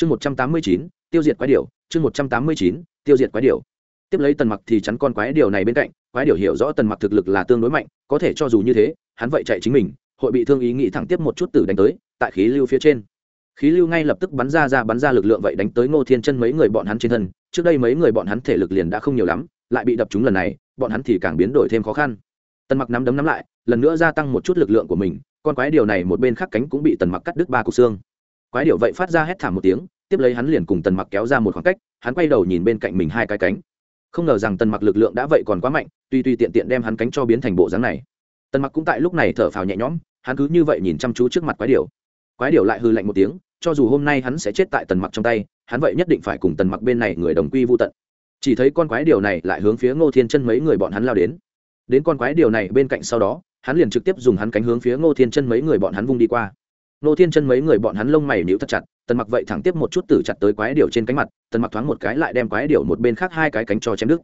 chương một trăm tám mươi chín, tiêu diệt quái điểu, chương một trăm tám mươi chín, tiêu diệt quái điểu. Tiếp lấy tần mặc thì chắn con quái điều này bên cạnh, quái điều hiểu rõ tần mặc thực lực là tương đối mạnh, có thể cho dù như thế, hắn vậy chạy chính mình, hội bị thương ý nghĩ thẳng tiếp một chút tử đánh tới, tại khí lưu phía trên. Khí lưu ngay lập tức bắn ra ra bắn ra lực lượng vậy đánh tới ngô thiên chân mấy người bọn hắn trên thân, trước đây mấy người bọn hắn thể lực liền đã không nhiều lắm, lại bị đập trúng lần này, bọn hắn thì càng biến đổi thêm khó khăn. Tần mặc nắm đấm nắm lại, lần nữa gia tăng một chút lực lượng của mình, con quái điều này một bên khác cánh cũng bị tần mặc cắt đứt ba cục xương quái điệu vậy phát ra hét thảm một tiếng, tiếp lấy hắn liền cùng tần mặc kéo ra một khoảng cách, hắn quay đầu nhìn bên cạnh mình hai cái cánh. Không ngờ rằng tần mặc lực lượng đã vậy còn quá mạnh, tuy tuy tiện tiện đem hắn cánh cho biến thành bộ dáng này. Tần mặc cũng tại lúc này thở phào nhẹ nhõm, hắn cứ như vậy nhìn chăm chú trước mặt quái điệu quái điệu lại hư lạnh một tiếng, cho dù hôm nay hắn sẽ chết tại tần mặc trong tay, hắn vậy nhất định phải cùng tần mặc bên này người đồng quy vô tận. Chỉ thấy con quái điều này lại hướng phía ngô thiên chân mấy người bọn hắn lao đến. Đến con quái điều này bên cạnh sau đó, hắn liền trực tiếp dùng hắn cánh hướng phía ngô thiên chân mấy người bọn hắn vung đi qua. Nô thiên chân mấy người bọn hắn lông mày níu thật chặt, tần mặc vậy thẳng tiếp một chút tử chặt tới quái điều trên cánh mặt, tần mặc thoáng một cái lại đem quái điều một bên khác hai cái cánh cho chém đứt.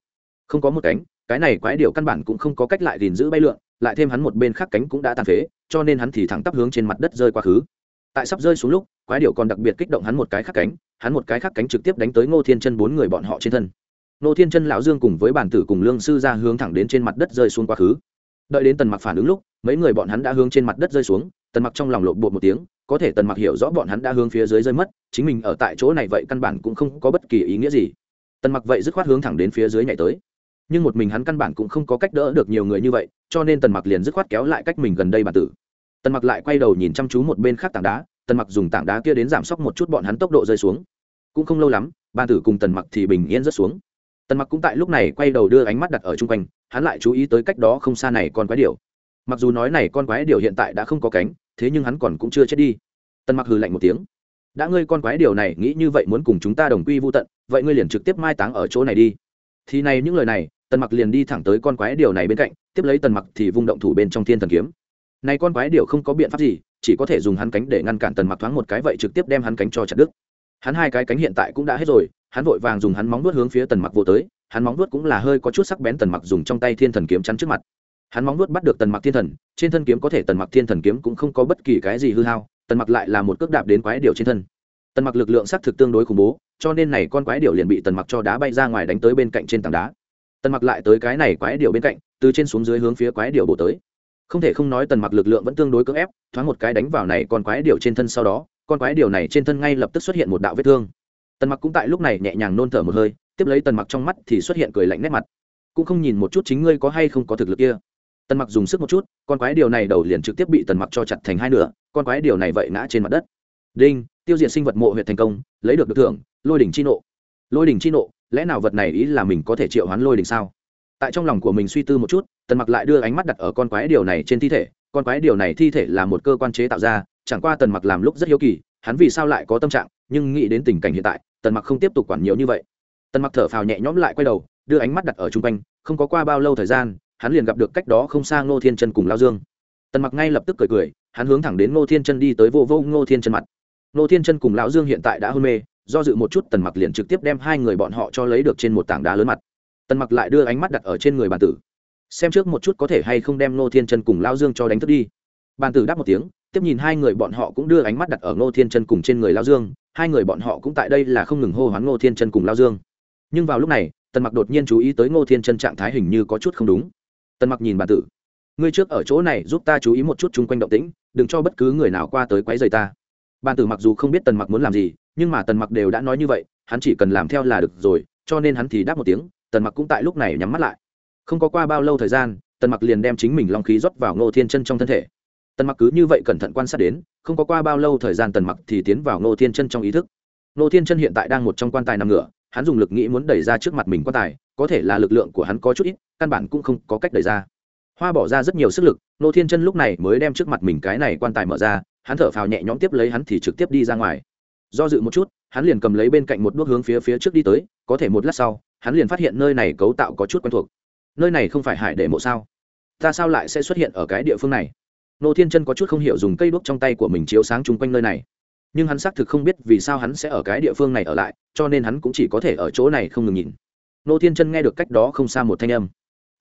Không có một cánh, cái này quái điều căn bản cũng không có cách lại gìn giữ bay lượn, lại thêm hắn một bên khác cánh cũng đã tàn phế, cho nên hắn thì thẳng tắp hướng trên mặt đất rơi quá khứ. Tại sắp rơi xuống lúc, quái điểu còn đặc biệt kích động hắn một cái khác cánh, hắn một cái khác cánh trực tiếp đánh tới ngô thiên chân bốn người bọn họ trên thân. Ngô thiên chân lão dương cùng với bản tử cùng lương sư ra hướng thẳng đến trên mặt đất rơi xuống quá khứ. Đợi đến tần mặc phản ứng lúc, mấy người bọn hắn đã hướng trên mặt đất rơi xuống tần mặc trong lòng lộn bột một tiếng, có thể tần mặc hiểu rõ bọn hắn đã hướng phía dưới rơi mất, chính mình ở tại chỗ này vậy căn bản cũng không có bất kỳ ý nghĩa gì. Tần mặc vậy dứt khoát hướng thẳng đến phía dưới nhảy tới. Nhưng một mình hắn căn bản cũng không có cách đỡ được nhiều người như vậy, cho nên tần mặc liền dứt khoát kéo lại cách mình gần đây bản tử. Tần mặc lại quay đầu nhìn chăm chú một bên khác tảng đá, tần mặc dùng tảng đá kia đến giảm sốc một chút bọn hắn tốc độ rơi xuống. Cũng không lâu lắm ban tử cùng tần mặc thì bình yên rớt xuống. Tần mặc cũng tại lúc này quay đầu đưa ánh mắt đặt ở chung quanh, hắn lại chú ý tới cách đó không xa này con quái điểu. Mặc dù nói này con quái điểu hiện tại đã không có cánh thế nhưng hắn còn cũng chưa chết đi. Tần mặc hừ lạnh một tiếng. Đã ngươi con quái điều này nghĩ như vậy muốn cùng chúng ta đồng quy vô tận, vậy ngươi liền trực tiếp mai táng ở chỗ này đi. Thì này những lời này, tần mặc liền đi thẳng tới con quái điều này bên cạnh, tiếp lấy tần mặc thì vung động thủ bên trong thiên thần kiếm. Này con quái điều không có biện pháp gì, chỉ có thể dùng hắn cánh để ngăn cản tần mặc thoáng một cái vậy trực tiếp đem hắn cánh cho chặt đứt. Hắn hai cái cánh hiện tại cũng đã hết rồi, hắn vội vàng dùng hắn móng vuốt hướng phía tần mặc vô tới, hắn móng vuốt cũng là hơi có chút sắc bén tần mặc dùng trong tay thiên thần kiếm chắn trước mặt hắn móng nuốt bắt được tần mặc thiên thần, trên thân kiếm có thể tần mặc thiên thần kiếm cũng không có bất kỳ cái gì hư hao, tần mặc lại là một cước đạp đến quái điệu trên thân. Tần mặc lực lượng xác thực tương đối khủng bố, cho nên này con quái điệu liền bị tần mặc cho đá bay ra ngoài đánh tới bên cạnh trên tảng đá. Tần mặc lại tới cái này quái điệu bên cạnh, từ trên xuống dưới hướng phía quái điệu bổ tới. Không thể không nói tần mặc lực lượng vẫn tương đối cưỡng ép, thoáng một cái đánh vào này con quái điệu trên thân sau đó, con quái điệu này trên thân ngay lập tức xuất hiện một đạo vết thương. Tần mặc cũng tại lúc này nhẹ nhàng nôn thở một hơi, tiếp lấy tần mặc trong mắt thì xuất hiện cười lạnh nét mặt. Cũng không nhìn một chút chính ngươi có hay không có thực lực kia tần mặc dùng sức một chút, con quái điều này đầu liền trực tiếp bị tần mặc cho chặt thành hai nửa, con quái điều này vậy ngã trên mặt đất. Đinh, tiêu diệt sinh vật mộ huyệt thành công, lấy được được thưởng, lôi đỉnh chi nộ. Lôi đỉnh chi nộ, lẽ nào vật này ý là mình có thể triệu hoán lôi đỉnh sao? Tại trong lòng của mình suy tư một chút, tần mặc lại đưa ánh mắt đặt ở con quái điều này trên thi thể. Con quái điều này thi thể là một cơ quan chế tạo ra, chẳng qua tần mặc làm lúc rất hiếu kỳ, hắn vì sao lại có tâm trạng, nhưng nghĩ đến tình cảnh hiện tại, tần mặc không tiếp tục quản nhiều như vậy. Tần mặc thở phào nhẹ nhõm lại quay đầu, đưa ánh mắt đặt ở chung quanh, không có qua bao lâu thời gian hắn liền gặp được cách đó không xa ngô thiên chân cùng lao dương. Tần mặc ngay lập tức cười cười, hắn hướng thẳng đến ngô thiên chân đi tới vô vô ngô thiên chân mặt. Ngô thiên chân cùng lão dương hiện tại đã hôn mê, do dự một chút, tần mặc liền trực tiếp đem hai người bọn họ cho lấy được trên một tảng đá lớn mặt. Tần mặc lại đưa ánh mắt đặt ở trên người bàn tử. Xem trước một chút có thể hay không đem ngô thiên chân cùng lao dương cho đánh thức đi. Bàn tử đáp một tiếng, tiếp nhìn hai người bọn họ cũng đưa ánh mắt đặt ở ngô thiên chân cùng trên người lao dương, hai người bọn họ cũng tại đây là không ngừng hô hoán ngô thiên chân cùng lao dương. Nhưng vào lúc này, tần mặc đột nhiên chú ý tới ngô thiên chân trạng thái hình như có chút không đúng tần mặc nhìn bản tử. Ngươi trước ở chỗ này giúp ta chú ý một chút chung quanh động tĩnh, đừng cho bất cứ người nào qua tới quấy rầy ta. Bản tử mặc dù không biết tần mặc muốn làm gì, nhưng mà tần mặc đều đã nói như vậy, hắn chỉ cần làm theo là được rồi, cho nên hắn thì đáp một tiếng, tần mặc cũng tại lúc này nhắm mắt lại. Không có qua bao lâu thời gian, tần mặc liền đem chính mình long khí rót vào ngô thiên chân trong thân thể. Tần mặc cứ như vậy cẩn thận quan sát đến, không có qua bao lâu thời gian tần mặc thì tiến vào ngô thiên chân trong ý thức. Ngô thiên chân hiện tại đang một trong quan tài nằm ngửa, hắn dùng lực nghĩ muốn đẩy ra trước mặt mình quan tài, có thể là lực lượng của hắn có chút ít căn bản cũng không có cách đẩy ra. Hoa bỏ ra rất nhiều sức lực, nô thiên chân lúc này mới đem trước mặt mình cái này quan tài mở ra, hắn thở phào nhẹ nhõm tiếp lấy hắn thì trực tiếp đi ra ngoài. Do dự một chút, hắn liền cầm lấy bên cạnh một đuốc hướng phía phía trước đi tới, có thể một lát sau, hắn liền phát hiện nơi này cấu tạo có chút quen thuộc. Nơi này không phải hải để mộ sao? Ta sao lại sẽ xuất hiện ở cái địa phương này? Nô thiên chân có chút không hiểu dùng cây đuốc trong tay của mình chiếu sáng chung quanh nơi này. Nhưng hắn xác thực không biết vì sao hắn sẽ ở cái địa phương này ở lại, cho nên hắn cũng chỉ có thể ở chỗ này không ngừng nhìn. Nô thiên chân nghe được cách đó không xa một thanh âm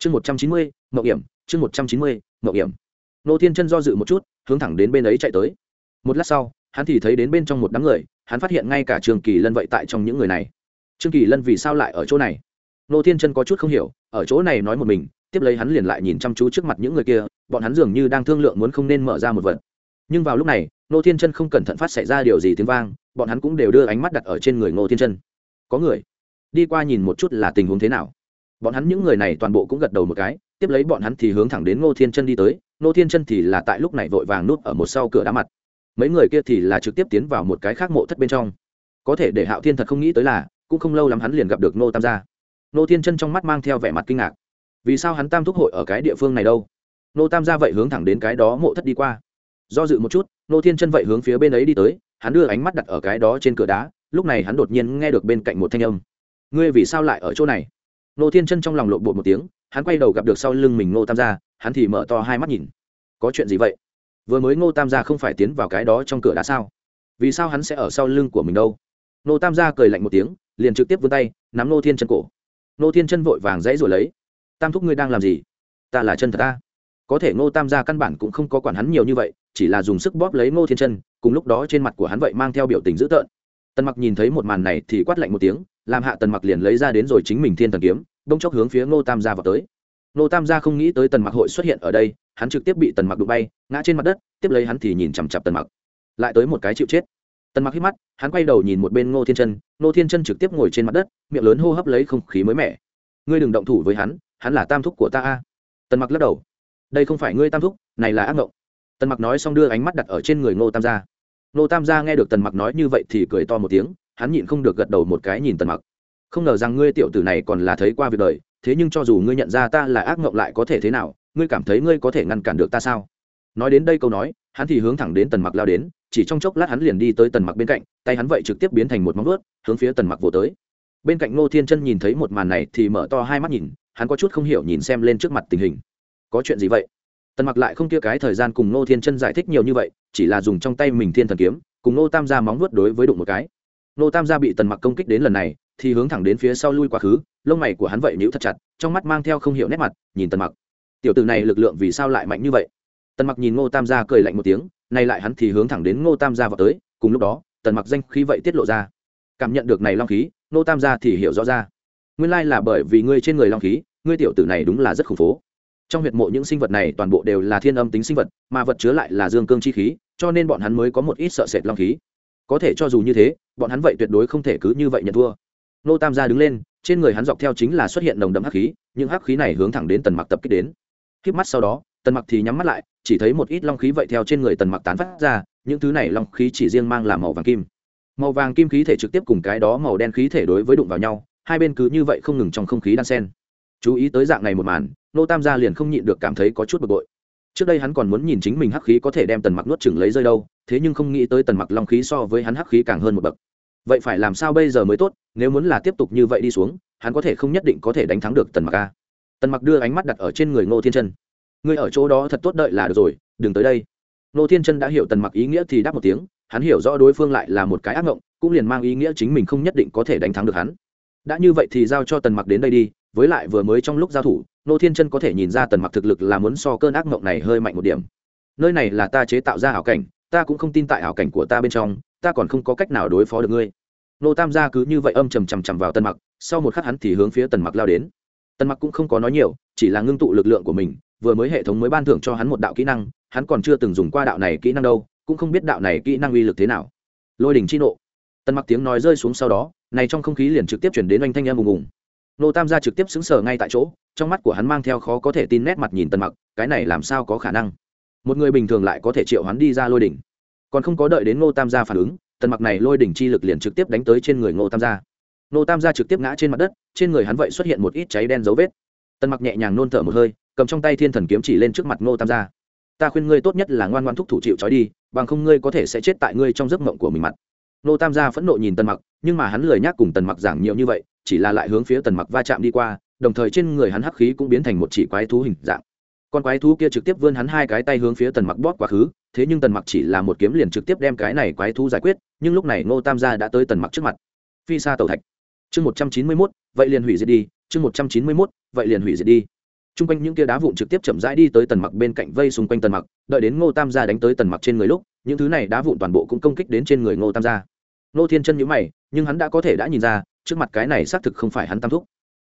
chương một trăm chín mươi mậu hiểm, chương một trăm chín mươi mậu hiểm. Nô thiên chân do dự một chút, hướng thẳng đến bên ấy chạy tới. Một lát sau, hắn thì thấy đến bên trong một đám người, hắn phát hiện ngay cả trương kỳ lân vậy tại trong những người này. Trương kỳ lân vì sao lại ở chỗ này? Nô thiên chân có chút không hiểu, ở chỗ này nói một mình, tiếp lấy hắn liền lại nhìn chăm chú trước mặt những người kia, bọn hắn dường như đang thương lượng muốn không nên mở ra một vật. Nhưng vào lúc này, nô thiên chân không cẩn thận phát xảy ra điều gì tiếng vang, bọn hắn cũng đều đưa ánh mắt đặt ở trên người ngô thiên chân. Có người, đi qua nhìn một chút là tình huống thế nào? Bọn hắn những người này toàn bộ cũng gật đầu một cái, tiếp lấy bọn hắn thì hướng thẳng đến ngô thiên chân đi tới. Ngô thiên chân thì là tại lúc này vội vàng núp ở một sau cửa đá mặt. Mấy người kia thì là trực tiếp tiến vào một cái khác mộ thất bên trong. Có thể để hạo thiên thật không nghĩ tới là, cũng không lâu lắm hắn liền gặp được ngô tam gia. Ngô thiên chân trong mắt mang theo vẻ mặt kinh ngạc. Vì sao hắn tam thúc hội ở cái địa phương này đâu? Ngô tam gia vậy hướng thẳng đến cái đó mộ thất đi qua. Do dự một chút, ngô thiên chân vậy hướng phía bên ấy đi tới, hắn đưa ánh mắt đặt ở cái đó trên cửa đá. Lúc này hắn đột nhiên nghe được bên cạnh một thanh âm. Ngươi vì sao lại ở chỗ này? Nô thiên chân trong lòng lộn bột một tiếng, hắn quay đầu gặp được sau lưng mình ngô tam gia, hắn thì mở to hai mắt nhìn. Có chuyện gì vậy? Vừa mới ngô tam gia không phải tiến vào cái đó trong cửa đá sao? Vì sao hắn sẽ ở sau lưng của mình đâu? Ngô tam gia cười lạnh một tiếng, liền trực tiếp vươn tay, nắm ngô thiên chân cổ. Ngô thiên chân vội vàng dãy rồi lấy. Tam thúc ngươi đang làm gì? Ta là chân thật ta. Có thể ngô tam gia căn bản cũng không có quản hắn nhiều như vậy, chỉ là dùng sức bóp lấy ngô thiên chân, cùng lúc đó trên mặt của hắn vậy mang theo biểu tình dữ tợn. Tần mặc nhìn thấy một màn này thì quát lạnh một tiếng làm hạ tần mặc liền lấy ra đến rồi chính mình thiên thần kiếm đông chốc hướng phía ngô tam gia vào tới. Ngô tam gia không nghĩ tới tần mặc hội xuất hiện ở đây, hắn trực tiếp bị tần mặc đụng bay, ngã trên mặt đất, tiếp lấy hắn thì nhìn chằm chặp tần mặc. Lại tới một cái chịu chết. Tần mặc hít mắt, hắn quay đầu nhìn một bên ngô thiên chân, ngô thiên chân trực tiếp ngồi trên mặt đất, miệng lớn hô hấp lấy không khí mới mẻ. Ngươi đừng động thủ với hắn hắn là tam thúc của ta a. Tần mặc lắc đầu. Đây không phải ngươi tam thúc, này là ác ngộng. Tần mặc nói xong đưa ánh mắt đặt ở trên người ngô tam gia. Ngô tam gia nghe được tần mặc nói như vậy thì cười to một tiếng hắn nhịn không được gật đầu một cái nhìn tần mặc. Không ngờ rằng ngươi tiểu tử này còn là thấy qua việc đời, thế nhưng cho dù ngươi nhận ra ta là ác mộng lại có thể thế nào, ngươi cảm thấy ngươi có thể ngăn cản được ta sao? Nói đến đây câu nói, hắn thì hướng thẳng đến tần mặc lao đến, chỉ trong chốc lát hắn liền đi tới tần mặc bên cạnh, tay hắn vậy trực tiếp biến thành một móng vuốt, hướng phía tần mặc vô tới. Bên cạnh ngô thiên chân nhìn thấy một màn này thì mở to hai mắt nhìn, hắn có chút không hiểu nhìn xem lên trước mặt tình hình. Có chuyện gì vậy? Tần mặc lại không kia cái thời gian cùng ngô thiên chân giải thích nhiều như vậy, chỉ là dùng trong tay mình thiên thần kiếm, cùng ngô tam ra móng vuốt đối với đụng một cái. Nô tam gia bị tần mặc công kích đến lần này, thì hướng thẳng đến phía sau lui quá khứ, lông mày của hắn vậy níu thật chặt, trong mắt mang theo không hiểu nét mặt, nhìn tần mặc. Tiểu tử này lực lượng vì sao lại mạnh như vậy? Tần mặc nhìn ngô tam gia cười lạnh một tiếng, nay lại hắn thì hướng thẳng đến ngô tam gia vào tới, cùng lúc đó, tần mặc danh khí vậy tiết lộ ra. Cảm nhận được này long khí, ngô tam gia thì hiểu rõ ra. Nguyên lai là bởi vì ngươi trên người long khí, ngươi tiểu tử này đúng là rất khủng phố trong huyệt mộ những sinh vật này toàn bộ đều là thiên âm tính sinh vật, mà vật chứa lại là dương cương chi khí, cho nên bọn hắn mới có một ít sợ sệt long khí. Có thể cho dù như thế bọn hắn vậy tuyệt đối không thể cứ như vậy nhận thua. Nô tam gia đứng lên, trên người hắn dọc theo chính là xuất hiện nồng đậm hắc khí, những hắc khí này hướng thẳng đến tần mặc tập kích đến. Khiếp mắt sau đó, tần mặc thì nhắm mắt lại, chỉ thấy một ít long khí vậy theo trên người tần mặc tán phát ra, những thứ này long khí chỉ riêng mang là màu vàng kim. Màu vàng kim khí thể trực tiếp cùng cái đó màu đen khí thể đối với đụng vào nhau, hai bên cứ như vậy không ngừng trong không khí đan sen chú ý tới dạng này một màn, nô tam gia liền không nhịn được cảm thấy có chút bực bội. Trước đây hắn còn muốn nhìn chính mình hắc khí có thể đem tần mặc nuốt chừng lấy rơi đâu, thế nhưng không nghĩ tới tần mặc long khí so với hắn hắc khí càng hơn một bậc vậy phải làm sao bây giờ mới tốt nếu muốn là tiếp tục như vậy đi xuống hắn có thể không nhất định có thể đánh thắng được tần mặc a. Tần mặc đưa ánh mắt đặt ở trên người ngô thiên chân. Ngươi ở chỗ đó thật tốt đợi là được rồi đừng tới đây. Ngô thiên chân đã hiểu tần mặc ý nghĩa thì đáp một tiếng hắn hiểu rõ đối phương lại là một cái ác ngộng, cũng liền mang ý nghĩa chính mình không nhất định có thể đánh thắng được hắn. Đã như vậy thì giao cho tần mặc đến đây đi với lại vừa mới trong lúc giao thủ ngô thiên chân có thể nhìn ra tần mặc thực lực là muốn so cơn ác ngộng này hơi mạnh một điểm. Nơi này là ta chế tạo ra ảo cảnh ta cũng không tin tại ảo cảnh của ta bên trong ta còn không có cách nào đối phó được ngươi. Nô tam gia cứ như vậy âm trầm trầm trầm vào tần mặc, sau một khắc hắn thì hướng phía tần mặc lao đến. Tần mặc cũng không có nói nhiều, chỉ là ngưng tụ lực lượng của mình, vừa mới hệ thống mới ban thưởng cho hắn một đạo kỹ năng, hắn còn chưa từng dùng qua đạo này kỹ năng đâu, cũng không biết đạo này kỹ năng uy lực thế nào. Lôi đỉnh chi nộ. Tần mặc tiếng nói rơi xuống sau đó, này trong không khí liền trực tiếp chuyển đến oanh thanh em ùng ùng. Nô tam gia trực tiếp xứng sở ngay tại chỗ, trong mắt của hắn mang theo khó có thể tin nét mặt nhìn tần mặc, cái này làm sao có khả năng? Một người bình thường lại có thể triệu hắn đi ra lôi đỉnh còn không có đợi đến ngô tam gia phản ứng, tần mặc này lôi đỉnh chi lực liền trực tiếp đánh tới trên người ngô tam gia. Ngô tam gia trực tiếp ngã trên mặt đất, trên người hắn vậy xuất hiện một ít cháy đen dấu vết. Tần mặc nhẹ nhàng nôn thở một hơi, cầm trong tay thiên thần kiếm chỉ lên trước mặt ngô tam gia. Ta khuyên ngươi tốt nhất là ngoan ngoan thúc thủ chịu trói đi, bằng không ngươi có thể sẽ chết tại ngươi trong giấc mộng của mình mặt. Ngô tam gia phẫn nộ nhìn tần mặc, nhưng mà hắn lười nhác cùng tần mặc giảng nhiều như vậy, chỉ là lại hướng phía tần mặc va chạm đi qua, đồng thời trên người hắn hắc khí cũng biến thành một chỉ quái thú hình dạng con quái thú kia trực tiếp vươn hắn hai cái tay hướng phía tần mặc bóp quá khứ, thế nhưng tần mặc chỉ là một kiếm liền trực tiếp đem cái này quái thú giải quyết, nhưng lúc này ngô tam gia đã tới tần mặc trước mặt. Phi xa tàu thạch. Chương một trăm chín mươi mốt, vậy liền hủy diệt đi, chương một trăm chín mươi mốt, vậy liền hủy diệt đi. T r u n g quanh những kia đá vụn trực tiếp chậm rãi đi tới tần mặc bên cạnh vây xung quanh tần mặc, đợi đến ngô tam gia đánh tới tần mặc trên người lúc, những thứ này đá vụn toàn bộ cũng công kích đến trên người ngô tam gia. Ngô thiên chân nhữ mày, nhưng hắn đã có thể đã nhìn ra, trước mặt cái này xác thực không phải hắn tam thúc.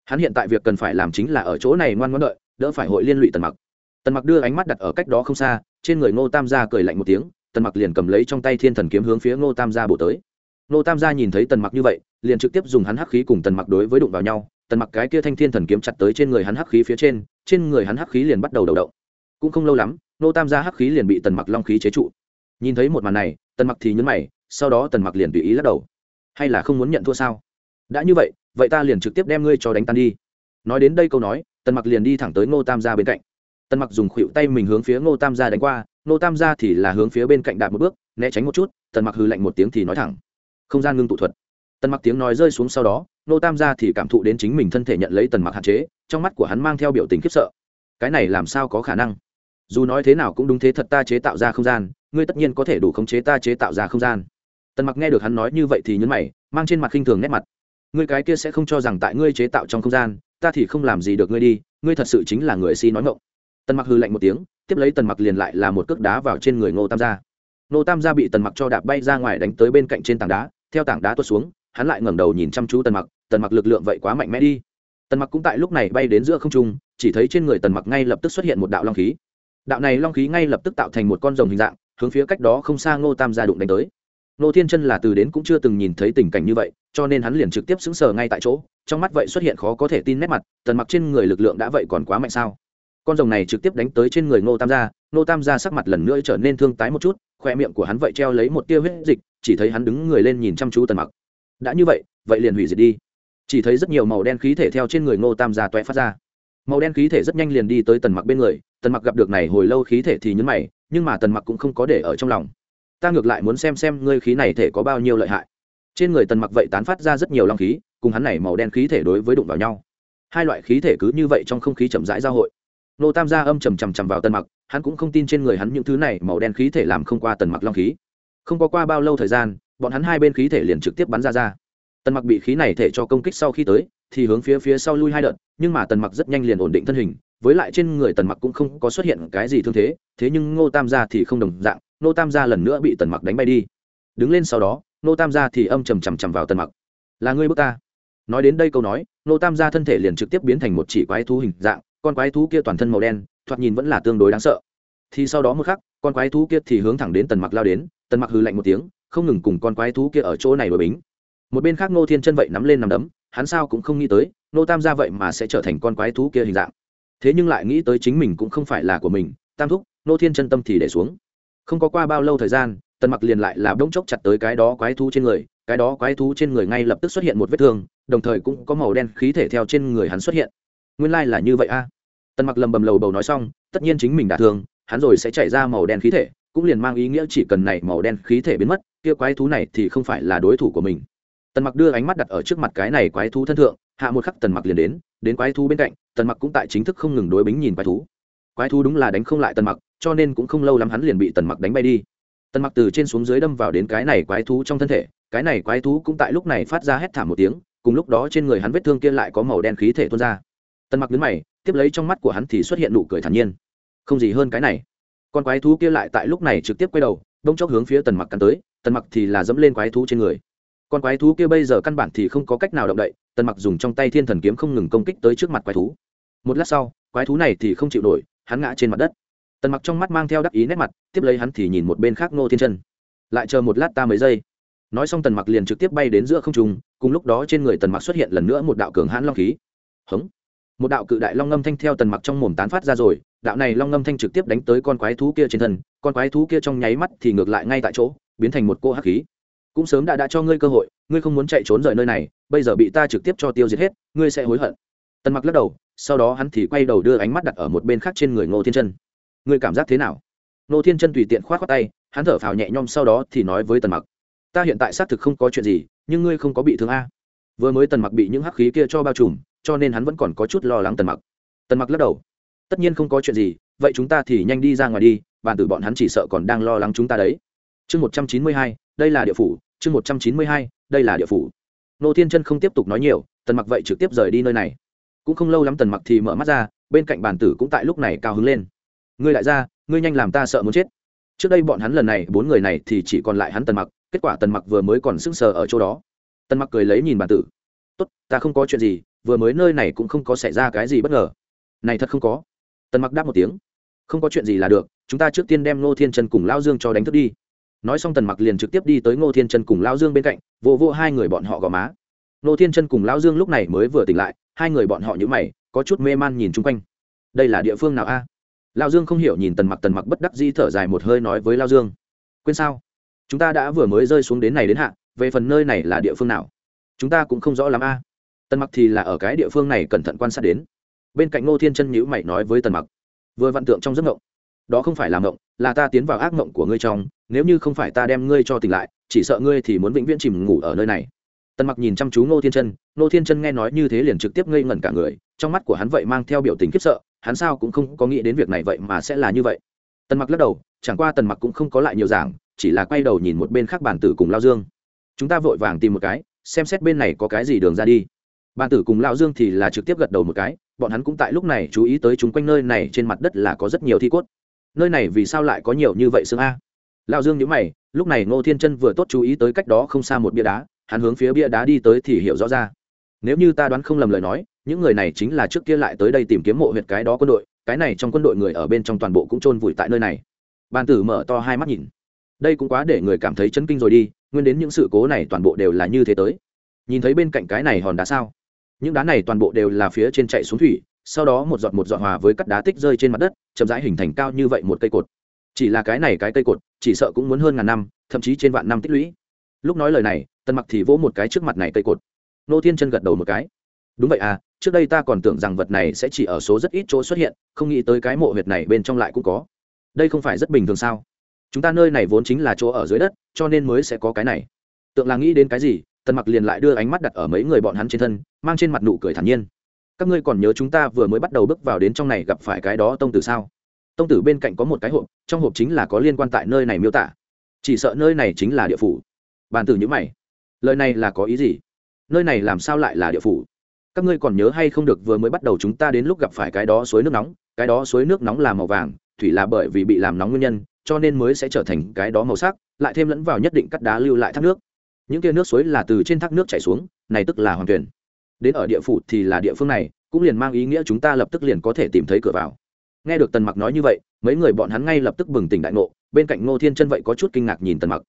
Hắn hiện tại việc cần phải làm chính là ở chỗ này ngoan ngoãn đợi, đỡ phải hội liên lụy tần mặc tần mặc đưa ánh mắt đặt ở cách đó không xa, trên người ngô tam gia cười lạnh một tiếng, tần mặc liền cầm lấy trong tay thiên thần kiếm hướng phía ngô tam gia bổ tới. Ngô tam gia nhìn thấy tần mặc như vậy, liền trực tiếp dùng hắn hắc khí cùng tần mặc đối với đụng vào nhau, tần mặc cái kia thanh thiên thần kiếm chặt tới trên người hắn hắc khí phía trên trên người hắn hắc khí liền bắt đầu đầu động. Cũng không lâu lắm, ngô tam gia hắc khí liền bị tần mặc long khí chế trụ. Nhìn thấy một màn này, tần mặc thì nhấn mày, sau đó tần mặc liền tùy ý lắc đầu. Hay là không muốn nhận thua sao? Đã như vậy vậy ta liền trực tiếp đem ngươi cho đánh tan đi. Nói đến đây câu nói, tần mặc liền đi thẳng tới ngô tam gia bên cạnh tần mặc dùng khuỵu tay mình hướng phía ngô tam gia đánh qua, ngô tam gia thì là hướng phía bên cạnh đạp một bước, né tránh một chút, tần mặc hư lạnh một tiếng thì nói thẳng. Không gian ngưng tụ thuật. Tần mặc tiếng nói rơi xuống sau đó, ngô tam gia thì cảm thụ đến chính mình thân thể nhận lấy tần mặc hạn chế, trong mắt của hắn mang theo biểu tình khiếp sợ. Cái này làm sao có khả năng? Dù nói thế nào cũng đúng thế thật ta chế tạo ra không gian, ngươi tất nhiên có thể đủ khống chế ta chế tạo ra không gian. Tần mặc nghe được hắn nói như vậy thì nhấn mày, mang trên mặt khinh thường nét mặt. Ngươi cái kia sẽ không cho rằng tại ngươi chế tạo trong không gian, ta thì không làm gì được ngươi đi, ngươi thật sự chính là người si nói ngộng tần mặc hư lạnh một tiếng, tiếp lấy tần mặc liền lại là một cước đá vào trên người ngô tam gia. Ngô tam gia bị tần mặc cho đạp bay ra ngoài đánh tới bên cạnh trên tảng đá, theo tảng đá tuột xuống, hắn lại ngẩng đầu nhìn chăm chú tần mặc tần mặc lực lượng vậy quá mạnh mẽ đi. Tần mặc cũng tại lúc này bay đến giữa không trung, chỉ thấy trên người tần mặc ngay lập tức xuất hiện một đạo long khí. Đạo này long khí ngay lập tức tạo thành một con rồng hình dạng, hướng phía cách đó không xa ngô tam gia đụng đánh tới. Ngô thiên chân là từ đến cũng chưa từng nhìn thấy tình cảnh như vậy, cho nên hắn liền trực tiếp xứng sờ ngay tại chỗ, trong mắt vậy xuất hiện khó có thể tin nét mặt, tần mặc trên người lực lượng đã vậy còn quá mạnh sao? Con rồng này trực tiếp đánh tới trên người ngô tam gia, ngô tam gia sắc mặt lần nữa trở nên thương tái một chút, khoe miệng của hắn vậy treo lấy một tia huyết dịch, chỉ thấy hắn đứng người lên nhìn chăm chú tần mặc. Đã như vậy vậy liền hủy diệt đi. Chỉ thấy rất nhiều màu đen khí thể theo trên người ngô tam gia toé phát ra. Màu đen khí thể rất nhanh liền đi tới tần mặc bên người, tần mặc gặp được này hồi lâu khí thể thì nhấn mày, nhưng mà tần mặc cũng không có để ở trong lòng. Ta ngược lại muốn xem xem ngươi khí này thể có bao nhiêu lợi hại. Trên người tần mặc vậy tán phát ra rất nhiều long khí, cùng hắn này màu đen khí thể đối với đụng vào nhau. Hai loại khí thể cứ như vậy trong không khí chậm rãi giao hội nô tam gia âm trầm trầm trầm vào tần mặc, hắn cũng không tin trên người hắn những thứ này màu đen khí thể làm không qua tần mặc long khí. Không có qua bao lâu thời gian, bọn hắn hai bên khí thể liền trực tiếp bắn ra ra. Tần mặc bị khí này thể cho công kích sau khi tới, thì hướng phía phía sau lui hai đợt, nhưng mà tần mặc rất nhanh liền ổn định thân hình, với lại trên người tần mặc cũng không có xuất hiện cái gì thương thế thế nhưng ngô tam gia thì không đồng dạng, ngô tam gia lần nữa bị tần mặc đánh bay đi. Đứng lên sau đó, ngô tam gia thì âm trầm trầm trầm vào tần mặc. Là ngươi bước ta. Nói đến đây câu nói, ngô tam gia thân thể liền trực tiếp biến thành một chỉ quái thú hình dạng con quái thú kia toàn thân màu đen, thoạt nhìn vẫn là tương đối đáng sợ. Thì sau đó một khắc, con quái thú kia thì hướng thẳng đến tần mặc lao đến, tần mặc hừ lạnh một tiếng, không ngừng cùng con quái thú kia ở chỗ này đổi bính. Một bên khác ngô thiên chân vậy nắm lên nằm đấm, hắn sao cũng không nghĩ tới nô tam gia vậy mà sẽ trở thành con quái thú kia hình dạng. Thế nhưng lại nghĩ tới chính mình cũng không phải là của mình, tam thúc nô thiên chân tâm thì để xuống. Không có qua bao lâu thời gian, tần mặc liền lại là bỗng chốc chặt tới cái đó quái thú trên người, cái đó quái thú trên người ngay lập tức xuất hiện một vết thương, đồng thời cũng có màu đen khí thể theo trên người hắn xuất hiện. Nguyên lai、like、là như vậy a tần mặc lầm bầm lầu bầu nói xong, tất nhiên chính mình đả thương, hắn rồi sẽ chạy ra màu đen khí thể, cũng liền mang ý nghĩa chỉ cần này màu đen khí thể biến mất, kia quái thú này thì không phải là đối thủ của mình. Tần mặc đưa ánh mắt đặt ở trước mặt cái này quái thú thân thượng, hạ một khắc tần mặc liền đến đến quái thú bên cạnh, tần mặc cũng tại chính thức không ngừng đối bính nhìn quái thú. Quái thú đúng là đánh không lại tần mặc, cho nên cũng không lâu lắm hắn liền bị tần mặc đánh bay đi. Tần mặc từ trên xuống dưới đâm vào đến cái này quái thú trong thân thể, cái này quái thú cũng tại lúc này phát ra hét thảm một tiếng, cùng lúc đó trên người hắn vết thương kia lại có màu đen khí thể tuôn ra. Tần mặc đứng mày tiếp lấy trong mắt của hắn thì xuất hiện nụ cười thản nhiên. Không gì hơn cái này. Con quái thú kia lại tại lúc này trực tiếp quay đầu, bỗng chốc hướng phía tần mặc cắn tới, tần mặc thì là dẫm lên quái thú trên người. Con quái thú kia bây giờ căn bản thì không có cách nào động đậy, tần mặc dùng trong tay thiên thần kiếm không ngừng công kích tới trước mặt quái thú. Một lát sau, quái thú này thì không chịu nổi, hắn ngã trên mặt đất. Tần mặc trong mắt mang theo đắc ý nét mặt, tiếp lấy hắn thì nhìn một bên khác ngô thiên chân. Lại chờ một lát ta mấy giây. Nói xong tần mặc liền trực tiếp bay đến giữa không trung, cùng lúc đó trên người tần mặc xuất hiện lần nữa một đạo cường hãn long khí. Hống! Một đạo cự đại long ngâm thanh theo tần mặc trong mồm tán phát ra rồi, đạo này long ngâm thanh trực tiếp đánh tới con quái thú kia trên thân, con quái thú kia trong nháy mắt thì ngược lại ngay tại chỗ, biến thành một cô hắc khí. Cũng sớm đã đã cho ngươi cơ hội, ngươi không muốn chạy trốn rời nơi này, bây giờ bị ta trực tiếp cho tiêu diệt hết, ngươi sẽ hối hận. Tần mặc lắc đầu, sau đó hắn thì quay đầu đưa ánh mắt đặt ở một bên khác trên người ngô thiên chân. Ngươi cảm giác thế nào? Ngô thiên chân tùy tiện khoát h khoác tay, hắn thở phào nhẹ nhõm sau đó thì nói với tần mặc. Ta hiện tại xác thực không có chuyện gì, nhưng ngươi không có bị thương a. Vừa mới tần mặc bị những hắc khí kia cho bao trùm cho nên hắn vẫn còn có chút lo lắng tần mặc. Tần mặc lắc đầu. Tất nhiên không có chuyện gì, vậy chúng ta thì nhanh đi ra ngoài đi bàn tử bọn hắn chỉ sợ còn đang lo lắng chúng ta đấy. Chương một trăm chín mươi hai, đây là địa phủ, chương một trăm chín mươi hai, đây là địa phủ. Nô thiên chân không tiếp tục nói nhiều, tần mặc vậy trực tiếp rời đi nơi này. Cũng không lâu lắm tần mặc thì mở mắt ra, bên cạnh bàn tử cũng tại lúc này cao hứng lên. Ngươi lại ra ngươi nhanh làm ta sợ muốn chết. Trước đây bọn hắn lần này, bốn người này thì chỉ còn lại hắn tần mặc, kết quả tần mặc vừa mới còn sững sờ ở chỗ đó. Tần mặc cười lấy nhìn bàn tử. Tốt, ta không có chuyện gì vừa mới nơi này cũng không có xảy ra cái gì bất ngờ. Này thật không có. Tần mặc đáp một tiếng. Không có chuyện gì là được, chúng ta trước tiên đem ngô thiên chân cùng lao dương cho đánh thức đi. Nói xong tần mặc liền trực tiếp đi tới ngô thiên chân cùng lao dương bên cạnh, vô vô hai người bọn họ gò má. Ngô thiên chân cùng lao dương lúc này mới vừa tỉnh lại, hai người bọn họ nhữ mày, có chút mê man nhìn chung quanh. Đây là địa phương nào a? Lao dương không hiểu nhìn tần mặc tần mặc bất đắc di thở dài một hơi nói với lao dương. Quên sao? Chúng ta đã vừa mới rơi xuống đến này đến hạ, về phần nơi này là địa phương nào? Chúng ta cũng không rõ lắm a tần mặc thì là ở cái địa phương này cẩn thận quan sát đến. Bên cạnh ngô thiên chân nhữ mày nói với tần mặc, vừa vạn tượng trong giấc ngộng đó không phải là ngộng là ta tiến vào ác ngộng của ngươi trong. Nếu như không phải ta đem ngươi cho tỉnh lại, chỉ sợ ngươi thì muốn vĩnh viễn chìm ngủ ở nơi này. Tần mặc nhìn chăm chú ngô thiên chân. Ngô thiên chân nghe nói như thế liền trực tiếp ngây ngẩn cả người. Trong mắt của hắn vậy mang theo biểu tình khiếp sợ, hắn sao cũng không có nghĩ đến việc này vậy mà sẽ là như vậy. Tần mặc lắc đầu, chẳng qua tần mặc cũng không có lại nhiều giảng, chỉ là quay đầu nhìn một bên khác bản tử cùng lao dương. Chúng ta vội vàng tìm một cái, xem xét bên này có cái gì đường ra đi bàn tử cùng lão dương thì là trực tiếp gật đầu một cái, bọn hắn cũng tại lúc này chú ý tới chúng quanh nơi này trên mặt đất là có rất nhiều thi cốt. Nơi này vì sao lại có nhiều như vậy xương a? Lão dương nhữ mày, lúc này ngô thiên chân vừa tốt chú ý tới cách đó không xa một bia đá, hắn hướng phía bia đá đi tới thì hiểu rõ ra. Nếu như ta đoán không lầm lời nói, những người này chính là trước kia lại tới đây tìm kiếm mộ huyệt cái đó quân đội, cái này trong quân đội người ở bên trong toàn bộ cũng chôn vùi tại nơi này. Bàn tử mở to hai mắt nhìn. Đây cũng quá để người cảm thấy chấn kinh rồi đi, nguyên đến những sự cố này toàn bộ đều là như thế tới. Nhìn thấy bên cạnh cái này hòn đá sao? Những đá này toàn bộ đều là phía trên chạy xuống thủy, sau đó một giọt một giọt hòa với cắt đá tích rơi trên mặt đất, chậm rãi hình thành cao như vậy một cây cột. Chỉ là cái này cái cây cột, chỉ sợ cũng muốn hơn ngàn năm, thậm chí trên vạn năm tích lũy. Lúc nói lời này tân mặc thì vỗ một cái trước mặt này cây cột. Nô thiên chân gật đầu một cái. Đúng vậy à trước đây ta còn tưởng rằng vật này sẽ chỉ ở số rất ít chỗ xuất hiện, không nghĩ tới cái mộ huyệt này bên trong lại cũng có. Đây không phải rất bình thường sao? Chúng ta nơi này vốn chính là chỗ ở dưới đất, cho nên mới sẽ có cái này. Tượng là nghĩ đến cái gì tần mặc liền lại đưa ánh mắt đặt ở mấy người bọn hắn trên thân, mang trên mặt nụ cười thản nhiên. Các ngươi còn nhớ chúng ta vừa mới bắt đầu bước vào đến trong này gặp phải cái đó tông tử sao? Tông tử bên cạnh có một cái hộp, trong hộp chính là có liên quan tại nơi này miêu tả. Chỉ sợ nơi này chính là địa phủ. Bàn tử nhữ mày. Lời này là có ý gì? Nơi này làm sao lại là địa phủ? Các ngươi còn nhớ hay không được vừa mới bắt đầu chúng ta đến lúc gặp phải cái đó suối nước nóng? Cái đó suối nước nóng là màu vàng, thủy là bởi vì bị làm nóng nguyên nhân, cho nên mới sẽ trở thành cái đó màu sắc, lại thêm lẫn vào nhất định cắt đá lưu lại thác nước những kia nước suối là từ trên thác nước chảy xuống, này tức là hoàng tuyển đến ở địa phủ thì là địa phương này, cũng liền mang ý nghĩa chúng ta lập tức liền có thể tìm thấy cửa vào. Nghe được tần mặc nói như vậy, mấy người bọn hắn ngay lập tức bừng tỉnh đại ngộ, bên cạnh ngô thiên chân vậy có chút kinh ngạc nhìn tần mặc.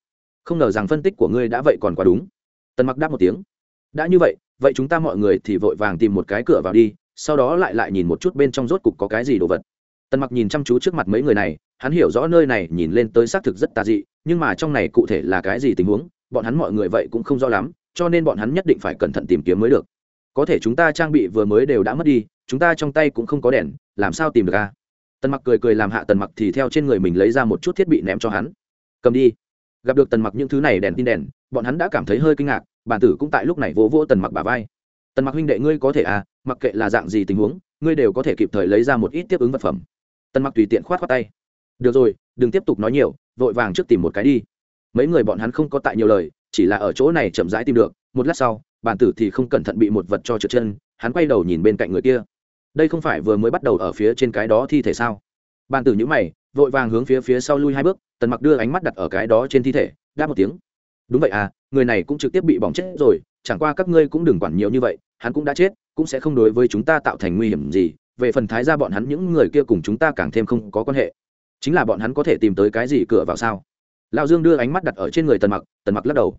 Không ngờ rằng phân tích của ngươi đã vậy còn quá đúng. Tần mặc đáp một tiếng. Đã như vậy vậy chúng ta mọi người thì vội vàng tìm một cái cửa vào đi, sau đó lại lại nhìn một chút bên trong rốt cục có cái gì đồ vật. Tần mặc nhìn chăm chú trước mặt mấy người này, hắn hiểu rõ nơi này nhìn lên tới xác thực rất tà dị, nhưng mà trong này cụ thể là cái gì tình huống bọn hắn mọi người vậy cũng không rõ lắm, cho nên bọn hắn nhất định phải cẩn thận tìm kiếm mới được. Có thể chúng ta trang bị vừa mới đều đã mất đi, chúng ta trong tay cũng không có đèn, làm sao tìm được a? Tần mặc cười cười làm hạ tần mặc thì theo trên người mình lấy ra một chút thiết bị ném cho hắn. Cầm đi. Gặp được tần mặc những thứ này đèn tin đèn, bọn hắn đã cảm thấy hơi kinh ngạc, bản tử cũng tại lúc này vỗ vỗ tần mặc bà vai. Tần mặc huynh đệ ngươi có thể à mặc kệ là dạng gì tình huống, ngươi đều có thể kịp thời lấy ra một ít tiếp ứng vật phẩm. Tần mặc tùy tiện khoát khoát tay. Được rồi, đừng tiếp tục nói nhiều, vội vàng trước tìm một cái đi mấy người bọn hắn không có tại nhiều lời, chỉ là ở chỗ này chậm rãi tìm được, một lát sau, bản tử thì không cẩn thận bị một vật cho trượt chân, hắn quay đầu nhìn bên cạnh người kia. Đây không phải vừa mới bắt đầu ở phía trên cái đó thi thể sao? Bản tử nhữ mày, vội vàng hướng phía phía sau lui hai bước, tần mặc đưa ánh mắt đặt ở cái đó trên thi thể, đáp một tiếng. Đúng vậy à người này cũng trực tiếp bị bỏng chết rồi, chẳng qua các ngươi cũng đừng quản nhiều như vậy, hắn cũng đã chết, cũng sẽ không đối với chúng ta tạo thành nguy hiểm gì. Về phần thái ra bọn hắn, những người kia cùng chúng ta càng thêm không có quan hệ. Chính là bọn hắn có thể tìm tới cái gì cửa vào sao? Lão dương đưa ánh mắt đặt ở trên người tần mặc tần mặc lắc đầu.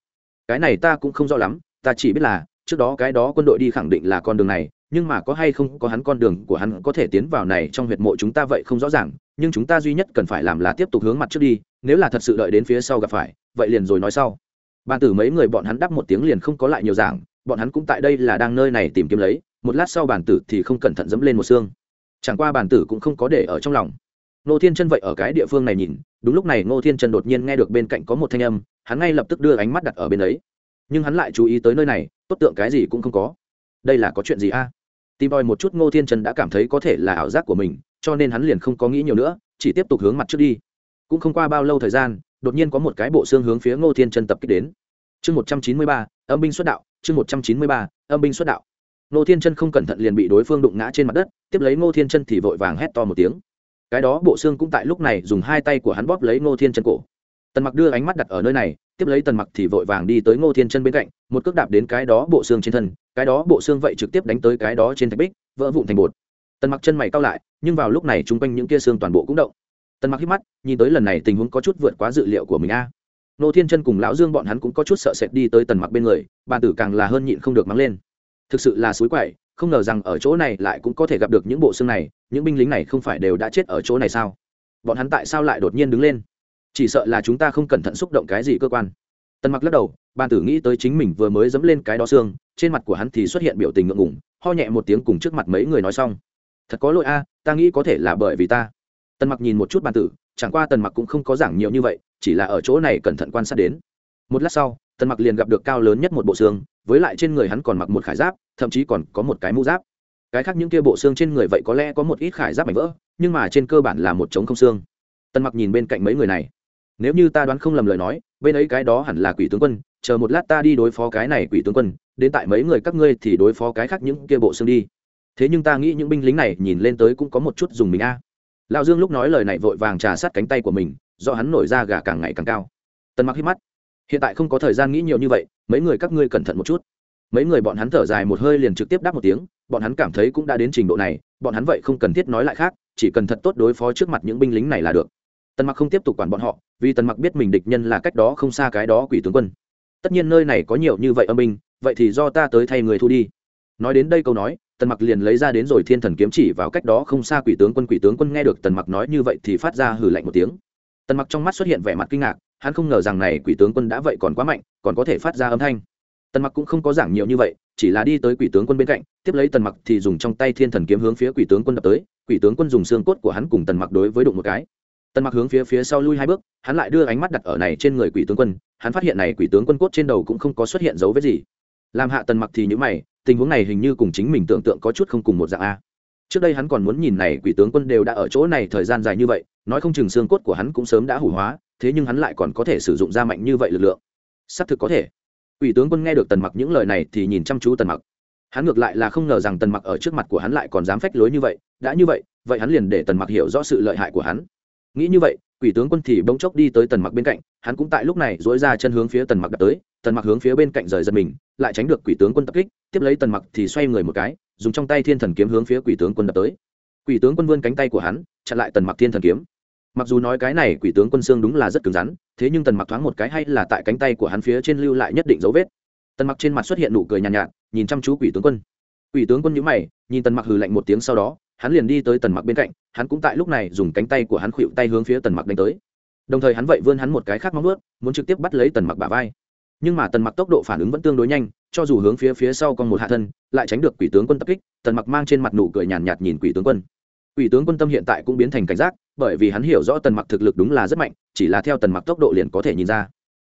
Cái này ta cũng không rõ lắm, ta chỉ biết là, trước đó cái đó quân đội đi khẳng định là con đường này, nhưng mà có hay không có hắn con đường của hắn có thể tiến vào này trong huyệt mộ chúng ta vậy không rõ ràng, nhưng chúng ta duy nhất cần phải làm là tiếp tục hướng mặt trước đi, nếu là thật sự đợi đến phía sau gặp phải, vậy liền rồi nói sau. Bàn tử mấy người bọn hắn đáp một tiếng liền không có lại nhiều giảng, bọn hắn cũng tại đây là đang nơi này tìm kiếm lấy, một lát sau bàn tử thì không cẩn thận dẫm lên một xương. Chẳng qua bàn tử cũng không có để ở trong lòng. Ngô thiên chân vậy ở cái địa phương này nhìn, đúng lúc này ngô thiên chân đột nhiên nghe được bên cạnh có một thanh âm, hắn ngay lập tức đưa ánh mắt đặt ở bên ấy. Nhưng hắn lại chú ý tới nơi này, tốt tượng cái gì cũng không có. Đây là có chuyện gì a? Tìm đòi một chút, ngô thiên chân đã cảm thấy có thể là ảo giác của mình, cho nên hắn liền không có nghĩ nhiều nữa, chỉ tiếp tục hướng mặt trước đi. Cũng không qua bao lâu thời gian, đột nhiên có một cái bộ xương hướng phía ngô thiên chân tập kích đến. Chương một trăm chín mươi ba, âm binh xuất đạo, chương một trăm chín mươi ba, âm binh xuất đạo. Ngô thiên chân không cẩn thận liền bị đối phương đụng ngã trên mặt đất, tiếp lấy ngô thiên chân thì vội vàng hét to một tiếng cái đó bộ xương cũng tại lúc này dùng hai tay của hắn bóp lấy ngô thiên chân cổ. Tần mặc đưa ánh mắt đặt ở nơi này, tiếp lấy tần mặc thì vội vàng đi tới ngô thiên chân bên cạnh, một cước đạp đến cái đó bộ xương trên thân, cái đó bộ xương vậy trực tiếp đánh tới cái đó trên thạch bích, vỡ vụn thành bột. Tần mặc chân mày cao lại, nhưng vào lúc này chung quanh những kia xương toàn bộ cũng động. Tần mặc hít mắt, nhìn tới lần này tình huống có chút vượt quá dự liệu của mình a. Ngô thiên chân cùng lão dương bọn hắn cũng có chút sợ sệt đi tới tần mặc bên người, bàn tử càng là hơn nhịn không được mắng lên. Thực sự là suối quậy không ngờ rằng ở chỗ này lại cũng có thể gặp được những bộ xương này, những binh lính này không phải đều đã chết ở chỗ này sao? Bọn hắn tại sao lại đột nhiên đứng lên? Chỉ sợ là chúng ta không cẩn thận xúc động cái gì cơ quan. Tần mặc lắc đầu, bàn tử nghĩ tới chính mình vừa mới dẫm lên cái đó xương, trên mặt của hắn thì xuất hiện biểu tình ngượng ngùng, ho nhẹ một tiếng cùng trước mặt mấy người nói xong. Thật có lỗi a, ta nghĩ có thể là bởi vì ta. Tần mặc nhìn một chút bàn tử, chẳng qua tần mặc cũng không có giảng nhiều như vậy, chỉ là ở chỗ này cẩn thận quan sát đến. Một lát sau, tần mặc liền gặp được cao lớn nhất một bộ xương, với lại trên người hắn còn mặc một khải giáp thậm chí còn có một cái mũ giáp. Cái khác những kia bộ xương trên người vậy có lẽ có một ít khải giáp mảnh vỡ, nhưng mà trên cơ bản là một trống không xương. Tần mặc nhìn bên cạnh mấy người này. Nếu như ta đoán không lầm lời nói, bên ấy cái đó hẳn là quỷ tướng quân, chờ một lát ta đi đối phó cái này quỷ tướng quân, đến tại mấy người các ngươi thì đối phó cái khác những kia bộ xương đi. Thế nhưng ta nghĩ những binh lính này nhìn lên tới cũng có một chút dùng mình a. À. lão dương lúc nói lời này vội vàng trà sát cánh tay của mình, do hắn nổi ra gà càng ngày càng cao. Tần mặc hít mắt. Hiện tại không có thời gian nghĩ nhiều như vậy, mấy người các ngươi cẩn thận một chút mấy người bọn hắn thở dài một hơi liền trực tiếp đáp một tiếng, bọn hắn cảm thấy cũng đã đến trình độ này, bọn hắn vậy không cần thiết nói lại khác, chỉ cần thật tốt đối phó trước mặt những binh lính này là được. Tần mặc không tiếp tục quản bọn họ, vì tần mặc biết mình địch nhân là cách đó không xa cái đó quỷ tướng quân. Tất nhiên nơi này có nhiều như vậy âm binh, vậy thì do ta tới thay người thu đi. Nói đến đây câu nói, tần mặc liền lấy ra đến rồi thiên thần kiếm chỉ vào cách đó không xa quỷ tướng quân, quỷ tướng quân nghe được tần mặc nói như vậy thì phát ra hử lạnh một tiếng. Tần mặc trong mắt xuất hiện vẻ mặt kinh ngạc, hắn không ngờ rằng này quỷ tướng quân đã vậy còn quá mạnh, còn có thể phát ra âm thanh tần mặc cũng không có giảng nhiều như vậy, chỉ là đi tới quỷ tướng quân bên cạnh, tiếp lấy tần mặc thì dùng trong tay thiên thần kiếm hướng phía quỷ tướng quân đập tới, quỷ tướng quân dùng xương cốt của hắn cùng tần mặc đối với đụng một cái. Tần mặc hướng phía phía sau lui hai bước, hắn lại đưa ánh mắt đặt ở này trên người quỷ tướng quân, hắn phát hiện này quỷ tướng quân cốt trên đầu cũng không có xuất hiện dấu vết gì. Làm hạ tần mặc thì những mày, tình huống này hình như cùng chính mình tưởng tượng có chút không cùng một dạng a. Trước đây hắn còn muốn nhìn này quỷ tướng quân đều đã ở chỗ này thời gian dài như vậy, nói không chừng xương cốt của hắn cũng sớm đã hủ hóa, thế nhưng hắn lại còn có thể sử dụng ra mạnh như vậy lực lượng. Xác thực có thể ủy tướng quân nghe được tần mặc những lời này thì nhìn chăm chú tần mặc. Hắn ngược lại là không ngờ rằng tần mặc ở trước mặt của hắn lại còn dám phách lối như vậy, đã như vậy vậy hắn liền để tần mặc hiểu rõ sự lợi hại của hắn. Nghĩ như vậy quỷ tướng quân thì bỗng chốc đi tới tần mặc bên cạnh, hắn cũng tại lúc này dỗi ra chân hướng phía tần mặc đập tới, tần mặc hướng phía bên cạnh rời giật mình, lại tránh được quỷ tướng quân tập kích, tiếp lấy tần mặc thì xoay người một cái, dùng trong tay thiên thần kiếm hướng phía quỷ tướng quân đập tới. Quỷ tướng quân vươn cánh tay của hắn, chặn lại tần mặc thiên thần kiếm mặc dù nói cái này quỷ tướng quân xương đúng là rất cứng rắn thế nhưng tần mặc thoáng một cái hay là tại cánh tay của hắn phía trên lưu lại nhất định dấu vết. Tần mặc trên mặt xuất hiện nụ cười nhàn nhạt, nhạt nhìn chăm chú quỷ tướng quân. Quỷ tướng quân nhíu mày nhìn tần mặc hừ lạnh một tiếng sau đó hắn liền đi tới tần mặc bên cạnh hắn cũng tại lúc này dùng cánh tay của hắn khuỵu tay hướng phía tần mặc đánh tới. Đồng thời hắn vậy vươn hắn một cái khác móng vuốt muốn trực tiếp bắt lấy tần mặc bả vai. Nhưng mà tần mặc tốc độ phản ứng vẫn tương đối nhanh cho dù hướng phía phía sau còn một hạ thân lại tránh được quỷ tướng quân tập kích tần mặc mang trên mặt nụ cười nhàn nhạt, nhạt nhìn quỷ tướng quân quỷ tướng quân tâm hiện tại cũng biến thành cảnh giác, bởi vì hắn hiểu rõ tần mặc thực lực đúng là rất mạnh, chỉ là theo tần mặc tốc độ liền có thể nhìn ra.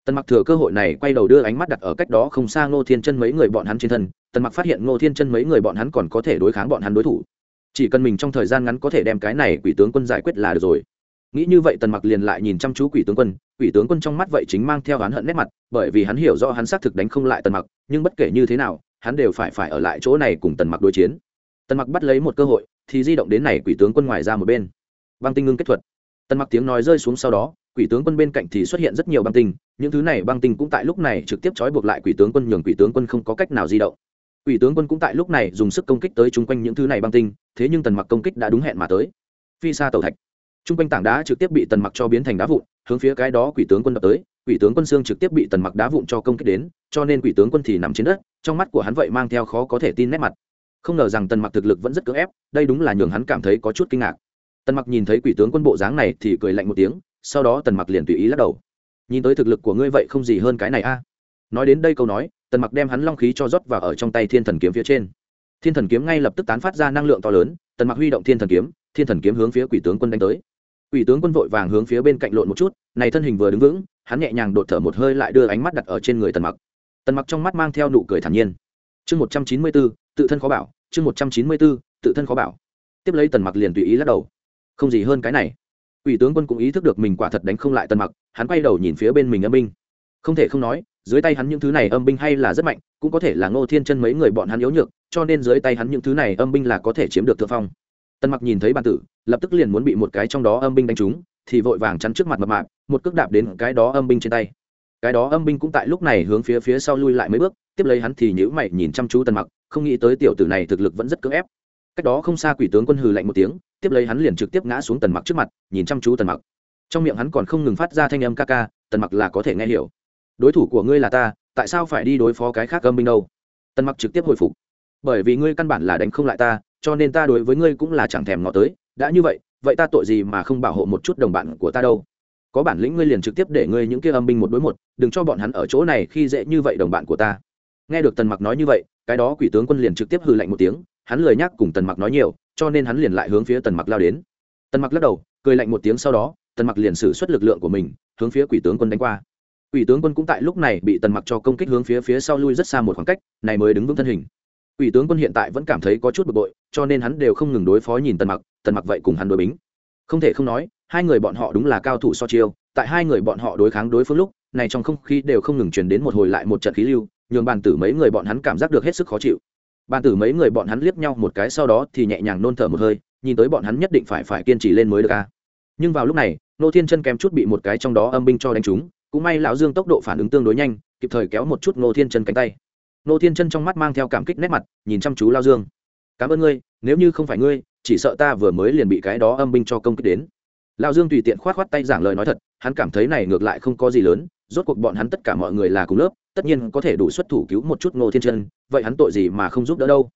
Tần mặc thừa cơ hội này quay đầu đưa ánh mắt đặt ở cách đó không xa ngô thiên chân mấy người bọn hắn trên thân, tần mặc phát hiện ngô thiên chân mấy người bọn hắn còn có thể đối kháng bọn hắn đối thủ. Chỉ cần mình trong thời gian ngắn có thể đem cái này quỷ tướng quân giải quyết là được rồi. Nghĩ như vậy tần mặc liền lại nhìn chăm chú quỷ tướng quân, quỷ tướng quân trong mắt vậy chính mang theo oán hận nét mặt, bởi vì hắn hiểu rõ hắn xác thực đánh không lại tần mặc, nhưng bất kể như thế nào, hắn đều phải phải ở lại chỗ này cùng tần mặc đối chiến. Tần mặc bắt lấy một cơ hội thì di động đến này quỷ tướng quân ngoài ra một bên. Băng tinh ngưng kết thuật. Tần mặc tiếng nói rơi xuống sau đó, quỷ tướng quân bên cạnh thì xuất hiện rất nhiều băng tinh, những thứ này băng tinh cũng tại lúc này trực tiếp trói buộc lại quỷ tướng quân nhường quỷ tướng quân không có cách nào di động. Quỷ tướng quân cũng tại lúc này dùng sức công kích tới chung quanh những thứ này băng tinh, thế nhưng tần mặc công kích đã đúng hẹn mà tới. Phi xa tàu thạch. Chung quanh tảng đá trực tiếp bị tần mặc cho biến thành đá vụn, hướng phía cái đó quỷ tướng quân đập tới, quỷ tướng quân xương trực tiếp bị tần mặc đá vụn cho công kích đến, cho nên quỷ tướng quân thì nằm trên đất, trong mắt của hắn vậy mang theo khó có thể tin nét mặt không ngờ rằng tần mặc thực lực vẫn rất cưỡng ép, đây đúng là nhường hắn cảm thấy có chút kinh ngạc. Tần mặc nhìn thấy quỷ tướng quân bộ dáng này thì cười lạnh một tiếng, sau đó tần mặc liền tùy ý lắc đầu. Nhìn tới thực lực của ngươi vậy không gì hơn cái này a. Nói đến đây câu nói, tần mặc đem hắn long khí cho rót vào ở trong tay thiên thần kiếm phía trên. Thiên thần kiếm ngay lập tức tán phát ra năng lượng to lớn, tần mặc huy động thiên thần kiếm, thiên thần kiếm hướng phía quỷ tướng quân đánh tới. Quỷ tướng quân vội vàng hướng phía bên cạnh lộn một chút, này thân hình vừa đứng vững, hắn nhẹ nhàng đột thở một hơi lại đưa ánh mắt đặt ở trên người tần mặc. Tần mặc trong mắt mang theo nụ cười thản nhiên chương một trăm chín mươi bốn, tự thân khó bảo, chương một trăm chín mươi bốn, tự thân khó bảo. Tiếp lấy tần mặc liền tùy ý lắc đầu. Không gì hơn cái này. Ủy tướng quân cũng ý thức được mình quả thật đánh không lại tần mặc, hắn quay đầu nhìn phía bên mình âm binh. Không thể không nói, dưới tay hắn những thứ này âm binh hay là rất mạnh, cũng có thể là ngô thiên chân mấy người bọn hắn yếu nhược, cho nên dưới tay hắn những thứ này âm binh là có thể chiếm được thượng phong. Tần mặc nhìn thấy bàn tử, lập tức liền muốn bị một cái trong đó âm binh đánh trúng, thì vội vàng chắn trước mặt mập mạp, một cước đạp đến cái đó âm binh trên tay cái đó âm binh cũng tại lúc này hướng phía phía sau lui lại mấy bước, tiếp lấy hắn thì nhữ mày nhìn chăm chú tần mặc, không nghĩ tới tiểu tử này thực lực vẫn rất cưỡng ép. Cách đó không xa quỷ tướng quân hừ lạnh một tiếng, tiếp lấy hắn liền trực tiếp ngã xuống tần mặc trước mặt, nhìn chăm chú tần mặc. Trong miệng hắn còn không ngừng phát ra thanh âm ca ca, tần mặc là có thể nghe hiểu. Đối thủ của ngươi là ta, tại sao phải đi đối phó cái khác âm binh đâu? Tần mặc trực tiếp hồi phục. Bởi vì ngươi căn bản là đánh không lại ta, cho nên ta đối với ngươi cũng là chẳng thèm ngó tới, đã như vậy vậy ta tội gì mà không bảo hộ một chút đồng bạn của ta đâu? Có bản lĩnh ngươi liền trực tiếp để ngươi những kia âm binh một đối một, đừng cho bọn hắn ở chỗ này khi dễ như vậy đồng bạn của ta. Nghe được tần mặc nói như vậy, cái đó quỷ tướng quân liền trực tiếp hừ lạnh một tiếng, hắn lười nhắc cùng tần mặc nói nhiều, cho nên hắn liền lại hướng phía tần mặc lao đến. Tần mặc lắc đầu, cười lạnh một tiếng sau đó, tần mặc liền sử xuất lực lượng của mình, hướng phía quỷ tướng quân đánh qua. Quỷ tướng quân cũng tại lúc này bị tần mặc cho công kích hướng phía phía sau lui rất xa một khoảng cách, này mới đứng vững thân hình. Quỷ tướng quân hiện tại vẫn cảm thấy có chút bực bội, cho nên hắn đều không ngừng đối phó nhìn tần mặc tần mặc vậy cùng hắn đối bính. Không thể không nói hai người bọn họ đúng là cao thủ so chiêu, tại hai người bọn họ đối kháng đối phương lúc, này trong không khí đều không ngừng truyền đến một hồi lại một trận khí lưu, nhường bàn tử mấy người bọn hắn cảm giác được hết sức khó chịu. Bàn tử mấy người bọn hắn liếc nhau một cái sau đó thì nhẹ nhàng nôn thở một hơi, nhìn tới bọn hắn nhất định phải phải kiên trì lên mới được a. Nhưng vào lúc này, nô thiên chân kém chút bị một cái trong đó âm binh cho đánh trúng, cũng may lão dương tốc độ phản ứng tương đối nhanh, kịp thời kéo một chút nô thiên chân cánh tay. Nô thiên chân trong mắt mang theo cảm kích nét mặt, nhìn chăm chú lao dương. Cảm ơn ngươi, nếu như không phải ngươi, chỉ sợ ta vừa mới liền bị cái đó âm binh cho công kích đến lao dương tùy tiện k h o á t k h o á t tay giảng lời nói thật, hắn cảm thấy này ngược lại không có gì lớn, rốt cuộc bọn hắn tất cả mọi người là cùng lớp, tất nhiên có thể đủ xuất thủ cứu một chút ngô thiên chân, vậy hắn tội gì mà không giúp đỡ đâu?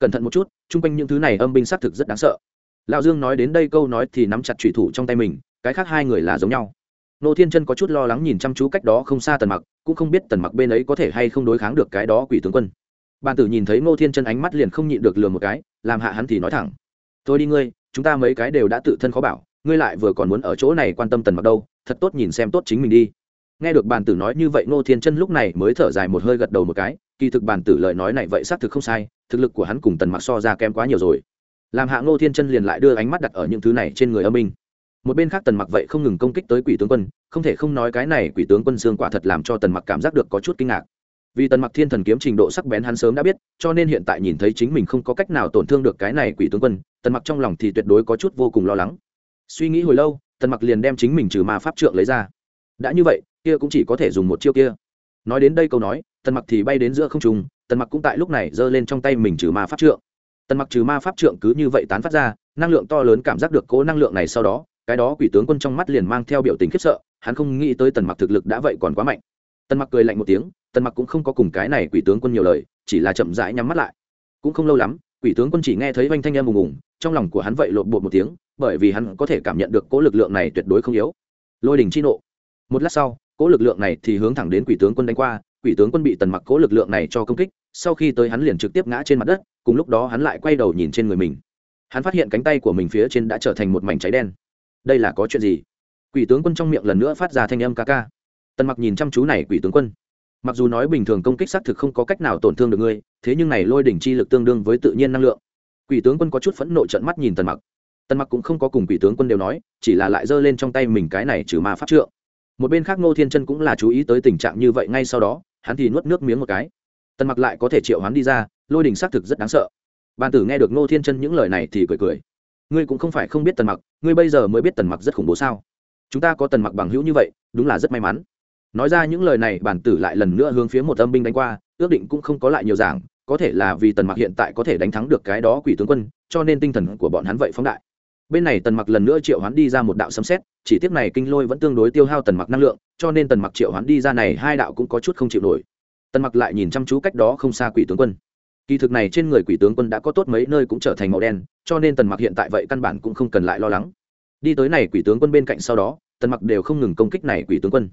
Cẩn thận một chút, chung quanh những thứ này âm binh xác thực rất đáng sợ. Lão dương nói đến đây câu nói thì nắm chặt trùy thủ trong tay mình, cái khác hai người là giống nhau. Nô thiên chân có chút lo lắng nhìn chăm chú cách đó không xa tần mặc, cũng không biết tần mặc bên ấy có thể hay không đối kháng được cái đó quỷ tướng quân. Bàn tử nhìn thấy nô thiên chân ánh mắt liền không nhịn được lừa một cái, làm hạ hắn thì nói thẳng. Thôi đi ngươi, chúng ta mấy cái đều đã tự thân khó bảo ngươi lại vừa còn muốn ở chỗ này quan tâm tần mặc đâu, thật tốt nhìn xem tốt chính mình đi. Nghe được bàn tử nói như vậy nô thiên chân lúc này mới thở dài một hơi gật đầu một cái, kỳ thực bàn tử lời nói này vậy xác thực không sai, thực lực của hắn cùng tần mặc so ra kém quá nhiều rồi. Làm hạ nô thiên chân liền lại đưa ánh mắt đặt ở những thứ này trên người âm minh. Một bên khác tần mặc vậy không ngừng công kích tới quỷ tướng quân, không thể không nói cái này quỷ tướng quân xương quả thật làm cho tần mặc cảm giác được có chút kinh ngạc. Vì tần mặc thiên thần kiếm trình độ sắc bén hắn sớm đã biết, cho nên hiện tại nhìn thấy chính mình không có cách nào tổn thương được cái này quỷ tướng quân, tần mặc trong lòng thì tuyệt đối có chút vô cùng lo lắng suy nghĩ hồi lâu, tần mặc liền đem chính mình trừ ma pháp trượng lấy ra. Đã như vậy, kia cũng chỉ có thể dùng một chiêu kia. Nói đến đây câu nói, tần mặc thì bay đến giữa không trung, tần mặc cũng tại lúc này giơ lên trong tay mình trừ ma pháp trượng. Tần mặc trừ ma pháp trượng cứ như vậy tán phát ra, năng lượng to lớn cảm giác được cố năng lượng này sau đó, cái đó quỷ tướng quân trong mắt liền mang theo biểu tình khiếp sợ, hắn không nghĩ tới tần mặc thực lực đã vậy còn quá mạnh. Tần mặc cười lạnh một tiếng, tần mặc cũng không có cùng cái này quỷ tướng quân nhiều lời, chỉ là chậm rãi nhắm mắt lại. Cũng không lâu lắm, quỷ tướng quân chỉ nghe thấy vanh thanh em ùng ùng, trong lòng của hắn vậy lộn bột một tiếng bởi vì hắn có thể cảm nhận được cỗ lực lượng này tuyệt đối không yếu. Lôi đình chi nộ. Một lát sau, cỗ lực lượng này thì hướng thẳng đến quỷ tướng quân đánh qua, quỷ tướng quân bị tần mặc cỗ lực lượng này cho công kích, sau khi tới hắn liền trực tiếp ngã trên mặt đất, cùng lúc đó hắn lại quay đầu nhìn trên người mình. Hắn phát hiện cánh tay của mình phía trên đã trở thành một mảnh cháy đen. Đây là có chuyện gì? Quỷ tướng quân trong miệng lần nữa phát ra thanh âm ca ca. Tần mặc nhìn chăm chú này quỷ tướng quân. Mặc dù nói bình thường công kích xác thực không có cách nào tổn thương được ngươi, thế nhưng này lôi đỉnh chi lực tương đương với tự nhiên năng lượng. Quỷ tướng quân có chút phẫn nộ trận mắt nhìn tần mặc tần mặc cũng không có cùng quỷ tướng quân đều nói, chỉ là lại giơ lên trong tay mình cái này trừ ma pháp trượng. Một bên khác ngô thiên chân cũng là chú ý tới tình trạng như vậy ngay sau đó, hắn thì nuốt nước miếng một cái. Tần mặc lại có thể triệu hắn đi ra, lôi đình xác thực rất đáng sợ. Bàn tử nghe được ngô thiên chân những lời này thì cười cười. Ngươi cũng không phải không biết tần mặc, ngươi bây giờ mới biết tần mặc rất khủng bố sao? Chúng ta có tần mặc bằng hữu như vậy, đúng là rất may mắn. Nói ra những lời này bản tử lại lần nữa hướng phía một âm binh đánh qua, ước định cũng không có lại nhiều giảng, có thể là vì tần mặc hiện tại có thể đánh thắng được cái đó quỷ tướng quân, cho nên tinh thần của bọn hắn vậy phóng đại bên này tần mặc lần nữa triệu hoán đi ra một đạo sấm xét chỉ tiếp này kinh lôi vẫn tương đối tiêu hao tần mặc năng lượng, cho nên tần mặc triệu hoán đi ra này hai đạo cũng có chút không chịu nổi. Tần mặc lại nhìn chăm chú cách đó không xa quỷ tướng quân. Kỳ thực này trên người quỷ tướng quân đã có tốt mấy nơi cũng trở thành màu đen, cho nên tần mặc hiện tại vậy căn bản cũng không cần lại lo lắng. Đi tới này quỷ tướng quân bên cạnh sau đó, tần mặc đều không ngừng công kích này quỷ tướng quân.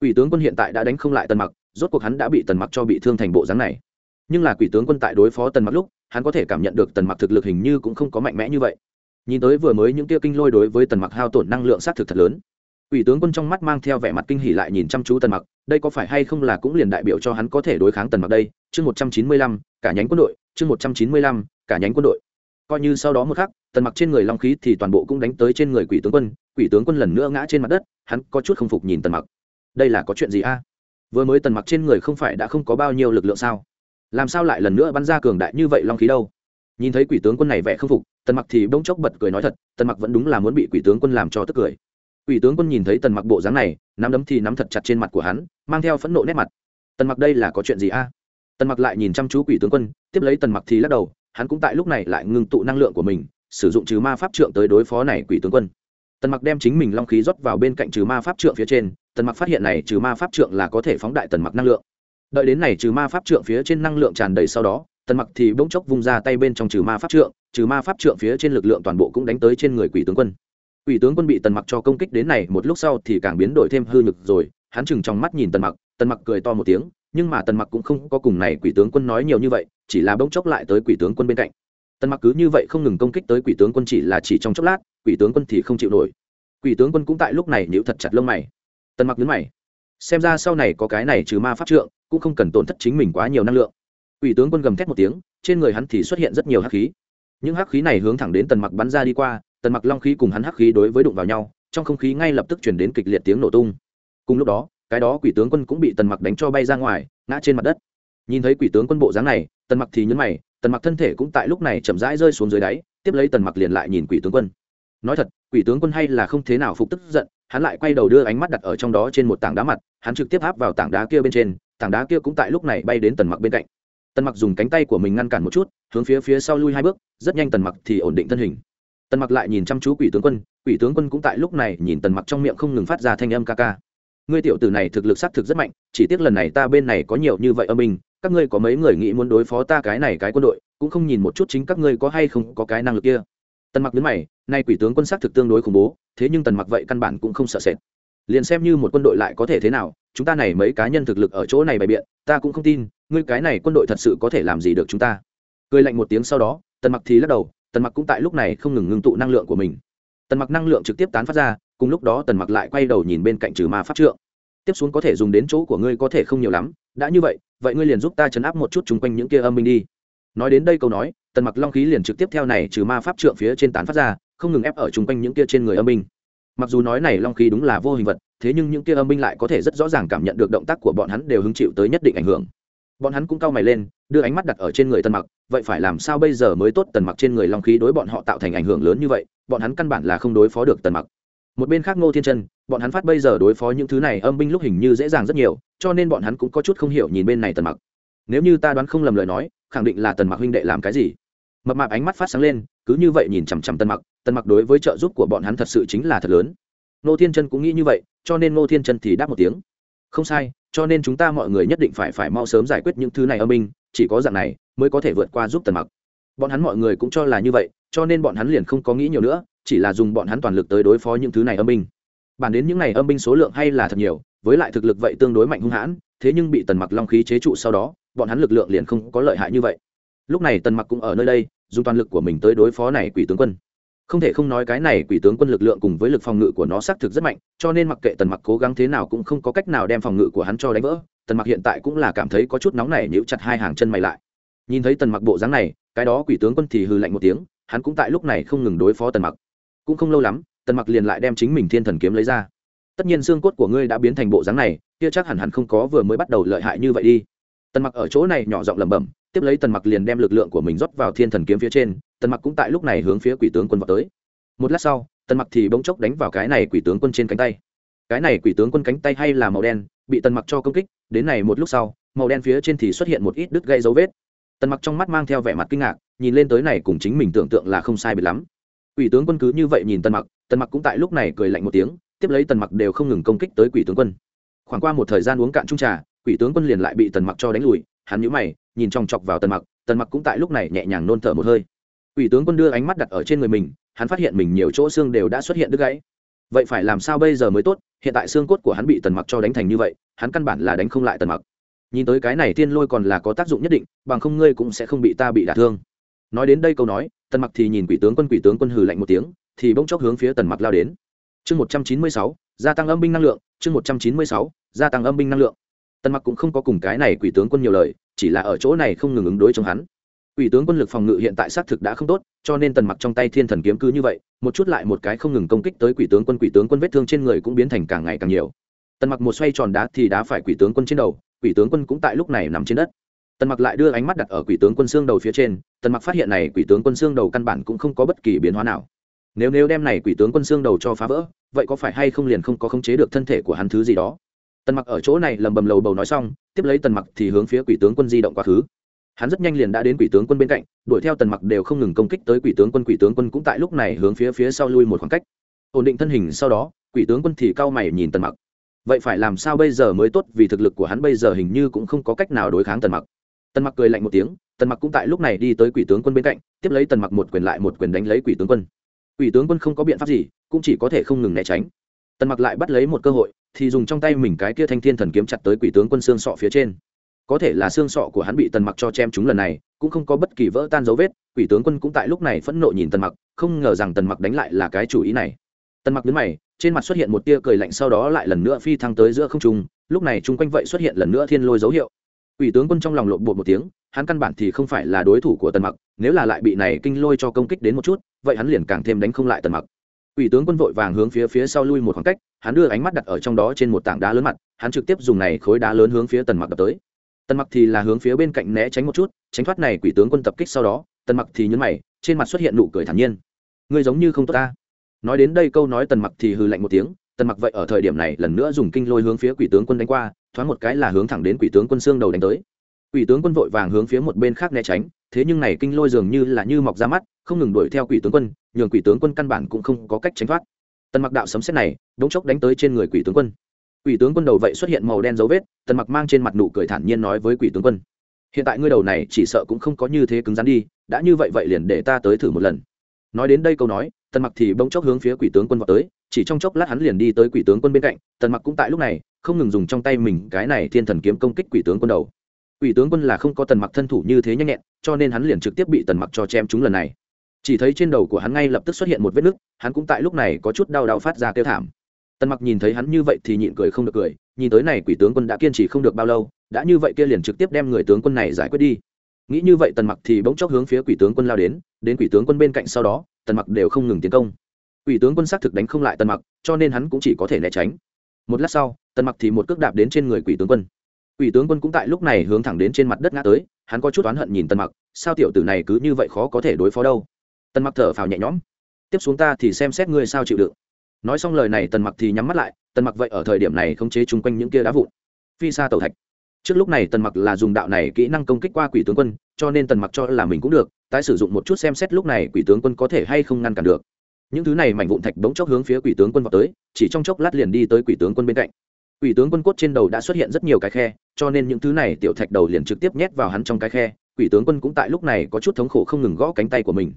Quỷ tướng quân hiện tại đã đánh không lại tần mặc, rốt cuộc hắn đã bị tần mặc cho bị thương thành bộ dáng này. Nhưng là quỷ tướng quân tại đối phó tần mặc lúc, hắn có thể cảm nhận được tần mặc thực lực hình như cũng không có mạnh mẽ như vậy nhìn tới vừa mới những tia kinh lôi đối với tần mặc hao tổn năng lượng sát thực thật lớn. Quỷ tướng quân trong mắt mang theo vẻ mặt kinh hỉ lại nhìn chăm chú tần mặc, đây có phải hay không là cũng liền đại biểu cho hắn có thể đối kháng tần mặc đây? Chương một trăm chín mươi lăm, cả nhánh quân đội, chương một trăm chín mươi lăm, cả nhánh quân đội. Coi như sau đó một khắc, tần mặc trên người long khí thì toàn bộ cũng đánh tới trên người quỷ tướng quân, quỷ tướng quân lần nữa ngã trên mặt đất, hắn có chút không phục nhìn tần mặc. Đây là có chuyện gì a? Vừa mới tần mặc trên người không phải đã không có bao nhiêu lực lượng sao? Làm sao lại lần nữa bắn ra cường đại như vậy long khí đâu? Nhìn thấy quỷ tướng quân này vẻ không phục, tần mặc thì bỗng chốc bật cười nói thật, tần mặc vẫn đúng là muốn bị quỷ tướng quân làm cho tức cười. Quỷ tướng quân nhìn thấy tần mặc bộ dáng này, nắm đấm thì nắm thật chặt trên mặt của hắn, mang theo phẫn nộ nét mặt. Tần mặc đây là có chuyện gì a? Tần mặc lại nhìn chăm chú quỷ tướng quân, tiếp lấy tần mặc thì lắc đầu, hắn cũng tại lúc này lại ngưng tụ năng lượng của mình, sử dụng trừ ma pháp trượng tới đối phó này quỷ tướng quân. Tần mặc đem chính mình long khí rót vào bên cạnh trừ ma pháp trượng phía trên, tần mặc phát hiện này trừ ma pháp trượng là có thể phóng đại tần mặc năng lượng. Đợi đến này trừ ma pháp trượng phía trên năng lượng tràn đầy sau đó tần mặc thì bỗng chốc vung ra tay bên trong trừ ma pháp trượng, trừ ma pháp trượng phía trên lực lượng toàn bộ cũng đánh tới trên người quỷ tướng quân. Quỷ tướng quân bị tần mặc cho công kích đến này một lúc sau thì càng biến đổi thêm hư lực rồi, hắn chừng trong mắt nhìn tần mặc tần mặc cười to một tiếng, nhưng mà tần mặc cũng không có cùng này quỷ tướng quân nói nhiều như vậy, chỉ là bỗng chốc lại tới quỷ tướng quân bên cạnh. Tần mặc cứ như vậy không ngừng công kích tới quỷ tướng quân chỉ là chỉ trong chốc lát, quỷ tướng quân thì không chịu nổi. Quỷ tướng quân cũng tại lúc này nhíu thật chặt lông mày. Tần mặc nhấn mày, xem ra sau này có cái này trừ ma pháp trượng, cũng không cần tổn thất chính mình quá nhiều năng lượng quỷ tướng quân gầm thét một tiếng, trên người hắn thì xuất hiện rất nhiều hắc khí. Những hắc khí này hướng thẳng đến tần mặc bắn ra đi qua, tần mặc long khí cùng hắn hắc khí đối với đụng vào nhau, trong không khí ngay lập tức chuyển đến kịch liệt tiếng nổ tung. Cùng lúc đó, cái đó quỷ tướng quân cũng bị tần mặc đánh cho bay ra ngoài, ngã trên mặt đất. Nhìn thấy quỷ tướng quân bộ dáng này, tần mặc thì nhướng mày, tần mặc thân thể cũng tại lúc này chậm rãi rơi xuống dưới đáy, tiếp lấy tần mặc liền lại nhìn quỷ tướng quân. Nói thật, quỷ tướng quân hay là không thế nào phục tức giận, hắn lại quay đầu đưa ánh mắt đặt ở trong đó trên một tảng đá mặt, hắn trực tiếp áp vào tảng đá kia bên trên, tảng đá kia cũng tại lúc này bay đến tần mặc bên cạnh tần mặc dùng cánh tay của mình ngăn cản một chút, hướng phía phía sau lui hai bước, rất nhanh tần mặc thì ổn định thân hình. Tần mặc lại nhìn chăm chú quỷ tướng quân, quỷ tướng quân cũng tại lúc này nhìn tần mặc trong miệng không ngừng phát ra thanh âm ca ca. Ngươi tiểu tử này thực lực xác thực rất mạnh, chỉ tiếc lần này ta bên này có nhiều như vậy âm minh các ngươi có mấy người nghĩ muốn đối phó ta cái này cái quân đội, cũng không nhìn một chút chính các ngươi có hay không có cái năng lực kia. Tần mặc đứng mày, nay quỷ tướng quân xác thực tương đối khủng bố, thế nhưng tần mặc vậy căn bản cũng không sợ sệt. Liền xem như một quân đội lại có thể thế nào, chúng ta này mấy cá nhân thực lực ở chỗ này bày biện, ta cũng không tin ngươi cái này quân đội thật sự có thể làm gì được chúng ta? Cười lạnh một tiếng sau đó, tần mặc thì lắc đầu, tần mặc cũng tại lúc này không ngừng ngưng tụ năng lượng của mình. Tần mặc năng lượng trực tiếp tán phát ra, cùng lúc đó tần mặc lại quay đầu nhìn bên cạnh trừ ma pháp trượng. Tiếp xuống có thể dùng đến chỗ của ngươi có thể không nhiều lắm, đã như vậy vậy ngươi liền giúp ta chấn áp một chút chung quanh những kia âm minh đi. Nói đến đây câu nói, tần mặc long khí liền trực tiếp theo này trừ ma pháp trượng phía trên tán phát ra, không ngừng ép ở chung quanh những kia trên người âm minh mặc dù nói này long khí đúng là vô hình vật, thế nhưng những kia âm minh lại có thể rất rõ ràng cảm nhận được động tác của bọn hắn đều hứng chịu tới nhất định ảnh hưởng bọn hắn cũng cau mày lên, đưa ánh mắt đặt ở trên người tần mặc, vậy phải làm sao bây giờ mới tốt tần mặc trên người long khí đối bọn họ tạo thành ảnh hưởng lớn như vậy, bọn hắn căn bản là không đối phó được tần mặc. Một bên khác ngô thiên chân bọn hắn phát bây giờ đối phó những thứ này âm binh lúc hình như dễ dàng rất nhiều, cho nên bọn hắn cũng có chút không hiểu nhìn bên này tần mặc. Nếu như ta đoán không lầm lời nói, khẳng định là tần mặc huynh đệ làm cái gì? Mập mạp ánh mắt phát sáng lên, cứ như vậy nhìn chằm chằm tần mặc tần mặc đối với trợ giúp của bọn hắn thật sự chính là thật lớn. Ngô thiên chân cũng nghĩ như vậy, cho nên ngô thiên chân thì đáp một tiếng. Không sai cho nên chúng ta mọi người nhất định phải phải mau sớm giải quyết những thứ này âm minh, chỉ có dạng này mới có thể vượt qua giúp tần mặc. Bọn hắn mọi người cũng cho là như vậy, cho nên bọn hắn liền không có nghĩ nhiều nữa, chỉ là dùng bọn hắn toàn lực tới đối phó những thứ này âm binh bản đến những này âm binh số lượng hay là thật nhiều, với lại thực lực vậy tương đối mạnh hung hãn, thế nhưng bị tần mặc long khí chế trụ sau đó, bọn hắn lực lượng liền không có lợi hại như vậy. Lúc này tần mặc cũng ở nơi đây, dùng toàn lực của mình tới đối phó này quỷ tướng quân không thể không nói cái này quỷ tướng quân lực lượng cùng với lực phòng ngự của nó xác thực rất mạnh, cho nên mặc kệ tần mặc cố gắng thế nào cũng không có cách nào đem phòng ngự của hắn cho đánh vỡ. Tần mặc hiện tại cũng là cảm thấy có chút nóng này nhíu chặt hai hàng chân mày lại. Nhìn thấy tần mặc bộ dáng này, cái đó quỷ tướng quân thì hừ lạnh một tiếng, hắn cũng tại lúc này không ngừng đối phó tần mặc. Cũng không lâu lắm, tần mặc liền lại đem chính mình thiên thần kiếm lấy ra. Tất nhiên xương cốt của ngươi đã biến thành bộ dáng này, kia chắc hẳn hẳn không có vừa mới bắt đầu lợi hại như vậy đi. Tần mặc ở chỗ này nhỏ giọng lẩm bẩm, tiếp lấy tần mặc liền đem lực lượng của mình rót vào thiên thần kiếm phía trên tần mặc cũng tại lúc này hướng phía quỷ tướng quân vào tới. Một lát sau, tần mặc thì bỗng chốc đánh vào cái này quỷ tướng quân trên cánh tay. Cái này quỷ tướng quân cánh tay hay là màu đen, bị tần mặc cho công kích, đến này một lúc sau, màu đen phía trên thì xuất hiện một ít đứt gây dấu vết. Tần mặc trong mắt mang theo vẻ mặt kinh ngạc, nhìn lên tới này cùng chính mình tưởng tượng là không sai biệt lắm. Quỷ tướng quân cứ như vậy nhìn tần mặc tần mặc cũng tại lúc này cười lạnh một tiếng, tiếp lấy tần mặc đều không ngừng công kích tới quỷ tướng quân. Khoảng qua một thời gian uống cạn trung trà, quỷ tướng quân liền lại bị tần mặc cho đánh lùi, hắn nhíu mày, nhìn chòng chọc vào tần mặc tần mặc cũng tại lúc này nhẹ nhàng nôn thở một hơi quỷ tướng quân đưa ánh mắt đặt ở trên người mình, hắn phát hiện mình nhiều chỗ xương đều đã xuất hiện đứt gãy. Vậy phải làm sao bây giờ mới tốt? Hiện tại xương cốt của hắn bị tần mặc cho đánh thành như vậy, hắn căn bản là đánh không lại tần mặc. Nhìn tới cái này tiên lôi còn là có tác dụng nhất định, bằng không ngươi cũng sẽ không bị ta bị đả thương. Nói đến đây câu nói, tần mặc thì nhìn quỷ tướng quân, quỷ tướng quân hừ lạnh một tiếng, thì bỗng chốc hướng phía tần mặc lao đến. Chương một trăm chín mươi sáu, gia tăng âm binh năng lượng, chương một trăm chín mươi sáu, gia tăng âm binh năng lượng. Tần mặc cũng không có cùng cái này quỷ tướng quân nhiều lời, chỉ là ở chỗ này không ngừng ứng đối chống hắn quỷ tướng quân lực phòng ngự hiện tại xác thực đã không tốt, cho nên tần mặc trong tay thiên thần kiếm cứ như vậy, một chút lại một cái không ngừng công kích tới quỷ tướng quân, quỷ tướng quân vết thương trên người cũng biến thành càng ngày càng nhiều. Tần mặc một xoay tròn đá thì đá phải quỷ tướng quân trên đầu, quỷ tướng quân cũng tại lúc này nằm trên đất. Tần mặc lại đưa ánh mắt đặt ở quỷ tướng quân xương đầu phía trên, tần mặc phát hiện này quỷ tướng quân xương đầu căn bản cũng không có bất kỳ biến hóa nào. Nếu nếu đem này quỷ tướng quân xương đầu cho phá vỡ, vậy có phải hay không liền không có khống chế được thân thể của hắn thứ gì đó? Tần mặc ở chỗ này lầm bầm lầu bầu nói xong, tiếp lấy tần mặc thì hướng phía quỷ tướng quân di động quá khứ hắn rất nhanh liền đã đến quỷ tướng quân bên cạnh, đuổi theo tần mặc đều không ngừng công kích tới quỷ tướng quân, quỷ tướng quân cũng tại lúc này hướng phía phía sau lui một khoảng cách. Ổn định thân hình sau đó, quỷ tướng quân thì cao mày nhìn tần mặc. Vậy phải làm sao bây giờ mới tốt, vì thực lực của hắn bây giờ hình như cũng không có cách nào đối kháng tần mặc. Tần mặc cười lạnh một tiếng, tần mặc cũng tại lúc này đi tới quỷ tướng quân bên cạnh, tiếp lấy tần mặc một quyền lại một quyền đánh lấy quỷ tướng quân. Quỷ tướng quân không có biện pháp gì, cũng chỉ có thể không ngừng né tránh. Tần mặc lại bắt lấy một cơ hội, thì dùng trong tay mình cái kia thanh thiên thần kiếm chặt tới quỷ tướng quân xương sọ phía trên có thể là xương sọ của hắn bị tần mặc cho chém chúng lần này cũng không có bất kỳ vỡ tan dấu vết quỷ tướng quân cũng tại lúc này phẫn nộ nhìn tần mặc không ngờ rằng tần mặc đánh lại là cái chủ ý này. Tần mặc đứng mày trên mặt xuất hiện một tia cười lạnh sau đó lại lần nữa phi thăng tới giữa không trung lúc này chung quanh vậy xuất hiện lần nữa thiên lôi dấu hiệu. Quỷ tướng quân trong lòng lộn bột một tiếng hắn căn bản thì không phải là đối thủ của tần mặc nếu là lại bị này kinh lôi cho công kích đến một chút vậy hắn liền càng thêm đánh không lại tần mặc. Quỷ tướng quân vội vàng hướng phía phía sau lui một khoảng cách, hắn đưa ánh mắt đặt ở trong đó trên một tảng đá lớn mặt, hắn trực tiếp dùng này khối đá lớn hướng phía Tần Mặc đập tới. Tần Mặc thì là hướng phía bên cạnh né tránh một chút, tránh thoát này quỷ tướng quân tập kích sau đó, Tần Mặc thì nhấn mày, trên mặt xuất hiện nụ cười thản nhiên. Ngươi giống như không tốt ta. Nói đến đây câu nói Tần Mặc thì hư lạnh một tiếng, Tần Mặc vậy ở thời điểm này lần nữa dùng kinh lôi hướng phía quỷ tướng quân đánh qua, thoáng một cái là hướng thẳng đến quỷ tướng quân xương đầu đánh tới. Quỷ tướng quân vội vàng hướng phía một bên khác né tránh, thế nhưng này kinh lôi dường như là như mọc ra mắt, không ngừng đuổi theo quỷ tướng quân, nhường quỷ tướng quân căn bản cũng không có cách tránh thoát tần mặc đạo sấm xét này đống chốc đánh tới trên người quỷ tướng quân quỷ tướng quân đầu vậy xuất hiện màu đen dấu vết, tần mặc mang trên mặt nụ cười thản nhiên nói với quỷ tướng quân. Hiện tại ngươi đầu này chỉ sợ cũng không có như thế cứng rắn đi, đã như vậy vậy liền để ta tới thử một lần. Nói đến đây câu nói, tần mặc thì bỗng chốc hướng phía quỷ tướng quân vào tới, chỉ trong chốc lát hắn liền đi tới quỷ tướng quân bên cạnh, tần mặc cũng tại lúc này, không ngừng dùng trong tay mình cái này thiên thần kiếm công kích quỷ tướng quân đầu. Quỷ tướng quân là không có tần mặc thân thủ như thế nhanh nhẹn, cho nên hắn liền trực tiếp bị tần mặc cho chém chúng lần này. Chỉ thấy trên đầu của hắn ngay lập tức xuất hiện một vết nứt, hắn cũng tại lúc này có chút đau đau phát ra kêu thảm tần mặc nhìn thấy hắn như vậy thì nhịn cười không được cười, nhìn tới này quỷ tướng quân đã kiên trì không được bao lâu, đã như vậy kia liền trực tiếp đem người tướng quân này giải quyết đi. Nghĩ như vậy tần mặc thì bỗng chốc hướng phía quỷ tướng quân lao đến đến quỷ tướng quân bên cạnh sau đó, tần mặc đều không ngừng tiến công. Quỷ tướng quân xác thực đánh không lại tần mặc, cho nên hắn cũng chỉ có thể né tránh. Một lát sau, tần mặc thì một cước đạp đến trên người quỷ tướng quân. Quỷ tướng quân cũng tại lúc này hướng thẳng đến trên mặt đất ngã tới, hắn có chút oán hận nhìn tần mặc, sao tiểu tử này cứ như vậy khó có thể đối phó đâu? Tần mặc thở phào nhẹ nhõm. Tiếp xuống ta thì xem xét ngươi sao chịu đựng nói xong lời này, tần mặc thì nhắm mắt lại, tần mặc vậy ở thời điểm này khống chế chung quanh những kia đá vụn. Phi xa tàu thạch. Trước lúc này, tần mặc là dùng đạo này kỹ năng công kích qua quỷ tướng quân, cho nên tần mặc cho là mình cũng được, tái sử dụng một chút xem xét lúc này quỷ tướng quân có thể hay không ngăn cản được. Những thứ này mảnh vụn thạch bỗng chốc hướng phía quỷ tướng quân vào tới, chỉ trong chốc lát liền đi tới quỷ tướng quân bên cạnh. Quỷ tướng quân cốt trên đầu đã xuất hiện rất nhiều cái khe, cho nên những thứ này tiểu thạch đầu liền trực tiếp nhét vào hắn trong cái khe. Quỷ tướng quân cũng tại lúc này có chút thống khổ không ngừng gõ cánh tay của mình.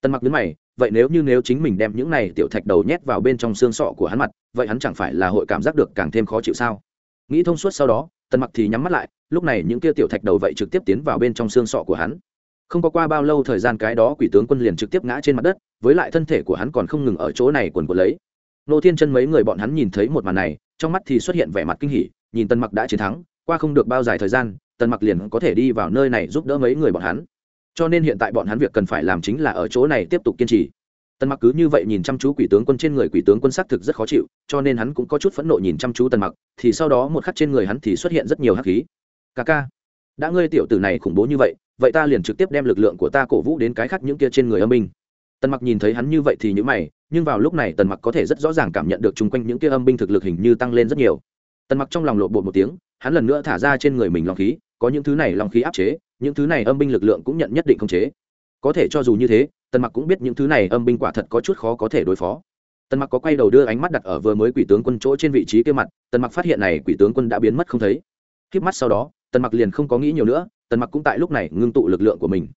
Tần mặc đứng mày vậy nếu như nếu chính mình đem những này tiểu thạch đầu nhét vào bên trong xương sọ của hắn mặt, vậy hắn chẳng phải là hội cảm giác được càng thêm khó chịu sao? Nghĩ thông suốt sau đó, tần mặc thì nhắm mắt lại, lúc này những kia tiểu thạch đầu vậy trực tiếp tiến vào bên trong xương sọ của hắn. Không có qua bao lâu thời gian cái đó quỷ tướng quân liền trực tiếp ngã trên mặt đất, với lại thân thể của hắn còn không ngừng ở chỗ này quần quần lấy. Nô thiên chân mấy người bọn hắn nhìn thấy một màn này, trong mắt thì xuất hiện vẻ mặt kinh hỉ, nhìn tần mặc đã chiến thắng, qua không được bao dài thời gian, tần mặc liền có thể đi vào nơi này giúp đỡ mấy người bọn hắn cho nên hiện tại bọn hắn việc cần phải làm chính là ở chỗ này tiếp tục kiên trì. Tần mặc cứ như vậy nhìn chăm chú quỷ tướng quân trên người quỷ tướng quân xác thực rất khó chịu, cho nên hắn cũng có chút phẫn nộ nhìn chăm chú tần mặc, thì sau đó một khắc trên người hắn thì xuất hiện rất nhiều hắc khí. Ca ca, đã ngươi tiểu tử này khủng bố như vậy vậy ta liền trực tiếp đem lực lượng của ta cổ vũ đến cái khác những kia trên người âm binh. Tần mặc nhìn thấy hắn như vậy thì nhữ mày, nhưng vào lúc này tần mặc có thể rất rõ ràng cảm nhận được chung quanh những kia âm binh thực lực hình như tăng lên rất nhiều. Tần mặc trong lòng lộ bột một tiếng, hắn lần nữa thả ra trên người mình lòng khí, có những thứ này lòng khí áp chế những thứ này âm binh lực lượng cũng nhận nhất định khống chế. Có thể cho dù như thế, tần mặc cũng biết những thứ này âm binh quả thật có chút khó có thể đối phó. Tần mặc có quay đầu đưa ánh mắt đặt ở vừa mới quỷ tướng quân chỗ trên vị trí kia mặt, tần mặc phát hiện này quỷ tướng quân đã biến mất không thấy. Khiếp mắt sau đó, tần mặc liền không có nghĩ nhiều nữa, tần mặc cũng tại lúc này ngưng tụ lực lượng của mình.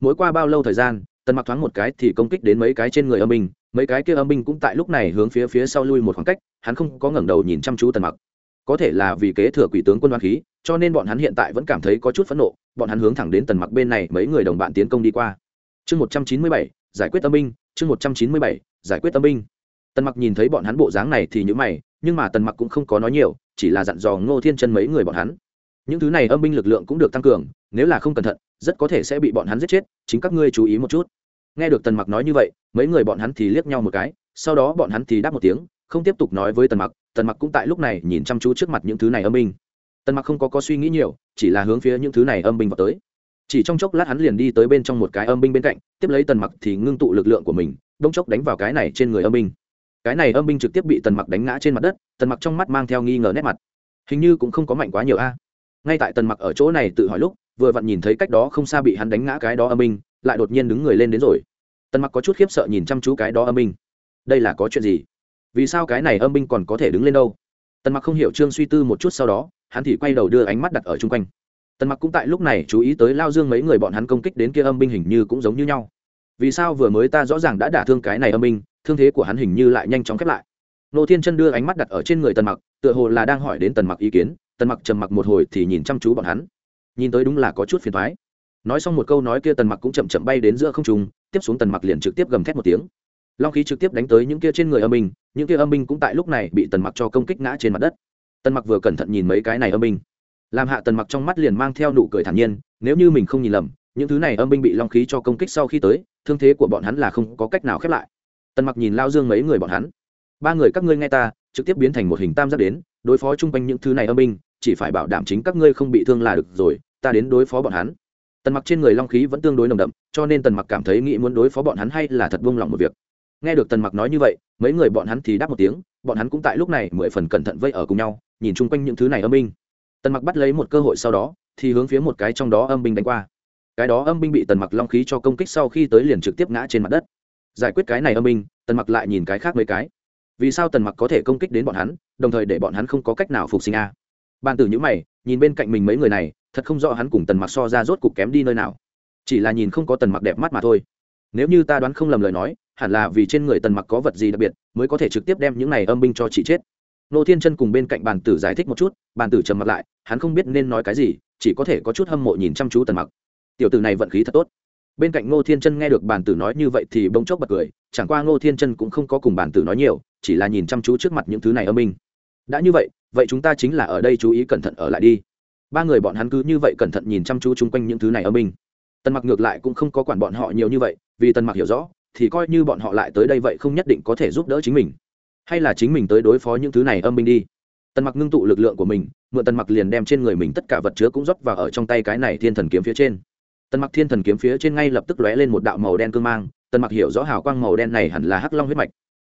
Mỗi qua bao lâu thời gian, tần mặc thoáng một cái thì công kích đến mấy cái trên người âm binh, mấy cái kia âm binh cũng tại lúc này hướng phía phía sau lui một khoảng cách, hắn không có ngẩng đầu nhìn chăm chú tần mặc có thể là vì kế thừa quỷ tướng quân đoan khí, cho nên bọn hắn hiện tại vẫn cảm thấy có chút phẫn nộ, bọn hắn hướng thẳng đến tần mặc bên này mấy người đồng bạn tiến công đi qua. Chương một trăm chín mươi bảy, giải quyết tâm binh, chương một trăm chín mươi bảy, giải quyết tâm binh. Tần mặc nhìn thấy bọn hắn bộ dáng này thì nhữ mày, nhưng mà tần mặc cũng không có nói nhiều, chỉ là dặn dò ngô thiên chân mấy người bọn hắn. Những thứ này âm binh lực lượng cũng được tăng cường, nếu là không cẩn thận, rất có thể sẽ bị bọn hắn giết chết, chính các ngươi chú ý một chút. Nghe được tần mặc nói như vậy, mấy người bọn hắn thì liếc nhau một cái, sau đó bọn hắn thì đáp một tiếng không tiếp tục nói với tần mặc tần mặc cũng tại lúc này nhìn chăm chú trước mặt những thứ này âm binh. Tần mặc không có có suy nghĩ nhiều, chỉ là hướng phía những thứ này âm binh vào tới. Chỉ trong chốc lát hắn liền đi tới bên trong một cái âm binh bên cạnh, tiếp lấy tần mặc thì ngưng tụ lực lượng của mình, đông chốc đánh vào cái này trên người âm binh. Cái này âm binh trực tiếp bị tần mặc đánh ngã trên mặt đất, tần mặc trong mắt mang theo nghi ngờ nét mặt. Hình như cũng không có mạnh quá nhiều a. À. Ngay tại tần mặc ở chỗ này tự hỏi lúc, vừa vặn nhìn thấy cách đó không xa bị hắn đánh ngã cái đó âm binh, lại đột nhiên đứng người lên đến rồi. Tần mặc có chút khiếp sợ nhìn chăm chú cái đó âm binh. Đây là có chuyện gì? Vì sao cái này âm binh còn có thể đứng lên đâu? Tần mặc không hiểu trương suy tư một chút sau đó, hắn thì quay đầu đưa ánh mắt đặt ở chung quanh. Tần mặc cũng tại lúc này chú ý tới lao dương mấy người bọn hắn công kích đến kia âm binh hình như cũng giống như nhau. Vì sao vừa mới ta rõ ràng đã đả thương cái này âm binh, thương thế của hắn hình như lại nhanh chóng khép lại. Nô thiên chân đưa ánh mắt đặt ở trên người tần mặc, tựa hồ là đang hỏi đến tần mặc ý kiến. Tần mặc trầm mặc một hồi thì nhìn chăm chú bọn hắn. Nhìn tới đúng là có chút phiền thoái nói xong một câu nói kia, tần mặc cũng chậm chậm bay đến giữa không trung, tiếp xuống tần mặc liền trực tiếp gầm thét một tiếng long khí trực tiếp đánh tới những kia trên người âm binh, những kia âm binh cũng tại lúc này bị tần mặc cho công kích ngã trên mặt đất. Tần mặc vừa cẩn thận nhìn mấy cái này âm binh. Làm hạ tần mặc trong mắt liền mang theo nụ cười thản nhiên, nếu như mình không nhìn lầm, những thứ này âm binh bị long khí cho công kích sau khi tới, thương thế của bọn hắn là không có cách nào khép lại. Tần mặc nhìn lao dương mấy người bọn hắn. Ba người các ngươi nghe ta, trực tiếp biến thành một hình tam giác đến, đối phó chung quanh những thứ này âm binh, chỉ phải bảo đảm chính các ngươi không bị thương là được rồi, ta đến đối phó bọn hắn. Tần mặc trên người long khí vẫn tương đối nồng đậm, cho nên tần mặc cảm thấy nghĩ muốn đối phó bọn hắn hay là thật buông lỏng một việc nghe được tần mặc nói như vậy, mấy người bọn hắn thì đáp một tiếng, bọn hắn cũng tại lúc này mười phần cẩn thận vây ở cùng nhau, nhìn chung quanh những thứ này âm binh. Tần mặc bắt lấy một cơ hội sau đó, thì hướng phía một cái trong đó âm binh đánh qua. Cái đó âm binh bị tần mặc long khí cho công kích sau khi tới liền trực tiếp ngã trên mặt đất. Giải quyết cái này âm binh, tần mặc lại nhìn cái khác mấy cái. Vì sao tần mặc có thể công kích đến bọn hắn, đồng thời để bọn hắn không có cách nào phục sinh a? À? bàn tử nhữ mày, nhìn bên cạnh mình mấy người này, thật không rõ hắn cùng tần mặc so ra rốt cục kém đi nơi nào. Chỉ là nhìn không có tần mặc đẹp mắt mà thôi. Nếu như ta đoán không lầm lời nói hẳn là vì trên người tần mặc có vật gì đặc biệt, mới có thể trực tiếp đem những này âm binh cho chị chết. Nô thiên chân cùng bên cạnh bàn tử giải thích một chút, bàn tử trầm mặt lại, hắn không biết nên nói cái gì, chỉ có thể có chút hâm mộ nhìn chăm chú tần mặc. Tiểu tử này vận khí thật tốt. Bên cạnh ngô thiên chân nghe được bàn tử nói như vậy thì bỗng chốc bật cười, chẳng qua ngô thiên chân cũng không có cùng bàn tử nói nhiều, chỉ là nhìn chăm chú trước mặt những thứ này âm binh. Đã như vậy vậy chúng ta chính là ở đây chú ý cẩn thận ở lại đi. Ba người bọn hắn cứ như vậy cẩn thận nhìn chăm chú chung quanh những thứ này âm binh. Tần mặc ngược lại cũng không có quản bọn họ nhiều như vậy, vì tần mặc hiểu rõ thì coi như bọn họ lại tới đây vậy không nhất định có thể giúp đỡ chính mình. Hay là chính mình tới đối phó những thứ này âm binh đi. Tần mặc ngưng tụ lực lượng của mình, mượn tần mặc liền đem trên người mình tất cả vật chứa cũng rót vào ở trong tay cái này thiên thần kiếm phía trên. Tần mặc thiên thần kiếm phía trên ngay lập tức lóe lên một đạo màu đen cương mang, tần mặc hiểu rõ hào quang màu đen này hẳn là hắc long huyết mạch.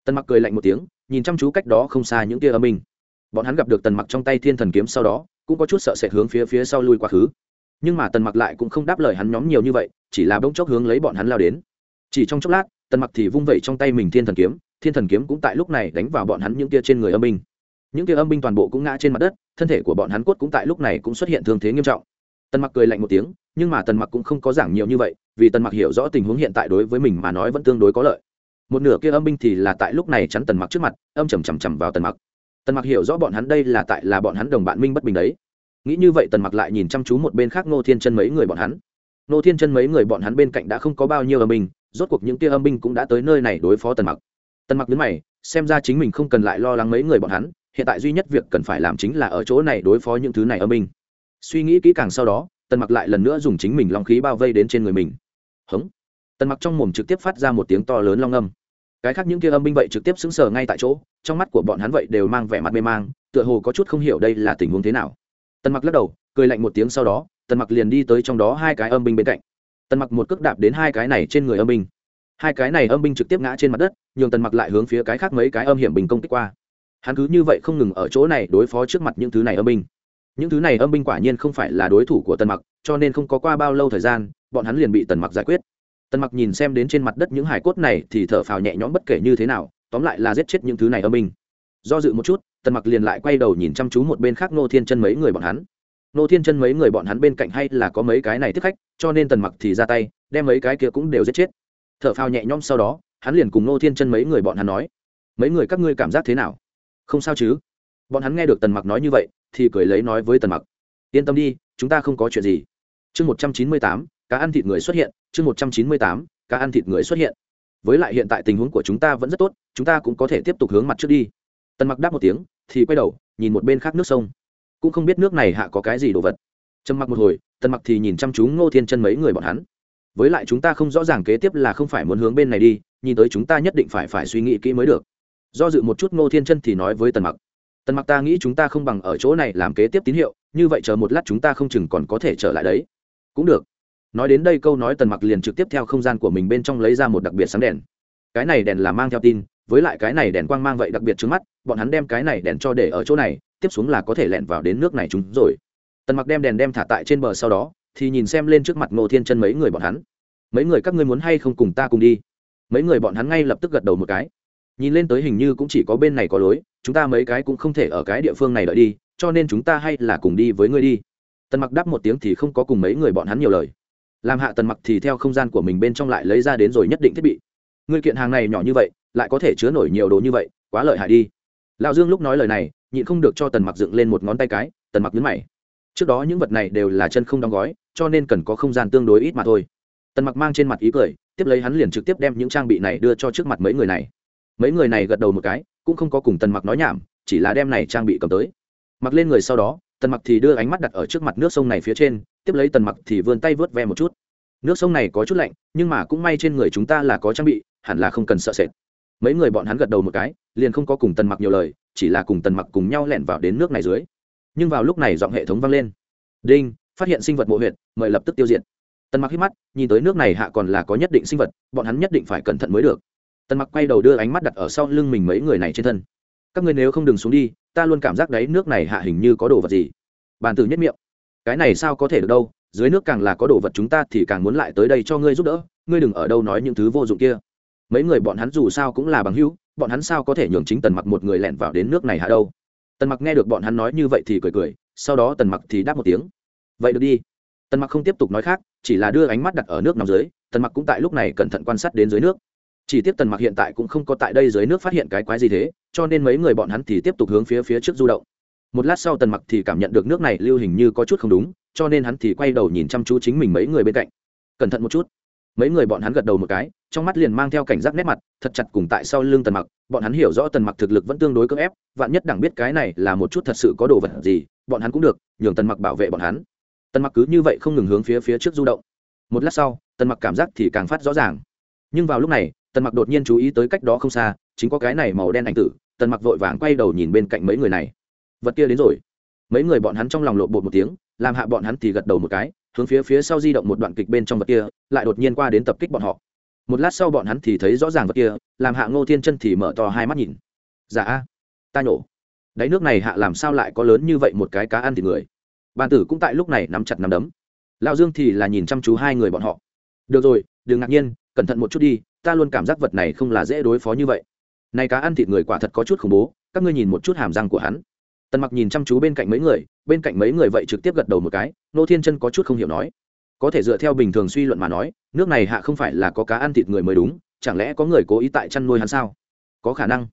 Tần mặc cười lạnh một tiếng, nhìn chăm chú cách đó không xa những tia âm binh. Bọn hắn gặp được tần mặc trong tay thiên thần kiếm sau đó, cũng có chút sợ sệt hướng phía phía sau lui quá khứ. Nhưng mà tần mặc lại cũng không đáp lời hắn nhóm nhiều như vậy, chỉ là bỗng chốc hướng lấy bọn hắn lao đến chỉ trong chốc lát, tần mặc thì vung vẩy trong tay mình thiên thần kiếm, thiên thần kiếm cũng tại lúc này đánh vào bọn hắn những kia trên người âm binh. Những kia âm binh toàn bộ cũng ngã trên mặt đất, thân thể của bọn hắn cốt cũng tại lúc này cũng xuất hiện thương thế nghiêm trọng. Tần mặc cười lạnh một tiếng, nhưng mà tần mặc cũng không có giảng nhiều như vậy, vì tần mặc hiểu rõ tình huống hiện tại đối với mình mà nói vẫn tương đối có lợi. Một nửa kia âm binh thì là tại lúc này chắn tần mặc trước mặt, âm chầm chầm chầm vào tần mặc. Tần mặc hiểu rõ bọn hắn đây là tại là bọn hắn đồng bạn minh bất bình đấy. Nghĩ như vậy tần mặc lại nhìn chăm chú một bên khác ngô thiên chân mấy người bọn hắn. Ngô thiên chân mấy người bọn hắn bên cạnh đã không có bao nhiêu âm binh rốt cuộc những kia âm binh cũng đã tới nơi này đối phó tần mặc. Tần mặc đứng mày, xem ra chính mình không cần lại lo lắng mấy người bọn hắn, hiện tại duy nhất việc cần phải làm chính là ở chỗ này đối phó những thứ này âm binh. Suy nghĩ kỹ càng sau đó, tần mặc lại lần nữa dùng chính mình long khí bao vây đến trên người mình. Hống. Tần mặc trong mồm trực tiếp phát ra một tiếng to lớn long âm. Cái khác những kia âm binh vậy trực tiếp xứng sờ ngay tại chỗ, trong mắt của bọn hắn vậy đều mang vẻ mặt mê mang, tựa hồ có chút không hiểu đây là tình huống thế nào. Tần mặc lắc đầu, cười lạnh một tiếng sau đó, tần mặc liền đi tới trong đó hai cái âm binh bên cạnh tần mặc một cước đạp đến hai cái này trên người âm binh. Hai cái này âm binh trực tiếp ngã trên mặt đất, nhường tần mặc lại hướng phía cái khác mấy cái âm hiểm bình công kích qua. Hắn cứ như vậy không ngừng ở chỗ này đối phó trước mặt những thứ này âm binh. Những thứ này âm binh quả nhiên không phải là đối thủ của tần mặc, cho nên không có qua bao lâu thời gian, bọn hắn liền bị tần mặc giải quyết. Tần mặc nhìn xem đến trên mặt đất những hải cốt này thì thở phào nhẹ nhõm bất kể như thế nào, tóm lại là giết chết những thứ này âm binh. Do dự một chút, tần mặc liền lại quay đầu nhìn chăm chú một bên khác nô thiên chân mấy người bọn hắn nô thiên chân mấy người bọn hắn bên cạnh hay là có mấy cái này tiếp khách, cho nên tần mặc thì ra tay, đem mấy cái kia cũng đều giết chết. Thở phào nhẹ nhõm sau đó, hắn liền cùng nô thiên chân mấy người bọn hắn nói, mấy người các ngươi cảm giác thế nào? Không sao chứ. Bọn hắn nghe được tần mặc nói như vậy, thì cười lấy nói với tần mặc, yên tâm đi, chúng ta không có chuyện gì. Chương một trăm chín mươi tám, cá ăn thịt người xuất hiện, chương một trăm chín mươi tám, cá ăn thịt người xuất hiện. Với lại hiện tại tình huống của chúng ta vẫn rất tốt, chúng ta cũng có thể tiếp tục hướng mặt trước đi. Tần mặc đáp một tiếng, thì quay đầu, nhìn một bên khác nước sông cũng không biết nước này hạ có cái gì đồ vật. Trầm mặc một hồi, tần mặc thì nhìn chăm chú ngô thiên chân mấy người bọn hắn. Với lại chúng ta không rõ ràng kế tiếp là không phải muốn hướng bên này đi, nhìn tới chúng ta nhất định phải phải suy nghĩ kỹ mới được. Do dự một chút ngô thiên chân thì nói với tần mặc. Tần mặc ta nghĩ chúng ta không bằng ở chỗ này làm kế tiếp tín hiệu, như vậy chờ một lát chúng ta không chừng còn có thể trở lại đấy. Cũng được. Nói đến đây câu nói tần mặc liền trực tiếp theo không gian của mình bên trong lấy ra một đặc biệt sáng đèn. Cái này đèn là mang theo tin, với lại cái này đèn quang mang vậy đặc biệt trước mắt, bọn hắn đem cái này đèn cho để ở chỗ này tiếp xuống là có thể lẹn vào đến nước này chúng rồi. Tần mặc đem đèn đem thả tại trên bờ sau đó, thì nhìn xem lên trước mặt ngô thiên chân mấy người bọn hắn. Mấy người các ngươi muốn hay không cùng ta cùng đi? Mấy người bọn hắn ngay lập tức gật đầu một cái. Nhìn lên tới hình như cũng chỉ có bên này có lối, chúng ta mấy cái cũng không thể ở cái địa phương này đợi đi, cho nên chúng ta hay là cùng đi với ngươi đi. Tần mặc đáp một tiếng thì không có cùng mấy người bọn hắn nhiều lời. Làm hạ tần mặc thì theo không gian của mình bên trong lại lấy ra đến rồi nhất định thiết bị. Ngươi kiện hàng này nhỏ như vậy, lại có thể chứa nổi nhiều đồ như vậy, quá lợi hại đi lão dương lúc nói lời này, nhịn không được cho tần mặc dựng lên một ngón tay cái, tần mặc nhấn mày. Trước đó những vật này đều là chân không đóng gói, cho nên cần có không gian tương đối ít mà thôi. Tần mặc mang trên mặt ý cười, tiếp lấy hắn liền trực tiếp đem những trang bị này đưa cho trước mặt mấy người này. Mấy người này gật đầu một cái, cũng không có cùng tần mặc nói nhảm, chỉ là đem này trang bị cầm tới. Mặc lên người sau đó, tần mặc thì đưa ánh mắt đặt ở trước mặt nước sông này phía trên, tiếp lấy tần mặc thì vươn tay vớt ve một chút. Nước sông này có chút lạnh, nhưng mà cũng may trên người chúng ta là có trang bị, hẳn là không cần sợ sệt mấy người bọn hắn gật đầu một cái, liền không có cùng tần mặc nhiều lời, chỉ là cùng tần mặc cùng nhau lẻn vào đến nước này dưới. Nhưng vào lúc này giọng hệ thống vang lên. Đinh, phát hiện sinh vật mộ huyện mời lập tức tiêu diệt. Tần mặc hít mắt, nhìn tới nước này hạ còn là có nhất định sinh vật, bọn hắn nhất định phải cẩn thận mới được. Tần mặc quay đầu đưa ánh mắt đặt ở sau lưng mình mấy người này trên thân. Các người nếu không đừng xuống đi, ta luôn cảm giác đấy nước này hạ hình như có đồ vật gì. Bàn tử nhất miệng. Cái này sao có thể được đâu, dưới nước càng là có đồ vật chúng ta thì càng muốn lại tới đây cho ngươi giúp đỡ, ngươi đừng ở đâu nói những thứ vô dụng kia mấy người bọn hắn dù sao cũng là bằng hữu, bọn hắn sao có thể nhường chính tần mặc một người lẻn vào đến nước này hạ đâu? Tần mặc nghe được bọn hắn nói như vậy thì cười cười, sau đó tần mặc thì đáp một tiếng. Vậy được đi. Tần mặc không tiếp tục nói khác, chỉ là đưa ánh mắt đặt ở nước nằm dưới, tần mặc cũng tại lúc này cẩn thận quan sát đến dưới nước. Chỉ tiếp tần mặc hiện tại cũng không có tại đây dưới nước phát hiện cái quái gì thế, cho nên mấy người bọn hắn thì tiếp tục hướng phía phía trước du động. Một lát sau tần mặc thì cảm nhận được nước này lưu hình như có chút không đúng, cho nên hắn thì quay đầu nhìn chăm chú chính mình mấy người bên cạnh. Cẩn thận một chút mấy người bọn hắn gật đầu một cái, trong mắt liền mang theo cảnh giác nét mặt, thật chặt cùng tại sau lưng tần mặc, bọn hắn hiểu rõ tần mặc thực lực vẫn tương đối cưỡng ép, vạn nhất đẳng biết cái này là một chút thật sự có đồ vật gì, bọn hắn cũng được, nhường tần mặc bảo vệ bọn hắn. Tần mặc cứ như vậy không ngừng hướng phía phía trước du động. Một lát sau, tần mặc cảm giác thì càng phát rõ ràng. Nhưng vào lúc này, tần mặc đột nhiên chú ý tới cách đó không xa, chính có cái này màu đen ảnh tử, tần mặc vội vàng quay đầu nhìn bên cạnh mấy người này. Vật kia đến rồi. Mấy người bọn hắn trong lòng lộ bột một tiếng, làm hạ bọn hắn thì gật đầu một cái hướng phía phía sau di động một đoạn kịch bên trong vật kia, lại đột nhiên qua đến tập kích bọn họ. Một lát sau bọn hắn thì thấy rõ ràng vật kia, làm hạ ngô thiên chân thì mở to hai mắt nhìn. Dạ a, ta nhổ. Đáy nước này hạ làm sao lại có lớn như vậy một cái cá ăn thịt người? Bàn tử cũng tại lúc này nắm chặt nắm đấm. Lão dương thì là nhìn chăm chú hai người bọn họ. Được rồi, đừng ngạc nhiên, cẩn thận một chút đi, ta luôn cảm giác vật này không là dễ đối phó như vậy. Này cá ăn thịt người quả thật có chút khủng bố, các ngươi nhìn một chút hàm răng của hắn tần mặc nhìn chăm chú bên cạnh mấy người, bên cạnh mấy người vậy trực tiếp gật đầu một cái, nô thiên chân có chút không hiểu nói. Có thể dựa theo bình thường suy luận mà nói, nước này hạ không phải là có cá ăn thịt người mới đúng, chẳng lẽ có người cố ý tại chăn nuôi hắn sao? Có khả năng.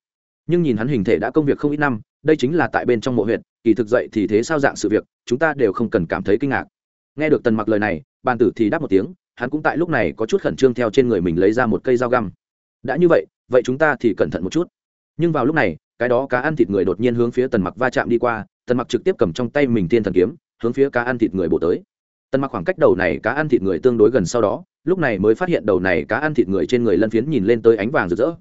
Nhưng nhìn hắn hình thể đã công việc không ít năm, đây chính là tại bên trong mộ huyện kỳ thực dậy thì thế sao dạng sự việc, chúng ta đều không cần cảm thấy kinh ngạc. Nghe được tần mặc lời này, bàn tử thì đáp một tiếng, hắn cũng tại lúc này có chút khẩn trương theo trên người mình lấy ra một cây dao găm. Đã như vậy vậy chúng ta thì cẩn thận một chút. Nhưng vào lúc này cái đó cá ăn thịt người đột nhiên hướng phía tần mặc va chạm đi qua, tần mặc trực tiếp cầm trong tay mình thiên thần kiếm, hướng phía cá ăn thịt người bổ tới. Tần mặc khoảng cách đầu này cá ăn thịt người tương đối gần sau đó, lúc này mới phát hiện đầu này cá ăn thịt người trên người lân phiến nhìn lên tới ánh vàng rực rỡ.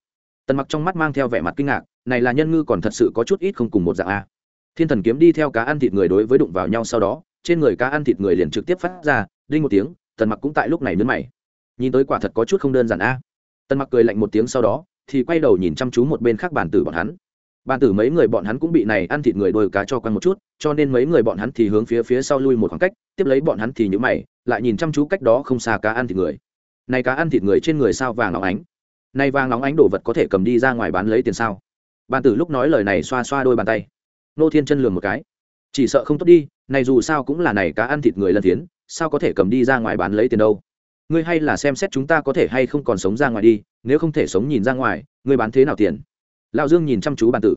Tần mặc trong mắt mang theo vẻ mặt kinh ngạc, này là nhân ngư còn thật sự có chút ít không cùng một dạng a. Thiên thần kiếm đi theo cá ăn thịt người đối với đụng vào nhau sau đó, trên người cá ăn thịt người liền trực tiếp phát ra, đinh một tiếng, tần mặc cũng tại lúc này nhấn mày. Nhìn tới quả thật có chút không đơn giản a. Tần mặc cười lạnh một tiếng sau đó, thì quay đầu nhìn chăm chú một bên khác bàn tử bọn hắn bàn tử mấy người bọn hắn cũng bị này ăn thịt người đôi cá cho quen một chút, cho nên mấy người bọn hắn thì hướng phía phía sau lui một khoảng cách, tiếp lấy bọn hắn thì nhữ mày, lại nhìn chăm chú cách đó không xa cá ăn thịt người. Này cá ăn thịt người trên người sao vàng óng ánh? Này vàng óng ánh đồ vật có thể cầm đi ra ngoài bán lấy tiền sao? Bàn tử lúc nói lời này xoa xoa đôi bàn tay. Nô thiên chân lường một cái. Chỉ sợ không tốt đi, này dù sao cũng là này cá ăn thịt người lân tiến sao có thể cầm đi ra ngoài bán lấy tiền đâu? Ngươi hay là xem xét chúng ta có thể hay không còn sống ra ngoài đi, nếu không thể sống nhìn ra ngoài, ngươi bán thế nào tiền? Lão dương nhìn chăm chú bàn tử.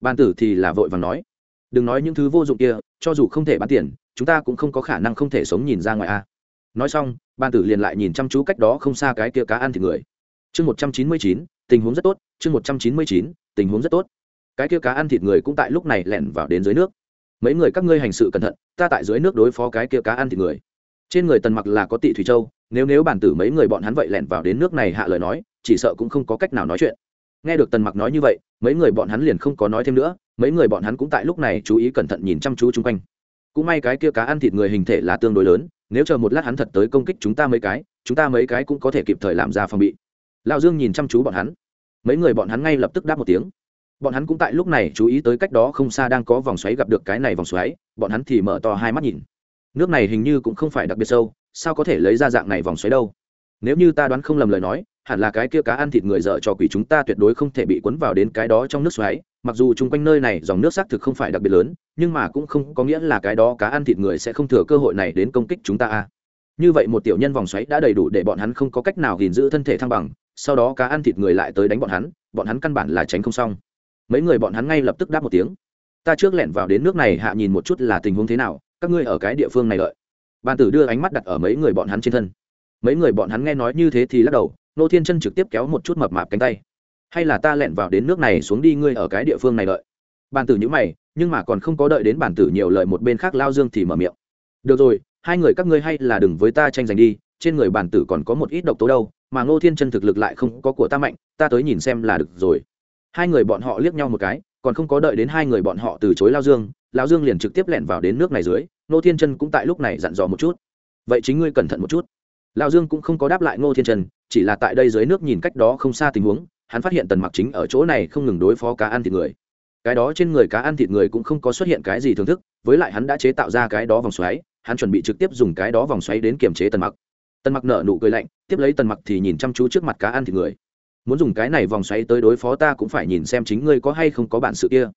Bàn tử thì là vội vàng nói, đừng nói những thứ vô dụng kia, cho dù không thể bán tiền, chúng ta cũng không có khả năng không thể sống nhìn ra ngoài a. Nói xong, bàn tử liền lại nhìn chăm chú cách đó không xa cái kia cá ăn thịt người. Chương một trăm chín mươi chín, tình huống rất tốt, chương một trăm chín mươi chín, tình huống rất tốt. Cái kia cá ăn thịt người cũng tại lúc này lẻn vào đến dưới nước. Mấy người các ngươi hành sự cẩn thận, ta tại dưới nước đối phó cái kia cá ăn thịt người. Trên người tần mặc là có tị thủy châu, nếu nếu bản tử mấy người bọn hắn vậy lẻn vào đến nước này hạ lời nói, chỉ sợ cũng không có cách nào nói chuyện nghe được tần mặc nói như vậy, mấy người bọn hắn liền không có nói thêm nữa, mấy người bọn hắn cũng tại lúc này chú ý cẩn thận nhìn chăm chú chung quanh. Cũng may cái kia cá ăn thịt người hình thể là tương đối lớn, nếu chờ một lát hắn thật tới công kích chúng ta mấy cái, chúng ta mấy cái cũng có thể kịp thời làm ra phòng bị. Lao dương nhìn chăm chú bọn hắn. Mấy người bọn hắn ngay lập tức đáp một tiếng. Bọn hắn cũng tại lúc này chú ý tới cách đó không xa đang có vòng xoáy gặp được cái này vòng xoáy, bọn hắn thì mở to hai mắt nhìn. Nước này hình như cũng không phải đặc biệt sâu, sao có thể lấy ra dạng này vòng xoáy đâu? Nếu như ta đoán không lầm lời nói hẳn là cái kia cá ăn thịt người dở cho quỷ chúng ta tuyệt đối không thể bị cuốn vào đến cái đó trong nước xoáy. Mặc dù chung quanh nơi này dòng nước xác thực không phải đặc biệt lớn, nhưng mà cũng không có nghĩa là cái đó cá ăn thịt người sẽ không thừa cơ hội này đến công kích chúng ta a như vậy một tiểu nhân vòng xoáy đã đầy đủ để bọn hắn không có cách nào gìn giữ thân thể thăng bằng, sau đó cá ăn thịt người lại tới đánh bọn hắn bọn hắn căn bản là tránh không xong. Mấy người bọn hắn ngay lập tức đáp một tiếng. Ta trước lẻn vào đến nước này hạ nhìn một chút là tình huống thế nào, các ngươi ở cái địa phương này lợi bàn tử đưa ánh mắt đặt ở mấy người bọn hắn trên thân. Mấy người bọn hắn nghe nói như thế thì lắc đầu nô thiên chân trực tiếp kéo một chút mập mạp cánh tay. Hay là ta lẻn vào đến nước này xuống đi ngươi ở cái địa phương này lợi bàn tử nhữ mày, nhưng mà còn không có đợi đến bản tử nhiều lời một bên khác lao dương thì mở miệng. Được rồi, hai người các ngươi hay là đừng với ta tranh giành đi, trên người bản tử còn có một ít độc tố đâu, mà ngô thiên chân thực lực lại không có của ta mạnh, ta tới nhìn xem là được rồi. Hai người bọn họ liếc nhau một cái, còn không có đợi đến hai người bọn họ từ chối lao dương lao dương liền trực tiếp lẻn vào đến nước này dưới, ngô thiên chân cũng tại lúc này dặn dò một chút. Vậy chính ngươi cẩn thận một chút. Lão dương cũng không có đáp lại ngô thiên Trần, chỉ là tại đây dưới nước nhìn cách đó không xa tình huống hắn phát hiện tần mặc chính ở chỗ này không ngừng đối phó cá ăn thịt người. Cái đó trên người cá ăn thịt người cũng không có xuất hiện cái gì thưởng thức với lại hắn đã chế tạo ra cái đó vòng xoáy hắn chuẩn bị trực tiếp dùng cái đó vòng xoáy đến kiềm chế tần mặc. Tần mặc nợ nụ cười lạnh tiếp lấy tần mặc thì nhìn chăm chú trước mặt cá ăn thịt người. Muốn dùng cái này vòng xoáy tới đối phó ta cũng phải nhìn xem chính ngươi có hay không có bản sự kia.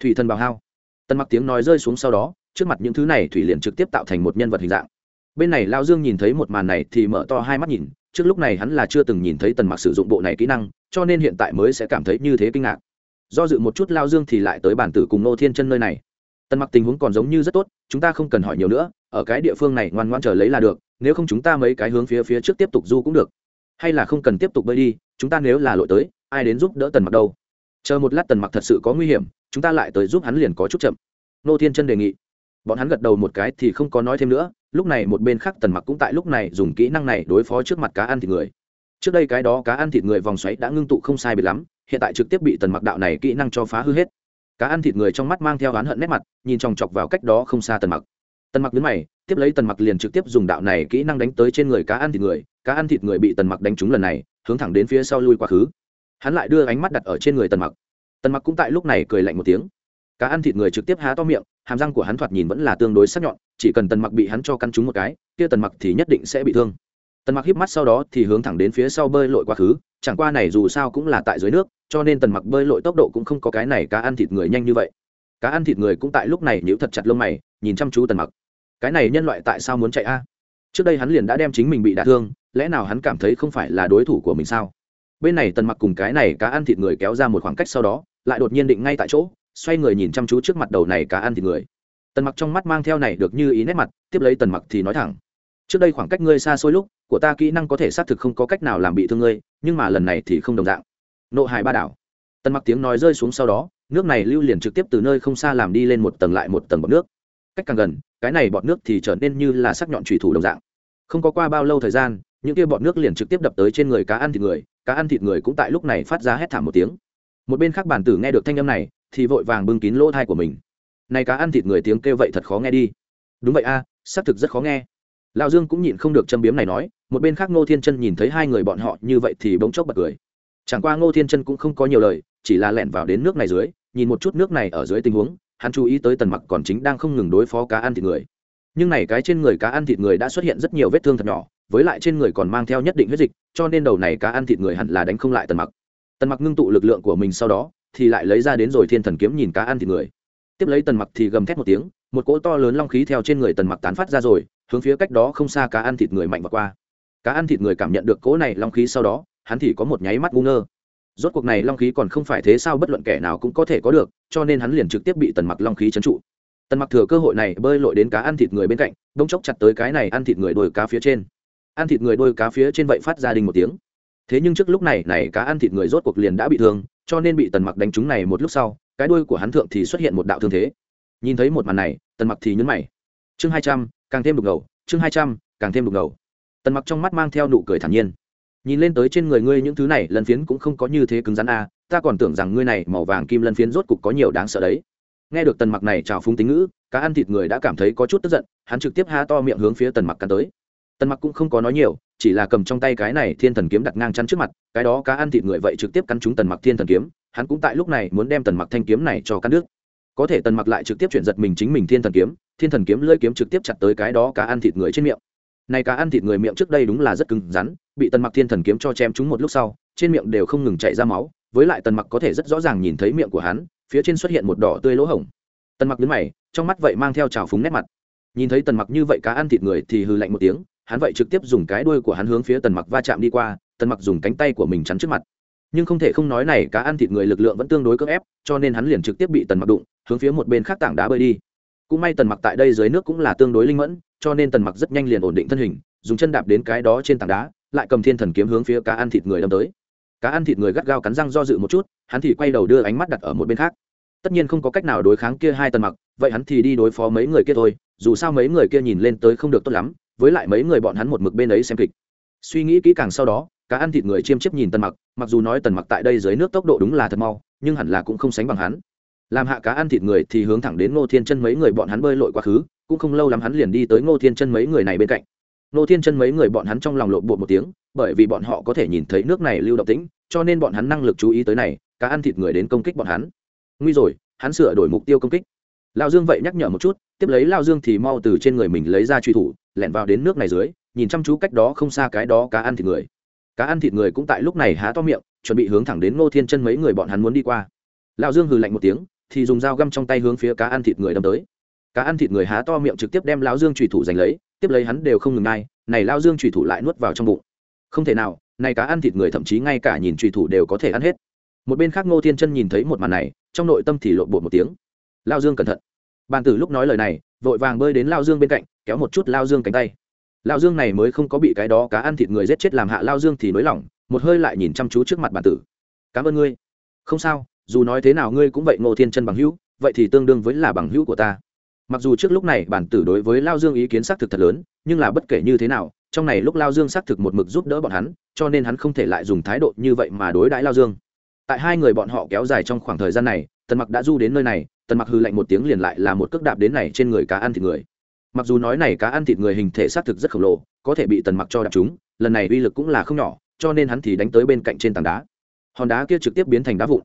Thủy thần bào hao. Tần mặc tiếng nói rơi xuống sau đó trước mặt những thứ này thủy liền trực tiếp tạo thành một nhân vật hình dạng bên này lao dương nhìn thấy một màn này thì mở to hai mắt nhìn, trước lúc này hắn là chưa từng nhìn thấy tần mặc sử dụng bộ này kỹ năng, cho nên hiện tại mới sẽ cảm thấy như thế kinh ngạc. Do dự một chút lao dương thì lại tới bản tử cùng nô thiên chân nơi này. Tần mặc tình huống còn giống như rất tốt, chúng ta không cần hỏi nhiều nữa, ở cái địa phương này ngoan ngoan chờ lấy là được, nếu không chúng ta mấy cái hướng phía phía trước tiếp tục du cũng được. Hay là không cần tiếp tục bơi đi, chúng ta nếu là lội tới, ai đến giúp đỡ tần mặc đâu? Chờ một lát tần mặc thật sự có nguy hiểm, chúng ta lại tới giúp hắn liền có chút chậm. Nô thiên chân đề nghị bọn hắn gật đầu một cái thì không có nói thêm nữa, lúc này một bên khác tần mặc cũng tại lúc này dùng kỹ năng này đối phó trước mặt cá ăn thịt người. Trước đây cái đó cá ăn thịt người vòng xoáy đã ngưng tụ không sai biệt lắm, hiện tại trực tiếp bị tần mặc đạo này kỹ năng cho phá hư hết. Cá ăn thịt người trong mắt mang theo oán hận nét mặt, nhìn chòng chọc vào cách đó không xa tần mặc. Tần mặc đứng mày, tiếp lấy tần mặc liền trực tiếp dùng đạo này kỹ năng đánh tới trên người cá ăn thịt người, cá ăn thịt người bị tần mặc đánh trúng lần này, hướng thẳng đến phía sau lui quá khứ. Hắn lại đưa ánh mắt đặt ở trên người tần mặc. Tần mặc cũng tại lúc này cười lạnh một tiếng. Cá ăn thịt người trực tiếp há to miệng hàm răng của hắn thoạt nhìn vẫn là tương đối sắc nhọn, chỉ cần tần mặc bị hắn cho căn trúng một cái, kia tần mặc thì nhất định sẽ bị thương. Tần mặc híp mắt sau đó thì hướng thẳng đến phía sau bơi lội quá khứ, chẳng qua này dù sao cũng là tại dưới nước, cho nên tần mặc bơi lội tốc độ cũng không có cái này cá ăn thịt người nhanh như vậy. Cá ăn thịt người cũng tại lúc này nhíu thật chặt lông mày, nhìn chăm chú tần mặc. Cái này nhân loại tại sao muốn chạy a? Trước đây hắn liền đã đem chính mình bị đả thương, lẽ nào hắn cảm thấy không phải là đối thủ của mình sao? Bên này tần mặc cùng cái này cá ăn thịt người kéo ra một khoảng cách sau đó, lại đột nhiên định ngay tại chỗ xoay người nhìn chăm chú trước mặt đầu này cá ăn thịt người. Tần mặc trong mắt mang theo này được như ý nét mặt, tiếp lấy tần mặc thì nói thẳng. Trước đây khoảng cách ngươi xa xôi lúc, của ta kỹ năng có thể xác thực không có cách nào làm bị thương ngươi, nhưng mà lần này thì không đồng dạng. Nộ hải ba đảo. Tần mặc tiếng nói rơi xuống sau đó, nước này lưu liền trực tiếp từ nơi không xa làm đi lên một tầng lại một tầng bọt nước. Cách càng gần, cái này bọt nước thì trở nên như là sắc nhọn chủy thủ đồng dạng. Không có qua bao lâu thời gian, những kia bọt nước liền trực tiếp đập tới trên người cá ăn thịt người, cá ăn thịt người cũng tại lúc này phát ra hét thảm một tiếng. Một bên khác bản tử nghe được thanh âm này thì vội vàng bưng kín lỗ thai của mình. Này cá ăn thịt người tiếng kêu vậy thật khó nghe đi. Đúng vậy a à, xác thực rất khó nghe. Lão dương cũng nhịn không được châm biếm này nói một bên khác ngô thiên chân nhìn thấy hai người bọn họ như vậy thì bỗng chốc bật cười. Chẳng qua ngô thiên chân cũng không có nhiều lời chỉ là lẻn vào đến nước này dưới nhìn một chút nước này ở dưới tình huống hắn chú ý tới tần mặc còn chính đang không ngừng đối phó cá ăn thịt người. Nhưng này cái trên người cá ăn thịt người đã xuất hiện rất nhiều vết thương thật nhỏ với lại trên người còn mang theo nhất định huyết dịch cho nên đầu này cá ăn thịt người hẳn là đánh không lại tần mặc. Tần mặc ngưng tụ lực lượng của mình sau đó thì lại lấy ra đến rồi thiên thần kiếm nhìn cá ăn thịt người. Tiếp lấy tần mặc thì gầm thét một tiếng, một cỗ to lớn long khí theo trên người tần mặc tán phát ra rồi, hướng phía cách đó không xa cá ăn thịt người mạnh và qua. Cá ăn thịt người cảm nhận được cỗ này long khí sau đó, hắn thì có một nháy mắt ngu ngơ. Rốt cuộc này long khí còn không phải thế sao bất luận kẻ nào cũng có thể có được, cho nên hắn liền trực tiếp bị tần mặc long khí trấn trụ. Tần mặc thừa cơ hội này bơi lội đến cá ăn thịt người bên cạnh, bỗng chốc chặt tới cái này ăn thịt người đôi cá phía trên. Ăn thịt người đôi cá phía trên vậy phát ra đình một tiếng. Thế nhưng trước lúc này này cá ăn thịt người rốt cuộc liền đã bị thương cho nên bị tần mặc đánh trúng này một lúc sau, cái đuôi của hắn thượng thì xuất hiện một đạo thương thế. Nhìn thấy một màn này, tần mặc thì nhấn mày. Chương hai trăm, càng thêm đục ngầu, chương hai trăm, càng thêm đục ngầu. Tần mặc trong mắt mang theo nụ cười thản nhiên. Nhìn lên tới trên người ngươi những thứ này lần phiến cũng không có như thế cứng rắn a, ta còn tưởng rằng ngươi này màu vàng kim lân phiến rốt cục có nhiều đáng sợ đấy. Nghe được tần mặc này chào phúng tính ngữ, cá ăn thịt người đã cảm thấy có chút tức giận, hắn trực tiếp há to miệng hướng phía tần mặc cắn tới. Tần mặc cũng không có nói nhiều chỉ là cầm trong tay cái này thiên thần kiếm đặt ngang chắn trước mặt, cái đó cá ăn thịt người vậy trực tiếp cắn trúng tần mặc thiên thần kiếm, hắn cũng tại lúc này muốn đem tần mặc thanh kiếm này cho cắn nước có thể tần mặc lại trực tiếp chuyển giật mình chính mình thiên thần kiếm, thiên thần kiếm lơi kiếm trực tiếp chặt tới cái đó cá ăn thịt người trên miệng. Này cá ăn thịt người miệng trước đây đúng là rất cứng rắn, bị tần mặc thiên thần kiếm cho chém chúng một lúc sau, trên miệng đều không ngừng chảy ra máu, với lại tần mặc có thể rất rõ ràng nhìn thấy miệng của hắn, phía trên xuất hiện một đỏ tươi lỗ hổng. Tần mặc đứng mày, trong mắt vậy mang theo trào phúng nét mặt. Nhìn thấy tần mặc như vậy cá ăn thịt người thì hư lạnh một tiếng hắn vậy trực tiếp dùng cái đuôi của hắn hướng phía tần mặc va chạm đi qua, tần mặc dùng cánh tay của mình chắn trước mặt. Nhưng không thể không nói này, cá ăn thịt người lực lượng vẫn tương đối cưỡng ép, cho nên hắn liền trực tiếp bị tần mặc đụng, hướng phía một bên khác tảng đá bơi đi. Cũng may tần mặc tại đây dưới nước cũng là tương đối linh mẫn, cho nên tần mặc rất nhanh liền ổn định thân hình, dùng chân đạp đến cái đó trên tảng đá, lại cầm thiên thần kiếm hướng phía cá ăn thịt người đâm tới. Cá ăn thịt người gắt gao cắn răng do dự một chút, hắn thì quay đầu đưa ánh mắt đặt ở một bên khác. Tất nhiên không có cách nào đối kháng kia hai tần mặc, vậy hắn thì đi đối phó mấy người kia thôi, dù sao mấy người kia nhìn lên tới không được tốt lắm với lại mấy người bọn hắn một mực bên ấy xem kịch. Suy nghĩ kỹ càng sau đó, cá ăn thịt người chiêm chiếp nhìn tần mặc mặc dù nói tần mặc tại đây dưới nước tốc độ đúng là thật mau, nhưng hẳn là cũng không sánh bằng hắn. Làm hạ cá ăn thịt người thì hướng thẳng đến ngô thiên chân mấy người bọn hắn bơi lội quá khứ, cũng không lâu lắm hắn liền đi tới ngô thiên chân mấy người này bên cạnh. Ngô thiên chân mấy người bọn hắn trong lòng lộn bột một tiếng, bởi vì bọn họ có thể nhìn thấy nước này lưu động tĩnh, cho nên bọn hắn năng lực chú ý tới này, cá ăn thịt người đến công kích bọn hắn. Nguy rồi, hắn sửa đổi mục tiêu công kích lao dương vậy nhắc nhở một chút, tiếp lấy lao dương thì mau từ trên người mình lấy ra truy thủ, lẻn vào đến nước này dưới, nhìn chăm chú cách đó không xa cái đó cá ăn thịt người. Cá ăn thịt người cũng tại lúc này há to miệng, chuẩn bị hướng thẳng đến ngô thiên chân mấy người bọn hắn muốn đi qua. Lao dương hừ lạnh một tiếng, thì dùng dao găm trong tay hướng phía cá ăn thịt người đâm tới. Cá ăn thịt người há to miệng trực tiếp đem lao dương trùy thủ giành lấy, tiếp lấy hắn đều không ngừng ngay này lao dương trùy thủ lại nuốt vào trong bụng. Không thể nào, này cá ăn thịt người thậm chí ngay cả nhìn trùy thủ đều có thể ăn hết. Một bên khác ngô thiên chân nhìn thấy một màn này, trong nội tâm thì lộn bột một tiếng lao dương cẩn thận. Bàn tử lúc nói lời này, vội vàng bơi đến lao dương bên cạnh, kéo một chút lao dương cánh tay. Lao dương này mới không có bị cái đó cá ăn thịt người giết chết làm hạ lao dương thì nới lỏng một hơi lại nhìn chăm chú trước mặt bàn tử. Cảm ơn ngươi. Không sao, dù nói thế nào ngươi cũng vậy ngô thiên chân bằng hữu, vậy thì tương đương với là bằng hữu của ta. Mặc dù trước lúc này bản tử đối với lao dương ý kiến xác thực thật lớn, nhưng là bất kể như thế nào, trong này lúc lao dương xác thực một mực giúp đỡ bọn hắn, cho nên hắn không thể lại dùng thái độ như vậy mà đối đãi lao dương. Tại hai người bọn họ kéo dài trong khoảng thời gian này, tần mặc đã du đến nơi này tần mặc hư lạnh một tiếng liền lại là một cước đạp đến này trên người cá ăn thịt người. Mặc dù nói này cá ăn thịt người hình thể xác thực rất khổng lồ, có thể bị tần mặc cho đạp chúng lần này uy lực cũng là không nhỏ, cho nên hắn thì đánh tới bên cạnh trên tảng đá. Hòn đá kia trực tiếp biến thành đá vụn.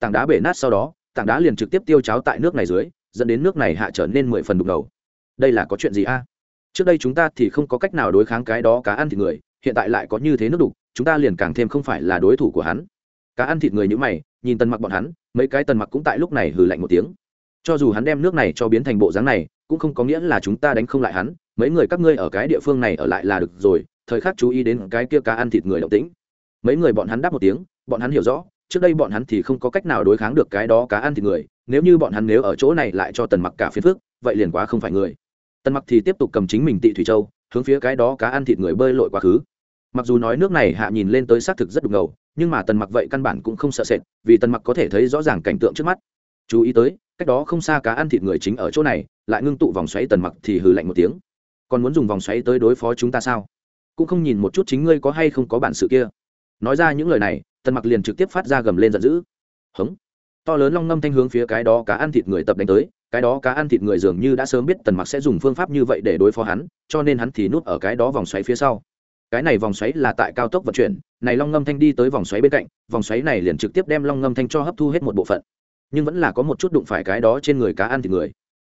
Tảng đá bể nát sau đó, tảng đá liền trực tiếp tiêu cháo tại nước này dưới, dẫn đến nước này hạ trở nên mười phần đục đầu. đây là có chuyện gì a? À? Trước đây chúng ta thì không có cách nào đối kháng cái đó cá ăn thịt người, hiện tại lại có như thế nước đục, chúng ta liền càng thêm không phải là đối thủ của hắn. Cá ăn thịt người như mày, nhìn tần mặc bọn hắn, mấy cái tần mặc cũng tại lúc này hừ lạnh một tiếng cho dù hắn đem nước này cho biến thành bộ dáng này, cũng không có nghĩa là chúng ta đánh không lại hắn, mấy người các ngươi ở cái địa phương này ở lại là được rồi, thời khắc chú ý đến cái kia cá ăn thịt người động tĩnh. Mấy người bọn hắn đáp một tiếng, bọn hắn hiểu rõ, trước đây bọn hắn thì không có cách nào đối kháng được cái đó cá ăn thịt người, nếu như bọn hắn nếu ở chỗ này lại cho tần mặc cả phiến phước vậy liền quá không phải người. Tần mặc thì tiếp tục cầm chính mình tị thủy châu, hướng phía cái đó cá ăn thịt người bơi lội quá khứ. Mặc dù nói nước này hạ nhìn lên tới xác thực rất đục ngầu, nhưng mà tần mặc vậy căn bản cũng không sợ sệt, vì tần mặc có thể thấy rõ ràng cảnh tượng trước mắt chú ý tới, cách đó không xa cá ăn thịt người chính ở chỗ này, lại ngưng tụ vòng xoáy tần mặc thì hừ lạnh một tiếng. Còn muốn dùng vòng xoáy tới đối phó chúng ta sao? Cũng không nhìn một chút chính ngươi có hay không có bản sự kia. Nói ra những lời này, tần mặc liền trực tiếp phát ra gầm lên giận dữ. Hống. To lớn long ngâm thanh hướng phía cái đó cá ăn thịt người tập đánh tới, cái đó cá ăn thịt người dường như đã sớm biết tần mặc sẽ dùng phương pháp như vậy để đối phó hắn, cho nên hắn thì núp ở cái đó vòng xoáy phía sau. Cái này vòng xoáy là tại cao tốc vận chuyển, này long ngâm thanh đi tới vòng xoáy bên cạnh, vòng xoáy này liền trực tiếp đem long ngâm thanh cho hấp thu hết một bộ phận nhưng vẫn là có một chút đụng phải cái đó trên người cá ăn thịt người.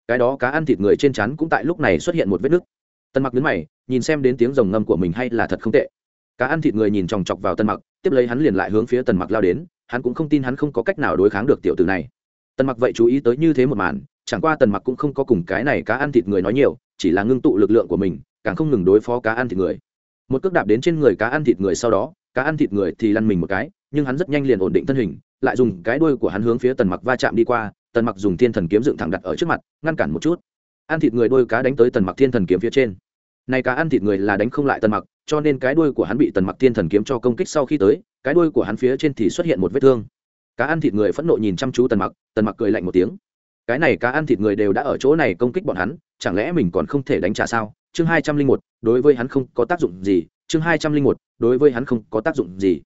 Cái đó cá ăn thịt người trên chắn cũng tại lúc này xuất hiện một vết nứt. Tân mặc đứng mày, nhìn xem đến tiếng rồng ngâm của mình hay là thật không tệ. Cá ăn thịt người nhìn chòng chọc vào tân mặc, tiếp lấy hắn liền lại hướng phía tần mặc lao đến, hắn cũng không tin hắn không có cách nào đối kháng được tiểu tử này. Tần mặc vậy chú ý tới như thế một màn, chẳng qua tần mặc cũng không có cùng cái này cá ăn thịt người nói nhiều, chỉ là ngưng tụ lực lượng của mình, càng không ngừng đối phó cá ăn thịt người. Một cước đạp đến trên người cá ăn thịt người sau đó, cá ăn thịt người thì lăn mình một cái, nhưng hắn rất nhanh liền ổn định thân hình lại dùng cái đuôi của hắn hướng phía tần mặc va chạm đi qua, tần mặc dùng thiên thần kiếm dựng thẳng đặt ở trước mặt, ngăn cản một chút. Ăn thịt người đôi cá đánh tới tần mặc thiên thần kiếm phía trên. Này cá ăn thịt người là đánh không lại tần mặc, cho nên cái đuôi của hắn bị tần mặc thiên thần kiếm cho công kích sau khi tới, cái đuôi của hắn phía trên thì xuất hiện một vết thương. Cá ăn thịt người phẫn nộ nhìn chăm chú tần mặc tần mặc cười lạnh một tiếng. Cái này cá ăn thịt người đều đã ở chỗ này công kích bọn hắn, chẳng lẽ mình còn không thể đánh trả sao? Chương hai trăm linh một, đối với hắn không có tác dụng gì. Chương hai trăm linh một, đối với hắn không có tác dụng gì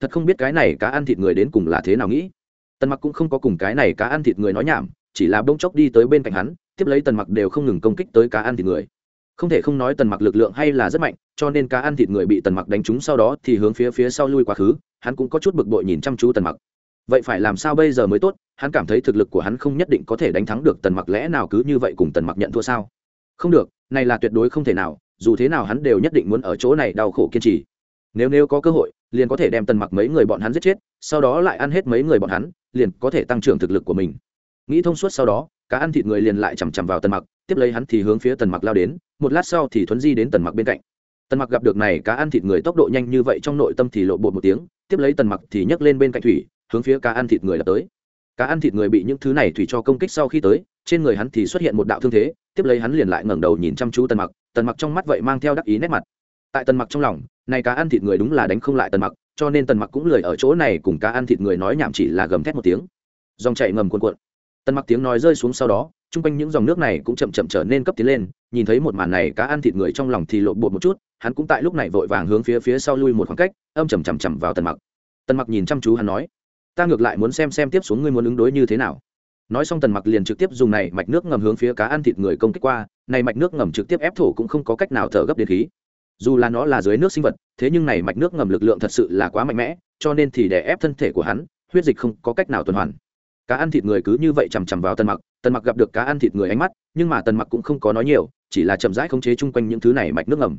thật không biết cái này cá ăn thịt người đến cùng là thế nào nghĩ. Tần mặc cũng không có cùng cái này cá ăn thịt người nói nhảm, chỉ là bông chốc đi tới bên cạnh hắn, tiếp lấy tần mặc đều không ngừng công kích tới cá ăn thịt người. Không thể không nói tần mặc lực lượng hay là rất mạnh, cho nên cá ăn thịt người bị tần mặc đánh trúng sau đó thì hướng phía phía sau lui quá khứ, hắn cũng có chút bực bội nhìn chăm chú tần mặc. Vậy phải làm sao bây giờ mới tốt, hắn cảm thấy thực lực của hắn không nhất định có thể đánh thắng được tần mặc lẽ nào cứ như vậy cùng tần mặc nhận thua sao? Không được, này là tuyệt đối không thể nào, dù thế nào hắn đều nhất định muốn ở chỗ này đau khổ kiên trì nếu nếu có cơ hội, liền có thể đem tần mặc mấy người bọn hắn giết chết, sau đó lại ăn hết mấy người bọn hắn, liền có thể tăng trưởng thực lực của mình. Nghĩ thông suốt sau đó, cá ăn thịt người liền lại chằm chằm vào tần mặc, tiếp lấy hắn thì hướng phía tần mặc lao đến, một lát sau thì thuấn di đến tần mặc bên cạnh. Tần mặc gặp được này cá ăn thịt người tốc độ nhanh như vậy trong nội tâm thì lộ bột một tiếng, tiếp lấy tần mặc thì nhấc lên bên cạnh thủy, hướng phía cá ăn thịt người đập tới. Cá ăn thịt người bị những thứ này thủy cho công kích sau khi tới, trên người hắn thì xuất hiện một đạo thương thế, tiếp lấy hắn liền lại ngẩng đầu nhìn chăm chú tần mặc tần mặc trong mắt vậy mang theo đắc ý nét mặt tại tần mặc trong lòng, này cá ăn thịt người đúng là đánh không lại tần mặc, cho nên tần mặc cũng lười ở chỗ này cùng cá ăn thịt người nói nhảm chỉ là gầm thét một tiếng. Dòng chảy ngầm cuồn cuộn. Tần mặc tiếng nói rơi xuống sau đó, chung quanh những dòng nước này cũng chậm chậm trở nên cấp tiến lên, nhìn thấy một màn này cá ăn thịt người trong lòng thì lộn bột một chút, hắn cũng tại lúc này vội vàng hướng phía phía sau lui một khoảng cách, âm chầm chầm chầm vào tần mặc. Tần mặc nhìn chăm chú hắn nói, ta ngược lại muốn xem xem tiếp xuống ngươi muốn ứng đối như thế nào. Nói xong tần mặc liền trực tiếp dùng này mạch nước ngầm hướng phía cá ăn thịt người công kích qua, này mạch nước ngầm trực tiếp ép thổ cũng không có cách nào thở gấp điện khí dù là nó là dưới nước sinh vật, thế nhưng này mạch nước ngầm lực lượng thật sự là quá mạnh mẽ, cho nên thì để ép thân thể của hắn, huyết dịch không có cách nào tuần hoàn. Cá ăn thịt người cứ như vậy chằm chằm vào tần mặc tần mặc gặp được cá ăn thịt người ánh mắt, nhưng mà tần mặc cũng không có nói nhiều, chỉ là chậm rãi khống chế chung quanh những thứ này mạch nước ngầm.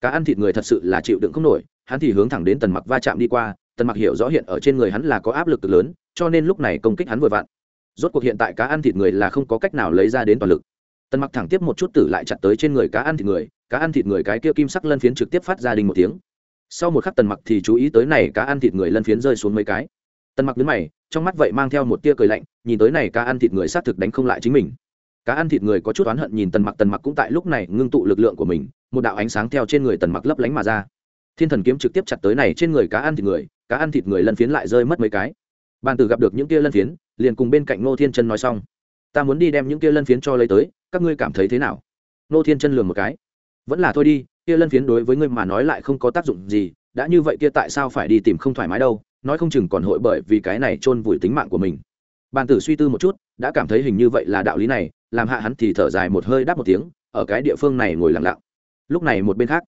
Cá ăn thịt người thật sự là chịu đựng không nổi, hắn thì hướng thẳng đến tần mặc va chạm đi qua, tần mặc hiểu rõ hiện ở trên người hắn là có áp lực cực lớn, cho nên lúc này công kích hắn vừa vặn. Rốt cuộc hiện tại cá ăn thịt người là không có cách nào lấy ra đến toàn lực. Tần mặc thẳng tiếp một chút tử lại chặt tới trên người cá ăn thịt người cá ăn thịt người cái kia kim sắc lân phiến trực tiếp phát ra đình một tiếng. Sau một khắc tần mặc thì chú ý tới này cá ăn thịt người lân phiến rơi xuống mấy cái. Tần mặc đứng mày, trong mắt vậy mang theo một tia cười lạnh, nhìn tới này cá ăn thịt người xác thực đánh không lại chính mình. Cá ăn thịt người có chút oán hận nhìn tần mặc tần mặc cũng tại lúc này ngưng tụ lực lượng của mình, một đạo ánh sáng theo trên người tần mặc lấp lánh mà ra. Thiên thần kiếm trực tiếp chặt tới này trên người cá ăn thịt người, cá ăn thịt người lân phiến lại rơi mất mấy cái. Bàn tử gặp được những kia lân phiến, liền cùng bên cạnh ngô thiên chân nói xong. Ta muốn đi đem những kia lân phiến cho lấy tới, các ngươi cảm thấy thế nào? Ngô thiên chân lường một cái vẫn là thôi đi, kia lân phiến đối với ngươi mà nói lại không có tác dụng gì, đã như vậy kia tại sao phải đi tìm không thoải mái đâu, nói không chừng còn hội bởi vì cái này chôn vùi tính mạng của mình. Bàn tử suy tư một chút, đã cảm thấy hình như vậy là đạo lý này, làm hạ hắn thì thở dài một hơi đáp một tiếng, ở cái địa phương này ngồi lặng lặng. Lúc này một bên khác,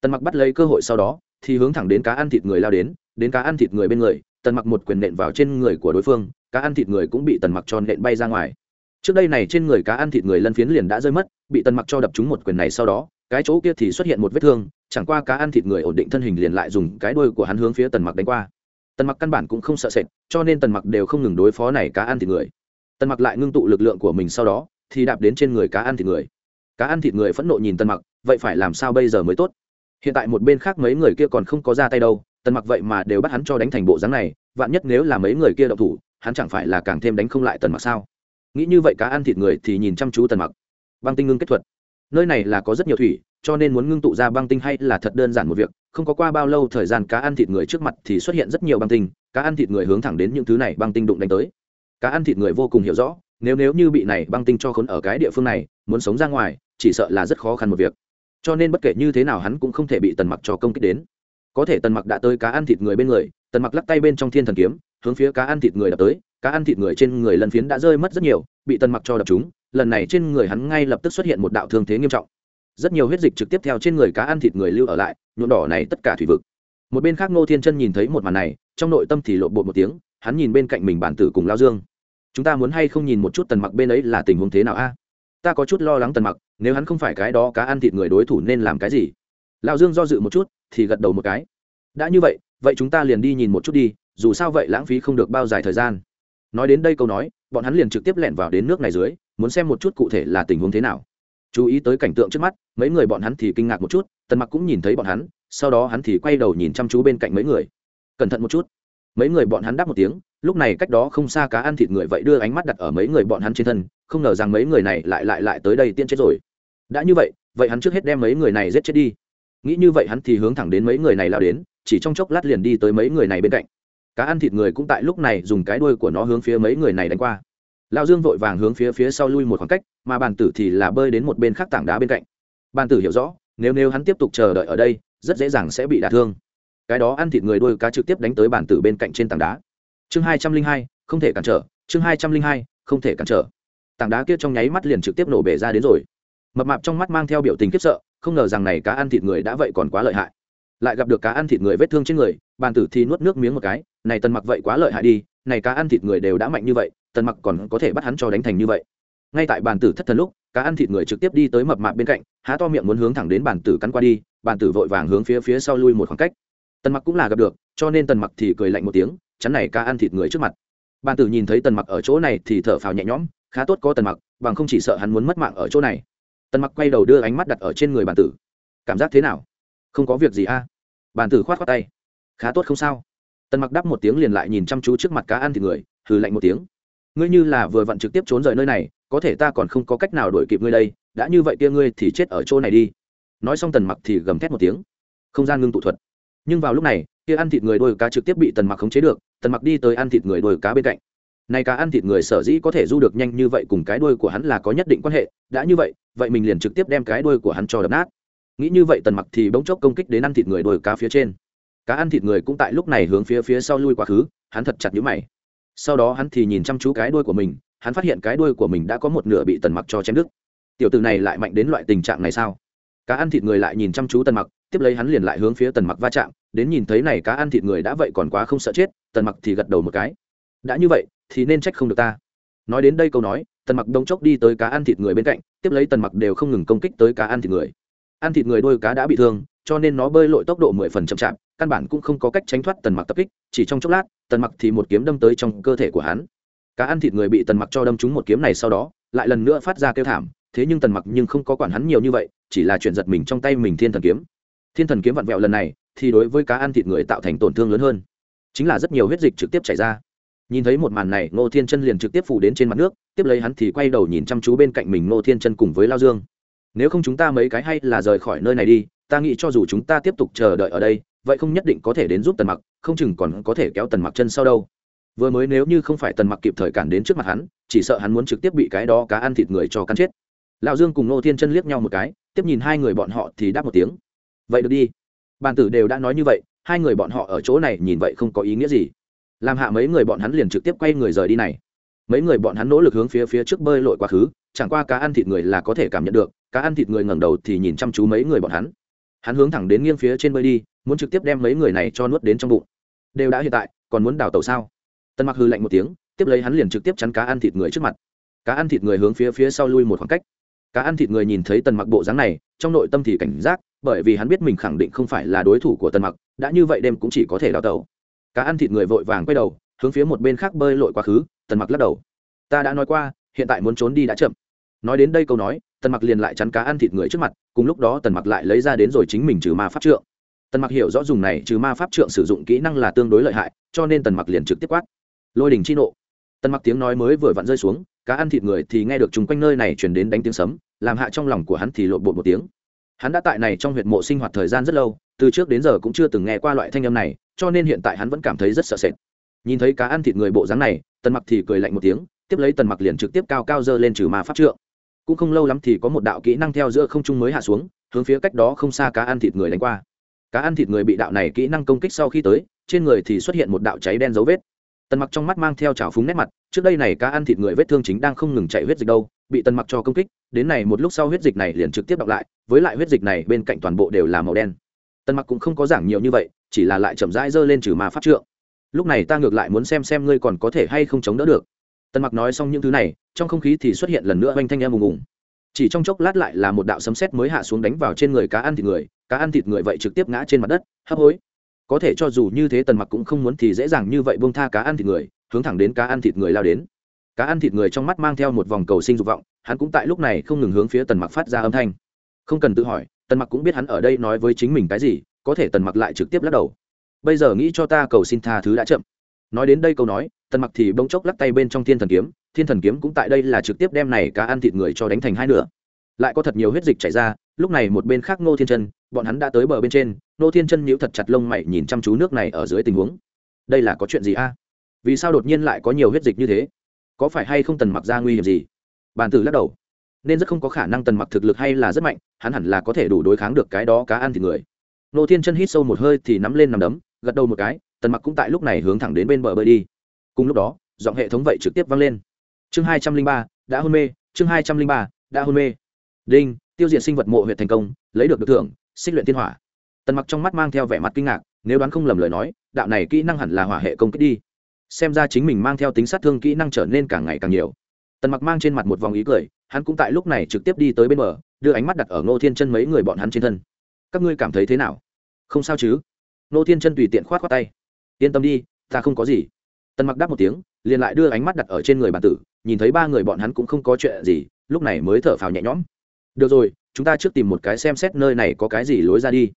tần mặc bắt lấy cơ hội sau đó, thì hướng thẳng đến cá ăn thịt người lao đến đến cá ăn thịt người bên người, tần mặc một quyền nện vào trên người của đối phương, cá ăn thịt người cũng bị tần mặc cho nện bay ra ngoài. Trước đây này trên người cá ăn thịt người lân phiến liền đã rơi mất, bị tần mặc cho đập trúng một quyền này sau đó cái chỗ kia thì xuất hiện một vết thương, chẳng qua cá ăn thịt người ổn định thân hình liền lại dùng cái đuôi của hắn hướng phía tần mặc đánh qua. Tần mặc căn bản cũng không sợ sệt, cho nên tần mặc đều không ngừng đối phó này cá ăn thịt người. Tần mặc lại ngưng tụ lực lượng của mình sau đó, thì đạp đến trên người cá ăn thịt người. Cá ăn thịt người phẫn nộ nhìn tần mặc, vậy phải làm sao bây giờ mới tốt? Hiện tại một bên khác mấy người kia còn không có ra tay đâu, tần mặc vậy mà đều bắt hắn cho đánh thành bộ dáng này, vạn nhất nếu là mấy người kia động thủ, hắn chẳng phải là càng thêm đánh không lại tần mặc sao? Nghĩ như vậy cá ăn thịt người thì nhìn chăm chú tần mặc. Băng tinh ngưng kết thuật nơi này là có rất nhiều thủy, cho nên muốn ngưng tụ ra băng tinh hay là thật đơn giản một việc, không có qua bao lâu thời gian cá ăn thịt người trước mặt thì xuất hiện rất nhiều băng tinh, cá ăn thịt người hướng thẳng đến những thứ này băng tinh đụng đánh tới. Cá ăn thịt người vô cùng hiểu rõ, nếu nếu như bị này băng tinh cho khốn ở cái địa phương này, muốn sống ra ngoài, chỉ sợ là rất khó khăn một việc. Cho nên bất kể như thế nào hắn cũng không thể bị tần mặc cho công kích đến. Có thể tần mặc đã tới cá ăn thịt người bên người, tần mặc lắc tay bên trong thiên thần kiếm, hướng phía cá ăn thịt người đập tới, cá ăn thịt người trên người lần phiến đã rơi mất rất nhiều, bị tần mặc cho đập chúng lần này trên người hắn ngay lập tức xuất hiện một đạo thương thế nghiêm trọng. Rất nhiều huyết dịch trực tiếp theo trên người cá ăn thịt người lưu ở lại, nhuộm đỏ này tất cả thủy vực. Một bên khác ngô thiên chân nhìn thấy một màn này, trong nội tâm thì lộn bộ một tiếng, hắn nhìn bên cạnh mình bản tử cùng lao dương. Chúng ta muốn hay không nhìn một chút tần mặc bên ấy là tình huống thế nào a? Ta có chút lo lắng tần mặc, nếu hắn không phải cái đó cá ăn thịt người đối thủ nên làm cái gì? Lao dương do dự một chút, thì gật đầu một cái. Đã như vậy vậy chúng ta liền đi nhìn một chút đi, dù sao vậy lãng phí không được bao dài thời gian. Nói đến đây câu nói, bọn hắn liền trực tiếp lẻn vào đến nước này dưới muốn xem một chút cụ thể là tình huống thế nào. Chú ý tới cảnh tượng trước mắt, mấy người bọn hắn thì kinh ngạc một chút, tần mặc cũng nhìn thấy bọn hắn, sau đó hắn thì quay đầu nhìn chăm chú bên cạnh mấy người. Cẩn thận một chút. Mấy người bọn hắn đáp một tiếng, lúc này cách đó không xa cá ăn thịt người vậy đưa ánh mắt đặt ở mấy người bọn hắn trên thân, không ngờ rằng mấy người này lại lại lại tới đây tiên chết rồi. Đã như vậy vậy hắn trước hết đem mấy người này giết chết đi. Nghĩ như vậy hắn thì hướng thẳng đến mấy người này lao đến, chỉ trong chốc lát liền đi tới mấy người này bên cạnh. Cá ăn thịt người cũng tại lúc này dùng cái đuôi của nó hướng phía mấy người này đánh qua lao dương vội vàng hướng phía phía sau lui một khoảng cách, mà bàn tử thì là bơi đến một bên khác tảng đá bên cạnh. Bàn tử hiểu rõ, nếu nếu hắn tiếp tục chờ đợi ở đây, rất dễ dàng sẽ bị đả thương. Cái đó ăn thịt người đuôi cá trực tiếp đánh tới bàn tử bên cạnh trên tảng đá. Chương hai trăm linh hai, không thể cản trở, chương hai trăm linh hai, không thể cản trở. Tảng đá kia trong nháy mắt liền trực tiếp nổ bể ra đến rồi. Mập mạp trong mắt mang theo biểu tình khiếp sợ, không ngờ rằng này cá ăn thịt người đã vậy còn quá lợi hại. Lại gặp được cá ăn thịt người vết thương trên người bàn tử thì nuốt nước miếng một cái, này tần mặc vậy quá lợi hại đi, này cá ăn thịt người đều đã mạnh như vậy tần mặc còn có thể bắt hắn cho đánh thành như vậy. Ngay tại bàn tử thất thần lúc, cá ăn thịt người trực tiếp đi tới mập mạp bên cạnh, há to miệng muốn hướng thẳng đến bàn tử cắn qua đi, bàn tử vội vàng hướng phía phía sau lui một khoảng cách. Tần mặc cũng là gặp được, cho nên tần mặc thì cười lạnh một tiếng, chắn này cá ăn thịt người trước mặt. Bàn tử nhìn thấy tần mặc ở chỗ này thì thở phào nhẹ nhõm, khá tốt có tần mặc, bằng không chỉ sợ hắn muốn mất mạng ở chỗ này. Tần mặc quay đầu đưa ánh mắt đặt ở trên người bàn tử. Cảm giác thế nào? Không có việc gì a? À? bàn tử khoát khoát tay. Khá tốt không sao. Tần mặc đáp một tiếng liền lại nhìn chăm chú trước mặt cá ăn thịt người, hừ lạnh một tiếng ngươi như là vừa vặn trực tiếp trốn rời nơi này, có thể ta còn không có cách nào đuổi kịp ngươi đây, đã như vậy kia ngươi thì chết ở chỗ này đi. Nói xong tần mặc thì gầm thét một tiếng. Không gian ngưng tụ thuật. Nhưng vào lúc này, kia ăn thịt người đôi cá trực tiếp bị tần mặc khống chế được, tần mặc đi tới ăn thịt người đôi cá bên cạnh. Này cá ăn thịt người sở dĩ có thể du được nhanh như vậy cùng cái đuôi của hắn là có nhất định quan hệ, đã như vậy vậy mình liền trực tiếp đem cái đuôi của hắn cho đập nát. Nghĩ như vậy tần mặc thì bỗng chốc công kích đến ăn thịt người đuôi cá phía trên. Cá ăn thịt người cũng tại lúc này hướng phía phía sau lui quá khứ, hắn thật chặt nhíu mày sau đó hắn thì nhìn chăm chú cái đuôi của mình, hắn phát hiện cái đuôi của mình đã có một nửa bị tần mặc cho chém đứt. Tiểu tử này lại mạnh đến loại tình trạng này sao? Cá ăn thịt người lại nhìn chăm chú tần mặc, tiếp lấy hắn liền lại hướng phía tần mặc va chạm, đến nhìn thấy này cá ăn thịt người đã vậy còn quá không sợ chết, tần mặc thì gật đầu một cái. Đã như vậy, thì nên trách không được ta. Nói đến đây câu nói, tần mặc đông chốc đi tới cá ăn thịt người bên cạnh, tiếp lấy tần mặc đều không ngừng công kích tới cá ăn thịt người. Ăn thịt người đôi cá đã bị thương, cho nên nó bơi lội tốc độ mười phần chậm chạp căn bản cũng không có cách tránh thoát tần mặc tập kích, chỉ trong chốc lát, tần mặc thì một kiếm đâm tới trong cơ thể của hắn. Cá ăn thịt người bị tần mặc cho đâm trúng một kiếm này sau đó, lại lần nữa phát ra kêu thảm, thế nhưng tần mặc nhưng không có quản hắn nhiều như vậy, chỉ là chuyện giật mình trong tay mình thiên thần kiếm. Thiên thần kiếm vặn vẹo lần này, thì đối với cá ăn thịt người tạo thành tổn thương lớn hơn. Chính là rất nhiều huyết dịch trực tiếp chảy ra. Nhìn thấy một màn này, ngô thiên chân liền trực tiếp phủ đến trên mặt nước, tiếp lấy hắn thì quay đầu nhìn chăm chú bên cạnh mình ngô thiên chân cùng với lao dương. Nếu không chúng ta mấy cái hay là rời khỏi nơi này đi, ta nghĩ cho dù chúng ta tiếp tục chờ đợi ở đây vậy không nhất định có thể đến giúp tần mặc, không chừng còn có thể kéo tần mặc chân sau đâu. Vừa mới nếu như không phải tần mặc kịp thời cản đến trước mặt hắn, chỉ sợ hắn muốn trực tiếp bị cái đó cá ăn thịt người cho cắn chết. Lão dương cùng nô thiên chân liếc nhau một cái, tiếp nhìn hai người bọn họ thì đáp một tiếng. Vậy được đi. Bàn tử đều đã nói như vậy, hai người bọn họ ở chỗ này nhìn vậy không có ý nghĩa gì. Làm hạ mấy người bọn hắn liền trực tiếp quay người rời đi này. Mấy người bọn hắn nỗ lực hướng phía phía trước bơi lội quá khứ, chẳng qua cá ăn thịt người là có thể cảm nhận được, cá ăn thịt người ngẩng đầu thì nhìn chăm chú mấy người bọn hắn. Hắn hướng thẳng đến nghiêng phía trên bơi đi muốn trực tiếp đem mấy người này cho nuốt đến trong bụng. Đều đã hiện tại, còn muốn đào tàu sao? Tân mặc hư lạnh một tiếng, tiếp lấy hắn liền trực tiếp chắn cá ăn thịt người trước mặt. Cá ăn thịt người hướng phía phía sau lui một khoảng cách. Cá ăn thịt người nhìn thấy tần mặc bộ dáng này, trong nội tâm thì cảnh giác, bởi vì hắn biết mình khẳng định không phải là đối thủ của tần mặc, đã như vậy đêm cũng chỉ có thể đào tàu cá ăn thịt người vội vàng quay đầu, hướng phía một bên khác bơi lội quá khứ, tần mặc lắc đầu. Ta đã nói qua, hiện tại muốn trốn đi đã chậm. Nói đến đây câu nói, tần mặc liền lại chắn cá ăn thịt người trước mặt, cùng lúc đó tần mặc lại lấy ra đến rồi chính mình trừ ma pháp trượng tần mặc hiểu rõ dùng này trừ ma pháp trượng sử dụng kỹ năng là tương đối lợi hại, cho nên tần mặc liền trực tiếp quát. Lôi đình chi nộ. Tần mặc tiếng nói mới vừa vặn rơi xuống, cá ăn thịt người thì nghe được chung quanh nơi này chuyển đến đánh tiếng sấm, làm hạ trong lòng của hắn thì lộn bột một tiếng. Hắn đã tại này trong huyệt mộ sinh hoạt thời gian rất lâu, từ trước đến giờ cũng chưa từng nghe qua loại thanh âm này, cho nên hiện tại hắn vẫn cảm thấy rất sợ sệt. Nhìn thấy cá ăn thịt người bộ dáng này, tần mặc thì cười lạnh một tiếng, tiếp lấy tần mặc liền trực tiếp cao cao dơ lên trừ ma pháp trượng. Cũng không lâu lắm thì có một đạo kỹ năng theo giữa không trung mới hạ xuống, hướng phía cách đó không xa cá ăn thịt người đánh qua cá ăn thịt người bị đạo này kỹ năng công kích sau khi tới, trên người thì xuất hiện một đạo cháy đen dấu vết. Tần mặc trong mắt mang theo trào phúng nét mặt, trước đây này cá ăn thịt người vết thương chính đang không ngừng chạy huyết dịch đâu, bị tần mặc cho công kích, đến này một lúc sau huyết dịch này liền trực tiếp đọc lại, với lại huyết dịch này bên cạnh toàn bộ đều là màu đen. Tần mặc cũng không có giảng nhiều như vậy, chỉ là lại chậm rãi giơ lên trừ ma pháp trượng. Lúc này ta ngược lại muốn xem xem ngươi còn có thể hay không chống đỡ được. Tần mặc nói xong những thứ này, trong không khí thì xuất hiện lần nữa oanh thanh em ùng ùng chỉ trong chốc lát lại là một đạo sấm sét mới hạ xuống đánh vào trên người cá ăn thịt người, cá ăn thịt người vậy trực tiếp ngã trên mặt đất, hấp hối. Có thể cho dù như thế tần mặc cũng không muốn thì dễ dàng như vậy buông tha cá ăn thịt người, hướng thẳng đến cá ăn thịt người lao đến. Cá ăn thịt người trong mắt mang theo một vòng cầu sinh dục vọng, hắn cũng tại lúc này không ngừng hướng phía tần mặc phát ra âm thanh. Không cần tự hỏi, tần mặc cũng biết hắn ở đây nói với chính mình cái gì, có thể tần mặc lại trực tiếp lắc đầu. Bây giờ nghĩ cho ta cầu xin tha thứ đã chậm. Nói đến đây câu nói, tần mặc thì bỗng chốc lắc tay bên trong thiên thần kiếm thiên thần kiếm cũng tại đây là trực tiếp đem này cá ăn thịt người cho đánh thành hai nửa. Lại có thật nhiều huyết dịch chảy ra, lúc này một bên khác ngô thiên chân, bọn hắn đã tới bờ bên trên, ngô thiên chân nhíu thật chặt lông mày nhìn chăm chú nước này ở dưới tình huống. Đây là có chuyện gì a? Vì sao đột nhiên lại có nhiều huyết dịch như thế? Có phải hay không tần mặc ra nguy hiểm gì? Bàn tử lắc đầu. Nên rất không có khả năng tần mặc thực lực hay là rất mạnh, hắn hẳn là có thể đủ đối kháng được cái đó cá ăn thịt người. Nô thiên chân hít sâu một hơi thì nắm lên nằm đấm, gật đầu một cái, tần mặc cũng tại lúc này hướng thẳng đến bên bờ bơi đi. Cùng lúc đó, giọng hệ thống vậy trực tiếp vang lên chương hai trăm linh ba, đã hôn mê, chương hai trăm linh ba, đã hôn mê. Đinh, tiêu diệt sinh vật mộ huyện thành công, lấy được được thưởng, xích luyện thiên hỏa. Tần mặc trong mắt mang theo vẻ mặt kinh ngạc, nếu đoán không lầm lời nói, đạo này kỹ năng hẳn là hỏa hệ công kích đi. Xem ra chính mình mang theo tính sát thương kỹ năng trở nên càng ngày càng nhiều. Tần mặc mang trên mặt một vòng ý cười, hắn cũng tại lúc này trực tiếp đi tới bên bờ, đưa ánh mắt đặt ở ngô thiên chân mấy người bọn hắn trên thân. Các ngươi cảm thấy thế nào? Không sao chứ? Ngô thiên chân tùy tiện khoát khoát tay. Yên tâm đi, ta không có gì. Tần mặc đáp một tiếng, liền lại đưa ánh mắt đặt ở trên người bản tử nhìn thấy ba người bọn hắn cũng không có chuyện gì, lúc này mới thở phào nhẹ nhõm. Được rồi, chúng ta trước tìm một cái xem xét nơi này có cái gì lối ra đi.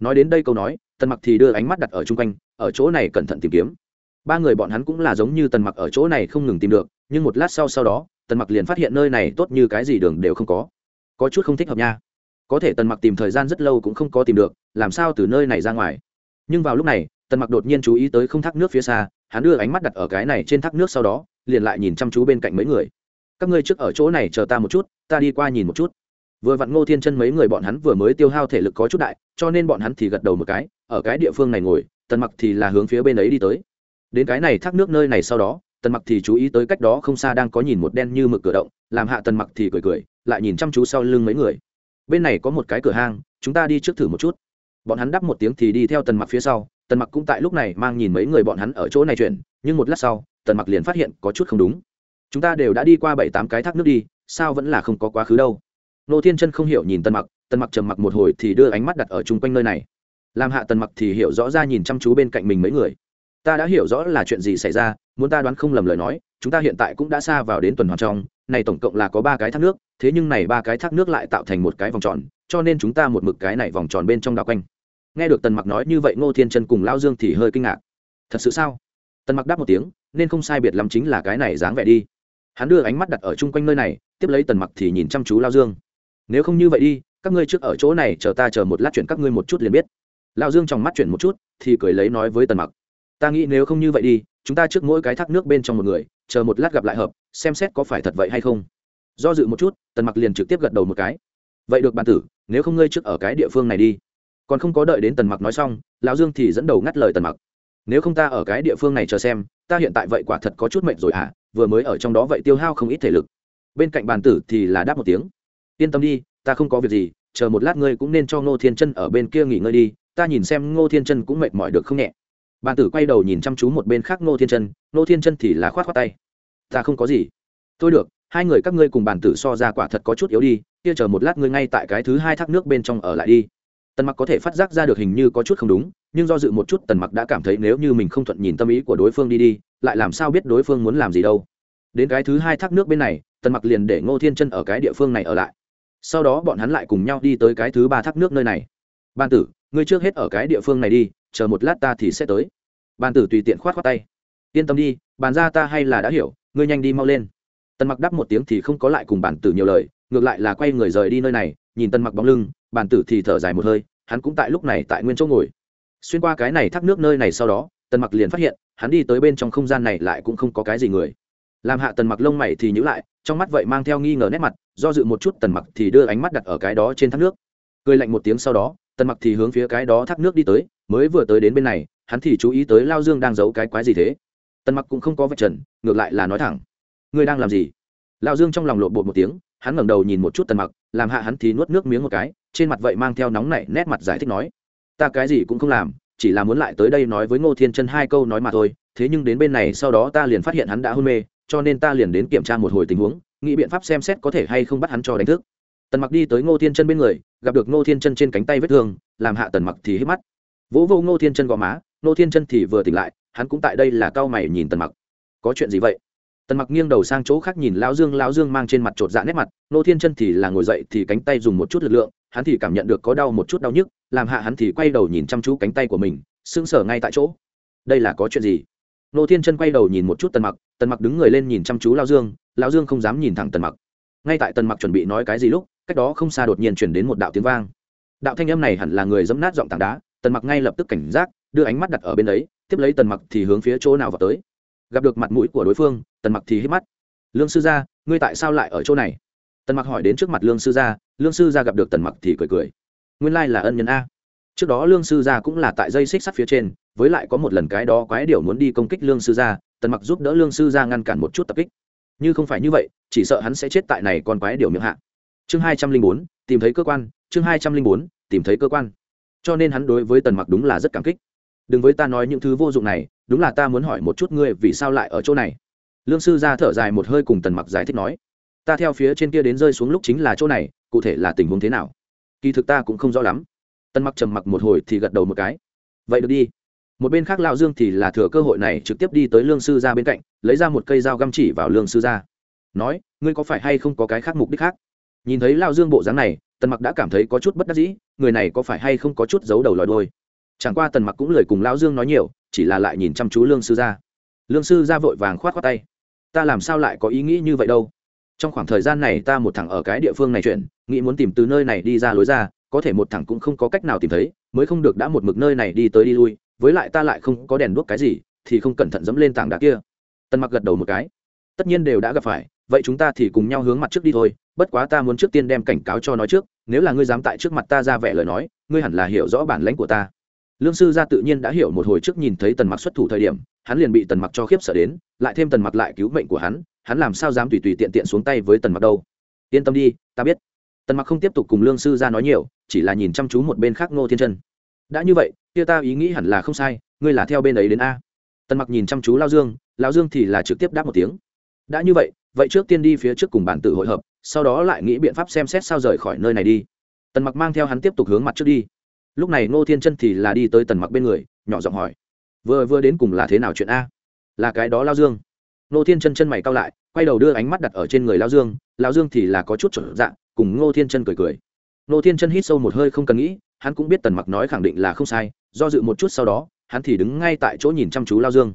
Nói đến đây câu nói, tần mặc thì đưa ánh mắt đặt ở chung quanh, ở chỗ này cẩn thận tìm kiếm. Ba người bọn hắn cũng là giống như tần mặc ở chỗ này không ngừng tìm được, nhưng một lát sau sau đó, tần mặc liền phát hiện nơi này tốt như cái gì đường đều không có. Có chút không thích hợp nha. Có thể tần mặc tìm thời gian rất lâu cũng không có tìm được, làm sao từ nơi này ra ngoài. Nhưng vào lúc này, tần mặc đột nhiên chú ý tới không thác nước phía xa hắn đưa ánh mắt đặt ở cái này trên thác nước sau đó, liền lại nhìn chăm chú bên cạnh mấy người. Các ngươi trước ở chỗ này chờ ta một chút, ta đi qua nhìn một chút. Vừa vặn ngô thiên chân mấy người bọn hắn vừa mới tiêu hao thể lực có chút đại, cho nên bọn hắn thì gật đầu một cái, ở cái địa phương này ngồi, tần mặc thì là hướng phía bên ấy đi tới. Đến cái này thác nước nơi này sau đó, tần mặc thì chú ý tới cách đó không xa đang có nhìn một đen như mực cửa động, làm hạ tần mặc thì cười cười, lại nhìn chăm chú sau lưng mấy người. Bên này có một cái cửa hang, chúng ta đi trước thử một chút. Bọn hắn đắp một tiếng thì đi theo tần mặc phía sau tần mặc cũng tại lúc này mang nhìn mấy người bọn hắn ở chỗ này chuyển nhưng một lát sau, tần mặc liền phát hiện có chút không đúng. Chúng ta đều đã đi qua bảy tám cái thác nước đi, sao vẫn là không có quá khứ đâu? Nô thiên chân không hiểu nhìn tần mặc tần mặc trầm mặc một hồi thì đưa ánh mắt đặt ở chung quanh nơi này. Làm hạ tần mặc thì hiểu rõ ra nhìn chăm chú bên cạnh mình mấy người. Ta đã hiểu rõ là chuyện gì xảy ra, muốn ta đoán không lầm lời nói, chúng ta hiện tại cũng đã xa vào đến tuần hoàn trong, này tổng cộng là có ba cái thác nước, thế nhưng này ba cái thác nước lại tạo thành một cái vòng tròn, cho nên chúng ta một mực cái này vòng tròn bên trong đào quanh nghe được tần mặc nói như vậy, ngô thiên chân cùng lao dương thì hơi kinh ngạc. Thật sự sao? Tần mặc đáp một tiếng, nên không sai biệt lắm chính là cái này dáng vẻ đi. Hắn đưa ánh mắt đặt ở chung quanh nơi này, tiếp lấy tần mặc thì nhìn chăm chú lao dương. Nếu không như vậy đi, các ngươi trước ở chỗ này chờ ta chờ một lát chuyển các ngươi một chút liền biết. Lao dương trong mắt chuyển một chút, thì cười lấy nói với tần mặc. Ta nghĩ nếu không như vậy đi, chúng ta trước mỗi cái thác nước bên trong một người, chờ một lát gặp lại hợp, xem xét có phải thật vậy hay không. Do dự một chút, tần mặc liền trực tiếp gật đầu một cái. Vậy được bàn tử, nếu không ngươi trước ở cái địa phương này đi còn không có đợi đến tần mặc nói xong, lão dương thì dẫn đầu ngắt lời tần mặc. Nếu không ta ở cái địa phương này chờ xem, ta hiện tại vậy quả thật có chút mệnh rồi hả? À? vừa mới ở trong đó vậy tiêu hao không ít thể lực. Bên cạnh bàn tử thì là đáp một tiếng. Yên tâm đi, ta không có việc gì, chờ một lát ngươi cũng nên cho ngô thiên chân ở bên kia nghỉ ngơi đi, ta nhìn xem ngô thiên chân cũng mệt mỏi được không nhẹ. Bàn tử quay đầu nhìn chăm chú một bên khác ngô thiên chân, ngô thiên chân thì là khoát khoát tay. Ta không có gì. Thôi được, hai người các ngươi cùng bàn tử so ra quả thật có chút yếu đi, kia chờ một lát ngươi ngay tại cái thứ hai thác nước bên trong ở lại đi tần mặc có thể phát giác ra được hình như có chút không đúng, nhưng do dự một chút tần mặc đã cảm thấy nếu như mình không thuận nhìn tâm ý của đối phương đi đi, lại làm sao biết đối phương muốn làm gì đâu. Đến cái thứ hai thác nước bên này, tần mặc liền để ngô thiên chân ở cái địa phương này ở lại. Sau đó bọn hắn lại cùng nhau đi tới cái thứ ba thác nước nơi này. Ban tử, ngươi trước hết ở cái địa phương này đi, chờ một lát ta thì sẽ tới. Ban tử tùy tiện khoát khoát tay. Yên tâm đi, bàn ra ta hay là đã hiểu, ngươi nhanh đi mau lên. Tần mặc đáp một tiếng thì không có lại cùng bản tử nhiều lời, ngược lại là quay người rời đi nơi này, nhìn tần mặc bóng lưng bản tử thì thở dài một hơi, hắn cũng tại lúc này tại nguyên chỗ ngồi. Xuyên qua cái này thác nước nơi này sau đó, tần mặc liền phát hiện, hắn đi tới bên trong không gian này lại cũng không có cái gì người. Làm hạ tần mặc lông mày thì nhữ lại, trong mắt vậy mang theo nghi ngờ nét mặt, do dự một chút tần mặc thì đưa ánh mắt đặt ở cái đó trên thác nước. Cười lạnh một tiếng sau đó, tần mặc thì hướng phía cái đó thác nước đi tới, mới vừa tới đến bên này, hắn thì chú ý tới lao dương đang giấu cái quái gì thế. Tần mặc cũng không có vật trần, ngược lại là nói thẳng, ngươi đang làm gì? Lao dương trong lòng lộn bột một tiếng hắn ngẩng đầu nhìn một chút tần mặc, làm hạ hắn thì nuốt nước miếng một cái, trên mặt vậy mang theo nóng nảy, nét mặt giải thích nói, ta cái gì cũng không làm, chỉ là muốn lại tới đây nói với ngô thiên chân hai câu nói mà thôi, thế nhưng đến bên này sau đó ta liền phát hiện hắn đã hôn mê, cho nên ta liền đến kiểm tra một hồi tình huống, nghĩ biện pháp xem xét có thể hay không bắt hắn cho đánh thức. Tần mặc đi tới ngô thiên chân bên người, gặp được ngô thiên chân trên cánh tay vết thương, làm hạ tần mặc thì hít mắt. Vỗ vô ngô thiên chân gò má, ngô thiên chân thì vừa tỉnh lại, hắn cũng tại đây là cao mày nhìn tần mặc. Có chuyện gì vậy? Tần mặc nghiêng đầu sang chỗ khác nhìn lão dương lão dương mang trên mặt chột dạ nét mặt, nô thiên chân thì là ngồi dậy thì cánh tay dùng một chút lực lượng, hắn thì cảm nhận được có đau một chút đau nhức, làm hạ hắn thì quay đầu nhìn chăm chú cánh tay của mình, sững sờ ngay tại chỗ. Đây là có chuyện gì? Nô thiên chân quay đầu nhìn một chút tần mặc tần mặc đứng người lên nhìn chăm chú lão dương lão dương không dám nhìn thẳng tần mặc. Ngay tại tần mặc chuẩn bị nói cái gì lúc, cách đó không xa đột nhiên chuyển đến một đạo tiếng vang. Đạo thanh âm này hẳn là người dẫm nát giọng tảng đá, tần mặc ngay lập tức cảnh giác, đưa ánh mắt đặt ở bên đấy tiếp lấy tần mặc thì hướng phía chỗ nào vào tới gặp được mặt mũi của đối phương, tần mặc thì hít mắt. Lương sư gia, ngươi tại sao lại ở chỗ này? Tần mặc hỏi đến trước mặt lương sư gia, lương sư gia gặp được tần mặc thì cười cười. Nguyên lai là ân nhân a. Trước đó lương sư gia cũng là tại dây xích sắt phía trên, với lại có một lần cái đó quái điều muốn đi công kích lương sư gia, tần mặc giúp đỡ lương sư gia ngăn cản một chút tập kích. Như không phải như vậy, chỉ sợ hắn sẽ chết tại này con quái điều miệng hạ. Chương hai trăm linh bốn, tìm thấy cơ quan. Chương hai trăm linh bốn, tìm thấy cơ quan. Cho nên hắn đối với tần mặc đúng là rất cảm kích. Đừng với ta nói những thứ vô dụng này đúng là ta muốn hỏi một chút ngươi vì sao lại ở chỗ này? Lương sư ra thở dài một hơi cùng tần mặc giải thích nói, ta theo phía trên kia đến rơi xuống lúc chính là chỗ này, cụ thể là tình huống thế nào? Kỳ thực ta cũng không rõ lắm. Tần mặc trầm mặc một hồi thì gật đầu một cái. Vậy được đi. Một bên khác lão dương thì là thừa cơ hội này trực tiếp đi tới lương sư ra bên cạnh, lấy ra một cây dao găm chỉ vào lương sư ra. Nói, ngươi có phải hay không có cái khác mục đích khác? Nhìn thấy lão dương bộ dáng này, tần mặc đã cảm thấy có chút bất đắc dĩ, người này có phải hay không có chút giấu đầu lòi đôi chẳng qua tần mặc cũng lời cùng lão dương nói nhiều chỉ là lại nhìn chăm chú lương sư gia. Lương sư gia vội vàng khoát khoát tay. Ta làm sao lại có ý nghĩ như vậy đâu? Trong khoảng thời gian này ta một thằng ở cái địa phương này chuyển nghĩ muốn tìm từ nơi này đi ra lối ra, có thể một thằng cũng không có cách nào tìm thấy, mới không được đã một mực nơi này đi tới đi lui, với lại ta lại không có đèn đuốc cái gì, thì không cẩn thận dẫm lên tảng đá kia. Tần mặc gật đầu một cái. Tất nhiên đều đã gặp phải, vậy chúng ta thì cùng nhau hướng mặt trước đi thôi, bất quá ta muốn trước tiên đem cảnh cáo cho nói trước, nếu là ngươi dám tại trước mặt ta ra vẻ lời nói, ngươi hẳn là hiểu rõ bản lãnh của ta lương sư gia tự nhiên đã hiểu một hồi trước nhìn thấy tần mặc xuất thủ thời điểm, hắn liền bị tần mặc cho khiếp sợ đến, lại thêm tần mặc lại cứu mệnh của hắn hắn làm sao dám tùy tùy tiện tiện xuống tay với tần mặc đâu. Yên tâm đi, ta biết. Tần mặc không tiếp tục cùng lương sư gia nói nhiều, chỉ là nhìn chăm chú một bên khác ngô thiên chân. Đã như vậy, kia ta ý nghĩ hẳn là không sai, ngươi là theo bên ấy đến a. Tần mặc nhìn chăm chú lao dương lao dương thì là trực tiếp đáp một tiếng. Đã như vậy vậy trước tiên đi phía trước cùng bản tự hội hợp, sau đó lại nghĩ biện pháp xem xét sao rời khỏi nơi này đi. Tần mặc mang theo hắn tiếp tục hướng mặt trước đi lúc này ngô thiên chân thì là đi tới tần mặc bên người, nhỏ giọng hỏi, vừa vừa đến cùng là thế nào chuyện a? Là cái đó lao dương? Ngô thiên chân chân mày cao lại, quay đầu đưa ánh mắt đặt ở trên người lao dương lao dương thì là có chút chuẩn dạng cùng ngô thiên chân cười cười. Ngô thiên chân hít sâu một hơi không cần nghĩ, hắn cũng biết tần mặc nói khẳng định là không sai, do dự một chút sau đó, hắn thì đứng ngay tại chỗ nhìn chăm chú lao dương.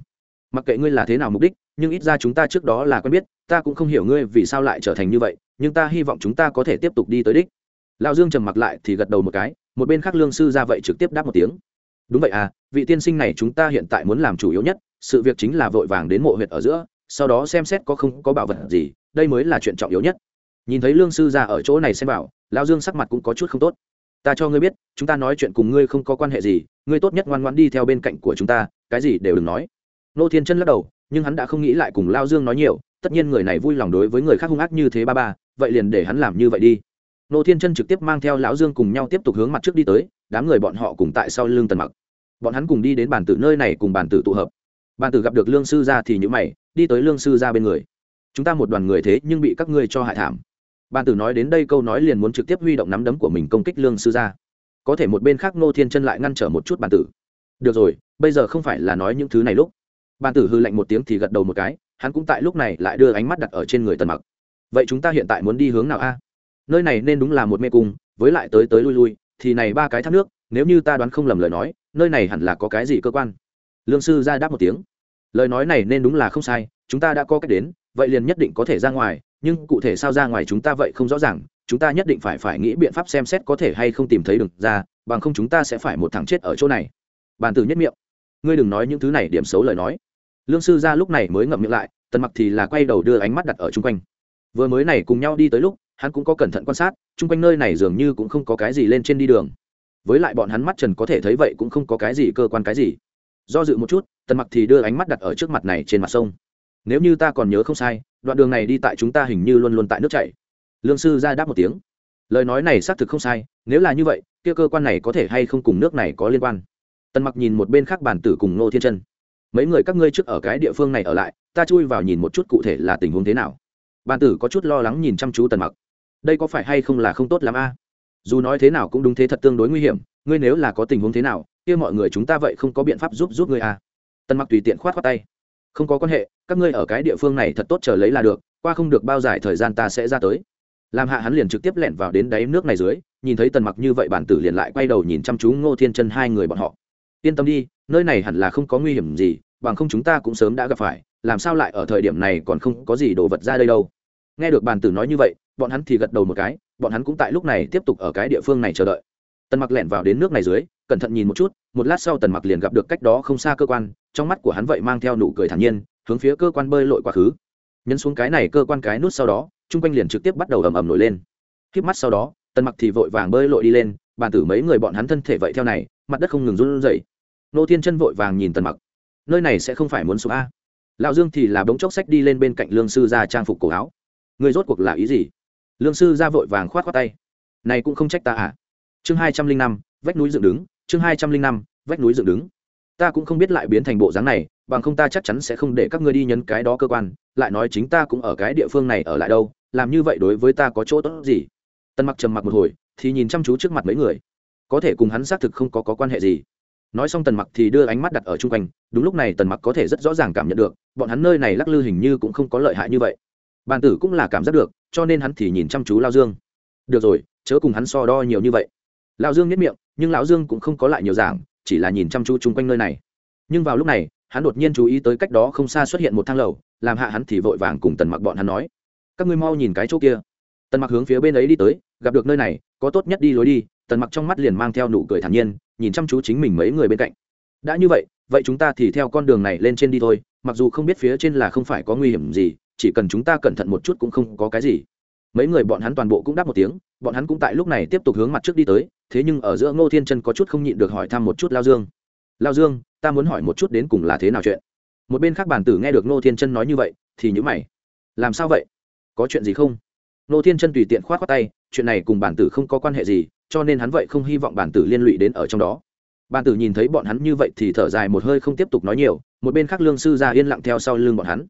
Mặc kệ ngươi là thế nào mục đích, nhưng ít ra chúng ta trước đó là quen biết, ta cũng không hiểu ngươi vì sao lại trở thành như vậy, nhưng ta hy vọng chúng ta có thể tiếp tục đi tới đích. Lao dương trầm mặc lại thì gật đầu một cái một bên khác lương sư ra vậy trực tiếp đáp một tiếng. Đúng vậy à vị tiên sinh này chúng ta hiện tại muốn làm chủ yếu nhất, sự việc chính là vội vàng đến mộ huyệt ở giữa, sau đó xem xét có không có bảo vật gì, đây mới là chuyện trọng yếu nhất. Nhìn thấy lương sư ra ở chỗ này xem bảo lao dương sắc mặt cũng có chút không tốt. Ta cho ngươi biết, chúng ta nói chuyện cùng ngươi không có quan hệ gì, ngươi tốt nhất ngoan ngoan đi theo bên cạnh của chúng ta, cái gì đều đừng nói. Nô thiên chân lắc đầu, nhưng hắn đã không nghĩ lại cùng lao dương nói nhiều, tất nhiên người này vui lòng đối với người khác hung ác như thế ba ba, vậy liền để hắn làm như vậy đi nô thiên chân trực tiếp mang theo lão dương cùng nhau tiếp tục hướng mặt trước đi tới, đám người bọn họ cùng tại sau lưng tần mặc. Bọn hắn cùng đi đến bàn tử nơi này cùng bàn tử tụ hợp. Bàn tử gặp được lương sư ra thì nhữ mày, đi tới lương sư ra bên người. Chúng ta một đoàn người thế nhưng bị các ngươi cho hại thảm. Bàn tử nói đến đây câu nói liền muốn trực tiếp huy động nắm đấm của mình công kích lương sư ra có thể một bên khác nô thiên chân lại ngăn trở một chút bàn tử. Được rồi, bây giờ không phải là nói những thứ này lúc. Bàn tử hư lạnh một tiếng thì gật đầu một cái, hắn cũng tại lúc này lại đưa ánh mắt đặt ở trên người tần mặc. Vậy chúng ta hiện tại muốn đi hướng nào a? Nơi này nên đúng là một mê cung, với lại tới tới lui lui, thì này ba cái thác nước, nếu như ta đoán không lầm lời nói, nơi này hẳn là có cái gì cơ quan? Lương sư ra đáp một tiếng. Lời nói này nên đúng là không sai, chúng ta đã có cách đến, vậy liền nhất định có thể ra ngoài, nhưng cụ thể sao ra ngoài chúng ta vậy không rõ ràng, chúng ta nhất định phải phải nghĩ biện pháp xem xét có thể hay không tìm thấy đường ra, bằng không chúng ta sẽ phải một thằng chết ở chỗ này. Bàn tử nhất miệng. Ngươi đừng nói những thứ này điểm xấu lời nói. Lương sư ra lúc này mới ngậm miệng lại, tần mặc thì là quay đầu đưa ánh mắt đặt ở chung quanh. Vừa mới này cùng nhau đi tới lúc hắn cũng có cẩn thận quan sát, chung quanh nơi này dường như cũng không có cái gì lên trên đi đường. Với lại bọn hắn mắt trần có thể thấy vậy cũng không có cái gì cơ quan cái gì. Do dự một chút, tần mặc thì đưa ánh mắt đặt ở trước mặt này trên mặt sông. Nếu như ta còn nhớ không sai, đoạn đường này đi tại chúng ta hình như luôn luôn tại nước chảy. Lương sư ra đáp một tiếng. Lời nói này xác thực không sai, nếu là như vậy, kia cơ quan này có thể hay không cùng nước này có liên quan? Tần mặc nhìn một bên khác bản tử cùng nô thiên chân. Mấy người các ngươi trước ở cái địa phương này ở lại, ta chui vào nhìn một chút cụ thể là tình huống thế nào. Bản tử có chút lo lắng nhìn chăm chú tần mặc đây có phải hay không là không tốt lắm a? Dù nói thế nào cũng đúng thế thật tương đối nguy hiểm, ngươi nếu là có tình huống thế nào, kia mọi người chúng ta vậy không có biện pháp giúp giúp ngươi a. Tần mặc tùy tiện khoát khoát tay. Không có quan hệ, các ngươi ở cái địa phương này thật tốt chờ lấy là được, qua không được bao dài thời gian ta sẽ ra tới. Làm hạ hắn liền trực tiếp lẻn vào đến đáy nước này dưới, nhìn thấy tần mặc như vậy bản tử liền lại quay đầu nhìn chăm chú ngô thiên chân hai người bọn họ. Yên tâm đi, nơi này hẳn là không có nguy hiểm gì, bằng không chúng ta cũng sớm đã gặp phải, làm sao lại ở thời điểm này còn không có gì đồ vật ra đây đâu. Nghe được bàn tử nói như vậy bọn hắn thì gật đầu một cái, bọn hắn cũng tại lúc này tiếp tục ở cái địa phương này chờ đợi. Tần mặc lẻn vào đến nước này dưới, cẩn thận nhìn một chút, một lát sau tần mặc liền gặp được cách đó không xa cơ quan, trong mắt của hắn vậy mang theo nụ cười thản nhiên, hướng phía cơ quan bơi lội quá khứ. Nhấn xuống cái này cơ quan cái nút sau đó, chung quanh liền trực tiếp bắt đầu ầm ầm nổi lên. Khiếp mắt sau đó, tần mặc thì vội vàng bơi lội đi lên, bàn tử mấy người bọn hắn thân thể vậy theo này, mặt đất không ngừng run rẩy. Nô thiên chân vội vàng nhìn tần mặc. Nơi này sẽ không phải muốn xuống a. Lão dương thì là bóng chốc sách đi lên bên cạnh lương sư ra trang phục cổ áo. Người rốt cuộc là ý gì? Lương sư ra vội vàng khoát khoát tay. Này cũng không trách ta à? Chương hai trăm linh năm vách núi dựng đứng chương hai trăm linh năm vách núi dựng đứng. Ta cũng không biết lại biến thành bộ dáng này bằng không ta chắc chắn sẽ không để các ngươi đi nhấn cái đó cơ quan lại nói chính ta cũng ở cái địa phương này ở lại đâu làm như vậy đối với ta có chỗ tốt gì? Tân mặc trầm mặc một hồi thì nhìn chăm chú trước mặt mấy người. Có thể cùng hắn xác thực không có, có quan hệ gì. Nói xong tần mặc thì đưa ánh mắt đặt ở chung quanh đúng lúc này tần mặc có thể rất rõ ràng cảm nhận được bọn hắn nơi này lắc lư hình như cũng không có lợi hại như vậy. Bàn tử cũng là cảm giác được cho nên hắn thì nhìn chăm chú lao dương. Được rồi, chớ cùng hắn so đo nhiều như vậy. Lao dương nhất miệng, nhưng lão dương cũng không có lại nhiều giảng, chỉ là nhìn chăm chú chung quanh nơi này. Nhưng vào lúc này, hắn đột nhiên chú ý tới cách đó không xa xuất hiện một thang lầu, làm hạ hắn thì vội vàng cùng tần mặc bọn hắn nói, các ngươi mau nhìn cái chỗ kia. Tần mặc hướng phía bên ấy đi tới, gặp được nơi này, có tốt nhất đi lối đi, tần mặc trong mắt liền mang theo nụ cười thản nhiên, nhìn chăm chú chính mình mấy người bên cạnh. Đã như vậy vậy chúng ta thì theo con đường này lên trên đi thôi, mặc dù không biết phía trên là không phải có nguy hiểm gì chỉ cần chúng ta cẩn thận một chút cũng không có cái gì. Mấy người bọn hắn toàn bộ cũng đáp một tiếng, bọn hắn cũng tại lúc này tiếp tục hướng mặt trước đi tới, thế nhưng ở giữa ngô thiên chân có chút không nhịn được hỏi thăm một chút lao dương. Lao dương, ta muốn hỏi một chút đến cùng là thế nào chuyện? Một bên khác bản tử nghe được ngô thiên chân nói như vậy, thì nhữ mày. Làm sao vậy? Có chuyện gì không? Ngô thiên chân tùy tiện k h o á t khoác tay, chuyện này cùng bản tử không có quan hệ gì, cho nên hắn vậy không hy vọng bản tử liên lụy đến ở trong đó. Bản tử nhìn thấy bọn hắn như vậy thì thở dài một hơi không tiếp tục nói nhiều, một bên khác lương sư ra yên lặng theo sau lưng bọn hắn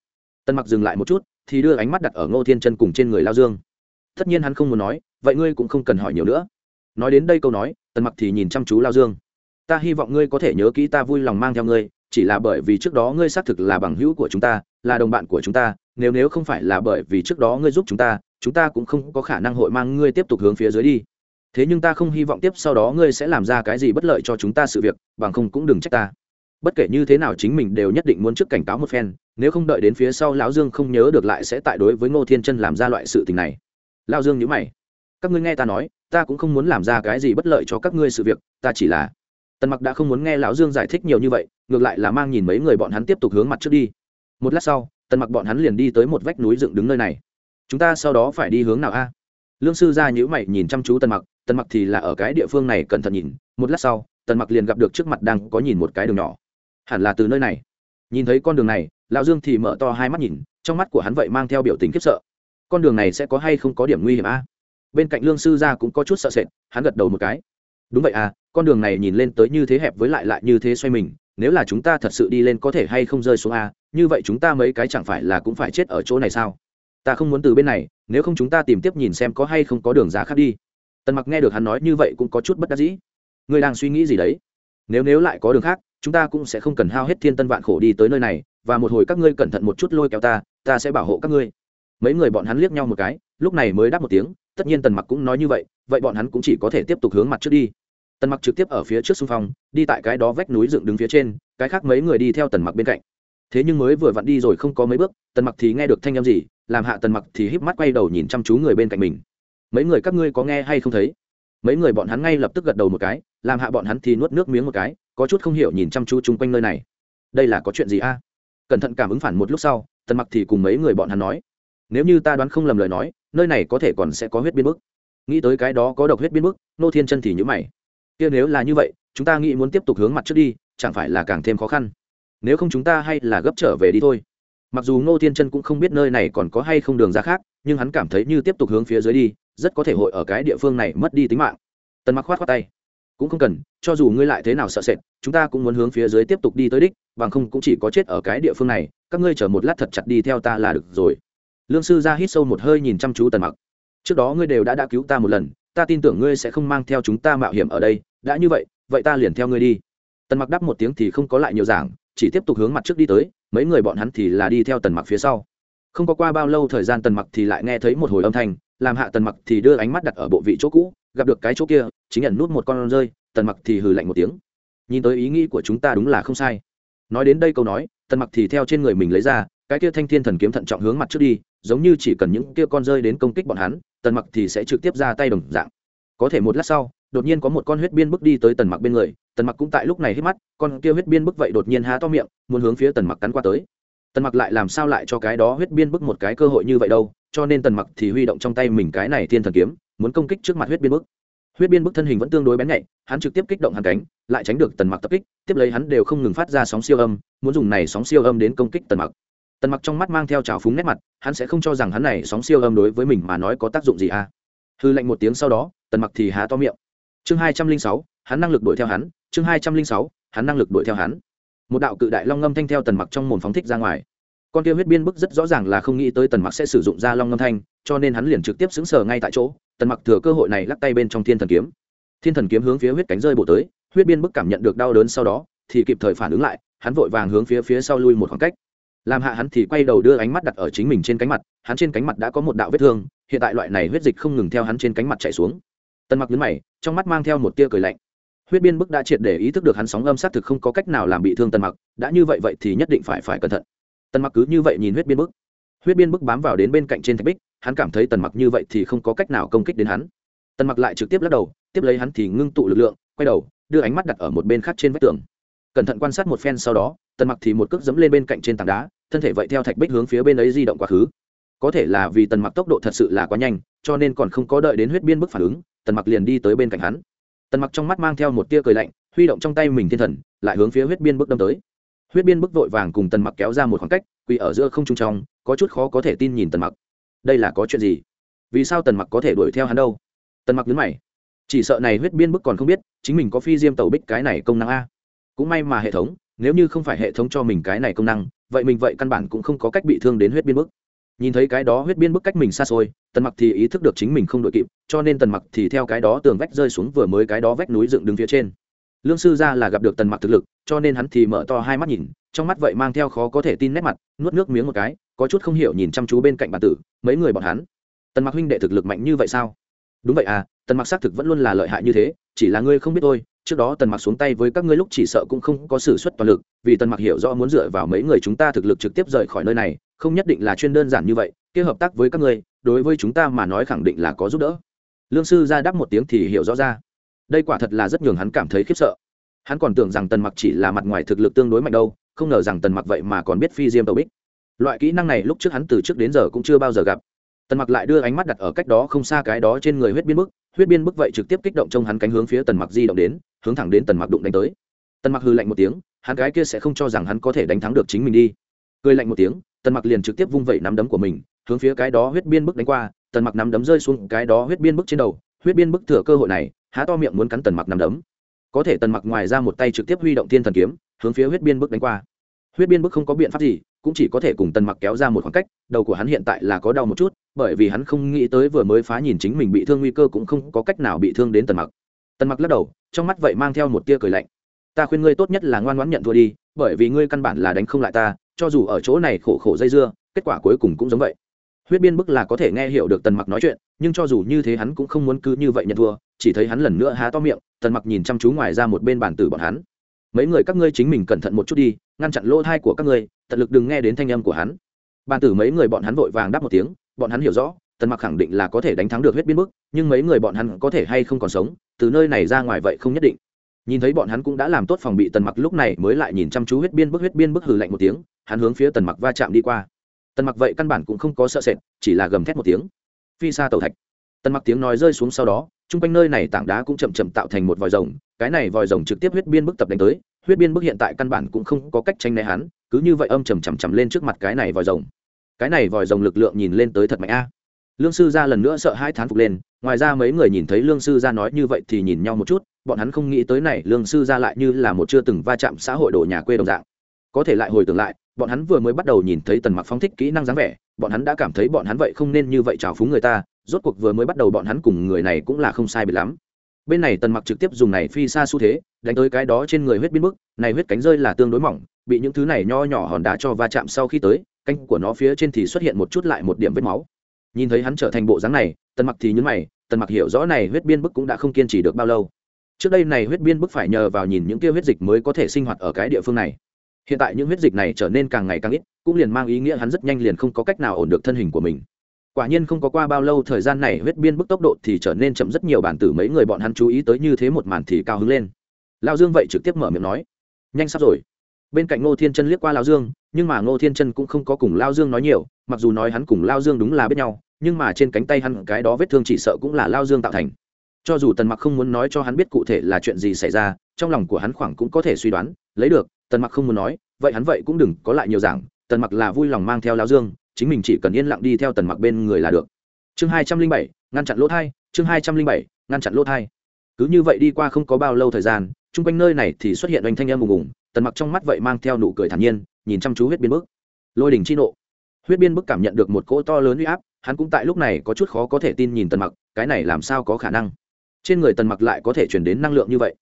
tân mặc dừng lại một chút, thì đưa ánh mắt đặt ở ngô thiên chân cùng trên người lao dương. Tất nhiên hắn không muốn nói, vậy ngươi cũng không cần hỏi nhiều nữa. Nói đến đây câu nói, tần mặc thì nhìn chăm chú lao dương. Ta hy vọng ngươi có thể nhớ kỹ ta vui lòng mang theo ngươi, chỉ là bởi vì trước đó ngươi xác thực là bằng hữu của chúng ta, là đồng bạn của chúng ta, nếu nếu không phải là bởi vì trước đó ngươi giúp chúng ta chúng ta cũng không có khả năng hội mang ngươi tiếp tục hướng phía dưới đi. Thế nhưng ta không hy vọng tiếp sau đó ngươi sẽ làm ra cái gì bất lợi cho chúng ta sự việc, bằng không cũng đừng trách ta. Bất kể như thế nào chính mình đều nhất định muốn trước cảnh cáo một phen nếu không đợi đến phía sau lão dương không nhớ được lại sẽ tại đối với ngô thiên chân làm ra loại sự tình này. Lão dương nhữ mày. Các ngươi nghe ta nói, ta cũng không muốn làm ra cái gì bất lợi cho các ngươi sự việc, ta chỉ là tần mặc đã không muốn nghe lão dương giải thích nhiều như vậy, ngược lại là mang nhìn mấy người bọn hắn tiếp tục hướng mặt trước đi. Một lát sau, tần mặc bọn hắn liền đi tới một vách núi dựng đứng nơi này. Chúng ta sau đó phải đi hướng nào a? Lương sư ra nhữ mày nhìn chăm chú tần mặc tần mặc thì là ở cái địa phương này cẩn thận nhìn. Một lát sau, tần mặc liền gặp được trước mặt đang có nhìn một cái đường nhỏ. Hẳn là từ nơi này. Nhìn thấy con đường này lão dương thì mở to hai mắt nhìn, trong mắt của hắn vậy mang theo biểu tình khiếp sợ. Con đường này sẽ có hay không có điểm nguy hiểm a? Bên cạnh lương sư gia cũng có chút sợ sệt, hắn gật đầu một cái. Đúng vậy à con đường này nhìn lên tới như thế hẹp với lại lại như thế xoay mình, nếu là chúng ta thật sự đi lên có thể hay không rơi xuống a, như vậy chúng ta mấy cái chẳng phải là cũng phải chết ở chỗ này sao? Ta không muốn từ bên này, nếu không chúng ta tìm tiếp nhìn xem có hay không có đường ra khác đi. Tần mặc nghe được hắn nói như vậy cũng có chút bất đắc dĩ. Ngươi đang suy nghĩ gì đấy? Nếu nếu lại có đường khác, chúng ta cũng sẽ không cần hao hết thiên tân vạn khổ đi tới nơi này và một hồi các ngươi cẩn thận một chút lôi kéo ta ta sẽ bảo hộ các ngươi. Mấy người bọn hắn liếc nhau một cái, lúc này mới đáp một tiếng, tất nhiên tần mặc cũng nói như vậy vậy bọn hắn cũng chỉ có thể tiếp tục hướng mặt trước đi. Tần mặc trực tiếp ở phía trước xung phong, đi tại cái đó vách núi dựng đứng phía trên, cái khác mấy người đi theo tần mặc bên cạnh. Thế nhưng mới vừa vặn đi rồi không có mấy bước, tần mặc thì nghe được thanh â m gì, làm hạ tần mặc thì híp mắt quay đầu nhìn chăm chú người bên cạnh mình. Mấy người các ngươi có nghe hay không thấy? Mấy người bọn hắn ngay lập tức gật đầu một cái, làm hạ bọn hắn thì nuốt nước miếng một cái, có chút không hiểu nhìn chăm chú chung quanh nơi này. Đây là có chuyện gì a? Cẩn thận cảm ứng phản một lúc sau, tần mặc thì cùng mấy người bọn hắn nói, nếu như ta đoán không lầm lời nói, nơi này có thể còn sẽ có huyết biên bức. Nghĩ tới cái đó có độc huyết biên bức, nô thiên chân thì nhữ mày. Kia nếu là như vậy, chúng ta nghĩ muốn tiếp tục hướng mặt trước đi, chẳng phải là càng thêm khó khăn? Nếu không chúng ta hay là gấp trở về đi thôi. Mặc dù ngô thiên chân cũng không biết nơi này còn có hay không đường ra khác, nhưng hắn cảm thấy như tiếp tục hướng phía dưới đi, rất có thể hội ở cái địa phương này mất đi tính mạng. Tần mặc khoát khoát tay. Cũng không cần, cho dù ngươi lại thế nào sợ sệt, chúng ta cũng muốn hướng phía dưới tiếp tục đi tới đích bằng không cũng chỉ có chết ở cái địa phương này, các ngươi chờ một lát thật chặt đi theo ta là được rồi. Lương sư ra hít sâu một hơi nhìn chăm chú tần mặc. Trước đó ngươi đều đã đã cứu ta một lần, ta tin tưởng ngươi sẽ không mang theo chúng ta mạo hiểm ở đây. Đã như vậy vậy ta liền theo ngươi đi. Tần mặc đáp một tiếng thì không có lại nhiều giảng, chỉ tiếp tục hướng mặt trước đi tới, mấy người bọn hắn thì là đi theo tần mặc phía sau. Không có qua bao lâu thời gian tần mặc thì lại nghe thấy một hồi âm thanh, làm hạ tần mặc thì đưa ánh mắt đặt ở bộ vị chỗ cũ, gặp được cái chỗ kia, chính nhận nút một con rơi, tần mặc thì hừ lạnh một tiếng. Nhìn tới ý nghĩ của chúng ta đúng là không sai nói đến đây câu nói, tần mặc thì theo trên người mình lấy ra, cái kia thanh thiên thần kiếm thận trọng hướng mặt trước đi, giống như chỉ cần những kia con rơi đến công kích bọn hắn, tần mặc thì sẽ trực tiếp ra tay đồng dạng. Có thể một lát sau, đột nhiên có một con huyết biên bước đi tới tần mặc bên người, tần mặc cũng tại lúc này hít mắt, con kia huyết biên bước vậy đột nhiên há to miệng, muốn hướng phía tần mặc cắn qua tới. Tần mặc lại làm sao lại cho cái đó huyết biên bước một cái cơ hội như vậy đâu, cho nên tần mặc thì huy động trong tay mình cái này thiên thần kiếm, muốn công kích trước mặt huyết biên bước huyết biên bức thân hình vẫn tương đối bén nhạy, hắn trực tiếp kích động hàn cánh, lại tránh được tần mặc tập kích, tiếp lấy hắn đều không ngừng phát ra sóng siêu âm, muốn dùng này sóng siêu âm đến công kích tần mặc. Tần mặc trong mắt mang theo trào phúng nét mặt, hắn sẽ không cho rằng hắn này sóng siêu âm đối với mình mà nói có tác dụng gì à. Hư lệnh một tiếng sau đó, tần mặc thì há to miệng. Chương hai trăm linh sáu, hắn năng lực đuổi theo hắn, chương hai trăm linh sáu, hắn năng lực đuổi theo hắn. Một đạo cự đại long ngâm thanh theo tần mặc trong mồm phóng thích ra ngoài. Con kia huyết biên bức rất rõ ràng là không nghĩ tới tần mặc sẽ sử dụng ra long ngâm thanh, cho nên hắn liền trực tiếp xứng sờ ngay tại chỗ tần mặc thừa cơ hội này lắc tay bên trong thiên thần kiếm. Thiên thần kiếm hướng phía huyết cánh rơi bổ tới, huyết biên bức cảm nhận được đau đớn sau đó, thì kịp thời phản ứng lại, hắn vội vàng hướng phía phía sau lui một khoảng cách. Làm hạ hắn thì quay đầu đưa ánh mắt đặt ở chính mình trên cánh mặt, hắn trên cánh mặt đã có một đạo vết thương, hiện tại loại này huyết dịch không ngừng theo hắn trên cánh mặt chạy xuống. Tần mặc nhấn mày, trong mắt mang theo một tia cười lạnh. Huyết biên bức đã triệt để ý thức được hắn sóng âm sát thực không có cách nào làm bị thương tần mặc, đã như vậy vậy thì nhất định phải phải cẩn thận. Tần mặc cứ như vậy nhìn huyết biên bức. Huyết biên bức bám vào đến bên cạnh trên thạch bích hắn cảm thấy tần mặc như vậy thì không có cách nào công kích đến hắn. Tần mặc lại trực tiếp lắc đầu, tiếp lấy hắn thì ngưng tụ lực lượng, quay đầu, đưa ánh mắt đặt ở một bên khác trên vách tường. Cẩn thận quan sát một phen sau đó, tần mặc thì một cước dẫm lên bên cạnh trên tảng đá, thân thể vậy theo thạch bích hướng phía bên ấy di động quá khứ. Có thể là vì tần mặc tốc độ thật sự là quá nhanh, cho nên còn không có đợi đến huyết biên bức phản ứng, tần mặc liền đi tới bên cạnh hắn. Tần mặc trong mắt mang theo một tia cười lạnh, huy động trong tay mình thiên thần, lại hướng phía huyết biên bức đâm tới. Huyết biên bức vội vàng cùng tần mặc kéo ra một khoảng cách, quỳ ở giữa không trung trong, có chút khó có thể tin nhìn tần mặc đây là có chuyện gì? Vì sao tần mặc có thể đuổi theo hắn đâu? Tần mặc nhấn mày. Chỉ sợ này huyết biên bức còn không biết, chính mình có phi diêm tàu bích cái này công năng a. Cũng may mà hệ thống, nếu như không phải hệ thống cho mình cái này công năng, vậy mình vậy căn bản cũng không có cách bị thương đến huyết biên bức. Nhìn thấy cái đó huyết biên bức cách mình xa xôi, tần mặc thì ý thức được chính mình không đội kịp, cho nên tần mặc thì theo cái đó tường vách rơi xuống vừa mới cái đó vách núi dựng đứng phía trên lương sư gia là gặp được tần mặc thực lực, cho nên hắn thì mở to hai mắt nhìn, trong mắt vậy mang theo khó có thể tin nét mặt, nuốt nước miếng một cái, có chút không hiểu nhìn chăm chú bên cạnh bản tử, mấy người bọn hắn. Tần mặc huynh đệ thực lực mạnh như vậy sao? Đúng vậy à tần mặc xác thực vẫn luôn là lợi hại như thế, chỉ là ngươi không biết tôi trước đó tần mặc xuống tay với các ngươi lúc chỉ sợ cũng không có sự xuất toàn lực, vì tần mặc hiểu rõ muốn dựa vào mấy người chúng ta thực lực trực tiếp rời khỏi nơi này, không nhất định là chuyên đơn giản như vậy, kia hợp tác với các ngươi, đối với chúng ta mà nói khẳng định là có giúp đỡ. Lương sư ra đáp một tiếng thì hiểu rõ ra đây quả thật là rất nhường hắn cảm thấy khiếp sợ. Hắn còn tưởng rằng tần mặc chỉ là mặt ngoài thực lực tương đối mạnh đâu, không ngờ rằng tần mặc vậy mà còn biết phi diêm tàu bích. Loại kỹ năng này lúc trước hắn từ trước đến giờ cũng chưa bao giờ gặp. Tần mặc lại đưa ánh mắt đặt ở cách đó không xa cái đó trên người huyết biên bức, huyết biên bức vậy trực tiếp kích động trong hắn cánh hướng phía tần mặc di động đến, hướng thẳng đến tần mặc đụng đánh tới. Tần mặc hư lạnh một tiếng, hắn gái kia sẽ không cho rằng hắn có thể đánh thắng được chính mình đi. Cười lạnh một tiếng, tần mặc liền trực tiếp vung vẩy nắm đấm của mình, hướng phía cái đó huyết biên bức đánh qua, tần mặc nắm đấm rơi xuống cái đó huyết biên bức trên đầu, huyết biên bức thừa cơ hội này há to miệng muốn cắn tần mặc nằm đấm. Có thể tần mặc ngoài ra một tay trực tiếp huy động thiên thần kiếm, hướng phía huyết biên bức đánh qua. Huyết biên bức không có biện pháp gì, cũng chỉ có thể cùng tần mặc kéo ra một khoảng cách, đầu của hắn hiện tại là có đau một chút, bởi vì hắn không nghĩ tới vừa mới phá nhìn chính mình bị thương nguy cơ cũng không có cách nào bị thương đến tần mặc. Tần mặc lắc đầu, trong mắt vậy mang theo một tia cười lạnh. Ta khuyên ngươi tốt nhất là ngoan ngoãn nhận thua đi, bởi vì ngươi căn bản là đánh không lại ta, cho dù ở chỗ này khổ khổ dây dưa, kết quả cuối cùng cũng giống vậy. Huyết biên bức là có thể nghe hiểu được tần mặc nói chuyện, nhưng cho dù như thế hắn cũng không muốn cứ như vậy nhận thua chỉ thấy hắn lần nữa há to miệng, tần mặc nhìn chăm chú ngoài ra một bên bản tử bọn hắn. Mấy người các ngươi chính mình cẩn thận một chút đi, ngăn chặn lỗ thai của các ngươi, tận lực đừng nghe đến thanh âm của hắn. Bàn tử mấy người bọn hắn vội vàng đáp một tiếng, bọn hắn hiểu rõ, tần mặc khẳng định là có thể đánh thắng được huyết biên bức, nhưng mấy người bọn hắn có thể hay không còn sống, từ nơi này ra ngoài vậy không nhất định. Nhìn thấy bọn hắn cũng đã làm tốt phòng bị, tần mặc lúc này mới lại nhìn chăm chú huyết biên bức, huyết biên bức hừ lạnh một tiếng, hắn hướng phía tần mặc va chạm đi qua. Tần mặc vậy căn bản cũng không có sợ sệt, chỉ là gầm thét một tiếng. Phi xa tàu thạch. Tần mặc tiếng nói rơi xuống sau đó chung quanh nơi này tảng đá cũng chậm chậm tạo thành một vòi rồng, cái này vòi rồng trực tiếp huyết biên bức tập đánh tới, huyết biên bức hiện tại căn bản cũng không có cách tranh né hắn, cứ như vậy âm chầm chầm chầm lên trước mặt cái này vòi rồng. Cái này vòi rồng lực lượng nhìn lên tới thật mạnh a. À. Lương sư gia lần nữa sợ hai thán phục lên, ngoài ra mấy người nhìn thấy lương sư gia nói như vậy thì nhìn nhau một chút, bọn hắn không nghĩ tới này, lương sư gia lại như là một chưa từng va chạm xã hội đồ nhà quê đồng dạng. Có thể lại hồi tưởng lại bọn hắn vừa mới bắt đầu nhìn thấy tần mặc phóng thích kỹ năng dáng vẻ, bọn hắn đã cảm thấy bọn hắn vậy không nên như vậy trào phúng người ta, rốt cuộc vừa mới bắt đầu bọn hắn cùng người này cũng là không sai biệt lắm. Bên này tần mặc trực tiếp dùng này phi xa xu thế, đánh tới cái đó trên người huyết biến bức, này huyết cánh rơi là tương đối mỏng, bị những thứ này nho nhỏ hòn đá cho va chạm sau khi tới, cánh của nó phía trên thì xuất hiện một chút lại một điểm vết máu. Nhìn thấy hắn trở thành bộ dáng này, tần mặc thì nhấn mày, tần mặc hiểu rõ này huyết biên bức cũng đã không kiên trì được bao lâu. Trước đây này huyết biên bức phải nhờ vào nhìn những kia huyết dịch mới có thể sinh hoạt ở cái địa phương này hiện tại những huyết dịch này trở nên càng ngày càng ít, cũng liền mang ý nghĩa hắn rất nhanh liền không có cách nào ổn được thân hình của mình. Quả nhiên không có qua bao lâu, thời gian này huyết biên bức tốc độ thì trở nên chậm rất nhiều, bản tử mấy người bọn hắn chú ý tới như thế một màn thì cao hứng lên. Lao dương vậy trực tiếp mở miệng nói, nhanh sắp rồi. Bên cạnh ngô thiên chân liếc qua lao dương, nhưng mà ngô thiên chân cũng không có cùng lao dương nói nhiều, mặc dù nói hắn cùng lao dương đúng là biết nhau, nhưng mà trên cánh tay hắn cái đó vết thương chỉ sợ cũng là lao dương tạo thành. Cho dù tần mặc không muốn nói cho hắn biết cụ thể là chuyện gì xảy ra trong lòng của hắn khoảng cũng có thể suy đoán, lấy được, tần mặc không muốn nói, vậy hắn vậy cũng đừng có lại nhiều giảng, tần mặc là vui lòng mang theo lao dương, chính mình chỉ cần yên lặng đi theo tần mặc bên người là được. Chương hai trăm linh bảy, ngăn chặn lỗ thai, chương hai trăm linh bảy, ngăn chặn lỗ thai. Cứ như vậy đi qua không có bao lâu thời gian, chung quanh nơi này thì xuất hiện oanh thanh em ùng ùng, tần mặc trong mắt vậy mang theo nụ cười thản nhiên, nhìn chăm chú huyết biên bức. Lôi đỉnh chi nộ. Huyết biên bức cảm nhận được một cỗ to lớn uy áp, hắn cũng tại lúc này có chút khó có thể tin nhìn tần mặc, cái này làm sao có khả năng? Trên người tần mặc lại có thể chuyển đến năng lượng như vậy?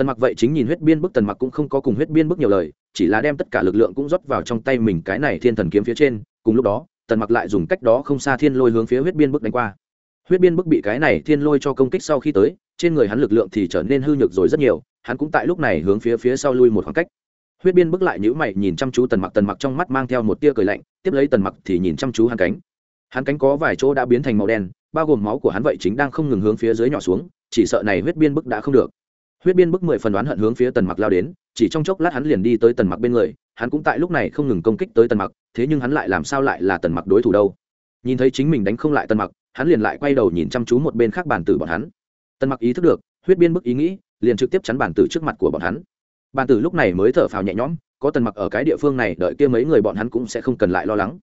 Tần mặc vậy chính nhìn huyết biên bức tần mặc cũng không có cùng huyết biên bức nhiều lời, chỉ là đem tất cả lực lượng cũng rót vào trong tay mình cái này thiên thần kiếm phía trên, cùng lúc đó, tần mặc lại dùng cách đó không xa thiên lôi hướng phía huyết biên bức đánh qua. Huyết biên bức bị cái này thiên lôi cho công kích sau khi tới, trên người hắn lực lượng thì trở nên hư nhược rồi rất nhiều, hắn cũng tại lúc này hướng phía phía sau lui một khoảng cách. Huyết biên bức lại nhữ mày nhìn chăm chú tần mặc tần mặc trong mắt mang theo một tia cười lạnh, tiếp lấy tần mặc thì nhìn chăm chú hắn cánh. Hắn cánh có vài chỗ đã biến thành màu đen, bao gồm máu của hắn vậy chính đang không ngừng hướng phía dưới nhỏ xuống, chỉ sợ này huyết biên bức đã không được huyết biên bức mười phần đoán hận hướng phía tần mặc lao đến, chỉ trong chốc lát hắn liền đi tới tần mặc bên người, hắn cũng tại lúc này không ngừng công kích tới tần mặc, thế nhưng hắn lại làm sao lại là tần mặc đối thủ đâu? Nhìn thấy chính mình đánh không lại tần mặc, hắn liền lại quay đầu nhìn chăm chú một bên khác bàn tử bọn hắn. Tần mặc ý thức được, huyết biên bức ý nghĩ, liền trực tiếp chắn bàn tử trước mặt của bọn hắn. Bàn tử lúc này mới thở phào nhẹ nhõm, có tần mặc ở cái địa phương này, đợi kia mấy người bọn hắn cũng sẽ không cần lại lo lắng.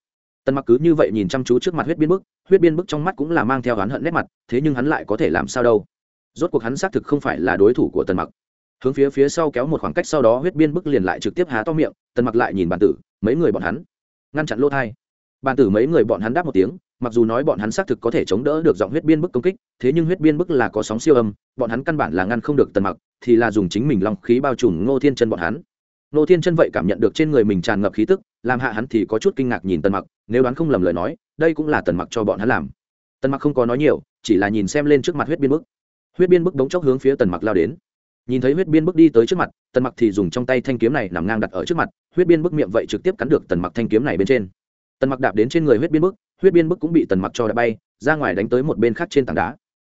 Tần mặc cứ như vậy nhìn chăm chú trước mặt huyết biên bức, huyết biên bức trong mắt cũng là mang theo oán hận nét mặt, thế nhưng hắn lại có thể làm sao đâu? Rốt cuộc hắn xác thực không phải là đối thủ của tần mặc. Hướng phía phía sau kéo một khoảng cách sau đó huyết biên bức liền lại trực tiếp há to miệng, tần mặc lại nhìn bàn tử, mấy người bọn hắn. Ngăn chặn lỗ thai. Bàn tử mấy người bọn hắn đáp một tiếng, mặc dù nói bọn hắn xác thực có thể chống đỡ được giọng huyết biên bức công kích, thế nhưng huyết biên bức là có sóng siêu âm, bọn hắn căn bản là ngăn không được tần mặc, thì là dùng chính mình long khí bao trùm ngô thiên chân bọn hắn. Ngô thiên chân vậy cảm nhận được trên người mình tràn ngập khí tức, làm hạ hắn thì có chút kinh ngạc nhìn tần mặc, nếu đoán không lầm lời nói, đây cũng là tần mặc cho bọn hắn làm. Tần mặc không có nói nhiều, chỉ là nhìn xem lên trước mặt huyết biên bức huyết biên bức bỗng chốc hướng phía tần mặc lao đến. Nhìn thấy huyết biên bức đi tới trước mặt, tần mặc thì dùng trong tay thanh kiếm này nằm ngang đặt ở trước mặt, huyết biên bức miệng vậy trực tiếp cắn được tần mặc thanh kiếm này bên trên. Tần mặc đạp đến trên người huyết biên bức, huyết biên bức cũng bị tần mặc cho đã bay, ra ngoài đánh tới một bên khác trên tảng đá.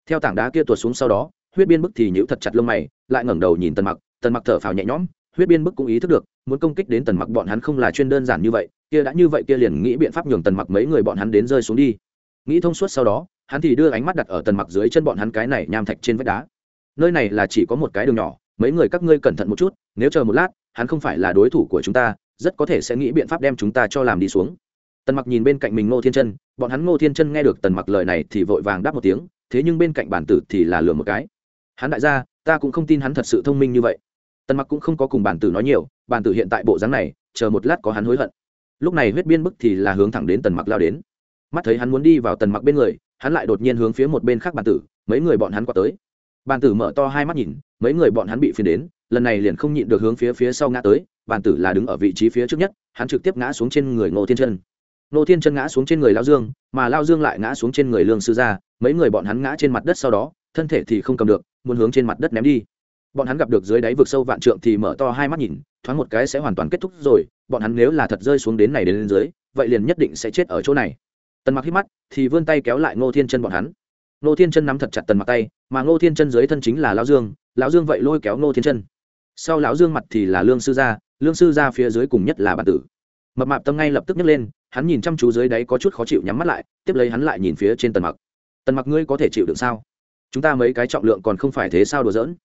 Theo tảng đá kia tuột xuống sau đó, huyết biên bức thì nhíu thật chặt lông mày, lại ngẩng đầu nhìn tần mặc tần mặc thở phào nhẹ nhõm, huyết biên bức cũng ý thức được, muốn công kích đến tần mặc bọn hắn không là chuyên đơn giản như vậy, kia đã như vậy kia liền nghĩ biện pháp nhường tần mặc mấy người bọn hắn đến rơi xuống đi. Nghĩ thông suốt sau đó hắn thì đưa ánh mắt đặt ở tần mặc dưới chân bọn hắn cái này nham thạch trên vách đá. Nơi này là chỉ có một cái đường nhỏ, mấy người các ngươi cẩn thận một chút, nếu chờ một lát, hắn không phải là đối thủ của chúng ta, rất có thể sẽ nghĩ biện pháp đem chúng ta cho làm đi xuống. Tần mặc nhìn bên cạnh mình ngô thiên chân, bọn hắn ngô thiên chân nghe được tần mặc lời này thì vội vàng đáp một tiếng, thế nhưng bên cạnh bản tử thì là lừa một cái. Hắn đại gia, ta cũng không tin hắn thật sự thông minh như vậy. Tần mặc cũng không có cùng bản tử nói nhiều, bản tử hiện tại bộ dáng này, chờ một lát có hắn hối hận. Lúc này huyết biên bức thì là hướng thẳng đến tần mặc lao đến. Mắt thấy hắn muốn đi vào tần mặc bên người hắn lại đột nhiên hướng phía một bên khác bàn tử, mấy người bọn hắn qua tới. Bàn tử mở to hai mắt nhìn, mấy người bọn hắn bị phiền đến, lần này liền không nhịn được hướng phía phía sau ngã tới, Bàn tử là đứng ở vị trí phía trước nhất, hắn trực tiếp ngã xuống trên người ngô thiên chân. Ngô thiên chân ngã xuống trên người lao dương, mà lao dương lại ngã xuống trên người lương sư gia, mấy người bọn hắn ngã trên mặt đất sau đó, thân thể thì không cầm được, muốn hướng trên mặt đất ném đi. Bọn hắn gặp được dưới đáy vực sâu vạn trượng thì mở to hai mắt nhìn, thoáng một cái sẽ hoàn toàn kết thúc rồi, bọn hắn nếu là thật rơi xuống đến này đến dưới, vậy liền nhất định sẽ chết ở chỗ này tần mặc hít mắt, thì vươn tay kéo lại ngô thiên chân bọn hắn. Ngô thiên chân nắm thật chặt tần mặc tay, mà ngô thiên chân dưới thân chính là lão dương lão dương vậy lôi kéo ngô thiên chân. Sau lão dương mặt thì là lương sư gia, lương sư gia phía dưới cùng nhất là bản tử. Mập mạp tâm ngay lập tức nhấc lên, hắn nhìn chăm chú dưới đáy có chút khó chịu nhắm mắt lại, tiếp lấy hắn lại nhìn phía trên tần mặc. Tần mặc ngươi có thể chịu được sao? Chúng ta mấy cái trọng lượng còn không phải thế sao đùa giỡn?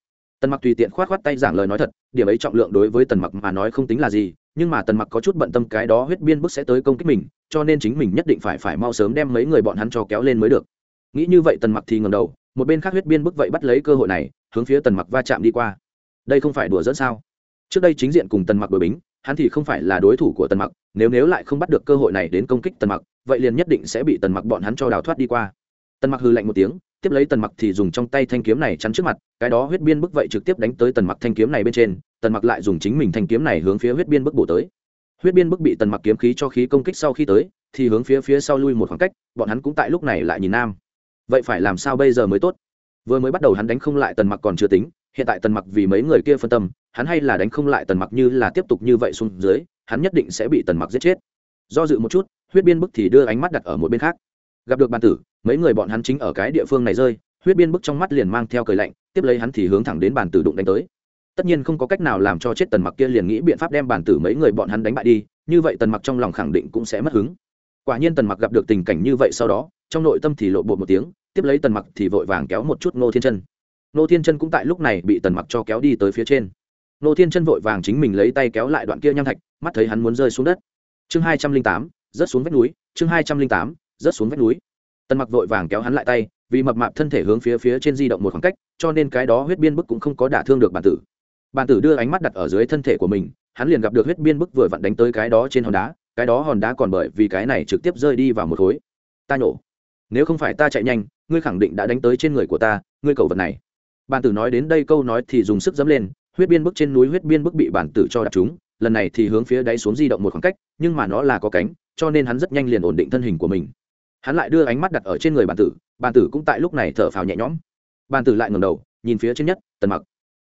Tần mặc tùy tiện khoát khoát tay giảng lời nói thật, điểm ấy trọng lượng đối với tần mặc mà nói không tính là gì, nhưng mà tần mặc có chút bận tâm cái đó huyết biên bức sẽ tới công kích mình, cho nên chính mình nhất định phải phải mau sớm đem mấy người bọn hắn cho kéo lên mới được. Nghĩ như vậy tần mặc thì ngầm đầu, một bên khác huyết biên bức vậy bắt lấy cơ hội này, hướng phía tần mặc va chạm đi qua. Đây không phải đùa dẫn sao? Trước đây chính diện cùng tần mặc đổi bính, hắn thì không phải là đối thủ của tần mặc, nếu nếu lại không bắt được cơ hội này đến công kích tần mặc, vậy liền nhất định sẽ bị tần mặc bọn hắn cho đào thoát đi qua. Tần mặc hư lạnh một tiếng tiếp lấy tần mặc thì dùng trong tay thanh kiếm này chắn trước mặt, cái đó huyết biên bức vậy trực tiếp đánh tới tần mặc thanh kiếm này bên trên, tần mặc lại dùng chính mình thanh kiếm này hướng phía huyết biên bức bổ tới. Huyết biên bức bị tần mặc kiếm khí cho khí công kích sau khi tới, thì hướng phía phía sau lui một khoảng cách, bọn hắn cũng tại lúc này lại nhìn nam. Vậy phải làm sao bây giờ mới tốt? Vừa mới bắt đầu hắn đánh không lại tần mặc còn chưa tính, hiện tại tần mặc vì mấy người kia phân tâm, hắn hay là đánh không lại tần mặc như là tiếp tục như vậy xuống dưới, hắn nhất định sẽ bị tần mặc giết chết. Do dự một chút, huyết biên bức thì đưa ánh mắt đặt ở một bên khác. Gặp được bàn tử mấy người bọn hắn chính ở cái địa phương này rơi, huyết biên bức trong mắt liền mang theo cười lạnh, tiếp lấy hắn thì hướng thẳng đến bàn tử đụng đánh tới. Tất nhiên không có cách nào làm cho chết tần mặc kia liền nghĩ biện pháp đem bàn tử mấy người bọn hắn đánh bại đi, như vậy tần mặc trong lòng khẳng định cũng sẽ mất hứng. Quả nhiên tần mặc gặp được tình cảnh như vậy sau đó, trong nội tâm thì lộ bộ một tiếng, tiếp lấy tần mặc thì vội vàng kéo một chút ngô thiên chân. Ngô thiên chân cũng tại lúc này bị tần mặc cho kéo đi tới phía trên. Ngô thiên chân vội vàng chính mình lấy tay kéo lại đoạn kia nham thạch, mắt thấy hắn muốn rơi xuống đất. Chương hai trăm linh tám, rớt xuống vách núi, chương hai trăm linh tám, rớt xuống vách núi tần mặc vội vàng kéo hắn lại tay, vì mập mạp thân thể hướng phía phía trên di động một khoảng cách, cho nên cái đó huyết biên bức cũng không có đả thương được bản tử. Bản tử đưa ánh mắt đặt ở dưới thân thể của mình, hắn liền gặp được huyết biên bức vừa vặn đánh tới cái đó trên hòn đá, cái đó hòn đá còn bởi vì cái này trực tiếp rơi đi vào một khối. Ta nhổ. Nếu không phải ta chạy nhanh, ngươi khẳng định đã đánh tới trên người của ta, ngươi cầu vật này. Bản tử nói đến đây câu nói thì dùng sức dẫm lên, huyết biên bức trên núi huyết biên bức bị bản tử cho đặt chúng lần này thì hướng phía đáy xuống di động một khoảng cách, nhưng mà nó là có cánh, cho nên hắn rất nhanh liền ổn định thân hình của mình hắn lại đưa ánh mắt đặt ở trên người bàn tử bàn tử cũng tại lúc này thở phào nhẹ nhõm. Bàn tử lại ngầm đầu, nhìn phía trên nhất, tần mặc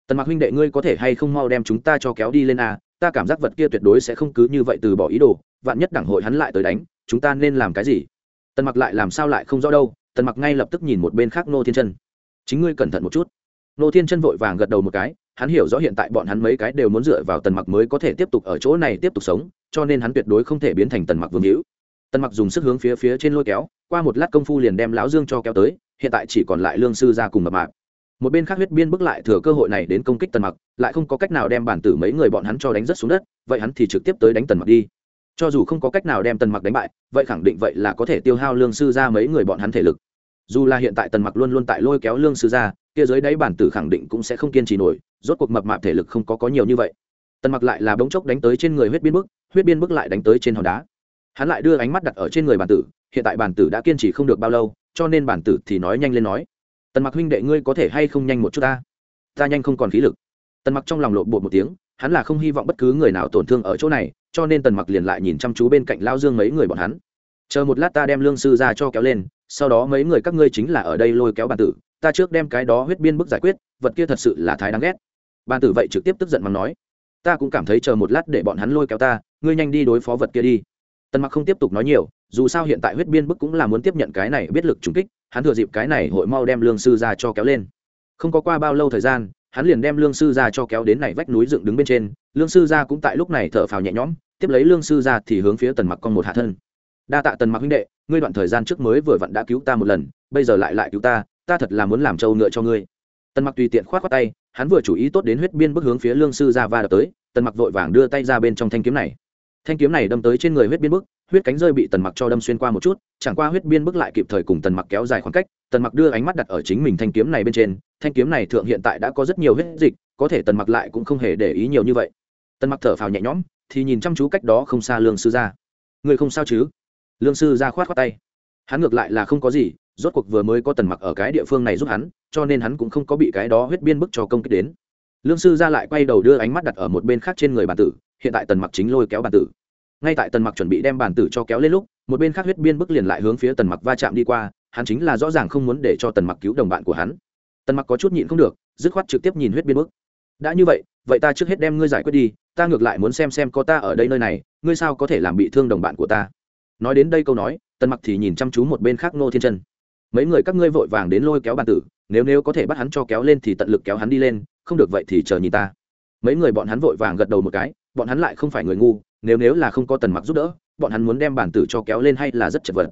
tần mặc huynh đệ ngươi có thể hay không mau đem chúng ta cho kéo đi lên a? Ta cảm giác vật kia tuyệt đối sẽ không cứ như vậy từ bỏ ý đồ, vạn nhất đảng hội hắn lại tới đánh, chúng ta nên làm cái gì? Tần mặc lại làm sao lại không rõ đâu, tần mặc ngay lập tức nhìn một bên khác nô thiên chân. Chính ngươi cẩn thận một chút. Nô thiên chân vội vàng gật đầu một cái, hắn hiểu rõ hiện tại bọn hắn mấy cái đều muốn dựa vào tần mặc mới có thể tiếp tục ở chỗ này tiếp tục sống, cho nên hắn tuyệt đối không thể biến thành tần mặc vương hữu tần mặc dùng sức hướng phía phía trên lôi kéo, qua một lát công phu liền đem lão dương cho kéo tới, hiện tại chỉ còn lại lương sư ra cùng mập mạc một bên khác huyết biên bước lại thừa cơ hội này đến công kích tần mặc, lại không có cách nào đem bản tử mấy người bọn hắn cho đánh rất xuống đất, vậy hắn thì trực tiếp tới đánh tần mặc đi. Cho dù không có cách nào đem tần mặc đánh bại, vậy khẳng định vậy là có thể tiêu hao lương sư ra mấy người bọn hắn thể lực. Dù là hiện tại tần mặc luôn luôn tại lôi kéo lương sư ra, kia dưới đáy bản tử khẳng định cũng sẽ không kiên trì nổi, rốt cuộc mập mạp thể lực không có có nhiều như vậy. Tần mặc lại là bỗng chốc đánh tới trên người huyết biên bức huyết biên bức lại đánh tới trên hòn đá hắn lại đưa ánh mắt đặt ở trên người bản tử, hiện tại bản tử đã kiên trì không được bao lâu, cho nên bản tử thì nói nhanh lên nói, tần mặc huynh đệ ngươi có thể hay không nhanh một chút ta? Ta nhanh không còn khí lực. Tần mặc trong lòng lộn bột một tiếng, hắn là không hy vọng bất cứ người nào tổn thương ở chỗ này, cho nên tần mặc liền lại nhìn chăm chú bên cạnh lao dương mấy người bọn hắn. Chờ một lát ta đem lương sư ra cho kéo lên, sau đó mấy người các ngươi chính là ở đây lôi kéo bản tử, ta trước đem cái đó huyết biên bức giải quyết, vật kia thật sự là thái đáng ghét. Bản tử vậy trực tiếp tức giận mắng nói, ta cũng cảm thấy chờ một lát để bọn hắn lôi kéo ta, ngươi nhanh đi đối phó vật kia đi tần mặc không tiếp tục nói nhiều, dù sao hiện tại huyết biên bức cũng là muốn tiếp nhận cái này biết lực trùng kích, hắn thừa dịp cái này hội mau đem lương sư ra cho kéo lên. Không có qua bao lâu thời gian, hắn liền đem lương sư ra cho kéo đến này vách núi dựng đứng bên trên, lương sư ra cũng tại lúc này thở phào nhẹ nhõm, tiếp lấy lương sư ra thì hướng phía tần mặc con một hạ thân. Đa tạ tần mặc huynh đệ, ngươi đoạn thời gian trước mới vừa vặn đã cứu ta một lần, bây giờ lại lại cứu ta ta thật là muốn làm trâu ngựa cho ngươi. Tần mặc tùy tiện khoát khoát tay, hắn vừa chủ ý tốt đến huyết biên bức hướng phía lương sư ra va đập tới, tần mặc vội vàng đưa tay ra bên trong thanh kiếm này thanh kiếm này đâm tới trên người huyết biên bức, huyết cánh rơi bị tần mặc cho đâm xuyên qua một chút, chẳng qua huyết biên bức lại kịp thời cùng tần mặc kéo dài khoảng cách, tần mặc đưa ánh mắt đặt ở chính mình thanh kiếm này bên trên. Thanh kiếm này thượng hiện tại đã có rất nhiều huyết dịch, có thể tần mặc lại cũng không hề để ý nhiều như vậy. Tần mặc thở phào nhẹ nhõm, thì nhìn chăm chú cách đó không xa lương sư ra người không sao chứ? Lương sư ra khoát khoát tay. Hắn ngược lại là không có gì, rốt cuộc vừa mới có tần mặc ở cái địa phương này giúp hắn, cho nên hắn cũng không có bị cái đó huyết biên bức cho công kích đến. Lương sư ra lại quay đầu đưa ánh mắt đặt ở một bên khác trên người bà tử hiện tại tần mặc chính lôi kéo bản tử. Ngay tại tần mặc chuẩn bị đem bản tử cho kéo lên lúc, một bên khác huyết biên bức liền lại hướng phía tần mặc va chạm đi qua, hắn chính là rõ ràng không muốn để cho tần mặc cứu đồng bạn của hắn. Tần mặc có chút nhịn không được, dứt khoát trực tiếp nhìn huyết biên bức đã như vậy vậy ta trước hết đem ngươi giải quyết đi, ta ngược lại muốn xem xem có ta ở đây nơi này, ngươi sao có thể làm bị thương đồng bạn của ta? Nói đến đây câu nói, tần mặc thì nhìn chăm chú một bên khác nô thiên chân. Mấy người các ngươi vội vàng đến lôi kéo bàn tử, nếu nếu có thể bắt hắn cho kéo lên thì tận lực kéo hắn đi lên, không được vậy thì chờ nhìn ta. Mấy người bọn hắn vội vàng gật đầu một cái bọn hắn lại không phải người ngu, nếu nếu là không có tần mặc giúp đỡ, bọn hắn muốn đem bản tử cho kéo lên hay là rất chật vật.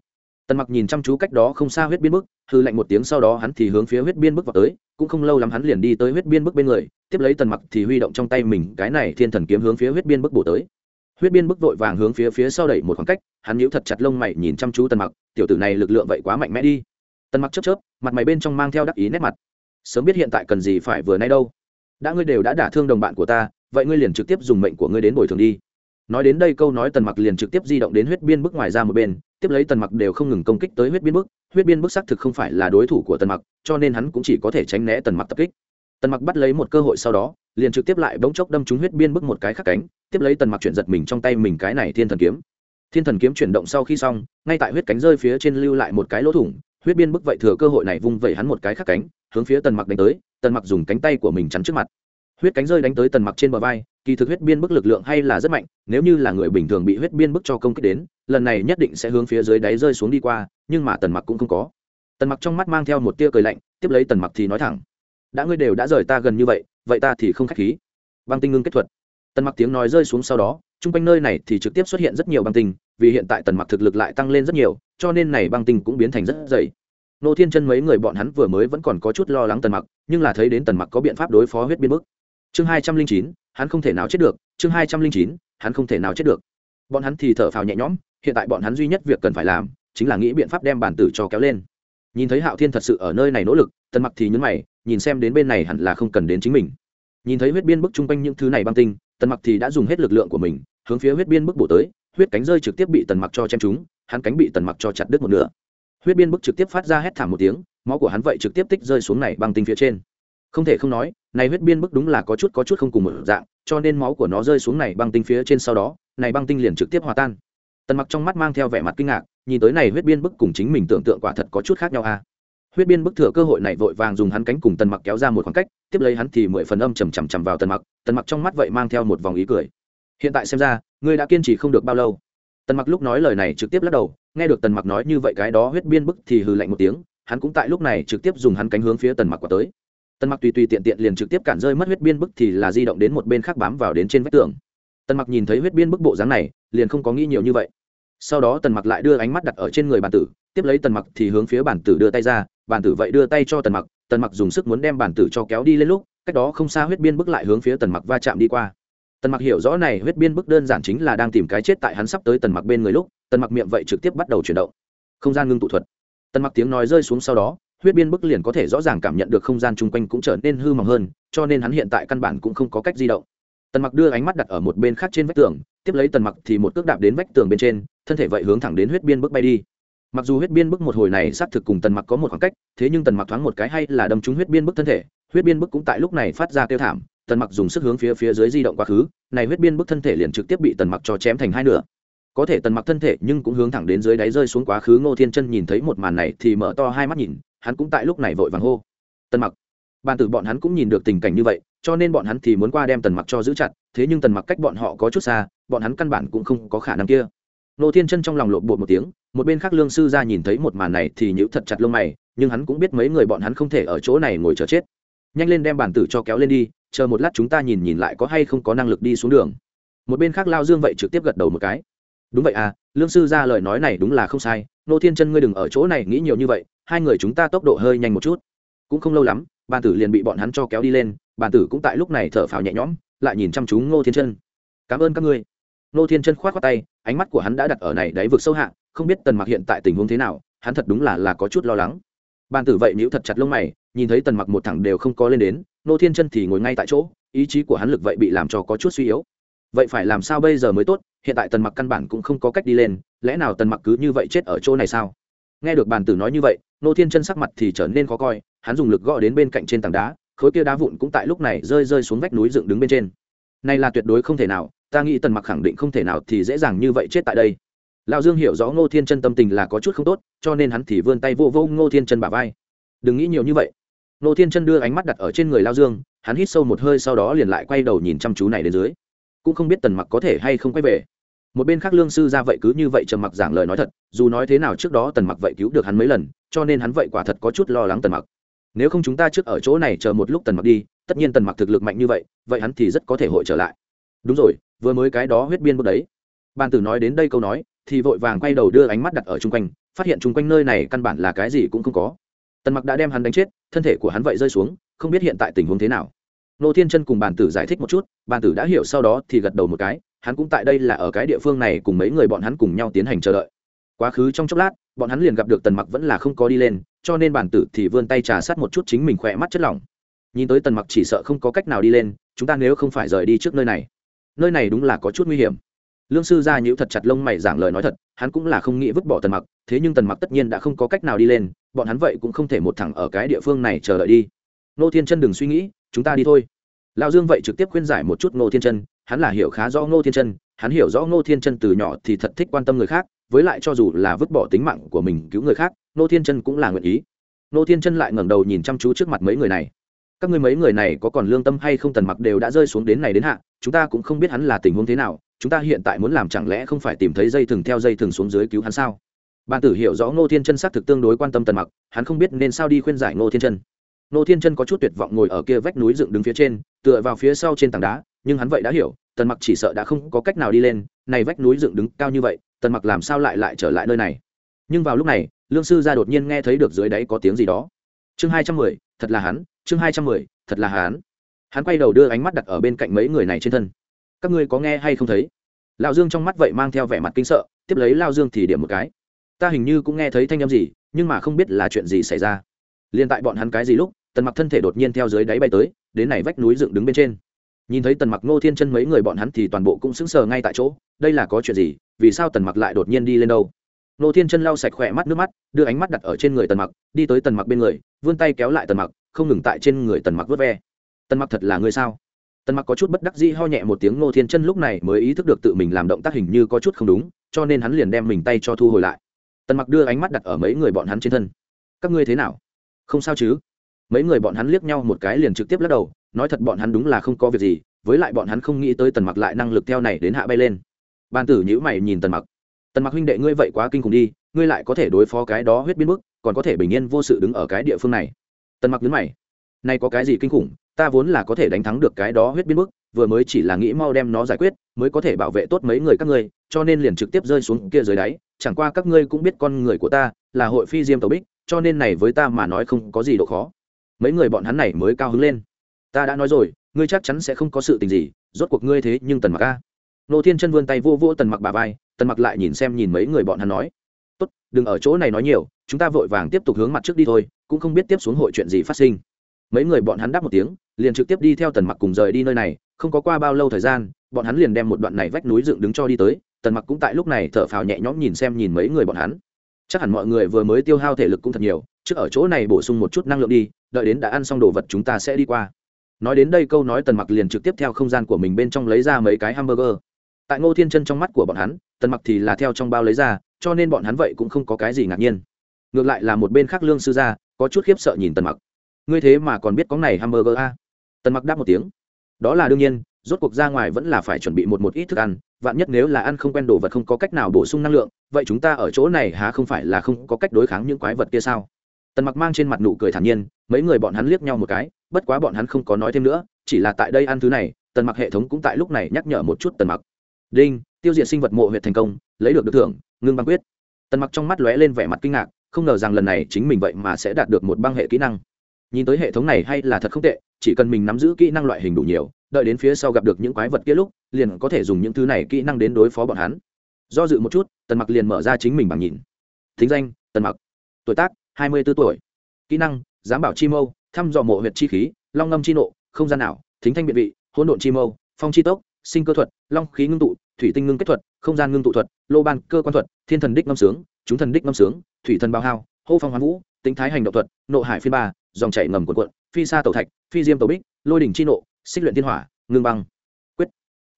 Tần mặc nhìn chăm chú cách đó không xa huyết biên bức hư lạnh một tiếng sau đó hắn thì hướng phía huyết biên bức vào tới, cũng không lâu lắm hắn liền đi tới huyết biên bức bên người, tiếp lấy tần mặc thì huy động trong tay mình cái này thiên thần kiếm hướng phía huyết biên bức bổ tới. Huyết biên bức vội vàng hướng phía phía sau đẩy một khoảng cách, hắn nhíu thật chặt lông mày nhìn chăm chú tần mặc, tiểu tử này lực lượng vậy quá mạnh mẽ đi. Tần mặc chớp chớp, mặt mày bên trong mang theo đắc ý nét mặt. Sớm biết hiện tại cần gì phải vừa nay đâu. Đã ngươi đều đã đả thương đồng bạn của ta vậy ngươi liền trực tiếp dùng mệnh của ngươi đến bồi thường đi. Nói đến đây câu nói tần mặc liền trực tiếp di động đến huyết biên bức ngoài ra một bên, tiếp lấy tần mặc đều không ngừng công kích tới huyết biên bức, huyết biên bức xác thực không phải là đối thủ của tần mặc, cho nên hắn cũng chỉ có thể tránh né tần mặc tập kích. Tần mặc bắt lấy một cơ hội sau đó, liền trực tiếp lại bỗng chốc đâm trúng huyết biên bức một cái khắc cánh, tiếp lấy tần mặc chuyển giật mình trong tay mình cái này thiên thần kiếm. Thiên thần kiếm chuyển động sau khi xong, ngay tại huyết cánh rơi phía trên lưu lại một cái lỗ thủng, huyết biên bức vậy thừa cơ hội này vung vẩy hắn một cái khắc cánh, hướng phía tần mặc đánh tới, tần mặc dùng cánh tay của mình chắn trước mặt huyết cánh rơi đánh tới tần mặc trên bờ vai, kỳ thực huyết biên bức lực lượng hay là rất mạnh, nếu như là người bình thường bị huyết biên bức cho công kích đến, lần này nhất định sẽ hướng phía dưới đáy rơi xuống đi qua, nhưng mà tần mặc cũng không có. Tần mặc trong mắt mang theo một tia cười lạnh, tiếp lấy tần mặc thì nói thẳng, đã ngươi đều đã rời ta gần như vậy vậy ta thì không khách khí. Băng tinh ngưng kết thuật. Tần mặc tiếng nói rơi xuống sau đó, chung quanh nơi này thì trực tiếp xuất hiện rất nhiều băng tinh, vì hiện tại tần mặc thực lực lại tăng lên rất nhiều, cho nên này băng tinh cũng biến thành rất dày. Nô thiên chân mấy người bọn hắn vừa mới vẫn còn có chút lo lắng tần mặc, nhưng là thấy đến tần mặc có biện pháp đối phó huyết biên bức chương hai trăm linh chín, hắn không thể nào chết được. Chương hai trăm linh chín, hắn không thể nào chết được. Bọn hắn thì thở phào nhẹ nhõm, hiện tại bọn hắn duy nhất việc cần phải làm chính là nghĩ biện pháp đem bản tử cho kéo lên. Nhìn thấy hạo thiên thật sự ở nơi này nỗ lực, tần mặc thì nhấn mày, nhìn xem đến bên này hẳn là không cần đến chính mình. Nhìn thấy huyết biên bức chung quanh những thứ này băng tinh, tần mặc thì đã dùng hết lực lượng của mình, hướng phía huyết biên bức bổ tới, huyết cánh rơi trực tiếp bị tần mặc cho chém trúng, hắn cánh bị tần mặc cho chặt đứt một nửa. Huyết biên bức trực tiếp phát ra hét thảm một tiếng, máu của hắn vậy trực tiếp tích rơi xuống này băng tinh phía trên không thể không nói, này huyết biên bức đúng là có chút có chút không cùng một dạng, cho nên máu của nó rơi xuống này băng tinh phía trên sau đó, này băng tinh liền trực tiếp hòa tan. Tần mặc trong mắt mang theo vẻ mặt kinh ngạc, nhìn tới này huyết biên bức cùng chính mình tưởng tượng quả thật có chút khác nhau a. À. huyết biên bức thừa cơ hội này vội vàng dùng hắn cánh cùng tần mặc kéo ra một khoảng cách, tiếp lấy hắn thì mười phần âm chầm chầm chầm vào tần mặc tần mặc trong mắt vậy mang theo một vòng ý cười. Hiện tại xem ra, ngươi đã kiên trì không được bao lâu. Tần mặc lúc nói lời này trực tiếp lắc đầu, nghe được tần mặc nói như vậy cái đó huyết biên bức thì hừ lạnh một tiếng, hắn cũng tại lúc này trực tiếp dùng hắn cánh hướng phía tần mặc quả tới tần mặc tùy tùy tiện tiện liền trực tiếp cản rơi mất huyết biên bức thì là di động đến một bên khác bám vào đến trên vách tường tần mặc nhìn thấy huyết biên bức bộ dáng này liền không có nghĩ nhiều như vậy sau đó tần mặc lại đưa ánh mắt đặt ở trên người bản tử tiếp lấy tần mặc thì hướng phía bản tử đưa tay ra bản tử vậy đưa tay cho tần mặc tần mặc dùng sức muốn đem bản tử cho kéo đi lên lúc cách đó không xa huyết biên bức lại hướng phía tần mặc va chạm đi qua tần mặc hiểu rõ này huyết biên bức đơn giản chính là đang tìm cái chết tại hắn sắp tới tần mặc bên người lúc tần mặc miệng vậy trực tiếp bắt đầu chuyển động không gian ngưng tụ thuật tần mặc tiếng nói rơi xuống sau đó huyết biên bức liền có thể rõ ràng cảm nhận được không gian chung quanh cũng trở nên hư mỏng hơn, cho nên hắn hiện tại căn bản cũng không có cách di động. Tần mặc đưa ánh mắt đặt ở một bên khác trên vách tường, tiếp lấy tần mặc thì một cước đạp đến vách tường bên trên, thân thể vậy hướng thẳng đến huyết biên bức bay đi. Mặc dù huyết biên bức một hồi này xác thực cùng tần mặc có một khoảng cách, thế nhưng tần mặc thoáng một cái hay là đâm trúng huyết biên bức thân thể, huyết biên bức cũng tại lúc này phát ra tiêu thảm, tần mặc dùng sức hướng phía phía dưới di động quá khứ, này huyết biên bức thân thể liền trực tiếp bị tần mặc cho chém thành hai nửa. Có thể tần mặc thân thể nhưng cũng hướng thẳng đến dưới đáy rơi xuống quá khứ ngô thiên chân nhìn thấy một màn này thì mở to hai mắt nhìn hắn cũng tại lúc này vội vàng hô. Tần mặc. Ban tử bọn hắn cũng nhìn được tình cảnh như vậy, cho nên bọn hắn thì muốn qua đem tần mặc cho giữ chặt, thế nhưng tần mặc cách bọn họ có chút xa, bọn hắn căn bản cũng không có khả năng kia. Nô thiên chân trong lòng lộn bột một tiếng, một bên khác lương sư ra nhìn thấy một màn này thì nhữ thật chặt lông mày, nhưng hắn cũng biết mấy người bọn hắn không thể ở chỗ này ngồi chờ chết. Nhanh lên đem bản tử cho kéo lên đi, chờ một lát chúng ta nhìn nhìn lại có hay không có năng lực đi xuống đường. Một bên khác lao dương vậy trực tiếp gật đầu một cái. Đúng vậy à lương sư ra lời nói này đúng là không sai, nô thiên chân ngươi đừng ở chỗ này nghĩ nhiều như vậy hai người chúng ta tốc độ hơi nhanh một chút. Cũng không lâu lắm, bàn tử liền bị bọn hắn cho kéo đi lên, bàn tử cũng tại lúc này thở phào nhẹ nhõm, lại nhìn chăm chú ngô thiên chân. Cảm ơn các ngươi. Ngô thiên chân k h o á t khoác tay, ánh mắt của hắn đã đặt ở này đáy vực sâu hạ, không biết tần mặc hiện tại tình huống thế nào, hắn thật đúng là là có chút lo lắng. Bàn tử vậy níu thật chặt lông mày, nhìn thấy tần mặc một thẳng đều không có lên đến, ngô thiên chân thì ngồi ngay tại chỗ, ý chí của hắn lực vậy bị làm cho có chút suy yếu. Vậy phải làm sao bây giờ mới tốt? Hiện tại tần mặc căn bản cũng không có cách đi lên, lẽ nào tần mặc cứ như vậy chết ở chỗ này sao? Nghe được bàn tử nói như vậy, nô thiên chân sắc mặt thì trở nên khó coi, hắn dùng lực gõ đến bên cạnh trên tảng đá, khối kia đá vụn cũng tại lúc này rơi rơi xuống vách núi dựng đứng bên trên. Này là tuyệt đối không thể nào, ta nghĩ tần mặc khẳng định không thể nào thì dễ dàng như vậy chết tại đây. Lão dương hiểu rõ ngô thiên chân tâm tình là có chút không tốt, cho nên hắn thì vươn tay vô vô ngô thiên chân bả vai. Đừng nghĩ nhiều như vậy. Ngô thiên chân đưa ánh mắt đặt ở trên người lao dương, hắn hít sâu một hơi sau đó liền lại quay đầu nhìn chăm chú này đến dưới. Cũng không biết tần mặc có thể hay không quay về một bên khác lương sư ra vậy cứ như vậy trầm mặc giảng lời nói thật, dù nói thế nào trước đó tần mặc vậy cứu được hắn mấy lần, cho nên hắn vậy quả thật có chút lo lắng tần mặc. Nếu không chúng ta trước ở chỗ này chờ một lúc tần mặc đi, tất nhiên tần mặc thực lực mạnh như vậy vậy hắn thì rất có thể hội trở lại. Đúng rồi, vừa mới cái đó huyết biên bước đấy. Bàn tử nói đến đây câu nói, thì vội vàng quay đầu đưa ánh mắt đặt ở chung quanh, phát hiện chung quanh nơi này căn bản là cái gì cũng không có. Tần mặc đã đem hắn đánh chết, thân thể của hắn vậy rơi xuống, không biết hiện tại tình huống thế nào. Nô thiên chân cùng bàn tử giải thích một chút, bàn tử đã hiểu sau đó thì gật đầu một cái hắn cũng tại đây là ở cái địa phương này cùng mấy người bọn hắn cùng nhau tiến hành chờ đợi. Quá khứ trong chốc lát, bọn hắn liền gặp được tần mặc vẫn là không có đi lên, cho nên bản tử thì vươn tay trà sát một chút chính mình khỏe mắt chất lỏng. Nhìn tới tần mặc chỉ sợ không có cách nào đi lên, chúng ta nếu không phải rời đi trước nơi này. Nơi này đúng là có chút nguy hiểm. Lương sư gia nhíu thật chặt lông mày giảng lời nói thật, hắn cũng là không nghĩ vứt bỏ tần mặc, thế nhưng tần mặc tất nhiên đã không có cách nào đi lên, bọn hắn vậy cũng không thể một thẳng ở cái địa phương này chờ đợi đi. Nô thiên chân đừng suy nghĩ, chúng ta đi thôi. Lão dương vậy trực tiếp khuyên giải một chút nô thiên chân hắn là hiểu khá rõ ngô thiên chân, hắn hiểu rõ ngô thiên chân từ nhỏ thì thật thích quan tâm người khác, với lại cho dù là vứt bỏ tính mạng của mình cứu người khác, ngô thiên chân cũng là nguyện ý. Ngô thiên chân lại ngẩng đầu nhìn chăm chú trước mặt mấy người này. Các ngươi mấy người này có còn lương tâm hay không tần mặc đều đã rơi xuống đến này đến hạ, chúng ta cũng không biết hắn là tình huống thế nào, chúng ta hiện tại muốn làm chẳng lẽ không phải tìm thấy dây thừng theo dây thừng xuống dưới cứu hắn sao? Bàn tử hiểu rõ ngô thiên chân xác thực tương đối quan tâm tần mặc, hắn không biết nên sao đi khuyên giải ngô thiên chân. Ngô thiên chân có chút tuyệt vọng ngồi ở kia vách núi dựng đứng phía trên, tựa vào phía sau trên tảng đá nhưng hắn vậy đã hiểu, tần mặc chỉ sợ đã không có cách nào đi lên, này vách núi dựng đứng cao như vậy, tần mặc làm sao lại lại trở lại nơi này? Nhưng vào lúc này, lương sư ra đột nhiên nghe thấy được dưới đáy có tiếng gì đó. Chương hai trăm mười, thật là hắn, chương hai trăm mười, thật là hắn. Hắn quay đầu đưa ánh mắt đặt ở bên cạnh mấy người này trên thân. Các ngươi có nghe hay không thấy? Lão dương trong mắt vậy mang theo vẻ mặt kinh sợ, tiếp lấy lao dương thì điểm một cái. Ta hình như cũng nghe thấy thanh âm gì, nhưng mà không biết là chuyện gì xảy ra. Liên tại bọn hắn cái gì lúc, tần mặc thân thể đột nhiên theo dưới đáy bay tới, đến này vách núi dựng đứng bên trên nhìn thấy tần mặc ngô thiên chân mấy người bọn hắn thì toàn bộ cũng sững sờ ngay tại chỗ, đây là có chuyện gì, vì sao tần mặc lại đột nhiên đi lên đâu? Ngô thiên chân lau sạch khỏe mắt nước mắt, đưa ánh mắt đặt ở trên người tần mặc, đi tới tần mặc bên người, vươn tay kéo lại tần mặc, không ngừng tại trên người tần mặc vớt ve. Tần mặc thật là người sao? Tần mặc có chút bất đắc dĩ ho nhẹ một tiếng, ngô thiên chân lúc này mới ý thức được tự mình làm động tác hình như có chút không đúng, cho nên hắn liền đem mình tay cho thu hồi lại. Tần mặc đưa ánh mắt đặt ở mấy người bọn hắn trên thân. Các ngươi thế nào? Không sao chứ. Mấy người bọn hắn liếc nhau một cái liền trực tiếp lắc đầu nói thật bọn hắn đúng là không có việc gì, với lại bọn hắn không nghĩ tới tần mặc lại năng lực theo này đến hạ bay lên. Ban tử nhữ mày nhìn tần mặc. Tần mặc huynh đệ ngươi vậy quá kinh khủng đi, ngươi lại có thể đối phó cái đó huyết biến mức còn có thể bình yên vô sự đứng ở cái địa phương này. Tần mặc nhớ mày. Nay có cái gì kinh khủng, ta vốn là có thể đánh thắng được cái đó huyết biến mức vừa mới chỉ là nghĩ mau đem nó giải quyết, mới có thể bảo vệ tốt mấy người các ngươi, cho nên liền trực tiếp rơi xuống kia dưới đáy. Chẳng qua các ngươi cũng biết con người của ta là hội phi diêm tàu bích, cho nên này với ta mà nói không có gì độ khó. Mấy người bọn hắn này mới cao hứng lên ta đã nói rồi, ngươi chắc chắn sẽ không có sự tình gì, rốt cuộc ngươi thế nhưng tần mặc a. Nô thiên chân vươn tay vô vô tần mặc bà vai, tần mặc lại nhìn xem nhìn mấy người bọn hắn nói. Tốt, đừng ở chỗ này nói nhiều, chúng ta vội vàng tiếp tục hướng mặt trước đi thôi, cũng không biết tiếp xuống hội chuyện gì phát sinh. Mấy người bọn hắn đáp một tiếng, liền trực tiếp đi theo tần mặc cùng rời đi nơi này, không có qua bao lâu thời gian, bọn hắn liền đem một đoạn này vách núi dựng đứng cho đi tới, tần mặc cũng tại lúc này thở phào nhẹ nhõm nhìn xem nhìn mấy người bọn hắn. Chắc hẳn mọi người vừa mới tiêu hao thể lực cũng thật nhiều, trước ở chỗ này bổ sung một chút năng lượng đi, đợi đến đã ăn xong đồ vật chúng ta sẽ đi qua nói đến đây câu nói tần mặc liền trực tiếp theo không gian của mình bên trong lấy ra mấy cái hamburger. Tại ngô thiên chân trong mắt của bọn hắn, tần mặc thì là theo trong bao lấy ra, cho nên bọn hắn vậy cũng không có cái gì ngạc nhiên. Ngược lại là một bên khác lương sư gia, có chút khiếp sợ nhìn tần mặc. Ngươi thế mà còn biết có này hamburger a? Tần mặc đáp một tiếng. Đó là đương nhiên, rốt cuộc ra ngoài vẫn là phải chuẩn bị một một ít thức ăn, vạn nhất nếu là ăn không quen đồ vật không có cách nào bổ sung năng lượng, vậy chúng ta ở chỗ này há không phải là không có cách đối kháng những quái vật kia sao? Tần mặc mang trên mặt nụ cười thản nhiên, mấy người bọn hắn liếc nhau một cái, bất quá bọn hắn không có nói thêm nữa, chỉ là tại đây ăn thứ này, tần mặc hệ thống cũng tại lúc này nhắc nhở một chút tần mặc. Đinh, tiêu diệt sinh vật mộ huyệt thành công, lấy được được thưởng, ngưng băng quyết. Tần mặc trong mắt lóe lên vẻ mặt kinh ngạc, không ngờ rằng lần này chính mình vậy mà sẽ đạt được một băng hệ kỹ năng. Nhìn tới hệ thống này hay là thật không tệ, chỉ cần mình nắm giữ kỹ năng loại hình đủ nhiều, đợi đến phía sau gặp được những quái vật kia lúc, liền có thể dùng những thứ này kỹ năng đến đối phó bọn hắn. Do dự một chút, tần mặc liền mở ra chính mình bằng nhìn. Thính danh, tần mặc. Tuổi tác hai mươi b ố tuổi. Kỹ năng, giám bảo chi mâu, thăm dò mộ huyệt chi khí, long ngâm chi nộ, không gian ảo, thính thanh biện vị, hỗn độn chi mâu, phong chi tốc, sinh cơ thuật, long khí ngưng tụ, thủy tinh ngưng kết thuật, không gian ngưng tụ thuật, lô ban cơ quan thuật, thiên thần đích ngâm sướng, chúng thần đích ngâm sướng, thủy thần bao hao, hô phong hoán vũ, tính thái hành động thuật, nộ hải phiên ba, dòng chảy ngầm quần quận phi sa tàu thạch, phi diêm tàu bích, lôi đỉnh chi nộ, xích luyện thiên hỏa, ngưng băng. Quyết.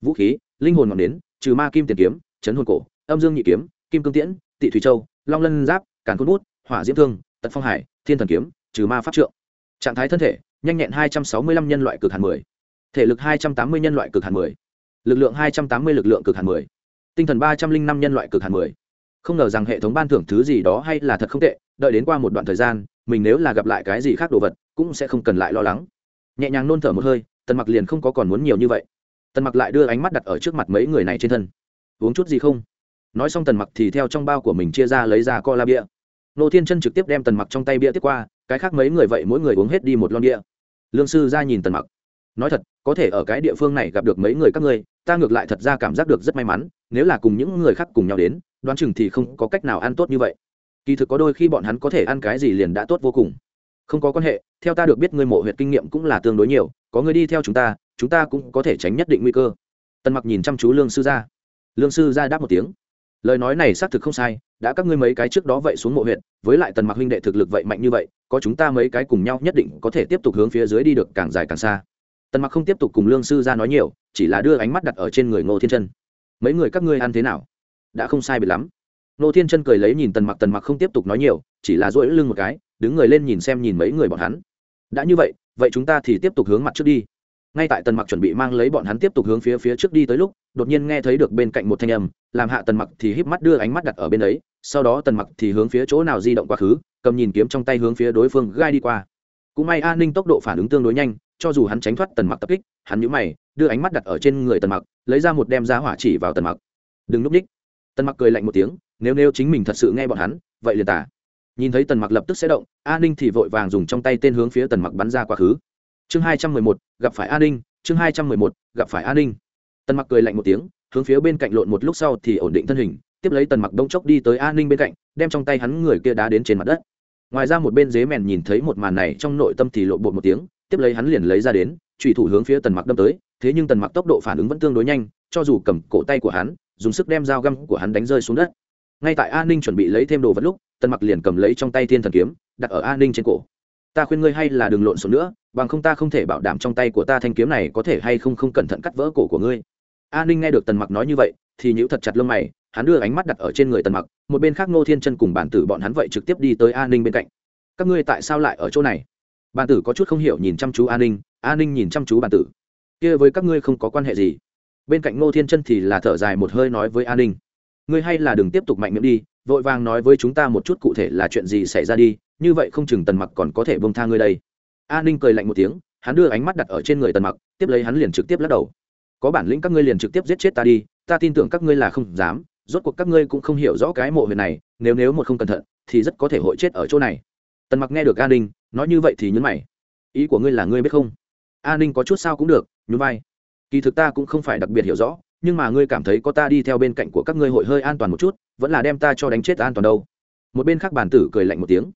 Vũ khí, linh hồn ngọn nến, trừ ma kim tiền kiếm, chấn hồn cổ, âm dương nhị kiếm, kim cương tiễn, tị thủy châu, long lân giáp, càn cốt bút, hỏa diễm thương tật phong hải, thiên thần kiếm, trừ ma pháp trượng. Trạng thái thân thể, nhanh nhẹn hai trăm sáu mươi lăm nhân loại cực hàn mười. Thể lực hai trăm tám mươi nhân loại cực hàn mười. Lực lượng hai trăm tám mươi lực lượng cực hàn mười. Tinh thần ba trăm linh năm nhân loại cực hàn mười. Không ngờ rằng hệ thống ban thưởng thứ gì đó hay là thật không tệ, đợi đến qua một đoạn thời gian, mình nếu là gặp lại cái gì khác đồ vật, cũng sẽ không cần lại lo lắng. Nhẹ nhàng nôn thở một hơi, tần mặc liền không có còn muốn nhiều như vậy. Tần mặc lại đưa ánh mắt đặt ở trước mặt mấy người này trên thân. Uống chút gì không? Nói xong tần mặc thì theo trong bao của mình chia ra lấy ra co la bia nô thiên chân trực tiếp đem tần mặc trong tay bia tiếp qua, cái khác mấy người vậy mỗi người uống hết đi một lon bia. Lương sư ra nhìn tần mặc. Nói thật, có thể ở cái địa phương này gặp được mấy người các ngươi, ta ngược lại thật ra cảm giác được rất may mắn, nếu là cùng những người khác cùng nhau đến, đoán chừng thì không có cách nào ăn tốt như vậy. Kỳ thực có đôi khi bọn hắn có thể ăn cái gì liền đã tốt vô cùng. Không có quan hệ, theo ta được biết ngươi mộ huyệt kinh nghiệm cũng là tương đối nhiều, có người đi theo chúng ta chúng ta cũng có thể tránh nhất định nguy cơ. Tần mặc nhìn chăm chú lương sư gia lương sư gia đáp một tiếng lời nói này xác thực không sai, đã các ngươi mấy cái trước đó vậy xuống mộ huyện với lại tần mặc huynh đệ thực lực vậy mạnh như vậy, có chúng ta mấy cái cùng nhau nhất định có thể tiếp tục hướng phía dưới đi được càng dài càng xa. Tần mặc không tiếp tục cùng lương sư ra nói nhiều, chỉ là đưa ánh mắt đặt ở trên người ngô thiên chân. Mấy người các ngươi ăn thế nào? Đã không sai biệt lắm. Ngô thiên chân cười lấy nhìn tần mặc tần mặc không tiếp tục nói nhiều, chỉ là dỗi lưng một cái, đứng người lên nhìn xem nhìn mấy người bọn hắn. Đã như vậy vậy chúng ta thì tiếp tục hướng mặt trước đi ngay tại tần mặc chuẩn bị mang lấy bọn hắn tiếp tục hướng phía phía trước đi tới lúc, đột nhiên nghe thấy được bên cạnh một thanh âm, làm hạ tần mặc thì híp mắt đưa ánh mắt đặt ở bên ấy, sau đó tần mặc thì hướng phía chỗ nào di động quá khứ, cầm nhìn kiếm trong tay hướng phía đối phương gai đi qua. Cũng may an ninh tốc độ phản ứng tương đối nhanh, cho dù hắn tránh thoát tần mặc tập kích, hắn nhíu mày, đưa ánh mắt đặt ở trên người tần mặc, lấy ra một đem giá hỏa chỉ vào tần mặc. Đừng núp ních tần mặc cười lạnh một tiếng, nếu nếu chính mình thật sự nghe bọn hắn, vậy liền tả. Nhìn thấy tần mặc lập tức sẽ động an ninh thì vội vàng dùng trong tay tên hướng phía tần mặc bắn ra quá khứ chương hai trăm mười một, gặp phải an ninh, chương hai trăm mười một, gặp phải an ninh. Tần mặc cười lạnh một tiếng, hướng phía bên cạnh lộn một lúc sau thì ổn định thân hình, tiếp lấy tần mặc đông chốc đi tới an ninh bên cạnh, đem trong tay hắn người kia đá đến trên mặt đất. Ngoài ra một bên dế mèn nhìn thấy một màn này trong nội tâm thì lộn bột một tiếng, tiếp lấy hắn liền lấy ra đến trùy thủ hướng phía tần mặc đâm tới, thế nhưng tần mặc tốc độ phản ứng vẫn tương đối nhanh, cho dù cầm cổ tay của hắn, dùng sức đem dao găm của hắn đánh rơi xuống đất. Ngay tại an ninh chuẩn bị lấy thêm đồ vật lúc, tần mặc liền cầm lấy trong tay thiên thần kiếm, đặt ở an ninh trên cổ ta khuyên ngươi hay là đừng lộn xộn nữa, bằng không ta không thể bảo đảm trong tay của ta thanh kiếm này có thể hay không không cẩn thận cắt vỡ cổ của ngươi. A ninh nghe được tần mặc nói như vậy, thì nhíu thật chặt lông mày, hắn đưa ánh mắt đặt ở trên người tần mặc, một bên khác ngô thiên chân cùng bản tử bọn hắn vậy trực tiếp đi tới A ninh bên cạnh. Các ngươi tại sao lại ở chỗ này? Bản tử có chút không hiểu nhìn chăm chú A ninh A ninh nhìn chăm chú bản tử. Kia với các ngươi không có quan hệ gì. Bên cạnh ngô thiên chân thì là thở dài một hơi nói với A ninh, ngươi hay là đừng tiếp tục mạnh miệng đi, vội vàng nói với chúng ta một chút cụ thể là chuyện gì xảy ra đi như vậy không chừng tần mặc còn có thể bông tha ngươi đây. A ninh cười lạnh một tiếng, hắn đưa ánh mắt đặt ở trên người tần mặc, tiếp lấy hắn liền trực tiếp lắc đầu. Có bản lĩnh các ngươi liền trực tiếp giết chết ta đi, ta tin tưởng các ngươi là không dám, rốt cuộc các ngươi cũng không hiểu rõ cái mộ huyệt này, nếu nếu một không cẩn thận, thì rất có thể hội chết ở chỗ này. Tần mặc nghe được A ninh, nói như vậy thì nhấn mày. Ý của ngươi là ngươi biết không? A ninh có chút sao cũng được, nhún vai. Kỳ thực ta cũng không phải đặc biệt hiểu rõ, nhưng mà ngươi cảm thấy có ta đi theo bên cạnh của các ngươi hội hơi an toàn một chút, vẫn là đem ta cho đánh chết an toàn đâu. Một bên khác bàn tử cười lạnh một tiếng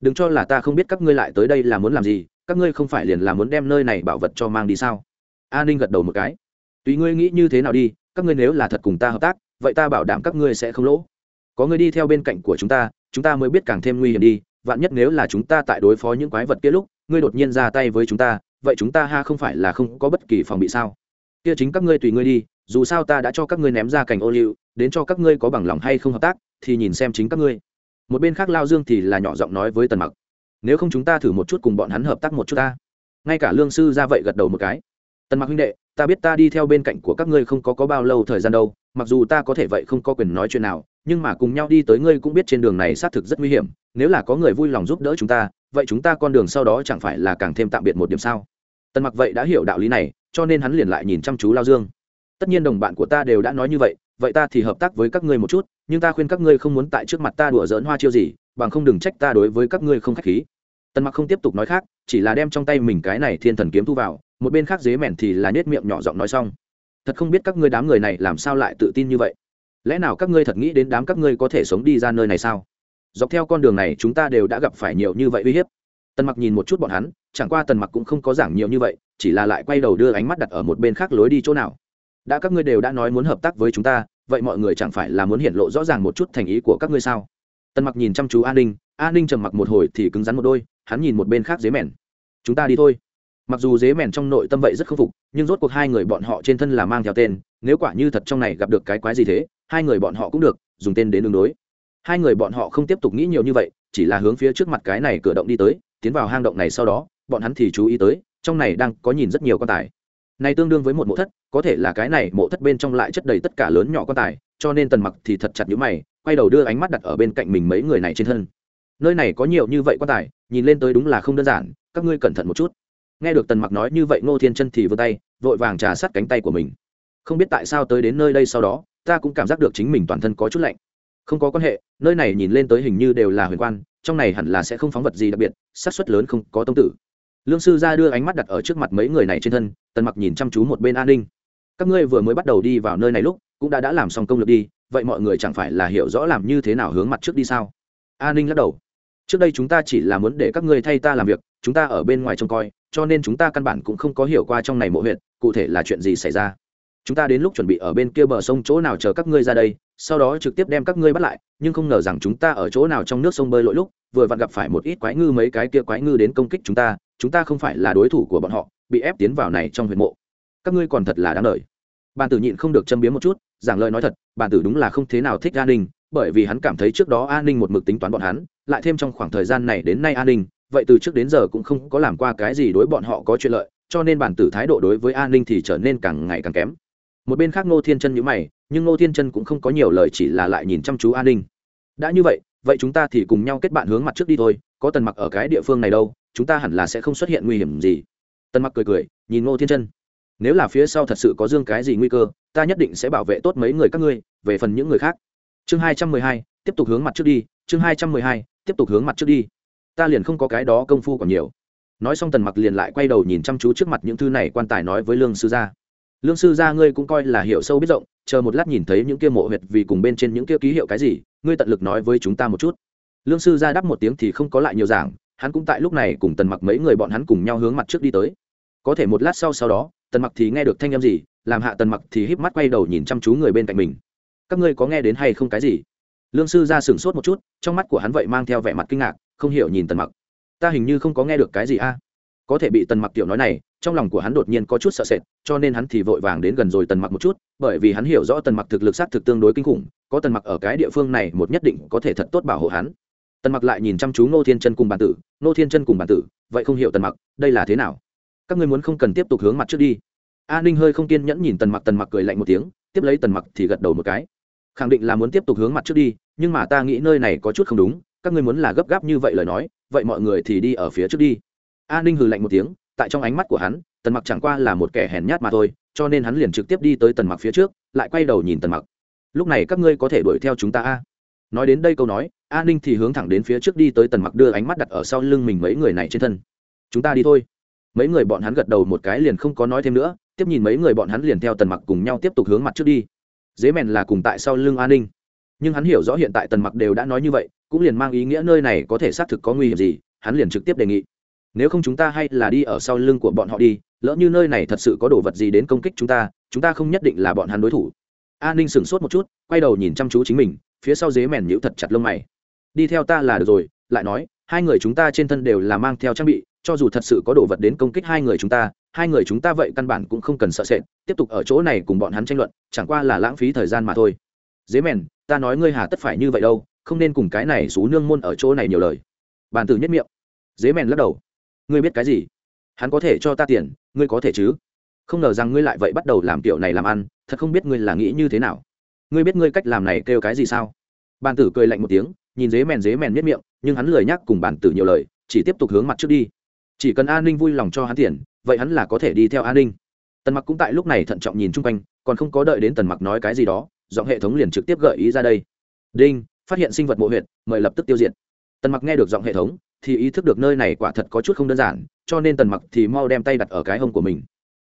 đừng cho là ta không biết các ngươi lại tới đây là muốn làm gì, các ngươi không phải liền là muốn đem nơi này bảo vật cho mang đi sao? A ninh gật đầu một cái. Tùy ngươi nghĩ như thế nào đi, các ngươi nếu là thật cùng ta hợp tác, vậy ta bảo đảm các ngươi sẽ không lỗ. Có ngươi đi theo bên cạnh của chúng ta chúng ta mới biết càng thêm nguy hiểm đi, vạn nhất nếu là chúng ta tại đối phó những quái vật kia lúc, ngươi đột nhiên ra tay với chúng ta, vậy chúng ta ha không phải là không có bất kỳ phòng bị sao? Kia chính các ngươi tùy ngươi đi, dù sao ta đã cho các ngươi ném ra cành ô liu, đến cho các ngươi có bằng lòng hay không hợp tác, thì nhìn xem chính các ngươi một bên khác lao dương thì là nhỏ giọng nói với tần mặc, nếu không chúng ta thử một chút cùng bọn hắn hợp tác một chút ta. Ngay cả lương sư ra vậy gật đầu một cái. Tần mặc huynh đệ, ta biết ta đi theo bên cạnh của các ngươi không có có bao lâu thời gian đâu, mặc dù ta có thể vậy không có quyền nói chuyện nào, nhưng mà cùng nhau đi tới ngươi cũng biết trên đường này xác thực rất nguy hiểm, nếu là có người vui lòng giúp đỡ chúng ta, vậy chúng ta con đường sau đó chẳng phải là càng thêm tạm biệt một điểm sao? Tần mặc vậy đã hiểu đạo lý này, cho nên hắn liền lại nhìn chăm chú lao dương tất nhiên đồng bạn của ta đều đã nói như vậy vậy ta thì hợp tác với các ngươi một chút, nhưng ta khuyên các ngươi không muốn tại trước mặt ta đùa giỡn hoa chiêu gì, bằng không đừng trách ta đối với các ngươi không khách khí. Tần mặc không tiếp tục nói khác, chỉ là đem trong tay mình cái này thiên thần kiếm thu vào, một bên khác dế mèn thì là nết miệng nhỏ giọng nói xong. Thật không biết các ngươi đám người này làm sao lại tự tin như vậy? Lẽ nào các ngươi thật nghĩ đến đám các ngươi có thể sống đi ra nơi này sao? Dọc theo con đường này chúng ta đều đã gặp phải nhiều như vậy uy hiếp. Tần mặc nhìn một chút bọn hắn, chẳng qua tần mặc cũng không có giảng nhiều như vậy, chỉ là lại quay đầu đưa ánh mắt đặt ở một bên khác lối đi chỗ nào đã các ngươi đều đã nói muốn hợp tác với chúng ta, vậy mọi người chẳng phải là muốn hiện lộ rõ ràng một chút thành ý của các ngươi sao? Tần mặc nhìn chăm chú an ninh an ninh trầm mặc một hồi thì cứng rắn một đôi, hắn nhìn một bên khác dế mèn. Chúng ta đi thôi. Mặc dù dế mèn trong nội tâm vậy rất khâm phục, nhưng rốt cuộc hai người bọn họ trên thân là mang theo tên, nếu quả như thật trong này gặp được cái quái gì thế, hai người bọn họ cũng được, dùng tên đến đường đối. Hai người bọn họ không tiếp tục nghĩ nhiều như vậy, chỉ là hướng phía trước mặt cái này cửa động đi tới, tiến vào hang động này sau đó, bọn hắn thì chú ý tới, trong này đang có nhìn rất nhiều quan tài này tương đương với một mộ thất, có thể là cái này mộ thất bên trong lại chất đầy tất cả lớn nhỏ quan tài, cho nên tần mặc thì thật chặt nhíu mày, quay đầu đưa ánh mắt đặt ở bên cạnh mình mấy người này trên thân. Nơi này có nhiều như vậy quan tài, nhìn lên tới đúng là không đơn giản, các ngươi cẩn thận một chút. Nghe được tần mặc nói như vậy, ngô thiên chân thì vươn tay, vội vàng trà sát cánh tay của mình. Không biết tại sao tới đến nơi đây sau đó, ta cũng cảm giác được chính mình toàn thân có chút lạnh. Không có quan hệ, nơi này nhìn lên tới hình như đều là huyền quan, trong này hẳn là sẽ không phóng vật gì đặc biệt, xác suất lớn không có tông tử lương sư ra đưa ánh mắt đặt ở trước mặt mấy người này trên thân, tần mặc nhìn chăm chú một bên an ninh. Các ngươi vừa mới bắt đầu đi vào nơi này lúc, cũng đã đã làm xong công lược đi, vậy mọi người chẳng phải là hiểu rõ làm như thế nào hướng mặt trước đi sao? An ninh lắc đầu. Trước đây chúng ta chỉ là muốn để các ngươi thay ta làm việc, chúng ta ở bên ngoài trông coi, cho nên chúng ta căn bản cũng không có hiểu qua trong này mộ huyện cụ thể là chuyện gì xảy ra. Chúng ta đến lúc chuẩn bị ở bên kia bờ sông chỗ nào chờ các ngươi ra đây sau đó trực tiếp đem các ngươi bắt lại, nhưng không ngờ rằng chúng ta ở chỗ nào trong nước sông bơi lội lúc, vừa vặn gặp phải một ít quái ngư mấy cái kia quái ngư đến công kích chúng ta chúng ta không phải là đối thủ của bọn họ, bị ép tiến vào này trong huyệt mộ. Các ngươi còn thật là đáng lời bàn tử nhịn không được châm biếm một chút, giảng lời nói thật bàn tử đúng là không thế nào thích an ninh, bởi vì hắn cảm thấy trước đó an ninh một mực tính toán bọn hắn, lại thêm trong khoảng thời gian này đến nay an ninh, vậy từ trước đến giờ cũng không có làm qua cái gì đối bọn họ có chuyện lợi, cho nên bản tử thái độ đối với an ninh thì trở nên càng ngày càng kém một bên khác ngô thiên chân nhữ mày, nhưng ngô thiên chân cũng không có nhiều lời, chỉ là lại nhìn chăm chú an ninh. Đã như vậy vậy chúng ta thì cùng nhau kết bạn hướng mặt trước đi thôi, có tần mặc ở cái địa phương này đâu, chúng ta hẳn là sẽ không xuất hiện nguy hiểm gì. Tần mặc cười cười, nhìn ngô thiên chân. Nếu là phía sau thật sự có dương cái gì nguy cơ, ta nhất định sẽ bảo vệ tốt mấy người các ngươi, về phần những người khác. Chương hai trăm mười hai, tiếp tục hướng mặt trước đi, chương hai trăm mười hai, tiếp tục hướng mặt trước đi. Ta liền không có cái đó công phu còn nhiều. Nói xong tần mặc liền lại quay đầu nhìn chăm chú trước mặt những thư này quan tài nói với lương sư gia lương sư gia ngươi cũng coi là hiểu sâu biết rộng, chờ một lát nhìn thấy những kia mộ huyệt vì cùng bên trên những kia ký hiệu cái gì, ngươi tận lực nói với chúng ta một chút. Lương sư gia đáp một tiếng thì không có lại nhiều giảng, hắn cũng tại lúc này cùng tần mặc mấy người bọn hắn cùng nhau hướng mặt trước đi tới. Có thể một lát sau sau đó, tần mặc thì nghe được thanh âm gì, làm hạ tần mặc thì híp mắt quay đầu nhìn chăm chú người bên cạnh mình. Các ngươi có nghe đến hay không cái gì? Lương sư ra sửng sốt một chút, trong mắt của hắn vậy mang theo vẻ mặt kinh ngạc, không hiểu nhìn tần mặc. Ta hình như không có nghe được cái gì a có thể bị tần mặc tiểu nói này, trong lòng của hắn đột nhiên có chút sợ sệt, cho nên hắn thì vội vàng đến gần rồi tần mặc một chút, bởi vì hắn hiểu rõ tần mặc thực lực sát thực tương đối kinh khủng, có tần mặc ở cái địa phương này một nhất định có thể thật tốt bảo hộ hắn. Tần mặc lại nhìn chăm chú ngô thiên chân cùng bản tử, ngô thiên chân cùng bản tử, vậy không hiểu tần mặc, đây là thế nào? Các ngươi muốn không cần tiếp tục hướng mặt trước đi. A ninh hơi không kiên nhẫn nhìn tần mặc tần mặc cười lạnh một tiếng, tiếp lấy tần mặc thì gật đầu một cái. Khẳng định là muốn tiếp tục hướng mặt trước đi, nhưng mà ta nghĩ nơi này có chút không đúng, các ngươi muốn là gấp gáp như vậy lời nói, vậy mọi người thì đi ở phía trước đi a ninh hừ lạnh một tiếng, tại trong ánh mắt của hắn, tần mặc chẳng qua là một kẻ hèn nhát mà thôi, cho nên hắn liền trực tiếp đi tới tần mặc phía trước, lại quay đầu nhìn tần mặc. Lúc này các ngươi có thể đuổi theo chúng ta a? Nói đến đây câu nói, a ninh thì hướng thẳng đến phía trước đi tới tần mặc đưa ánh mắt đặt ở sau lưng mình mấy người này trên thân. Chúng ta đi thôi. Mấy người bọn hắn gật đầu một cái liền không có nói thêm nữa, tiếp nhìn mấy người bọn hắn liền theo tần mặc cùng nhau tiếp tục hướng mặt trước đi. Dế mèn là cùng tại sau lưng A ninh. Nhưng hắn hiểu rõ hiện tại tần mặc đều đã nói như vậy, cũng liền mang ý nghĩa nơi này có thể xác thực có nguy hiểm gì, hắn liền trực tiếp đề nghị nếu không chúng ta hay là đi ở sau lưng của bọn họ đi, lỡ như nơi này thật sự có đồ vật gì đến công kích chúng ta chúng ta không nhất định là bọn hắn đối thủ. An ninh sửng sốt một chút, quay đầu nhìn chăm chú chính mình, phía sau dế mèn nhíu thật chặt lông mày. Đi theo ta là được rồi, lại nói, hai người chúng ta trên thân đều là mang theo trang bị, cho dù thật sự có đồ vật đến công kích hai người chúng ta, hai người chúng ta vậy căn bản cũng không cần sợ sệt, tiếp tục ở chỗ này cùng bọn hắn tranh luận, chẳng qua là lãng phí thời gian mà thôi. Dế mèn, ta nói ngươi hà tất phải như vậy đâu, không nên cùng cái này xú nương môn ở chỗ này nhiều lời. Bàn tử nhất miệng. Dế mèn lắc đầu ngươi biết cái gì? Hắn có thể cho ta tiền, ngươi có thể chứ? Không ngờ rằng ngươi lại vậy bắt đầu làm kiểu này làm ăn, thật không biết ngươi là nghĩ như thế nào. Ngươi biết ngươi cách làm này kêu cái gì sao? Bàn tử cười lạnh một tiếng, nhìn dế mèn dế mèn miết miệng, nhưng hắn lười nhắc cùng bàn tử nhiều lời, chỉ tiếp tục hướng mặt trước đi. Chỉ cần an ninh vui lòng cho hắn tiền, vậy hắn là có thể đi theo an ninh. Tần mặc cũng tại lúc này thận trọng nhìn chung quanh, còn không có đợi đến tần mặc nói cái gì đó, giọng hệ thống liền trực tiếp gợi ý ra đây. Đinh, phát hiện sinh vật mộ huyện mời lập tức tiêu diệt. Tần mặc nghe được giọng hệ thống thì ý thức được nơi này quả thật có chút không đơn giản, cho nên tần mặc thì mau đem tay đặt ở cái hông của mình.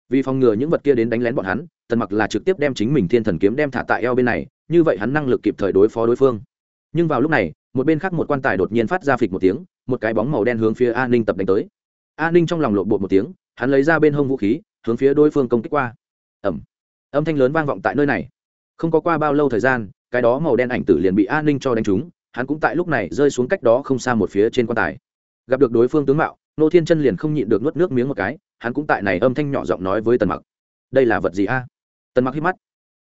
Vì phòng ngừa những vật kia đến đánh lén bọn hắn, tần mặc là trực tiếp đem chính mình thiên thần kiếm đem thả tại eo bên này, như vậy hắn năng lực kịp thời đối phó đối phương. Nhưng vào lúc này, một bên khác một quan tài đột nhiên phát ra phịch một tiếng, một cái bóng màu đen hướng phía an ninh tập đánh tới. An ninh trong lòng lộ bột một tiếng, hắn lấy ra bên hông vũ khí, hướng phía đối phương công kích qua. Ẩm âm thanh lớn vang vọng tại nơi này. Không có qua bao lâu thời gian, cái đó màu đen ảnh tử liền bị an ninh cho đánh trúng hắn cũng tại lúc này rơi xuống cách đó không xa một phía trên quan tài. Gặp được đối phương tướng mạo, nô thiên chân liền không nhịn được nuốt nước miếng một cái, hắn cũng tại này âm thanh nhỏ giọng nói với tần mặc. Đây là vật gì a? Tần mặc hít mắt.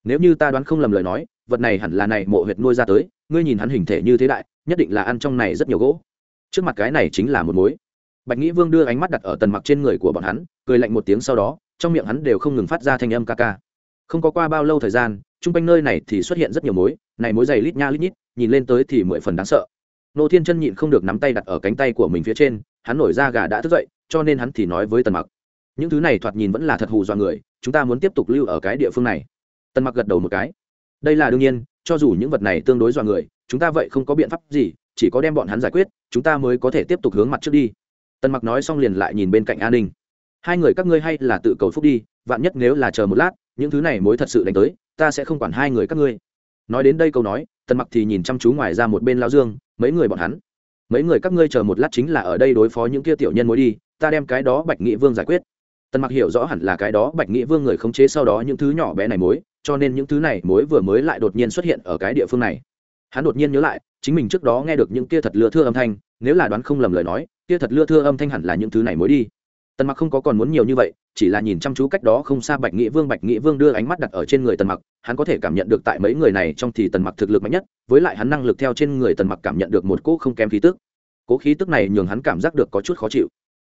Nếu như ta đoán không lầm lời nói, vật này hẳn là này mộ huyệt nuôi ra tới, ngươi nhìn hắn hình thể như thế đại, nhất định là ăn trong này rất nhiều gỗ. Trước mặt cái này chính là một mối. Bạch nghĩ vương đưa ánh mắt đặt ở tần mặc trên người của bọn hắn, cười lạnh một tiếng sau đó, trong miệng hắn đều không ngừng phát ra thanh âm ca ca. Không có qua bao lâu thời gian, chung quanh nơi này thì xuất hiện rất nhiều mối, này mối dày lít nha lít nhít nhìn lên tới thì mười phần đáng sợ. Nô thiên chân nhịn không được nắm tay đặt ở cánh tay của mình phía trên, hắn nổi ra gà đã thức dậy, cho nên hắn thì nói với tần mặc. Những thứ này thoạt nhìn vẫn là thật hù dọa người, chúng ta muốn tiếp tục lưu ở cái địa phương này. Tần mặc gật đầu một cái. Đây là đương nhiên, cho dù những vật này tương đối dọa người, chúng ta vậy không có biện pháp gì, chỉ có đem bọn hắn giải quyết, chúng ta mới có thể tiếp tục hướng mặt trước đi. Tần mặc nói xong liền lại nhìn bên cạnh an ninh. Hai người các ngươi hay là tự cầu phúc đi, vạn nhất nếu là chờ một lát, những thứ này mới thật sự đánh tới, ta sẽ không quản hai người các ngươi. Nói đến đây câu nói tần mặc thì nhìn chăm chú ngoài ra một bên lao dương, mấy người bọn hắn. Mấy người các ngươi chờ một lát chính là ở đây đối phó những kia tiểu nhân mối đi, ta đem cái đó bạch nghị vương giải quyết. Tần mặc hiểu rõ hẳn là cái đó bạch nghị vương người khống chế sau đó những thứ nhỏ bé này mối, cho nên những thứ này mối vừa mới lại đột nhiên xuất hiện ở cái địa phương này. Hắn đột nhiên nhớ lại, chính mình trước đó nghe được những kia thật lừa thưa âm thanh, nếu là đoán không lầm lời nói, kia thật lừa thưa âm thanh hẳn là những thứ này mối đi tần mặc không có còn muốn nhiều như vậy, chỉ là nhìn chăm chú cách đó không xa bạch nghĩa vương. Bạch nghĩa vương đưa ánh mắt đặt ở trên người tần mặc, hắn có thể cảm nhận được tại mấy người này trong thì tần mặc thực lực mạnh nhất, với lại hắn năng lực theo trên người tần mặc cảm nhận được một cỗ không kém khí tức. Cỗ khí tức này nhường hắn cảm giác được có chút khó chịu.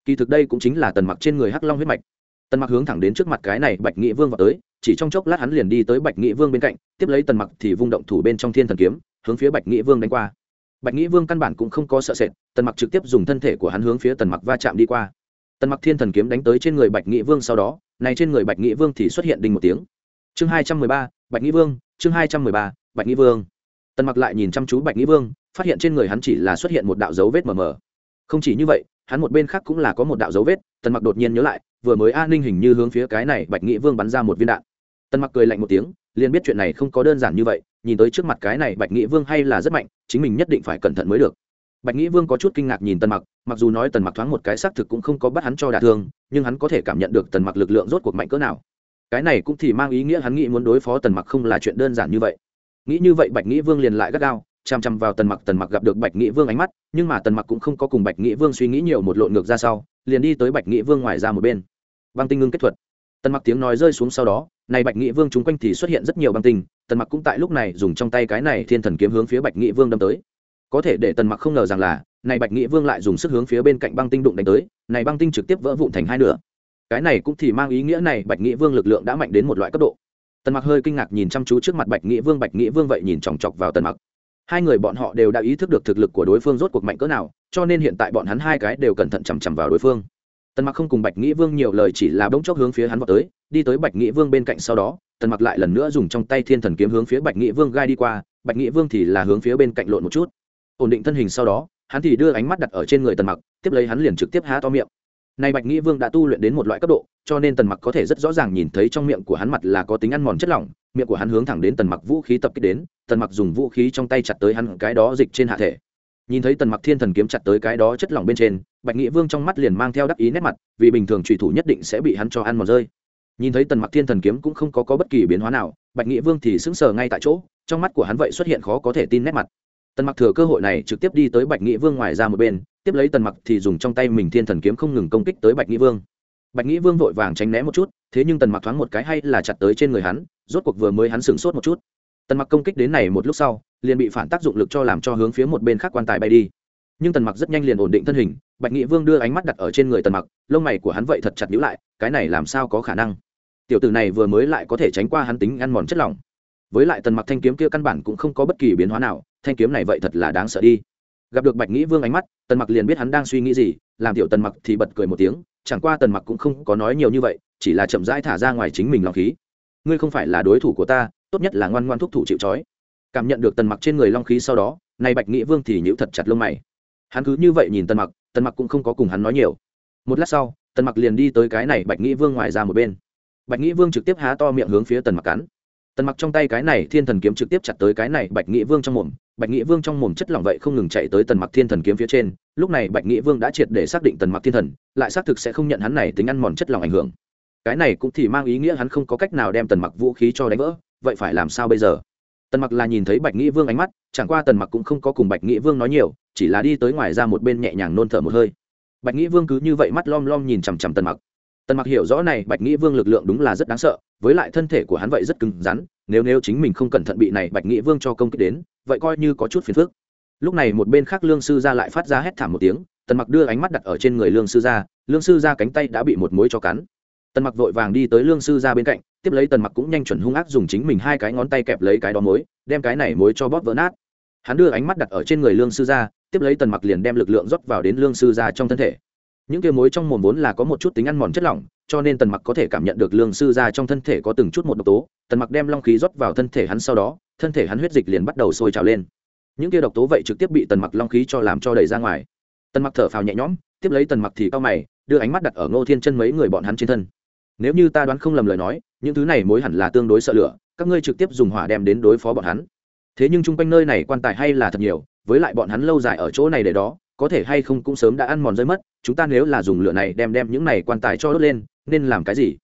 Kỳ thực đây cũng chính là tần mặc trên người hắc long huyết mạch. Tần mặc hướng thẳng đến trước mặt cái này bạch nghĩa vương vào tới, chỉ trong chốc lát hắn liền đi tới bạch nghĩa vương bên cạnh, tiếp lấy tần mặc thì vung động thủ bên trong thiên thần kiếm, hướng phía bạch nghĩa vương đánh qua. Bạch nghĩa vương căn bản cũng không có sợ sệt, tần mặc trực tiếp dùng thân thể của hắn hướng phía tần mặc va chạm đi qua tần mặc thiên thần kiếm đánh tới trên người bạch nghĩa vương sau đó, này trên người bạch nghĩa vương thì xuất hiện đinh một tiếng. Chương hai trăm mười ba, bạch nghĩa vương, chương hai trăm mười ba, bạch nghĩa vương. Tần mặc lại nhìn chăm chú bạch nghĩa vương, phát hiện trên người hắn chỉ là xuất hiện một đạo dấu vết mờ mờ. Không chỉ như vậy, hắn một bên khác cũng là có một đạo dấu vết, tần mặc đột nhiên nhớ lại, vừa mới an ninh hình như hướng phía cái này bạch nghĩa vương bắn ra một viên đạn. Tần mặc cười lạnh một tiếng, liền biết chuyện này không có đơn giản như vậy, nhìn tới trước mặt cái này bạch Nghị vương hay là rất mạnh, chính mình nhất định phải cẩn thận mới được bạch nghĩ vương có chút kinh ngạc nhìn tần mặc mặc dù nói tần mặc thoáng một cái xác thực cũng không có bắt hắn cho đả thương, nhưng hắn có thể cảm nhận được tần mặc lực lượng rốt cuộc mạnh cỡ nào. Cái này cũng thì mang ý nghĩa hắn nghĩ muốn đối phó tần mặc không là chuyện đơn giản như vậy. Nghĩ như vậy bạch nghĩ vương liền lại gắt gao chằm chằm vào tần mặc tần mặc gặp được bạch nghĩ vương ánh mắt, nhưng mà tần mặc cũng không có cùng bạch nghĩ vương suy nghĩ nhiều một lộn ngược ra sau, liền đi tới bạch nghĩ vương ngoài ra một bên. Băng tinh ngưng kết thuật. Tần mặc tiếng nói rơi xuống sau đó, này bạch nghĩ vương chúng quanh thì xuất hiện rất nhiều băng tinh, tần mặc cũng tại lúc này dùng trong tay cái này thiên thần kiếm hướng phía bạch nghĩ vương đâm tới có thể để tần mặc không ngờ rằng là, này bạch nghĩa vương lại dùng sức hướng phía bên cạnh băng tinh đụng đánh tới, này băng tinh trực tiếp vỡ vụn thành hai nửa. Cái này cũng thì mang ý nghĩa này bạch nghĩa vương lực lượng đã mạnh đến một loại cấp độ. Tần mặc hơi kinh ngạc nhìn chăm chú trước mặt bạch nghĩa vương, bạch nghĩa vương vậy nhìn chòng chọc vào tần mặc. Hai người bọn họ đều đã ý thức được thực lực của đối phương rốt cuộc mạnh cỡ nào, cho nên hiện tại bọn hắn hai cái đều cẩn thận chằm chằm vào đối phương. Tần mặc không cùng bạch nghĩa vương nhiều lời, chỉ là bỗng chốc hướng phía hắn vào tới, đi tới bạch nghĩa vương bên cạnh sau đó, tần mặc lại lần nữa dùng trong tay thiên thần kiếm hướng phía bạch nghĩa vương gai đi qua, bạch nghĩa vương thì là hướng phía bên cạnh lộn một chút ổn định thân hình sau đó hắn thì đưa ánh mắt đặt ở trên người tần mặc tiếp lấy hắn liền trực tiếp há to miệng. Nay bạch nghĩ vương đã tu luyện đến một loại cấp độ cho nên tần mặc có thể rất rõ ràng nhìn thấy trong miệng của hắn mặt là có tính ăn mòn chất lỏng miệng của hắn hướng thẳng đến tần mặc vũ khí tập kích đến tần mặc dùng vũ khí trong tay chặt tới hắn cái đó dịch trên hạ thể. Nhìn thấy tần mặc thiên thần kiếm chặt tới cái đó chất lỏng bên trên bạch nghĩ vương trong mắt liền mang theo đắc ý nét mặt vì bình thường trùy thủ nhất định sẽ bị hắn cho ăn mòn rơi. Nhìn thấy tần mặc thiên thần kiếm cũng không có, có bất kỳ biến hóa nào bạch nghĩ vương thì sững sờ ngay tại chỗ trong mắt của hắn vậy xuất hiện khó có thể tin nét mặt tần mặc thừa cơ hội này trực tiếp đi tới bạch nghĩ vương ngoài ra một bên, tiếp lấy tần mặc thì dùng trong tay mình thiên thần kiếm không ngừng công kích tới bạch nghĩ vương. Bạch nghĩ vương vội vàng tránh né một chút, thế nhưng tần mặc thoáng một cái hay là chặt tới trên người hắn, rốt cuộc vừa mới hắn sửng sốt một chút. Tần mặc công kích đến này một lúc sau, liền bị phản tác dụng lực cho làm cho hướng phía một bên khác quan tài bay đi. Nhưng tần mặc rất nhanh liền ổn định thân hình, bạch nghị vương đưa ánh mắt đặt ở trên người tần mặc, lông mày của hắn vậy thật chặt nhữ lại, cái này làm sao có khả năng? Tiểu tử này vừa mới lại có thể tránh qua hắn tính ăn mòn chất lỏng với lại tần mặc thanh kiếm kia căn bản cũng không có bất kỳ biến hóa nào, thanh kiếm này vậy thật là đáng sợ đi. Gặp được bạch nghĩ vương ánh mắt, tần mặc liền biết hắn đang suy nghĩ gì, làm tiểu tần mặc thì bật cười một tiếng, chẳng qua tần mặc cũng không có nói nhiều như vậy, chỉ là chậm rãi thả ra ngoài chính mình lòng khí. Ngươi không phải là đối thủ của ta, tốt nhất là ngoan ngoan thúc thủ chịu trói. Cảm nhận được tần mặc trên người long khí sau đó nay bạch nghĩ vương thì nhíu thật chặt lông mày. Hắn cứ như vậy nhìn tần mặc tần mặc cũng không có cùng hắn nói nhiều. Một lát sau, tần mặc liền đi tới cái này bạch nghĩ vương ngoài ra một bên. Bạch nghĩ vương trực tiếp há to miệng hướng phía tần mặc cắn tần mặc trong tay cái này thiên thần kiếm trực tiếp chặt tới cái này bạch nghĩa vương trong mồm, bạch nghĩa vương trong mồm chất lỏng vậy không ngừng chạy tới tần mặc thiên thần kiếm phía trên, lúc này bạch nghĩa vương đã triệt để xác định tần mặc thiên thần, lại xác thực sẽ không nhận hắn này tính ăn mòn chất lỏng ảnh hưởng. Cái này cũng thì mang ý nghĩa hắn không có cách nào đem tần mặc vũ khí cho đánh vỡ, vậy phải làm sao bây giờ? Tần mặc là nhìn thấy bạch nghĩa vương ánh mắt, chẳng qua tần mặc cũng không có cùng bạch nghĩa vương nói nhiều, chỉ là đi tới ngoài ra một bên nhẹ nhàng nôn thở một hơi. Bạch nghĩa vương cứ như vậy mắt lom lom nhìn chằm chằm tần mặc tần mặc hiểu rõ này, bạch nghĩ vương lực lượng đúng là rất đáng sợ, với lại thân thể của hắn vậy rất cứng rắn, nếu nếu chính mình không cẩn thận bị này bạch nghĩ vương cho công kích đến, vậy coi như có chút phiền phức. Lúc này một bên khác lương sư gia lại phát ra hét thảm một tiếng, tần mặc đưa ánh mắt đặt ở trên người lương sư gia, lương sư gia cánh tay đã bị một mối cho cắn. Tần mặc vội vàng đi tới lương sư gia bên cạnh, tiếp lấy tần mặc cũng nhanh chuẩn hung ác dùng chính mình hai cái ngón tay kẹp lấy cái đó mối, đem cái này mối cho bóp vỡ nát. Hắn đưa ánh mắt đặt ở trên người lương sư gia, tiếp lấy tần mặc liền đem lực lượng rót vào đến lương sư gia trong thân thể những kia mối trong mồm vốn là có một chút tính ăn mòn chất lỏng, cho nên tần mặc có thể cảm nhận được lương sư ra trong thân thể có từng chút một độc tố. Tần mặc đem long khí rót vào thân thể hắn sau đó, thân thể hắn huyết dịch liền bắt đầu sôi trào lên. Những kia độc tố vậy trực tiếp bị tần mặc long khí cho làm cho đẩy ra ngoài. Tần mặc thở phào nhẹ nhõm, tiếp lấy tần mặc thì cao mày, đưa ánh mắt đặt ở ngô thiên chân mấy người bọn hắn trên thân. Nếu như ta đoán không lầm lời nói, những thứ này mối hẳn là tương đối sợ lửa, các ngươi trực tiếp dùng hỏa đem đến đối phó bọn hắn. Thế nhưng chung quanh nơi này quan tài hay là thật nhiều, với lại bọn hắn lâu dài ở chỗ này để đó có thể hay không cũng sớm đã ăn mòn rơi mất, chúng ta nếu là dùng lửa này đem đem những này quan tài cho đốt lên, nên làm cái gì?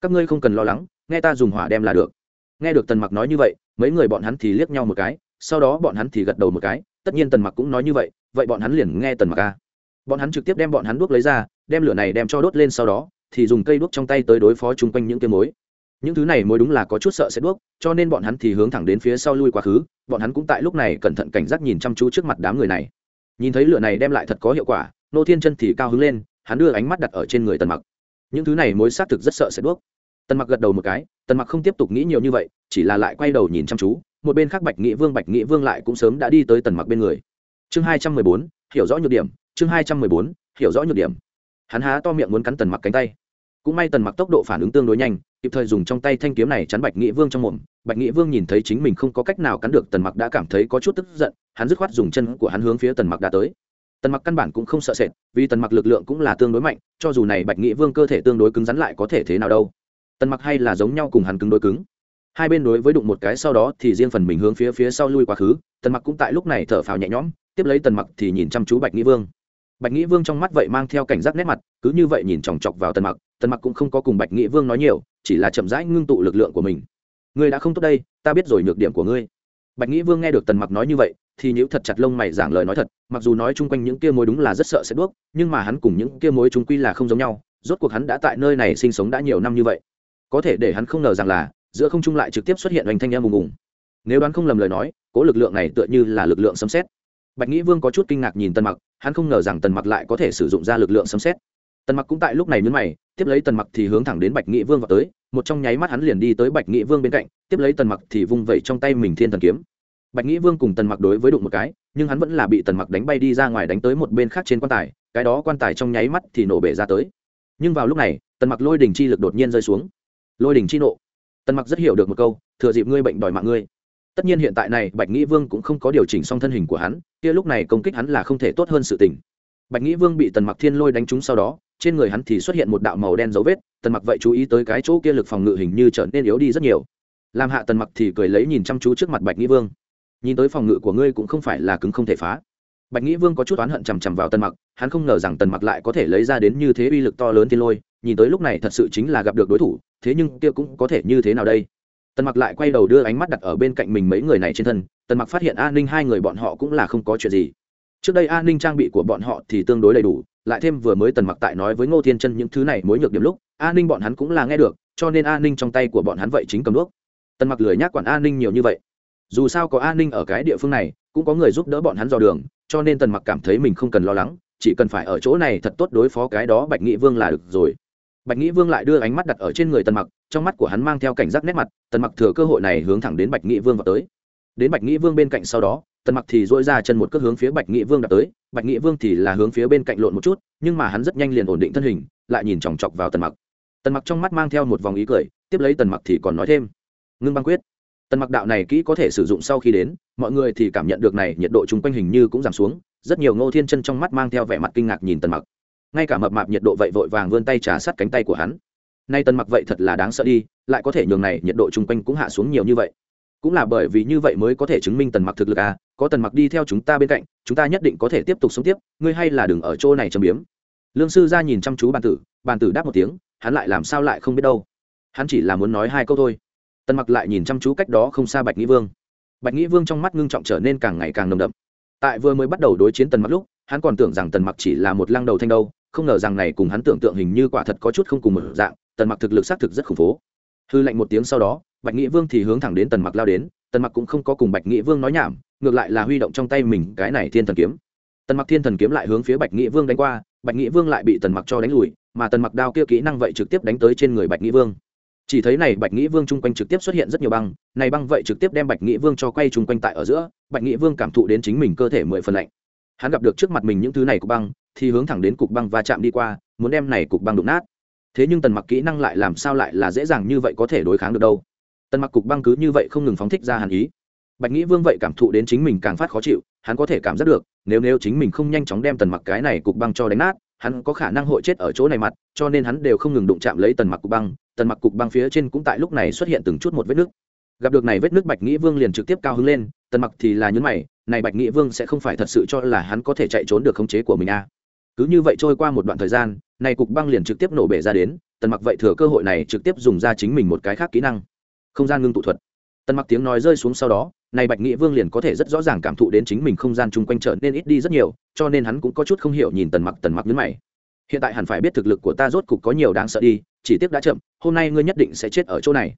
Các ngươi không cần lo lắng, nghe ta dùng hỏa đem là được. Nghe được tần mặc nói như vậy, mấy người bọn hắn thì liếc nhau một cái, sau đó bọn hắn thì gật đầu một cái, tất nhiên tần mặc cũng nói như vậy vậy bọn hắn liền nghe tần mặc ca bọn hắn trực tiếp đem bọn hắn đuốc lấy ra, đem lửa này đem cho đốt lên sau đó, thì dùng cây đuốc trong tay tới đối phó chung quanh những cái mối. Những thứ này mối đúng là có chút sợ sẽ đuốc, cho nên bọn hắn thì hướng thẳng đến phía sau lui quá khứ, bọn hắn cũng tại lúc này cẩn thận cảnh giác nhìn chăm chú trước mặt đám người này nhìn thấy lửa này đem lại thật có hiệu quả, nô thiên chân thì cao hứng lên, hắn đưa ánh mắt đặt ở trên người tần mặc. Những thứ này mối xác thực rất sợ sẽ đuốc. Tần mặc gật đầu một cái, tần mặc không tiếp tục nghĩ nhiều như vậy, chỉ là lại quay đầu nhìn chăm chú, một bên khác bạch nghị vương, bạch nghị vương lại cũng sớm đã đi tới tần mặc bên người. Chương hai trăm mười bốn, hiểu rõ nhược điểm, chương hai trăm mười bốn, hiểu rõ nhược điểm. Hắn há to miệng muốn cắn tần mặc cánh tay. Cũng may tần mặc tốc độ phản ứng tương đối nhanh kịp thời dùng trong tay thanh kiếm này chắn bạch nghị vương trong mồm. Bạch nghị vương nhìn thấy chính mình không có cách nào cắn được tần mặc đã cảm thấy có chút tức giận, hắn dứt khoát dùng chân của hắn hướng phía tần mặc đã tới. Tần mặc căn bản cũng không sợ sệt, vì tần mặc lực lượng cũng là tương đối mạnh, cho dù này bạch nghị vương cơ thể tương đối cứng rắn lại có thể thế nào đâu. Tần mặc hay là giống nhau cùng hắn cứng đối cứng. Hai bên đối với đụng một cái sau đó thì riêng phần mình hướng phía phía sau lui quá khứ, tần mặc cũng tại lúc này thở phào nhẹ nhõm, tiếp lấy tần mặc thì nhìn chăm chú bạch nghĩa vương. Bạch nghĩa vương trong mắt vậy mang theo cảnh giác nét mặt, cứ như vậy nhìn chòng chọc vào tần mặc tần mặc cũng không có cùng bạch nghĩa vương nói nhiều chỉ là chậm rãi ngưng tụ lực lượng của mình. Ngươi đã không tốt đây, ta biết rồi nhược điểm của ngươi. Bạch nghĩ vương nghe được tần mặc nói như vậy, thì nếu thật chặt lông mày giảng lời nói thật, mặc dù nói chung quanh những kia mối đúng là rất sợ sẽ đuốc, nhưng mà hắn cùng những kia mối chúng quy là không giống nhau, rốt cuộc hắn đã tại nơi này sinh sống đã nhiều năm như vậy. Có thể để hắn không ngờ rằng là, giữa không trung lại trực tiếp xuất hiện oanh thanh em bùng bùng nếu đoán không lầm lời nói, cố lực lượng này tựa như là lực lượng sấm xét bạch nghĩ vương có chút kinh ngạc nhìn tần mặc, hắn không ngờ rằng tần mặc lại có thể sử dụng ra lực lượng sấm xét tần mặc cũng tại lúc này nhấn mày, tiếp lấy tần mặc thì hướng thẳng đến bạch Nghị vương vào tới, một trong nháy mắt hắn liền đi tới bạch Nghị vương bên cạnh, tiếp lấy tần mặc thì vung vẩy trong tay mình thiên thần kiếm. Bạch Nghị vương cùng tần mặc đối với đụng một cái, nhưng hắn vẫn là bị tần mặc đánh bay đi ra ngoài đánh tới một bên khác trên quan tài, cái đó quan tài trong nháy mắt thì nổ bể ra tới. Nhưng vào lúc này, tần mặc lôi đình chi lực đột nhiên rơi xuống. Lôi đình chi nộ. Tần mặc rất hiểu được một câu, thừa dịp ngươi bệnh đòi mạng ngươi. Tất nhiên hiện tại này, bạch nghĩ vương cũng không có điều chỉnh xong thân hình của hắn, kia lúc này công kích hắn là không thể tốt hơn sự tình. Bạch nghĩ vương bị tần mặc thiên lôi đánh trúng sau đó trên người hắn thì xuất hiện một đạo màu đen dấu vết, tần mặc vậy chú ý tới cái chỗ kia lực phòng ngự hình như trở nên yếu đi rất nhiều. Làm hạ tần mặc thì cười lấy nhìn chăm chú trước mặt bạch nghĩ vương. Nhìn tới phòng ngự của ngươi cũng không phải là cứng không thể phá. Bạch nghĩ vương có chút oán hận chằm chằm vào tần mặc, hắn không ngờ rằng tần mặc lại có thể lấy ra đến như thế uy lực to lớn thiên lôi, nhìn tới lúc này thật sự chính là gặp được đối thủ, thế nhưng kia cũng có thể như thế nào đây? Tần mặc lại quay đầu đưa ánh mắt đặt ở bên cạnh mình mấy người này trên thân, tần mặc phát hiện an ninh hai người bọn họ cũng là không có chuyện gì trước đây an ninh trang bị của bọn họ thì tương đối đầy đủ, lại thêm vừa mới tần mặc tại nói với ngô thiên chân những thứ này mới nhược điểm lúc, an ninh bọn hắn cũng là nghe được, cho nên an ninh trong tay của bọn hắn vậy chính cầm đuốc. Tần mặc lười nhác quản an ninh nhiều như vậy. Dù sao có an ninh ở cái địa phương này, cũng có người giúp đỡ bọn hắn dò đường, cho nên tần mặc cảm thấy mình không cần lo lắng, chỉ cần phải ở chỗ này thật tốt đối phó cái đó bạch nghị vương là được rồi. Bạch nghị vương lại đưa ánh mắt đặt ở trên người tần mặc, trong mắt của hắn mang theo cảnh giác nét mặt, tần mặc thừa cơ hội này hướng thẳng đến bạch nghị vương vào tới đến bạch nghị vương bên cạnh sau đó, tần mặc thì dỗi ra chân một cước hướng phía bạch nghị vương đã tới. Bạch nghị vương thì là hướng phía bên cạnh lộn một chút, nhưng mà hắn rất nhanh liền ổn định thân hình, lại nhìn chòng chọc vào tần mặc. Tần mặc trong mắt mang theo một vòng ý cười, tiếp lấy tần mặc thì còn nói thêm. Ngưng băng quyết. Tần mặc đạo này kỹ có thể sử dụng sau khi đến, mọi người thì cảm nhận được này nhiệt độ chung quanh hình như cũng giảm xuống, rất nhiều ngô thiên chân trong mắt mang theo vẻ mặt kinh ngạc nhìn tần mặc. Ngay cả mập mạp nhiệt độ vậy vội vàng vươn tay trà sát cánh tay của hắn. Nay tần mặc vậy thật là đáng sợ đi, lại có thể nhường này nhiệt độ chung quanh cũng hạ xuống nhiều như vậy cũng là bởi vì như vậy mới có thể chứng minh tần mặc thực lực à có tần mặc đi theo chúng ta bên cạnh, chúng ta nhất định có thể tiếp tục sống tiếp, ngươi hay là đừng ở chỗ này châm biếm. Lương sư ra nhìn chăm chú bàn tử bàn tử đáp một tiếng, hắn lại làm sao lại không biết đâu. Hắn chỉ là muốn nói hai câu thôi. Tần mặc lại nhìn chăm chú cách đó không xa bạch nghĩ vương. Bạch nghĩ vương trong mắt ngưng trọng trở nên càng ngày càng nồng đậm. Tại vừa mới bắt đầu đối chiến tần mặc lúc, hắn còn tưởng rằng tần mặc chỉ là một lăng đầu thanh đâu, không ngờ rằng này cùng hắn tưởng tượng hình như quả thật có chút không cùng một dạng, tần mặc thực lực xác thực rất khủng phố hư lệnh một tiếng sau đó, bạch nghĩa vương thì hướng thẳng đến tần mặc lao đến, tần mặc cũng không có cùng bạch nghĩa vương nói nhảm, ngược lại là huy động trong tay mình cái này thiên thần kiếm. Tần mặc thiên thần kiếm lại hướng phía bạch nghĩa vương đánh qua, bạch nghĩa vương lại bị tần mặc cho đánh lùi, mà tần mặc đao kia kỹ năng vậy trực tiếp đánh tới trên người bạch nghĩa vương. Chỉ thấy này bạch nghĩa vương chung quanh trực tiếp xuất hiện rất nhiều băng, này băng vậy trực tiếp đem bạch nghĩa vương cho quay chung quanh tại ở giữa, bạch nghĩa vương cảm thụ đến chính mình cơ thể mười phần lạnh. Hắn gặp được trước mặt mình những thứ này của băng, thì hướng thẳng đến cục băng va chạm đi qua, muốn đem này cục băng đụng nát thế nhưng tần mặc kỹ năng lại làm sao lại là dễ dàng như vậy có thể đối kháng được đâu? Tần mặc cục băng cứ như vậy không ngừng phóng thích ra hàn ý. Bạch nghĩ vương vậy cảm thụ đến chính mình càng phát khó chịu, hắn có thể cảm giác được, nếu nếu chính mình không nhanh chóng đem tần mặc cái này cục băng cho đánh nát, hắn có khả năng hội chết ở chỗ này mặt, cho nên hắn đều không ngừng đụng chạm lấy tần mặc cục băng, tần mặc cục băng phía trên cũng tại lúc này xuất hiện từng chút một vết nước. Gặp được này vết nước, bạch nghĩ vương liền trực tiếp cao hứng lên, tần mặc thì là nhấn mày, này bạch nghĩ vương sẽ không phải thật sự cho là hắn có thể chạy trốn được khống chế của mình à cứ như vậy trôi qua một đoạn thời gian, này cục băng liền trực tiếp nổ bể ra đến, tần mặc vậy thừa cơ hội này trực tiếp dùng ra chính mình một cái khác kỹ năng. Không gian ngưng tụ thuật. Tần mặc tiếng nói rơi xuống sau đó, này bạch nghĩ vương liền có thể rất rõ ràng cảm thụ đến chính mình không gian chung quanh trở nên ít đi rất nhiều, cho nên hắn cũng có chút không hiểu nhìn tần mặc tần mặc nhấn mày. Hiện tại hẳn phải biết thực lực của ta rốt cục có nhiều đáng sợ đi, chỉ tiếc đã chậm, hôm nay ngươi nhất định sẽ chết ở chỗ này.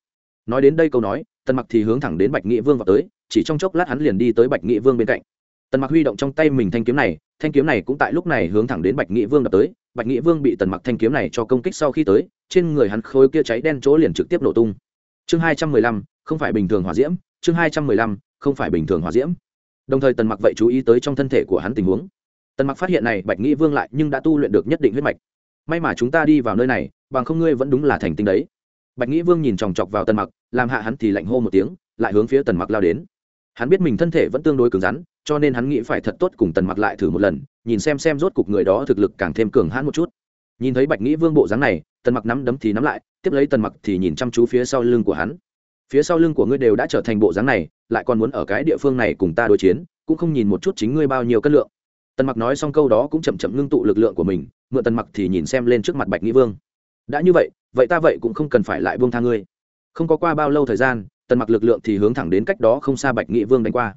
Nói đến đây câu nói, tần mặc thì hướng thẳng đến bạch nghị vương vào tới, chỉ trong chốc lát hắn liền đi tới bạch nghị vương bên cạnh. Tần mặc huy động trong tay mình thanh kiếm này thanh kiếm này cũng tại lúc này hướng thẳng đến bạch nghị vương đập tới. Bạch nghị vương bị tần mặc thanh kiếm này cho công kích sau khi tới, trên người hắn khối kia cháy đen chỗ liền trực tiếp nổ tung. Chương hai trăm mười lăm, không phải bình thường hỏa diễm. Chương hai trăm mười lăm, không phải bình thường hỏa diễm. Đồng thời tần mặc vậy chú ý tới trong thân thể của hắn tình huống. Tần mặc phát hiện này, bạch Nghĩa vương lại nhưng đã tu luyện được nhất định huyết mạch. May mà chúng ta đi vào nơi này, bằng không ngươi vẫn đúng là thành tinh đấy. Bạch nghĩ vương nhìn chòng chọc vào tần mặc, làm hạ hắn thì lạnh hô một tiếng, lại hướng phía tần mặc lao đến hắn biết mình thân thể vẫn tương đối cứng rắn, cho nên hắn nghĩ phải thật tốt cùng tần mặc lại thử một lần, nhìn xem xem rốt cục người đó thực lực càng thêm cường hãn một chút. Nhìn thấy bạch nghĩ vương bộ dáng này, tần mặc nắm đấm thì nắm lại, tiếp lấy tần mặc thì nhìn chăm chú phía sau lưng của hắn. Phía sau lưng của ngươi đều đã trở thành bộ dáng này, lại còn muốn ở cái địa phương này cùng ta đối chiến, cũng không nhìn một chút chính ngươi bao nhiêu cân lượng. Tần mặc nói xong câu đó cũng chậm chậm ngưng tụ lực lượng của mình, mượn tần mặc thì nhìn xem lên trước mặt bạch nghĩ vương. Đã như vậy vậy ta vậy cũng không cần phải lại buông tha ngươi. Không có qua bao lâu thời gian tần mặc lực lượng thì hướng thẳng đến cách đó không xa bạch nghĩ vương đánh qua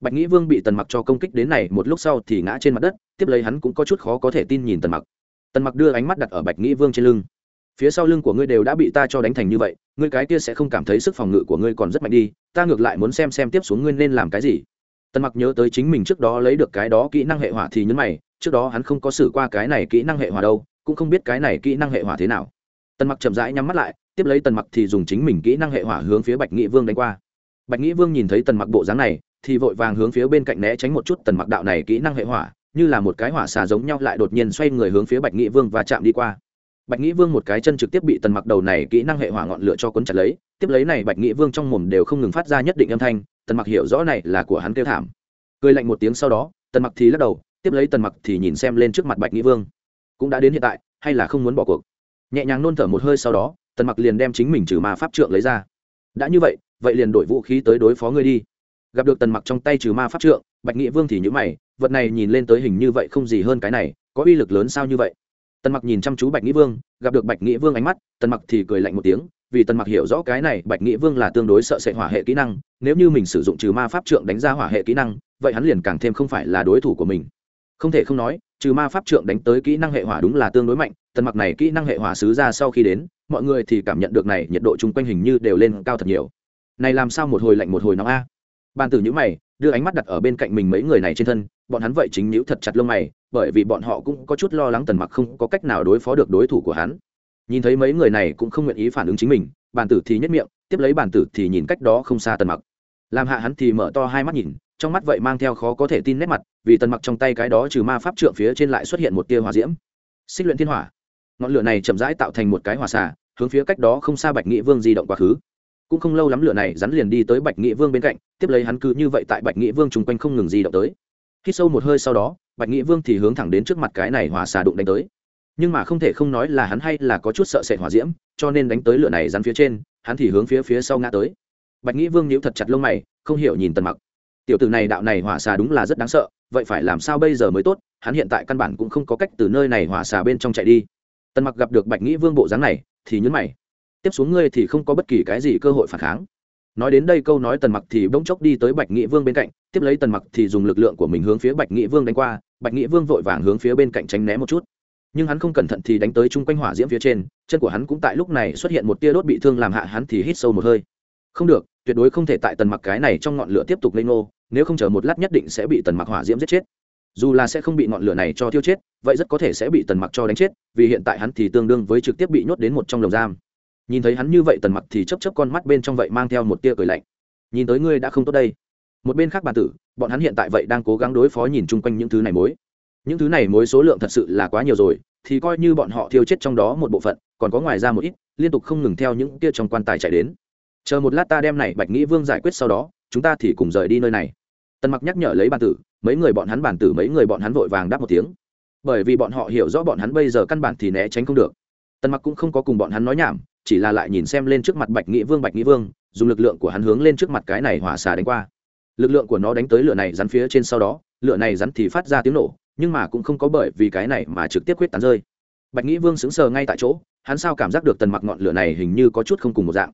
bạch nghĩ vương bị tần mặc cho công kích đến này một lúc sau thì ngã trên mặt đất tiếp lấy hắn cũng có chút khó có thể tin nhìn tần mặc tần mặc đưa ánh mắt đặt ở bạch nghĩ vương trên lưng phía sau lưng của ngươi đều đã bị ta cho đánh thành như vậy ngươi cái kia sẽ không cảm thấy sức phòng ngự của ngươi còn rất mạnh đi ta ngược lại muốn xem xem tiếp xuống ngươi nên làm cái gì tần mặc nhớ tới chính mình trước đó lấy được cái đó kỹ năng hệ hỏa thì nhấn mày trước đó hắn không có xử qua cái này kỹ năng hệ hỏa đâu cũng không biết cái này kỹ năng hệ hỏa thế nào tần mặc chậm rãi nhắm mắt lại, tiếp lấy tần mặc thì dùng chính mình kỹ năng hệ hỏa hướng phía bạch nghị vương đánh qua. Bạch nghị vương nhìn thấy tần mặc bộ dáng này, thì vội vàng hướng phía bên cạnh né tránh một chút tần mặc đạo này kỹ năng hệ hỏa, như là một cái hỏa xà giống nhau lại đột nhiên xoay người hướng phía bạch nghị vương và chạm đi qua. Bạch nghị vương một cái chân trực tiếp bị tần mặc đầu này kỹ năng hệ hỏa ngọn lửa cho cuốn chặt lấy, tiếp lấy này bạch nghị vương trong mồm đều không ngừng phát ra nhất định âm thanh, tần mặc hiểu rõ này là của hắn kêu thảm. Cười lạnh một tiếng sau đó, tần mặc thì lắc đầu, tiếp lấy tần mặc thì nhìn xem lên trước mặt bạch nghị vương. Cũng đã đến hiện tại, hay là không muốn bỏ cuộc? Nhẹ nhàng nôn thở một hơi sau đó, tần mặc liền đem chính mình trừ ma pháp trượng lấy ra. Đã như vậy vậy liền đổi vũ khí tới đối phó ngươi đi. Gặp được tần mặc trong tay trừ ma pháp trượng, bạch nghị vương thì nhữ mày, vật này nhìn lên tới hình như vậy không gì hơn cái này, có uy lực lớn sao như vậy? Tần mặc nhìn chăm chú bạch nghị vương, gặp được bạch nghị vương ánh mắt, tần mặc thì cười lạnh một tiếng, vì tần mặc hiểu rõ cái này, bạch nghị vương là tương đối sợ sệt hỏa hệ kỹ năng, nếu như mình sử dụng trừ ma pháp trượng đánh ra hỏa hệ kỹ năng, vậy hắn liền càng thêm không phải là đối thủ của mình. Không thể không nói trừ ma pháp trượng đánh tới kỹ năng hệ hỏa đúng là tương đối mạnh, tần mặc này kỹ năng hệ hỏa sứ ra sau khi đến, mọi người thì cảm nhận được này nhiệt độ chung quanh hình như đều lên cao thật nhiều. Này làm sao một hồi lạnh một hồi nóng a? À? bàn tử nhữ mày, đưa ánh mắt đặt ở bên cạnh mình mấy người này trên thân, bọn hắn vậy chính nhữ thật chặt lông mày, bởi vì bọn họ cũng có chút lo lắng tần mặc không có cách nào đối phó được đối thủ của hắn. Nhìn thấy mấy người này cũng không nguyện ý phản ứng chính mình, bàn tử thì nhất miệng, tiếp lấy bàn tử thì nhìn cách đó không xa tần mặc. Làm hạ hắn thì mở to hai mắt nhìn trong mắt vậy mang theo khó có thể tin nét mặt, vì tần mặc trong tay cái đó trừ ma pháp trượng phía trên lại xuất hiện một tia hỏa diễm. Xích luyện thiên hỏa. Ngọn lửa này chậm rãi tạo thành một cái hỏa xả hướng phía cách đó không xa bạch nghị vương di động quá khứ. Cũng không lâu lắm lửa này rắn liền đi tới bạch nghị vương bên cạnh, tiếp lấy hắn cứ như vậy tại bạch nghị vương chung quanh không ngừng di động tới. Khi sâu một hơi sau đó, bạch nghị vương thì hướng thẳng đến trước mặt cái này hỏa xà đụng đánh tới. Nhưng mà không thể không nói là hắn hay là có chút sợ sệt hỏa diễm, cho nên đánh tới lửa này rắn phía trên, hắn thì hướng phía phía sau ngã tới. Bạch nghị vương nhíu thật chặt lông mày, không hiểu nhìn tần mặc tiểu tử này đạo này hỏa xà đúng là rất đáng sợ, vậy phải làm sao bây giờ mới tốt? Hắn hiện tại căn bản cũng không có cách từ nơi này hỏa xà bên trong chạy đi. Tần mặc gặp được bạch nghĩ vương bộ dáng này, thì nhấn mày. Tiếp xuống ngươi thì không có bất kỳ cái gì cơ hội phản kháng. Nói đến đây câu nói tần mặc thì bỗng chốc đi tới bạch nghĩ vương bên cạnh, tiếp lấy tần mặc thì dùng lực lượng của mình hướng phía bạch nghĩ vương đánh qua, bạch nghĩ vương vội vàng hướng phía bên cạnh tránh né một chút. Nhưng hắn không cẩn thận thì đánh tới chung quanh hỏa diễm phía trên, chân của hắn cũng tại lúc này xuất hiện một tia đốt bị thương làm hạ hắn thì hít sâu một hơi. Không được, tuyệt đối không thể tại tần mặc cái này trong ngọn lửa tiếp tục lên ngô nếu không chờ một lát nhất định sẽ bị tần mặc hỏa diễm giết chết. Dù là sẽ không bị ngọn lửa này cho thiêu chết, vậy rất có thể sẽ bị tần mặc cho đánh chết, vì hiện tại hắn thì tương đương với trực tiếp bị nhốt đến một trong lồng giam. Nhìn thấy hắn như vậy tần mặc thì chấp chấp con mắt bên trong vậy mang theo một tia cười lạnh. Nhìn tới ngươi đã không tốt đây. Một bên khác bàn tử, bọn hắn hiện tại vậy đang cố gắng đối phó nhìn chung quanh những thứ này mối. Những thứ này mối số lượng thật sự là quá nhiều rồi, thì coi như bọn họ thiêu chết trong đó một bộ phận, còn có ngoài ra một ít, liên tục không ngừng theo những tia trong quan tài chạy đến. Chờ một lát ta đem này bạch nghĩ vương giải quyết sau đó chúng ta thì cùng rời đi nơi này. Tần mặc nhắc nhở lấy bàn tử, mấy người bọn hắn bàn tử mấy người bọn hắn vội vàng đáp một tiếng. Bởi vì bọn họ hiểu rõ bọn hắn bây giờ căn bản thì né tránh không được. Tần mặc cũng không có cùng bọn hắn nói nhảm, chỉ là lại nhìn xem lên trước mặt bạch nghĩ vương, bạch nghĩ vương, dùng lực lượng của hắn hướng lên trước mặt cái này hỏa xà đánh qua. Lực lượng của nó đánh tới lửa này rắn phía trên sau đó, lửa này rắn thì phát ra tiếng nổ, nhưng mà cũng không có bởi vì cái này mà trực tiếp quyết tán rơi. Bạch nghĩ vương sững sờ ngay tại chỗ, hắn sao cảm giác được tần mặc ngọn lửa này hình như có chút không cùng một dạng.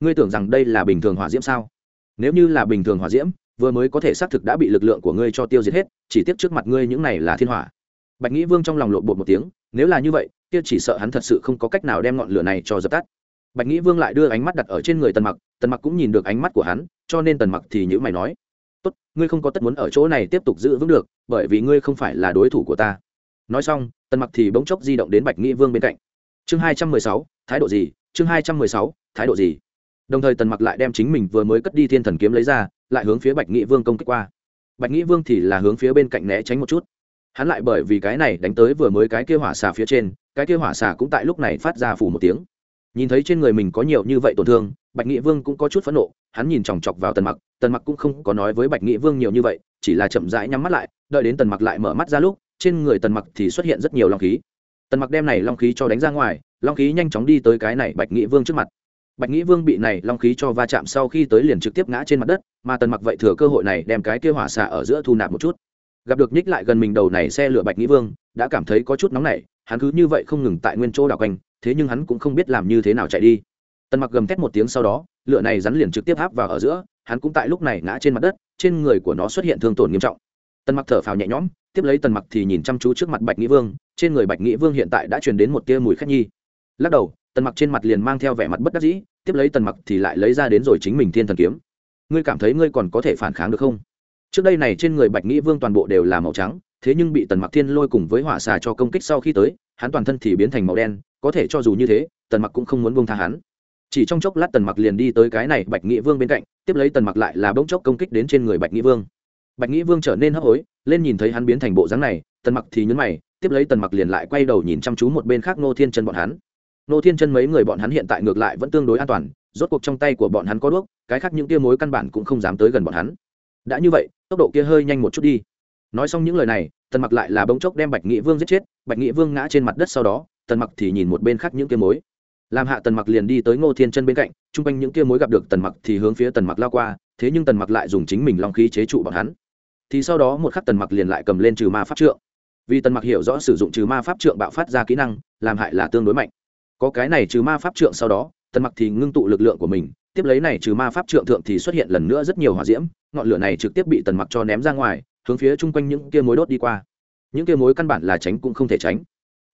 Ngươi tưởng rằng đây là bình thường hỏa diễm sao? Nếu như là bình thường hỏa diễm, vừa mới có thể xác thực đã bị lực lượng của ngươi cho tiêu diệt hết, chỉ tiếc trước mặt ngươi những này là thiên hỏa. Bạch nghĩ vương trong lòng lộn bột một tiếng, nếu là như vậy, kia chỉ sợ hắn thật sự không có cách nào đem ngọn lửa này cho dập tắt. Bạch nghĩ vương lại đưa ánh mắt đặt ở trên người tần mặc tần mặc cũng nhìn được ánh mắt của hắn, cho nên tần mặc thì nhữ mày nói, tốt, ngươi không có tất muốn ở chỗ này tiếp tục giữ vững được, bởi vì ngươi không phải là đối thủ của ta. Nói xong, tần mặc thì bỗng chốc di động đến bạch nghĩ vương bên cạnh. Chương hai trăm mười sáu, thái độ gì? Chương hai trăm mười sáu, thái độ gì? Đồng thời tần mặc lại đem chính mình vừa mới cất đi thiên thần kiếm lấy ra, lại hướng phía bạch nghị vương công kích qua. Bạch nghị vương thì là hướng phía bên cạnh né tránh một chút. Hắn lại bởi vì cái này đánh tới vừa mới cái kia hỏa xà phía trên, cái kia hỏa xà cũng tại lúc này phát ra phủ một tiếng. Nhìn thấy trên người mình có nhiều như vậy tổn thương, bạch nghị vương cũng có chút phẫn nộ, hắn nhìn chòng chọc vào tần mặc tần mặc cũng không có nói với bạch nghị vương nhiều như vậy, chỉ là chậm rãi nhắm mắt lại, đợi đến tần mặc lại mở mắt ra lúc, trên người tần mặc thì xuất hiện rất nhiều long khí. Tần mặc đem này long khí cho đánh ra ngoài, long khí nhanh chóng đi tới cái này bạch nghị vương trước mặt bạch nghĩ vương bị này long khí cho va chạm sau khi tới liền trực tiếp ngã trên mặt đất, mà tần mặc vậy thừa cơ hội này đem cái kia hỏa xạ ở giữa thu nạp một chút. Gặp được nhích lại gần mình đầu này xe lửa bạch nghĩ vương, đã cảm thấy có chút nóng nảy, hắn cứ như vậy không ngừng tại nguyên chỗ đảo quanh, thế nhưng hắn cũng không biết làm như thế nào chạy đi. Tần mặc gầm thét một tiếng sau đó, lửa này rắn liền trực tiếp áp vào ở giữa, hắn cũng tại lúc này ngã trên mặt đất, trên người của nó xuất hiện thương tổn nghiêm trọng. Tần mặc thở phào nhẹ nhõm, tiếp lấy tần mặc thì nhìn chăm chú trước mặt bạch nghĩ vương, trên người bạch nghĩ vương hiện tại đã truyền đến một tia mùi khét nhi. Lắc đầu tần mặc trên mặt liền mang theo vẻ mặt bất đắc dĩ, tiếp lấy tần mặc thì lại lấy ra đến rồi chính mình thiên thần kiếm. Ngươi cảm thấy ngươi còn có thể phản kháng được không? Trước đây này trên người bạch nghĩ vương toàn bộ đều là màu trắng, thế nhưng bị tần mặc thiên lôi cùng với hỏa xà cho công kích sau khi tới, hắn toàn thân thì biến thành màu đen, có thể cho dù như thế, tần mặc cũng không muốn buông tha hắn. Chỉ trong chốc lát tần mặc liền đi tới cái này bạch nghĩ vương bên cạnh, tiếp lấy tần mặc lại là bỗng chốc công kích đến trên người bạch nghĩ vương. Bạch nghĩ vương trở nên hấp hối, lên nhìn thấy hắn biến thành bộ dáng này, tần mặc thì nhấn mày, tiếp lấy tần mặc liền lại quay đầu nhìn chăm chú một bên khác Ngô thiên chân bọn hắn nô thiên chân mấy người bọn hắn hiện tại ngược lại vẫn tương đối an toàn, rốt cuộc trong tay của bọn hắn có đuốc, cái khác những tia mối căn bản cũng không dám tới gần bọn hắn. Đã như vậy, tốc độ kia hơi nhanh một chút đi. Nói xong những lời này, tần mặc lại là bỗng chốc đem bạch nghị vương giết chết, bạch nghị vương ngã trên mặt đất sau đó, tần mặc thì nhìn một bên khác những kia mối. Làm hạ tần mặc liền đi tới ngô thiên chân bên cạnh, chung quanh những kia mối gặp được tần mặc thì hướng phía tần mặc lao qua, thế nhưng tần mặc lại dùng chính mình long khí chế trụ bọn hắn. Thì sau đó một khắc tần mặc liền lại cầm lên trừ ma pháp trượng. Vì tần mặc hiểu rõ sử dụng trừ ma pháp trượng bạo phát ra kỹ năng, làm hại là tương đối mạnh có cái này trừ ma pháp trượng sau đó, tần mặc thì ngưng tụ lực lượng của mình, tiếp lấy này trừ ma pháp trượng thượng thì xuất hiện lần nữa rất nhiều hỏa diễm, ngọn lửa này trực tiếp bị tần mặc cho ném ra ngoài, hướng phía chung quanh những kia mối đốt đi qua. Những kia mối căn bản là tránh cũng không thể tránh.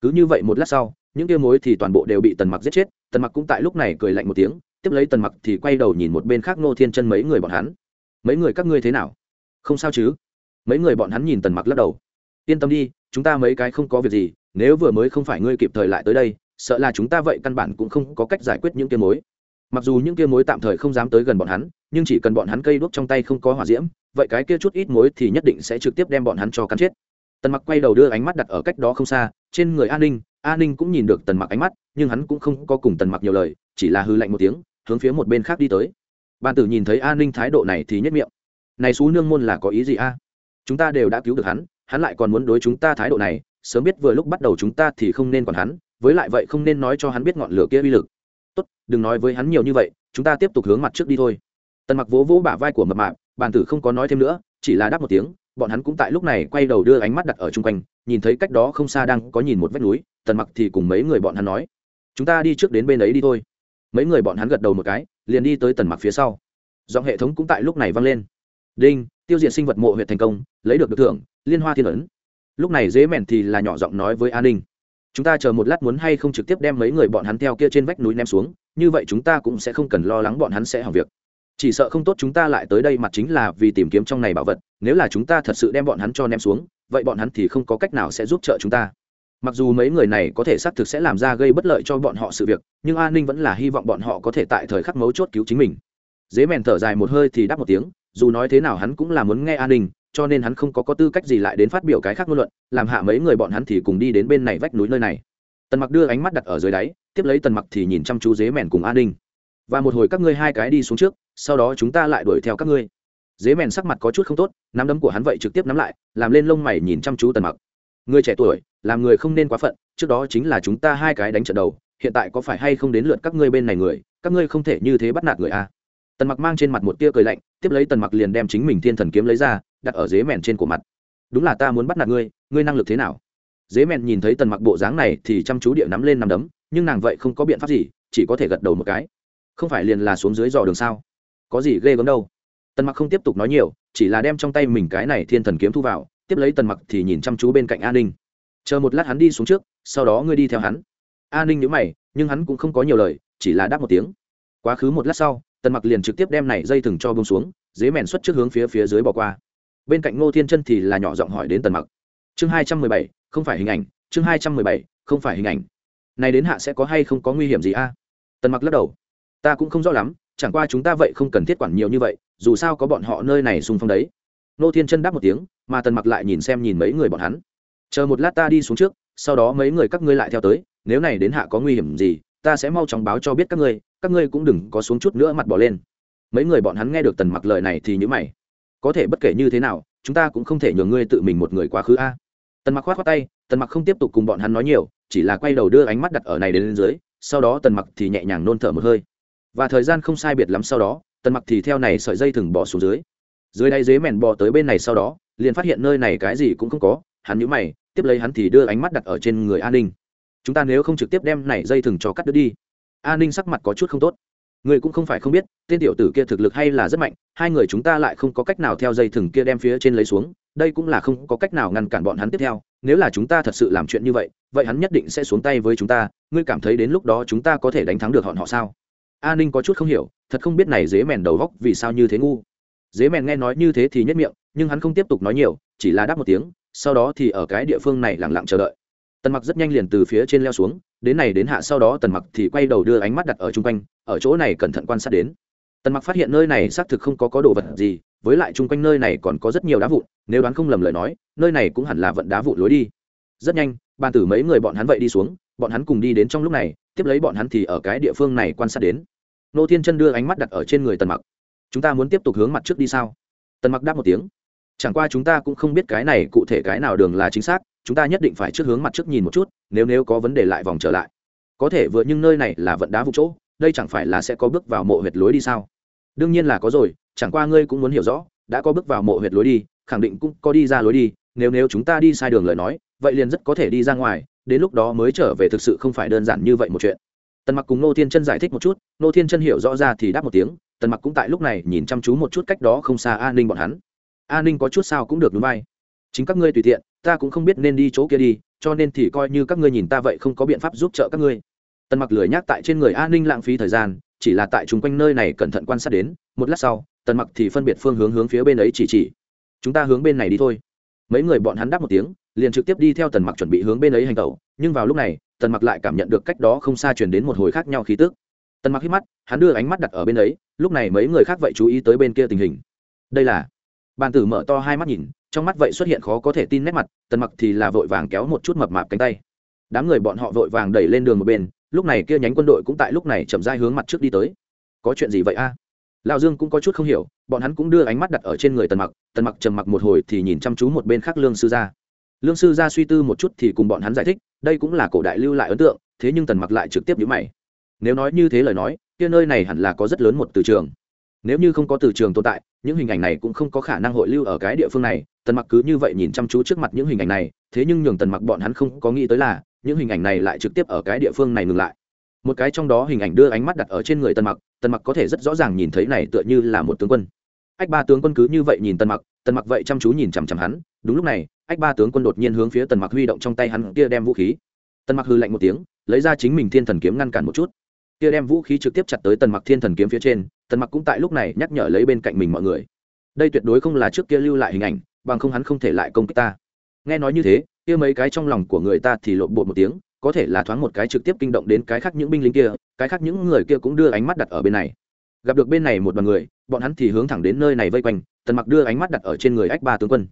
Cứ như vậy một lát sau, những kia mối thì toàn bộ đều bị tần mặc giết chết, tần mặc cũng tại lúc này cười lạnh một tiếng, tiếp lấy tần mặc thì quay đầu nhìn một bên khác nô thiên chân mấy người bọn hắn. Mấy người các ngươi thế nào? Không sao chứ. Mấy người bọn hắn nhìn tần mặc lắc đầu. Yên tâm đi, chúng ta mấy cái không có việc gì, nếu vừa mới không phải ngươi kịp thời lại tới đây sợ là chúng ta vậy căn bản cũng không có cách giải quyết những kia mối. Mặc dù những kia mối tạm thời không dám tới gần bọn hắn, nhưng chỉ cần bọn hắn cây đuốc trong tay không có hỏa diễm, vậy cái kia chút ít mối thì nhất định sẽ trực tiếp đem bọn hắn cho cắn chết. Tần mặc quay đầu đưa ánh mắt đặt ở cách đó không xa, trên người an ninh an ninh cũng nhìn được tần mặc ánh mắt, nhưng hắn cũng không có cùng tần mặc nhiều lời, chỉ là hư lạnh một tiếng, hướng phía một bên khác đi tới. Ban tử nhìn thấy an ninh thái độ này thì nhất miệng. Này xú nương môn là có ý gì a? Chúng ta đều đã cứu được hắn hắn lại còn muốn đối chúng ta thái độ này, sớm biết vừa lúc bắt đầu chúng ta thì không nên còn hắn với lại vậy không nên nói cho hắn biết ngọn lửa kia uy lực. Tốt, đừng nói với hắn nhiều như vậy, chúng ta tiếp tục hướng mặt trước đi thôi. Tần mặc vỗ vỗ bả vai của mập mạp, bàn tử không có nói thêm nữa, chỉ là đáp một tiếng, bọn hắn cũng tại lúc này quay đầu đưa ánh mắt đặt ở chung quanh, nhìn thấy cách đó không xa đang có nhìn một vách núi, tần mặc thì cùng mấy người bọn hắn nói, chúng ta đi trước đến bên ấy đi thôi. Mấy người bọn hắn gật đầu một cái, liền đi tới tần mặc phía sau. Giọng hệ thống cũng tại lúc này vang lên. Đinh, tiêu diệt sinh vật mộ huyện thành công, lấy được được thưởng, liên hoa thiên ấn. Lúc này dế mèn thì là nhỏ giọng nói với an ninh chúng ta chờ một lát muốn hay không trực tiếp đem mấy người bọn hắn theo kia trên vách núi ném xuống, như vậy chúng ta cũng sẽ không cần lo lắng bọn hắn sẽ hỏng việc. Chỉ sợ không tốt chúng ta lại tới đây mặt chính là vì tìm kiếm trong này bảo vật, nếu là chúng ta thật sự đem bọn hắn cho ném xuống, vậy bọn hắn thì không có cách nào sẽ giúp trợ chúng ta. Mặc dù mấy người này có thể xác thực sẽ làm ra gây bất lợi cho bọn họ sự việc, nhưng an ninh vẫn là hy vọng bọn họ có thể tại thời khắc mấu chốt cứu chính mình. Dế mèn thở dài một hơi thì đáp một tiếng, dù nói thế nào hắn cũng là muốn nghe an ninh cho nên hắn không có có tư cách gì lại đến phát biểu cái khác ngôn luận, làm hạ mấy người bọn hắn thì cùng đi đến bên này vách núi nơi này. Tần mặc đưa ánh mắt đặt ở dưới đáy, tiếp lấy tần mặc thì nhìn chăm chú dế mèn cùng an ninh. Và một hồi các ngươi hai cái đi xuống trước, sau đó chúng ta lại đuổi theo các ngươi. Dế mèn sắc mặt có chút không tốt, nắm đấm của hắn vậy trực tiếp nắm lại, làm lên lông mày nhìn chăm chú tần mặc. Người trẻ tuổi, làm người không nên quá phận, trước đó chính là chúng ta hai cái đánh trận đầu, hiện tại có phải hay không đến lượt các ngươi bên này người, các ngươi không thể như thế bắt nạt người a? Tần mặc mang trên mặt một tia cười lạnh, tiếp lấy tần mặc liền đem chính mình thiên thần kiếm lấy ra đặt ở dế mèn trên cổ mặt. Đúng là ta muốn bắt nạt ngươi ngươi năng lực thế nào? Dế mèn nhìn thấy tần mặc bộ dáng này thì chăm chú địa nắm lên nằm đấm, nhưng nàng vậy không có biện pháp gì, chỉ có thể gật đầu một cái. Không phải liền là xuống dưới dò đường sao? Có gì ghê gớm đâu. Tần mặc không tiếp tục nói nhiều, chỉ là đem trong tay mình cái này thiên thần kiếm thu vào, tiếp lấy tần mặc thì nhìn chăm chú bên cạnh an ninh. Chờ một lát hắn đi xuống trước, sau đó ngươi đi theo hắn. An ninh nhớ mày, nhưng hắn cũng không có nhiều lời, chỉ là đáp một tiếng. Quá khứ một lát sau, tần mặc liền trực tiếp đem này dây thừng cho bông xuống, dế mèn xuất trước hướng phía phía dưới bỏ qua bên cạnh ngô thiên chân thì là nhỏ giọng hỏi đến tần mặc. Chương hai trăm mười bảy, không phải hình ảnh, chương hai trăm mười bảy, không phải hình ảnh. Này đến hạ sẽ có hay không có nguy hiểm gì a? Tần mặc lắc đầu. Ta cũng không rõ lắm, chẳng qua chúng ta vậy không cần thiết quản nhiều như vậy, dù sao có bọn họ nơi này xung phong đấy. Nô thiên chân đáp một tiếng, mà tần mặc lại nhìn xem nhìn mấy người bọn hắn. Chờ một lát ta đi xuống trước, sau đó mấy người các ngươi lại theo tới, nếu này đến hạ có nguy hiểm gì, ta sẽ mau chóng báo cho biết các ngươi các ngươi cũng đừng có xuống chút nữa mặt bỏ lên. Mấy người bọn hắn nghe được tần mặc lời này thì nhữ mày có thể bất kể như thế nào, chúng ta cũng không thể nhường ngươi tự mình một người quá khứ a. Tần mặc khoát khoát tay, tần mặc không tiếp tục cùng bọn hắn nói nhiều, chỉ là quay đầu đưa ánh mắt đặt ở này đến lên dưới, sau đó tần mặc thì nhẹ nhàng nôn thở một hơi. Và thời gian không sai biệt lắm sau đó, tần mặc thì theo này sợi dây thừng bỏ xuống dưới. Dưới đáy dế mèn bò tới bên này sau đó, liền phát hiện nơi này cái gì cũng không có, hắn nhíu mày, tiếp lấy hắn thì đưa ánh mắt đặt ở trên người an ninh. Chúng ta nếu không trực tiếp đem này dây thừng cho cắt đứt đi. An ninh sắc mặt có chút không tốt người cũng không phải không biết, tên tiểu tử kia thực lực hay là rất mạnh, hai người chúng ta lại không có cách nào theo dây thừng kia đem phía trên lấy xuống, đây cũng là không có cách nào ngăn cản bọn hắn tiếp theo. Nếu là chúng ta thật sự làm chuyện như vậy vậy hắn nhất định sẽ xuống tay với chúng ta, ngươi cảm thấy đến lúc đó chúng ta có thể đánh thắng được họn họ sao? A ninh có chút không hiểu, thật không biết này dế mèn đầu góc vì sao như thế ngu. Dế mèn nghe nói như thế thì nhất miệng, nhưng hắn không tiếp tục nói nhiều, chỉ là đáp một tiếng, sau đó thì ở cái địa phương này lẳng lặng chờ đợi tần mặc rất nhanh liền từ phía trên leo xuống, đến này đến hạ sau đó tần mặc thì quay đầu đưa ánh mắt đặt ở chung quanh, ở chỗ này cẩn thận quan sát đến. Tần mặc phát hiện nơi này xác thực không có có đồ vật gì, với lại chung quanh nơi này còn có rất nhiều đá vụn, nếu đoán không lầm lời nói, nơi này cũng hẳn là vận đá vụn lối đi. Rất nhanh, bàn tử mấy người bọn hắn vậy đi xuống, bọn hắn cùng đi đến trong lúc này, tiếp lấy bọn hắn thì ở cái địa phương này quan sát đến. Nô thiên chân đưa ánh mắt đặt ở trên người tần mặc. Chúng ta muốn tiếp tục hướng mặt trước đi sao? Tần mặc đáp một tiếng. Chẳng qua chúng ta cũng không biết cái này cụ thể cái nào đường là chính xác chúng ta nhất định phải trước hướng mặt trước nhìn một chút, nếu nếu có vấn đề lại vòng trở lại. Có thể vừa nhưng nơi này là vận đá vụ chỗ, đây chẳng phải là sẽ có bước vào mộ huyệt lối đi sao? Đương nhiên là có rồi, chẳng qua ngươi cũng muốn hiểu rõ, đã có bước vào mộ huyệt lối đi, khẳng định cũng có đi ra lối đi, nếu nếu chúng ta đi sai đường lời nói, vậy liền rất có thể đi ra ngoài, đến lúc đó mới trở về thực sự không phải đơn giản như vậy một chuyện. Tần mặc cùng nô thiên chân giải thích một chút, nô thiên chân hiểu rõ ra thì đáp một tiếng, tần mặc cũng tại lúc này nhìn chăm chú một chút cách đó không xa an ninh bọn hắn. An ninh có chút sao cũng được đúng vai. Chính các ngươi tùy tiện ta cũng không biết nên đi chỗ kia đi, cho nên thì coi như các ngươi nhìn ta vậy không có biện pháp giúp trợ các ngươi. Tần mặc lười nhác tại trên người an ninh lãng phí thời gian, chỉ là tại chung quanh nơi này cẩn thận quan sát đến, một lát sau, tần mặc thì phân biệt phương hướng hướng phía bên ấy chỉ chỉ. Chúng ta hướng bên này đi thôi. Mấy người bọn hắn đáp một tiếng, liền trực tiếp đi theo tần mặc chuẩn bị hướng bên ấy hành tẩu, nhưng vào lúc này, tần mặc lại cảm nhận được cách đó không xa chuyển đến một hồi khác nhau khí tức. Tần mặc hít mắt, hắn đưa ánh mắt đặt ở bên ấy, lúc này mấy người khác vậy chú ý tới bên kia tình hình. Đây là bàn tử mở to hai mắt nhìn trong mắt vậy xuất hiện khó có thể tin nét mặt, tần mặc thì là vội vàng kéo một chút mập mạp cánh tay. Đám người bọn họ vội vàng đẩy lên đường một bên, lúc này kia nhánh quân đội cũng tại lúc này chậm dai hướng mặt trước đi tới. Có chuyện gì vậy a? À? lão dương cũng có chút không hiểu, bọn hắn cũng đưa ánh mắt đặt ở trên người tần mặc tần mặc trầm mặc một hồi thì nhìn chăm chú một bên khác lương sư gia. Lương sư gia suy tư một chút thì cùng bọn hắn giải thích, đây cũng là cổ đại lưu lại ấn tượng, thế nhưng tần mặc lại trực tiếp nhíu mày. Nếu nói như thế lời nói, kia nơi này hẳn là có rất lớn một từ trường nếu như không có từ trường tồn tại, những hình ảnh này cũng không có khả năng hội lưu ở cái địa phương này. Tần mặc cứ như vậy nhìn chăm chú trước mặt những hình ảnh này, thế nhưng nhường tần mặc bọn hắn không có nghĩ tới là, những hình ảnh này lại trực tiếp ở cái địa phương này ngừng lại. Một cái trong đó hình ảnh đưa ánh mắt đặt ở trên người tần mặc tần mặc có thể rất rõ ràng nhìn thấy này tựa như là một tướng quân. Ách ba tướng quân cứ như vậy nhìn tần mặc tần mặc vậy chăm chú nhìn chằm chằm hắn. Đúng lúc này, ách ba tướng quân đột nhiên hướng phía tần mặc huy động trong tay hắn kia đem vũ khí. Tần mặc hư lạnh một tiếng, lấy ra chính mình thiên thần kiếm ngăn cản một chút. Kia đem vũ khí trực tiếp chặt tới tần mặc thiên thần kiếm phía trên tần mặc cũng tại lúc này nhắc nhở lấy bên cạnh mình mọi người. Đây tuyệt đối không là trước kia lưu lại hình ảnh, bằng không hắn không thể lại công kích ta. Nghe nói như thế, kia mấy cái trong lòng của người ta thì lộn bột một tiếng, có thể là thoáng một cái trực tiếp kinh động đến cái khác những binh lính kia, cái khác những người kia cũng đưa ánh mắt đặt ở bên này. Gặp được bên này một đoàn người, bọn hắn thì hướng thẳng đến nơi này vây quanh, tần mặc đưa ánh mắt đặt ở trên người ách ba tướng quân.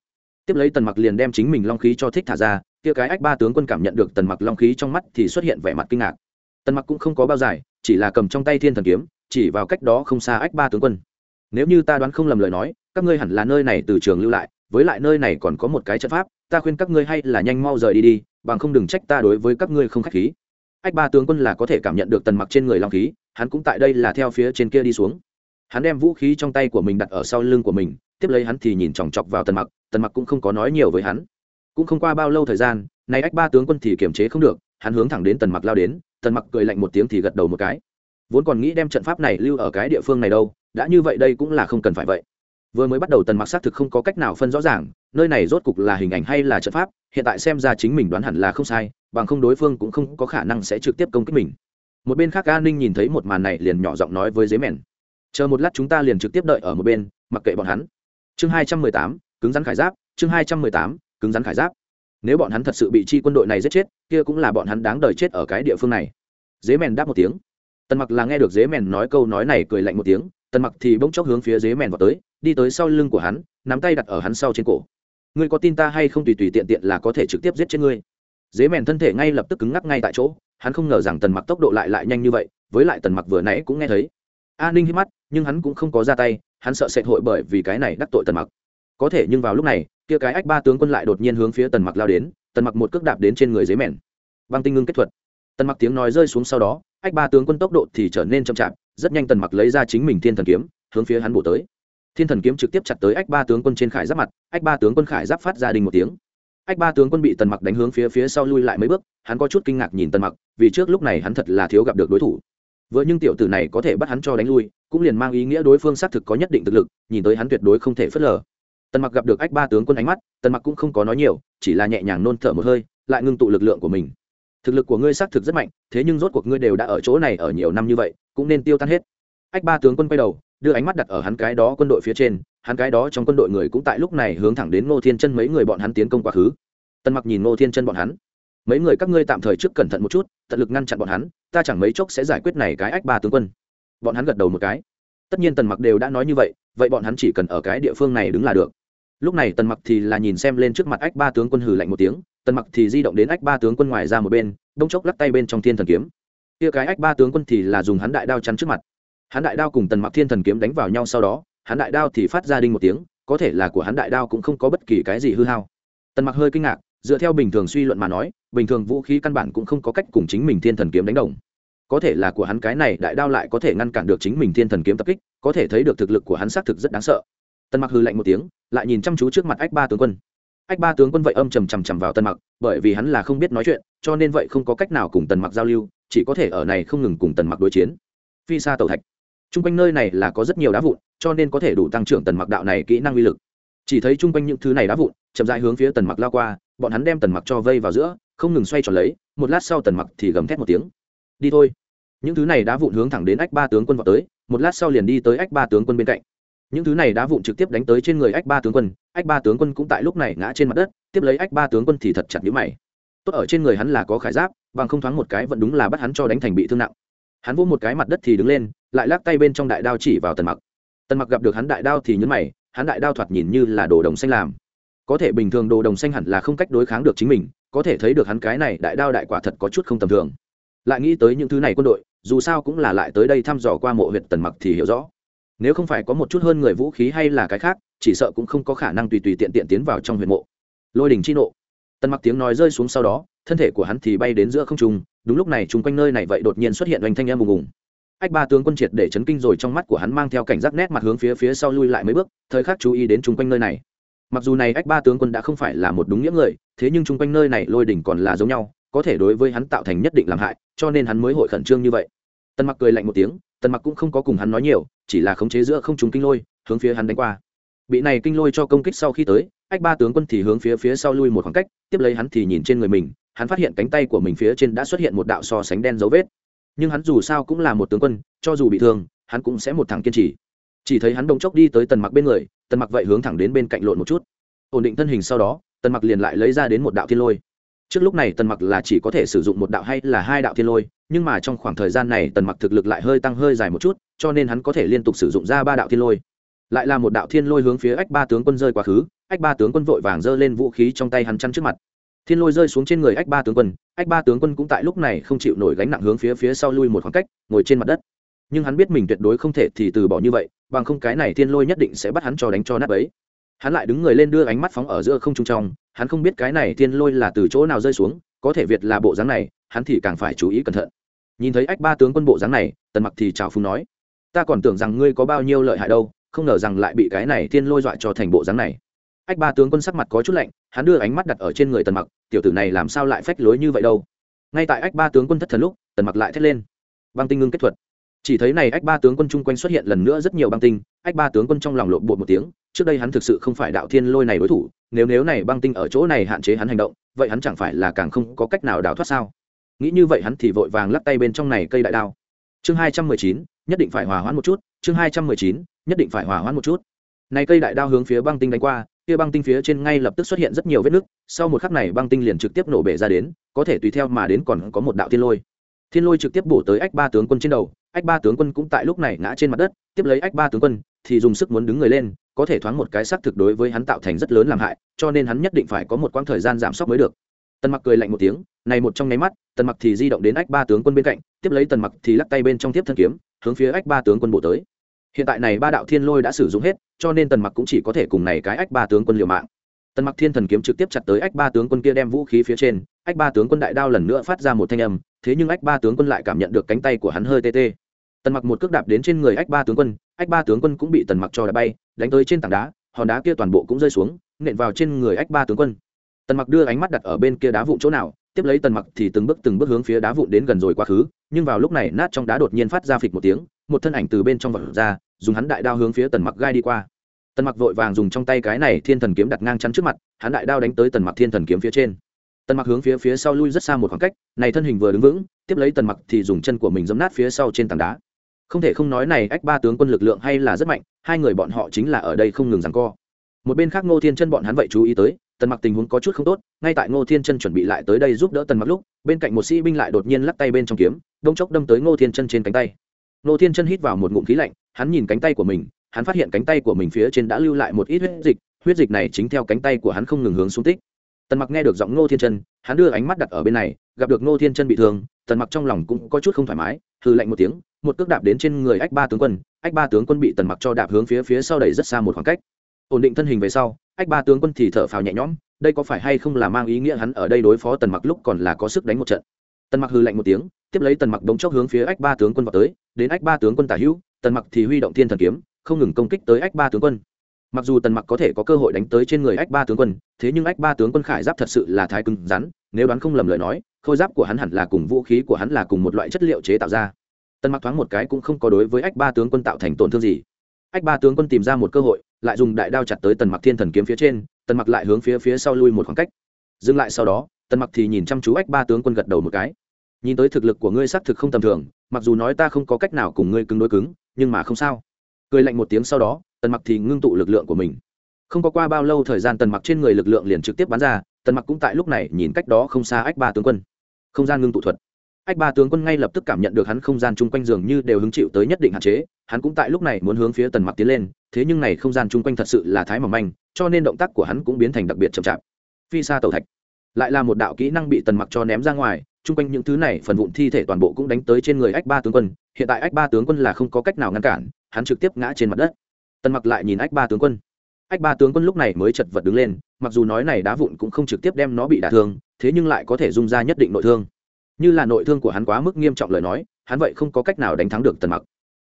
Tiếp lấy tần mặc liền đem chính mình long khí cho thích thả ra, kia cái ách ba tướng quân cảm nhận được tần mặc long khí trong mắt thì xuất hiện vẻ mặt kinh ngạc. Tần mặc cũng không có bao dài, chỉ là cầm trong tay thiên thần kiếm chỉ vào cách đó không xa ách ba tướng quân. Nếu như ta đoán không lầm lời nói, các ngươi hẳn là nơi này từ trường lưu lại, với lại nơi này còn có một cái trận pháp, ta khuyên các ngươi hay là nhanh mau rời đi đi, bằng không đừng trách ta đối với các ngươi không khách khí. Ách ba tướng quân là có thể cảm nhận được tần mặc trên người long khí, hắn cũng tại đây là theo phía trên kia đi xuống. Hắn đem vũ khí trong tay của mình đặt ở sau lưng của mình, tiếp lấy hắn thì nhìn chòng chọc vào tần mặc tần mặc cũng không có nói nhiều với hắn. Cũng không qua bao lâu thời gian, nay ách ba tướng quân thì kiềm chế không được, hắn hướng thẳng đến tần mặc lao đến, tần mặc cười lạnh một tiếng thì gật đầu một cái vốn còn nghĩ đem trận pháp này lưu ở cái địa phương này đâu, đã như vậy đây cũng là không cần phải vậy. Vừa mới bắt đầu tần mặc xác thực không có cách nào phân rõ ràng, nơi này rốt cục là hình ảnh hay là trận pháp, hiện tại xem ra chính mình đoán hẳn là không sai, bằng không đối phương cũng không có khả năng sẽ trực tiếp công kích mình. Một bên khác, an ninh nhìn thấy một màn này liền nhỏ giọng nói với dế mèn. Chờ một lát chúng ta liền trực tiếp đợi ở một bên, mặc kệ bọn hắn. Chương hai trăm mười tám, cứng rắn khải giáp, chương hai trăm mười tám, cứng rắn khải giáp. Nếu bọn hắn thật sự bị chi quân đội này giết chết, kia cũng là bọn hắn đáng đời chết ở cái địa phương này. Dế mèn đáp một tiếng tần mặc là nghe được dế mèn nói câu nói này cười lạnh một tiếng, tần mặc thì bỗng chốc hướng phía dế mèn vào tới, đi tới sau lưng của hắn, nắm tay đặt ở hắn sau trên cổ. Ngươi có tin ta hay không tùy tùy tiện tiện là có thể trực tiếp giết chết ngươi? Dế mèn thân thể ngay lập tức cứng ngắc ngay tại chỗ, hắn không ngờ rằng tần mặc tốc độ lại lại nhanh như vậy, với lại tần mặc vừa nãy cũng nghe thấy. A ninh hít mắt, nhưng hắn cũng không có ra tay, hắn sợ sệt hội bởi vì cái này đắc tội tần mặc. Có thể nhưng vào lúc này, kia cái ách ba tướng quân lại đột nhiên hướng phía tần mặc lao đến, tần mặc một cước đạp đến trên người dế mèn. Băng tinh ngưng kết thuật. Tần mặc tiếng nói rơi xuống sau đó ách ba tướng quân tốc độ thì trở nên chậm chạp, rất nhanh tần mặc lấy ra chính mình thiên thần kiếm, hướng phía hắn bổ tới. Thiên thần kiếm trực tiếp chặt tới ách ba tướng quân trên khải giáp mặt, ách ba tướng quân khải giáp phát ra đình một tiếng. Ách ba tướng quân bị tần mặc đánh hướng phía phía sau lui lại mấy bước, hắn có chút kinh ngạc nhìn tần mặc, vì trước lúc này hắn thật là thiếu gặp được đối thủ. Vừa nhưng tiểu tử này có thể bắt hắn cho đánh lui, cũng liền mang ý nghĩa đối phương xác thực có nhất định thực lực, nhìn tới hắn tuyệt đối không thể phớt lờ. Tần mặc gặp được ách ba tướng quân ánh mắt, tần mặc cũng không có nói nhiều, chỉ là nhẹ nhàng nôn thở một hơi, lại ngưng tụ lực lượng của mình thực lực của ngươi xác thực rất mạnh, thế nhưng rốt cuộc ngươi đều đã ở chỗ này ở nhiều năm như vậy, cũng nên tiêu tan hết. Ách ba tướng quân quay đầu, đưa ánh mắt đặt ở hắn cái đó quân đội phía trên, hắn cái đó trong quân đội người cũng tại lúc này hướng thẳng đến ngô thiên chân mấy người bọn hắn tiến công quá khứ. Tần mặc nhìn ngô thiên chân bọn hắn. Mấy người các ngươi tạm thời trước cẩn thận một chút, tận lực ngăn chặn bọn hắn, ta chẳng mấy chốc sẽ giải quyết này cái ách ba tướng quân. Bọn hắn gật đầu một cái. Tất nhiên tần mặc đều đã nói như vậy vậy bọn hắn chỉ cần ở cái địa phương này đứng là được lúc này tần mặc thì là nhìn xem lên trước mặt ách ba tướng quân hừ lạnh một tiếng, tần mặc thì di động đến ách ba tướng quân ngoài ra một bên, đông chốc lắc tay bên trong thiên thần kiếm. Kia cái ách ba tướng quân thì là dùng hắn đại đao chắn trước mặt. Hắn đại đao cùng tần mặc thiên thần kiếm đánh vào nhau sau đó, hắn đại đao thì phát ra đinh một tiếng, có thể là của hắn đại đao cũng không có bất kỳ cái gì hư hao. Tần mặc hơi kinh ngạc, dựa theo bình thường suy luận mà nói, bình thường vũ khí căn bản cũng không có cách cùng chính mình thiên thần kiếm đánh đồng. Có thể là của hắn cái này đại đao lại có thể ngăn cản được chính mình thiên thần kiếm tập kích, có thể thấy được thực lực của hắn xác thực rất đáng sợ tần mặc hư lạnh một tiếng, lại nhìn chăm chú trước mặt ách ba tướng quân. Ách ba tướng quân vậy âm trầm trầm trầm vào tần mặc, bởi vì hắn là không biết nói chuyện, cho nên vậy không có cách nào cùng tần mặc giao lưu, chỉ có thể ở này không ngừng cùng tần mặc đối chiến. Phi xa tàu thạch. T r u n g quanh nơi này là có rất nhiều đá vụn, cho nên có thể đủ tăng trưởng tần mặc đạo này kỹ năng uy lực. Chỉ thấy t r u n g quanh những thứ này đá vụn, chậm dại hướng phía tần mặc lao qua, bọn hắn đem tần mặc cho vây vào giữa, không ngừng xoay tròn lấy, một lát sau tần mặc thì gầm thét một tiếng. Đi thôi. Những thứ này đá vụn hướng thẳng đến ách ba tướng quân vào tới, một lát sau liền đi tới ách ba tướng quân bên cạnh những thứ này đá vụn trực tiếp đánh tới trên người ách ba tướng quân, ách ba tướng quân cũng tại lúc này ngã trên mặt đất, tiếp lấy ách ba tướng quân thì thật chặt nhũ mày. Tốt ở trên người hắn là có khải giáp, bằng không thoáng một cái vẫn đúng là bắt hắn cho đánh thành bị thương nặng. Hắn vỗ một cái mặt đất thì đứng lên, lại lắc tay bên trong đại đao chỉ vào tần mặc. Tần mặc gặp được hắn đại đao thì nhấn mày, hắn đại đao thoạt nhìn như là đồ đồng xanh làm. Có thể bình thường đồ đồng xanh hẳn là không cách đối kháng được chính mình, có thể thấy được hắn cái này đại đao đại quả thật có chút không tầm thường. Lại nghĩ tới những thứ này quân đội, dù sao cũng là lại tới đây thăm dò qua mộ huyện tần mặc thì hiểu rõ nếu không phải có một chút hơn người vũ khí hay là cái khác, chỉ sợ cũng không có khả năng tùy tùy tiện tiện tiến vào trong huyện mộ. Lôi đình chi nộ. Tần mặc tiếng nói rơi xuống sau đó, thân thể của hắn thì bay đến giữa không trung, đúng lúc này chung quanh nơi này vậy đột nhiên xuất hiện oanh thanh em ùng ùng. Ách ba tướng quân triệt để chấn kinh rồi trong mắt của hắn mang theo cảnh giác nét mặt hướng phía phía sau lui lại mấy bước, thời khắc chú ý đến chung quanh nơi này. Mặc dù này ách ba tướng quân đã không phải là một đúng nghĩa người, thế nhưng chung quanh nơi này lôi đỉnh còn là giống nhau, có thể đối với hắn tạo thành nhất định làm hại, cho nên hắn mới hội khẩn trương như vậy. Tần mặc cười lạnh một tiếng tần mặc cũng không có cùng hắn nói nhiều, chỉ là khống chế giữa không trúng kinh lôi, hướng phía hắn đánh qua. Bị này kinh lôi cho công kích sau khi tới, ách ba tướng quân thì hướng phía phía sau lui một khoảng cách, tiếp lấy hắn thì nhìn trên người mình, hắn phát hiện cánh tay của mình phía trên đã xuất hiện một đạo so sánh đen dấu vết. Nhưng hắn dù sao cũng là một tướng quân, cho dù bị thương, hắn cũng sẽ một thằng kiên trì. Chỉ thấy hắn đông chốc đi tới tần mặc bên người, tần mặc vậy hướng thẳng đến bên cạnh lộn một chút. Ổn định thân hình sau đó, tần mặc liền lại lấy ra đến một đạo thiên lôi. Trước lúc này tần mặc là chỉ có thể sử dụng một đạo hay là hai đạo thiên lôi nhưng mà trong khoảng thời gian này tần mặc thực lực lại hơi tăng hơi dài một chút, cho nên hắn có thể liên tục sử dụng ra ba đạo thiên lôi. Lại là một đạo thiên lôi hướng phía ách ba tướng quân rơi quá khứ, ách ba tướng quân vội vàng giơ lên vũ khí trong tay hắn chăn trước mặt. Thiên lôi rơi xuống trên người ách ba tướng quân, ách ba tướng quân cũng tại lúc này không chịu nổi gánh nặng hướng phía phía sau lui một khoảng cách, ngồi trên mặt đất. Nhưng hắn biết mình tuyệt đối không thể thì từ bỏ như vậy, bằng không cái này thiên lôi nhất định sẽ bắt hắn cho đánh cho nát ấy hắn lại đứng người lên đưa ánh mắt phóng ở giữa không trung trong, hắn không biết cái này thiên lôi là từ chỗ nào rơi xuống, có thể việt là bộ dáng này, hắn thì càng phải chú ý cẩn thận nhìn thấy ách ba tướng quân bộ dáng này, tần mặc thì chào phúng nói, ta còn tưởng rằng ngươi có bao nhiêu lợi hại đâu, không ngờ rằng lại bị cái này thiên lôi dọa cho thành bộ dáng này. Ách ba tướng quân sắc mặt có chút lạnh, hắn đưa ánh mắt đặt ở trên người tần mặc, tiểu tử này làm sao lại phách lối như vậy đâu? Ngay tại ách ba tướng quân thất thần lúc, tần mặc lại thét lên, băng tinh ngưng kết thuật. Chỉ thấy này ách ba tướng quân chung quanh xuất hiện lần nữa rất nhiều băng tinh, ách ba tướng quân trong lòng lộn bột một tiếng, trước đây hắn thực sự không phải đạo thiên lôi này đối thủ, nếu nếu này băng tinh ở chỗ này hạn chế hắn hành động, vậy hắn chẳng phải là càng không có cách nào đào thoát sao? Nghĩ như vậy hắn thì vội vàng lắc tay bên trong này cây đại đao. Chương hai trăm mười chín, nhất định phải hòa hoãn một chút. Chương hai trăm mười chín, nhất định phải hòa hoãn một chút. Này cây đại đao hướng phía băng tinh đánh qua, kia băng tinh phía trên ngay lập tức xuất hiện rất nhiều vết nứt. Sau một khắc này băng tinh liền trực tiếp nổ bể ra đến, có thể tùy theo mà đến còn có một đạo thiên lôi. Thiên lôi trực tiếp bổ tới ách ba tướng quân trên đầu. Ách ba tướng quân cũng tại lúc này ngã trên mặt đất. Tiếp lấy ách ba tướng quân thì dùng sức muốn đứng người lên, có thể thoáng một cái xác thực đối với hắn tạo thành rất lớn làm hại, cho nên hắn nhất định phải có một quãng thời gian giảm sốc mới được tần mặc cười lạnh một tiếng, này một trong nháy mắt, tần mặc thì di động đến ách ba tướng quân bên cạnh, tiếp lấy tần mặc thì lắc tay bên trong tiếp thân kiếm, hướng phía ách ba tướng quân bộ tới. Hiện tại này ba đạo thiên lôi đã sử dụng hết, cho nên tần mặc cũng chỉ có thể cùng này cái ách ba tướng quân liều mạng. Tần mặc thiên thần kiếm trực tiếp chặt tới ách ba tướng quân kia đem vũ khí phía trên, ách ba tướng quân đại đao lần nữa phát ra một thanh âm, thế nhưng ách ba tướng quân lại cảm nhận được cánh tay của hắn hơi tê tê. Tần mặc một cước đạp đến trên người ách ba tướng quân, ách ba tướng quân cũng bị tần mặc cho đá bay, đánh tới trên tảng đá, hòn đá kia toàn bộ cũng rơi xuống, nện vào trên người ách ba tướng quân tần mặc đưa ánh mắt đặt ở bên kia đá vụn chỗ nào, tiếp lấy tần mặc thì từng bước từng bước hướng phía đá vụn đến gần rồi quá khứ, nhưng vào lúc này, nát trong đá đột nhiên phát ra phịch một tiếng, một thân ảnh từ bên trong vật ra, dùng hắn đại đao hướng phía tần mặc gai đi qua. Tần mặc vội vàng dùng trong tay cái này thiên thần kiếm đặt ngang chắn trước mặt, hắn đại đao đánh tới tần mặc thiên thần kiếm phía trên. Tần mặc hướng phía phía sau lui rất xa một khoảng cách, này thân hình vừa đứng vững, tiếp lấy tần mặc thì dùng chân của mình giấm nát phía sau trên tảng đá. Không thể không nói này ách ba tướng quân lực lượng hay là rất mạnh, hai người bọn họ chính là ở đây không ngừng rằng co. Một bên khác ngô thiên chân bọn hắn vậy chú ý tới tần mặc tình huống có chút không tốt, ngay tại ngô thiên chân chuẩn bị lại tới đây giúp đỡ tần mặc lúc, bên cạnh một sĩ binh lại đột nhiên lắc tay bên trong kiếm, đông chốc đâm tới ngô thiên chân trên cánh tay. Ngô thiên chân hít vào một ngụm khí lạnh, hắn nhìn cánh tay của mình, hắn phát hiện cánh tay của mình phía trên đã lưu lại một ít huyết dịch huyết dịch này chính theo cánh tay của hắn không ngừng hướng xuống tích. Tần mặc nghe được giọng ngô thiên chân, hắn đưa ánh mắt đặt ở bên này, gặp được ngô thiên chân bị thương, tần mặc trong lòng cũng có chút không thoải mái hư lạnh một tiếng, một cước đạp đến trên người ách ba tướng quân, ách ba tướng quân bị tần mặc cho đạp hướng phía phía sau đẩy rất xa một khoảng cách ổn định thân hình về sau, ách ba tướng quân thì thở phào nhẹ nhõm, đây có phải hay không là mang ý nghĩa hắn ở đây đối phó tần mặc lúc còn là có sức đánh một trận? Tần mặc hư lạnh một tiếng, tiếp lấy tần mặc đống chốc hướng phía ách ba tướng quân vào tới, đến ách ba tướng quân tả hữu, tần mặc thì huy động thiên thần kiếm, không ngừng công kích tới ách ba tướng quân. Mặc dù tần mặc có thể có cơ hội đánh tới trên người ách ba tướng quân, thế nhưng ách ba tướng quân khải giáp thật sự là thái cứng rắn, nếu đoán không lầm lời nói, khôi giáp của hắn hẳn là cùng vũ khí của hắn là cùng một loại chất liệu chế tạo ra. Tần mặc thoáng một cái cũng không có đối với ách ba tướng quân tạo thành tổn thương gì. Ách ba tướng quân tìm ra một cơ hội lại dùng đại đao chặt tới tần mặc thiên thần kiếm phía trên, tần mặc lại hướng phía phía sau lui một khoảng cách. Dừng lại sau đó, tần mặc thì nhìn chăm chú ách ba tướng quân gật đầu một cái. Nhìn tới thực lực của ngươi xác thực không tầm thường, mặc dù nói ta không có cách nào cùng ngươi cứng đối cứng, nhưng mà không sao. Cười lạnh một tiếng sau đó, tần mặc thì ngưng tụ lực lượng của mình. Không có qua bao lâu thời gian tần mặc trên người lực lượng liền trực tiếp bắn ra, tần mặc cũng tại lúc này nhìn cách đó không xa ách ba tướng quân. Không gian ngưng tụ thuật ách ba tướng quân ngay lập tức cảm nhận được hắn không gian chung quanh giường như đều hứng chịu tới nhất định hạn chế, hắn cũng tại lúc này muốn hướng phía tần mặc tiến lên, thế nhưng này không gian chung quanh thật sự là thái mỏng manh, cho nên động tác của hắn cũng biến thành đặc biệt chậm chạp. Phi xa tàu thạch. Lại là một đạo kỹ năng bị tần mặc cho ném ra ngoài, chung quanh những thứ này, phần vụn thi thể toàn bộ cũng đánh tới trên người ách ba tướng quân, hiện tại ách ba tướng quân là không có cách nào ngăn cản, hắn trực tiếp ngã trên mặt đất. Tần mặc lại nhìn ách ba tướng quân. Ách ba tướng quân lúc này mới chật vật đứng lên, mặc dù nói này đá vụn cũng không trực tiếp đem nó bị đả thương, thế nhưng lại có thể dung ra nhất định nội thương như là nội thương của hắn quá mức nghiêm trọng lời nói, hắn vậy không có cách nào đánh thắng được tần mặc.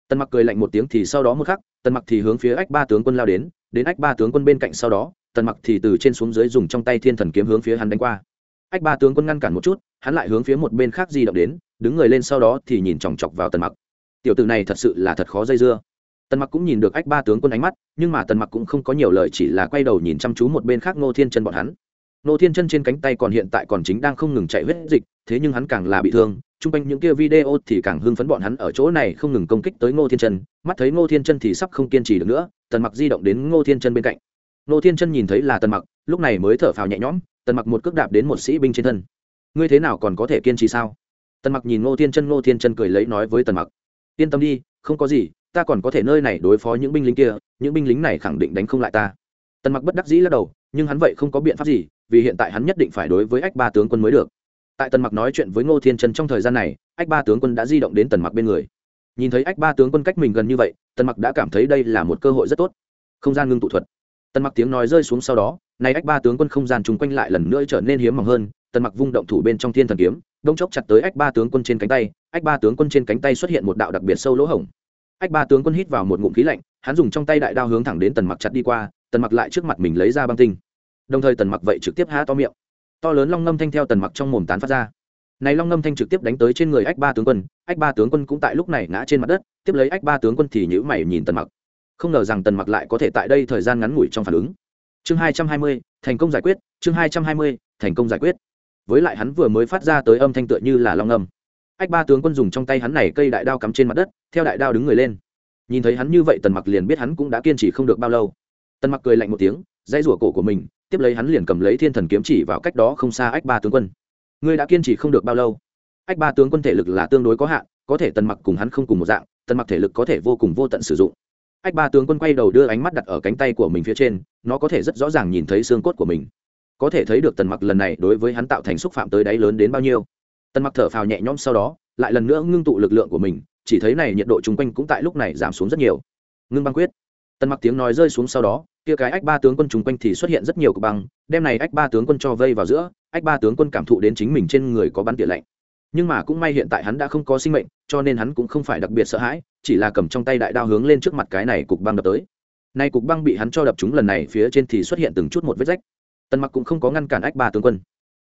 Tần mặc cười lạnh một tiếng thì sau đó một khắc, tần mặc thì hướng phía ách ba tướng quân lao đến đến ách ba tướng quân bên cạnh sau đó, tần mặc thì từ trên xuống dưới dùng trong tay thiên thần kiếm hướng phía hắn đánh qua. Ách ba tướng quân ngăn cản một chút, hắn lại hướng phía một bên khác di động đến, đứng người lên sau đó thì nhìn chòng chọc vào tần mặc. Tiểu tử này thật sự là thật khó dây dưa. Tần mặc cũng nhìn được ách ba tướng quân ánh mắt, nhưng mà tần mặc cũng không có nhiều lời, chỉ là quay đầu nhìn chăm chú một bên khác ngô thiên chân bọn hắn. Ngô thiên chân trên cánh tay còn hiện tại còn chính đang không ngừng chạy huyết dịch thế nhưng hắn càng là bị thương, chung quanh những kia video thì càng hưng phấn bọn hắn ở chỗ này không ngừng công kích tới ngô thiên chân, mắt thấy ngô thiên chân thì sắp không kiên trì được nữa, tần mặc di động đến ngô thiên chân bên cạnh. Ngô thiên chân nhìn thấy là tần mặc, lúc này mới thở phào nhẹ nhõm, tần mặc một cước đạp đến một sĩ binh trên thân. Ngươi thế nào còn có thể kiên trì sao? Tần mặc nhìn ngô thiên chân, ngô thiên chân cười lấy nói với tần mặc. Yên tâm đi, không có gì, ta còn có thể nơi này đối phó những binh lính kia, những binh lính này khẳng định đánh không lại ta. Tần mặc bất đắc dĩ lắc đầu, nhưng hắn vậy không có biện pháp gì, vì hiện tại hắn nhất định phải đối với ách ba tướng quân mới được tại tần mặc nói chuyện với ngô thiên trần trong thời gian này, ách ba tướng quân đã di động đến tần mặc bên người. Nhìn thấy ách ba tướng quân cách mình gần như vậy, tần mặc đã cảm thấy đây là một cơ hội rất tốt. Không gian ngưng tụ thuật. Tần mặc tiếng nói rơi xuống sau đó nay ách ba tướng quân không gian chung quanh lại lần nữa trở nên hiếm mỏng hơn, tần mặc vung động thủ bên trong thiên thần kiếm, đông chốc chặt tới ách ba tướng quân trên cánh tay, ách ba tướng quân trên cánh tay xuất hiện một đạo đặc biệt sâu lỗ hổng. Ách ba tướng quân hít vào một ngụm khí lạnh, hắn dùng trong tay đại đao hướng thẳng đến tần mặc chặt đi qua, tần mặc lại trước mặt mình lấy ra băng tinh. Đồng thời tần mặc vậy trực tiếp há to miệng to lớn long ngâm thanh theo tần mặc trong mồm tán phát ra. Này long ngâm thanh trực tiếp đánh tới trên người ách ba tướng quân, ách ba tướng quân cũng tại lúc này ngã trên mặt đất, tiếp lấy ách ba tướng quân thì nhữ mày nhìn tần mặc. Không ngờ rằng tần mặc lại có thể tại đây thời gian ngắn ngủi trong phản ứng. Chương hai trăm hai mươi, thành công giải quyết, chương hai trăm hai mươi, thành công giải quyết. Với lại hắn vừa mới phát ra tới âm thanh tựa như là long ngâm. Ách ba tướng quân dùng trong tay hắn này cây đại đao cắm trên mặt đất, theo đại đao đứng người lên. Nhìn thấy hắn như vậy tần mặc liền biết hắn cũng đã kiên trì không được bao lâu. Tần mặc cười lạnh một tiếng, dãy rủa cổ của mình tiếp lấy hắn liền cầm lấy thiên thần kiếm chỉ vào cách đó không xa ách ba tướng quân. Ngươi đã kiên trì không được bao lâu. Ách ba tướng quân thể lực là tương đối có hạn, có thể tần mặc cùng hắn không cùng một dạng, tần mặc thể lực có thể vô cùng vô tận sử dụng. Ách ba tướng quân quay đầu đưa ánh mắt đặt ở cánh tay của mình phía trên, nó có thể rất rõ ràng nhìn thấy xương cốt của mình. Có thể thấy được tần mặc lần này đối với hắn tạo thành xúc phạm tới đáy lớn đến bao nhiêu. Tần mặc thở phào nhẹ nhõm sau đó, lại lần nữa ngưng tụ lực lượng của mình, chỉ thấy này nhiệt độ chung quanh cũng tại lúc này giảm xuống rất nhiều. Ngưng băng quyết tần mặc tiếng nói rơi xuống sau đó, kia cái ách ba tướng quân chung quanh thì xuất hiện rất nhiều cục băng, đem này ách ba tướng quân cho vây vào giữa, ách ba tướng quân cảm thụ đến chính mình trên người có bắn tỉa lạnh. Nhưng mà cũng may hiện tại hắn đã không có sinh mệnh, cho nên hắn cũng không phải đặc biệt sợ hãi, chỉ là cầm trong tay đại đao hướng lên trước mặt cái này cục băng đập tới. Nay cục băng bị hắn cho đập chúng lần này, phía trên thì xuất hiện từng chút một vết rách. Tần mặc cũng không có ngăn cản ách ba tướng quân.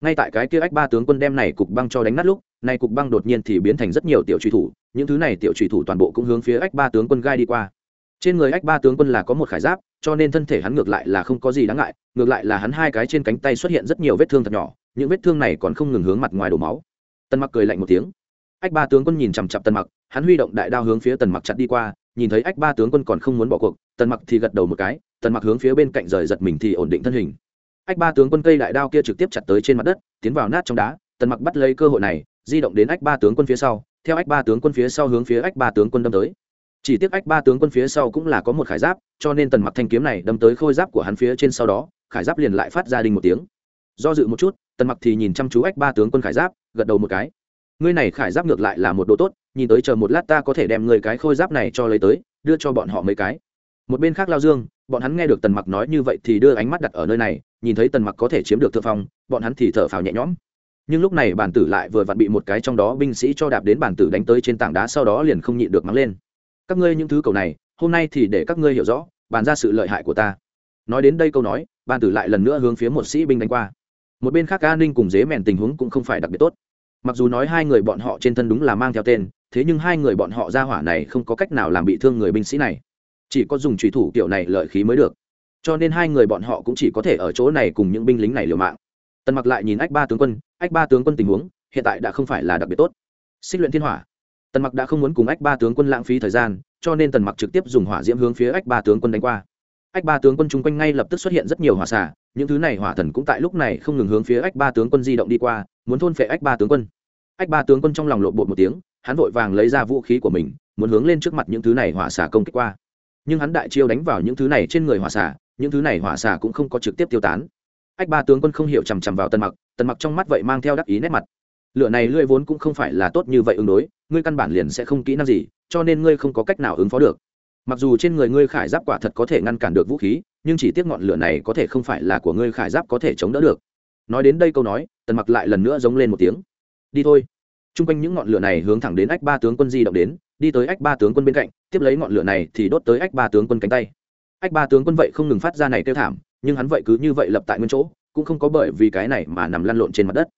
Ngay tại cái kia ách ba tướng quân đem này cục băng cho đánh nát lúc, này cục băng đột nhiên thì biến thành rất nhiều tiểu truy thủ, những thứ này tiểu truy thủ toàn bộ cũng hướng phía ách ba tướng quân gai đi qua trên người ách ba tướng quân là có một khải giáp, cho nên thân thể hắn ngược lại là không có gì đáng ngại, ngược lại là hắn hai cái trên cánh tay xuất hiện rất nhiều vết thương thật nhỏ, những vết thương này còn không ngừng hướng mặt ngoài đổ máu. Tần mặc cười lạnh một tiếng. Ách ba tướng quân nhìn chằm chặp tần mặc, hắn huy động đại đao hướng phía tần mặc chặt đi qua, nhìn thấy ách ba tướng quân còn không muốn bỏ cuộc, tần mặc thì gật đầu một cái, tần mặc hướng phía bên cạnh rời giật mình thì ổn định thân hình. Ách ba tướng quân cây đại đao kia trực tiếp chặt tới trên mặt đất, tiến vào nát trong đá, tần mặc bắt lấy cơ hội này, di động đến ách ba tướng quân phía sau, theo ách ba tướng quân phía sau hướng phía ách ba tướng quân đâm tới chỉ tiếc ách ba tướng quân phía sau cũng là có một khải giáp, cho nên tần mặc thanh kiếm này đâm tới khôi giáp của hắn phía trên sau đó, khải giáp liền lại phát ra đình một tiếng. Do dự một chút, tần mặc thì nhìn chăm chú ách ba tướng quân khải giáp, gật đầu một cái. Ngươi này khải giáp ngược lại là một đồ tốt, nhìn tới chờ một lát ta có thể đem người cái khôi giáp này cho lấy tới, đưa cho bọn họ mấy cái. Một bên khác lao dương, bọn hắn nghe được tần mặc nói như vậy thì đưa ánh mắt đặt ở nơi này, nhìn thấy tần mặc có thể chiếm được thượng phong, bọn hắn thì thở phào nhẹ nhõm. Nhưng lúc này bản tử lại vừa vặn bị một cái trong đó binh sĩ cho đạp đến bản tử đánh tới trên tảng đá sau đó liền không nhịn được mắng lên các ngươi những thứ cầu này, hôm nay thì để các ngươi hiểu rõ, bàn ra sự lợi hại của ta. Nói đến đây câu nói ban tử lại lần nữa hướng phía một sĩ binh đánh qua. Một bên khác an ninh cùng dế mèn tình huống cũng không phải đặc biệt tốt. Mặc dù nói hai người bọn họ trên thân đúng là mang theo tên, thế nhưng hai người bọn họ ra hỏa này không có cách nào làm bị thương người binh sĩ này. Chỉ có dùng trùy thủ kiểu này lợi khí mới được. Cho nên hai người bọn họ cũng chỉ có thể ở chỗ này cùng những binh lính này liều mạng. Tần mặc lại nhìn ách ba tướng quân, ách ba tướng quân tình huống hiện tại đã không phải là đặc biệt tốt. Xích luyện thiên hỏa tần mặc đã không muốn cùng ách ba tướng quân lãng phí thời gian, cho nên tần mặc trực tiếp dùng hỏa diễm hướng phía ách ba tướng quân đánh qua. Ách ba tướng quân chung quanh ngay lập tức xuất hiện rất nhiều hỏa xả những thứ này hỏa thần cũng tại lúc này không ngừng hướng phía ách ba tướng quân di động đi qua, muốn thôn phệ ách ba tướng quân. Ách ba tướng quân trong lòng lộn bột một tiếng, hắn vội vàng lấy ra vũ khí của mình, muốn hướng lên trước mặt những thứ này hỏa xả công kích qua. Nhưng hắn đại chiêu đánh vào những thứ này trên người hỏa xả những thứ này hỏa xả cũng không có trực tiếp tiêu tán. Ách ba tướng quân không hiểu chằm chằm vào tần mặc tần mặc trong mắt vậy mang theo đắc ý nét mặt lựa này lưỡi vốn cũng không phải là tốt như vậy ứng đối, ngươi căn bản liền sẽ không kỹ năng gì, cho nên ngươi không có cách nào ứng phó được. Mặc dù trên người ngươi khải giáp quả thật có thể ngăn cản được vũ khí, nhưng chỉ tiếc ngọn lửa này có thể không phải là của ngươi khải giáp có thể chống đỡ được. Nói đến đây câu nói, tần mặc lại lần nữa giống lên một tiếng. Đi thôi. T r u n g quanh những ngọn lửa này hướng thẳng đến ách ba tướng quân di động đến, đi tới ách ba tướng quân bên cạnh, tiếp lấy ngọn lửa này thì đốt tới ách ba tướng quân cánh tay. Ách ba tướng quân vậy không ngừng phát ra này kêu thảm, nhưng hắn vậy cứ như vậy lập tại nguyên chỗ, cũng không có bởi vì cái này mà nằm lăn lộn trên mặt đất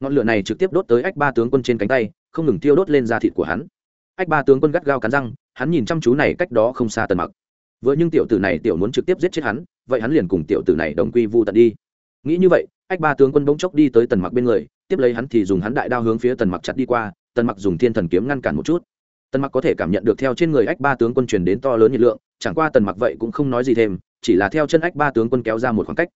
ngọn lửa này trực tiếp đốt tới ách ba tướng quân trên cánh tay, không ngừng tiêu đốt lên da thịt của hắn. Ách ba tướng quân gắt gao cắn răng, hắn nhìn chăm chú này cách đó không xa tần mặc. Vừa nhưng tiểu tử này tiểu muốn trực tiếp giết chết hắn, vậy hắn liền cùng tiểu tử này đồng quy vu tận đi. Nghĩ như vậy, ách ba tướng quân bỗng chốc đi tới tần mặc bên người, tiếp lấy hắn thì dùng hắn đại đao hướng phía tần mặc chặt đi qua, tần mặc dùng thiên thần kiếm ngăn cản một chút. Tần mặc có thể cảm nhận được theo trên người ách ba tướng quân truyền đến to lớn nhiệt lượng, chẳng qua tần mặc vậy cũng không nói gì thêm, chỉ là theo chân ách ba tướng quân kéo ra một khoảng cách.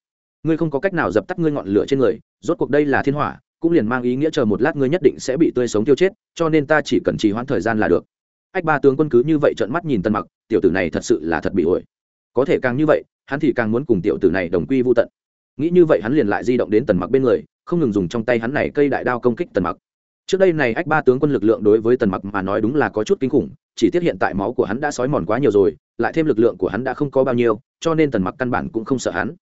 Ngươi không có cách nào dập tắt ngươi ngọn lửa trên người, rốt cuộc đây là thiên hỏa cũng liền mang ý nghĩa chờ một lát ngươi nhất định sẽ bị tươi sống tiêu chết, cho nên ta chỉ cần trì hoãn thời gian là được. Ách ba tướng quân cứ như vậy trợn mắt nhìn tân mặc, tiểu tử này thật sự là thật bị ổi có thể càng như vậy, hắn thì càng muốn cùng tiểu tử này đồng quy vô tận. Nghĩ như vậy hắn liền lại di động đến tần mặc bên người, không ngừng dùng trong tay hắn này cây đại đao công kích tần mặc. Trước đây này ách ba tướng quân lực lượng đối với tần mặc mà nói đúng là có chút kinh khủng, chỉ tiếc hiện tại máu của hắn đã sói mòn quá nhiều rồi, lại thêm lực lượng của hắn đã không có bao nhiêu, cho nên tần mặc căn bản cũng không sợ hắn.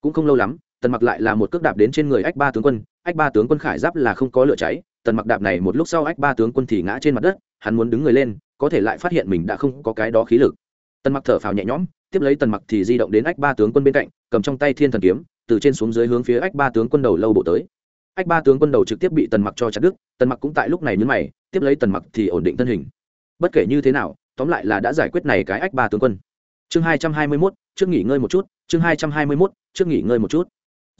Cũng không lâu lắm tần mặc lại là một cước đạp đến trên người ách ba tướng quân, ách ba tướng quân khải giáp là không có lửa cháy, tần mặc đạp này một lúc sau ách ba tướng quân thì ngã trên mặt đất, hắn muốn đứng người lên, có thể lại phát hiện mình đã không có cái đó khí lực. Tần mặc thở phào nhẹ nhõm, tiếp lấy tần mặc thì di động đến ách ba tướng quân bên cạnh, cầm trong tay thiên thần kiếm, từ trên xuống dưới hướng phía ách ba tướng quân đầu lâu bộ tới. Ách ba tướng quân đầu trực tiếp bị tần mặc cho chặt đứt, tần mặc cũng tại lúc này nhấn mày, tiếp lấy tần mặc thì ổn định thân hình. Bất kể như thế nào, tóm lại là đã giải quyết này cái ách ba tướng quân. Chương hai trăm hai mươi mốt, trước nghỉ ngơi một chút, chương hai trăm hai mươi mốt, trước nghỉ ngơi một chút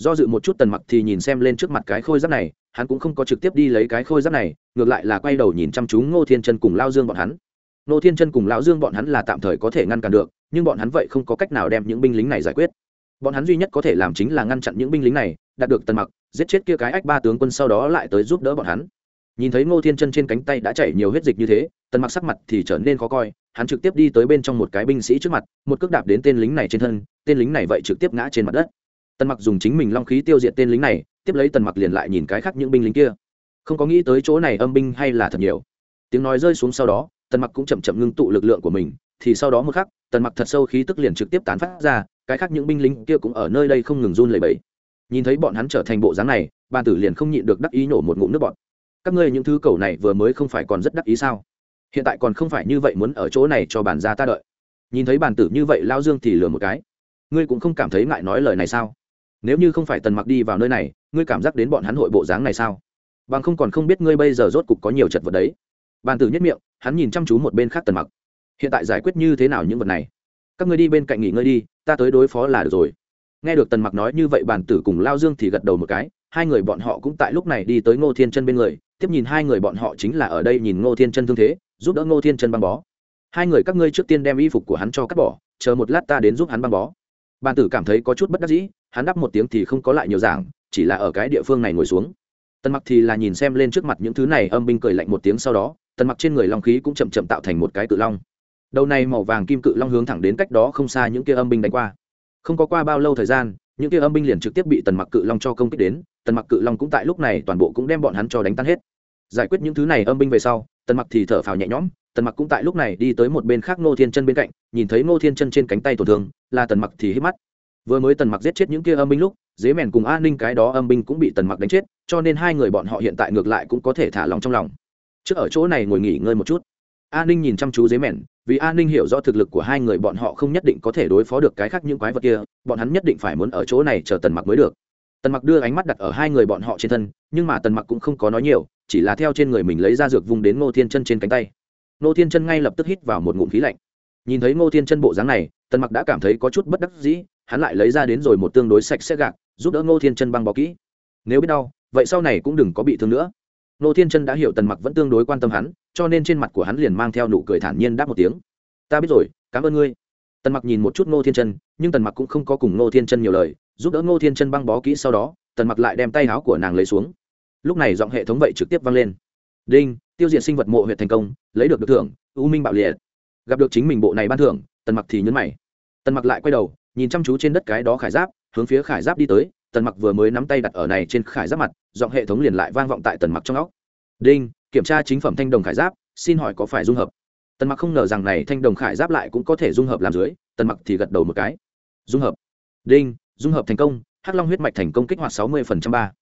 do dự một chút tần mặc thì nhìn xem lên trước mặt cái khôi giáp này, hắn cũng không có trực tiếp đi lấy cái khôi giáp này, ngược lại là quay đầu nhìn chăm chú ngô thiên chân cùng lao dương bọn hắn. Ngô thiên chân cùng lão dương bọn hắn là tạm thời có thể ngăn cản được, nhưng bọn hắn vậy không có cách nào đem những binh lính này giải quyết. Bọn hắn duy nhất có thể làm chính là ngăn chặn những binh lính này, đạt được tần mặc, giết chết kia cái ách ba tướng quân sau đó lại tới giúp đỡ bọn hắn. Nhìn thấy ngô thiên chân trên cánh tay đã chảy nhiều huyết dịch như thế, tần mặc sắc mặt thì trở nên khó coi, hắn trực tiếp đi tới bên trong một cái binh sĩ trước mặt, một cước đạp đến tên lính này trên thân, tên lính này vậy trực tiếp ngã trên mặt đất tần mặc dùng chính mình long khí tiêu diệt tên lính này, tiếp lấy tần mặc liền lại nhìn cái khác những binh lính kia. Không có nghĩ tới chỗ này âm binh hay là thật nhiều. Tiếng nói rơi xuống sau đó, tần mặc cũng chậm chậm ngưng tụ lực lượng của mình, thì sau đó một khắc, tần mặc thật sâu khí tức liền trực tiếp tán phát ra, cái khác những binh lính kia cũng ở nơi đây không ngừng run lẩy bẩy. Nhìn thấy bọn hắn trở thành bộ dáng này ban tử liền không nhịn được đắc ý nổ một ngụm nước bọn các ngươi những thứ cầu này vừa mới không phải còn rất đắc ý sao? Hiện tại còn không phải như vậy muốn ở chỗ này cho bàn ra ta đợi. Nhìn thấy bàn tử như vậy, lao dương thì lừa một cái. Ngươi cũng không cảm thấy ngại nói lời này sao? Nếu như không phải tần mặc đi vào nơi này, ngươi cảm giác đến bọn hắn hội bộ dáng này sao? Bằng không còn không biết ngươi bây giờ rốt cục có nhiều chật vật đấy. Bàn tử nhất miệng, hắn nhìn chăm chú một bên khác tần mặc. Hiện tại giải quyết như thế nào những vật này? Các ngươi đi bên cạnh nghỉ ngơi đi, ta tới đối phó là được rồi. Nghe được tần mặc nói như vậy, bàn tử cùng lao dương thì gật đầu một cái. Hai người bọn họ cũng tại lúc này đi tới ngô thiên chân bên người. Tiếp nhìn hai người bọn họ chính là ở đây nhìn ngô thiên chân thương thế, giúp đỡ ngô thiên chân băng bó. Hai người các ngươi trước tiên đem y phục của hắn cho cắt bỏ, chờ một lát ta đến giúp hắn băng bó. Bàn tử cảm thấy có chút bất đắc dĩ hắn đáp một tiếng thì không có lại nhiều giảng, chỉ là ở cái địa phương này ngồi xuống. Tần mặc thì là nhìn xem lên trước mặt những thứ này, âm binh cười lạnh một tiếng sau đó, tần mặc trên người long khí cũng chậm chậm tạo thành một cái cự long. Đầu này màu vàng kim cự long hướng thẳng đến cách đó không xa những kia âm binh đánh qua. Không có qua bao lâu thời gian, những kia âm binh liền trực tiếp bị tần mặc cự long cho công kích đến, tần mặc cự long cũng tại lúc này toàn bộ cũng đem bọn hắn cho đánh tan hết. Giải quyết những thứ này âm binh về sau, tần mặc thì thở phào nhẹ nhõm, tần mặc cũng tại lúc này đi tới một bên khác ngô thiên chân bên cạnh, nhìn thấy ngô thiên chân trên cánh tay tổn thương, là tần mặc thì hít mắt vừa mới tần mặc giết chết những kia âm binh lúc, dế mèn cùng an ninh cái đó âm binh cũng bị tần mặc đánh chết, cho nên hai người bọn họ hiện tại ngược lại cũng có thể thả lòng trong lòng. Trước ở chỗ này ngồi nghỉ ngơi một chút. An ninh nhìn chăm chú dế mèn, vì an ninh hiểu rõ thực lực của hai người bọn họ không nhất định có thể đối phó được cái khác những quái vật kia, bọn hắn nhất định phải muốn ở chỗ này chờ tần mặc mới được. Tần mặc đưa ánh mắt đặt ở hai người bọn họ trên thân, nhưng mà tần mặc cũng không có nói nhiều, chỉ là theo trên người mình lấy ra dược vùng đến ngô thiên chân trên cánh tay. Ngô thiên chân ngay lập tức hít vào một ngụm khí lạnh. Nhìn thấy ngô thiên chân bộ dáng này, tần mặc đã cảm thấy có chút bất đắc dĩ hắn lại lấy ra đến rồi một tương đối sạch sẽ gạc, giúp đỡ ngô thiên chân băng bó kỹ. Nếu biết đau, vậy sau này cũng đừng có bị thương nữa. Ngô thiên chân đã hiểu tần mặc vẫn tương đối quan tâm hắn, cho nên trên mặt của hắn liền mang theo nụ cười thản nhiên đáp một tiếng. Ta biết rồi, cảm ơn ngươi. Tần mặc nhìn một chút ngô thiên chân, nhưng tần mặc cũng không có cùng ngô thiên chân nhiều lời, giúp đỡ ngô thiên chân băng bó kỹ sau đó, tần mặc lại đem tay áo của nàng lấy xuống. Lúc này giọng hệ thống vậy trực tiếp vang lên. Đinh, tiêu diệt sinh vật mộ huyện thành công, lấy được được thưởng, u minh bạo liệt. Gặp được chính mình bộ này ban thưởng, tần mặc thì nhấn mày. Tần mặc lại quay đầu nhìn chăm chú trên đất cái đó khải giáp, hướng phía khải giáp đi tới, tần mặc vừa mới nắm tay đặt ở này trên khải giáp mặt, giọng hệ thống liền lại vang vọng tại tần mặc trong óc. Đinh, kiểm tra chính phẩm thanh đồng khải giáp, xin hỏi có phải dung hợp? Tần mặc không ngờ rằng này thanh đồng khải giáp lại cũng có thể dung hợp làm dưới, tần mặc thì gật đầu một cái. Dung hợp. Đinh, dung hợp thành công, hắc long huyết mạch thành công kích hoạt sáu mươi ba.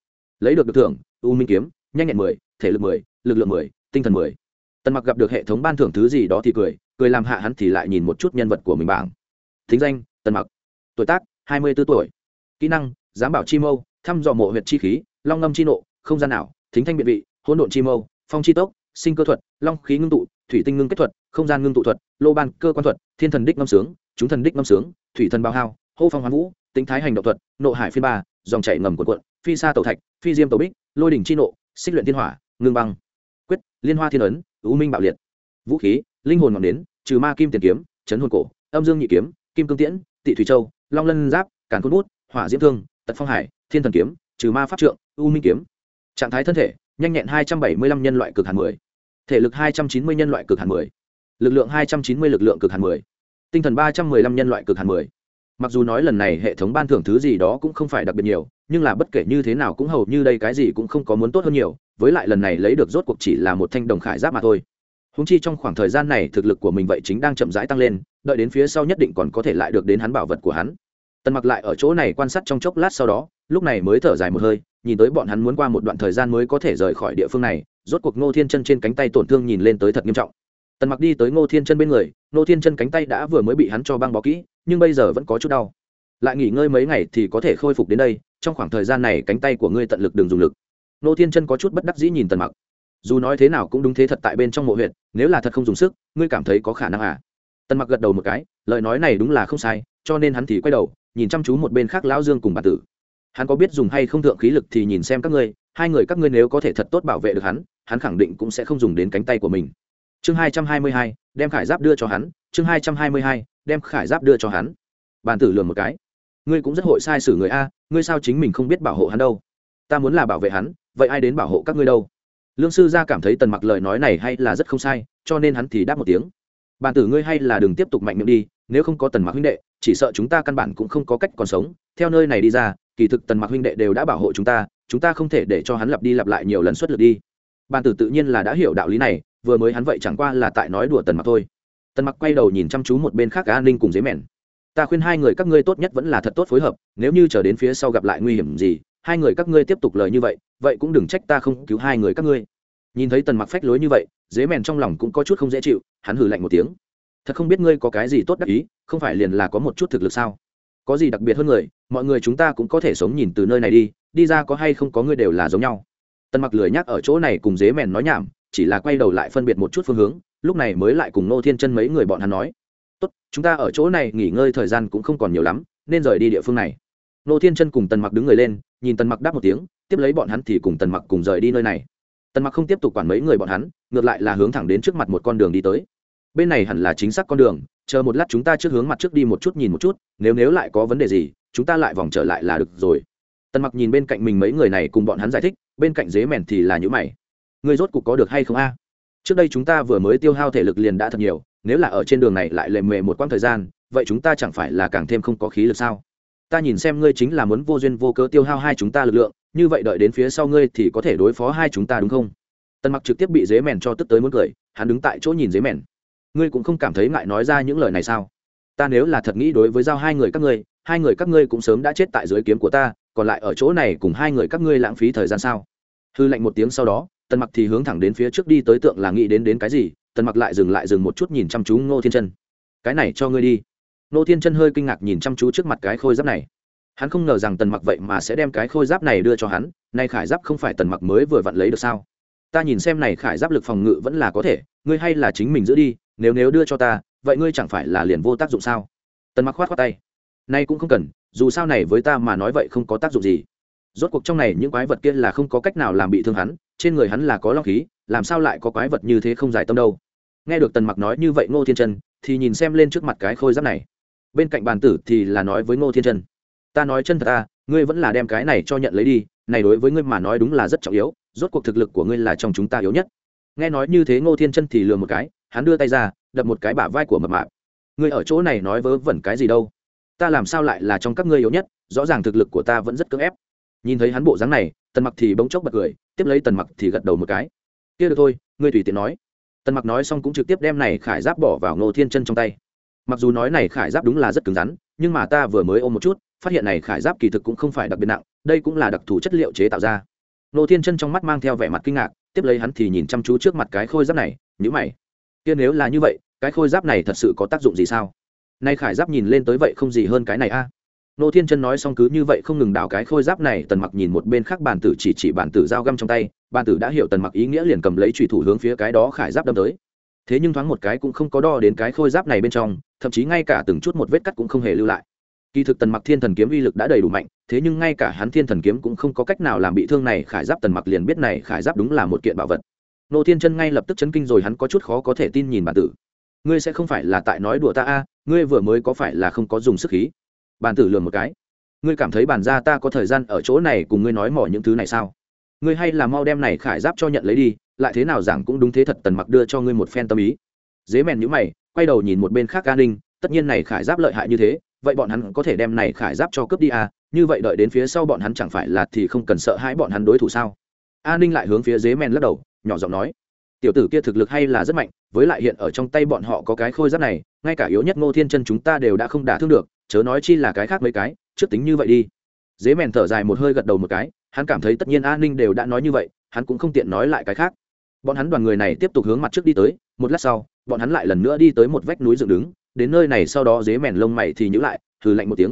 Lấy được được thưởng, u minh kiếm, nhanh nhẹn mười, thể lực mười, lực lượng mười, tinh thần mười. Tần mặc gặp được hệ thống ban thưởng thứ gì đó thì cười cười làm hạ hắn thì lại nhìn một chút nhân vật của mình bảng. Thính danh, tần mặc tuổi tác hai mươi b ố tuổi. Kỹ năng giám bảo chi mâu thăm dò mộ huyệt chi khí long ngâm chi nộ không gian ảo, thính thanh biện vị hỗn độn chi mâu phong chi tốc sinh cơ thuật long khí ngưng tụ thủy tinh ngưng kết thuật không gian ngưng tụ thuật lô ban cơ quan thuật thiên thần đích ngâm sướng chúng thần đích ngâm sướng thủy thần bao hao hô phong hoán vũ tính thái hành động thuật nộ hải phiên ba dòng chảy ngầm cuộn cuộn, phi xa tàu thạch phi diêm tàu bích lôi đỉnh chi nộ xích luyện thiên hỏa ngưng băng. Quyết liên hoa thiên ấn ưu minh bạo liệt. Vũ khí linh hồn ngọn đến trừ ma kim tiền kiếm chấn hồn cổ âm dương nhị kiếm kim cương tiễn tị thủy châu long lân giáp, càn cốt bút, hỏa diễm thương, tật phong hải, thiên thần kiếm, trừ ma pháp trượng, u minh kiếm. Trạng thái thân thể, nhanh nhẹn hai trăm bảy mươi lăm nhân loại cực hàn mười. Thể lực hai trăm chín mươi nhân loại cực hàn mười. Lực lượng hai trăm chín mươi lực lượng cực hàn mười. Tinh thần ba trăm mười lăm nhân loại cực hàn mười. Mặc dù nói lần này hệ thống ban thưởng thứ gì đó cũng không phải đặc biệt nhiều, nhưng là bất kể như thế nào cũng hầu như đây cái gì cũng không có muốn tốt hơn nhiều, với lại lần này lấy được rốt cuộc chỉ là một thanh đồng khải giáp mà thôi húng chi trong khoảng thời gian này thực lực của mình vậy chính đang chậm rãi tăng lên, đợi đến phía sau nhất định còn có thể lại được đến hắn bảo vật của hắn. Tần mặc lại ở chỗ này quan sát trong chốc lát sau đó, lúc này mới thở dài một hơi, nhìn tới bọn hắn muốn qua một đoạn thời gian mới có thể rời khỏi địa phương này, rốt cuộc ngô thiên chân trên cánh tay tổn thương nhìn lên tới thật nghiêm trọng. Tần mặc đi tới ngô thiên chân bên người, ngô thiên chân cánh tay đã vừa mới bị hắn cho băng bó kỹ, nhưng bây giờ vẫn có chút đau. Lại nghỉ ngơi mấy ngày thì có thể khôi phục đến đây, trong khoảng thời gian này cánh tay của ngươi tận lực đừng dùng lực. Ngô thiên chân có chút bất đắc dĩ nhìn tần mặc dù nói thế nào cũng đúng thế thật tại bên trong mộ huyện nếu là thật không dùng sức, ngươi cảm thấy có khả năng à? Tần mặc gật đầu một cái, lời nói này đúng là không sai, cho nên hắn thì quay đầu, nhìn chăm chú một bên khác lão dương cùng bà tử. Hắn có biết dùng hay không thượng khí lực thì nhìn xem các ngươi, hai người các ngươi nếu có thể thật tốt bảo vệ được hắn hắn khẳng định cũng sẽ không dùng đến cánh tay của mình. Chương hai trăm hai mươi hai, đem khải giáp đưa cho hắn, chương hai trăm hai mươi hai, đem khải giáp đưa cho hắn. Bàn tử lường một cái. Ngươi cũng rất hội sai xử người a, ngươi sao chính mình không biết bảo hộ hắn đâu? Ta muốn là bảo vệ hắn, vậy ai đến bảo hộ các ngươi đâu? Lương sư gia cảm thấy tần mặc lời nói này hay là rất không sai, cho nên hắn thì đáp một tiếng. Bàn tử ngươi hay là đừng tiếp tục mạnh miệng đi, nếu không có tần mặc huynh đệ, chỉ sợ chúng ta căn bản cũng không có cách còn sống. Theo nơi này đi ra, kỳ thực tần mặc huynh đệ đều đã bảo hộ chúng ta chúng ta không thể để cho hắn lặp đi lặp lại nhiều lần xuất lượt đi. Bàn tử tự nhiên là đã hiểu đạo lý này, vừa mới hắn vậy chẳng qua là tại nói đùa tần mặc thôi. Tần mặc quay đầu nhìn chăm chú một bên khác an ninh cùng dế mèn. Ta khuyên hai người các ngươi tốt nhất vẫn là thật tốt phối hợp, nếu như chờ đến phía sau gặp lại nguy hiểm gì hai người các ngươi tiếp tục lời như vậy vậy cũng đừng trách ta không cứu hai người các ngươi. Nhìn thấy tần mặc phách lối như vậy, dế mèn trong lòng cũng có chút không dễ chịu, hắn hừ lạnh một tiếng. Thật không biết ngươi có cái gì tốt đắc ý, không phải liền là có một chút thực lực sao? Có gì đặc biệt hơn người, mọi người chúng ta cũng có thể sống nhìn từ nơi này đi đi ra có hay không có ngươi đều là giống nhau. Tần mặc lười nhắc ở chỗ này cùng dế mèn nói nhảm, chỉ là quay đầu lại phân biệt một chút phương hướng, lúc này mới lại cùng nô thiên chân mấy người bọn hắn nói. Tốt, chúng ta ở chỗ này nghỉ ngơi thời gian cũng không còn nhiều lắm, nên rời đi địa phương này nô thiên chân cùng tần mặc đứng người lên, nhìn tần mặc đáp một tiếng, tiếp lấy bọn hắn thì cùng tần mặc cùng rời đi nơi này. Tần mặc không tiếp tục quản mấy người bọn hắn, ngược lại là hướng thẳng đến trước mặt một con đường đi tới. Bên này hẳn là chính xác con đường, chờ một lát chúng ta trước hướng mặt trước đi một chút nhìn một chút, nếu nếu lại có vấn đề gì, chúng ta lại vòng trở lại là được rồi. Tần mặc nhìn bên cạnh mình mấy người này cùng bọn hắn giải thích, bên cạnh dế mèn thì là những mày. Người rốt cục có được hay không a? Trước đây chúng ta vừa mới tiêu hao thể lực liền đã thật nhiều, nếu là ở trên đường này lại lề mề một quãng thời gian, vậy chúng ta chẳng phải là càng thêm không có khí lực sao? Ta nhìn xem ngươi chính là muốn vô duyên vô cớ tiêu hao hai chúng ta lực lượng, như vậy đợi đến phía sau ngươi thì có thể đối phó hai chúng ta đúng không? Tần mặc trực tiếp bị dế mèn cho tức tới muốn cười, hắn đứng tại chỗ nhìn dế mèn. Ngươi cũng không cảm thấy ngại nói ra những lời này sao? Ta nếu là thật nghĩ đối với giao hai người các ngươi, hai người các ngươi cũng sớm đã chết tại dưới kiếm của ta, còn lại ở chỗ này cùng hai người các ngươi lãng phí thời gian sao? Hư lệnh một tiếng sau đó, tần mặc thì hướng thẳng đến phía trước đi tới tượng là nghĩ đến đến cái gì, tần mặc lại dừng lại dừng một chút nhìn chăm chú ngô thiên chân. Cái này cho ngươi đi. Nô thiên chân hơi kinh ngạc nhìn chăm chú trước mặt cái khôi giáp này. Hắn không ngờ rằng tần mặc vậy mà sẽ đem cái khôi giáp này đưa cho hắn, nay khải giáp không phải tần mặc mới vừa vặn lấy được sao? Ta nhìn xem này khải giáp lực phòng ngự vẫn là có thể, ngươi hay là chính mình giữ đi, nếu nếu đưa cho ta, vậy ngươi chẳng phải là liền vô tác dụng sao? Tần mặc khoát khoát tay. Nay cũng không cần, dù sao này với ta mà nói vậy không có tác dụng gì. Rốt cuộc trong này những quái vật kia là không có cách nào làm bị thương hắn, trên người hắn là có long khí, làm sao lại có quái vật như thế không giải tâm đâu? Nghe được tần mặc nói như vậy ngô thiên Trần thì nhìn xem lên trước mặt cái khôi giáp này bên cạnh bàn tử thì là nói với ngô thiên Trần, ta nói chân thật ta ngươi vẫn là đem cái này cho nhận lấy đi này đối với ngươi mà nói đúng là rất trọng yếu rốt cuộc thực lực của ngươi là trong chúng ta yếu nhất. Nghe nói như thế ngô thiên chân thì lừa một cái hắn đưa tay ra đập một cái bả vai của mập mạp. Ngươi ở chỗ này nói vớ vẩn cái gì đâu? Ta làm sao lại là trong các ngươi yếu nhất rõ ràng thực lực của ta vẫn rất cưỡng ép. Nhìn thấy hắn bộ dáng này tần mặc thì bỗng chốc bật cười tiếp lấy tần mặc thì gật đầu một cái. Kia được thôi ngươi tùy tiện nói. Tần mặc nói xong cũng trực tiếp đem này khải giáp bỏ vào ngô thiên chân trong tay mặc dù nói này khải giáp đúng là rất cứng rắn, nhưng mà ta vừa mới ôm một chút, phát hiện này khải giáp kỳ thực cũng không phải đặc biệt nặng, đây cũng là đặc thù chất liệu chế tạo ra. Nô thiên chân trong mắt mang theo vẻ mặt kinh ngạc, tiếp lấy hắn thì nhìn chăm chú trước mặt cái khôi giáp này nhữ mày. Kia nếu là như vậy, cái khôi giáp này thật sự có tác dụng gì sao? Nay khải giáp nhìn lên tới vậy không gì hơn cái này a. Nô thiên chân nói xong cứ như vậy không ngừng đảo cái khôi giáp này, tần mặc nhìn một bên khác bàn tử chỉ chỉ bàn tử dao găm trong tay bàn tử đã hiểu tần mặc ý nghĩa liền cầm lấy trùy thủ hướng phía cái đó khải giáp đâm tới thế nhưng thoáng một cái cũng không có đo đến cái khôi giáp này bên trong, thậm chí ngay cả từng chút một vết cắt cũng không hề lưu lại. Kỳ thực tần mặc thiên thần kiếm uy lực đã đầy đủ mạnh, thế nhưng ngay cả hắn thiên thần kiếm cũng không có cách nào làm bị thương này, khải giáp tần mặc liền biết này khải giáp đúng là một kiện bảo vật. Nô thiên chân ngay lập tức chấn kinh rồi hắn có chút khó có thể tin nhìn bản tử. Ngươi sẽ không phải là tại nói đùa ta a, ngươi vừa mới có phải là không có dùng sức khí? Bản tử lừa một cái. Ngươi cảm thấy bản gia ta có thời gian ở chỗ này cùng ngươi nói mỏ những thứ này sao? Ngươi hay là mau đem này khải giáp cho nhận lấy đi lại thế nào giảng cũng đúng thế thật tần mặc đưa cho ngươi một phen tâm ý. Dế mèn nhữ mày, quay đầu nhìn một bên khác an ninh, tất nhiên này khải giáp lợi hại như thế, vậy bọn hắn có thể đem này khải giáp cho cướp đi à? Như vậy đợi đến phía sau bọn hắn chẳng phải là thì không cần sợ hãi bọn hắn đối thủ sao? An ninh lại hướng phía dế mèn lắc đầu, nhỏ giọng nói, tiểu tử kia thực lực hay là rất mạnh, với lại hiện ở trong tay bọn họ có cái khôi giáp này, ngay cả yếu nhất ngô thiên chân chúng ta đều đã không đả thương được, chớ nói chi là cái khác mấy cái, trước tính như vậy đi. Dế mèn thở dài một hơi gật đầu một cái, hắn cảm thấy tất nhiên an ninh đều đã nói như vậy, hắn cũng không tiện nói lại cái khác bọn hắn đoàn người này tiếp tục hướng mặt trước đi tới, một lát sau, bọn hắn lại lần nữa đi tới một vách núi dựng đứng, đến nơi này sau đó dế mèn lông mày thì nhữ lại thử lạnh một tiếng.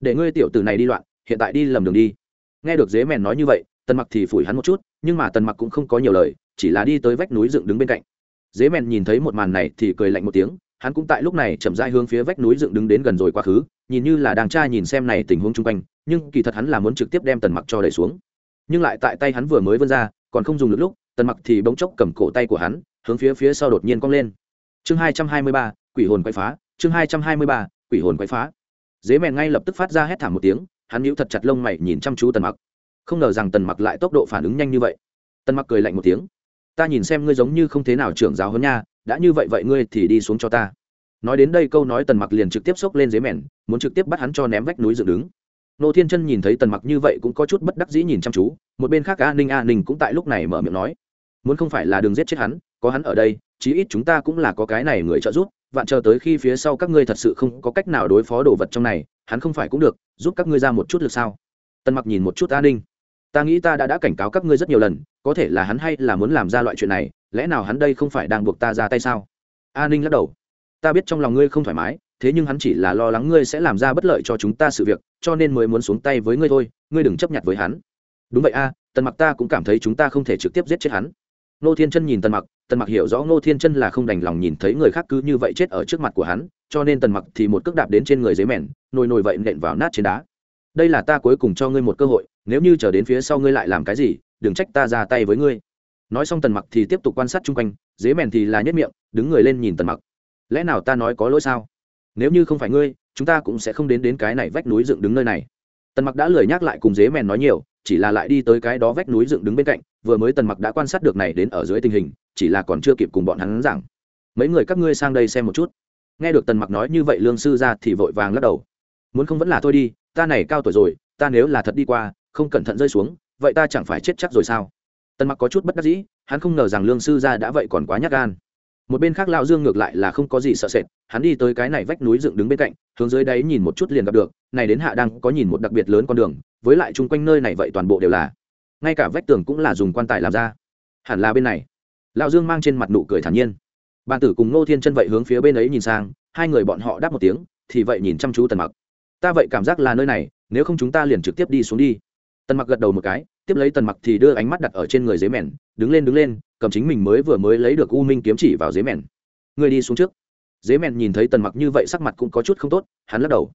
Để ngươi tiểu tử này đi loạn, hiện tại đi lầm đường đi. Nghe được dế mèn nói như vậy, tần mặc thì phủi hắn một chút, nhưng mà tần mặc cũng không có nhiều lời, chỉ là đi tới vách núi dựng đứng bên cạnh. Dế mèn nhìn thấy một màn này thì cười lạnh một tiếng, hắn cũng tại lúc này chậm rãi hướng phía vách núi dựng đứng đến gần rồi quá khứ, nhìn như là đang tra nhìn xem này tình huống chung quanh, nhưng kỳ thật hắn là muốn trực tiếp đem tần mặc cho đẩy xuống. Nhưng lại tại tay hắn vừa mới vươn ra, còn không dùng được lúc tần mặc thì bỗng chốc cầm cổ tay của hắn, hướng phía phía sau đột nhiên cong lên. Chương hai trăm hai mươi ba, quỷ hồn quay phá, chương hai trăm hai mươi ba, quỷ hồn quay phá. Dế mèn ngay lập tức phát ra hét thảm một tiếng, hắn nhíu thật chặt lông mày nhìn chăm chú tần mặc. Không ngờ rằng tần mặc lại tốc độ phản ứng nhanh như vậy. Tần mặc cười lạnh một tiếng. Ta nhìn xem ngươi giống như không thế nào trưởng giáo hơn nha, đã như vậy vậy ngươi thì đi xuống cho ta. Nói đến đây câu nói tần mặc liền trực tiếp xốc lên dế mèn, muốn trực tiếp bắt hắn cho ném vách núi dựng đứng. Nô thiên chân nhìn thấy tần mặc như vậy cũng có chút bất đắc dĩ nhìn chăm chú, một bên khác A ninh A ninh cũng tại lúc này mở miệng nói muốn không phải là đường giết chết hắn, có hắn ở đây, chí ít chúng ta cũng là có cái này người trợ giúp, vạn chờ tới khi phía sau các ngươi thật sự không có cách nào đối phó đồ vật trong này, hắn không phải cũng được, giúp các ngươi ra một chút lực sao? Tần mặc nhìn một chút an ninh. Ta nghĩ ta đã đã cảnh cáo các ngươi rất nhiều lần, có thể là hắn hay là muốn làm ra loại chuyện này, lẽ nào hắn đây không phải đang buộc ta ra tay sao? A ninh lắc đầu. Ta biết trong lòng ngươi không thoải mái, thế nhưng hắn chỉ là lo lắng ngươi sẽ làm ra bất lợi cho chúng ta sự việc, cho nên mới muốn xuống tay với ngươi thôi, ngươi đừng chấp nhận với hắn. Đúng vậy a, tần mặc ta cũng cảm thấy chúng ta không thể trực tiếp giết chết hắn nô thiên chân nhìn tần mặc tần mặc hiểu rõ nô thiên chân là không đành lòng nhìn thấy người khác cứ như vậy chết ở trước mặt của hắn, cho nên tần mặc thì một cước đạp đến trên người giấy mèn, nồi nồi vậy nện vào nát trên đá. Đây là ta cuối cùng cho ngươi một cơ hội, nếu như trở đến phía sau ngươi lại làm cái gì, đừng trách ta ra tay với ngươi. Nói xong tần mặc thì tiếp tục quan sát xung quanh dế mèn thì là nhất miệng, đứng người lên nhìn tần mặc. Lẽ nào ta nói có lỗi sao? Nếu như không phải ngươi, chúng ta cũng sẽ không đến đến cái này vách núi dựng đứng nơi này. Tần mặc đã lười nhắc lại cùng dế mèn nói nhiều chỉ là lại đi tới cái đó vách núi dựng đứng bên cạnh, vừa mới tần mặc đã quan sát được này đến ở dưới tình hình, chỉ là còn chưa kịp cùng bọn hắn rằng mấy người các ngươi sang đây xem một chút. Nghe được tần mặc nói như vậy lương sư ra thì vội vàng lắc đầu. Muốn không vẫn là thôi đi, ta này cao tuổi rồi, ta nếu là thật đi qua, không cẩn thận rơi xuống, vậy ta chẳng phải chết chắc rồi sao? Tần mặc có chút bất đắc dĩ, hắn không ngờ rằng lương sư ra đã vậy còn quá nhát gan một bên khác lão dương ngược lại là không có gì sợ sệt, hắn đi tới cái này vách núi dựng đứng bên cạnh, hướng dưới đáy nhìn một chút liền gặp được, này đến hạ đang có nhìn một đặc biệt lớn con đường, với lại chung quanh nơi này vậy toàn bộ đều là, ngay cả vách tường cũng là dùng quan tài làm ra. Hẳn là bên này. Lão dương mang trên mặt nụ cười thản nhiên. Bàn tử cùng ngô thiên chân vậy hướng phía bên ấy nhìn sang, hai người bọn họ đáp một tiếng, thì vậy nhìn chăm chú tần mặc. Ta vậy cảm giác là nơi này, nếu không chúng ta liền trực tiếp đi xuống đi tần mặc gật đầu một cái, tiếp lấy tần mặc thì đưa ánh mắt đặt ở trên người dế mèn, đứng lên đứng lên, cầm chính mình mới vừa mới lấy được u minh kiếm chỉ vào dế mèn. Người đi xuống trước. Dế mèn nhìn thấy tần mặc như vậy sắc mặt cũng có chút không tốt, hắn lắc đầu.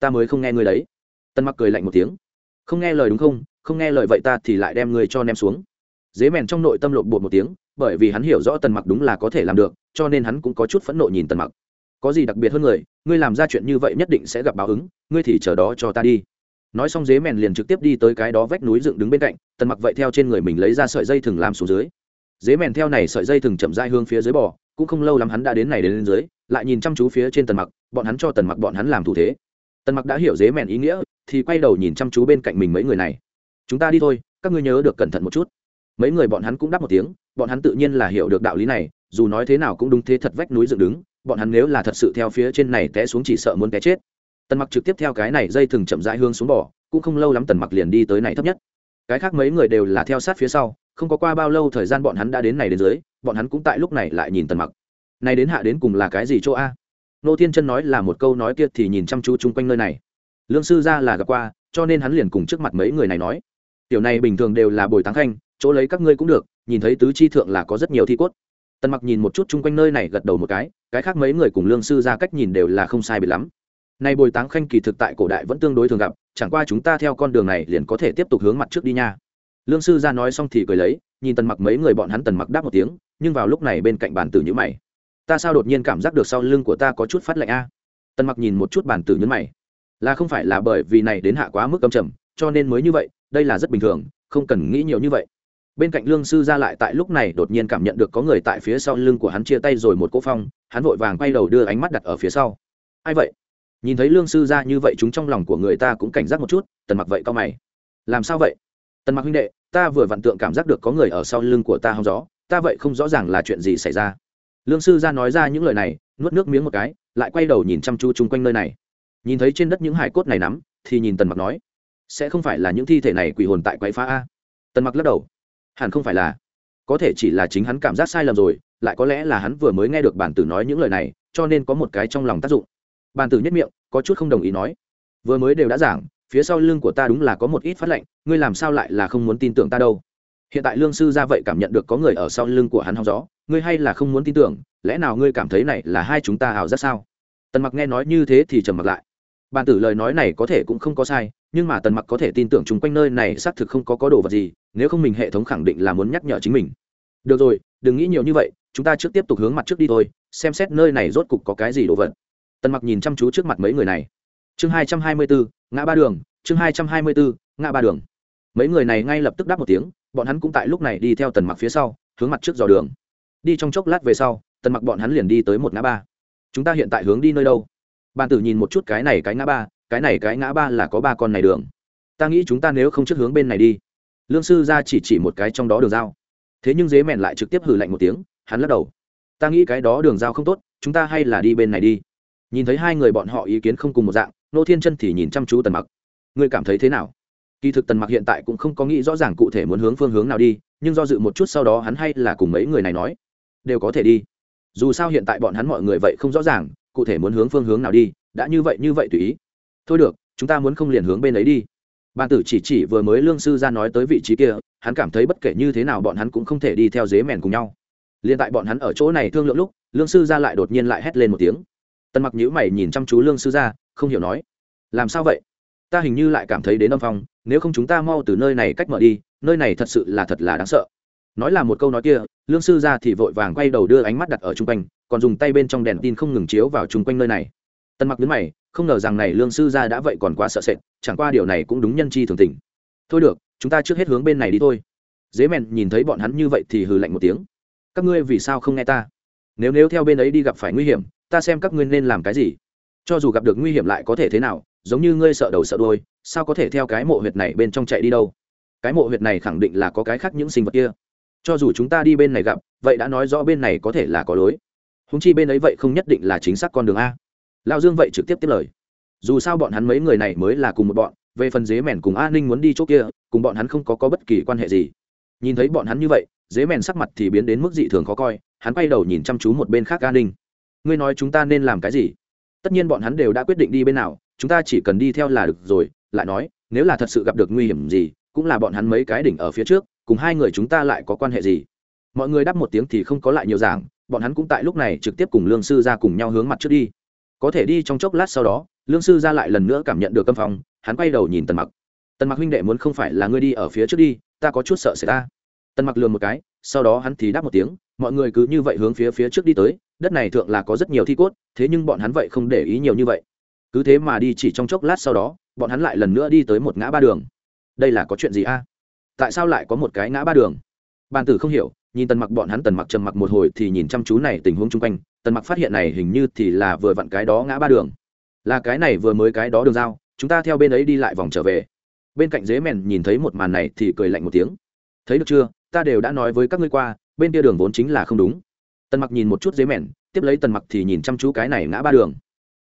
Ta mới không nghe người đấy. Tần mặc cười lạnh một tiếng. Không nghe lời đúng không? Không nghe lời vậy ta thì lại đem người cho ném xuống. Dế mèn trong nội tâm lộn bột một tiếng, bởi vì hắn hiểu rõ tần mặc đúng là có thể làm được, cho nên hắn cũng có chút phẫn nộ nhìn tần mặc. Có gì đặc biệt hơn người, ngươi làm ra chuyện như vậy nhất định sẽ gặp báo ứng, ngươi thì chờ đó cho ta đi nói xong dế mèn liền trực tiếp đi tới cái đó vách núi dựng đứng bên cạnh, tần mặc vậy theo trên người mình lấy ra sợi dây thừng làm xuống dưới. Dế mèn theo này sợi dây thừng chậm dai hương phía dưới bò, cũng không lâu lắm hắn đã đến này đến lên dưới, lại nhìn chăm chú phía trên tần mặc, bọn hắn cho tần mặc bọn hắn làm thủ thế. Tần mặc đã hiểu dế mèn ý nghĩa, thì quay đầu nhìn chăm chú bên cạnh mình mấy người này. Chúng ta đi thôi, các ngươi nhớ được cẩn thận một chút. Mấy người bọn hắn cũng đáp một tiếng, bọn hắn tự nhiên là hiểu được đạo lý này, dù nói thế nào cũng đúng thế thật vách núi dựng đứng, bọn hắn nếu là thật sự theo phía trên này té xuống chỉ sợ muốn té chết tần mặc trực tiếp theo cái này dây thừng chậm rãi hương xuống bỏ cũng không lâu lắm tần mặc liền đi tới này thấp nhất. Cái khác mấy người đều là theo sát phía sau, không có qua bao lâu thời gian bọn hắn đã đến này đến dưới, bọn hắn cũng tại lúc này lại nhìn tần mặc. Này đến hạ đến cùng là cái gì chỗ a? Nô thiên chân nói là một câu nói kia thì nhìn chăm chú chung quanh nơi này. Lương sư ra là gặp qua, cho nên hắn liền cùng trước mặt mấy người này nói. Tiểu này bình thường đều là bồi táng khanh, chỗ lấy các ngươi cũng được, nhìn thấy tứ chi thượng là có rất nhiều thi cốt. Tần mặc nhìn một chút chung quanh nơi này gật đầu một cái cái khác mấy người cùng lương sư ra cách nhìn đều là không sai biệt lắm nay bồi táng khanh kỳ thực tại cổ đại vẫn tương đối thường gặp, chẳng qua chúng ta theo con đường này liền có thể tiếp tục hướng mặt trước đi nha. Lương sư ra nói xong thì cười lấy, nhìn tần mặc mấy người bọn hắn tần mặc đáp một tiếng, nhưng vào lúc này bên cạnh bàn tử nhữ mày. Ta sao đột nhiên cảm giác được sau lưng của ta có chút phát lạnh a? Tần mặc nhìn một chút bàn tử nhữ mày. Là không phải là bởi vì này đến hạ quá mức âm trầm, cho nên mới như vậy, đây là rất bình thường, không cần nghĩ nhiều như vậy. Bên cạnh lương sư ra lại tại lúc này đột nhiên cảm nhận được có người tại phía sau lưng của hắn chia tay rồi một cỗ phong, hắn vội vàng quay đầu đưa ánh mắt đặt ở phía sau. Ai vậy? Nhìn thấy lương sư ra như vậy chúng trong lòng của người ta cũng cảnh giác một chút, tần mặc vậy cao mày. Làm sao vậy? Tần mặc huynh đệ, ta vừa vặn tượng cảm giác được có người ở sau lưng của ta hóng gió, ta vậy không rõ ràng là chuyện gì xảy ra. Lương sư ra nói ra những lời này, nuốt nước miếng một cái, lại quay đầu nhìn chăm chú chung quanh nơi này. Nhìn thấy trên đất những hải cốt này nắm, thì nhìn tần mặc nói, sẽ không phải là những thi thể này quỷ hồn tại quậy phá a? Tần mặc lắc đầu, hẳn không phải là. Có thể chỉ là chính hắn cảm giác sai lầm rồi, lại có lẽ là hắn vừa mới nghe được bản tử nói những lời này, cho nên có một cái trong lòng tác dụng. Bàn tử nhất miệng, có chút không đồng ý nói. Vừa mới đều đã giảng, phía sau lưng của ta đúng là có một ít phát lệnh, ngươi làm sao lại là không muốn tin tưởng ta đâu? Hiện tại lương sư ra vậy cảm nhận được có người ở sau lưng của hắn hóng gió, ngươi hay là không muốn tin tưởng, lẽ nào ngươi cảm thấy này là hai chúng ta ảo rất sao? Tần mặc nghe nói như thế thì trầm mặc lại. Bàn tử lời nói này có thể cũng không có sai, nhưng mà tần mặc có thể tin tưởng chung quanh nơi này xác thực không có có đồ vật gì, nếu không mình hệ thống khẳng định là muốn nhắc nhở chính mình. Được rồi, đừng nghĩ nhiều như vậy, chúng ta trước tiếp tục hướng mặt trước đi thôi, xem xét nơi này rốt cục có cái gì đồ vật tần mặc nhìn chăm chú trước mặt mấy người này. Chương hai trăm hai mươi bốn, ngã ba đường, chương hai trăm hai mươi bốn, ngã ba đường. Mấy người này ngay lập tức đáp một tiếng, bọn hắn cũng tại lúc này đi theo tần mặc phía sau, hướng mặt trước dò đường. Đi trong chốc lát về sau, tần mặc bọn hắn liền đi tới một ngã ba. Chúng ta hiện tại hướng đi nơi đâu? Bàn tử nhìn một chút cái này cái ngã ba, cái này cái ngã ba là có ba con này đường. Ta nghĩ chúng ta nếu không trước hướng bên này đi. Lương sư ra chỉ chỉ một cái trong đó đường giao. Thế nhưng dế mèn lại trực tiếp hử lạnh một tiếng, hắn lắc đầu. Ta nghĩ cái đó đường giao không tốt, chúng ta hay là đi bên này đi nhìn thấy hai người bọn họ ý kiến không cùng một dạng, nô thiên chân thì nhìn chăm chú tần mặc. Ngươi cảm thấy thế nào? Kỳ thực tần mặc hiện tại cũng không có nghĩ rõ ràng cụ thể muốn hướng phương hướng nào đi, nhưng do dự một chút sau đó hắn hay là cùng mấy người này nói, đều có thể đi. Dù sao hiện tại bọn hắn mọi người vậy không rõ ràng, cụ thể muốn hướng phương hướng nào đi, đã như vậy như vậy tùy ý. Thôi được, chúng ta muốn không liền hướng bên ấy đi. Bàn tử chỉ chỉ vừa mới lương sư ra nói tới vị trí kia, hắn cảm thấy bất kể như thế nào bọn hắn cũng không thể đi theo dế mèn cùng nhau. Liền tại bọn hắn ở chỗ này thương lượng lúc, lương sư ra lại đột nhiên lại hét lên một tiếng tần mặc nhữ mày nhìn chăm chú lương sư gia, không hiểu nói làm sao vậy? Ta hình như lại cảm thấy đến âm phong nếu không chúng ta mau từ nơi này cách mở đi nơi này thật sự là thật là đáng sợ. Nói là một câu nói kia lương sư gia thì vội vàng quay đầu đưa ánh mắt đặt ở chung quanh còn dùng tay bên trong đèn tin không ngừng chiếu vào chung quanh nơi này. Tân mặc nhấn mày không ngờ rằng này lương sư gia đã vậy còn quá sợ sệt chẳng qua điều này cũng đúng nhân chi thường tình. Thôi được chúng ta trước hết hướng bên này đi thôi. Dế mèn nhìn thấy bọn hắn như vậy thì hừ lạnh một tiếng. Các ngươi vì sao không nghe ta? Nếu nếu theo bên ấy đi gặp phải nguy hiểm ta xem các ngươi nên làm cái gì? Cho dù gặp được nguy hiểm lại có thể thế nào giống như ngươi sợ đầu sợ đôi sao có thể theo cái mộ huyệt này bên trong chạy đi đâu? Cái mộ huyệt này khẳng định là có cái khác những sinh vật kia. Cho dù chúng ta đi bên này gặp vậy đã nói rõ bên này có thể là có lối. Húng chi bên ấy vậy không nhất định là chính xác con đường a. Lao dương vậy trực tiếp tiếp lời. Dù sao bọn hắn mấy người này mới là cùng một bọn về phần dế mèn cùng a ninh muốn đi chỗ kia cùng bọn hắn không có, có bất kỳ quan hệ gì. Nhìn thấy bọn hắn như vậy dế mèn sắc mặt thì biến đến mức dị thường khó coi hắn quay đầu nhìn chăm chú một bên khác a ninh ngươi nói chúng ta nên làm cái gì? Tất nhiên bọn hắn đều đã quyết định đi bên nào chúng ta chỉ cần đi theo là được rồi lại nói nếu là thật sự gặp được nguy hiểm gì cũng là bọn hắn mấy cái đỉnh ở phía trước cùng hai người chúng ta lại có quan hệ gì? Mọi người đáp một tiếng thì không có lại nhiều giảng bọn hắn cũng tại lúc này trực tiếp cùng lương sư ra cùng nhau hướng mặt trước đi. Có thể đi trong chốc lát sau đó lương sư ra lại lần nữa cảm nhận được câm phòng, hắn quay đầu nhìn tần mặc. Tần mặc huynh đệ muốn không phải là ngươi đi ở phía trước đi ta có chút sợ sẽ ta. Tần mặc lường một cái sau đó hắn thì đáp một tiếng mọi người cứ như vậy hướng phía phía trước đi tới đất này thượng là có rất nhiều thi cốt, thế nhưng bọn hắn vậy không để ý nhiều như vậy. Cứ thế mà đi chỉ trong chốc lát sau đó, bọn hắn lại lần nữa đi tới một ngã ba đường. Đây là có chuyện gì a? Tại sao lại có một cái ngã ba đường? Bàn tử không hiểu, nhìn tần mặc bọn hắn tần mặc trầm mặc một hồi thì nhìn chăm chú này tình huống chung quanh. Tần mặc phát hiện này hình như thì là vừa vặn cái đó ngã ba đường. Là cái này vừa mới cái đó đường giao, chúng ta theo bên ấy đi lại vòng trở về. Bên cạnh dế mèn nhìn thấy một màn này thì cười lạnh một tiếng. Thấy được chưa? Ta đều đã nói với các ngươi qua, bên kia đường vốn chính là không đúng tần mặc nhìn một chút dế mèn, tiếp lấy tần mặc thì nhìn chăm chú cái này ngã ba đường.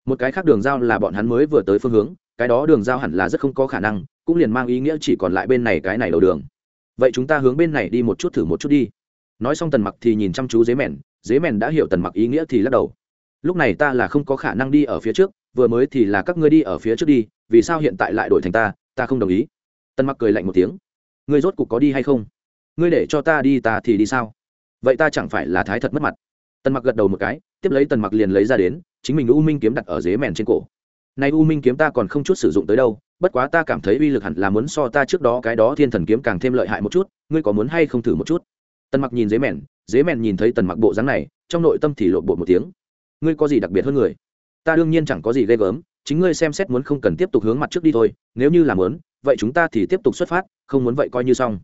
Một cái khác đường giao là bọn hắn mới vừa tới phương hướng, cái đó đường giao hẳn là rất không có khả năng, cũng liền mang ý nghĩa chỉ còn lại bên này cái này đầu đường. Vậy chúng ta hướng bên này đi một chút thử một chút đi. Nói xong tần mặc thì nhìn chăm chú dế mèn dế mèn đã hiểu tần mặc ý nghĩa thì lắc đầu. Lúc này ta là không có khả năng đi ở phía trước, vừa mới thì là các ngươi đi ở phía trước đi, vì sao hiện tại lại đổi thành ta ta không đồng ý. Tần mặc cười lạnh một tiếng. Ngươi rốt cục có đi hay không? Ngươi để cho ta đi, ta thì đi sao? Vậy ta chẳng phải là thái thật mất mặt. Tần mặc gật đầu một cái, tiếp lấy tần mặc liền lấy ra đến, chính mình u minh kiếm đặt ở dế mèn trên cổ. Nay u minh kiếm ta còn không chút sử dụng tới đâu, bất quá ta cảm thấy uy lực hẳn là muốn so ta trước đó cái đó thiên thần kiếm càng thêm lợi hại một chút, ngươi có muốn hay không thử một chút? Tần mặc nhìn dế mèn dế mèn nhìn thấy tần mặc bộ dáng này, trong nội tâm thì lộn bộ một tiếng. Ngươi có gì đặc biệt hơn người? Ta đương nhiên chẳng có gì ghê gớm, chính ngươi xem xét muốn không cần tiếp tục hướng mặt trước đi thôi, nếu như là muốn, vậy chúng ta thì tiếp tục xuất phát, không muốn vậy coi như xong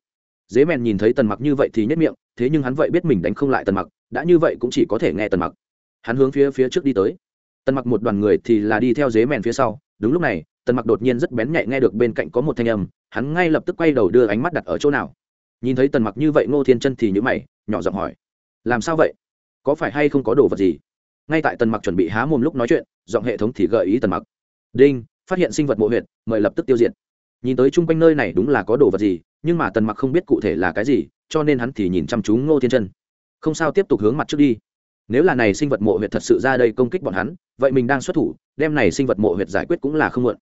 dế mèn nhìn thấy tần mặc như vậy thì nhất miệng, thế nhưng hắn vậy biết mình đánh không lại tần mặc, đã như vậy cũng chỉ có thể nghe tần mặc. Hắn hướng phía phía trước đi tới. Tần mặc một đoàn người thì là đi theo dế mèn phía sau. Đúng lúc này, tần mặc đột nhiên rất bén nhạy nghe được bên cạnh có một thanh âm, hắn ngay lập tức quay đầu đưa ánh mắt đặt ở chỗ nào. Nhìn thấy tần mặc như vậy, ngô thiên chân thì nhữ mày, nhỏ giọng hỏi, làm sao vậy? Có phải hay không có đồ vật gì? Ngay tại tần mặc chuẩn bị há mồm lúc nói chuyện, giọng hệ thống thì gợi ý tần mặc, đinh, phát hiện sinh vật mộ huyện mời lập tức tiêu diệt. Nhìn tới chung quanh nơi này đúng là có đồ vật gì nhưng mà tần mặc không biết cụ thể là cái gì, cho nên hắn thì nhìn chăm chú ngô thiên chân. Không sao, tiếp tục hướng mặt trước đi. Nếu là này sinh vật mộ huyệt thật sự ra đây công kích bọn hắn, vậy mình đang xuất thủ, đem này sinh vật mộ huyệt giải quyết cũng là không muộn.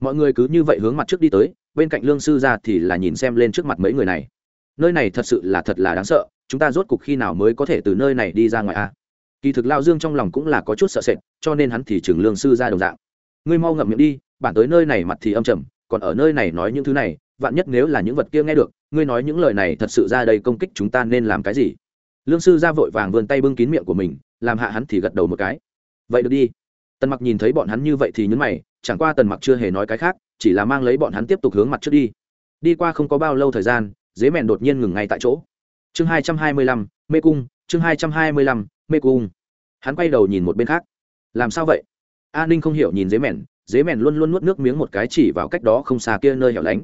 Mọi người cứ như vậy hướng mặt trước đi tới, bên cạnh lương sư ra thì là nhìn xem lên trước mặt mấy người này. Nơi này thật sự là thật là đáng sợ, chúng ta rốt cục khi nào mới có thể từ nơi này đi ra ngoài a? À? Kỳ thực lao dương trong lòng cũng là có chút sợ sệt, cho nên hắn thì chừng lương sư ra đồng dạng. Ngươi mau ngậm miệng đi, bản tới nơi này mặt thì âm trầm, còn ở nơi này nói những thứ này vạn nhất nếu là những vật kia nghe được, ngươi nói những lời này thật sự ra đây công kích chúng ta nên làm cái gì? Lương sư ra vội vàng vươn tay bưng kín miệng của mình, làm hạ hắn thì gật đầu một cái. Vậy được đi. Tần mặc nhìn thấy bọn hắn như vậy thì nhấn mày, chẳng qua tần mặc chưa hề nói cái khác, chỉ là mang lấy bọn hắn tiếp tục hướng mặt trước đi. Đi qua không có bao lâu thời gian, dế mèn đột nhiên ngừng ngay tại chỗ. Chương hai trăm hai mươi lăm, mê cung, chương hai trăm hai mươi lăm, mê cung. Hắn quay đầu nhìn một bên khác. Làm sao vậy? A ninh không hiểu nhìn dế mèn dế mèn luôn luôn nuốt nước miếng một cái chỉ vào cách đó không xa kia nơi hẻo lánh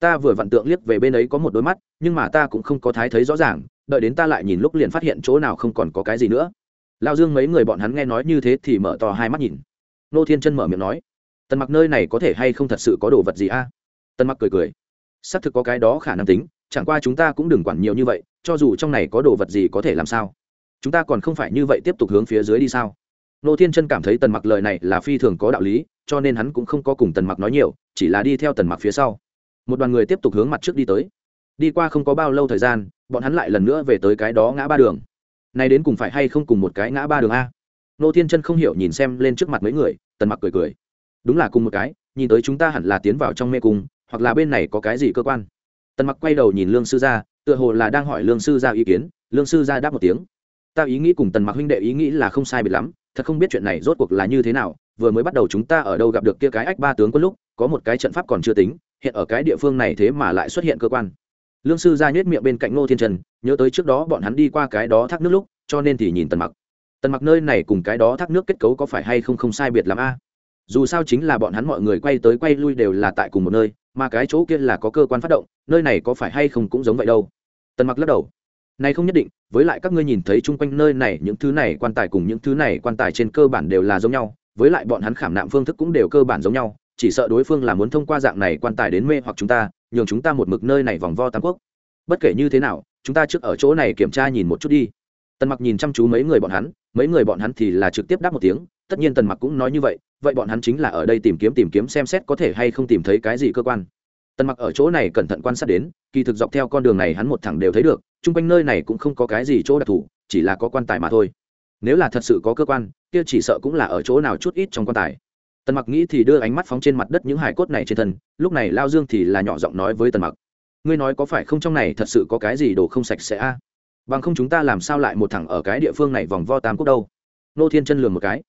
ta vừa vặn tượng liếc về bên ấy có một đôi mắt, nhưng mà ta cũng không có thái thấy rõ ràng, đợi đến ta lại nhìn lúc liền phát hiện chỗ nào không còn có cái gì nữa. Lao dương mấy người bọn hắn nghe nói như thế thì mở to hai mắt nhìn. Nô thiên chân mở miệng nói, tần mặc nơi này có thể hay không thật sự có đồ vật gì a? À? tần mặc cười cười, xác thực có cái đó khả năng tính, chẳng qua chúng ta cũng đừng quản nhiều như vậy, cho dù trong này có đồ vật gì có thể làm sao? Chúng ta còn không phải như vậy tiếp tục hướng phía dưới đi sao? Nô thiên chân cảm thấy tần mặc lời này là phi thường có đạo lý, cho nên hắn cũng không có cùng tần mặc nói nhiều, chỉ là đi theo tần mặc phía sau một đoàn người tiếp tục hướng mặt trước đi tới. Đi qua không có bao lâu thời gian, bọn hắn lại lần nữa về tới cái đó ngã ba đường. Nay đến cùng phải hay không cùng một cái ngã ba đường a? Nô thiên chân không hiểu nhìn xem lên trước mặt mấy người, tần mặc cười cười. Đúng là cùng một cái, nhìn tới chúng ta hẳn là tiến vào trong mê cung, hoặc là bên này có cái gì cơ quan. Tần mặc quay đầu nhìn lương sư gia, tựa hồ là đang hỏi lương sư gia ý kiến. Lương sư gia đáp một tiếng. Ta ý nghĩ cùng tần mặc huynh đệ ý nghĩ là không sai biệt lắm, thật không biết chuyện này rốt cuộc là như thế nào, vừa mới bắt đầu chúng ta ở đâu gặp được kia cái ách ba tướng có lúc, có một cái trận pháp còn chưa tính hiện ở cái địa phương này thế mà lại xuất hiện cơ quan. Lương sư ra nhét miệng bên cạnh ngô thiên trần, nhớ tới trước đó bọn hắn đi qua cái đó thác nước lúc, cho nên thì nhìn tần mặc. Tần mặc nơi này cùng cái đó thác nước kết cấu có phải hay không không sai biệt lắm a? Dù sao chính là bọn hắn mọi người quay tới quay lui đều là tại cùng một nơi, mà cái chỗ kia là có cơ quan phát động, nơi này có phải hay không cũng giống vậy đâu. Tần mặc lắc đầu. Này không nhất định, với lại các ngươi nhìn thấy chung quanh nơi này những thứ này quan tài cùng những thứ này quan tài trên cơ bản đều là giống nhau, với lại bọn hắn khảm nạm phương thức cũng đều cơ bản giống nhau chỉ sợ đối phương là muốn thông qua dạng này quan tài đến mê hoặc chúng ta, nhường chúng ta một mực nơi này vòng vo tam quốc. Bất kể như thế nào, chúng ta trước ở chỗ này kiểm tra nhìn một chút đi. Tần mặc nhìn chăm chú mấy người bọn hắn, mấy người bọn hắn thì là trực tiếp đáp một tiếng, tất nhiên tần mặc cũng nói như vậy vậy bọn hắn chính là ở đây tìm kiếm tìm kiếm xem xét có thể hay không tìm thấy cái gì cơ quan. Tần mặc ở chỗ này cẩn thận quan sát đến, kỳ thực dọc theo con đường này hắn một thẳng đều thấy được, chung quanh nơi này cũng không có cái gì chỗ đặc thù, chỉ là có quan tài mà thôi. Nếu là thật sự có cơ quan, kia chỉ sợ cũng là ở chỗ nào chút ít trong quan tài tần mặc nghĩ thì đưa ánh mắt phóng trên mặt đất những hải cốt này trên thân, lúc này lao dương thì là nhỏ giọng nói với tần mặc. Ngươi nói có phải không trong này thật sự có cái gì đồ không sạch sẽ a? Bằng không chúng ta làm sao lại một thẳng ở cái địa phương này vòng vo tam quốc đâu? Nô thiên chân lường một cái.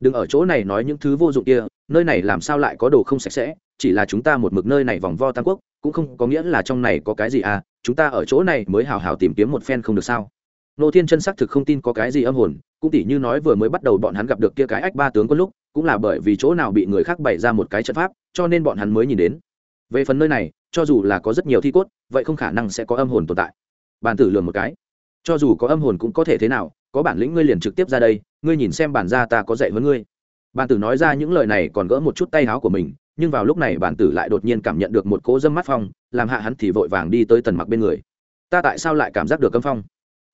Đừng ở chỗ này nói những thứ vô dụng kia, nơi này làm sao lại có đồ không sạch sẽ? Chỉ là chúng ta một mực nơi này vòng vo tam quốc, cũng không có nghĩa là trong này có cái gì à chúng ta ở chỗ này mới hào hào tìm kiếm một phen không được sao? Nô thiên chân xác thực không tin có cái gì âm hồn, cũng tỉ như nói vừa mới bắt đầu bọn hắn gặp được kia cái ách ba tướng có lúc cũng là bởi vì chỗ nào bị người khác bày ra một cái trận pháp, cho nên bọn hắn mới nhìn đến. Về phần nơi này, cho dù là có rất nhiều thi cốt, vậy không khả năng sẽ có âm hồn tồn tại. Bàn tử lường một cái. Cho dù có âm hồn cũng có thể thế nào, có bản lĩnh ngươi liền trực tiếp ra đây, ngươi nhìn xem bản ra ta có dạy hơn ngươi. Bàn tử nói ra những lời này còn gỡ một chút tay áo của mình, nhưng vào lúc này bản tử lại đột nhiên cảm nhận được một cỗ dâm mắt phong, làm hạ hắn thì vội vàng đi tới tần mặc bên người. Ta tại sao lại cảm giác được cấm phong?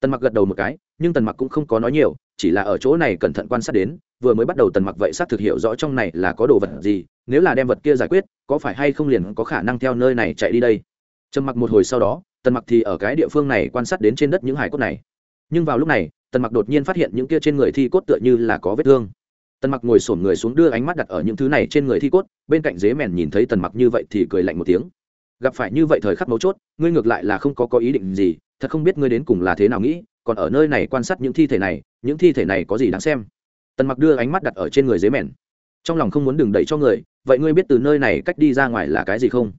Tần mặc gật đầu một cái, nhưng tần mặc cũng không có nói nhiều chỉ là ở chỗ này cẩn thận quan sát đến, vừa mới bắt đầu tần mặc vậy xác thực hiểu rõ trong này là có đồ vật gì, nếu là đem vật kia giải quyết, có phải hay không liền có khả năng theo nơi này chạy đi đây? Trầm mặc một hồi sau đó, tần mặc thì ở cái địa phương này quan sát đến trên đất những hải cốt này. Nhưng vào lúc này, tần mặc đột nhiên phát hiện những kia trên người thi cốt tựa như là có vết thương. Tần mặc ngồi sổm người xuống đưa ánh mắt đặt ở những thứ này trên người thi cốt, bên cạnh dế mèn nhìn thấy tần mặc như vậy thì cười lạnh một tiếng. Gặp phải như vậy thời khắc mấu chốt, ngươi ngược lại là không có có ý định gì, thật không biết ngươi đến cùng là thế nào nghĩ còn ở nơi này quan sát những thi thể này, những thi thể này có gì đáng xem? Tần mặc đưa ánh mắt đặt ở trên người dế mèn. Trong lòng không muốn đừng đẩy cho người, vậy ngươi biết từ nơi này cách đi ra ngoài là cái gì không?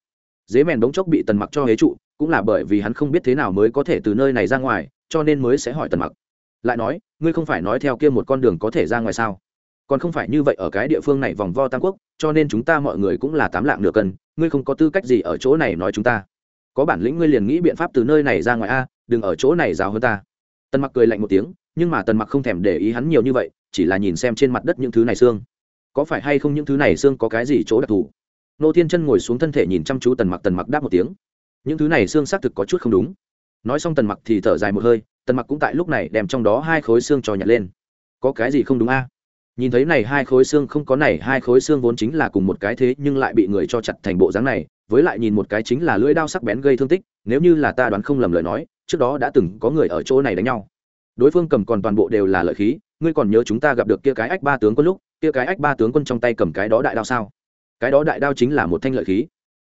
Dế mèn bỗng chốc bị tần mặc cho hế trụ, cũng là bởi vì hắn không biết thế nào mới có thể từ nơi này ra ngoài, cho nên mới sẽ hỏi tần mặc. Lại nói, ngươi không phải nói theo kia một con đường có thể ra ngoài sao? Còn không phải như vậy ở cái địa phương này vòng vo tam quốc, cho nên chúng ta mọi người cũng là tám lạng nửa cân, ngươi không có tư cách gì ở chỗ này nói chúng ta. Có bản lĩnh ngươi liền nghĩ biện pháp từ nơi này ra ngoài a, đừng ở chỗ này giáo hơn ta tần mặc cười lạnh một tiếng, nhưng mà tần mặc không thèm để ý hắn nhiều như vậy, chỉ là nhìn xem trên mặt đất những thứ này xương. Có phải hay không những thứ này xương có cái gì chỗ đặc thù? Nô thiên chân ngồi xuống thân thể nhìn chăm chú tần mặc tần mặc đáp một tiếng. Những thứ này xương xác thực có chút không đúng. Nói xong tần mặc thì thở dài một hơi, tần mặc cũng tại lúc này đem trong đó hai khối xương trò nhặt lên. Có cái gì không đúng a? Nhìn thấy này hai khối xương không có này, hai khối xương vốn chính là cùng một cái thế, nhưng lại bị người cho chặt thành bộ dáng này, với lại nhìn một cái chính là lưỡi đao sắc bén gây thương tích, nếu như là ta đoán không lầm lời nói trước đó đã từng có người ở chỗ này đánh nhau. Đối phương cầm còn toàn bộ đều là lợi khí, ngươi còn nhớ chúng ta gặp được kia cái ách ba tướng quân lúc, kia cái ách ba tướng quân trong tay cầm cái đó đại đao sao? Cái đó đại đao chính là một thanh lợi khí.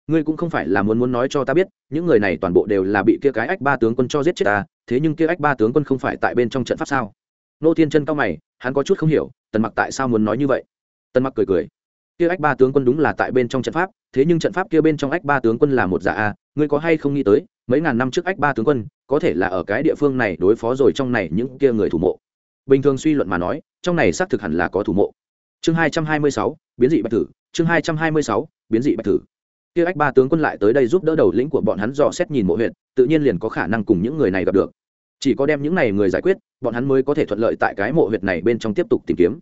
Ngươi cũng không phải là muốn muốn nói cho ta biết, những người này toàn bộ đều là bị kia cái ách ba tướng quân cho giết chết ta, thế nhưng kia ách ba tướng quân không phải tại bên trong trận pháp sao? Nô thiên chân cao mày, hắn có chút không hiểu, tần mặc tại sao muốn nói như vậy? Tần mặc cười cười, kia ách ba tướng quân đúng là tại bên trong trận pháp, thế nhưng trận pháp kia bên trong ách ba tướng quân là một giả a, ngươi có hay không nghĩ tới mấy ngàn năm trước ách ba tướng quân, có thể là ở cái địa phương này đối phó rồi trong này những kia người thủ mộ. Bình thường suy luận mà nói, trong này xác thực hẳn là có thủ mộ. Chương hai trăm hai mươi sáu, biến dị bạch tử chương hai trăm hai mươi sáu, biến dị bạch tử kia ách ba tướng quân lại tới đây giúp đỡ đầu lĩnh của bọn hắn dò xét nhìn mộ huyện tự nhiên liền có khả năng cùng những người này gặp được. Chỉ có đem những này người giải quyết, bọn hắn mới có thể thuận lợi tại cái mộ huyệt này bên trong tiếp tục tìm kiếm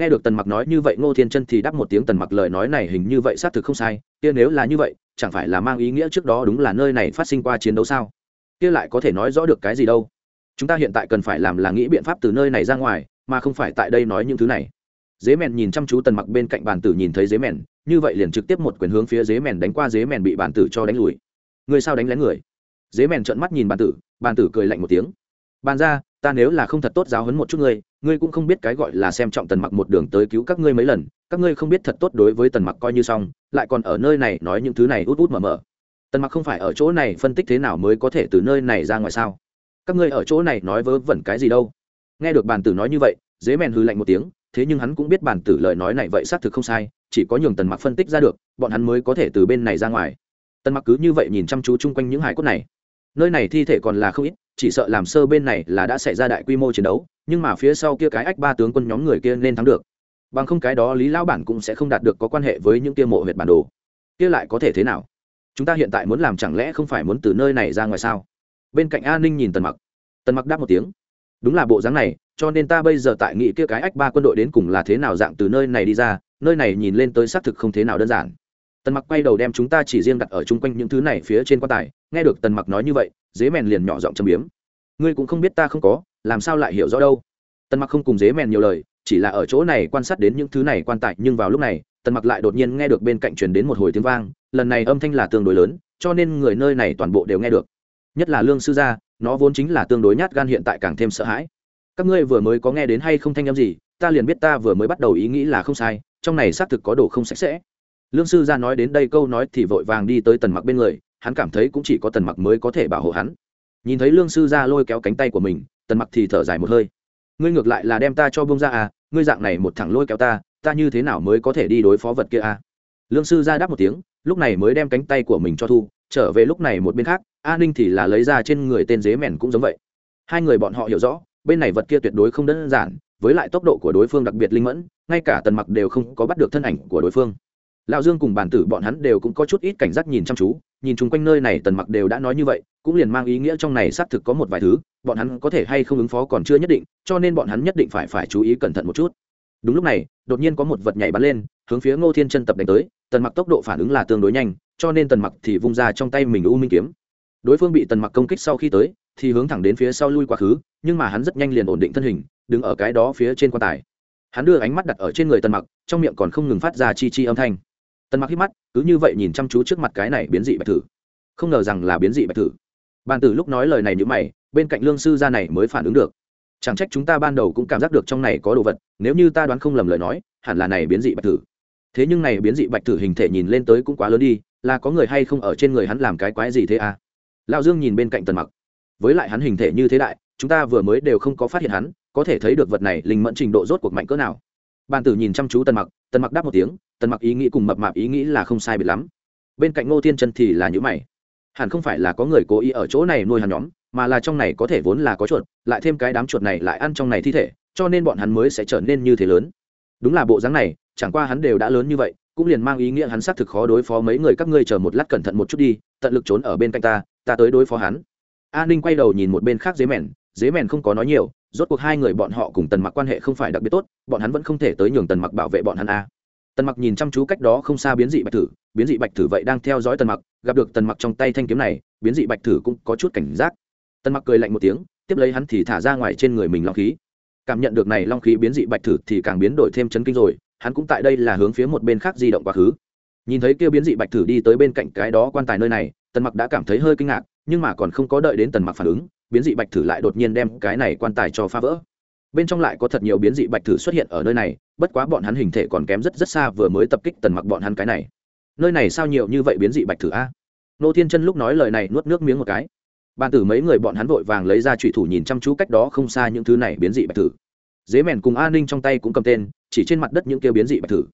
nghe được tần mặc nói như vậy, ngô thiên chân thì đáp một tiếng, tần mặc, lời nói này hình như vậy xác thực không sai. Kia nếu là như vậy, chẳng phải là mang ý nghĩa trước đó đúng là nơi này phát sinh qua chiến đấu sao? Kia lại có thể nói rõ được cái gì đâu? Chúng ta hiện tại cần phải làm là nghĩ biện pháp từ nơi này ra ngoài, mà không phải tại đây nói những thứ này. Dế mèn nhìn chăm chú tần mặc bên cạnh bàn tử nhìn thấy dế mèn, như vậy liền trực tiếp một quyền hướng phía dế mèn đánh qua, dế mèn bị bàn tử cho đánh lùi. Người sao đánh lén người? Dế mèn trợn mắt nhìn bàn tử bàn tử cười lạnh một tiếng. Bàn ra ta nếu là không thật tốt giáo hấn một chút ngươi ngươi cũng không biết cái gọi là xem trọng tần mặc một đường tới cứu các ngươi mấy lần, các ngươi không biết thật tốt đối với tần mặc coi như xong, lại còn ở nơi này nói những thứ này út út mở mở. Tần mặc không phải ở chỗ này phân tích thế nào mới có thể từ nơi này ra ngoài sao? Các ngươi ở chỗ này nói vớ vẩn cái gì đâu? Nghe được bàn tử nói như vậy, dế mèn hư lạnh một tiếng, thế nhưng hắn cũng biết bàn tử lời nói này vậy xác thực không sai, chỉ có nhường tần mặc phân tích ra được, bọn hắn mới có thể từ bên này ra ngoài. Tần mặc cứ như vậy nhìn chăm chú chung quanh những hải cốt này. Nơi này thi thể còn là không ít chỉ sợ làm sơ bên này là đã xảy ra đại quy mô chiến đấu, nhưng mà phía sau kia cái ách ba tướng quân nhóm người kia nên thắng được. Bằng không cái đó lý lão bản cũng sẽ không đạt được có quan hệ với những kia mộ huyệt bản đồ. Kia lại có thể thế nào? Chúng ta hiện tại muốn làm chẳng lẽ không phải muốn từ nơi này ra ngoài sao? Bên cạnh an ninh nhìn tần mặc. Tần mặc đáp một tiếng. Đúng là bộ dáng này, cho nên ta bây giờ tại nghị kia cái ách ba quân đội đến cùng là thế nào dạng từ nơi này đi ra, nơi này nhìn lên tới xác thực không thế nào đơn giản. Tần mặc quay đầu đem chúng ta chỉ riêng đặt ở chung quanh những thứ này phía trên quan tài nghe được tần mặc nói như vậy, dế mèn liền nhỏ giọng châm biếm. Ngươi cũng không biết ta không có, làm sao lại hiểu rõ đâu? Tần mặc không cùng dế mèn nhiều lời, chỉ là ở chỗ này quan sát đến những thứ này quan tài, nhưng vào lúc này, tần mặc lại đột nhiên nghe được bên cạnh truyền đến một hồi tiếng vang, lần này âm thanh là tương đối lớn, cho nên người nơi này toàn bộ đều nghe được. Nhất là lương sư gia, nó vốn chính là tương đối nhát gan hiện tại càng thêm sợ hãi. Các ngươi vừa mới có nghe đến hay không thanh âm gì, ta liền biết ta vừa mới bắt đầu ý nghĩ là không sai, trong này xác thực có đồ không sạch sẽ. Lương sư gia nói đến đây câu nói thì vội vàng đi tới tần mặc bên người hắn cảm thấy cũng chỉ có tần mặc mới có thể bảo hộ hắn. Nhìn thấy lương sư gia lôi kéo cánh tay của mình, tần mặc thì thở dài một hơi. Ngươi ngược lại là đem ta cho bông ra à ngươi dạng này một thẳng lôi kéo ta ta như thế nào mới có thể đi đối phó vật kia à? Lương sư gia đáp một tiếng, lúc này mới đem cánh tay của mình cho thu, trở về lúc này một bên khác, a ninh thì là lấy ra trên người tên dế mèn cũng giống vậy. Hai người bọn họ hiểu rõ, bên này vật kia tuyệt đối không đơn giản, với lại tốc độ của đối phương đặc biệt linh mẫn, ngay cả tần mặc đều không có bắt được thân ảnh của đối phương. Lão dương cùng bản tử bọn hắn đều cũng có chút ít cảnh giác nhìn chăm chú nhìn chung quanh nơi này tần mặc đều đã nói như vậy, cũng liền mang ý nghĩa trong này xác thực có một vài thứ, bọn hắn có thể hay không ứng phó còn chưa nhất định, cho nên bọn hắn nhất định phải phải chú ý cẩn thận một chút. Đúng lúc này, đột nhiên có một vật nhảy bắn lên, hướng phía ngô thiên chân tập đánh tới, tần mặc tốc độ phản ứng là tương đối nhanh, cho nên tần mặc thì vung ra trong tay mình u minh kiếm. Đối phương bị tần mặc công kích sau khi tới, thì hướng thẳng đến phía sau lui quá khứ, nhưng mà hắn rất nhanh liền ổn định thân hình, đứng ở cái đó phía trên quan tài. Hắn đưa ánh mắt đặt ở trên người tần mặc, trong miệng còn không ngừng phát ra chi chi âm thanh tần mặc hít mắt, cứ như vậy nhìn chăm chú trước mặt cái này biến dị bạch thử. Không ngờ rằng là biến dị bạch thử. Bàn tử lúc nói lời này như mày, bên cạnh lương sư gia này mới phản ứng được. Chẳng trách chúng ta ban đầu cũng cảm giác được trong này có đồ vật, nếu như ta đoán không lầm lời nói, hẳn là này biến dị bạch thử. Thế nhưng này biến dị bạch thử hình thể nhìn lên tới cũng quá lớn đi, là có người hay không ở trên người hắn làm cái quái gì thế à? Lão dương nhìn bên cạnh tần mặc. Với lại hắn hình thể như thế đại, chúng ta vừa mới đều không có phát hiện hắn, có thể thấy được vật này linh mẫn trình độ rốt cuộc mạnh cỡ nào bàn tử nhìn chăm chú tần mặc tần mặc đáp một tiếng, tần mặc ý nghĩ cùng mập mạp ý nghĩ là không sai biệt lắm. Bên cạnh ngô thiên chân thì là những mày. Hẳn không phải là có người cố ý ở chỗ này nuôi hắn nhóm, mà là trong này có thể vốn là có chuột, lại thêm cái đám chuột này lại ăn trong này thi thể, cho nên bọn hắn mới sẽ trở nên như thế lớn. Đúng là bộ dáng này, chẳng qua hắn đều đã lớn như vậy, cũng liền mang ý nghĩa hắn xác thực khó đối phó mấy người các ngươi chờ một lát cẩn thận một chút đi, tận lực trốn ở bên cạnh ta ta tới đối phó hắn. A ninh quay đầu nhìn một bên khác dế mèn dế mèn không có nói nhiều rốt cuộc hai người bọn họ cùng tần mặc quan hệ không phải đặc biệt tốt, bọn hắn vẫn không thể tới nhường tần mặc bảo vệ bọn hắn a. Tần mặc nhìn chăm chú cách đó không xa biến dị bạch thử, biến dị bạch thử vậy đang theo dõi tần mặc, gặp được tần mặc trong tay thanh kiếm này, biến dị bạch thử cũng có chút cảnh giác. Tần mặc cười lạnh một tiếng, tiếp lấy hắn thì thả ra ngoài trên người mình long khí. Cảm nhận được này long khí biến dị bạch thử thì càng biến đổi thêm chấn kinh rồi, hắn cũng tại đây là hướng phía một bên khác di động quá khứ. Nhìn thấy kia biến dị bạch thử đi tới bên cạnh cái đó quan tài nơi này, tần mặc đã cảm thấy hơi kinh ngạc, nhưng mà còn không có đợi đến tần mặc phản ứng biến dị bạch thử lại đột nhiên đem cái này quan tài cho phá vỡ. Bên trong lại có thật nhiều biến dị bạch thử xuất hiện ở nơi này, bất quá bọn hắn hình thể còn kém rất rất xa vừa mới tập kích tần mặc bọn hắn cái này. Nơi này sao nhiều như vậy biến dị bạch thử a? Nô thiên chân lúc nói lời này nuốt nước miếng một cái. Bàn tử mấy người bọn hắn vội vàng lấy ra trụy thủ nhìn chăm chú cách đó không xa những thứ này biến dị bạch thử. Dế mèn cùng an ninh trong tay cũng cầm tên, chỉ trên mặt đất những kia biến dị bạch thử.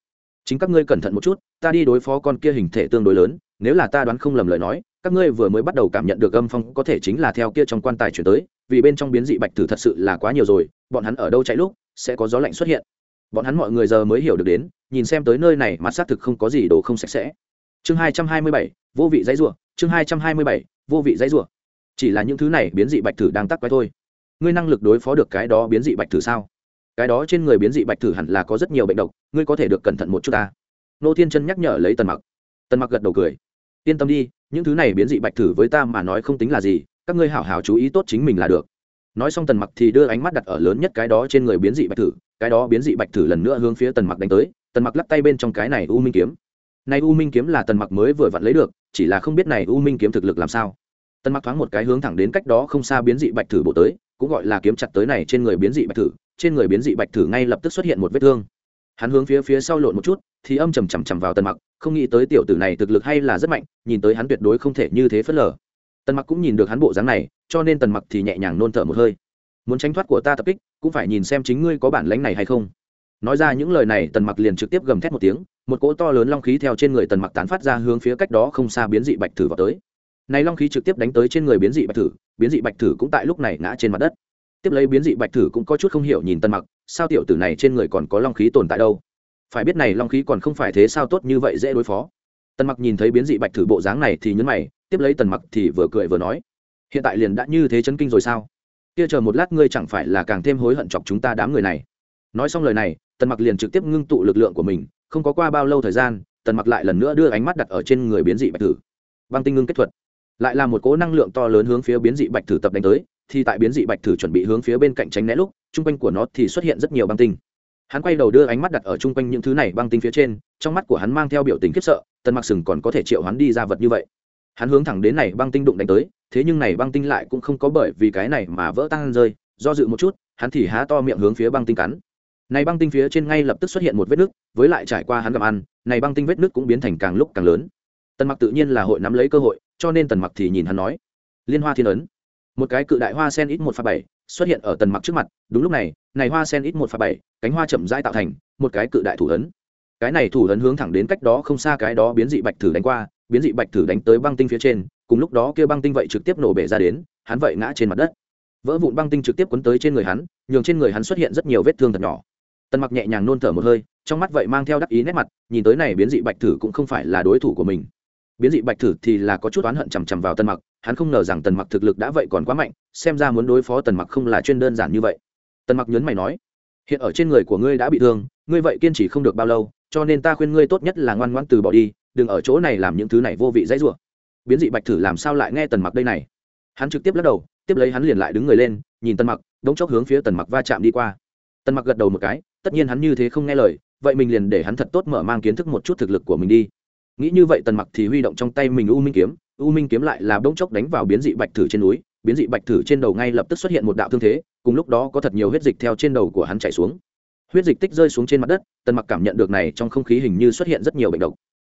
Chính các ngươi cẩn thận một chút, ta đi đối phó con kia hình thể tương đối lớn, nếu là ta đoán không lầm lời nói các ngươi vừa mới bắt đầu cảm nhận được âm phong có thể chính là theo kia trong quan tài chuyển tới, vì bên trong biến dị bạch thử thật sự là quá nhiều rồi, bọn hắn ở đâu chạy lúc, sẽ có gió lạnh xuất hiện. Bọn hắn mọi người giờ mới hiểu được đến, nhìn xem tới nơi này mà xác thực không có gì đồ không sạch sẽ. Chương hai trăm hai mươi bảy, vô vị dãy rủa, chương hai trăm hai mươi bảy, vô vị dãy rủa. Chỉ là những thứ này biến dị bạch thử đang tắc quái thôi. Ngươi năng lực đối phó được cái đó biến dị bạch thử sao? Cái đó trên người biến dị bạch thử hẳn là có rất nhiều bệnh độc, ngươi có thể được cẩn thận một chút ta. Nô thiên chân nhắc nhở lấy tần mặc. Tần mặc gật đầu cười yên tâm đi, những thứ này biến dị bạch thử với ta mà nói không tính là gì, các ngươi hảo hảo chú ý tốt chính mình là được. Nói xong tần mặc thì đưa ánh mắt đặt ở lớn nhất cái đó trên người biến dị bạch thử, cái đó biến dị bạch thử lần nữa hướng phía tần mặc đánh tới, tần mặc lắc tay bên trong cái này u minh kiếm. Này u minh kiếm là tần mặc mới vừa vặn lấy được, chỉ là không biết này u minh kiếm thực lực làm sao. Tần mặc thoáng một cái hướng thẳng đến cách đó không xa biến dị bạch thử bộ tới, cũng gọi là kiếm chặt tới này trên người biến dị bạch thử, trên người biến dị bạch thử ngay lập tức xuất hiện một vết thương hắn hướng phía phía sau lộn một chút, thì âm chầm chầm chầm vào tần mặc, không nghĩ tới tiểu tử này thực lực hay là rất mạnh, nhìn tới hắn tuyệt đối không thể như thế phớt lờ. Tần mặc cũng nhìn được hắn bộ dáng này, cho nên tần mặc thì nhẹ nhàng nôn thở một hơi. Muốn tránh thoát của ta tập kích, cũng phải nhìn xem chính ngươi có bản lãnh này hay không. Nói ra những lời này, tần mặc liền trực tiếp gầm thét một tiếng, một cỗ to lớn long khí theo trên người tần mặc tán phát ra hướng phía cách đó không xa biến dị bạch thử vào tới. Này long khí trực tiếp đánh tới trên người biến dị bạch thử, biến dị bạch thử cũng tại lúc này ngã trên mặt đất tiếp lấy biến dị bạch thử cũng có chút không hiểu nhìn tân mặc, sao tiểu tử này trên người còn có long khí tồn tại đâu? Phải biết này long khí còn không phải thế sao tốt như vậy dễ đối phó. Tần mặc nhìn thấy biến dị bạch thử bộ dáng này thì nhấn mày, tiếp lấy tần mặc thì vừa cười vừa nói, hiện tại liền đã như thế chấn kinh rồi sao? Kia chờ một lát ngươi chẳng phải là càng thêm hối hận chọc chúng ta đám người này. Nói xong lời này, tần mặc liền trực tiếp ngưng tụ lực lượng của mình, không có qua bao lâu thời gian, tần mặc lại lần nữa đưa ánh mắt đặt ở trên người biến dị bạch thử. Băng tinh ngưng kết thuật. Lại là một cỗ năng lượng to lớn hướng phía biến dị bạch thử tập đánh tới thì tại biến dị bạch thử chuẩn bị hướng phía bên cạnh tránh né lúc, chung quanh của nó thì xuất hiện rất nhiều băng tinh. Hắn quay đầu đưa ánh mắt đặt ở chung quanh những thứ này băng tinh phía trên, trong mắt của hắn mang theo biểu tình khiếp sợ, tần mặc sừng còn có thể triệu hắn đi ra vật như vậy. Hắn hướng thẳng đến này băng tinh đụng đánh tới, thế nhưng này băng tinh lại cũng không có bởi vì cái này mà vỡ tan rơi, do dự một chút, hắn thì há to miệng hướng phía băng tinh cắn. Này băng tinh phía trên ngay lập tức xuất hiện một vết nứt, với lại trải qua hắn gặm ăn, này băng tinh vết nứt cũng biến thành càng lúc càng lớn. Tần mặc tự nhiên là hội nắm lấy cơ hội, cho nên tần mặc thì nhìn hắn nói, liên hoa thiên ấn một cái cự đại hoa sen ít một pha bảy xuất hiện ở tần mặc trước mặt. Đúng lúc này này hoa sen ít một pha bảy, cánh hoa chậm rãi tạo thành một cái cự đại thủ ấn. Cái này thủ ấn hướng thẳng đến cách đó không xa cái đó biến dị bạch thử đánh qua, biến dị bạch thử đánh tới băng tinh phía trên, cùng lúc đó kia băng tinh vậy trực tiếp nổ bể ra đến, hắn vậy ngã trên mặt đất. Vỡ vụn băng tinh trực tiếp quấn tới trên người hắn, nhường trên người hắn xuất hiện rất nhiều vết thương thật nhỏ. Tần mặc nhẹ nhàng nôn thở một hơi, trong mắt vậy mang theo đắc ý nét mặt, nhìn tới này biến dị bạch thử cũng không phải là đối thủ của mình biến dị bạch thử thì là có chút oán hận chằm chằm vào tần mặc, hắn không ngờ rằng tần mặc thực lực đã vậy còn quá mạnh, xem ra muốn đối phó tần mặc không là chuyên đơn giản như vậy. Tần mặc nhấn mày nói, hiện ở trên người của ngươi đã bị thương, ngươi vậy kiên trì không được bao lâu, cho nên ta khuyên ngươi tốt nhất là ngoan ngoãn từ bỏ đi, đừng ở chỗ này làm những thứ này vô vị dãy rủa. Biến dị bạch thử làm sao lại nghe tần mặc đây này? Hắn trực tiếp lắc đầu, tiếp lấy hắn liền lại đứng người lên, nhìn tần mặc, đống chốc hướng phía tần mặc va chạm đi qua. Tần mặc gật đầu một cái, tất nhiên hắn như thế không nghe lời, vậy mình liền để hắn thật tốt mở mang kiến thức một chút thực lực của mình đi nghĩ như vậy tần mặc thì huy động trong tay mình u minh kiếm, u minh kiếm lại là bỗng chốc đánh vào biến dị bạch thử trên núi, biến dị bạch thử trên đầu ngay lập tức xuất hiện một đạo thương thế, cùng lúc đó có thật nhiều huyết dịch theo trên đầu của hắn chảy xuống. Huyết dịch tích rơi xuống trên mặt đất, tần mặc cảm nhận được này trong không khí hình như xuất hiện rất nhiều bệnh độc.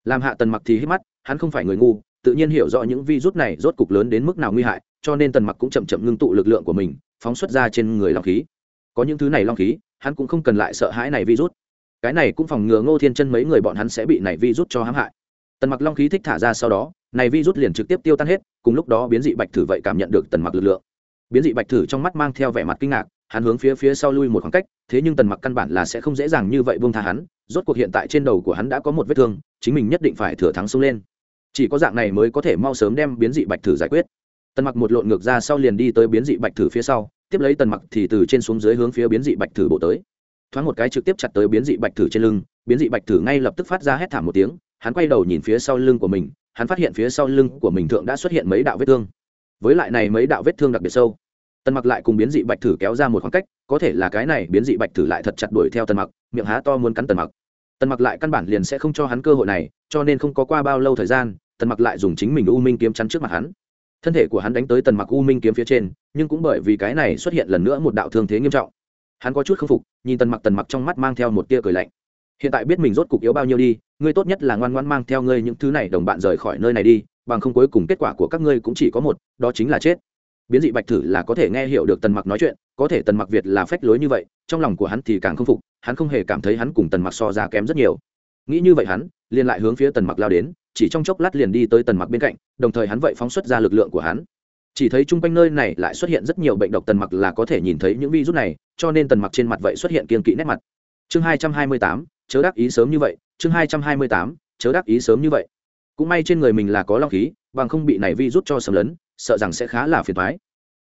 Làm hạ tần mặc thì hít mắt, hắn không phải người ngu, tự nhiên hiểu rõ những virus này rốt cục lớn đến mức nào nguy hại, cho nên tần mặc cũng chậm chậm ngưng tụ lực lượng của mình, phóng xuất ra trên người long khí. Có những thứ này long khí, hắn cũng không cần lại sợ hãi này virus. Cái này cũng phòng ngừa ngô thiên chân mấy người bọn hắn sẽ bị này virus cho hãm hại tần mặc long khí thích thả ra sau đó, này vi rút liền trực tiếp tiêu tan hết, cùng lúc đó biến dị bạch thử vậy cảm nhận được tần mặc lực lượng. Biến dị bạch thử trong mắt mang theo vẻ mặt kinh ngạc, hắn hướng phía phía sau lui một khoảng cách, thế nhưng tần mặc căn bản là sẽ không dễ dàng như vậy buông tha hắn, rốt cuộc hiện tại trên đầu của hắn đã có một vết thương, chính mình nhất định phải thừa thắng xông lên. Chỉ có dạng này mới có thể mau sớm đem biến dị bạch thử giải quyết. Tần mặc một lộn ngược ra sau liền đi tới biến dị bạch thử phía sau, tiếp lấy tần mặc thì từ trên xuống dưới hướng phía biến dị bạch thử bộ tới. Thoáng một cái trực tiếp chặt tới biến dị bạch thử trên lưng, biến dị bạch thử ngay lập tức phát ra hét thảm một tiếng hắn quay đầu nhìn phía sau lưng của mình, hắn phát hiện phía sau lưng của mình thượng đã xuất hiện mấy đạo vết thương. Với lại này mấy đạo vết thương đặc biệt sâu. Tần mặc lại cùng biến dị bạch thử kéo ra một khoảng cách, có thể là cái này biến dị bạch thử lại thật chặt đuổi theo tần mặc, miệng há to muốn cắn tần mặc. Tần mặc lại căn bản liền sẽ không cho hắn cơ hội này, cho nên không có qua bao lâu thời gian, tần mặc lại dùng chính mình u minh kiếm chắn trước mặt hắn. Thân thể của hắn đánh tới tần mặc u minh kiếm phía trên, nhưng cũng bởi vì cái này xuất hiện lần nữa một đạo thương thế nghiêm trọng. Hắn có chút k phục, nhìn tần mặc tần mặc trong mắt mang theo một tia cười lạnh. Hiện tại biết mình rốt cục yếu bao nhiêu đi ngươi tốt nhất là ngoan ngoan mang theo ngươi những thứ này đồng bạn rời khỏi nơi này đi, bằng không cuối cùng kết quả của các ngươi cũng chỉ có một, đó chính là chết. Biến dị bạch thử là có thể nghe hiểu được tần mặc nói chuyện, có thể tần mặc việt là phách lối như vậy, trong lòng của hắn thì càng không phục, hắn không hề cảm thấy hắn cùng tần mặc so ra kém rất nhiều. Nghĩ như vậy hắn, liền lại hướng phía tần mặc lao đến, chỉ trong chốc lát liền đi tới tần mặc bên cạnh, đồng thời hắn vậy phóng xuất ra lực lượng của hắn. Chỉ thấy chung quanh nơi này lại xuất hiện rất nhiều bệnh độc tần mặc là có thể nhìn thấy những virus này, cho nên tần mặc trên mặt vậy xuất hiện kiên kỵ nét mặt. Chương hai trăm hai mươi tám chớ đắc ý sớm như vậy, chương hai trăm hai mươi tám, chớ đắc ý sớm như vậy. Cũng may trên người mình là có long khí, bằng không bị này vi rút cho sầm lấn, sợ rằng sẽ khá là phiền thoái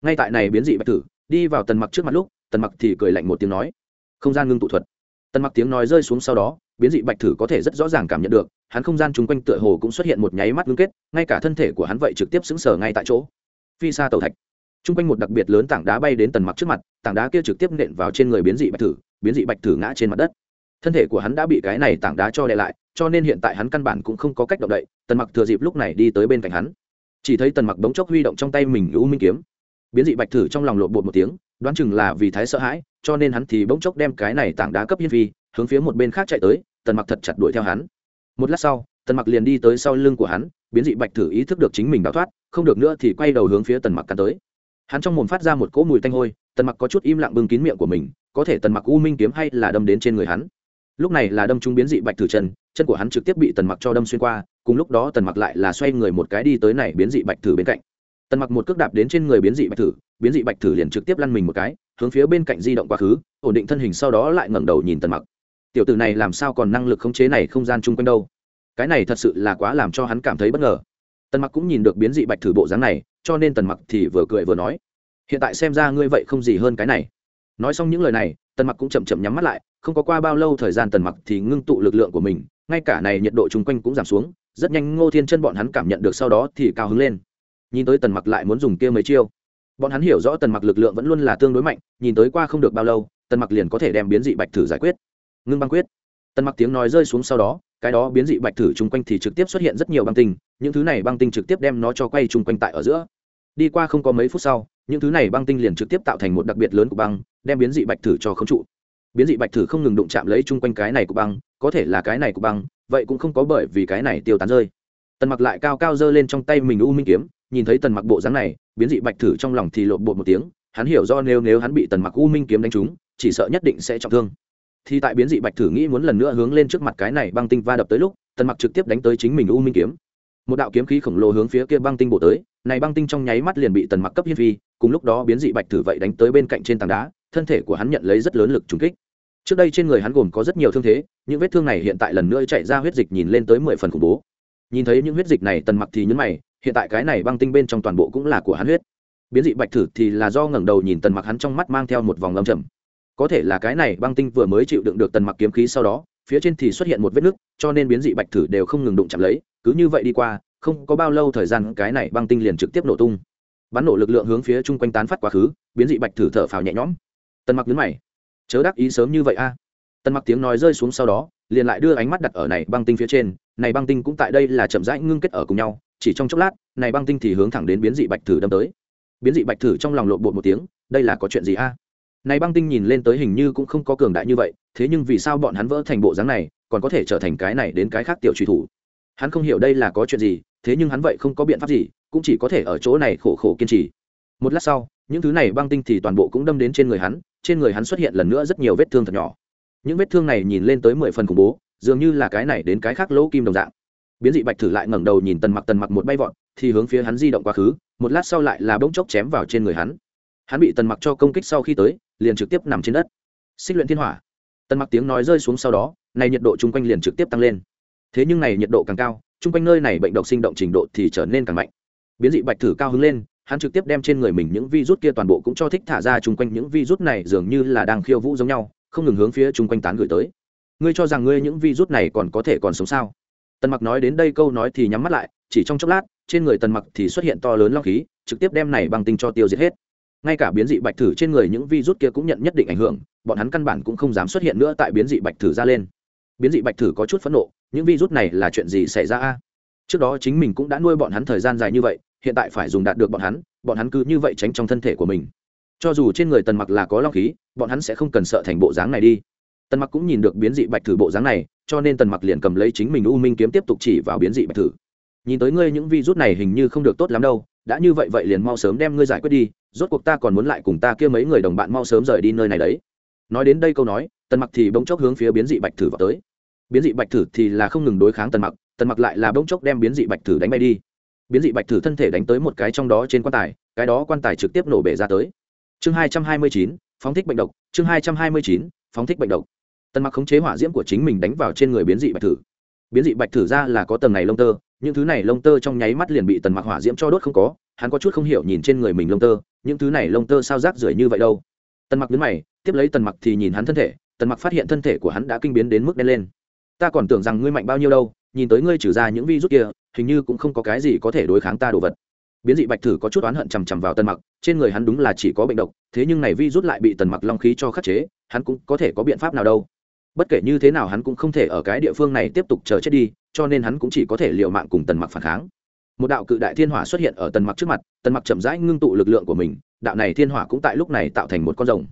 ngay tại này biến dị bạch tử đi vào tần mặc trước mặt lúc, tần mặc thì cười lạnh một tiếng nói, không gian ngưng tụ thuật. Tần mặc tiếng nói rơi xuống sau đó, biến dị bạch thử có thể rất rõ ràng cảm nhận được, hắn không gian chung quanh tựa hồ cũng xuất hiện một nháy mắt ngưng kết, ngay cả thân thể của hắn vậy trực tiếp xứng sở ngay tại chỗ. Phi xa tàu thạch. Chung quanh một đặc biệt lớn tảng đá bay đến tần mặc trước mặt, tảng đá kia trực tiếp nện vào trên người biến dị bạch thử, biến dị bạch thử ngã trên mặt đất thân thể của hắn đã bị cái này tảng đá cho đè lại, cho nên hiện tại hắn căn bản cũng không có cách động đậy, tần mặc thừa dịp lúc này đi tới bên cạnh hắn. Chỉ thấy tần mặc bỗng chốc huy động trong tay mình u minh kiếm. Biến dị bạch thử trong lòng lộn bột một tiếng, đoán chừng là vì thái sợ hãi, cho nên hắn thì bỗng chốc đem cái này tảng đá cấp hiên phi, hướng phía một bên khác chạy tới, tần mặc thật chặt đuổi theo hắn. Một lát sau, tần mặc liền đi tới sau lưng của hắn, biến dị bạch thử ý thức được chính mình đào thoát, không được nữa thì quay đầu hướng phía tần mặc cắn tới. Hắn trong mồm phát ra một cỗ mùi tanh hôi, tần mặc có chút im lặng bưng kín miệng của mình, có thể tần mặc u minh kiếm hay là đâm đến trên người hắn lúc này là đâm trúng biến dị bạch thử chân chân của hắn trực tiếp bị tần mặc cho đâm xuyên qua, cùng lúc đó tần mặc lại là xoay người một cái đi tới này biến dị bạch thử bên cạnh. Tần mặc một cước đạp đến trên người biến dị bạch thử, biến dị bạch thử liền trực tiếp lăn mình một cái, hướng phía bên cạnh di động quá khứ, ổn định thân hình sau đó lại ngẩng đầu nhìn tần mặc. Tiểu tử này làm sao còn năng lực khống chế này không gian chung quanh đâu? Cái này thật sự là quá làm cho hắn cảm thấy bất ngờ. Tần mặc cũng nhìn được biến dị bạch thử bộ dáng này, cho nên tần mặc thì vừa cười vừa nói, hiện tại xem ra ngươi vậy không gì hơn cái này. Nói xong những lời này, tần mặc cũng chậm chậm nhắm mắt lại không có qua bao lâu thời gian tần mặc thì ngưng tụ lực lượng của mình, ngay cả này nhiệt độ chung quanh cũng giảm xuống, rất nhanh ngô thiên chân bọn hắn cảm nhận được sau đó thì cao hứng lên. Nhìn tới tần mặc lại muốn dùng kia mấy chiêu. Bọn hắn hiểu rõ tần mặc lực lượng vẫn luôn là tương đối mạnh, nhìn tới qua không được bao lâu, tần mặc liền có thể đem biến dị bạch thử giải quyết. Ngưng băng quyết. Tần mặc tiếng nói rơi xuống sau đó, cái đó biến dị bạch thử chung quanh thì trực tiếp xuất hiện rất nhiều băng tinh, những thứ này băng tinh trực tiếp đem nó cho quay chung quanh tại ở giữa. Đi qua không có mấy phút sau, những thứ này băng tinh liền trực tiếp tạo thành một đặc biệt lớn của băng, đem biến dị bạch thử cho không trụ biến dị bạch thử không ngừng đụng chạm lấy chung quanh cái này của băng, có thể là cái này của băng, vậy cũng không có bởi vì cái này tiêu tán rơi. Tần mặc lại cao cao giơ lên trong tay mình u minh kiếm, nhìn thấy tần mặc bộ dáng này, biến dị bạch thử trong lòng thì lộn bột một tiếng, hắn hiểu do nếu nếu hắn bị tần mặc u minh kiếm đánh trúng, chỉ sợ nhất định sẽ trọng thương. Thì tại biến dị bạch thử nghĩ muốn lần nữa hướng lên trước mặt cái này băng tinh va đập tới lúc, tần mặc trực tiếp đánh tới chính mình u minh kiếm. Một đạo kiếm khí khổng lồ hướng phía kia băng tinh bổ tới, này băng tinh trong nháy mắt liền bị tần mặc cấp hiên phi, cùng lúc đó biến dị bạch thử vậy đánh tới bên cạnh trên tảng đá, thân thể của hắn nhận lấy rất lớn lực trùng kích trước đây trên người hắn gồm có rất nhiều thương thế, những vết thương này hiện tại lần nữa chạy ra huyết dịch nhìn lên tới mười phần khủng bố. Nhìn thấy những huyết dịch này, tần mặc thì nhấn mày, hiện tại cái này băng tinh bên trong toàn bộ cũng là của hắn huyết. Biến dị bạch thử thì là do ngẩng đầu nhìn tần mặc, hắn trong mắt mang theo một vòng lâm trầm. Có thể là cái này băng tinh vừa mới chịu đựng được tần mặc kiếm khí sau đó, phía trên thì xuất hiện một vết nứt, cho nên biến dị bạch thử đều không ngừng đụng chạm lấy, cứ như vậy đi qua, không có bao lâu thời gian cái này băng tinh liền trực tiếp nổ tung. Bắn nổ lực lượng hướng phía chung quanh tán phát quá khứ, biến dị bạch thử thở phào nhẹ nhõm. Tần mặc nhấn mày chớ đắc ý sớm như vậy a. Tần mặc tiếng nói rơi xuống sau đó, liền lại đưa ánh mắt đặt ở này băng tinh phía trên. Này băng tinh cũng tại đây là chậm rãi ngưng kết ở cùng nhau, chỉ trong chốc lát, này băng tinh thì hướng thẳng đến biến dị bạch thử đâm tới. Biến dị bạch thử trong lòng lộn bột một tiếng, đây là có chuyện gì a? Này băng tinh nhìn lên tới hình như cũng không có cường đại như vậy, thế nhưng vì sao bọn hắn vỡ thành bộ dáng này, còn có thể trở thành cái này đến cái khác tiểu truy thủ? Hắn không hiểu đây là có chuyện gì, thế nhưng hắn vậy không có biện pháp gì, cũng chỉ có thể ở chỗ này khổ khổ kiên trì. Một lát sau, những thứ này băng tinh thì toàn bộ cũng đâm đến trên người hắn trên người hắn xuất hiện lần nữa rất nhiều vết thương thật nhỏ. Những vết thương này nhìn lên tới mười phần khủng bố, dường như là cái này đến cái khác lỗ kim đồng dạng. Biến dị bạch thử lại ngẩng đầu nhìn tần mặc tần mặc một bay vọt, thì hướng phía hắn di động quá khứ, một lát sau lại là bỗng chốc chém vào trên người hắn. Hắn bị tần mặc cho công kích sau khi tới, liền trực tiếp nằm trên đất. Xích luyện thiên hỏa. Tần mặc tiếng nói rơi xuống sau đó, này nhiệt độ chung quanh liền trực tiếp tăng lên. Thế nhưng này nhiệt độ càng cao, chung quanh nơi này bệnh độc sinh động trình độ thì trở nên càng mạnh. Biến dị bạch thử cao hứng lên hắn trực tiếp đem trên người mình những virus kia toàn bộ cũng cho thích thả ra chung quanh những virus này dường như là đang khiêu vũ giống nhau, không ngừng hướng phía chung quanh tán gửi tới. Ngươi cho rằng ngươi những virus này còn có thể còn sống sao? Tần mặc nói đến đây câu nói thì nhắm mắt lại, chỉ trong chốc lát, trên người tần mặc thì xuất hiện to lớn long khí, trực tiếp đem này bằng tinh cho tiêu diệt hết. Ngay cả biến dị bạch thử trên người những virus kia cũng nhận nhất định ảnh hưởng, bọn hắn căn bản cũng không dám xuất hiện nữa tại biến dị bạch thử ra lên. Biến dị bạch thử có chút phẫn nộ, những virus này là chuyện gì xảy ra a? Trước đó chính mình cũng đã nuôi bọn hắn thời gian dài như vậy hiện tại phải dùng đạt được bọn hắn bọn hắn cứ như vậy tránh trong thân thể của mình. Cho dù trên người tần mặc là có long khí, bọn hắn sẽ không cần sợ thành bộ dáng này đi. Tần mặc cũng nhìn được biến dị bạch thử bộ dáng này, cho nên tần mặc liền cầm lấy chính mình u minh kiếm tiếp tục chỉ vào biến dị bạch thử. Nhìn tới ngươi những vi rút này hình như không được tốt lắm đâu, đã như vậy vậy liền mau sớm đem ngươi giải quyết đi, rốt cuộc ta còn muốn lại cùng ta kia mấy người đồng bạn mau sớm rời đi nơi này đấy. Nói đến đây câu nói, tần mặc thì bỗng chốc hướng phía biến dị bạch thử vào tới. Biến dị bạch thử thì là không ngừng đối kháng tần mặc tần mặc lại là bỗng chốc đem biến dị bạch thử đánh bay đi biến dị bạch thử thân thể đánh tới một cái trong đó trên quan tài, cái đó quan tài trực tiếp nổ bể ra tới. Chương hai trăm hai mươi chín, phóng thích bệnh độc. Chương hai trăm hai mươi chín, phóng thích bệnh độc. Tần mặc khống chế hỏa diễm của chính mình đánh vào trên người biến dị bạch thử. Biến dị bạch thử ra là có tầng này lông tơ, những thứ này lông tơ trong nháy mắt liền bị tần mặc hỏa diễm cho đốt không có, hắn có chút không hiểu nhìn trên người mình lông tơ, những thứ này lông tơ sao rác rưởi như vậy đâu? Tần mặc đứng mày, tiếp lấy tần mặc thì nhìn hắn thân thể, tần mặc phát hiện thân thể của hắn đã kinh biến đến mức đen lên. Ta còn tưởng rằng ngươi mạnh bao nhiêu đâu, nhìn tới ngươi trừ ra những vi rút kia hình như cũng không có cái gì có thể đối kháng ta đồ vật. Biến dị bạch thử có chút oán hận chằm chằm vào tần mặc, trên người hắn đúng là chỉ có bệnh độc, thế nhưng này vi rút lại bị tần mặc long khí cho khắc chế, hắn cũng có thể có biện pháp nào đâu. Bất kể như thế nào hắn cũng không thể ở cái địa phương này tiếp tục chờ chết đi, cho nên hắn cũng chỉ có thể liều mạng cùng tần mặc phản kháng. Một đạo cự đại thiên hỏa xuất hiện ở tần mặc trước mặt, tần mặc chậm rãi ngưng tụ lực lượng của mình, đạo này thiên hỏa cũng tại lúc này tạo thành một con rồng.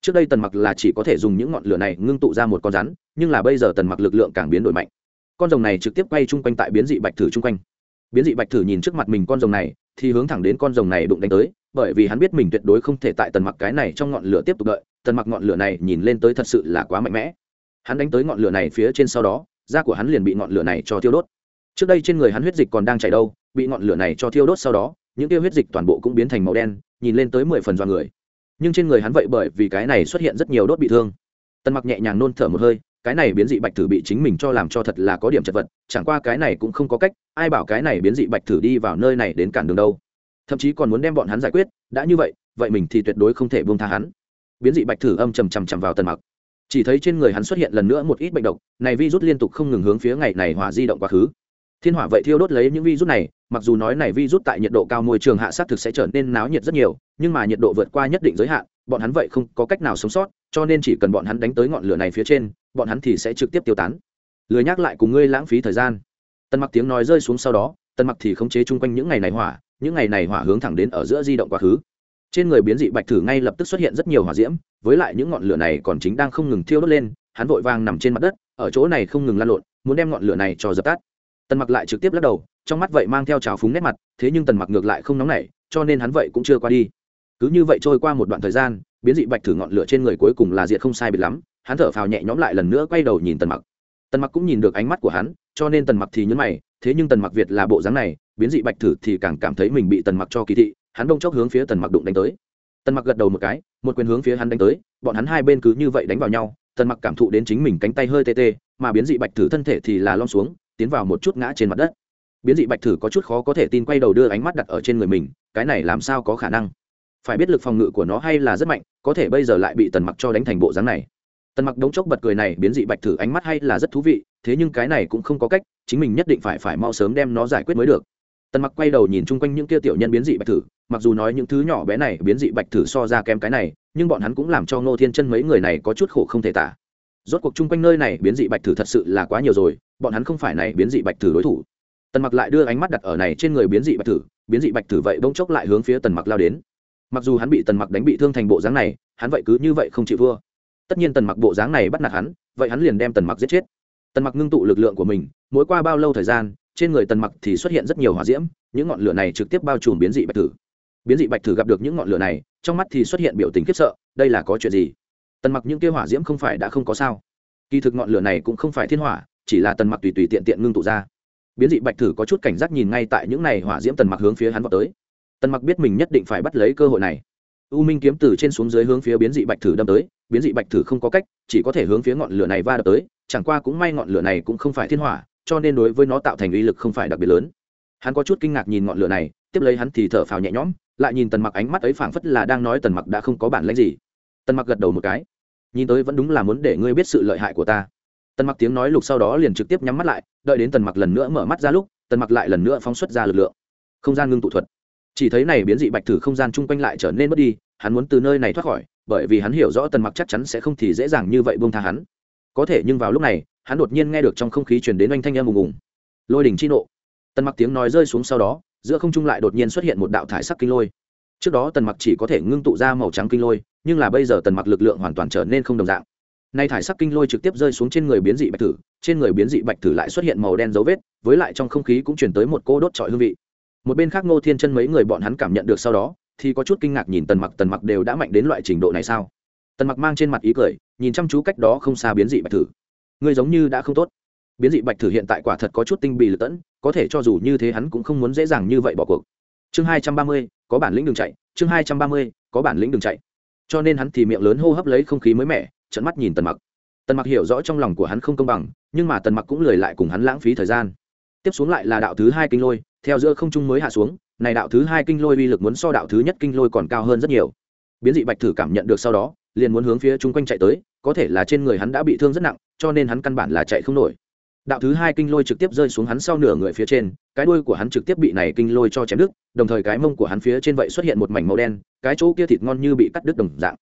Trước đây tần mặc là chỉ có thể dùng những ngọn lửa này ngưng tụ ra một con rắn, nhưng là bây giờ tần mặc lực lượng càng biến đổi mạnh con rồng này trực tiếp quay chung quanh tại biến dị bạch thử chung quanh. Biến dị bạch thử nhìn trước mặt mình con rồng này, thì hướng thẳng đến con rồng này đụng đánh tới, bởi vì hắn biết mình tuyệt đối không thể tại tần mặc cái này trong ngọn lửa tiếp tục đợi, tần mặc ngọn lửa này nhìn lên tới thật sự là quá mạnh mẽ. Hắn đánh tới ngọn lửa này phía trên sau đó, da của hắn liền bị ngọn lửa này cho thiêu đốt. Trước đây trên người hắn huyết dịch còn đang chảy đâu, bị ngọn lửa này cho thiêu đốt sau đó, những tiêu huyết dịch toàn bộ cũng biến thành màu đen, nhìn lên tới mười phần do người. Nhưng trên người hắn vậy bởi vì cái này xuất hiện rất nhiều đốt bị thương. Tần mặc nhẹ nhàng nôn thở một hơi cái này biến dị bạch thử bị chính mình cho làm cho thật là có điểm chật vật, chẳng qua cái này cũng không có cách, ai bảo cái này biến dị bạch thử đi vào nơi này đến cản đường đâu. Thậm chí còn muốn đem bọn hắn giải quyết, đã như vậy vậy mình thì tuyệt đối không thể buông tha hắn. Biến dị bạch thử âm trầm trầm trầm vào tần mặc. Chỉ thấy trên người hắn xuất hiện lần nữa một ít bệnh độc, này vi rút liên tục không ngừng hướng phía ngày này hỏa di động quá khứ. Thiên hỏa vậy thiêu đốt lấy những vi rút này, mặc dù nói này vi rút tại nhiệt độ cao môi trường hạ sát thực sẽ trở nên náo nhiệt rất nhiều, nhưng mà nhiệt độ vượt qua nhất định giới hạn, bọn hắn vậy không có cách nào sống sót cho nên chỉ cần bọn hắn đánh tới ngọn lửa này phía trên, bọn hắn thì sẽ trực tiếp tiêu tán. Lười nhắc lại cùng ngươi lãng phí thời gian. Tần mặc tiếng nói rơi xuống sau đó, tần mặc thì khống chế chung quanh những ngày này hỏa, những ngày này hỏa hướng thẳng đến ở giữa di động quá khứ. Trên người biến dị bạch thử ngay lập tức xuất hiện rất nhiều hỏa diễm, với lại những ngọn lửa này còn chính đang không ngừng thiêu đốt lên, hắn vội vàng nằm trên mặt đất, ở chỗ này không ngừng lan lộn, muốn đem ngọn lửa này cho dập tắt. Tần mặc lại trực tiếp lắc đầu, trong mắt vậy mang theo trào phúng nét mặt, thế nhưng tần mặc ngược lại không nóng nảy, cho nên hắn vậy cũng chưa qua đi cứ như vậy trôi qua một đoạn thời gian, biến dị bạch thử ngọn lửa trên người cuối cùng là diệt không sai biệt lắm, hắn thở phào nhẹ nhõm lại lần nữa quay đầu nhìn tần mặc. Tần mặc cũng nhìn được ánh mắt của hắn, cho nên tần mặc thì nhấn mày, thế nhưng tần mặc việt là bộ dáng này, biến dị bạch thử thì càng cảm thấy mình bị tần mặc cho kỳ thị, hắn đông chốc hướng phía tần mặc đụng đánh tới. Tần mặc gật đầu một cái, một quyền hướng phía hắn đánh tới, bọn hắn hai bên cứ như vậy đánh vào nhau, tần mặc cảm thụ đến chính mình cánh tay hơi tê tê, mà biến dị bạch thử thân thể thì là lom xuống, tiến vào một chút ngã trên mặt đất. Biến dị bạch thử có chút khó có thể tin quay đầu đưa ánh mắt đặt ở trên người mình, cái này làm sao có khả năng? Phải biết lực phòng ngự của nó hay là rất mạnh, có thể bây giờ lại bị tần mặc cho đánh thành bộ dáng này. Tần mặc đống chốc bật cười này, biến dị bạch thử ánh mắt hay là rất thú vị, thế nhưng cái này cũng không có cách, chính mình nhất định phải phải mau sớm đem nó giải quyết mới được. Tần mặc quay đầu nhìn chung quanh những kia tiểu nhân biến dị bạch thử, mặc dù nói những thứ nhỏ bé này biến dị bạch thử so ra kém cái này, nhưng bọn hắn cũng làm cho ngô thiên chân mấy người này có chút khổ không thể tả. Rốt cuộc chung quanh nơi này biến dị bạch thử thật sự là quá nhiều rồi, bọn hắn không phải này biến dị bạch thử đối thủ. Tần mặc lại đưa ánh mắt đặt ở này trên người biến dị bạch thử, biến dị bạch thử vậy bỗng chốc lại hướng phía tần mặc lao đến mặc dù hắn bị tần mặc đánh bị thương thành bộ dáng này, hắn vậy cứ như vậy không chịu vua. Tất nhiên tần mặc bộ dáng này bắt nạt hắn, vậy hắn liền đem tần mặc giết chết. Tần mặc ngưng tụ lực lượng của mình, mỗi qua bao lâu thời gian, trên người tần mặc thì xuất hiện rất nhiều hỏa diễm, những ngọn lửa này trực tiếp bao trùm biến dị bạch thử. Biến dị bạch thử gặp được những ngọn lửa này, trong mắt thì xuất hiện biểu tình khiếp sợ, đây là có chuyện gì? Tần mặc những kia hỏa diễm không phải đã không có sao? Kỳ thực ngọn lửa này cũng không phải thiên hỏa, chỉ là tần mặc tùy tùy tiện tiện ngưng tụ ra. Biến dị bạch thử có chút cảnh giác nhìn ngay tại những này hỏa diễm tần mặc hướng phía hắn vào tới tần mặc biết mình nhất định phải bắt lấy cơ hội này. U minh kiếm từ trên xuống dưới hướng phía biến dị bạch thử đâm tới, biến dị bạch thử không có cách, chỉ có thể hướng phía ngọn lửa này va đập tới, chẳng qua cũng may ngọn lửa này cũng không phải thiên hỏa, cho nên đối với nó tạo thành uy lực không phải đặc biệt lớn. Hắn có chút kinh ngạc nhìn ngọn lửa này, tiếp lấy hắn thì thở phào nhẹ nhõm, lại nhìn tần mặc ánh mắt ấy phảng phất là đang nói tần mặc đã không có bản lãnh gì. Tần mặc gật đầu một cái. Nhìn tới vẫn đúng là muốn để ngươi biết sự lợi hại của ta. Tần mặc tiếng nói lục sau đó liền trực tiếp nhắm mắt lại, đợi đến tần mặc lần nữa mở mắt ra lúc, tần mặc lại lần nữa phóng xuất ra lực lượng. Không gian ngưng tụ thuật chỉ thấy này biến dị bạch thử không gian chung quanh lại trở nên mất đi, hắn muốn từ nơi này thoát khỏi, bởi vì hắn hiểu rõ tần mặc chắc chắn sẽ không thì dễ dàng như vậy buông tha hắn. Có thể nhưng vào lúc này, hắn đột nhiên nghe được trong không khí chuyển đến oanh thanh em ùng ùng. Lôi đỉnh chi nộ. Tần mặc tiếng nói rơi xuống sau đó, giữa không trung lại đột nhiên xuất hiện một đạo thải sắc kinh lôi. Trước đó tần mặc chỉ có thể ngưng tụ ra màu trắng kinh lôi, nhưng là bây giờ tần mặc lực lượng hoàn toàn trở nên không đồng dạng. Nay thải sắc kinh lôi trực tiếp rơi xuống trên người biến dị bạch tử trên người biến dị bạch tử lại xuất hiện màu đen dấu vết, với lại trong không khí cũng chuyển tới một cô đốt trọi hương vị một bên khác ngô thiên chân mấy người bọn hắn cảm nhận được sau đó, thì có chút kinh ngạc nhìn tần mặc tần mặc đều đã mạnh đến loại trình độ này sao? Tần mặc mang trên mặt ý cười, nhìn chăm chú cách đó không xa biến dị bạch thử. Ngươi giống như đã không tốt. Biến dị bạch thử hiện tại quả thật có chút tinh bị lật tẫn, có thể cho dù như thế hắn cũng không muốn dễ dàng như vậy bỏ cuộc. Chương hai trăm ba mươi, có bản lĩnh đường chạy. Chương hai trăm ba mươi, có bản lĩnh đường chạy. Cho nên hắn thì miệng lớn hô hấp lấy không khí mới mẻ trận mắt nhìn tần mặc. Tần mặc hiểu rõ trong lòng của hắn không công bằng, nhưng mà tần mặc cũng lười lại cùng hắn lãng phí thời gian. Tiếp xuống lại là đạo thứ hai kinh lôi theo giữa không trung mới hạ xuống, này đạo thứ hai kinh lôi uy lực muốn so đạo thứ nhất kinh lôi còn cao hơn rất nhiều. Biến dị bạch thử cảm nhận được sau đó, liền muốn hướng phía chung quanh chạy tới, có thể là trên người hắn đã bị thương rất nặng, cho nên hắn căn bản là chạy không nổi. Đạo thứ hai kinh lôi trực tiếp rơi xuống hắn sau nửa người phía trên, cái đuôi của hắn trực tiếp bị này kinh lôi cho chém đứt, đồng thời cái mông của hắn phía trên vậy xuất hiện một mảnh màu đen, cái chỗ kia thịt ngon như bị cắt đứt đồng dạng.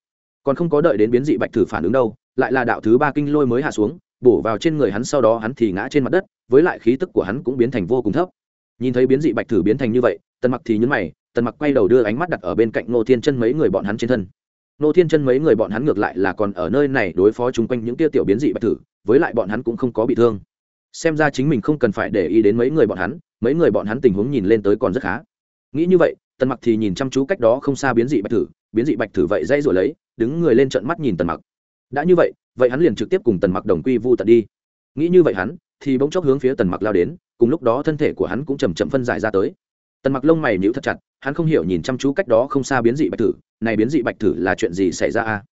Còn không có đợi đến biến dị bạch thử phản ứng đâu, lại là đạo thứ ba kinh lôi mới hạ xuống, bổ vào trên người hắn, sau đó hắn thì ngã trên mặt đất, với lại khí tức của hắn cũng biến thành vô cùng thấp nhìn thấy biến dị bạch thử biến thành như vậy, tần mặc thì nhấn mày, tần mặc quay đầu đưa ánh mắt đặt ở bên cạnh ngô thiên chân mấy người bọn hắn trên thân. Ngô thiên chân mấy người bọn hắn ngược lại là còn ở nơi này đối phó chung quanh những tia tiểu biến dị bạch thử, với lại bọn hắn cũng không có bị thương. Xem ra chính mình không cần phải để ý đến mấy người bọn hắn, mấy người bọn hắn tình huống nhìn lên tới còn rất khá. Nghĩ như vậy, tần mặc thì nhìn chăm chú cách đó không xa biến dị bạch thử, biến dị bạch thử vậy dây rồi lấy, đứng người lên trận mắt nhìn tần mặc. Đã như vậy vậy hắn liền trực tiếp cùng tần mặc đồng quy vu tận đi. Nghĩ như vậy hắn, thì bỗng chốc hướng phía tần mặc lao đến cùng lúc đó thân thể của hắn cũng chầm chậm phân giải ra tới. Tần mặc lông mày nhíu thật chặt, hắn không hiểu nhìn chăm chú cách đó không xa biến dị bạch thử, này biến dị bạch thử là chuyện gì xảy ra a?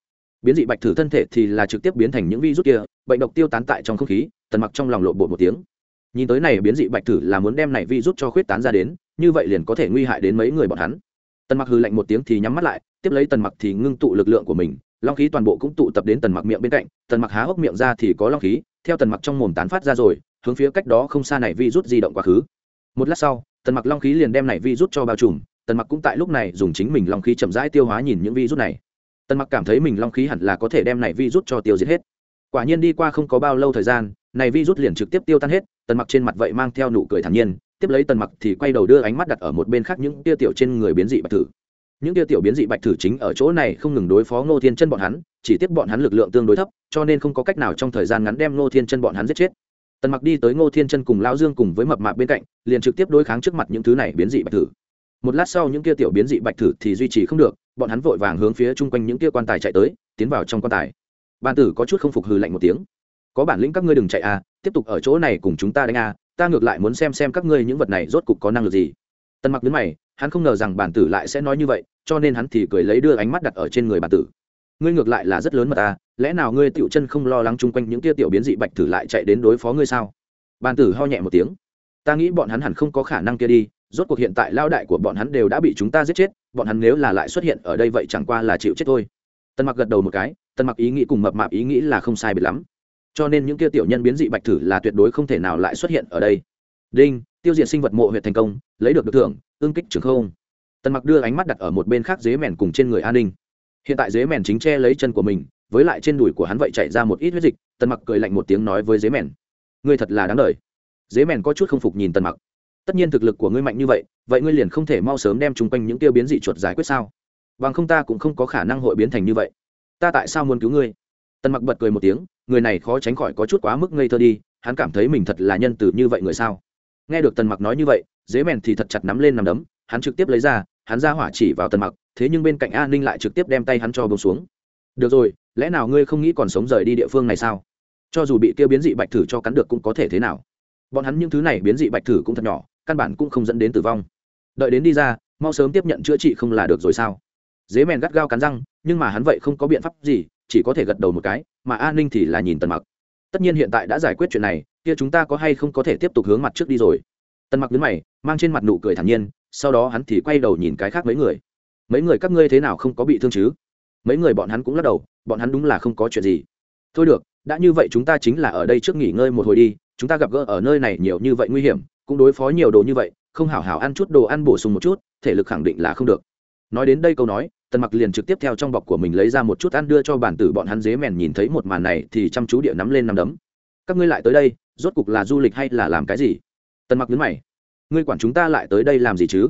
Biến dị bạch thử thân thể thì là trực tiếp biến thành những virus kia, bệnh độc tiêu tán tại trong không khí, tần mặc trong lòng lộ bộ một tiếng. Nhìn tới này biến dị bạch thử là muốn đem này virus cho khuyết tán ra đến, như vậy liền có thể nguy hại đến mấy người bọn hắn. Tần mặc hừ lạnh một tiếng thì nhắm mắt lại, tiếp lấy tần mặc thì ngưng tụ lực lượng của mình, long khí toàn bộ cũng tụ tập đến tần mặc miệng bên cạnh, tần mặc há hốc miệng ra thì có long khí, theo tần mặc trong mồm tán phát ra rồi hướng phía cách đó không xa này vi rút di động quá khứ. Một lát sau, tần mặc long khí liền đem này vi rút cho bao trùm, tần mặc cũng tại lúc này dùng chính mình long khí chậm rãi tiêu hóa nhìn những vi rút này. Tần mặc cảm thấy mình long khí hẳn là có thể đem này vi rút cho tiêu diệt hết. Quả nhiên đi qua không có bao lâu thời gian, này vi rút liền trực tiếp tiêu tan hết, tần mặc trên mặt vậy mang theo nụ cười thản nhiên, tiếp lấy tần mặc thì quay đầu đưa ánh mắt đặt ở một bên khác những tia tiểu trên người biến dị bạch thử. Những tia tiểu biến dị bạch thử chính ở chỗ này không ngừng đối phó ngô thiên chân bọn hắn, chỉ tiếp bọn hắn lực lượng tương đối thấp, cho nên không có cách nào trong thời gian ngắn đem ngô thiên chân bọn hắn giết chết tần mặc đi tới ngô thiên chân cùng lão dương cùng với mập mạp bên cạnh, liền trực tiếp đối kháng trước mặt những thứ này biến dị bạch thử. Một lát sau những kia tiểu biến dị bạch thử thì duy trì không được, bọn hắn vội vàng hướng phía chung quanh những kia quan tài chạy tới, tiến vào trong quan tài. Bàn tử có chút không phục hừ lạnh một tiếng. Có bản lĩnh các ngươi đừng chạy à tiếp tục ở chỗ này cùng chúng ta đánh à ta ngược lại muốn xem xem các ngươi những vật này rốt cục có năng lực gì. Tần mặc nhấn mày, hắn không ngờ rằng bản tử lại sẽ nói như vậy, cho nên hắn thì cười lấy đưa ánh mắt đặt ở trên người bản tử ngươi ngược lại là rất lớn mà ta, lẽ nào ngươi tiểu chân không lo lắng chung quanh những tia tiểu biến dị bạch thử lại chạy đến đối phó ngươi sao? Bàn tử ho nhẹ một tiếng. Ta nghĩ bọn hắn hẳn không có khả năng kia đi, rốt cuộc hiện tại lao đại của bọn hắn đều đã bị chúng ta giết chết, bọn hắn nếu là lại xuất hiện ở đây vậy chẳng qua là chịu chết thôi. Tần mặc gật đầu một cái, tần mặc ý nghĩ cùng mập mạp ý nghĩ là không sai biệt lắm. Cho nên những kia tiểu nhân biến dị bạch thử là tuyệt đối không thể nào lại xuất hiện ở đây. Đinh, tiêu diệt sinh vật mộ huyện thành công, lấy được được thưởng ương kích trường không. Tần mặc đưa ánh mắt đặt ở một bên khác dế mèn cùng trên người an ninh hiện tại dế mèn chính che lấy chân của mình, với lại trên đùi của hắn vậy chạy ra một ít huyết dịch, tần mặc cười lạnh một tiếng nói với dế mèn. Ngươi thật là đáng đời. Dế mèn có chút không phục nhìn tần mặc. Tất nhiên thực lực của ngươi mạnh như vậy vậy ngươi liền không thể mau sớm đem chung quanh những tiêu biến dị chuột giải quyết sao? Bằng không ta cũng không có khả năng hội biến thành như vậy. Ta tại sao muốn cứu ngươi? Tần mặc bật cười một tiếng, người này khó tránh khỏi có chút quá mức ngây thơ đi, hắn cảm thấy mình thật là nhân từ như vậy người sao? Nghe được tần mặc nói như vậy, dế mèn thì thật chặt nắm lên nằm đấm, hắn trực tiếp lấy ra, hắn ra hỏa chỉ vào tần mặc thế nhưng bên cạnh an ninh lại trực tiếp đem tay hắn cho bông xuống được rồi lẽ nào ngươi không nghĩ còn sống rời đi địa phương này sao cho dù bị kêu biến dị bạch thử cho cắn được cũng có thể thế nào bọn hắn những thứ này biến dị bạch thử cũng thật nhỏ căn bản cũng không dẫn đến tử vong đợi đến đi ra mau sớm tiếp nhận chữa trị không là được rồi sao dế mèn gắt gao cắn răng nhưng mà hắn vậy không có biện pháp gì chỉ có thể gật đầu một cái mà an ninh thì là nhìn tần mặc tất nhiên hiện tại đã giải quyết chuyện này kia chúng ta có hay không có thể tiếp tục hướng mặt trước đi rồi tần mặc đứng mày mang trên mặt nụ cười thản nhiên sau đó hắn thì quay đầu nhìn cái khác mấy người mấy người các ngươi thế nào không có bị thương chứ? Mấy người bọn hắn cũng lắc đầu, bọn hắn đúng là không có chuyện gì. Thôi được, đã như vậy chúng ta chính là ở đây trước nghỉ ngơi một hồi đi, chúng ta gặp gỡ ở nơi này nhiều như vậy nguy hiểm, cũng đối phó nhiều đồ như vậy, không hảo hảo ăn chút đồ ăn bổ sung một chút, thể lực khẳng định là không được. Nói đến đây câu nói, tần mặc liền trực tiếp theo trong bọc của mình lấy ra một chút ăn đưa cho bản tử bọn hắn dế mèn nhìn thấy một màn này thì chăm chú địa nắm lên nắm đấm. Các ngươi lại tới đây, rốt cục là du lịch hay là làm cái gì? Tần mặc nhấn mày. Ngươi quản chúng ta lại tới đây làm gì chứ?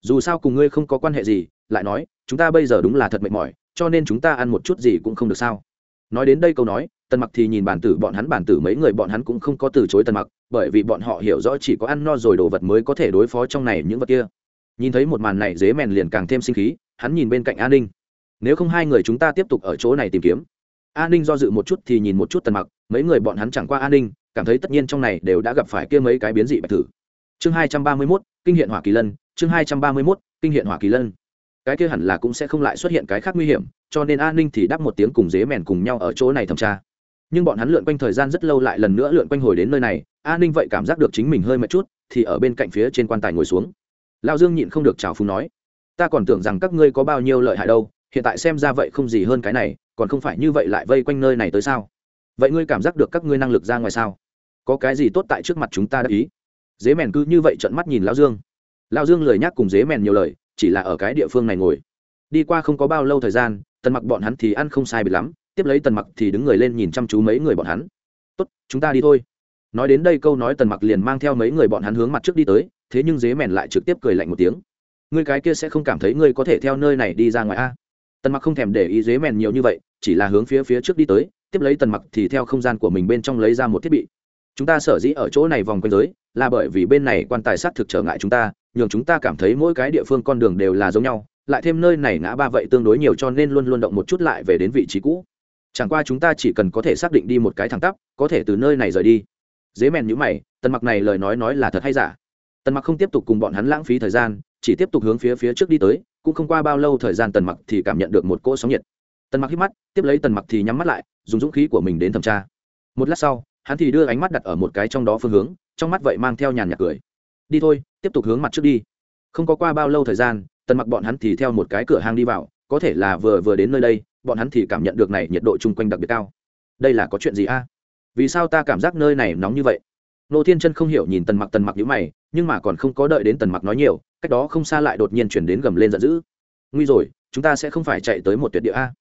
Dù sao cùng ngươi không có quan hệ gì, lại nói, chúng ta bây giờ đúng là thật mệt mỏi, cho nên chúng ta ăn một chút gì cũng không được sao. Nói đến đây câu nói, tần mặc thì nhìn bản tử, bọn hắn bản tử mấy người bọn hắn cũng không có từ chối tần mặc, bởi vì bọn họ hiểu rõ chỉ có ăn no rồi đồ vật mới có thể đối phó trong này những vật kia. Nhìn thấy một màn này, dế mèn liền càng thêm sinh khí, hắn nhìn bên cạnh an ninh. Nếu không hai người chúng ta tiếp tục ở chỗ này tìm kiếm. An ninh do dự một chút thì nhìn một chút tần mặc, mấy người bọn hắn chẳng qua an ninh, cảm thấy tất nhiên trong này đều đã gặp phải kia mấy cái biến dị bạch thử. Chương hai trăm ba mươi mốt kinh hiện hỏa kỳ lân, chương hai trăm ba mươi mốt, kinh hiện hỏa kỳ lân. Cái kia hẳn là cũng sẽ không lại xuất hiện cái khác nguy hiểm, cho nên an ninh thì đáp một tiếng cùng dế mèn cùng nhau ở chỗ này thẩm tra. Nhưng bọn hắn lượn quanh thời gian rất lâu lại lần nữa lượn quanh hồi đến nơi này, an ninh vậy cảm giác được chính mình hơi mệt chút, thì ở bên cạnh phía trên quan tài ngồi xuống. Lao dương nhịn không được chào phúng nói, ta còn tưởng rằng các ngươi có bao nhiêu lợi hại đâu, hiện tại xem ra vậy không gì hơn cái này, còn không phải như vậy lại vây quanh nơi này tới sao? Vậy ngươi cảm giác được các ngươi năng lực ra ngoài sao? Có cái gì tốt tại trước mặt chúng ta đã ý? Dế mèn cứ như vậy trợn mắt nhìn lão dương. Lão dương lời nhắc cùng dế mèn nhiều lời, chỉ là ở cái địa phương này ngồi. Đi qua không có bao lâu thời gian, tần mặc bọn hắn thì ăn không sai bị lắm, tiếp lấy tần mặc thì đứng người lên nhìn chăm chú mấy người bọn hắn. Tốt, chúng ta đi thôi. Nói đến đây câu nói tần mặc liền mang theo mấy người bọn hắn hướng mặt trước đi tới, thế nhưng dế mèn lại trực tiếp cười lạnh một tiếng. Ngươi cái kia sẽ không cảm thấy ngươi có thể theo nơi này đi ra ngoài a? Tần mặc không thèm để ý dế mèn nhiều như vậy, chỉ là hướng phía phía trước đi tới, tiếp lấy tần mặc thì theo không gian của mình bên trong lấy ra một thiết bị. Chúng ta sở dĩ ở chỗ này vòng quanh giới là bởi vì bên này quan tài sát thực trở ngại chúng ta, nhường chúng ta cảm thấy mỗi cái địa phương con đường đều là giống nhau, lại thêm nơi này ngã ba vậy tương đối nhiều cho nên luôn luôn động một chút lại về đến vị trí cũ. Chẳng qua chúng ta chỉ cần có thể xác định đi một cái thẳng tắp, có thể từ nơi này rời đi. Dế mèn nhữ mày, tần mặc này lời nói nói là thật hay giả? Tần mặc không tiếp tục cùng bọn hắn lãng phí thời gian, chỉ tiếp tục hướng phía phía trước đi tới, cũng không qua bao lâu thời gian tần mặc thì cảm nhận được một cỗ sóng nhiệt. Tần mặc hít mắt, tiếp lấy tần mặc thì nhắm mắt lại, dùng dũng khí của mình đến thẩm tra. Một lát sau, hắn thì đưa ánh mắt đặt ở một cái trong đó phương hướng trong mắt vậy mang theo nhàn nhạt cười. Đi thôi, tiếp tục hướng mặt trước đi. Không có qua bao lâu thời gian, tần mặc bọn hắn thì theo một cái cửa hàng đi vào, có thể là vừa vừa đến nơi đây, bọn hắn thì cảm nhận được này nhiệt độ chung quanh đặc biệt cao. Đây là có chuyện gì a? Vì sao ta cảm giác nơi này nóng như vậy? Nô thiên chân không hiểu nhìn tần mặc tần mặc nhữ mày, nhưng mà còn không có đợi đến tần mặc nói nhiều, cách đó không xa lại đột nhiên chuyển đến gầm lên giận dữ. Nguy rồi, chúng ta sẽ không phải chạy tới một tuyệt địa a.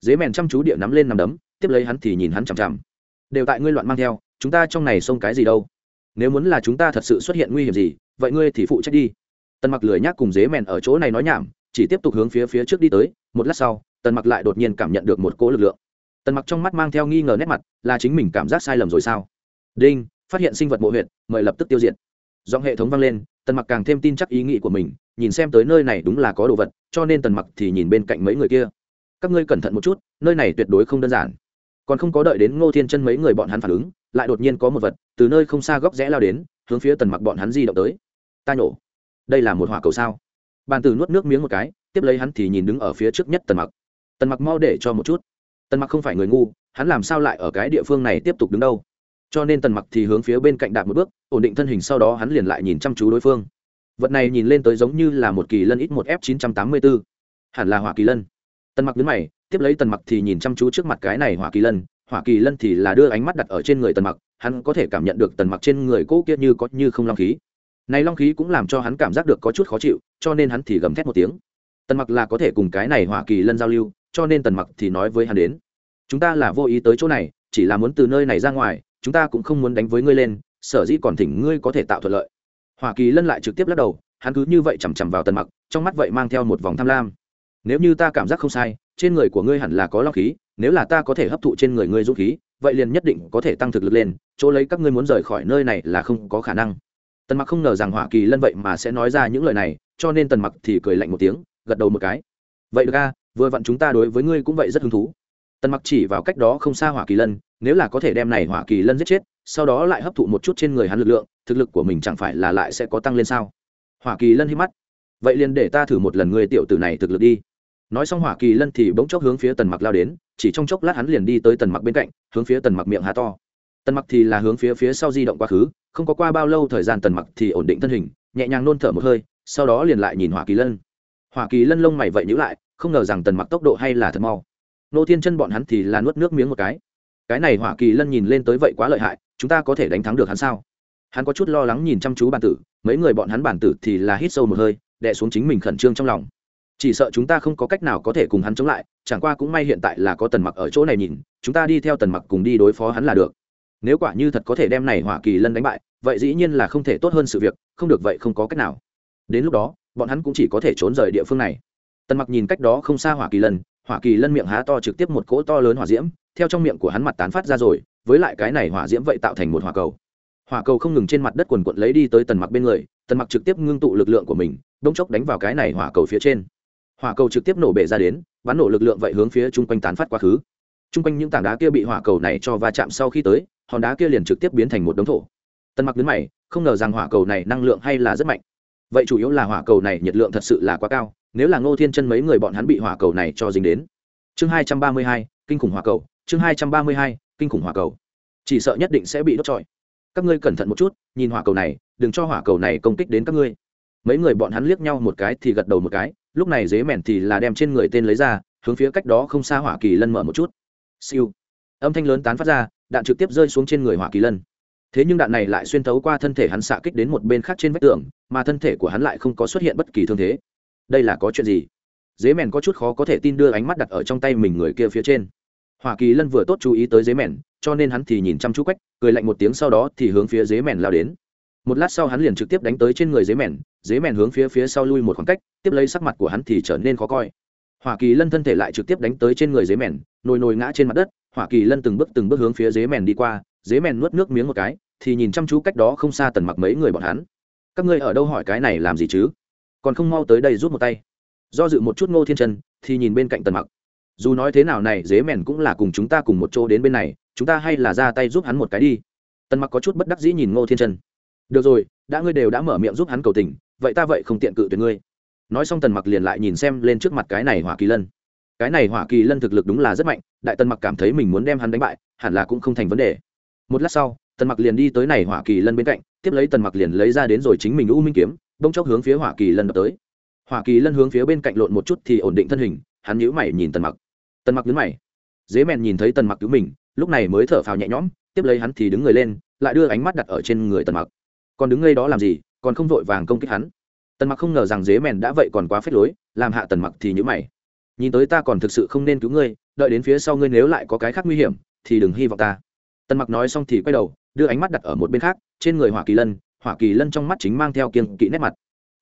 Dế mèn chăm chú địa nắm lên nằm đấm, tiếp lấy hắn thì nhìn hắn chằm chằm. Đều tại ngươi loạn mang theo, chúng ta trong này xông cái gì đâu? Nếu muốn là chúng ta thật sự xuất hiện nguy hiểm gì, vậy ngươi thì phụ trách đi. Tần mặc lười nhác cùng dế mèn ở chỗ này nói nhảm, chỉ tiếp tục hướng phía phía trước đi tới, một lát sau, tần mặc lại đột nhiên cảm nhận được một cỗ lực lượng. Tần mặc trong mắt mang theo nghi ngờ nét mặt, là chính mình cảm giác sai lầm rồi sao? Đinh, phát hiện sinh vật mộ huyện mời lập tức tiêu diệt. Giọng hệ thống vang lên, tần mặc càng thêm tin chắc ý nghĩ của mình, nhìn xem tới nơi này đúng là có đồ vật, cho nên tần mặc thì nhìn bên cạnh mấy người kia. Các ngươi cẩn thận một chút, nơi này tuyệt đối không đơn giản. Còn không có đợi đến ngô thiên chân mấy người bọn hắn phản ứng lại đột nhiên có một vật từ nơi không xa góc rẽ lao đến, hướng phía tần mặc bọn hắn di động tới. Ta nhổ. Đây là một hỏa cầu sao? Bàn tử nuốt nước miếng một cái, tiếp lấy hắn thì nhìn đứng ở phía trước nhất tần mặc. Tần mặc mau để cho một chút. Tần mặc không phải người ngu, hắn làm sao lại ở cái địa phương này tiếp tục đứng đâu? Cho nên tần mặc thì hướng phía bên cạnh đạp một bước, ổn định thân hình sau đó hắn liền lại nhìn chăm chú đối phương. Vật này nhìn lên tới giống như là một kỳ lân ít một f 984 hẳn là hỏa kỳ lân. Tần mặc đứng mày, tiếp lấy tần mặc thì nhìn chăm chú trước mặt cái này hỏa kỳ lân hỏa kỳ lân thì là đưa ánh mắt đặt ở trên người tần mặc, hắn có thể cảm nhận được tần mặc trên người cỗ kia như có như không long khí. Này long khí cũng làm cho hắn cảm giác được có chút khó chịu, cho nên hắn thì gầm thét một tiếng. Tần mặc là có thể cùng cái này hỏa kỳ lân giao lưu, cho nên tần mặc thì nói với hắn đến. Chúng ta là vô ý tới chỗ này, chỉ là muốn từ nơi này ra ngoài, chúng ta cũng không muốn đánh với ngươi lên, sở dĩ còn thỉnh ngươi có thể tạo thuận lợi. Hỏa kỳ lân lại trực tiếp lắc đầu, hắn cứ như vậy chằm chằm vào tần mặc, trong mắt vậy mang theo một vòng tham lam. Nếu như ta cảm giác không sai, trên người của ngươi hẳn là có long khí nếu là ta có thể hấp thụ trên người ngươi dũng khí, vậy liền nhất định có thể tăng thực lực lên, chỗ lấy các ngươi muốn rời khỏi nơi này là không có khả năng. Tần mặc không ngờ rằng hỏa kỳ lân vậy mà sẽ nói ra những lời này, cho nên tần mặc thì cười lạnh một tiếng, gật đầu một cái. Vậy được a, vừa vặn chúng ta đối với ngươi cũng vậy rất hứng thú. Tần mặc chỉ vào cách đó không xa hỏa kỳ lân, nếu là có thể đem này hỏa kỳ lân giết chết, sau đó lại hấp thụ một chút trên người hắn lực lượng, thực lực của mình chẳng phải là lại sẽ có tăng lên sao? Hỏa kỳ lân hít mắt. Vậy liền để ta thử một lần người tiểu tử này thực lực đi nói xong hỏa kỳ lân thì bỗng chốc hướng phía tần mặc lao đến, chỉ trong chốc lát hắn liền đi tới tần mặc bên cạnh, hướng phía tần mặc miệng há to. Tần mặc thì là hướng phía phía sau di động quá khứ, không có qua bao lâu thời gian tần mặc thì ổn định thân hình, nhẹ nhàng nôn thở một hơi, sau đó liền lại nhìn hỏa kỳ lân. Hỏa kỳ lân lông mày vậy nhữ lại, không ngờ rằng tần mặc tốc độ hay là thật mau. Nô thiên chân bọn hắn thì là nuốt nước miếng một cái. Cái này hỏa kỳ lân nhìn lên tới vậy quá lợi hại, chúng ta có thể đánh thắng được hắn sao? Hắn có chút lo lắng nhìn chăm chú bản tử, mấy người bọn hắn bản tử thì là hít sâu một hơi, đè xuống chính mình khẩn trương trong lòng chỉ sợ chúng ta không có cách nào có thể cùng hắn chống lại, chẳng qua cũng may hiện tại là có tần mặc ở chỗ này nhìn, chúng ta đi theo tần mặc cùng đi đối phó hắn là được. Nếu quả như thật có thể đem này hỏa kỳ lân đánh bại, vậy dĩ nhiên là không thể tốt hơn sự việc, không được vậy không có cách nào. Đến lúc đó, bọn hắn cũng chỉ có thể trốn rời địa phương này. Tần mặc nhìn cách đó không xa hỏa kỳ lân, hỏa kỳ lân miệng há to trực tiếp một cỗ to lớn hỏa diễm, theo trong miệng của hắn mặt tán phát ra rồi, với lại cái này hỏa diễm vậy tạo thành một hỏa cầu. Hỏa cầu không ngừng trên mặt đất quần quận lấy đi tới tần mặc bên người, tần mặc trực tiếp ngưng tụ lực lượng của mình đông chốc đánh vào cái này hỏa cầu phía trên hỏa cầu trực tiếp nổ bể ra đến, bắn nổ lực lượng vậy hướng phía chung quanh tán phát quá khứ. Chung quanh những tảng đá kia bị hỏa cầu này cho va chạm sau khi tới, hòn đá kia liền trực tiếp biến thành một đống thổ. Tân mặc đứng mày, không ngờ rằng hỏa cầu này năng lượng hay là rất mạnh. Vậy chủ yếu là hỏa cầu này nhiệt lượng thật sự là quá cao, nếu là ngô thiên chân mấy người bọn hắn bị hỏa cầu này cho dính đến. Chương hai trăm ba mươi hai, kinh khủng hỏa cầu, chương hai trăm ba mươi hai, kinh khủng hỏa cầu. Chỉ sợ nhất định sẽ bị đốt trọi. Các ngươi cẩn thận một chút, nhìn hỏa cầu này, đừng cho hỏa cầu này công kích đến các ngươi. Mấy người bọn hắn liếc nhau một cái thì gật đầu một cái lúc này dế mèn thì là đem trên người tên lấy ra, hướng phía cách đó không xa hỏa kỳ lân mở một chút. Siêu. Âm thanh lớn tán phát ra, đạn trực tiếp rơi xuống trên người hỏa kỳ lân. Thế nhưng đạn này lại xuyên thấu qua thân thể hắn xạ kích đến một bên khác trên vách tường, mà thân thể của hắn lại không có xuất hiện bất kỳ thương thế. Đây là có chuyện gì? Dế mèn có chút khó có thể tin đưa ánh mắt đặt ở trong tay mình người kia phía trên. Hoa kỳ lân vừa tốt chú ý tới dế mèn, cho nên hắn thì nhìn chăm chú quách, cười lạnh một tiếng sau đó thì hướng phía dế mèn lao đến một lát sau hắn liền trực tiếp đánh tới trên người dế mèn dế mèn hướng phía phía sau lui một khoảng cách tiếp lấy sắc mặt của hắn thì trở nên khó coi. Hoa kỳ lân thân thể lại trực tiếp đánh tới trên người dế mèn nồi nồi ngã trên mặt đất hoa kỳ lân từng bước từng bước hướng phía dế mèn đi qua dế mèn nuốt nước miếng một cái thì nhìn chăm chú cách đó không xa tần mặc mấy người bọn hắn. Các ngươi ở đâu hỏi cái này làm gì chứ? Còn không mau tới đây rút một tay. Do dự một chút ngô thiên chân, thì nhìn bên cạnh tần mặc. Dù nói thế nào này dế mèn cũng là cùng chúng ta cùng một chỗ đến bên này chúng ta hay là ra tay giúp hắn một cái đi. Tần mặc có chút bất đắc dĩ nhìn ngô thiên chân được rồi, đã ngươi đều đã mở miệng giúp hắn cầu tình, vậy ta vậy không tiện cự tuyệt ngươi. Nói xong tần mặc liền lại nhìn xem lên trước mặt cái này hỏa kỳ lân. Cái này hỏa kỳ lân thực lực đúng là rất mạnh, đại tần mặc cảm thấy mình muốn đem hắn đánh bại, hẳn là cũng không thành vấn đề. Một lát sau, tần mặc liền đi tới này hỏa kỳ lân bên cạnh, tiếp lấy tần mặc liền lấy ra đến rồi chính mình u minh kiếm bông chốc hướng phía hỏa kỳ lân đập tới. Hỏa kỳ lân hướng phía bên cạnh lộn một chút thì ổn định thân hình, hắn nhíu mày nhìn tần mặc. Tần mặc nhíu mày. Dế mèn nhìn thấy tần mặc cứu mình, lúc này mới thở phào nhẹ nhõm, tiếp lấy hắn thì đứng người lên, lại đưa ánh mắt đặt ở trên người tần mặc còn đứng ngay đó làm gì, còn không vội vàng công kích hắn. Tần mặc không ngờ rằng dế mèn đã vậy còn quá phết lối, làm hạ tần mặc thì nhữ mày. Nhìn tới ta còn thực sự không nên cứu ngươi, đợi đến phía sau ngươi nếu lại có cái khác nguy hiểm, thì đừng hy vọng ta. Tần mặc nói xong thì quay đầu, đưa ánh mắt đặt ở một bên khác, trên người hỏa kỳ lân, hỏa kỳ lân trong mắt chính mang theo kiên kỵ nét mặt.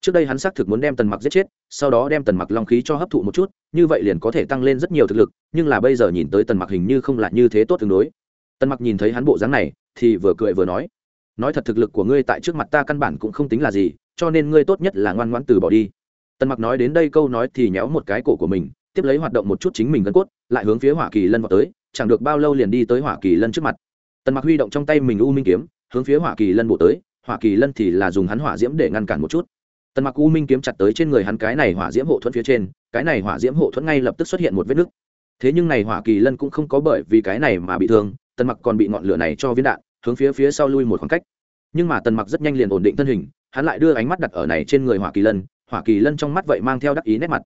Trước đây hắn xác thực muốn đem tần mặc giết chết, sau đó đem tần mặc long khí cho hấp thụ một chút, như vậy liền có thể tăng lên rất nhiều thực lực, nhưng là bây giờ nhìn tới tần mặc hình như không là như thế tốt tương đối. Tần mặc nhìn thấy hắn bộ dáng này, thì vừa cười vừa nói nói thật thực lực của ngươi tại trước mặt ta căn bản cũng không tính là gì, cho nên ngươi tốt nhất là ngoan ngoãn từ bỏ đi. Tần mặc nói đến đây câu nói thì nhéo một cái cổ của mình, tiếp lấy hoạt động một chút chính mình gân cốt, lại hướng phía hỏa kỳ lân vào tới, chẳng được bao lâu liền đi tới hỏa kỳ lân trước mặt. Tần mặc huy động trong tay mình u minh kiếm, hướng phía hỏa kỳ lân bộ tới, hỏa kỳ lân thì là dùng hắn hỏa diễm để ngăn cản một chút. Tần mặc u minh kiếm chặt tới trên người hắn cái này hỏa diễm hộ thuẫn phía trên, cái này hỏa diễm hộ thuẫn ngay lập tức xuất hiện một vết nứt. Thế nhưng này hỏa kỳ lân cũng không có bởi vì cái này mà bị thương, tần mặc còn bị ngọn lửa này cho viên đạn hướng phía phía sau lui một khoảng cách. Nhưng mà tần mặc rất nhanh liền ổn định thân hình, hắn lại đưa ánh mắt đặt ở này trên người hỏa kỳ lân, hỏa kỳ lân trong mắt vậy mang theo đắc ý nét mặt.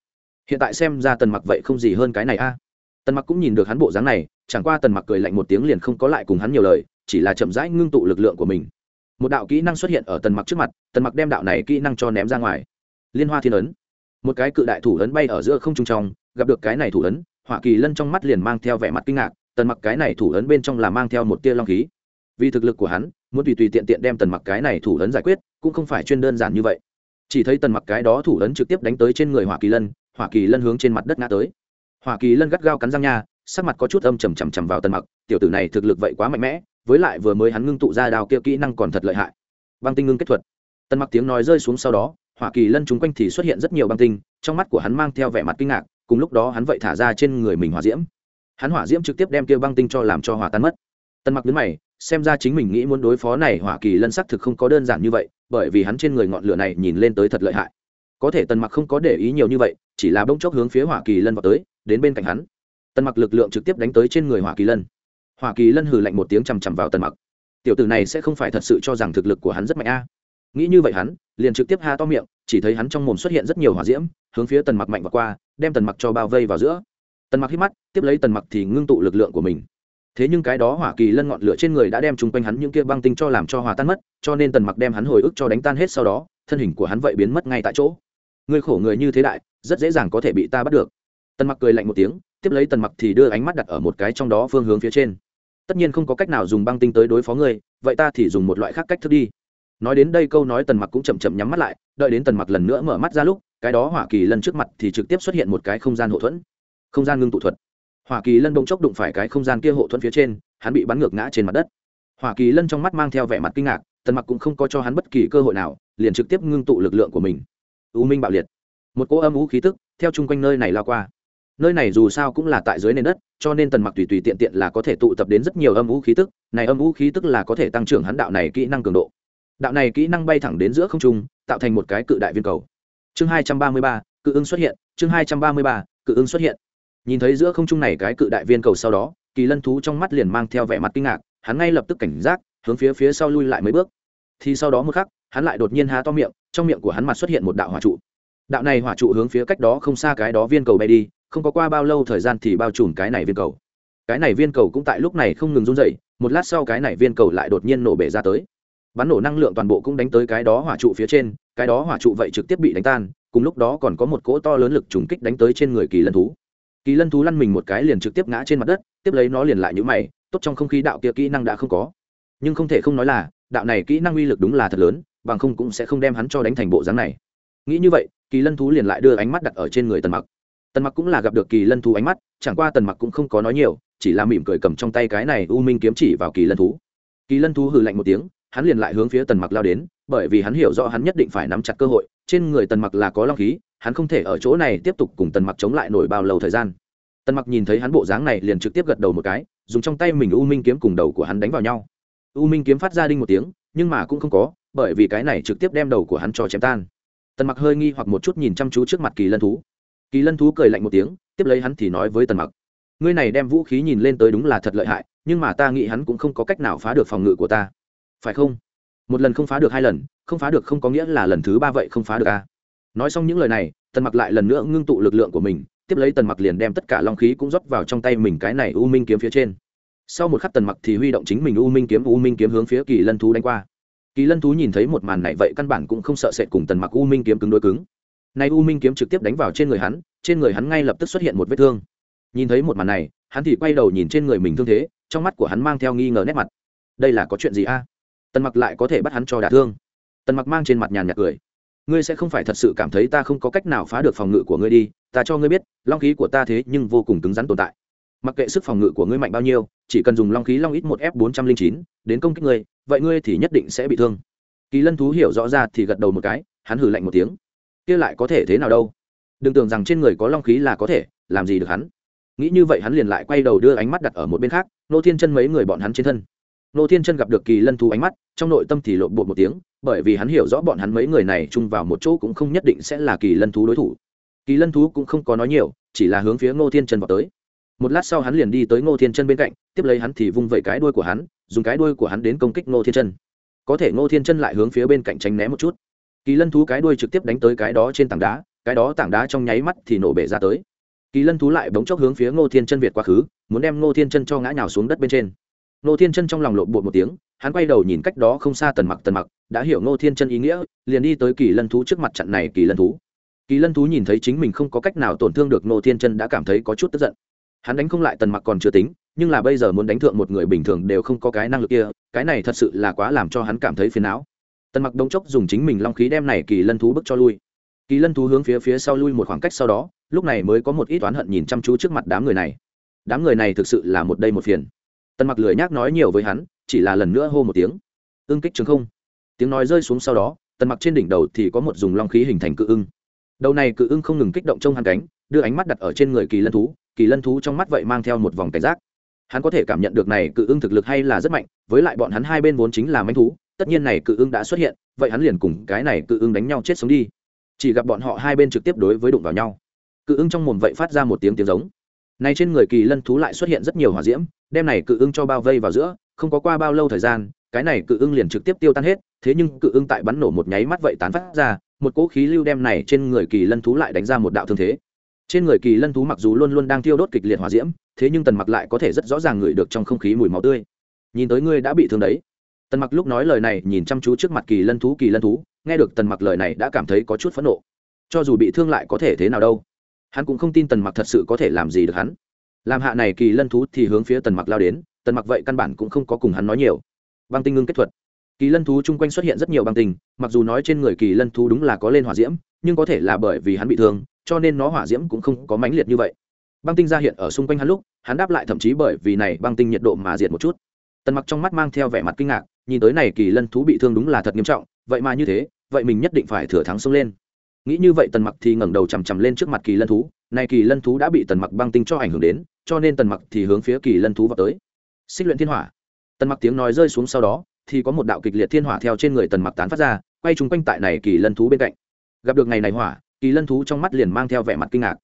Hiện tại xem ra tần mặc vậy không gì hơn cái này a. Tần mặc cũng nhìn được hắn bộ dáng này, chẳng qua tần mặc cười lạnh một tiếng liền không có lại cùng hắn nhiều lời, chỉ là chậm rãi ngưng tụ lực lượng của mình. Một đạo kỹ năng xuất hiện ở tần mặc trước mặt, tần mặc đem đạo này kỹ năng cho ném ra ngoài. Liên hoa thiên ấn. Một cái cự đại thủ ấn bay ở giữa không trung trong, gặp được cái này thủ ấn, hỏa kỳ lân trong mắt liền mang theo vẻ mặt kinh ngạc, tần mặc cái này thủ ấn bên trong là mang theo một tia long khí vì thực lực của hắn, muốn tùy tùy tiện tiện đem tần mặc cái này thủ ấn giải quyết, cũng không phải chuyên đơn giản như vậy. Chỉ thấy tần mặc cái đó thủ ấn trực tiếp đánh tới trên người hỏa kỳ lân, hỏa kỳ lân hướng trên mặt đất ngã tới. Hỏa kỳ lân gắt gao cắn răng nha, sắc mặt có chút âm trầm trầm trầm vào tần mặc, tiểu tử này thực lực vậy quá mạnh mẽ, với lại vừa mới hắn ngưng tụ ra đao kia kỹ năng còn thật lợi hại. Băng tinh ngưng kết thuật. Tần mặc tiếng nói rơi xuống sau đó, hỏa kỳ lân chúng quanh thì xuất hiện rất nhiều băng tinh, trong mắt của hắn mang theo vẻ mặt kinh ngạc, cùng lúc đó hắn vậy thả ra trên người mình hỏa diễm. Hắn hỏa diễm trực tiếp đem kia băng tinh cho làm cho hỏa tan mất. Tần mặc đứng mày xem ra chính mình nghĩ muốn đối phó này hỏa kỳ lân sắc thực không có đơn giản như vậy, bởi vì hắn trên người ngọn lửa này nhìn lên tới thật lợi hại. Có thể tần mặc không có để ý nhiều như vậy, chỉ là bỗng chốc hướng phía hỏa kỳ lân vào tới, đến bên cạnh hắn. Tần mặc lực lượng trực tiếp đánh tới trên người hỏa kỳ lân. Hỏa kỳ lân hừ lạnh một tiếng chằm chằm vào tần mặc. Tiểu tử này sẽ không phải thật sự cho rằng thực lực của hắn rất mạnh a. Nghĩ như vậy hắn, liền trực tiếp ha to miệng, chỉ thấy hắn trong mồm xuất hiện rất nhiều hỏa diễm, hướng phía tần mặc mạnh và qua, đem tần mặc cho bao vây vào giữa. Tần mặc hít mắt, tiếp lấy tần mặc thì ngưng tụ lực lượng của mình thế nhưng cái đó hỏa kỳ lân ngọn lửa trên người đã đem chung quanh hắn những kia băng tinh cho làm cho hòa tan mất, cho nên tần mặc đem hắn hồi ức cho đánh tan hết sau đó, thân hình của hắn vậy biến mất ngay tại chỗ. Người khổ người như thế đại, rất dễ dàng có thể bị ta bắt được. Tần mặc cười lạnh một tiếng, tiếp lấy tần mặc thì đưa ánh mắt đặt ở một cái trong đó phương hướng phía trên. Tất nhiên không có cách nào dùng băng tinh tới đối phó ngươi vậy ta thì dùng một loại khác cách thức đi. Nói đến đây câu nói tần mặc cũng chậm chậm nhắm mắt lại, đợi đến tần mặc lần nữa mở mắt ra lúc, cái đó hỏa kỳ lân trước mặt thì trực tiếp xuất hiện một cái không gian hậu thuẫn. Không gian ngưng tụ thuật hỏa kỳ lân bỗng chốc đụng phải cái không gian kia hộ thuẫn phía trên, hắn bị bắn ngược ngã trên mặt đất. Hỏa kỳ lân trong mắt mang theo vẻ mặt kinh ngạc, tần mặc cũng không có cho hắn bất kỳ cơ hội nào, liền trực tiếp ngưng tụ lực lượng của mình. U minh bạo liệt. Một cỗ âm u khí tức theo chung quanh nơi này lao qua. Nơi này dù sao cũng là tại dưới nền đất, cho nên tần mặc tùy tùy tiện tiện là có thể tụ tập đến rất nhiều âm u khí tức, này âm u khí tức là có thể tăng trưởng hắn đạo này kỹ năng cường độ. Đạo này kỹ năng bay thẳng đến giữa không trung, tạo thành một cái cự đại viên cầu. Chương hai trăm ba mươi ba, cự ưng xuất hiện, chương hai trăm ba mươi ba, cự ưng xuất hiện nhìn thấy giữa không trung này cái cự đại viên cầu sau đó, kỳ lân thú trong mắt liền mang theo vẻ mặt kinh ngạc, hắn ngay lập tức cảnh giác, hướng phía phía sau lui lại mấy bước. Thì sau đó một khắc, hắn lại đột nhiên há to miệng, trong miệng của hắn mặt xuất hiện một đạo hỏa trụ. Đạo này hỏa trụ hướng phía cách đó không xa cái đó viên cầu bay đi, không có qua bao lâu thời gian thì bao trùm cái này viên cầu. Cái này viên cầu cũng tại lúc này không ngừng run dậy một lát sau cái này viên cầu lại đột nhiên nổ bể ra tới. Bắn nổ năng lượng toàn bộ cũng đánh tới cái đó hỏa trụ phía trên, cái đó hỏa trụ vậy trực tiếp bị đánh tan, cùng lúc đó còn có một cỗ to lớn lực trùng kích đánh tới trên người kỳ lân thú kỳ lân thú lăn mình một cái liền trực tiếp ngã trên mặt đất, tiếp lấy nó liền lại nhũ mày, tốt trong không khí đạo kia kỹ năng đã không có. Nhưng không thể không nói là, đạo này kỹ năng uy lực đúng là thật lớn, bằng không cũng sẽ không đem hắn cho đánh thành bộ dáng này. Nghĩ như vậy, kỳ lân thú liền lại đưa ánh mắt đặt ở trên người tần mặc. Tần mặc cũng là gặp được kỳ lân thú ánh mắt, chẳng qua tần mặc cũng không có nói nhiều, chỉ là mỉm cười cầm trong tay cái này u minh kiếm chỉ vào kỳ lân thú. Kỳ lân thú hừ lạnh một tiếng, hắn liền lại hướng phía tần mặc lao đến bởi vì hắn hiểu rõ hắn nhất định phải nắm chặt cơ hội, trên người tần mặc là có long khí, hắn không thể ở chỗ này tiếp tục cùng tần mặc chống lại nổi bao lâu thời gian. Tần mặc nhìn thấy hắn bộ dáng này liền trực tiếp gật đầu một cái, dùng trong tay mình u minh kiếm cùng đầu của hắn đánh vào nhau. U minh kiếm phát ra đinh một tiếng, nhưng mà cũng không có, bởi vì cái này trực tiếp đem đầu của hắn cho chém tan. Tần mặc hơi nghi hoặc một chút nhìn chăm chú trước mặt kỳ lân thú. Kỳ lân thú cười lạnh một tiếng, tiếp lấy hắn thì nói với tần mặc, ngươi này đem vũ khí nhìn lên tới đúng là thật lợi hại, nhưng mà ta nghĩ hắn cũng không có cách nào phá được phòng ngự của ta. Phải không? Một lần không phá được hai lần, không phá được không có nghĩa là lần thứ ba vậy không phá được a. À? nói xong những lời này, tần mặc lại lần nữa ngưng tụ lực lượng của mình, tiếp lấy tần mặc liền đem tất cả long khí cũng rót vào trong tay mình cái này u minh kiếm phía trên. Sau một khắc tần mặc thì huy động chính mình u minh kiếm, u minh kiếm hướng phía kỳ lân thú đánh qua. Kỳ lân thú nhìn thấy một màn này vậy căn bản cũng không sợ sệt cùng tần mặc u minh kiếm cứng đối cứng. Nay u minh kiếm trực tiếp đánh vào trên người hắn, trên người hắn ngay lập tức xuất hiện một vết thương. Nhìn thấy một màn này, hắn thì quay đầu nhìn trên người mình thương thế, trong mắt của hắn mang theo nghi ngờ nét mặt. Đây là có chuyện gì a? Tần mặc lại có thể bắt hắn cho đả thương. Tần mặc mang trên mặt nhàn nhạt cười. Ngươi sẽ không phải thật sự cảm thấy ta không có cách nào phá được phòng ngự của ngươi đi, ta cho ngươi biết, long khí của ta thế nhưng vô cùng cứng rắn tồn tại. Mặc kệ sức phòng ngự của ngươi mạnh bao nhiêu, chỉ cần dùng long khí long ít một f bốn trăm linh chín đến công kích ngươi, vậy ngươi thì nhất định sẽ bị thương. Kỳ lân thú hiểu rõ ra thì gật đầu một cái, hắn hử lạnh một tiếng. Kia lại có thể thế nào đâu? Đừng tưởng rằng trên người có long khí là có thể, làm gì được hắn? Nghĩ như vậy hắn liền lại quay đầu đưa ánh mắt đặt ở một bên khác, nô thiên chân mấy người bọn hắn trên thân nô thiên chân gặp được kỳ lân thú ánh mắt, trong nội tâm thì lộn bột một tiếng, bởi vì hắn hiểu rõ bọn hắn mấy người này chung vào một chỗ cũng không nhất định sẽ là kỳ lân thú đối thủ. Kỳ lân thú cũng không có nói nhiều, chỉ là hướng phía ngô thiên chân vào tới. Một lát sau hắn liền đi tới ngô thiên chân bên cạnh, tiếp lấy hắn thì vung vẩy cái đuôi của hắn, dùng cái đuôi của hắn đến công kích ngô thiên chân. Có thể ngô thiên chân lại hướng phía bên cạnh tránh né một chút. Kỳ lân thú cái đuôi trực tiếp đánh tới cái đó trên tảng đá, cái đó tảng đá trong nháy mắt thì nổ bể ra tới. Kỳ lân thú lại bỗng chốc hướng phía ngô thiên chân việt quá khứ, muốn đem ngô thiên chân cho ngã nhào xuống đất bên trên ngô thiên chân trong lòng lộn bột một tiếng, hắn quay đầu nhìn cách đó không xa tần mặc tần mặc, đã hiểu ngô thiên chân ý nghĩa, liền đi tới kỳ lân thú trước mặt trận này kỳ lân thú. Kỳ lân thú nhìn thấy chính mình không có cách nào tổn thương được ngô thiên chân đã cảm thấy có chút tức giận. Hắn đánh không lại tần mặc còn chưa tính, nhưng là bây giờ muốn đánh thượng một người bình thường đều không có cái năng lực kia, cái này thật sự là quá làm cho hắn cảm thấy phiền não. Tần mặc đống chốc dùng chính mình long khí đem này kỳ lân thú bức cho lui. Kỳ lân thú hướng phía phía sau lui một khoảng cách sau đó, lúc này mới có một ít oán hận nhìn chăm chú trước mặt đám người này. Đám người này thực sự là một đây một phiền tần mặc lười nhác nói nhiều với hắn, chỉ là lần nữa hô một tiếng. Ưng kích trường không. Tiếng nói rơi xuống sau đó, tần mặc trên đỉnh đầu thì có một dùng long khí hình thành cự ưng. Đầu này cự ưng không ngừng kích động trong hàn cánh, đưa ánh mắt đặt ở trên người kỳ lân thú, kỳ lân thú trong mắt vậy mang theo một vòng cảnh giác. Hắn có thể cảm nhận được này cự ưng thực lực hay là rất mạnh, với lại bọn hắn hai bên vốn chính là manh thú, tất nhiên này cự ưng đã xuất hiện, vậy hắn liền cùng cái này cự ưng đánh nhau chết sống đi. Chỉ gặp bọn họ hai bên trực tiếp đối với đụng vào nhau. Cự ưng trong mồm vậy phát ra một tiếng tiếng giống này trên người kỳ lân thú lại xuất hiện rất nhiều hỏa diễm, đem này cự ưng cho bao vây vào giữa, không có qua bao lâu thời gian, cái này cự ưng liền trực tiếp tiêu tan hết, thế nhưng cự ưng tại bắn nổ một nháy mắt vậy tán phát ra, một cỗ khí lưu đem này trên người kỳ lân thú lại đánh ra một đạo thương thế. Trên người kỳ lân thú mặc dù luôn luôn đang tiêu đốt kịch liệt hỏa diễm, thế nhưng tần mặc lại có thể rất rõ ràng ngửi được trong không khí mùi máu tươi. Nhìn tới ngươi đã bị thương đấy. Tần mặc lúc nói lời này nhìn chăm chú trước mặt kỳ lân thú, kỳ lân thú, nghe được tần mặc lời này đã cảm thấy có chút phẫn nộ. Cho dù bị thương lại có thể thế nào đâu hắn cũng không tin tần mặc thật sự có thể làm gì được hắn. Làm hạ này kỳ lân thú thì hướng phía tần mặc lao đến, tần mặc vậy căn bản cũng không có cùng hắn nói nhiều. Băng tinh ngưng kết thuật. Kỳ lân thú chung quanh xuất hiện rất nhiều băng tinh, mặc dù nói trên người kỳ lân thú đúng là có lên hỏa diễm, nhưng có thể là bởi vì hắn bị thương, cho nên nó hỏa diễm cũng không có mãnh liệt như vậy. Băng tinh ra hiện ở xung quanh hắn lúc, hắn đáp lại thậm chí bởi vì này băng tinh nhiệt độ mà diệt một chút. Tần mặc trong mắt mang theo vẻ mặt kinh ngạc, nhìn tới này kỳ lân thú bị thương đúng là thật nghiêm trọng, vậy mà như thế, vậy mình nhất định phải thừa thắng xông lên nghĩ như vậy tần mặc thì ngẩng đầu chằm chằm lên trước mặt kỳ lân thú. Này kỳ lân thú đã bị tần mặc băng tinh cho ảnh hưởng đến cho nên tần mặc thì hướng phía kỳ lân thú vào tới. Xích luyện thiên hỏa. Tần mặc tiếng nói rơi xuống sau đó thì có một đạo kịch liệt thiên hỏa theo trên người tần mặc tán phát ra quay chung quanh tại này kỳ lân thú bên cạnh. Gặp được ngày này hỏa kỳ lân thú trong mắt liền mang theo vẻ mặt kinh ngạc.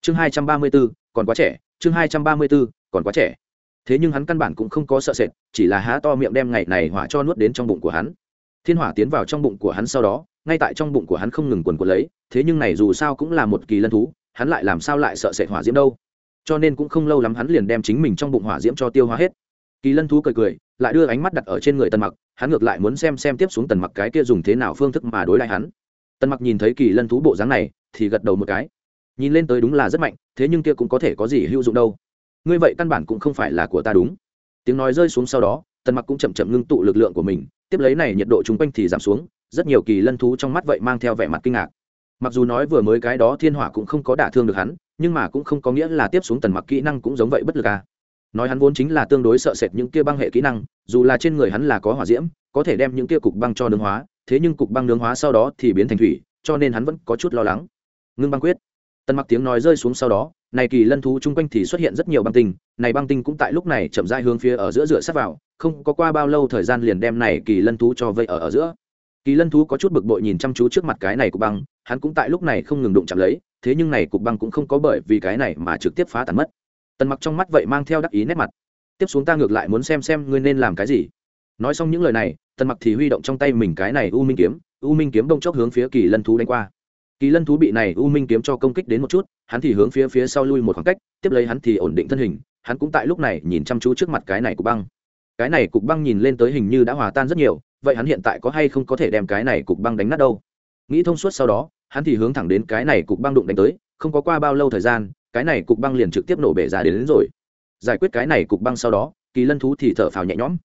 Chương hai trăm ba mươi 234, còn quá trẻ chương hai trăm ba mươi 234, còn quá trẻ. Thế nhưng hắn căn bản cũng không có sợ sệt chỉ là há to miệng đem ngày này hỏa cho nuốt đến trong bụng của hắn. Thiên hỏa tiến vào trong bụng của hắn sau đó ngay tại trong bụng của hắn không ngừng quần quần lấy, thế nhưng này dù sao cũng là một kỳ lân thú, hắn lại làm sao lại sợ sệt hỏa diễm đâu? Cho nên cũng không lâu lắm hắn liền đem chính mình trong bụng hỏa diễm cho tiêu hóa hết. Kỳ lân thú cười cười, lại đưa ánh mắt đặt ở trên người tần mặc, hắn ngược lại muốn xem xem tiếp xuống tần mặc cái kia dùng thế nào phương thức mà đối lại hắn. Tần mặc nhìn thấy kỳ lân thú bộ dáng này, thì gật đầu một cái. Nhìn lên tới đúng là rất mạnh, thế nhưng kia cũng có thể có gì hữu dụng đâu? Ngươi vậy căn bản cũng không phải là của ta đúng. Tiếng nói rơi xuống sau đó, tần mặc cũng chậm chậm ngưng tụ lực lượng của mình tiếp lấy này nhiệt độ chung quanh thì giảm xuống, rất nhiều kỳ lân thú trong mắt vậy mang theo vẻ mặt kinh ngạc. Mặc dù nói vừa mới cái đó thiên hỏa cũng không có đả thương được hắn, nhưng mà cũng không có nghĩa là tiếp xuống tần mặc kỹ năng cũng giống vậy bất lực à. nói hắn vốn chính là tương đối sợ sệt những kia băng hệ kỹ năng, dù là trên người hắn là có hỏa diễm, có thể đem những kia cục băng cho nướng hóa, thế nhưng cục băng nướng hóa sau đó thì biến thành thủy, cho nên hắn vẫn có chút lo lắng. Ngưng băng quyết. Tần mặc tiếng nói rơi xuống sau đó này kỳ lân thú chung quanh thì xuất hiện rất nhiều băng tinh, này băng tinh cũng tại lúc này chậm rãi hướng phía ở giữa rửa sát vào, không có qua bao lâu thời gian liền đem này kỳ lân thú cho vây ở ở giữa. Kỳ lân thú có chút bực bội nhìn chăm chú trước mặt cái này cục băng, hắn cũng tại lúc này không ngừng đụng chạm lấy, thế nhưng này cục băng cũng không có bởi vì cái này mà trực tiếp phá tàn mất. Tần mặc trong mắt vậy mang theo đắc ý nét mặt. Tiếp xuống ta ngược lại muốn xem xem ngươi nên làm cái gì. Nói xong những lời này, tần mặc thì huy động trong tay mình cái này u minh kiếm, u minh kiếm đông chốc hướng phía kỳ lân thú đánh qua kỳ lân thú bị này u minh kiếm cho công kích đến một chút hắn thì hướng phía phía sau lui một khoảng cách tiếp lấy hắn thì ổn định thân hình hắn cũng tại lúc này nhìn chăm chú trước mặt cái này cục băng. Cái này cục băng nhìn lên tới hình như đã hòa tan rất nhiều vậy hắn hiện tại có hay không có thể đem cái này cục băng đánh nát đâu? Nghĩ thông suốt sau đó hắn thì hướng thẳng đến cái này cục băng đụng đánh tới không có qua bao lâu thời gian cái này cục băng liền trực tiếp nổ bể ra đến, đến rồi. Giải quyết cái này cục băng sau đó kỳ lân thú thì thở phào nhẹ nhõm.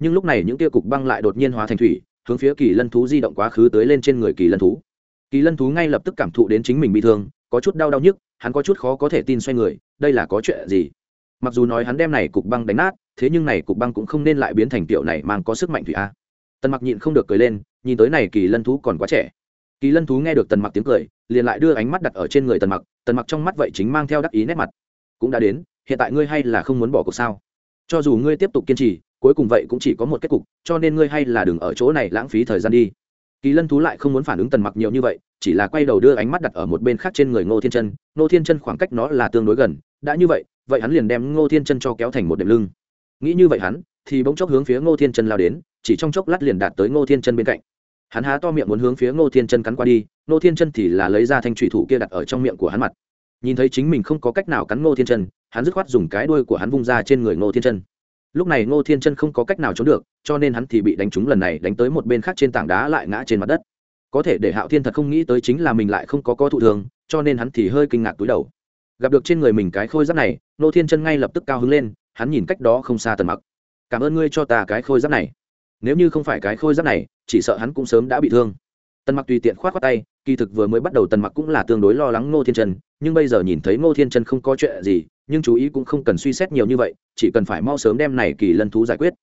Nhưng lúc này những tia cục băng lại đột nhiên hóa thành thủy hướng phía kỳ lân thú di động quá khứ tới lên trên người kỳ lân thú kỳ lân thú ngay lập tức cảm thụ đến chính mình bị thương, có chút đau đau nhức, hắn có chút khó có thể tin xoay người, đây là có chuyện gì? Mặc dù nói hắn đem này cục băng đánh nát, thế nhưng này cục băng cũng không nên lại biến thành tiểu này mang có sức mạnh thủy a. Tần mặc nhịn không được cười lên, nhìn tới này kỳ lân thú còn quá trẻ. Kỳ lân thú nghe được tần mặc tiếng cười, liền lại đưa ánh mắt đặt ở trên người tần mặc tần mặc trong mắt vậy chính mang theo đắc ý nét mặt. Cũng đã đến, hiện tại ngươi hay là không muốn bỏ cuộc sao? Cho dù ngươi tiếp tục kiên trì, cuối cùng vậy cũng chỉ có một kết cục, cho nên ngươi hay là đừng ở chỗ này lãng phí thời gian đi kỳ lân thú lại không muốn phản ứng tần mặc nhiều như vậy, chỉ là quay đầu đưa ánh mắt đặt ở một bên khác trên người ngô thiên chân. Ngô thiên chân khoảng cách nó là tương đối gần, đã như vậy vậy hắn liền đem ngô thiên chân cho kéo thành một đệm lưng. Nghĩ như vậy hắn, thì bỗng chốc hướng phía ngô thiên chân lao đến, chỉ trong chốc lát liền đạt tới ngô thiên chân bên cạnh. Hắn há to miệng muốn hướng phía ngô thiên chân cắn qua đi, ngô thiên chân thì là lấy ra thanh thủy thủ kia đặt ở trong miệng của hắn mặt. Nhìn thấy chính mình không có cách nào cắn ngô thiên chân, hắn dứt khoát dùng cái đuôi của hắn vung ra trên người ngô thiên chân lúc này ngô thiên chân không có cách nào trốn được, cho nên hắn thì bị đánh trúng lần này, đánh tới một bên khác trên tảng đá lại ngã trên mặt đất. Có thể để hạo thiên thật không nghĩ tới chính là mình lại không có có thụ thường, cho nên hắn thì hơi kinh ngạc túi đầu. Gặp được trên người mình cái khôi giáp này, ngô thiên chân ngay lập tức cao hứng lên, hắn nhìn cách đó không xa tần mặc. Cảm ơn ngươi cho ta cái khôi giáp này. Nếu như không phải cái khôi giáp này, chỉ sợ hắn cũng sớm đã bị thương tần mặc tùy tiện khoát khoát tay kỳ thực vừa mới bắt đầu tần mặc cũng là tương đối lo lắng ngô thiên trần nhưng bây giờ nhìn thấy ngô thiên trần không có chuyện gì nhưng chú ý cũng không cần suy xét nhiều như vậy chỉ cần phải mau sớm đem này kỳ lân thú giải quyết.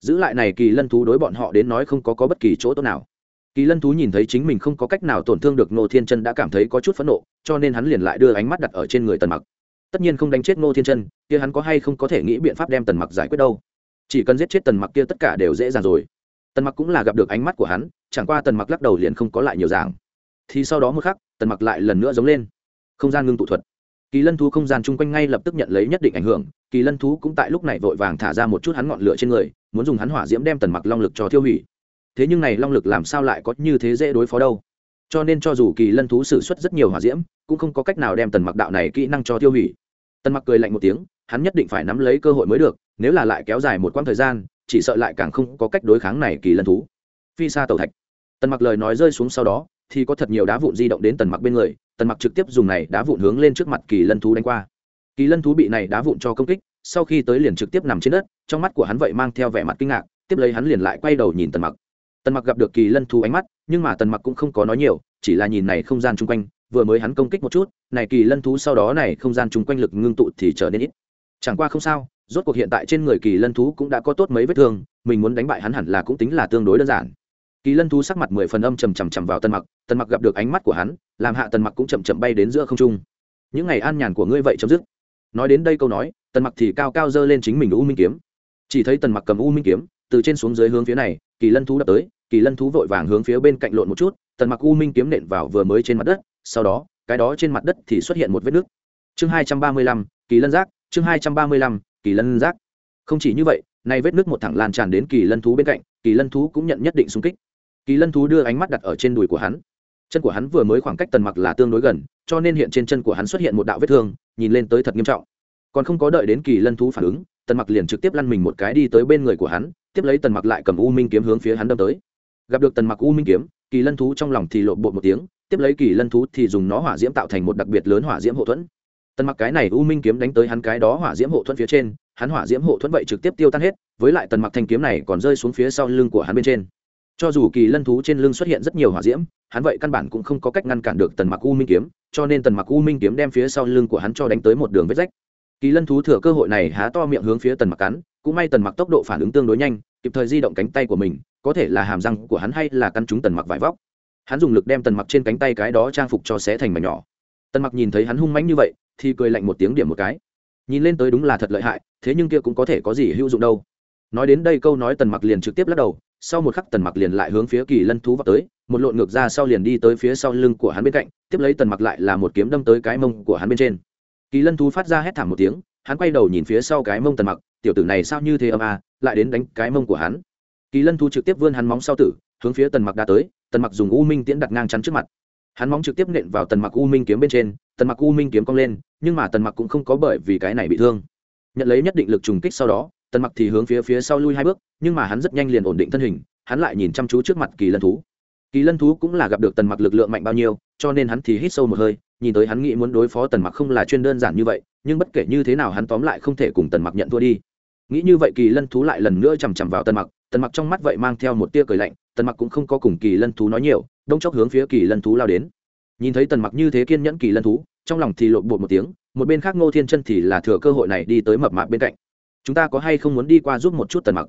Giữ lại này kỳ lân thú đối bọn họ đến nói không có, có bất kỳ chỗ tốt nào. Kỳ lân thú nhìn thấy chính mình không có cách nào tổn thương được ngô thiên Trần đã cảm thấy có chút phẫn nộ cho nên hắn liền lại đưa ánh mắt đặt ở trên người tần mặc. Tất nhiên không đánh chết ngô thiên Trần, kia hắn có hay không có thể nghĩ biện pháp đem tần mặc giải quyết đâu. Chỉ cần giết chết tần mặc kia tất cả đều dễ dàng rồi. Tần mặc cũng là gặp được ánh mắt của hắn chẳng qua tần mặc lắc đầu liền không có lại nhiều giảng thì sau đó một khắc, tần mặc lại lần nữa giống lên. Không gian ngưng tụ thuật. Kỳ lân thú không gian chung quanh ngay lập tức nhận lấy nhất định ảnh hưởng. Kỳ lân thú cũng tại lúc này vội vàng thả ra một chút hắn ngọn lửa trên người, muốn dùng hắn hỏa diễm đem tần mặc long lực cho tiêu hủy. Thế nhưng này long lực làm sao lại có như thế dễ đối phó đâu? Cho nên cho dù kỳ lân thú xử suất rất nhiều hỏa diễm, cũng không có cách nào đem tần mặc đạo này kỹ năng cho tiêu hủy. Tần mặc cười lạnh một tiếng, hắn nhất định phải nắm lấy cơ hội mới được, nếu là lại kéo dài một quãng thời gian, chỉ sợ lại càng không có cách đối kháng này kỳ lân thú phi xa tàu thạch. Tần mặc lời nói rơi xuống sau đó, thì có thật nhiều đá vụn di động đến tần mặc bên người, tần mặc trực tiếp dùng này đá vụn hướng lên trước mặt kỳ lân thú đánh qua. Kỳ lân thú bị này đá vụn cho công kích, sau khi tới liền trực tiếp nằm trên đất, trong mắt của hắn vậy mang theo vẻ mặt kinh ngạc, tiếp lấy hắn liền lại quay đầu nhìn tần mặc. Tần mặc gặp được kỳ lân thú ánh mắt, nhưng mà tần mặc cũng không có nói nhiều, chỉ là nhìn này không gian chung quanh, vừa mới hắn công kích một chút, này kỳ lân thú sau đó này không gian chung quanh lực ngưng tụ thì trở nên ít. Chẳng qua không sao, rốt cuộc hiện tại trên người kỳ lân thú cũng đã có tốt mấy vết thương, mình muốn đánh bại hắn hẳn là cũng tính là tương đối đơn giản kỳ lân thú sắc mặt mười phần âm trầm trầm trầm vào tân mặc tân mặc gặp được ánh mắt của hắn, làm hạ tần mặc cũng chậm chậm bay đến giữa không trung. Những ngày an nhàn của ngươi vậy chấm dứt. Nói đến đây câu nói, tần mặc thì cao cao dơ lên chính mình u minh kiếm. Chỉ thấy tần mặc cầm u minh kiếm, từ trên xuống dưới hướng phía này, kỳ lân thú đập tới, kỳ lân thú vội vàng hướng phía bên cạnh lộn một chút, tần mặc u minh kiếm nện vào vừa mới trên mặt đất, sau đó, cái đó trên mặt đất thì xuất hiện một vết nứt. Chương hai trăm ba mươi lăm, kỳ lân giác, chương hai trăm ba mươi lăm, kỳ lân giác. Không chỉ như vậy nay vết nước một thẳng lan tràn đến kỳ lân thú bên cạnh, kỳ lân thú cũng nhận nhất định xung kích kỳ lân thú đưa ánh mắt đặt ở trên đùi của hắn. Chân của hắn vừa mới khoảng cách tần mặc là tương đối gần, cho nên hiện trên chân của hắn xuất hiện một đạo vết thương, nhìn lên tới thật nghiêm trọng. Còn không có đợi đến kỳ lân thú phản ứng, tần mặc liền trực tiếp lăn mình một cái đi tới bên người của hắn, tiếp lấy tần mặc lại cầm u minh kiếm hướng phía hắn đâm tới. Gặp được tần mặc u minh kiếm, kỳ lân thú trong lòng thì lộ bộ một tiếng, tiếp lấy kỳ lân thú thì dùng nó hỏa diễm tạo thành một đặc biệt lớn hỏa diễm hộ thuẫn. Tần mặc cái này u minh kiếm đánh tới hắn cái đó hỏa diễm hộ thuẫn phía trên, hắn hỏa diễm hộ thuẫn vậy trực tiếp tiêu tan hết, với lại tần mặc thanh kiếm này còn rơi xuống phía sau lưng của hắn bên trên cho dù kỳ lân thú trên lưng xuất hiện rất nhiều hỏa diễm, hắn vậy căn bản cũng không có cách ngăn cản được tần mặc u minh kiếm, cho nên tần mặc u minh kiếm đem phía sau lưng của hắn cho đánh tới một đường vết rách. Kỳ lân thú thừa cơ hội này há to miệng hướng phía tần mặc cắn, cũng may tần mặc tốc độ phản ứng tương đối nhanh, kịp thời di động cánh tay của mình, có thể là hàm răng của hắn hay là căn trúng tần mặc vải vóc. Hắn dùng lực đem tần mặc trên cánh tay cái đó trang phục cho xé thành mảnh nhỏ. Tần mặc nhìn thấy hắn hung mãnh như vậy, thì cười lạnh một tiếng điểm một cái. Nhìn lên tới đúng là thật lợi hại, thế nhưng kia cũng có thể có gì hữu dụng đâu. Nói đến đây câu nói tần mặc liền trực tiếp lắc đầu sau một khắc tần mặc liền lại hướng phía kỳ lân thú vào tới, một lộn ngược ra sau liền đi tới phía sau lưng của hắn bên cạnh, tiếp lấy tần mặc lại là một kiếm đâm tới cái mông của hắn bên trên. Kỳ lân thú phát ra hét thảm một tiếng, hắn quay đầu nhìn phía sau cái mông tần mặc, tiểu tử này sao như thế âm à lại đến đánh cái mông của hắn. Kỳ lân thú trực tiếp vươn hắn móng sau tử, hướng phía tần mặc đã tới, tần mặc dùng u minh tiễn đặt ngang chắn trước mặt. Hắn móng trực tiếp nện vào tần mặc u minh kiếm bên trên, tần mặc u minh kiếm cong lên, nhưng mà tần mặc cũng không có bởi vì cái này bị thương. Nhận lấy nhất định lực trùng kích sau đó tần mặc thì hướng phía phía sau lui hai bước, nhưng mà hắn rất nhanh liền ổn định thân hình, hắn lại nhìn chăm chú trước mặt kỳ lân thú. Kỳ lân thú cũng là gặp được tần mặc lực lượng mạnh bao nhiêu, cho nên hắn thì hít sâu một hơi, nhìn tới hắn nghĩ muốn đối phó tần mặc không là chuyên đơn giản như vậy, nhưng bất kể như thế nào hắn tóm lại không thể cùng tần mặc nhận thua đi. Nghĩ như vậy kỳ lân thú lại lần nữa chằm chằm vào tần mặc tần mặc trong mắt vậy mang theo một tia cười lạnh, tần mặc cũng không có cùng kỳ lân thú nói nhiều, đông chóc hướng phía kỳ lân thú lao đến. Nhìn thấy tần mặc như thế kiên nhẫn kỳ lân thú, trong lòng thì lộn bột một tiếng, một bên khác ngô thiên chân thì là thừa cơ hội này đi tới mập mạp bên cạnh chúng ta có hay không muốn đi qua giúp một chút tần mặc?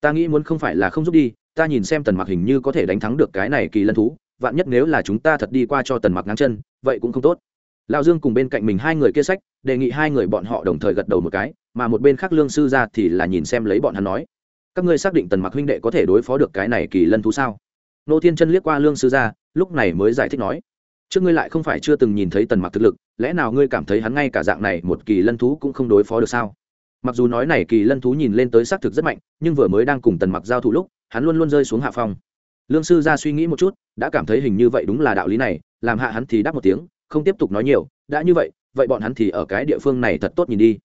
Ta nghĩ muốn không phải là không giúp đi, ta nhìn xem tần mặc hình như có thể đánh thắng được cái này kỳ lân thú, vạn nhất nếu là chúng ta thật đi qua cho tần mặc ngáng chân, vậy cũng không tốt. Lão dương cùng bên cạnh mình hai người kia sách, đề nghị hai người bọn họ đồng thời gật đầu một cái, mà một bên khác lương sư ra thì là nhìn xem lấy bọn hắn nói. Các ngươi xác định tần mặc huynh đệ có thể đối phó được cái này kỳ lân thú sao? Nô thiên chân liếc qua lương sư ra, lúc này mới giải thích nói. Trước ngươi lại không phải chưa từng nhìn thấy tần mặc thực lực, lẽ nào ngươi cảm thấy hắn ngay cả dạng này một kỳ lân thú cũng không đối phó được sao? Mặc dù nói này kỳ lân thú nhìn lên tới xác thực rất mạnh, nhưng vừa mới đang cùng tần mặc giao thủ lúc, hắn luôn luôn rơi xuống hạ phong. Lương sư ra suy nghĩ một chút, đã cảm thấy hình như vậy đúng là đạo lý này, làm hạ hắn thì đáp một tiếng, không tiếp tục nói nhiều, đã như vậy vậy bọn hắn thì ở cái địa phương này thật tốt nhìn đi.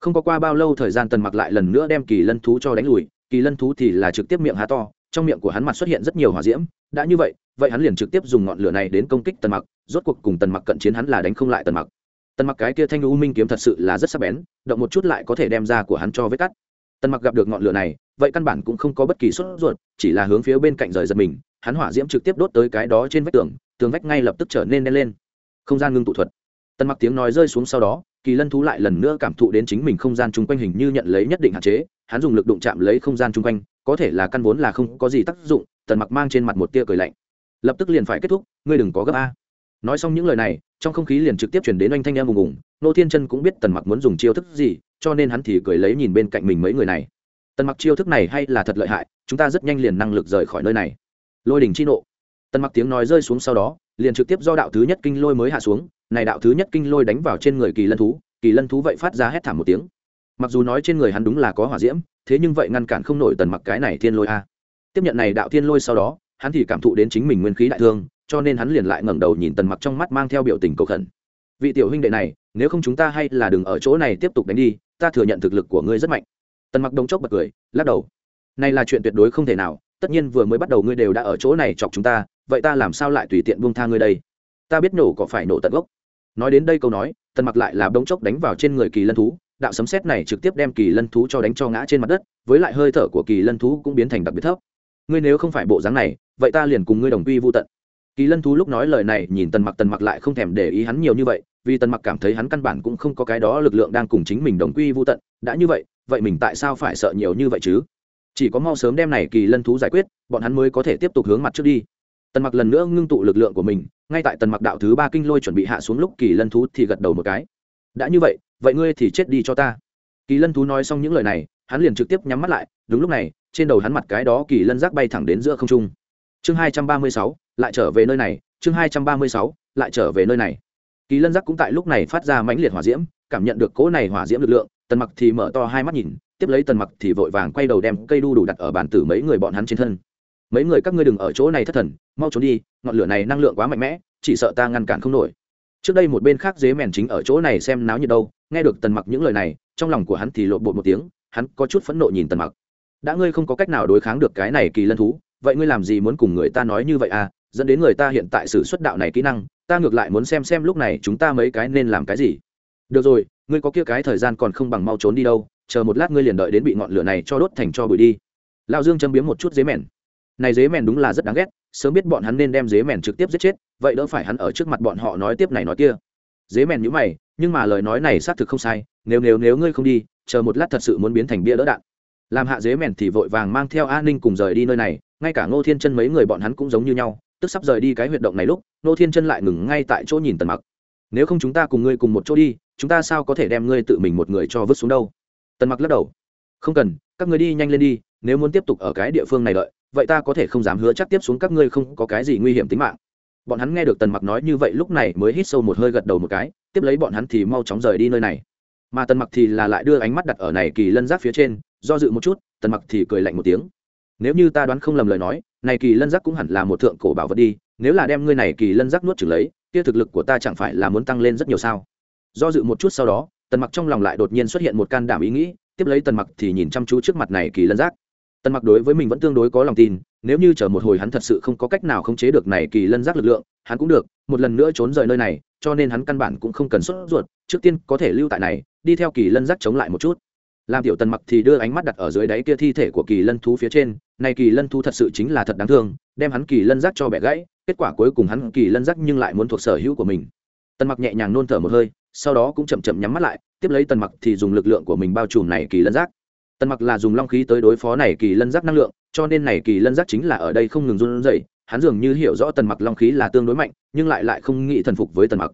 Không có qua bao lâu thời gian tần mặc lại lần nữa đem kỳ lân thú cho đánh lùi, kỳ lân thú thì là trực tiếp miệng há to, trong miệng của hắn mặt xuất hiện rất nhiều hỏa diễm, đã như vậy vậy hắn liền trực tiếp dùng ngọn lửa này đến công kích tần mặc, rốt cuộc cùng tần mặc cận chiến hắn là đánh không lại tần mặc tần mặc cái kia thanh u minh kiếm thật sự là rất sắc bén, động một chút lại có thể đem ra của hắn cho vết cắt. Tần mặc gặp được ngọn lửa này, vậy căn bản cũng không có bất kỳ sốt ruột, chỉ là hướng phía bên cạnh rời giật mình, hắn hỏa diễm trực tiếp đốt tới cái đó trên vách tường tường vách ngay lập tức trở nên đen lên. Không gian ngưng tụ thuật. Tần mặc tiếng nói rơi xuống sau đó, kỳ lân thú lại lần nữa cảm thụ đến chính mình không gian chung quanh hình như nhận lấy nhất định hạn chế, hắn dùng lực đụng chạm lấy không gian chung quanh, có thể là căn vốn là không có gì tác dụng, tần mặc mang trên mặt một tia cười lạnh. Lập tức liền phải kết thúc, ngươi đừng có gấp a. Nói xong những lời này trong không khí liền trực tiếp chuyển đến anh thanh em ùng ùng, nô thiên chân cũng biết tần mặc muốn dùng chiêu thức gì, cho nên hắn thì cười lấy nhìn bên cạnh mình mấy người này. Tần mặc chiêu thức này hay là thật lợi hại, chúng ta rất nhanh liền năng lực rời khỏi nơi này. Lôi đỉnh chi nộ. Tần mặc tiếng nói rơi xuống sau đó, liền trực tiếp do đạo thứ nhất kinh lôi mới hạ xuống, này đạo thứ nhất kinh lôi đánh vào trên người kỳ lân thú, kỳ lân thú vậy phát ra hét thảm một tiếng. Mặc dù nói trên người hắn đúng là có hỏa diễm, thế nhưng vậy ngăn cản không nổi tần mặc cái này thiên lôi a. Tiếp nhận này đạo thiên lôi sau đó hắn thì cảm thụ đến chính mình nguyên khí đại thương, cho nên hắn liền lại ngẩng đầu nhìn tần mặc trong mắt mang theo biểu tình cầu khẩn. Vị tiểu huynh đệ này, nếu không chúng ta hay là đừng ở chỗ này tiếp tục đánh đi, ta thừa nhận thực lực của ngươi rất mạnh. Tần mặc đông chốc bật cười, lắc đầu. Này là chuyện tuyệt đối không thể nào, tất nhiên vừa mới bắt đầu ngươi đều đã ở chỗ này chọc chúng ta, vậy ta làm sao lại tùy tiện buông tha ngươi đây? Ta biết nổ có phải nổ tận gốc. Nói đến đây câu nói, tần mặc lại là đống chốc đánh vào trên người kỳ lân thú, đạo sấm sét này trực tiếp đem kỳ lân thú cho đánh cho ngã trên mặt đất, với lại hơi thở của kỳ lân thú cũng biến thành đặc biệt thấp ngươi nếu không phải bộ dáng này, vậy ta liền cùng ngươi đồng quy vô tận. Kỳ lân thú lúc nói lời này, nhìn tần mặc tần mặc lại không thèm để ý hắn nhiều như vậy, vì tần mặc cảm thấy hắn căn bản cũng không có cái đó lực lượng đang cùng chính mình đồng quy vô tận. Đã như vậy vậy mình tại sao phải sợ nhiều như vậy chứ? Chỉ có mau sớm đem này kỳ lân thú giải quyết, bọn hắn mới có thể tiếp tục hướng mặt trước đi. Tần mặc lần nữa ngưng tụ lực lượng của mình, ngay tại tần mặc đạo thứ ba kinh lôi chuẩn bị hạ xuống lúc kỳ lân thú thì gật đầu một cái. Đã như vậy vậy ngươi thì chết đi cho ta. Kỳ lân thú nói xong những lời này, hắn liền trực tiếp nhắm mắt lại, đúng lúc này trên đầu hắn mặt cái đó kỳ lân giác bay thẳng đến giữa không trung. Chương hai trăm ba mươi sáu, lại trở về nơi này, chương hai trăm ba mươi sáu, lại trở về nơi này. Kỳ lân giác cũng tại lúc này phát ra mãnh liệt hỏa diễm, cảm nhận được cỗ này hỏa diễm lực lượng, tần mặc thì mở to hai mắt nhìn, tiếp lấy tần mặc thì vội vàng quay đầu đem cây đu đủ đặt ở bàn tử mấy người bọn hắn trên thân. Mấy người các ngươi đừng ở chỗ này thất thần, mau trốn đi, ngọn lửa này năng lượng quá mạnh mẽ, chỉ sợ ta ngăn cản không nổi. Trước đây một bên khác dế mèn chính ở chỗ này xem náo nhiệt đâu, nghe được tần mặc những lời này, trong lòng của hắn thì lộ bột một tiếng, hắn có chút phẫn nộ nhìn tần mặc đã ngươi không có cách nào đối kháng được cái này kỳ lân thú, vậy ngươi làm gì muốn cùng người ta nói như vậy à? Dẫn đến người ta hiện tại sử xuất đạo này kỹ năng, ta ngược lại muốn xem xem lúc này chúng ta mấy cái nên làm cái gì. Được rồi, ngươi có kia cái thời gian còn không bằng mau trốn đi đâu, chờ một lát ngươi liền đợi đến bị ngọn lửa này cho đốt thành cho bụi đi. Lão dương châm biếm một chút dế mèn. Này dế mèn đúng là rất đáng ghét, sớm biết bọn hắn nên đem dế mèn trực tiếp giết chết, vậy đỡ phải hắn ở trước mặt bọn họ nói tiếp này nói kia. Dế mèn nhữ mày, nhưng mà lời nói này xác thực không sai, nếu nếu nếu ngươi không đi, chờ một lát thật sự muốn biến thành bia đỡ đạn làm hạ dế mèn thì vội vàng mang theo an ninh cùng rời đi nơi này, ngay cả ngô thiên chân mấy người bọn hắn cũng giống như nhau, tức sắp rời đi cái huyệt động này lúc, ngô thiên chân lại ngừng ngay tại chỗ nhìn tần mặc. Nếu không chúng ta cùng ngươi cùng một chỗ đi, chúng ta sao có thể đem ngươi tự mình một người cho vứt xuống đâu? Tần mặc lắc đầu. Không cần, các ngươi đi nhanh lên đi, nếu muốn tiếp tục ở cái địa phương này đợi, vậy ta có thể không dám hứa chắc tiếp xuống các ngươi không có cái gì nguy hiểm tính mạng. Bọn hắn nghe được tần mặc nói như vậy lúc này mới hít sâu một hơi gật đầu một cái, tiếp lấy bọn hắn thì mau chóng rời đi nơi này. Mà tần mặc thì là lại đưa ánh mắt đặt ở này kỳ lân giáp phía trên do dự một chút, tần mặc thì cười lạnh một tiếng. Nếu như ta đoán không lầm lời nói, này kỳ lân giác cũng hẳn là một thượng cổ bảo vật đi, nếu là đem ngươi này kỳ lân giác nuốt trừng lấy, kia thực lực của ta chẳng phải là muốn tăng lên rất nhiều sao? Do dự một chút sau đó, tần mặc trong lòng lại đột nhiên xuất hiện một can đảm ý nghĩ, tiếp lấy tần mặc thì nhìn chăm chú trước mặt này kỳ lân giác. Tần mặc đối với mình vẫn tương đối có lòng tin, nếu như chờ một hồi hắn thật sự không có cách nào khống chế được này kỳ lân giác lực lượng, hắn cũng được, một lần nữa trốn rời nơi này, cho nên hắn căn bản cũng không cần xuất ruột, trước tiên có thể lưu tại này, đi theo kỳ lân giác chống lại một chút làm tiểu tần mặc thì đưa ánh mắt đặt ở dưới đáy kia thi thể của kỳ lân thú phía trên này kỳ lân thú thật sự chính là thật đáng thương, đem hắn kỳ lân giác cho bẻ gãy, kết quả cuối cùng hắn kỳ lân giác nhưng lại muốn thuộc sở hữu của mình. Tần mặc nhẹ nhàng nôn thở một hơi, sau đó cũng chậm chậm nhắm mắt lại, tiếp lấy tần mặc thì dùng lực lượng của mình bao trùm này kỳ lân giác. Tần mặc là dùng long khí tới đối phó này kỳ lân giác năng lượng, cho nên này kỳ lân giác chính là ở đây không ngừng run rẩy, hắn dường như hiểu rõ tần mặc long khí là tương đối mạnh, nhưng lại lại không nghĩ thần phục với tần mặc.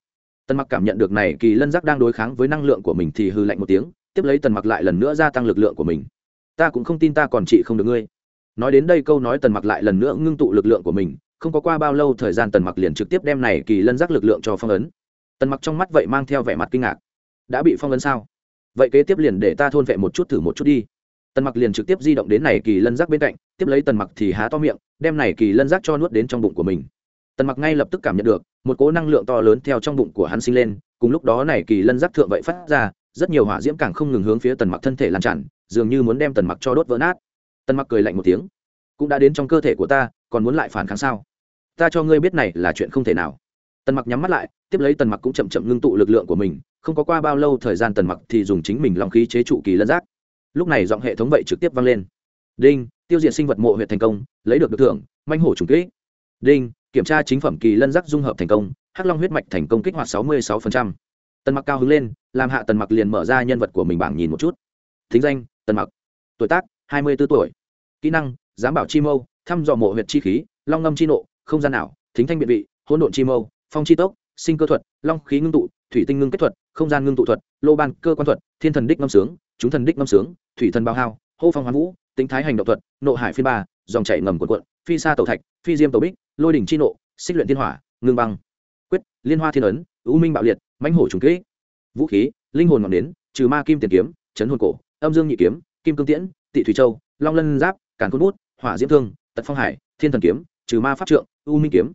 Tần mặc cảm nhận được này kỳ lân giác đang đối kháng với năng lượng của mình thì hư lạnh một tiếng tiếp lấy tần mặc lại lần nữa gia tăng lực lượng của mình. Ta cũng không tin ta còn trị không được ngươi. Nói đến đây câu nói tần mặc lại lần nữa ngưng tụ lực lượng của mình, không có qua bao lâu thời gian tần mặc liền trực tiếp đem này kỳ lân giác lực lượng cho phong ấn. Tần mặc trong mắt vậy mang theo vẻ mặt kinh ngạc. Đã bị phong ấn sao? Vậy kế tiếp liền để ta thôn vệ một chút thử một chút đi. Tần mặc liền trực tiếp di động đến này kỳ lân giác bên cạnh, tiếp lấy tần mặc thì há to miệng, đem này kỳ lân giác cho nuốt đến trong bụng của mình. Tần mặc ngay lập tức cảm nhận được, một cỗ năng lượng to lớn theo trong bụng của hắn sinh lên, cùng lúc đó này kỳ lân giác thượng vậy phát ra rất nhiều hỏa diễm càng không ngừng hướng phía tần mặc thân thể lan tràn, dường như muốn đem tần mặc cho đốt vỡ nát. Tần mặc cười lạnh một tiếng. Cũng đã đến trong cơ thể của ta, còn muốn lại phản kháng sao? Ta cho ngươi biết này là chuyện không thể nào. Tần mặc nhắm mắt lại, tiếp lấy tần mặc cũng chậm chậm ngưng tụ lực lượng của mình, không có qua bao lâu thời gian tần mặc thì dùng chính mình lòng khí chế trụ kỳ lân giác. Lúc này giọng hệ thống vậy trực tiếp vang lên. Đinh, tiêu diệt sinh vật mộ huyện thành công, lấy được được thưởng, manh hổ trùng kỹ đinh, kiểm tra chính phẩm kỳ lân giác dung hợp thành công, hắc long huyết mạch thành công kích hoạt sáu mươi sáu tần mặc cao hứng lên làm hạ tần mặc liền mở ra nhân vật của mình bảng nhìn một chút. Thính danh tần mặc. Tuổi tác hai mươi b ố tuổi. Kỹ năng giám bảo chi mâu thăm dò mộ huyệt chi khí long ngâm chi nộ không gian Ảo, thính thanh biện vị hỗn độn chi mâu phong chi tốc sinh cơ thuật long khí ngưng tụ thủy tinh ngưng kết thuật không gian ngưng tụ thuật lô ban cơ quan thuật thiên thần đích ngâm sướng chúng thần đích ngâm sướng thủy thần bao hao hô phong hoán vũ tính thái hành động thuật nộ hải phiên ba dòng chảy ngầm quần quận phi sa Tẩu thạch phi diêm Tẩu bích lôi đỉnh chi nộ xích luyện thiên hỏa ngưng băng. Quyết liên hoa thiên ấn ưu minh bạo liệt mãnh hổ trùng kỹ vũ khí, linh hồn ngọn nến, trừ ma kim tiền kiếm, chấn hồn cổ, âm dương nhị kiếm, kim cương tiễn, tị thủy châu, long lân giáp, càn cốt bút, hỏa diễm thương, tật phong hải, thiên thần kiếm, trừ ma pháp trượng, u minh kiếm.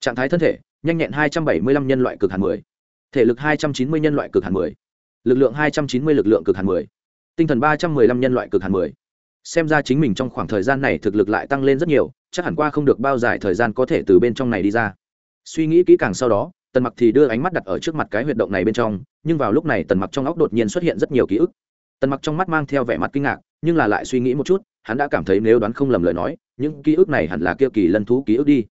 Trạng thái thân thể, nhanh nhẹn hai trăm bảy mươi lăm nhân loại cực hàn mười. Thể lực hai trăm chín mươi nhân loại cực hàn mười. Lực lượng hai trăm chín mươi lực lượng cực hàn mười. Tinh thần ba trăm mười lăm nhân loại cực hàn mười. Xem ra chính mình trong khoảng thời gian này thực lực lại tăng lên rất nhiều, chắc hẳn qua không được bao dài thời gian có thể từ bên trong này đi ra. Suy nghĩ kỹ càng sau đó tần mặc thì đưa ánh mắt đặt ở trước mặt cái huyệt động này bên trong, nhưng vào lúc này tần mặc trong óc đột nhiên xuất hiện rất nhiều ký ức. Tần mặc trong mắt mang theo vẻ mặt kinh ngạc, nhưng là lại suy nghĩ một chút, hắn đã cảm thấy nếu đoán không lầm lời nói, những ký ức này hẳn là kia kỳ lân thú ký ức đi.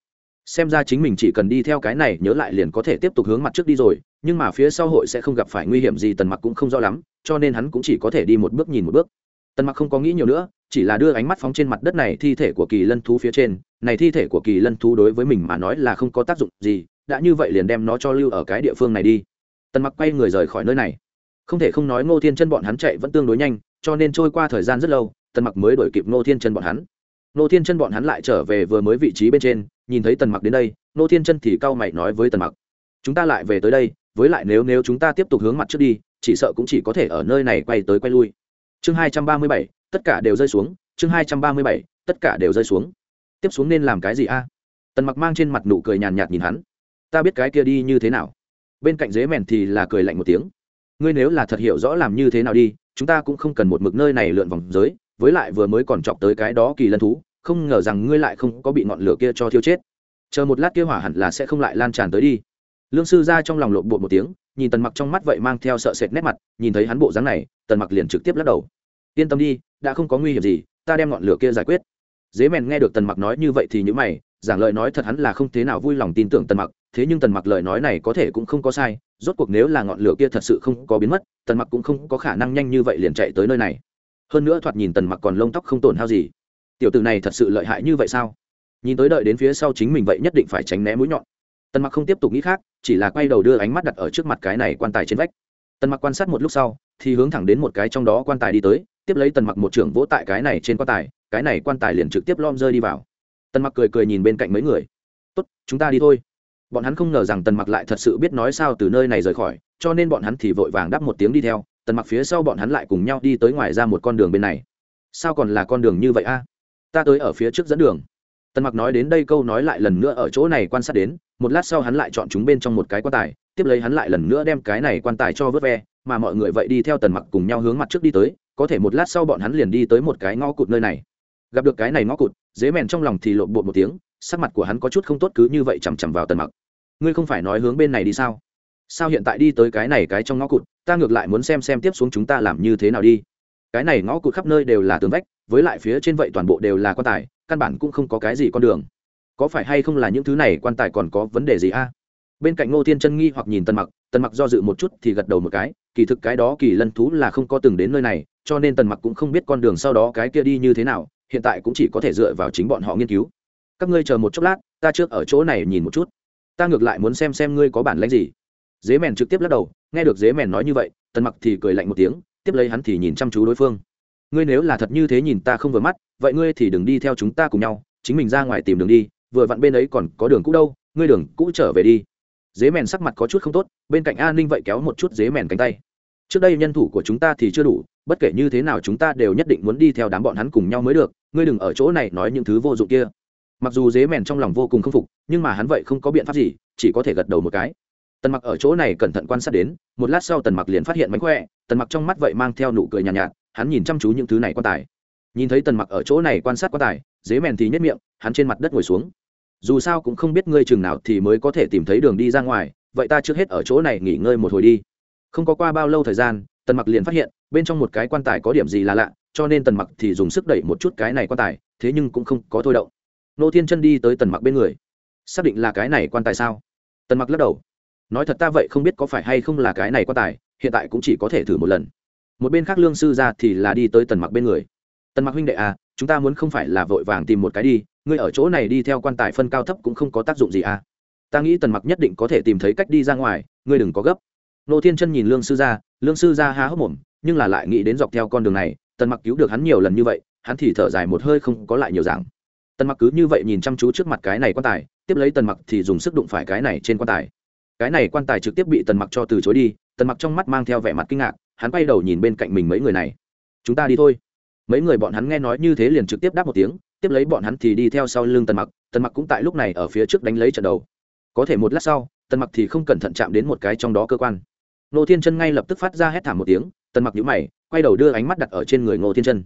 Xem ra chính mình chỉ cần đi theo cái này nhớ lại liền có thể tiếp tục hướng mặt trước đi rồi, nhưng mà phía sau hội sẽ không gặp phải nguy hiểm gì, tần mặc cũng không rõ lắm, cho nên hắn cũng chỉ có thể đi một bước nhìn một bước. Tần mặc không có nghĩ nhiều nữa, chỉ là đưa ánh mắt phóng trên mặt đất này, thi thể của kỳ lân thú phía trên. Này thi thể của kỳ lân thú đối với mình mà nói là không có tác dụng gì đã như vậy liền đem nó cho lưu ở cái địa phương này đi. Tần mặc quay người rời khỏi nơi này. Không thể không nói ngô thiên chân bọn hắn chạy vẫn tương đối nhanh, cho nên trôi qua thời gian rất lâu, tần mặc mới đổi kịp ngô thiên chân bọn hắn. Ngô thiên chân bọn hắn lại trở về vừa mới vị trí bên trên, nhìn thấy tần mặc đến đây, ngô thiên chân thì cau mày nói với tần mặc, chúng ta lại về tới đây, với lại nếu nếu chúng ta tiếp tục hướng mặt trước đi, chỉ sợ cũng chỉ có thể ở nơi này quay tới quay lui. Chương hai trăm ba mươi bảy, tất cả đều rơi xuống, chương hai trăm ba mươi bảy, tất cả đều rơi xuống. Tiếp xuống nên làm cái gì a? Tần mặc mang trên mặt nụ cười nhàn nhạt nhìn hắn ta biết cái kia đi như thế nào. Bên cạnh dế mèn thì là cười lạnh một tiếng. Ngươi nếu là thật hiểu rõ làm như thế nào đi, chúng ta cũng không cần một mực nơi này lượn vòng giới, với lại vừa mới còn chọc tới cái đó kỳ lân thú, không ngờ rằng ngươi lại không có bị ngọn lửa kia cho thiêu chết. Chờ một lát kia hỏa hẳn là sẽ không lại lan tràn tới đi. Lương sư ra trong lòng lộn bột một tiếng, nhìn tần mặc trong mắt vậy mang theo sợ sệt nét mặt, nhìn thấy hắn bộ dáng này, tần mặc liền trực tiếp lắc đầu. Yên tâm đi, đã không có nguy hiểm gì, ta đem ngọn lửa kia giải quyết. Dế mèn nghe được tần mặc nói như vậy thì nhữ mày giảng lời nói thật hắn là không thế nào vui lòng tin tưởng tần mặc, thế nhưng tần mặc lời nói này có thể cũng không có sai, rốt cuộc nếu là ngọn lửa kia thật sự không có biến mất, tần mặc cũng không có khả năng nhanh như vậy liền chạy tới nơi này. Hơn nữa thoạt nhìn tần mặc còn lông tóc không tổn hao gì. Tiểu tử này thật sự lợi hại như vậy sao? Nhìn tới đợi đến phía sau chính mình vậy nhất định phải tránh né mũi nhọn. Tần mặc không tiếp tục nghĩ khác, chỉ là quay đầu đưa ánh mắt đặt ở trước mặt cái này quan tài trên vách. Tần mặc quan sát một lúc sau, thì hướng thẳng đến một cái trong đó quan tài đi tới, tiếp lấy tần mặc một trưởng vỗ tại cái này trên quan tài, cái này quan tài liền trực tiếp lom rơi đi vào tần mặc cười cười nhìn bên cạnh mấy người. Tốt, chúng ta đi thôi. Bọn hắn không ngờ rằng tần mặc lại thật sự biết nói sao từ nơi này rời khỏi, cho nên bọn hắn thì vội vàng đắp một tiếng đi theo. Tần mặc phía sau bọn hắn lại cùng nhau đi tới ngoài ra một con đường bên này. Sao còn là con đường như vậy a? Ta tới ở phía trước dẫn đường. Tần mặc nói đến đây câu nói lại lần nữa ở chỗ này quan sát đến, một lát sau hắn lại chọn chúng bên trong một cái quan tài, tiếp lấy hắn lại lần nữa đem cái này quan tài cho vớt ve, mà mọi người vậy đi theo tần mặc cùng nhau hướng mặt trước đi tới, có thể một lát sau bọn hắn liền đi tới một cái ngõ cụt nơi này gặp được cái này ngõ cụt, dế mèn trong lòng thì lộn bột một tiếng, sắc mặt của hắn có chút không tốt cứ như vậy chằm chằm vào tần mặc. Ngươi không phải nói hướng bên này đi sao? Sao hiện tại đi tới cái này cái trong ngõ cụt, ta ngược lại muốn xem xem tiếp xuống chúng ta làm như thế nào đi. Cái này ngõ cụt khắp nơi đều là tường vách, với lại phía trên vậy toàn bộ đều là quan tài, căn bản cũng không có cái gì con đường. Có phải hay không là những thứ này quan tài còn có vấn đề gì a? Bên cạnh ngô thiên chân nghi hoặc nhìn tần mặc tần mặc do dự một chút thì gật đầu một cái, kỳ thực cái đó kỳ lân thú là không có từng đến nơi này, cho nên tần mặc cũng không biết con đường sau đó cái kia đi như thế nào hiện tại cũng chỉ có thể dựa vào chính bọn họ nghiên cứu. Các ngươi chờ một chốc lát, ta trước ở chỗ này nhìn một chút. Ta ngược lại muốn xem xem ngươi có bản lãnh gì. Dế mèn trực tiếp lắc đầu, nghe được dế mèn nói như vậy, tần mặc thì cười lạnh một tiếng, tiếp lấy hắn thì nhìn chăm chú đối phương. Ngươi nếu là thật như thế nhìn ta không vừa mắt, vậy ngươi thì đừng đi theo chúng ta cùng nhau, chính mình ra ngoài tìm đường đi, vừa vặn bên ấy còn có đường cũ đâu, ngươi đường cũ trở về đi. Dế mèn sắc mặt có chút không tốt, bên cạnh an ninh vậy kéo một chút dế mèn cánh tay. Trước đây nhân thủ của chúng ta thì chưa đủ, bất kể như thế nào chúng ta đều nhất định muốn đi theo đám bọn hắn cùng nhau mới được ngươi đừng ở chỗ này nói những thứ vô dụng kia. Mặc dù dế mèn trong lòng vô cùng k phục nhưng mà hắn vậy không có biện pháp gì chỉ có thể gật đầu một cái. Tần mặc ở chỗ này cẩn thận quan sát đến một lát sau tần mặc liền phát hiện mánh khỏe tần mặc trong mắt vậy mang theo nụ cười nhàn nhạt, nhạt hắn nhìn chăm chú những thứ này quan tài. Nhìn thấy tần mặc ở chỗ này quan sát quan tài dế mèn thì nhất miệng hắn trên mặt đất ngồi xuống. Dù sao cũng không biết ngươi chừng nào thì mới có thể tìm thấy đường đi ra ngoài vậy ta trước hết ở chỗ này nghỉ ngơi một hồi đi. Không có qua bao lâu thời gian tần mặc liền phát hiện, bên trong một cái quan tài có điểm gì là lạ, cho nên tần mặc thì dùng sức đẩy một chút cái này quan tài, thế nhưng cũng không có thôi động. Nô thiên chân đi tới tần mặc bên người. Xác định là cái này quan tài sao? Tần mặc lắc đầu. Nói thật ta vậy không biết có phải hay không là cái này quan tài, hiện tại cũng chỉ có thể thử một lần. Một bên khác lương sư ra thì là đi tới tần mặc bên người. Tần mặc huynh đệ à chúng ta muốn không phải là vội vàng tìm một cái đi, ngươi ở chỗ này đi theo quan tài phân cao thấp cũng không có tác dụng gì à. Ta nghĩ tần mặc nhất định có thể tìm thấy cách đi ra ngoài, ngươi đừng có gấp. Nô thiên chân nhìn lương sư gia lương sư ra há hốc mồm, nhưng là lại nghĩ đến dọc theo con đường này, tần mặc cứu được hắn nhiều lần như vậy, hắn thì thở dài một hơi không có lại nhiều dạng. tần mặc cứ như vậy nhìn chăm chú trước mặt cái này quan tài, tiếp lấy tần mặc thì dùng sức đụng phải cái này trên quan tài. Cái này quan tài trực tiếp bị tần mặc cho từ chối đi, tần mặc trong mắt mang theo vẻ mặt kinh ngạc, hắn quay đầu nhìn bên cạnh mình mấy người này. Chúng ta đi thôi. Mấy người bọn hắn nghe nói như thế liền trực tiếp đáp một tiếng, tiếp lấy bọn hắn thì đi theo sau lưng tần mặc tần mặc cũng tại lúc này ở phía trước đánh lấy trận đầu. Có thể một lát sau, tần mặc thì không cẩn thận chạm đến một cái trong đó cơ quan nô thiên chân ngay lập tức phát ra hét thảm một tiếng, tần mặc nhíu mày, quay đầu đưa ánh mắt đặt ở trên người ngô thiên chân.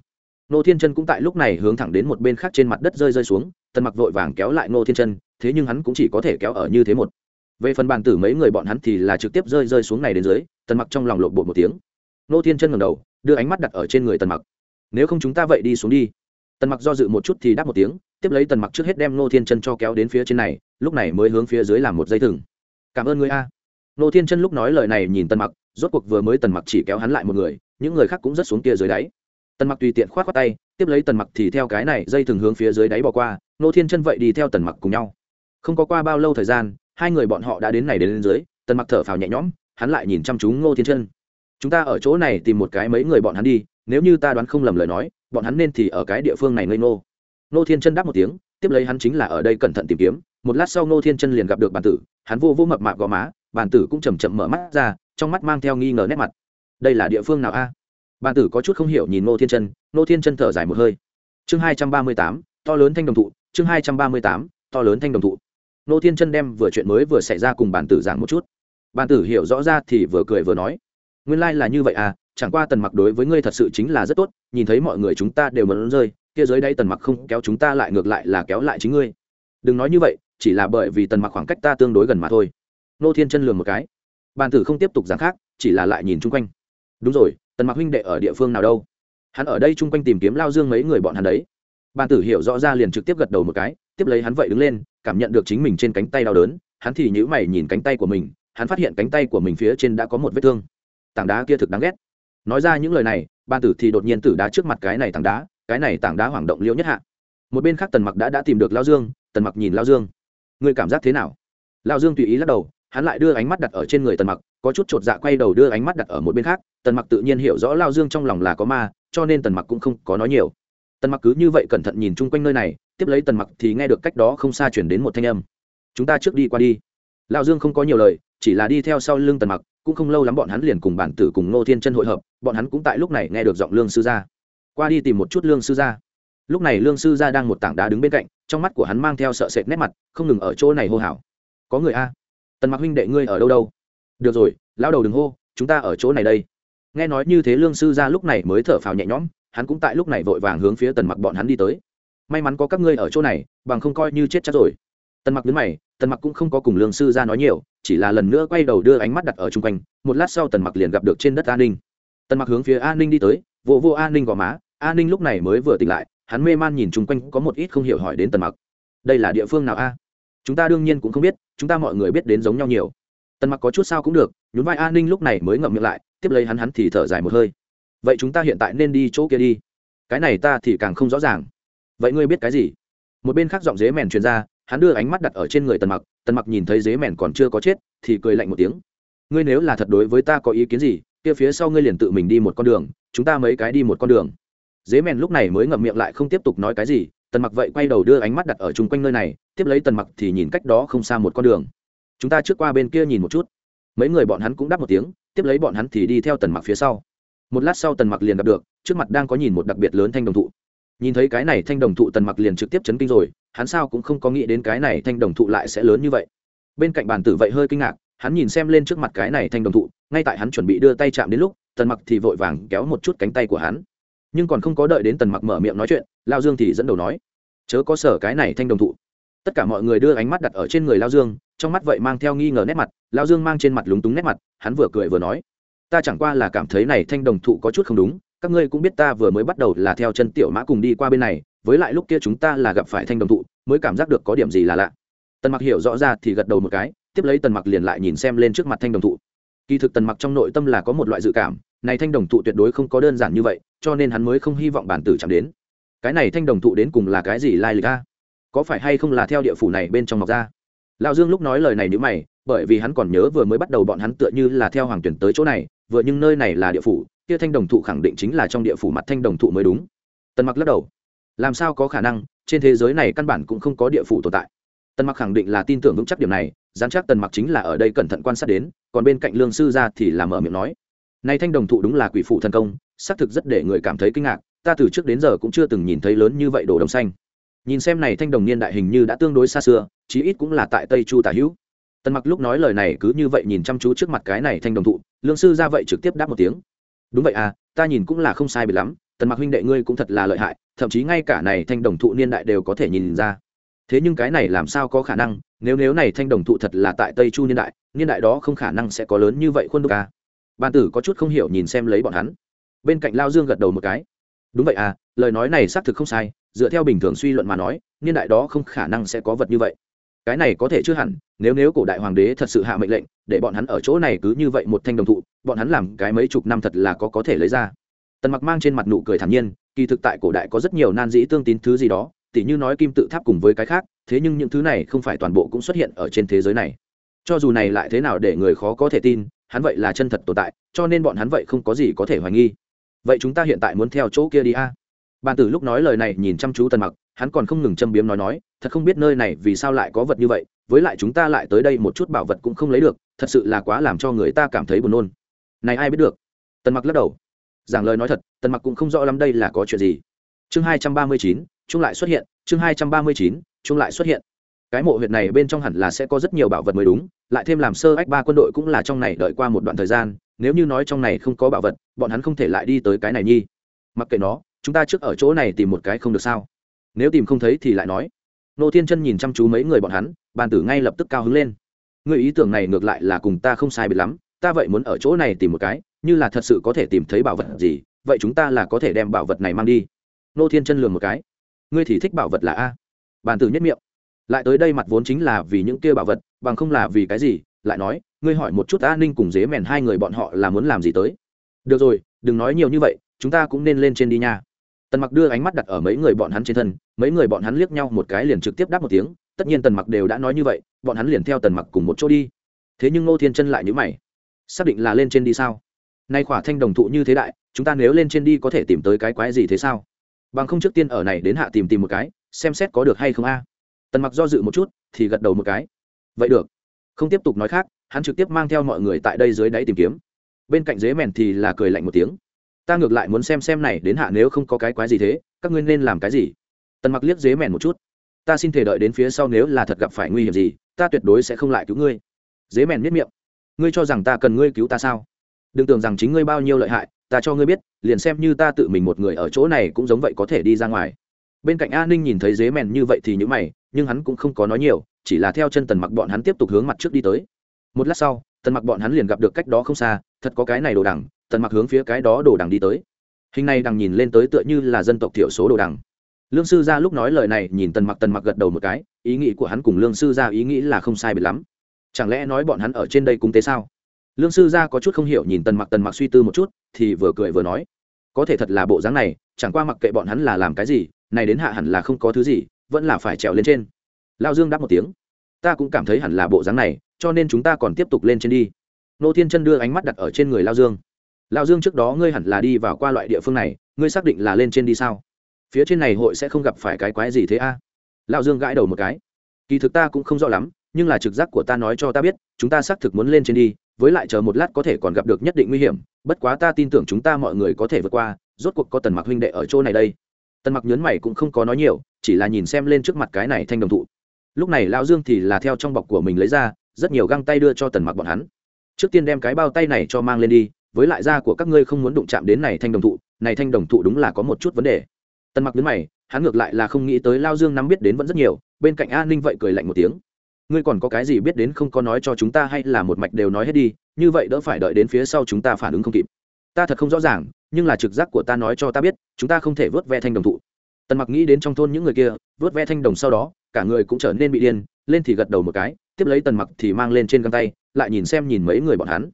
Nô thiên chân cũng tại lúc này hướng thẳng đến một bên khác trên mặt đất rơi rơi xuống, tần mặc vội vàng kéo lại ngô thiên chân, thế nhưng hắn cũng chỉ có thể kéo ở như thế một. Về phần bàn tử mấy người bọn hắn thì là trực tiếp rơi rơi xuống này đến dưới, tần mặc trong lòng lộn bột một tiếng. Nô thiên chân ngẩng đầu, đưa ánh mắt đặt ở trên người tần mặc. Nếu không chúng ta vậy đi xuống đi. Tần mặc do dự một chút thì đáp một tiếng, tiếp lấy tần mặc trước hết đem nô thiên chân cho kéo đến phía trên này, lúc này mới hướng phía dưới làm một dây thừng. Cảm ơn ngươi a nô thiên chân lúc nói lời này nhìn tần mặc, rốt cuộc vừa mới tần mặc chỉ kéo hắn lại một người, những người khác cũng rất xuống kia dưới đáy. Tần mặc tùy tiện khoát khoát tay, tiếp lấy tần mặc thì theo cái này dây thừng hướng phía dưới đáy bỏ qua, nô thiên chân vậy đi theo tần mặc cùng nhau. Không có qua bao lâu thời gian, hai người bọn họ đã đến này đến lên dưới, tần mặc thở phào nhẹ nhõm, hắn lại nhìn chăm chú ngô thiên chân. Chúng ta ở chỗ này tìm một cái mấy người bọn hắn đi, nếu như ta đoán không lầm lời nói, bọn hắn nên thì ở cái địa phương này ngây ngô. Ngô thiên chân đáp một tiếng, tiếp lấy hắn chính là ở đây cẩn thận tìm kiếm. Một lát sau ngô thiên chân liền gặp được bàn tử, hắn vô vô mập mạp gò má bàn tử cũng chầm chậm mở mắt ra, trong mắt mang theo nghi ngờ nét mặt. Đây là địa phương nào a? Bàn tử có chút không hiểu nhìn ngô thiên chân, ngô thiên chân thở dài một hơi. Chương hai trăm ba mươi tám, to lớn thanh đồng thụ, chương hai trăm ba mươi tám, to lớn thanh đồng thụ. Nô thiên chân đem vừa chuyện mới vừa xảy ra cùng bản tử giảng một chút. Bản tử hiểu rõ ra thì vừa cười vừa nói, nguyên lai、like、là như vậy à chẳng qua tần mặc đối với ngươi thật sự chính là rất tốt, nhìn thấy mọi người chúng ta đều mẫn rơi, kia dưới đây tần mặc không kéo chúng ta lại ngược lại là kéo lại chính ngươi. Đừng nói như vậy, chỉ là bởi vì tần mặc khoảng cách ta tương đối gần mà thôi nô thiên chân lường một cái. Bàn tử không tiếp tục giảng khác, chỉ là lại nhìn chung quanh. Đúng rồi, tần mặc huynh đệ ở địa phương nào đâu? Hắn ở đây chung quanh tìm kiếm lao dương mấy người bọn hắn đấy. Bàn tử hiểu rõ ra liền trực tiếp gật đầu một cái, tiếp lấy hắn vậy đứng lên, cảm nhận được chính mình trên cánh tay đau đớn, hắn thì nhữ mày nhìn cánh tay của mình, hắn phát hiện cánh tay của mình phía trên đã có một vết thương. Tảng đá kia thực đáng ghét. Nói ra những lời này, bàn tử thì đột nhiên tử đá trước mặt cái này tảng đá, cái này tảng đá hoảng động liễu nhất hạ. Một bên khác tần mặc đã đã tìm được lao dương, tần mặc nhìn lao dương. Người cảm giác thế nào? Lao dương tùy ý lắc đầu hắn lại đưa ánh mắt đặt ở trên người tần mặc, có chút chột dạ quay đầu đưa ánh mắt đặt ở một bên khác, tần mặc tự nhiên hiểu rõ lao dương trong lòng là có ma, cho nên tần mặc cũng không có nói nhiều. Tần mặc cứ như vậy cẩn thận nhìn chung quanh nơi này, tiếp lấy tần mặc thì nghe được cách đó không xa chuyển đến một thanh âm. Chúng ta trước đi qua đi. Lao dương không có nhiều lời, chỉ là đi theo sau lưng tần mặc, cũng không lâu lắm bọn hắn liền cùng bản tử cùng Ngô thiên chân hội hợp, bọn hắn cũng tại lúc này nghe được giọng lương sư gia. Qua đi tìm một chút lương sư gia. Lúc này lương sư gia đang một tảng đá đứng bên cạnh, trong mắt của hắn mang theo sợ sệt nét mặt, không ngừng ở chỗ này hô hào. Có người a? Tần mặc huynh đệ ngươi ở đâu đâu? Được rồi lao đầu đừng hô, chúng ta ở chỗ này đây. Nghe nói như thế lương sư gia lúc này mới thở phào nhẹ nhõm, hắn cũng tại lúc này vội vàng hướng phía tần mặc bọn hắn đi tới. May mắn có các ngươi ở chỗ này, bằng không coi như chết chắc rồi. Tần mặc đứng mày, tần mặc cũng không có cùng lương sư gia nói nhiều, chỉ là lần nữa quay đầu đưa ánh mắt đặt ở chung quanh, một lát sau tần mặc liền gặp được trên đất an ninh. Tần mặc hướng phía an ninh đi tới vô vô an ninh gò má an ninh lúc này mới vừa tỉnh lại, hắn mê man nhìn chung quanh, có một ít không hiểu hỏi đến tần mặc đây là địa phương nào a? Chúng ta đương nhiên cũng không biết, chúng ta mọi người biết đến giống nhau nhiều. Tần mặc có chút sao cũng được, nhún vai an ninh lúc này mới ngậm miệng lại, tiếp lấy hắn hắn thì thở dài một hơi. Vậy chúng ta hiện tại nên đi chỗ kia đi. Cái này ta thì càng không rõ ràng. Vậy ngươi biết cái gì? Một bên khác giọng dế mèn truyền ra, hắn đưa ánh mắt đặt ở trên người tần mặc tần mặc nhìn thấy dế mèn còn chưa có chết, thì cười lạnh một tiếng. Ngươi nếu là thật đối với ta có ý kiến gì, kia phía sau ngươi liền tự mình đi một con đường, chúng ta mấy cái đi một con đường. Dế mèn lúc này mới ngậm miệng lại không tiếp tục nói cái gì tần mặc vậy quay đầu đưa ánh mắt đặt ở chung quanh nơi này, tiếp lấy tần mặc thì nhìn cách đó không xa một con đường. Chúng ta trước qua bên kia nhìn một chút. Mấy người bọn hắn cũng đáp một tiếng, tiếp lấy bọn hắn thì đi theo tần mặc phía sau. Một lát sau tần mặc liền gặp được, trước mặt đang có nhìn một đặc biệt lớn thanh đồng thụ. Nhìn thấy cái này thanh đồng thụ tần mặc liền trực tiếp chấn kinh rồi, hắn sao cũng không có nghĩ đến cái này thanh đồng thụ lại sẽ lớn như vậy. Bên cạnh bàn tử vậy hơi kinh ngạc, hắn nhìn xem lên trước mặt cái này thanh đồng thụ, ngay tại hắn chuẩn bị đưa tay chạm đến lúc, tần mặc thì vội vàng kéo một chút cánh tay của hắn nhưng còn không có đợi đến tần mặc mở miệng nói chuyện, lao dương thì dẫn đầu nói, chớ có sở cái này thanh đồng thụ. Tất cả mọi người đưa ánh mắt đặt ở trên người lao dương, trong mắt vậy mang theo nghi ngờ nét mặt, lao dương mang trên mặt lúng túng nét mặt, hắn vừa cười vừa nói, ta chẳng qua là cảm thấy này thanh đồng thụ có chút không đúng, các ngươi cũng biết ta vừa mới bắt đầu là theo chân tiểu mã cùng đi qua bên này, với lại lúc kia chúng ta là gặp phải thanh đồng thụ, mới cảm giác được có điểm gì là lạ. Tần mặc hiểu rõ ra thì gật đầu một cái, tiếp lấy tần mặc liền lại nhìn xem lên trước mặt thanh đồng thụ. Kỳ thực tần mặc trong nội tâm là có một loại dự cảm này thanh đồng thụ tuyệt đối không có đơn giản như vậy, cho nên hắn mới không hy vọng bản tử chạm đến. Cái này thanh đồng thụ đến cùng là cái gì lai lịch a? Có phải hay không là theo địa phủ này bên trong ngọc ra? Lão dương lúc nói lời này nếu mày, bởi vì hắn còn nhớ vừa mới bắt đầu bọn hắn tựa như là theo hoàng tuyển tới chỗ này, vừa nhưng nơi này là địa phủ, kia thanh đồng thụ khẳng định chính là trong địa phủ mặt thanh đồng thụ mới đúng. Tần mặc lắc đầu. Làm sao có khả năng? Trên thế giới này căn bản cũng không có địa phủ tồn tại. Tần mặc khẳng định là tin tưởng vững chắc điểm này, dám chắc tần mặc chính là ở đây cẩn thận quan sát đến, còn bên cạnh lương sư ra thì là mở miệng nói này thanh đồng thụ đúng là quỷ phụ thần công, xác thực rất để người cảm thấy kinh ngạc, ta từ trước đến giờ cũng chưa từng nhìn thấy lớn như vậy đồ đồng xanh. Nhìn xem này thanh đồng niên đại hình như đã tương đối xa xưa, chí ít cũng là tại tây chu tả hữu. Tần mặc lúc nói lời này cứ như vậy nhìn chăm chú trước mặt cái này thanh đồng thụ, lương sư ra vậy trực tiếp đáp một tiếng. Đúng vậy à ta nhìn cũng là không sai biệt lắm, tần mặc huynh đệ ngươi cũng thật là lợi hại, thậm chí ngay cả này thanh đồng thụ niên đại đều có thể nhìn ra. Thế nhưng cái này làm sao có khả năng, nếu nếu này thanh đồng thụ thật là tại tây chu niên đại niên đại đó không khả năng sẽ có lớn như vậy khuôn đúc à ban tử có chút không hiểu nhìn xem lấy bọn hắn. Bên cạnh lao dương gật đầu một cái. Đúng vậy à lời nói này xác thực không sai, dựa theo bình thường suy luận mà nói, niên đại đó không khả năng sẽ có vật như vậy. Cái này có thể chưa hẳn, nếu nếu cổ đại hoàng đế thật sự hạ mệnh lệnh, để bọn hắn ở chỗ này cứ như vậy một thanh đồng thụ, bọn hắn làm cái mấy chục năm thật là có có thể lấy ra. Tần mặc mang trên mặt nụ cười thản nhiên, kỳ thực tại cổ đại có rất nhiều nan dĩ tương tín thứ gì đó, tỉ như nói kim tự tháp cùng với cái khác, thế nhưng những thứ này không phải toàn bộ cũng xuất hiện ở trên thế giới này. Cho dù này lại thế nào để người khó có thể tin hắn vậy là chân thật tồn tại, cho nên bọn hắn vậy không có gì có thể hoài nghi. Vậy chúng ta hiện tại muốn theo chỗ kia đi a? À? bàn tử lúc nói lời này nhìn chăm chú tần mặc, hắn còn không ngừng châm biếm nói nói, thật không biết nơi này vì sao lại có vật như vậy, với lại chúng ta lại tới đây một chút bảo vật cũng không lấy được, thật sự là quá làm cho người ta cảm thấy buồn nôn. Này ai biết được? Tần mặc lắc đầu. Giảng lời nói thật, tần mặc cũng không rõ lắm đây là có chuyện gì. Chương hai trăm ba mươi chín chung lại xuất hiện, chương hai trăm ba mươi chín chung lại xuất hiện cái mộ huyệt này bên trong hẳn là sẽ có rất nhiều bảo vật mới đúng, lại thêm làm sơ ách ba quân đội cũng là trong này đợi qua một đoạn thời gian, nếu như nói trong này không có bảo vật, bọn hắn không thể lại đi tới cái này nhi. Mặc kệ nó, chúng ta trước ở chỗ này tìm một cái không được sao? Nếu tìm không thấy thì lại nói. Nô thiên chân nhìn chăm chú mấy người bọn hắn, bàn tử ngay lập tức cao hứng lên. Người ý tưởng này ngược lại là cùng ta không sai biệt lắm, ta vậy muốn ở chỗ này tìm một cái, như là thật sự có thể tìm thấy bảo vật gì, vậy chúng ta là có thể đem bảo vật này mang đi. Nô thiên chân lường một cái. Ngươi thì thích bảo vật là a. Bàn tử nhất miệng lại tới đây mặt vốn chính là vì những kia bảo vật, bằng không là vì cái gì, lại nói, ngươi hỏi một chút an ninh cùng dế mèn hai người bọn họ là muốn làm gì tới? Được rồi, đừng nói nhiều như vậy, chúng ta cũng nên lên trên đi nha. Tần mặc đưa ánh mắt đặt ở mấy người bọn hắn trên thân, mấy người bọn hắn liếc nhau một cái liền trực tiếp đáp một tiếng, tất nhiên tần mặc đều đã nói như vậy, bọn hắn liền theo tần mặc cùng một chỗ đi. Thế nhưng ngô thiên chân lại nhữ mày. Xác định là lên trên đi sao? Nay khỏa thanh đồng thụ như thế đại, chúng ta nếu lên trên đi có thể tìm tới cái quái gì thế sao? Bằng không trước tiên ở này đến hạ tìm tìm một cái, xem xét có được hay không a tần mặc do dự một chút, thì gật đầu một cái. Vậy được. Không tiếp tục nói khác, hắn trực tiếp mang theo mọi người tại đây dưới đáy tìm kiếm. Bên cạnh dế mèn thì là cười lạnh một tiếng. Ta ngược lại muốn xem xem này đến hạ nếu không có cái quái gì thế, các ngươi nên làm cái gì? Tần mặc liếc dế mèn một chút. Ta xin thể đợi đến phía sau nếu là thật gặp phải nguy hiểm gì, ta tuyệt đối sẽ không lại cứu ngươi. Dế mèn miết miệng. Ngươi cho rằng ta cần ngươi cứu ta sao? Đừng tưởng rằng chính ngươi bao nhiêu lợi hại, ta cho ngươi biết, liền xem như ta tự mình một người ở chỗ này cũng giống vậy có thể đi ra ngoài bên cạnh a ninh nhìn thấy dế mèn như vậy thì nhữ mày, nhưng hắn cũng không có nói nhiều, chỉ là theo chân tần mặc bọn hắn tiếp tục hướng mặt trước đi tới. Một lát sau, tần mặc bọn hắn liền gặp được cách đó không xa, thật có cái này đồ đằng, tần mặc hướng phía cái đó đồ đằng đi tới. Hình này đằng nhìn lên tới tựa như là dân tộc thiểu số đồ đằng. Lương sư gia lúc nói lời này, nhìn tần mặc tần mặc gật đầu một cái, ý nghĩ của hắn cùng lương sư gia ý nghĩ là không sai biệt lắm. Chẳng lẽ nói bọn hắn ở trên đây cung tế sao? Lương sư gia có chút không hiểu nhìn tần mặc tần mặc suy tư một chút, thì vừa cười vừa nói. Có thể thật là bộ dáng này, chẳng qua mặc kệ bọn hắn là làm cái gì này đến hạ hẳn là không có thứ gì, vẫn là phải trèo lên trên. Lao dương đáp một tiếng. Ta cũng cảm thấy hẳn là bộ dáng này, cho nên chúng ta còn tiếp tục lên trên đi. Nô thiên chân đưa ánh mắt đặt ở trên người lao dương. Lao dương trước đó ngươi hẳn là đi vào qua loại địa phương này, ngươi xác định là lên trên đi sao? Phía trên này hội sẽ không gặp phải cái quái gì thế a? À? lao dương gãi đầu một cái. Kỳ thực ta cũng không rõ lắm, nhưng là trực giác của ta nói cho ta biết, chúng ta xác thực muốn lên trên đi, với lại chờ một lát có thể còn gặp được nhất định nguy hiểm, bất quá ta tin tưởng chúng ta mọi người có thể vượt qua, rốt cuộc có tần mặc huynh đệ ở chỗ này đây tần mặc nhớn mày cũng không có nói nhiều, chỉ là nhìn xem lên trước mặt cái này thanh đồng thụ. Lúc này lão dương thì là theo trong bọc của mình lấy ra, rất nhiều găng tay đưa cho tần mặc bọn hắn. Trước tiên đem cái bao tay này cho mang lên đi, với lại da của các ngươi không muốn đụng chạm đến này thanh đồng thụ, này thanh đồng thụ đúng là có một chút vấn đề. Tần mặc nhớn mày, hắn ngược lại là không nghĩ tới lao dương nắm biết đến vẫn rất nhiều, bên cạnh an ninh vậy cười lạnh một tiếng. Ngươi còn có cái gì biết đến không có nói cho chúng ta hay là một mạch đều nói hết đi, như vậy đỡ phải đợi đến phía sau chúng ta phản ứng không kịp. Ta thật không rõ ràng nhưng là trực giác của ta nói cho ta biết, chúng ta không thể vớt ve thanh đồng thụ. Tần mặc nghĩ đến trong thôn những người kia, vớt ve thanh đồng sau đó, cả người cũng trở nên bị điên, lên thì gật đầu một cái, tiếp lấy tần mặc thì mang lên trên găng tay, lại nhìn xem nhìn mấy người bọn hắn.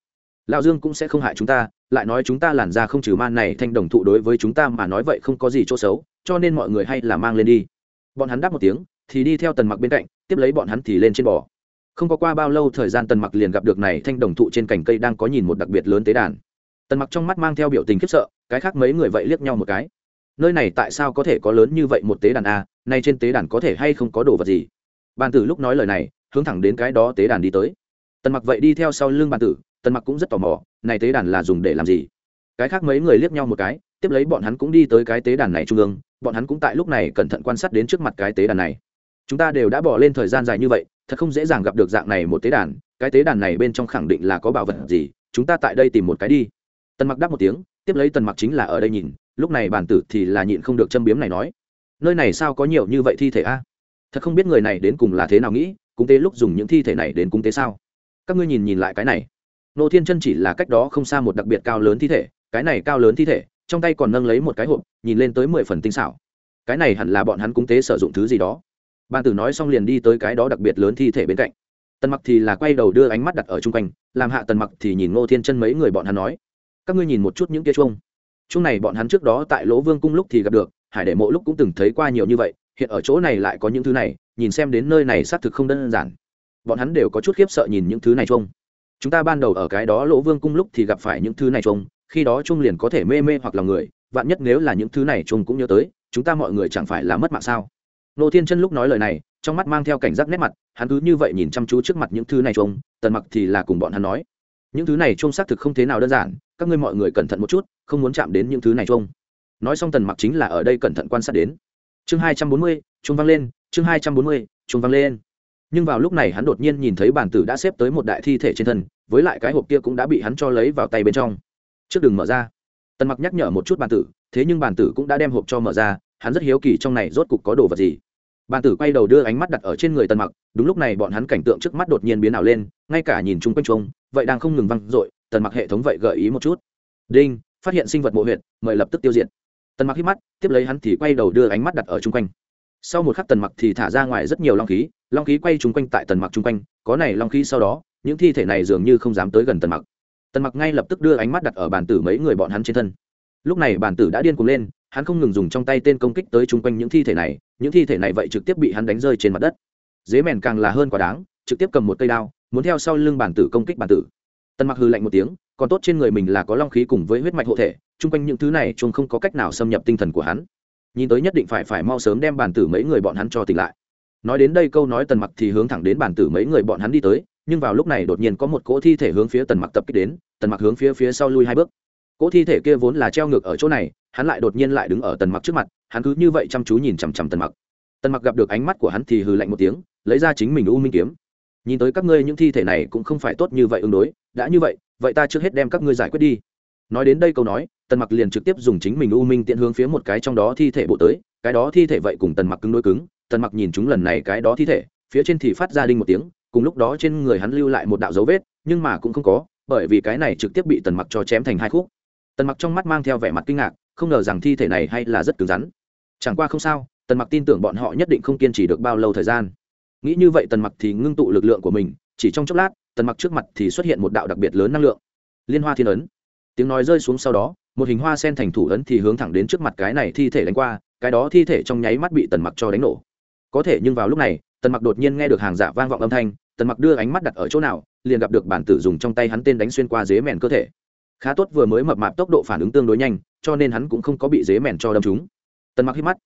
Lão dương cũng sẽ không hại chúng ta, lại nói chúng ta làn ra không trừ man này thanh đồng thụ đối với chúng ta mà nói vậy không có gì chỗ xấu, cho nên mọi người hay là mang lên đi. Bọn hắn đáp một tiếng, thì đi theo tần mặc bên cạnh, tiếp lấy bọn hắn thì lên trên bò. Không có qua bao lâu thời gian tần mặc liền gặp được này thanh đồng thụ trên cành cây đang có nhìn một đặc biệt lớn tế đàn tần mặc trong mắt mang theo biểu tình khiếp sợ, cái khác mấy người vậy liếc nhau một cái. Nơi này tại sao có thể có lớn như vậy một tế đàn a? Nay trên tế đàn có thể hay không có đồ vật gì? Bàn tử lúc nói lời này, hướng thẳng đến cái đó tế đàn đi tới. Tần mặc vậy đi theo sau lưng bàn tử, tần mặc cũng rất tò mò, này tế đàn là dùng để làm gì? Cái khác mấy người liếc nhau một cái, tiếp lấy bọn hắn cũng đi tới cái tế đàn này trung ương, bọn hắn cũng tại lúc này cẩn thận quan sát đến trước mặt cái tế đàn này. Chúng ta đều đã bỏ lên thời gian dài như vậy, thật không dễ dàng gặp được dạng này một tế đàn, cái tế đàn này bên trong khẳng định là có bảo vật gì, chúng ta tại đây tìm một cái đi tần mặc đáp một tiếng, tiếp lấy tần mặc chính là ở đây nhìn, lúc này bản tử thì là nhịn không được châm biếm này nói, nơi này sao có nhiều như vậy thi thể a? Thật không biết người này đến cùng là thế nào nghĩ, cúng tế lúc dùng những thi thể này đến cúng tế sao? Các ngươi nhìn nhìn lại cái này. Nô thiên chân chỉ là cách đó không xa một đặc biệt cao lớn thi thể, cái này cao lớn thi thể, trong tay còn nâng lấy một cái hộp, nhìn lên tới mười phần tinh xảo. Cái này hẳn là bọn hắn cúng tế sử dụng thứ gì đó. Bàn tử nói xong liền đi tới cái đó đặc biệt lớn thi thể bên cạnh. Tần mặc thì là quay đầu đưa ánh mắt đặt ở chung quanh, làm hạ tần mặc thì nhìn ngô thiên chân mấy người bọn hắn nói các ngươi nhìn một chút những kia chuông. Chuông này bọn hắn trước đó tại lỗ vương cung lúc thì gặp được, hải đệ mộ lúc cũng từng thấy qua nhiều như vậy, hiện ở chỗ này lại có những thứ này, nhìn xem đến nơi này xác thực không đơn giản. Bọn hắn đều có chút khiếp sợ nhìn những thứ này chuông. Chúng ta ban đầu ở cái đó lỗ vương cung lúc thì gặp phải những thứ này chuông, khi đó chuông liền có thể mê mê hoặc là người, vạn nhất nếu là những thứ này chuông cũng nhớ tới, chúng ta mọi người chẳng phải là mất mạng sao? Nô thiên chân lúc nói lời này, trong mắt mang theo cảnh giác nét mặt, hắn cứ như vậy nhìn chăm chú trước mặt những thứ này chuông, tần mặc thì là cùng bọn hắn nói. Những thứ này chuông xác thực không thế nào đơn giản các ngươi mọi người cẩn thận một chút, không muốn chạm đến những thứ này chuông nói xong tần mặc chính là ở đây cẩn thận quan sát đến. Chương hai trăm bốn mươi trung vang lên, chương hai trăm bốn mươi trung vang lên. Nhưng vào lúc này hắn đột nhiên nhìn thấy bản tử đã xếp tới một đại thi thể trên thân, với lại cái hộp kia cũng đã bị hắn cho lấy vào tay bên trong. Trước đừng mở ra. Tần mặc nhắc nhở một chút bản tử, thế nhưng bản tử cũng đã đem hộp cho mở ra, hắn rất hiếu kỳ trong này rốt cục có đồ vật gì. Bản tử quay đầu đưa ánh mắt đặt ở trên người tần mặc, đúng lúc này bọn hắn cảnh tượng trước mắt đột nhiên biến ảo lên, ngay cả nhìn chung quanh trông, vậy đang không ngừng văng dội tần mặc hệ thống vậy gợi ý một chút. Đinh, phát hiện sinh vật mộ huyện mời lập tức tiêu diệt. Tần mặc hít mắt, tiếp lấy hắn thì quay đầu đưa ánh mắt đặt ở chung quanh. Sau một khắc tần mặc thì thả ra ngoài rất nhiều long khí long khí quay chung quanh tại tần mặc chung quanh, có này long khí sau đó, những thi thể này dường như không dám tới gần tần mặc. Tần mặc ngay lập tức đưa ánh mắt đặt ở bàn tử mấy người bọn hắn trên thân. Lúc này bàn tử đã điên cuồng lên, hắn không ngừng dùng trong tay tên công kích tới chung quanh những thi thể này, những thi thể này vậy trực tiếp bị hắn đánh rơi trên mặt đất. Dế mèn càng là hơn quá đáng, trực tiếp cầm một cây đao, muốn theo sau lưng bàn tử công kích bàn tử tần mặc hư lạnh một tiếng, còn tốt trên người mình là có long khí cùng với huyết mạch hộ thể, chung quanh những thứ này chung không có cách nào xâm nhập tinh thần của hắn. Nhìn tới nhất định phải phải mau sớm đem bản tử mấy người bọn hắn cho tỉnh lại. Nói đến đây câu nói tần mặc thì hướng thẳng đến bản tử mấy người bọn hắn đi tới, nhưng vào lúc này đột nhiên có một cỗ thi thể hướng phía tần mặc tập kích đến, tần mặc hướng phía phía sau lui hai bước. Cỗ thi thể kia vốn là treo ngược ở chỗ này, hắn lại đột nhiên lại đứng ở tần mặc trước mặt, hắn cứ như vậy chăm chú nhìn chằm chằm tần mặc. Tần mặc gặp được ánh mắt của hắn thì hừ lạnh một tiếng, lấy ra chính mình u minh kiếm nhìn tới các ngươi những thi thể này cũng không phải tốt như vậy ứng đối. Đã như vậy vậy ta trước hết đem các ngươi giải quyết đi. Nói đến đây câu nói, tần mặc liền trực tiếp dùng chính mình u minh tiện hướng phía một cái trong đó thi thể bộ tới. Cái đó thi thể vậy cùng tần mặc cứng đối cứng. Tần mặc nhìn chúng lần này cái đó thi thể, phía trên thì phát ra đinh một tiếng, cùng lúc đó trên người hắn lưu lại một đạo dấu vết, nhưng mà cũng không có, bởi vì cái này trực tiếp bị tần mặc cho chém thành hai khúc. Tần mặc trong mắt mang theo vẻ mặt kinh ngạc, không ngờ rằng thi thể này hay là rất cứng rắn. Chẳng qua không sao, tần mặc tin tưởng bọn họ nhất định không kiên trì được bao lâu thời gian nghĩ như vậy tần mặc thì ngưng tụ lực lượng của mình, chỉ trong chốc lát, tần mặc trước mặt thì xuất hiện một đạo đặc biệt lớn năng lượng. Liên hoa thiên ấn. Tiếng nói rơi xuống sau đó, một hình hoa sen thành thủ ấn thì hướng thẳng đến trước mặt cái này thi thể đánh qua, cái đó thi thể trong nháy mắt bị tần mặc cho đánh nổ. Có thể nhưng vào lúc này, tần mặc đột nhiên nghe được hàng giả vang vọng âm thanh, tần mặc đưa ánh mắt đặt ở chỗ nào, liền gặp được bản tử dùng trong tay hắn tên đánh xuyên qua dế mèn cơ thể. Khá tốt vừa mới mập mạp tốc độ phản ứng tương đối nhanh, cho nên hắn cũng không có bị dế mèn cho đâm trúng. Tần mặc hít mắt.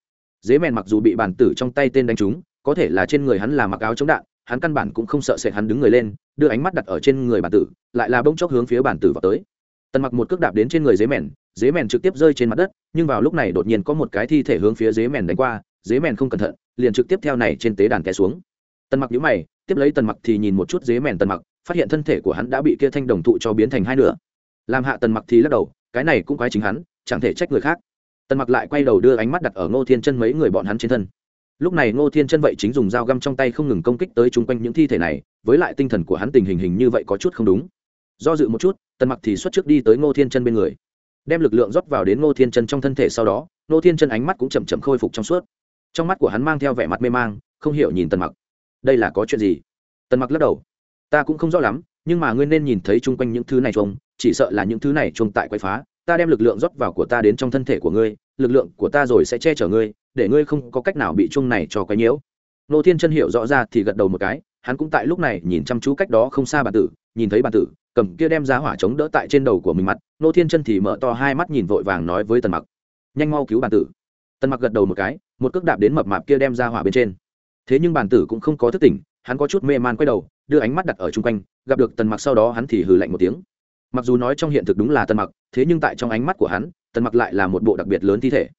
Dế mèn mặc dù bị bản tử trong tay tên đánh trúng có thể là trên người hắn là mặc áo chống đạn, hắn căn bản cũng không sợ sệt hắn đứng người lên, đưa ánh mắt đặt ở trên người bản tử, lại là bông chốc hướng phía bản tử vào tới. Tần mặc một cước đạp đến trên người dế mèn dế mèn trực tiếp rơi trên mặt đất, nhưng vào lúc này đột nhiên có một cái thi thể hướng phía dế mèn đánh qua, dế mèn không cẩn thận, liền trực tiếp theo này trên tế đàn té xuống. Tần mặc nhíu mày, tiếp lấy tần mặc thì nhìn một chút dế mèn tần mặc, phát hiện thân thể của hắn đã bị kia thanh đồng thụ cho biến thành hai nửa. Làm hạ tần mặc thì lắc đầu, cái này cũng quái chính hắn, chẳng thể trách người khác. Tần mặc lại quay đầu đưa ánh mắt đặt ở ngô thiên chân mấy người bọn hắn trên thân lúc này ngô thiên chân vậy chính dùng dao găm trong tay không ngừng công kích tới chung quanh những thi thể này, với lại tinh thần của hắn tình hình hình như vậy có chút không đúng. Do dự một chút, tần mặc thì xuất trước đi tới ngô thiên chân bên người. Đem lực lượng rót vào đến ngô thiên chân trong thân thể sau đó, ngô thiên chân ánh mắt cũng chậm chậm khôi phục trong suốt. Trong mắt của hắn mang theo vẻ mặt mê mang, không hiểu nhìn tần mặc. Đây là có chuyện gì? Tần mặc lắc đầu. Ta cũng không rõ lắm, nhưng mà ngươi nên nhìn thấy chung quanh những thứ này trông, chỉ sợ là những thứ này trông tại quậy phá. Ta đem lực lượng rót vào của ta đến trong thân thể của ngươi lực lượng của ta rồi sẽ che chở ngươi, để ngươi không có cách nào bị chung này cho quấy nhiễu. Nô thiên chân hiểu rõ ra thì gật đầu một cái, hắn cũng tại lúc này nhìn chăm chú cách đó không xa bản tử, nhìn thấy bản tử, cầm kia đem ra hỏa chống đỡ tại trên đầu của mình mặt, nô thiên chân thì mở to hai mắt nhìn vội vàng nói với tần mặc. Nhanh mau cứu bản tử. Tần mặc gật đầu một cái, một cước đạp đến mập mạp kia đem ra hỏa bên trên. Thế nhưng bản tử cũng không có thức tỉnh, hắn có chút mê man quay đầu, đưa ánh mắt đặt ở chung quanh, gặp được tần mặc sau đó hắn thì hừ lạnh một tiếng. Mặc dù nói trong hiện thực đúng là tần mặc, thế nhưng tại trong ánh mắt của hắn tần mặc lại là một bộ đặc biệt lớn thi thể.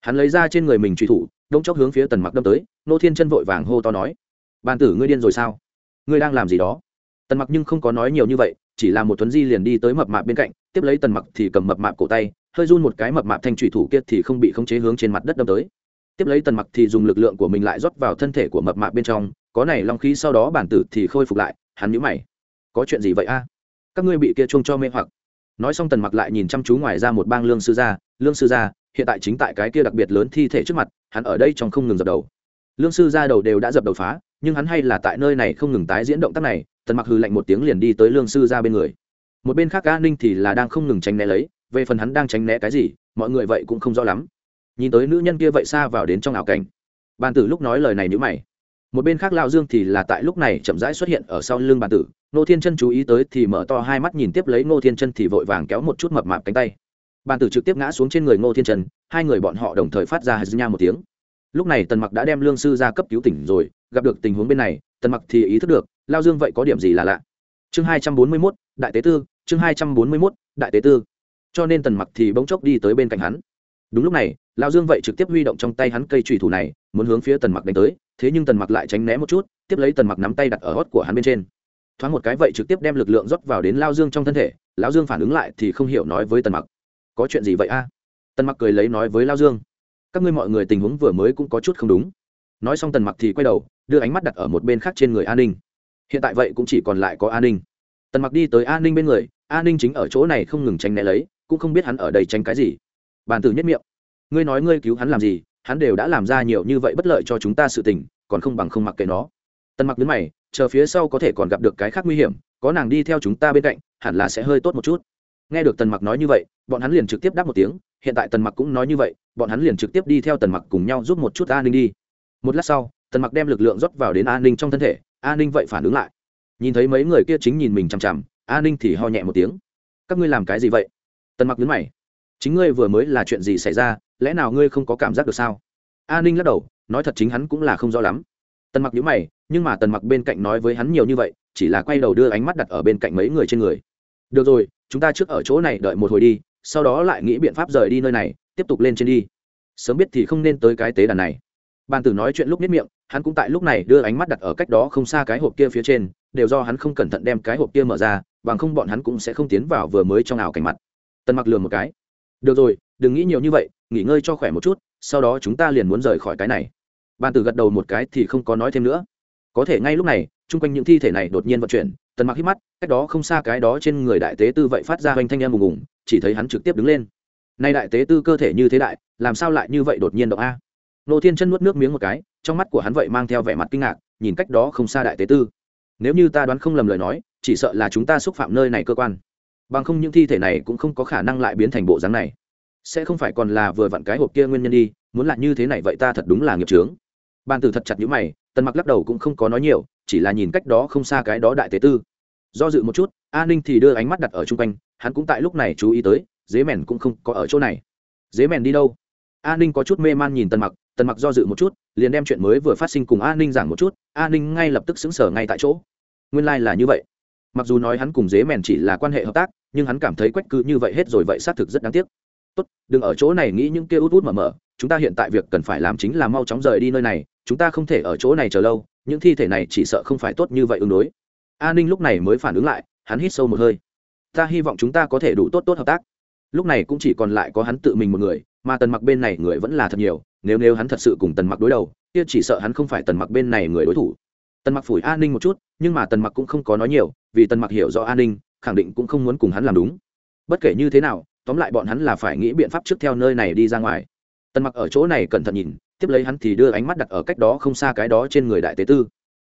Hắn lấy ra trên người mình truy thủ đông chốc hướng phía tần mặc đâm tới, nô thiên chân vội vàng hô to nói, bàn tử ngươi điên rồi sao? Ngươi đang làm gì đó? Tần mặc nhưng không có nói nhiều như vậy, chỉ là một tuấn di liền đi tới mập mạp bên cạnh, tiếp lấy tần mặc thì cầm mập mạp cổ tay, hơi run một cái mập mạp thanh trụy thủ kia thì không bị khống chế hướng trên mặt đất đâm tới. Tiếp lấy tần mặc thì dùng lực lượng của mình lại rót vào thân thể của mập mạp bên trong, có này long khí sau đó bản tử thì khôi phục lại, hắn nhíu mày. Có chuyện gì vậy a? Các ngươi bị kia chuông cho mê hoặc nói xong tần mặc lại nhìn chăm chú ngoài ra một bang lương sư gia, lương sư gia, hiện tại chính tại cái kia đặc biệt lớn thi thể trước mặt, hắn ở đây trong không ngừng dập đầu. Lương sư gia đầu đều đã dập đầu phá, nhưng hắn hay là tại nơi này không ngừng tái diễn động tác này, tần mặc hừ lạnh một tiếng liền đi tới lương sư gia bên người. Một bên khác ca ninh thì là đang không ngừng tránh né lấy, về phần hắn đang tránh né cái gì, mọi người vậy cũng không rõ lắm. Nhìn tới nữ nhân kia vậy xa vào đến trong ảo cảnh. Bàn tử lúc nói lời này nhữ mày một bên khác lao dương thì là tại lúc này chậm rãi xuất hiện ở sau lưng bàn tử. Nô thiên chân chú ý tới thì mở to hai mắt nhìn tiếp lấy ngô thiên chân thì vội vàng kéo một chút mập mạp cánh tay. Bàn tử trực tiếp ngã xuống trên người ngô thiên chân hai người bọn họ đồng thời phát ra hạt nha một tiếng. Lúc này tần mặc đã đem lương sư ra cấp cứu tỉnh rồi gặp được tình huống bên này tần mặc thì ý thức được lao dương vậy có điểm gì là lạ. Chương hai trăm bốn mươi 241, đại tế tư chương hai trăm bốn mươi 241, đại tế tư. Cho nên tần mặc thì bỗng chốc đi tới bên cạnh hắn đúng lúc này lao dương vậy trực tiếp huy động trong tay hắn cây trùy thủ này, muốn hướng phía tần mặc đánh tới, thế nhưng tần mặc lại tránh né một chút, tiếp lấy tần mặc nắm tay đặt ở hót của hắn bên trên. Thoáng một cái vậy trực tiếp đem lực lượng rót vào đến lao dương trong thân thể, lão dương phản ứng lại thì không hiểu nói với tần mặc. Có chuyện gì vậy a? Tần mặc cười lấy nói với lao dương. Các ngươi mọi người tình huống vừa mới cũng có chút không đúng. Nói xong tần mặc thì quay đầu, đưa ánh mắt đặt ở một bên khác trên người an ninh. Hiện tại vậy cũng chỉ còn lại có an ninh. Tần mặc đi tới an ninh bên người an ninh chính ở chỗ này không ngừng tránh né lấy, cũng không biết hắn ở đây tránh cái gì bàn tử nhất miệng. Ngươi nói ngươi cứu hắn làm gì, hắn đều đã làm ra nhiều như vậy bất lợi cho chúng ta sự tình, còn không bằng không mặc kệ nó. Tần mặc đứng mày, chờ phía sau có thể còn gặp được cái khác nguy hiểm, có nàng đi theo chúng ta bên cạnh, hẳn là sẽ hơi tốt một chút. Nghe được tần mặc nói như vậy, bọn hắn liền trực tiếp đáp một tiếng, hiện tại tần mặc cũng nói như vậy, bọn hắn liền trực tiếp đi theo tần mặc cùng nhau giúp một chút an ninh đi. Một lát sau, tần mặc đem lực lượng rót vào đến an ninh trong thân thể, an ninh vậy phản ứng lại. Nhìn thấy mấy người kia chính nhìn mình chằm chằm, an ninh thì ho nhẹ một tiếng. Các ngươi làm cái gì vậy? Tần mặc đứng mày chính ngươi vừa mới là chuyện gì xảy ra, lẽ nào ngươi không có cảm giác được sao? A ninh lắc đầu, nói thật chính hắn cũng là không rõ lắm. Tần mặc nhữ mày, nhưng mà tần mặc bên cạnh nói với hắn nhiều như vậy, chỉ là quay đầu đưa ánh mắt đặt ở bên cạnh mấy người trên người. Được rồi, chúng ta trước ở chỗ này đợi một hồi đi, sau đó lại nghĩ biện pháp rời đi nơi này, tiếp tục lên trên đi. Sớm biết thì không nên tới cái tế đàn này. Bàn tử nói chuyện lúc nít miệng, hắn cũng tại lúc này đưa ánh mắt đặt ở cách đó không xa cái hộp kia phía trên, đều do hắn không cẩn thận đem cái hộp kia mở ra, bằng không bọn hắn cũng sẽ không tiến vào vừa mới trong ảo cảnh mặt. Tần mặc lườm một cái được rồi, đừng nghĩ nhiều như vậy, nghỉ ngơi cho khỏe một chút, sau đó chúng ta liền muốn rời khỏi cái này. Bàn tử gật đầu một cái thì không có nói thêm nữa. Có thể ngay lúc này, chung quanh những thi thể này đột nhiên vận chuyển, tần mặc hít mắt, cách đó không xa cái đó trên người đại tế tư vậy phát ra hoành thanh em ùng ùng, chỉ thấy hắn trực tiếp đứng lên. Nay đại tế tư cơ thể như thế đại, làm sao lại như vậy đột nhiên động a? Nô thiên chân nuốt nước miếng một cái, trong mắt của hắn vậy mang theo vẻ mặt kinh ngạc, nhìn cách đó không xa đại tế tư. Nếu như ta đoán không lầm lời nói, chỉ sợ là chúng ta xúc phạm nơi này cơ quan bằng không những thi thể này cũng không có khả năng lại biến thành bộ dáng này. Sẽ không phải còn là vừa vặn cái hộp kia nguyên nhân đi, muốn là như thế này vậy ta thật đúng là nghiệp trướng ban tử thật chặt như mày, tần mặc lắc đầu cũng không có nói nhiều, chỉ là nhìn cách đó không xa cái đó đại tế tư. Do dự một chút, a ninh thì đưa ánh mắt đặt ở chung quanh, hắn cũng tại lúc này chú ý tới, dế mèn cũng không có ở chỗ này. Dế mèn đi đâu? A ninh có chút mê man nhìn tần mặc tần mặc do dự một chút, liền đem chuyện mới vừa phát sinh cùng a ninh giảng một chút, a ninh ngay lập tức xứng sở ngay tại chỗ. Nguyên lai、like、là như vậy mặc dù nói hắn cùng dế mèn chỉ là quan hệ hợp tác, nhưng hắn cảm thấy quách cứ như vậy hết rồi vậy xác thực rất đáng tiếc. Tốt, đừng ở chỗ này nghĩ những kia út út mở mở, chúng ta hiện tại việc cần phải làm chính là mau chóng rời đi nơi này, chúng ta không thể ở chỗ này chờ lâu, những thi thể này chỉ sợ không phải tốt như vậy ứng đối. A ninh lúc này mới phản ứng lại, hắn hít sâu một hơi. Ta hy vọng chúng ta có thể đủ tốt tốt hợp tác. Lúc này cũng chỉ còn lại có hắn tự mình một người, mà tần mặc bên này người vẫn là thật nhiều, nếu nếu hắn thật sự cùng tần mặc đối đầu, kia chỉ sợ hắn không phải tần mặc bên này người đối thủ tần mặc phủi an ninh một chút, nhưng mà tần mặc cũng không có nói nhiều, vì tần mặc hiểu rõ an ninh, khẳng định cũng không muốn cùng hắn làm đúng. Bất kể như thế nào, tóm lại bọn hắn là phải nghĩ biện pháp trước theo nơi này đi ra ngoài. Tần mặc ở chỗ này cẩn thận nhìn, tiếp lấy hắn thì đưa ánh mắt đặt ở cách đó không xa cái đó trên người đại tế tư.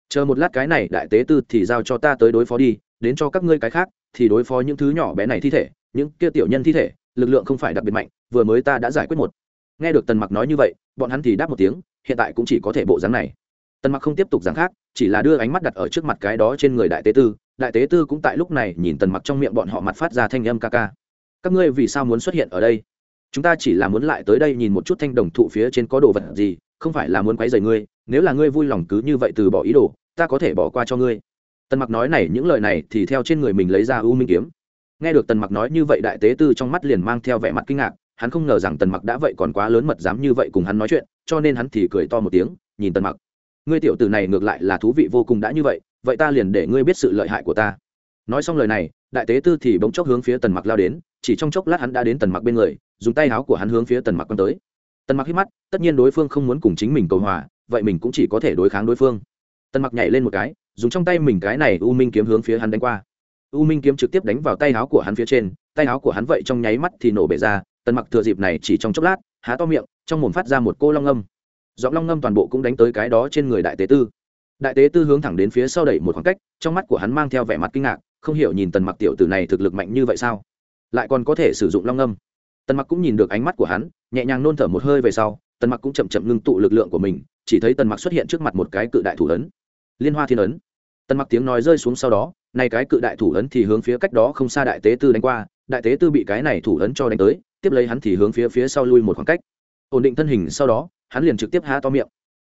Chờ một lát cái này, đại tế tư thì giao cho ta tới đối phó đi, đến cho các ngươi cái khác, thì đối phó những thứ nhỏ bé này thi thể, những kia tiểu nhân thi thể, lực lượng không phải đặc biệt mạnh, vừa mới ta đã giải quyết một. Nghe được tần mặc nói như vậy, bọn hắn thì đáp một tiếng, hiện tại cũng chỉ có thể bộ dáng này tần mặc không tiếp tục giảng khác, chỉ là đưa ánh mắt đặt ở trước mặt cái đó trên người đại tế tư. Đại tế tư cũng tại lúc này nhìn tần mặc trong miệng bọn họ mặt phát ra thanh âm ca ca. Các ngươi vì sao muốn xuất hiện ở đây? Chúng ta chỉ là muốn lại tới đây nhìn một chút thanh đồng thụ phía trên có đồ vật gì, không phải là muốn quấy rầy ngươi. Nếu là ngươi vui lòng cứ như vậy từ bỏ ý đồ, ta có thể bỏ qua cho ngươi. Tần mặc nói này, những lời này thì theo trên người mình lấy ra u minh kiếm. Nghe được tần mặc nói như vậy, đại tế tư trong mắt liền mang theo vẻ mặt kinh ngạc. Hắn không ngờ rằng tần mặc đã vậy còn quá lớn mật dám như vậy cùng hắn nói chuyện, cho nên hắn thì cười to một tiếng, nhìn tần mặc ngươi tiểu tử này ngược lại là thú vị vô cùng đã như vậy vậy ta liền để ngươi biết sự lợi hại của ta. Nói xong lời này, đại tế tư thì bỗng chốc hướng phía tần mặc lao đến, chỉ trong chốc lát hắn đã đến tần mặc bên người, dùng tay áo của hắn hướng phía tần mặc quăng tới. Tần mặc hít mắt, tất nhiên đối phương không muốn cùng chính mình cầu hòa, vậy mình cũng chỉ có thể đối kháng đối phương. Tần mặc nhảy lên một cái, dùng trong tay mình cái này u minh kiếm hướng phía hắn đánh qua. U minh kiếm trực tiếp đánh vào tay áo của hắn phía trên, tay áo của hắn vậy trong nháy mắt thì nổ bể ra, tần mặc thừa dịp này chỉ trong chốc lát, há to miệng, trong mồm phát ra một cô long âm giọng long ngâm toàn bộ cũng đánh tới cái đó trên người đại tế tư. Đại tế tư hướng thẳng đến phía sau đẩy một khoảng cách, trong mắt của hắn mang theo vẻ mặt kinh ngạc, không hiểu nhìn tần mặc tiểu tử này thực lực mạnh như vậy sao? Lại còn có thể sử dụng long ngâm. Tần mặc cũng nhìn được ánh mắt của hắn, nhẹ nhàng nôn thở một hơi về sau, tần mặc cũng chậm chậm ngưng tụ lực lượng của mình, chỉ thấy tần mặc xuất hiện trước mặt một cái cự đại thủ ấn. Liên hoa thiên ấn. Tần mặc tiếng nói rơi xuống sau đó nay cái cự đại thủ ấn thì hướng phía cách đó không xa đại tế tư đánh qua, đại tế tư bị cái này thủ ấn cho đánh tới, tiếp lấy hắn thì hướng phía phía sau lui một khoảng cách. Ổn định thân hình sau đó hắn liền trực tiếp há to miệng.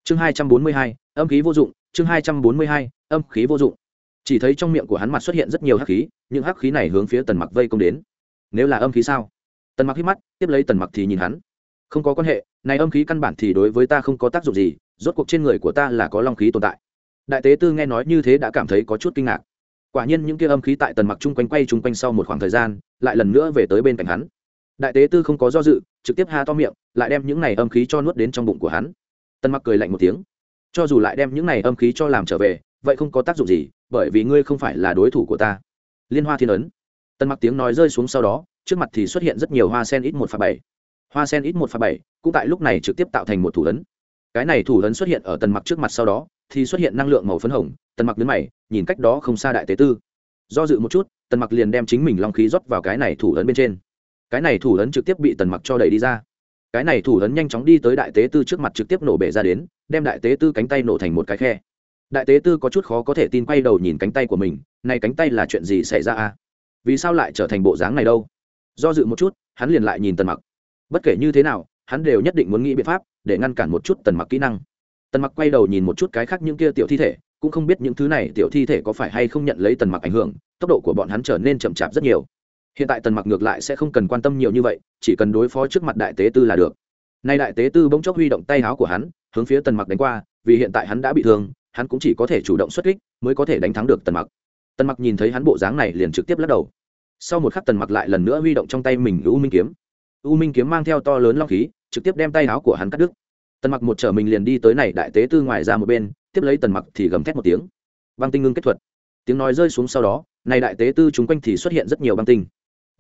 Chương hai trăm bốn mươi hai, âm khí vô dụng, chương hai trăm bốn mươi hai, âm khí vô dụng. Chỉ thấy trong miệng của hắn mặt xuất hiện rất nhiều hắc khí, những hắc khí này hướng phía tần mặc vây công đến. Nếu là âm khí sao? Tần mặc hít mắt, tiếp lấy tần mặc thì nhìn hắn. Không có quan hệ, này âm khí căn bản thì đối với ta không có tác dụng gì, rốt cuộc trên người của ta là có long khí tồn tại. Đại tế tư nghe nói như thế đã cảm thấy có chút kinh ngạc. Quả nhiên những kia âm khí tại tần mặc chung quanh quay chung quanh sau một khoảng thời gian, lại lần nữa về tới bên cạnh hắn đại tế tư không có do dự, trực tiếp ha to miệng, lại đem những này âm khí cho nuốt đến trong bụng của hắn. Tần mặc cười lạnh một tiếng. Cho dù lại đem những này âm khí cho làm trở về, vậy không có tác dụng gì, bởi vì ngươi không phải là đối thủ của ta. Liên hoa thiên ấn. Tần mặc tiếng nói rơi xuống sau đó, trước mặt thì xuất hiện rất nhiều hoa sen ít một pha bảy. Hoa sen ít một pha bảy, cũng tại lúc này trực tiếp tạo thành một thủ ấn. Cái này thủ ấn xuất hiện ở tần mặc trước mặt sau đó, thì xuất hiện năng lượng màu phấn hồng. Tần mặc đứng mày, nhìn cách đó không xa đại tế tư. Do dự một chút, tần mặc liền đem chính mình long khí rót vào cái này thủ ấn bên trên cái này thủ ấn trực tiếp bị tần mặc cho đẩy đi ra. Cái này thủ ấn nhanh chóng đi tới đại tế tư trước mặt trực tiếp nổ bể ra đến, đem đại tế tư cánh tay nổ thành một cái khe. Đại tế tư có chút khó có thể tin quay đầu nhìn cánh tay của mình, này cánh tay là chuyện gì xảy ra à? Vì sao lại trở thành bộ dáng này đâu? Do dự một chút, hắn liền lại nhìn tần mặc. Bất kể như thế nào, hắn đều nhất định muốn nghĩ biện pháp để ngăn cản một chút tần mặc kỹ năng. Tần mặc quay đầu nhìn một chút cái khác những kia tiểu thi thể, cũng không biết những thứ này tiểu thi thể có phải hay không nhận lấy tần mặc ảnh hưởng, tốc độ của bọn hắn trở nên chậm chạp rất nhiều hiện tại tần mặc ngược lại sẽ không cần quan tâm nhiều như vậy, chỉ cần đối phó trước mặt đại tế tư là được. Nay đại tế tư bỗng chốc huy động tay áo của hắn, hướng phía tần mặc đánh qua, vì hiện tại hắn đã bị thương, hắn cũng chỉ có thể chủ động xuất kích, mới có thể đánh thắng được tần mặc. Tần mặc nhìn thấy hắn bộ dáng này liền trực tiếp lắc đầu. Sau một khắc tần mặc lại lần nữa huy động trong tay mình u minh kiếm. U minh kiếm mang theo to lớn long khí, trực tiếp đem tay áo của hắn cắt đứt. Tần mặc một trở mình liền đi tới này đại tế tư ngoài ra một bên, tiếp lấy tần mặc thì gầm thét một tiếng. Băng tinh ngưng kết thuật. Tiếng nói rơi xuống sau đó, này đại tế tư chúng quanh thì xuất hiện rất nhiều băng tinh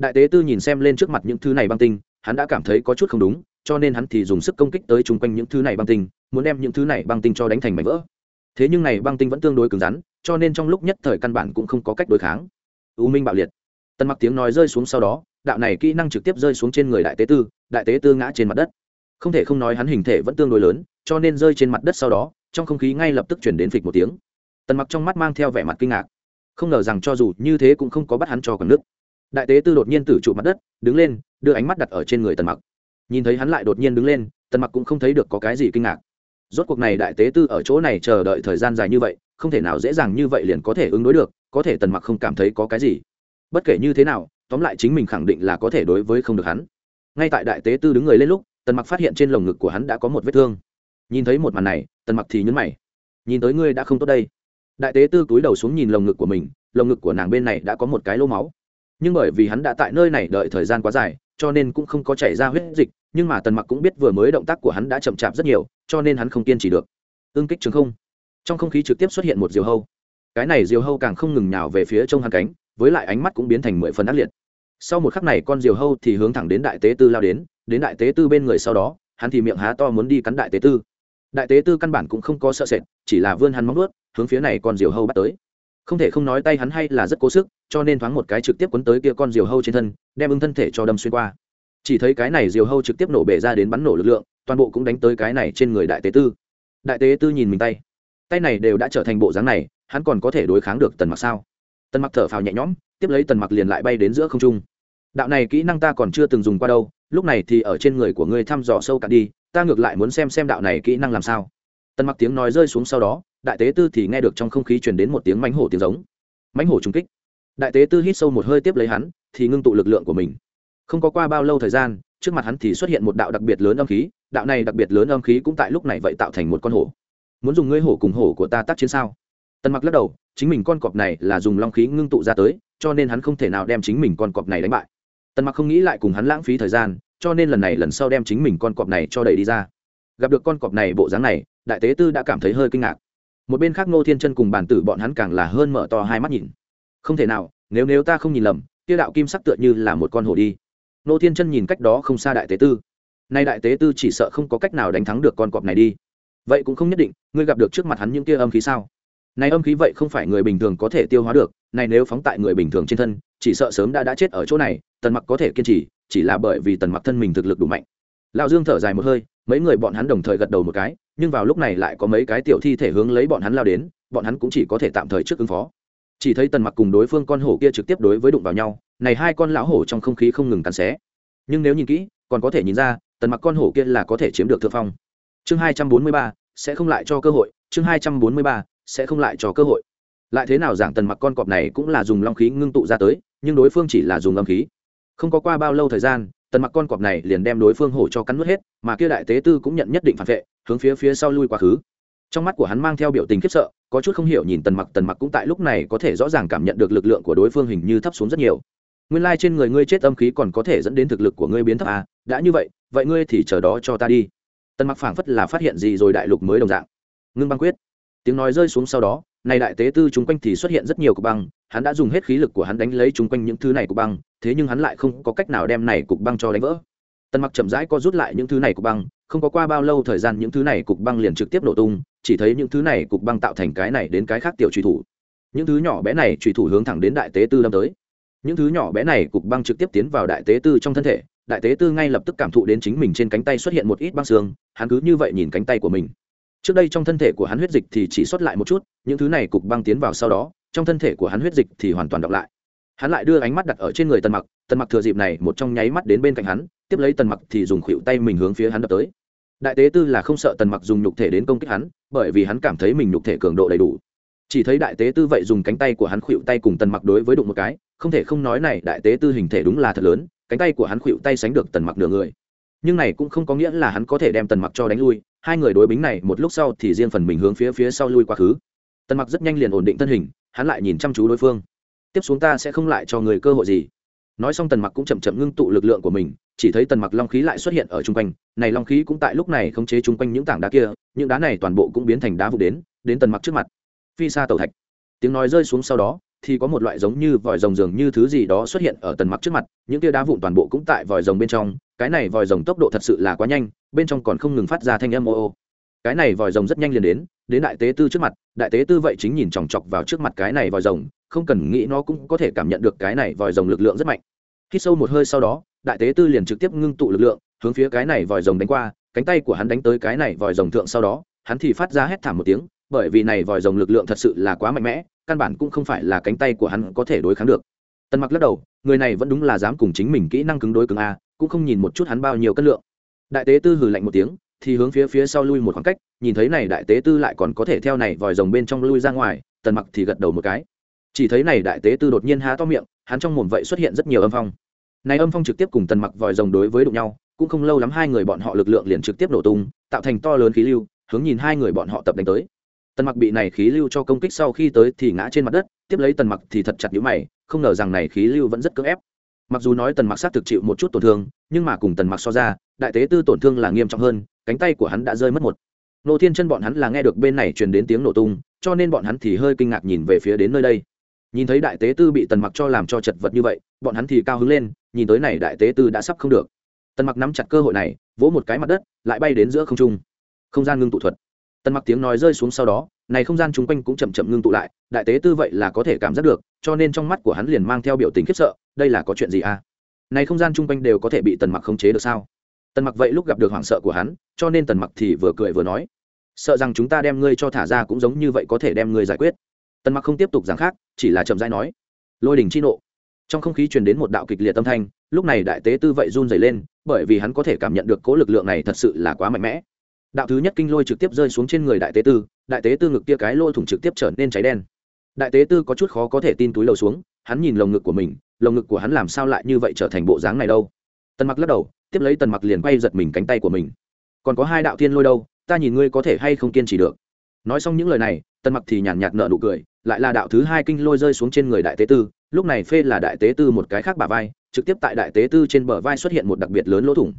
đại tế tư nhìn xem lên trước mặt những thứ này băng tinh, hắn đã cảm thấy có chút không đúng, cho nên hắn thì dùng sức công kích tới chung quanh những thứ này băng tinh, muốn đem những thứ này băng tinh cho đánh thành mảnh vỡ. Thế nhưng này băng tinh vẫn tương đối cứng rắn, cho nên trong lúc nhất thời căn bản cũng không có cách đối kháng. U minh bạo liệt. Tần mặc tiếng nói rơi xuống sau đó, đạo này kỹ năng trực tiếp rơi xuống trên người đại tế tư, đại tế tư ngã trên mặt đất. Không thể không nói hắn hình thể vẫn tương đối lớn, cho nên rơi trên mặt đất sau đó, trong không khí ngay lập tức chuyển đến phịch một tiếng. Tần mặc trong mắt mang theo vẻ mặt kinh ngạc. Không ngờ rằng cho dù như thế cũng không có bắt hắn cho còn nước đại tế tư đột nhiên tử trụ mặt đất, đứng lên, đưa ánh mắt đặt ở trên người tần mặc. Nhìn thấy hắn lại đột nhiên đứng lên, tần mặc cũng không thấy được có cái gì kinh ngạc. Rốt cuộc này đại tế tư ở chỗ này chờ đợi thời gian dài như vậy, không thể nào dễ dàng như vậy liền có thể ứng đối được, có thể tần mặc không cảm thấy có cái gì. Bất kể như thế nào, tóm lại chính mình khẳng định là có thể đối với không được hắn. Ngay tại đại tế tư đứng người lên lúc, tần mặc phát hiện trên lồng ngực của hắn đã có một vết thương. Nhìn thấy một màn này, tần mặc thì nhấn mày. Nhìn tới ngươi đã không tốt đây. Đại tế tư cúi đầu xuống nhìn lồng ngực của mình, lồng ngực của nàng bên này đã có một cái lô máu nhưng bởi vì hắn đã tại nơi này đợi thời gian quá dài, cho nên cũng không có chảy ra huyết dịch, nhưng mà tần mặc cũng biết vừa mới động tác của hắn đã chậm chạp rất nhiều, cho nên hắn không kiên trì được. Ương kích trường không. Trong không khí trực tiếp xuất hiện một diều hâu. Cái này diều hâu càng không ngừng nhào về phía trong hắn cánh, với lại ánh mắt cũng biến thành mười phần ác liệt. Sau một khắc này con diều hâu thì hướng thẳng đến đại tế tư lao đến đến đại tế tư bên người sau đó, hắn thì miệng há to muốn đi cắn đại tế tư. Đại tế tư căn bản cũng không có sợ sệt, chỉ là vươn hắn móng nuốt hướng phía này con diều hâu bắt tới không thể không nói tay hắn hay là rất cố sức, cho nên thoáng một cái trực tiếp quấn tới kia con diều hâu trên thân, đem ưng thân thể cho đâm xuyên qua. Chỉ thấy cái này diều hâu trực tiếp nổ bể ra đến bắn nổ lực lượng, toàn bộ cũng đánh tới cái này trên người đại tế tư. Đại tế tư nhìn mình tay. Tay này đều đã trở thành bộ dáng này, hắn còn có thể đối kháng được tần mặc sao? Tần mặc thở phào nhẹ nhõm, tiếp lấy tần mặc liền lại bay đến giữa không trung. Đạo này kỹ năng ta còn chưa từng dùng qua đâu, lúc này thì ở trên người của ngươi thăm dò sâu cả đi, ta ngược lại muốn xem xem đạo này kỹ năng làm sao. Tần mặc tiếng nói rơi xuống sau đó đại tế tư thì nghe được trong không khí truyền đến một tiếng mánh hổ tiếng giống. Mánh hổ trung kích. Đại tế tư hít sâu một hơi tiếp lấy hắn, thì ngưng tụ lực lượng của mình. Không có qua bao lâu thời gian, trước mặt hắn thì xuất hiện một đạo đặc biệt lớn âm khí, đạo này đặc biệt lớn âm khí cũng tại lúc này vậy tạo thành một con hổ. Muốn dùng ngươi hổ cùng hổ của ta tác chiến sao? Tần mặc lắc đầu, chính mình con cọp này là dùng long khí ngưng tụ ra tới, cho nên hắn không thể nào đem chính mình con cọp này đánh bại. Tần mặc không nghĩ lại cùng hắn lãng phí thời gian, cho nên lần này lần sau đem chính mình con cọp này cho đẩy đi ra. Gặp được con cọp này bộ dáng này, đại tế tư đã cảm thấy hơi kinh ngạc một bên khác ngô thiên chân cùng bản tử bọn hắn càng là hơn mở to hai mắt nhìn. Không thể nào, nếu nếu ta không nhìn lầm tiêu đạo kim sắc tựa như là một con hổ đi. Ngô thiên chân nhìn cách đó không xa đại tế tư. Nay đại tế tư chỉ sợ không có cách nào đánh thắng được con cọp này đi. Vậy cũng không nhất định, ngươi gặp được trước mặt hắn những kia âm khí sao? Này âm khí vậy không phải người bình thường có thể tiêu hóa được, này nếu phóng tại người bình thường trên thân, chỉ sợ sớm đã đã chết ở chỗ này, tần mặc có thể kiên trì, chỉ là bởi vì tần mặc thân mình thực lực đủ mạnh. Lão dương thở dài một hơi, mấy người bọn hắn đồng thời gật đầu một cái nhưng vào lúc này lại có mấy cái tiểu thi thể hướng lấy bọn hắn lao đến, bọn hắn cũng chỉ có thể tạm thời trước ứng phó. Chỉ thấy tần mặc cùng đối phương con hổ kia trực tiếp đối với đụng vào nhau, này hai con lão hổ trong không khí không ngừng cắn xé. Nhưng nếu nhìn kỹ, còn có thể nhìn ra, tần mặc con hổ kia là có thể chiếm được thượng phong. Chương hai trăm bốn mươi ba, sẽ không lại cho cơ hội, chương hai trăm bốn mươi ba, sẽ không lại cho cơ hội. Lại thế nào giảng tần mặc con cọp này cũng là dùng long khí ngưng tụ ra tới, nhưng đối phương chỉ là dùng âm khí. Không có qua bao lâu thời gian tần mặc con cọp này liền đem đối phương hổ cho cắn nuốt hết, mà kia đại tế tư cũng nhận nhất định phản vệ, hướng phía phía sau lui quá khứ. Trong mắt của hắn mang theo biểu tình khiếp sợ, có chút không hiểu nhìn tần mặc tần mặc cũng tại lúc này có thể rõ ràng cảm nhận được lực lượng của đối phương hình như thấp xuống rất nhiều. Nguyên lai trên người ngươi chết âm khí còn có thể dẫn đến thực lực của ngươi biến thấp à đã như vậy vậy ngươi thì chờ đó cho ta đi. Tần mặc phảng phất là phát hiện gì rồi đại lục mới đồng dạng. Ngưng băng quyết. Tiếng nói rơi xuống sau đó này đại tế tư chúng quanh thì xuất hiện rất nhiều cục băng, hắn đã dùng hết khí lực của hắn đánh lấy chúng quanh những thứ này cục băng, thế nhưng hắn lại không có cách nào đem này cục băng cho đánh vỡ. Tần mặc chậm rãi co rút lại những thứ này cục băng, không có qua bao lâu thời gian những thứ này cục băng liền trực tiếp nổ tung, chỉ thấy những thứ này cục băng tạo thành cái này đến cái khác tiểu truy thủ. Những thứ nhỏ bé này truy thủ hướng thẳng đến đại tế tư đâm tới. Những thứ nhỏ bé này cục băng trực tiếp tiến vào đại tế tư trong thân thể, đại tế tư ngay lập tức cảm thụ đến chính mình trên cánh tay xuất hiện một ít băng xương, hắn cứ như vậy nhìn cánh tay của mình trước đây trong thân thể của hắn huyết dịch thì chỉ xuất lại một chút, những thứ này cục băng tiến vào sau đó, trong thân thể của hắn huyết dịch thì hoàn toàn đọc lại. Hắn lại đưa ánh mắt đặt ở trên người tần mặc tần mặc thừa dịp này một trong nháy mắt đến bên cạnh hắn, tiếp lấy tần mặc thì dùng khuỷu tay mình hướng phía hắn đập tới. Đại tế tư là không sợ tần mặc dùng nhục thể đến công kích hắn, bởi vì hắn cảm thấy mình nhục thể cường độ đầy đủ. Chỉ thấy đại tế tư vậy dùng cánh tay của hắn khuỵu tay cùng tần mặc đối với đụng một cái, không thể không nói này, đại tế tư hình thể đúng là thật lớn, cánh tay của hắn khuỵu tay sánh được tần mặc nửa người. Nhưng này cũng không có nghĩa là hắn có thể đem tần mặc cho đánh lui hai người đối bính này một lúc sau thì riêng phần mình hướng phía phía sau lui quá khứ. Tần mặc rất nhanh liền ổn định thân hình, hắn lại nhìn chăm chú đối phương. Tiếp xuống ta sẽ không lại cho người cơ hội gì. Nói xong tần mặc cũng chậm chậm ngưng tụ lực lượng của mình, chỉ thấy tần mặc long khí lại xuất hiện ở chung quanh, này long khí cũng tại lúc này khống chế chung quanh những tảng đá kia, những đá này toàn bộ cũng biến thành đá vụ đến đến tần mặc trước mặt. Phi xa tàu thạch. Tiếng nói rơi xuống sau đó, thì có một loại giống như vòi rồng dường như thứ gì đó xuất hiện ở tần mặc trước mặt, những tia đá vụn toàn bộ cũng tại vòi rồng bên trong cái này vòi rồng tốc độ thật sự là quá nhanh, bên trong còn không ngừng phát ra thanh âm ô ô. Cái này vòi rồng rất nhanh liền đến đến đại tế tư trước mặt, đại tế tư vậy chính nhìn chòng chọc vào trước mặt cái này vòi rồng, không cần nghĩ nó cũng có thể cảm nhận được cái này vòi rồng lực lượng rất mạnh. Khi sâu một hơi sau đó, đại tế tư liền trực tiếp ngưng tụ lực lượng, hướng phía cái này vòi rồng đánh qua, cánh tay của hắn đánh tới cái này vòi rồng thượng sau đó, hắn thì phát ra hét thảm một tiếng, bởi vì này vòi rồng lực lượng thật sự là quá mạnh mẽ, căn bản cũng không phải là cánh tay của hắn có thể đối kháng được. Tần mặc lắc đầu, người này vẫn đúng là dám cùng chính mình kỹ năng cứng đối cứng a cũng không nhìn một chút hắn bao nhiêu cân lượng. Đại tế tư hừ lạnh một tiếng, thì hướng phía phía sau lui một khoảng cách, nhìn thấy này đại tế tư lại còn có thể theo này vòi rồng bên trong lui ra ngoài, tần mặc thì gật đầu một cái. Chỉ thấy này đại tế tư đột nhiên há to miệng, hắn trong mồm vậy xuất hiện rất nhiều âm phong. Này âm phong trực tiếp cùng tần mặc vòi rồng đối với đụng nhau, cũng không lâu lắm hai người bọn họ lực lượng liền trực tiếp nổ tung, tạo thành to lớn khí lưu, hướng nhìn hai người bọn họ tập đánh tới. Tần mặc bị này khí lưu cho công kích sau khi tới thì ngã trên mặt đất, tiếp lấy tần mặc thì thật chặt nhũ mày, không ngờ rằng này khí lưu vẫn rất cưỡng ép mặc dù nói tần mặc sát thực chịu một chút tổn thương, nhưng mà cùng tần mặc so ra, đại tế tư tổn thương là nghiêm trọng hơn, cánh tay của hắn đã rơi mất một. Nô thiên chân bọn hắn là nghe được bên này truyền đến tiếng nổ tung, cho nên bọn hắn thì hơi kinh ngạc nhìn về phía đến nơi đây. Nhìn thấy đại tế tư bị tần mặc cho làm cho chật vật như vậy, bọn hắn thì cao hứng lên, nhìn tới này đại tế tư đã sắp không được. Tần mặc nắm chặt cơ hội này, vỗ một cái mặt đất, lại bay đến giữa không trung. Không gian ngưng tụ thuật tần mặc tiếng nói rơi xuống sau đó, này không gian chung quanh cũng chậm chậm ngưng tụ lại, đại tế tư vậy là có thể cảm giác được, cho nên trong mắt của hắn liền mang theo biểu tình khiếp sợ, đây là có chuyện gì à? Này không gian chung quanh đều có thể bị tần mặc khống chế được sao? Tần mặc vậy lúc gặp được hoảng sợ của hắn, cho nên tần mặc thì vừa cười vừa nói, sợ rằng chúng ta đem ngươi cho thả ra cũng giống như vậy có thể đem ngươi giải quyết. Tần mặc không tiếp tục giảng khác, chỉ là chậm rãi nói, lôi đình chi nộ. Trong không khí truyền đến một đạo kịch liệt tâm thanh, lúc này đại tế tư vậy run dày lên, bởi vì hắn có thể cảm nhận được cố lực lượng này thật sự là quá mạnh mẽ đạo thứ nhất kinh lôi trực tiếp rơi xuống trên người đại tế tư, đại tế tư ngực kia cái lôi thủng trực tiếp trở nên cháy đen. Đại tế tư có chút khó có thể tin túi lầu xuống, hắn nhìn lồng ngực của mình, lồng ngực của hắn làm sao lại như vậy trở thành bộ dáng này đâu? Tần mặc lắc đầu, tiếp lấy tần mặc liền quay giật mình cánh tay của mình. Còn có hai đạo thiên lôi đâu, ta nhìn ngươi có thể hay không kiên trì được. Nói xong những lời này, tần mặc thì nhàn nhạt nợ nụ cười, lại là đạo thứ hai kinh lôi rơi xuống trên người đại tế tư, lúc này phê là đại tế tư một cái khác bả vai, trực tiếp tại đại tế tư trên bờ vai xuất hiện một đặc biệt lớn lỗ thủng.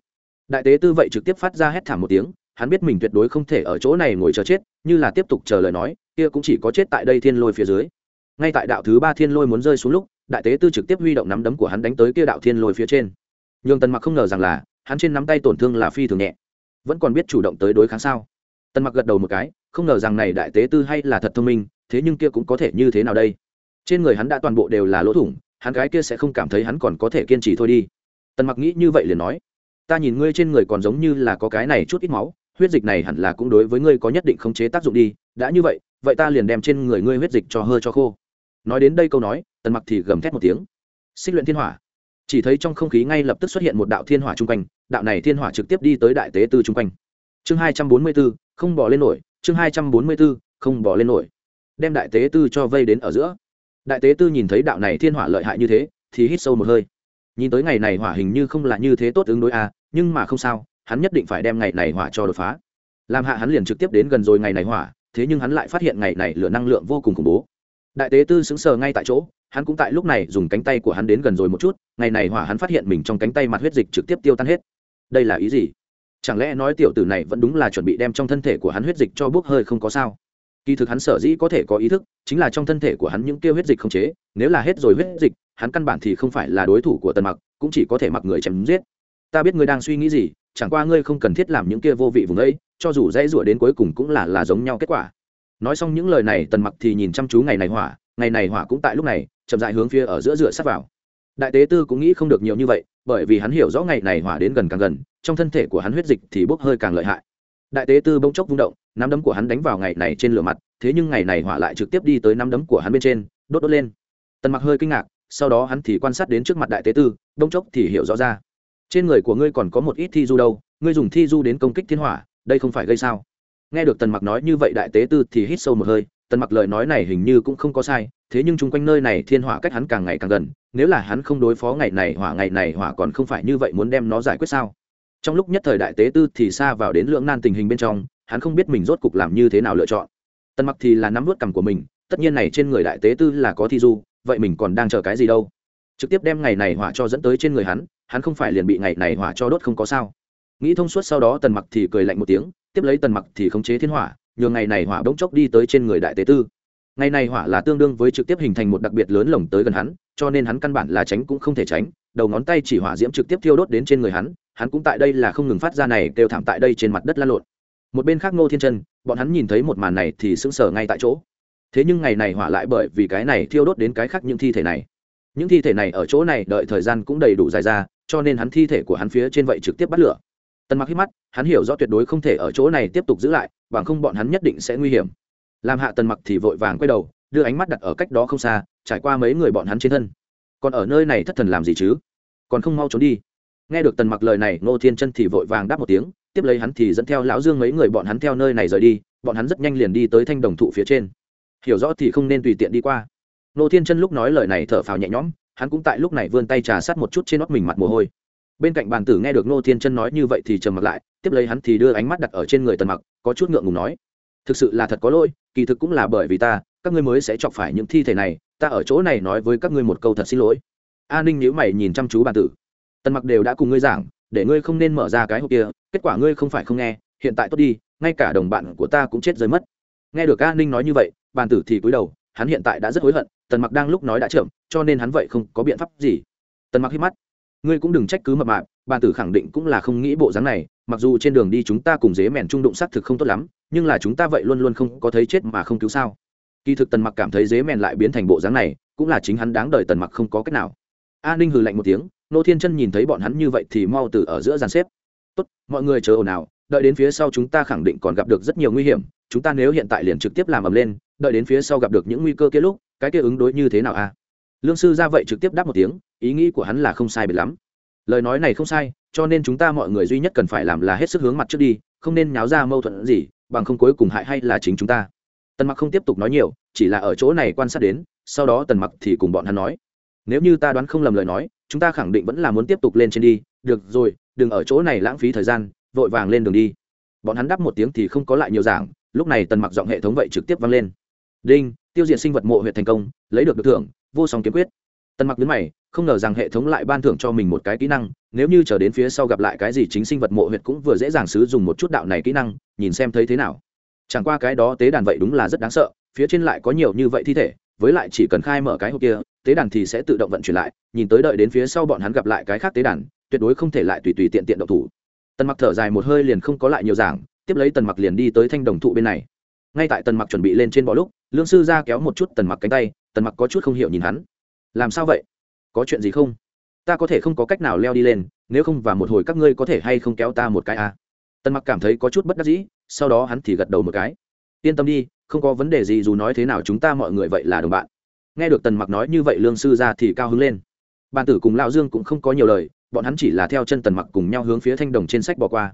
Đại tế tư vậy trực tiếp phát ra hét thảm một tiếng hắn biết mình tuyệt đối không thể ở chỗ này ngồi chờ chết, như là tiếp tục chờ lời nói, kia cũng chỉ có chết tại đây thiên lôi phía dưới. Ngay tại đạo thứ ba thiên lôi muốn rơi xuống lúc, đại tế tư trực tiếp huy động nắm đấm của hắn đánh tới kia đạo thiên lôi phía trên. Nhường tần mặc không ngờ rằng là, hắn trên nắm tay tổn thương là phi thường nhẹ. Vẫn còn biết chủ động tới đối kháng sao? Tần mặc gật đầu một cái, không ngờ rằng này đại tế tư hay là thật thông minh, thế nhưng kia cũng có thể như thế nào đây? Trên người hắn đã toàn bộ đều là lỗ thủng, hắn gái kia sẽ không cảm thấy hắn còn có thể kiên trì thôi đi. Tần mặc nghĩ như vậy liền nói, ta nhìn ngươi trên người còn giống như là có cái này chút ít máu huyết dịch này hẳn là cũng đối với ngươi có nhất định khống chế tác dụng đi đã như vậy vậy ta liền đem trên người ngươi huyết dịch cho hơi cho khô. Nói đến đây câu nói tần mặc thì gầm thét một tiếng. Xích luyện thiên hỏa. Chỉ thấy trong không khí ngay lập tức xuất hiện một đạo thiên hỏa chung quanh đạo này thiên hỏa trực tiếp đi tới đại tế tư chung quanh. Chương hai trăm bốn mươi 244, không bỏ lên nổi chương hai trăm bốn mươi 244, không bỏ lên nổi. Đem đại tế tư cho vây đến ở giữa. Đại tế tư nhìn thấy đạo này thiên hỏa lợi hại như thế thì hít sâu một hơi. Nhìn tới ngày này hỏa hình như không là như thế tốt ứng đối a nhưng mà không sao hắn nhất định phải đem ngày này hỏa cho đột phá. Làm hạ hắn liền trực tiếp đến gần rồi ngày này hỏa, thế nhưng hắn lại phát hiện ngày này lửa năng lượng vô cùng khủng bố. Đại tế tư sững sờ ngay tại chỗ, hắn cũng tại lúc này dùng cánh tay của hắn đến gần rồi một chút, ngày này hỏa hắn phát hiện mình trong cánh tay mặt huyết dịch trực tiếp tiêu tan hết. Đây là ý gì? Chẳng lẽ nói tiểu tử này vẫn đúng là chuẩn bị đem trong thân thể của hắn huyết dịch cho bốc hơi không có sao? Kỳ thực hắn sở dĩ có thể có ý thức, chính là trong thân thể của hắn những tiêu huyết dịch không chế, nếu là hết rồi huyết dịch, hắn căn bản thì không phải là đối thủ của tần mặc, cũng chỉ có thể mặc người chém giết ta biết ngươi đang suy nghĩ gì, chẳng qua ngươi không cần thiết làm những kia vô vị vùng ấy, cho dù dễ rủa đến cuối cùng cũng là là giống nhau kết quả. Nói xong những lời này, tần mặc thì nhìn chăm chú ngày này hỏa, ngày này hỏa cũng tại lúc này, chậm dại hướng phía ở giữa rửa sát vào. Đại tế tư cũng nghĩ không được nhiều như vậy, bởi vì hắn hiểu rõ ngày này hỏa đến gần càng gần, trong thân thể của hắn huyết dịch thì bốc hơi càng lợi hại. Đại tế tư bỗng chốc vung động, nắm đấm của hắn đánh vào ngày này trên lửa mặt, thế nhưng ngày này hỏa lại trực tiếp đi tới nắm đấm của hắn bên trên, đốt đốt lên. Tần mặc hơi kinh ngạc, sau đó hắn thì quan sát đến trước mặt đại tế tư, bỗng chốc thì hiểu rõ ra trên người của ngươi còn có một ít thi du đâu, ngươi dùng thi du đến công kích thiên hỏa, đây không phải gây sao? Nghe được tần mặc nói như vậy đại tế tư thì hít sâu một hơi, tần mặc lời nói này hình như cũng không có sai, thế nhưng chung quanh nơi này thiên hỏa cách hắn càng ngày càng gần, nếu là hắn không đối phó ngày này hỏa ngày này hỏa còn không phải như vậy muốn đem nó giải quyết sao? Trong lúc nhất thời đại tế tư thì xa vào đến lưỡng nan tình hình bên trong, hắn không biết mình rốt cục làm như thế nào lựa chọn. Tần mặc thì là nắm vớt cằm của mình, tất nhiên này trên người đại tế tư là có thi du, vậy mình còn đang chờ cái gì đâu? Trực tiếp đem ngày này hỏa cho dẫn tới trên người hắn hắn không phải liền bị ngày này hỏa cho đốt không có sao. Nghĩ thông suốt sau đó tần mặc thì cười lạnh một tiếng, tiếp lấy tần mặc thì khống chế thiên hỏa, nhường ngày này hỏa bỗng chốc đi tới trên người đại tế tư. Ngày này hỏa là tương đương với trực tiếp hình thành một đặc biệt lớn lồng tới gần hắn, cho nên hắn căn bản là tránh cũng không thể tránh, đầu ngón tay chỉ hỏa diễm trực tiếp thiêu đốt đến trên người hắn hắn cũng tại đây là không ngừng phát ra này kêu thảm tại đây trên mặt đất la lộn. Một bên khác ngô thiên chân, bọn hắn nhìn thấy một màn này thì sững sờ ngay tại chỗ. Thế nhưng ngày này hỏa lại bởi vì cái này thiêu đốt đến cái khác những thi thể này. Những thi thể này ở chỗ này đợi thời gian cũng đầy đủ dài ra cho nên hắn thi thể của hắn phía trên vậy trực tiếp bắt lửa. Tần mặc hít mắt, hắn hiểu rõ tuyệt đối không thể ở chỗ này tiếp tục giữ lại, bằng không bọn hắn nhất định sẽ nguy hiểm. Làm hạ tần mặc thì vội vàng quay đầu, đưa ánh mắt đặt ở cách đó không xa, trải qua mấy người bọn hắn trên thân. Còn ở nơi này thất thần làm gì chứ? Còn không mau trốn đi. Nghe được tần mặc lời này, ngô thiên chân thì vội vàng đáp một tiếng, tiếp lấy hắn thì dẫn theo lão dương mấy người bọn hắn theo nơi này rời đi, bọn hắn rất nhanh liền đi tới thanh đồng thụ phía trên. Hiểu rõ thì không nên tùy tiện đi qua. Ngô thiên chân lúc nói lời này thở phào nhẹ nhõm hắn cũng tại lúc này vươn tay trà sát một chút trên nót mình mặt mồ hôi. Bên cạnh bàn tử nghe được ngô thiên chân nói như vậy thì trầm mặt lại, tiếp lấy hắn thì đưa ánh mắt đặt ở trên người tần mặc, có chút ngượng ngùng nói, thực sự là thật có lỗi, kỳ thực cũng là bởi vì ta, các ngươi mới sẽ chọc phải những thi thể này, ta ở chỗ này nói với các ngươi một câu thật xin lỗi. A ninh nhíu mày nhìn chăm chú bàn tử, tần mặc đều đã cùng ngươi giảng, để ngươi không nên mở ra cái hộp kia, kết quả ngươi không phải không nghe, hiện tại tốt đi, ngay cả đồng bạn của ta cũng chết rơi mất. Nghe được a ninh nói như vậy, bàn tử thì cúi đầu, hắn hiện tại đã rất hối hận tần mặc đang lúc nói đã chậm, cho nên hắn vậy không có biện pháp gì. Tần mặc hít mắt. Ngươi cũng đừng trách cứ mập mạp bàn tử khẳng định cũng là không nghĩ bộ dáng này, mặc dù trên đường đi chúng ta cùng dế mèn trung đụng xác thực không tốt lắm, nhưng là chúng ta vậy luôn luôn không có thấy chết mà không cứu sao. Kỳ thực tần mặc cảm thấy dế mèn lại biến thành bộ dáng này, cũng là chính hắn đáng đời tần mặc không có cách nào. A ninh hừ lạnh một tiếng, nô thiên chân nhìn thấy bọn hắn như vậy thì mau từ ở giữa dàn xếp. Tốt, mọi người chờ ồn ào, đợi đến phía sau chúng ta khẳng định còn gặp được rất nhiều nguy hiểm, chúng ta nếu hiện tại liền trực tiếp làm ầm lên, đợi đến phía sau gặp được những nguy cơ kia lúc cái kia ứng đối như thế nào a lương sư ra vậy trực tiếp đáp một tiếng, ý nghĩ của hắn là không sai biệt lắm. Lời nói này không sai, cho nên chúng ta mọi người duy nhất cần phải làm là hết sức hướng mặt trước đi, không nên nháo ra mâu thuẫn gì, bằng không cuối cùng hại hay là chính chúng ta. Tần mặc không tiếp tục nói nhiều, chỉ là ở chỗ này quan sát đến, sau đó tần mặc thì cùng bọn hắn nói, nếu như ta đoán không lầm lời nói, chúng ta khẳng định vẫn là muốn tiếp tục lên trên đi, được rồi, đừng ở chỗ này lãng phí thời gian, vội vàng lên đường đi. Bọn hắn đáp một tiếng thì không có lại nhiều giảng, lúc này tần mặc giọng hệ thống vậy trực tiếp vang lên đinh, tiêu diệt sinh vật mộ huyện thành công, lấy được được thưởng, vô song kiếm quyết. Tần mặc đứng mày, không ngờ rằng hệ thống lại ban thưởng cho mình một cái kỹ năng, nếu như chờ đến phía sau gặp lại cái gì chính sinh vật mộ huyệt cũng vừa dễ dàng sử dụng một chút đạo này kỹ năng, nhìn xem thấy thế nào. Chẳng qua cái đó tế đàn vậy đúng là rất đáng sợ, phía trên lại có nhiều như vậy thi thể, với lại chỉ cần khai mở cái hộp kia, tế đàn thì sẽ tự động vận chuyển lại, nhìn tới đợi đến phía sau bọn hắn gặp lại cái khác tế đàn, tuyệt đối không thể lại tùy tùy tiện tiện động thủ. Tần mặc thở dài một hơi liền không có lại nhiều giảng, tiếp lấy tần mặc liền đi tới thanh đồng thụ bên này. Ngay tại tần mặc chuẩn bị lên trên bò lúc lương sư ra kéo một chút tần mặc cánh tay, tần mặc có chút không hiểu nhìn hắn. Làm sao vậy? Có chuyện gì không? Ta có thể không có cách nào leo đi lên, nếu không và một hồi các ngươi có thể hay không kéo ta một cái à. tần mặc cảm thấy có chút bất đắc dĩ, sau đó hắn thì gật đầu một cái. Yên tâm đi, không có vấn đề gì, dù nói thế nào chúng ta mọi người vậy là đồng bạn. Nghe được tần mặc nói như vậy lương sư ra thì cao hứng lên. Bàn tử cùng lão dương cũng không có nhiều lời, bọn hắn chỉ là theo chân tần mặc cùng nhau hướng phía thanh đồng trên sách bỏ qua.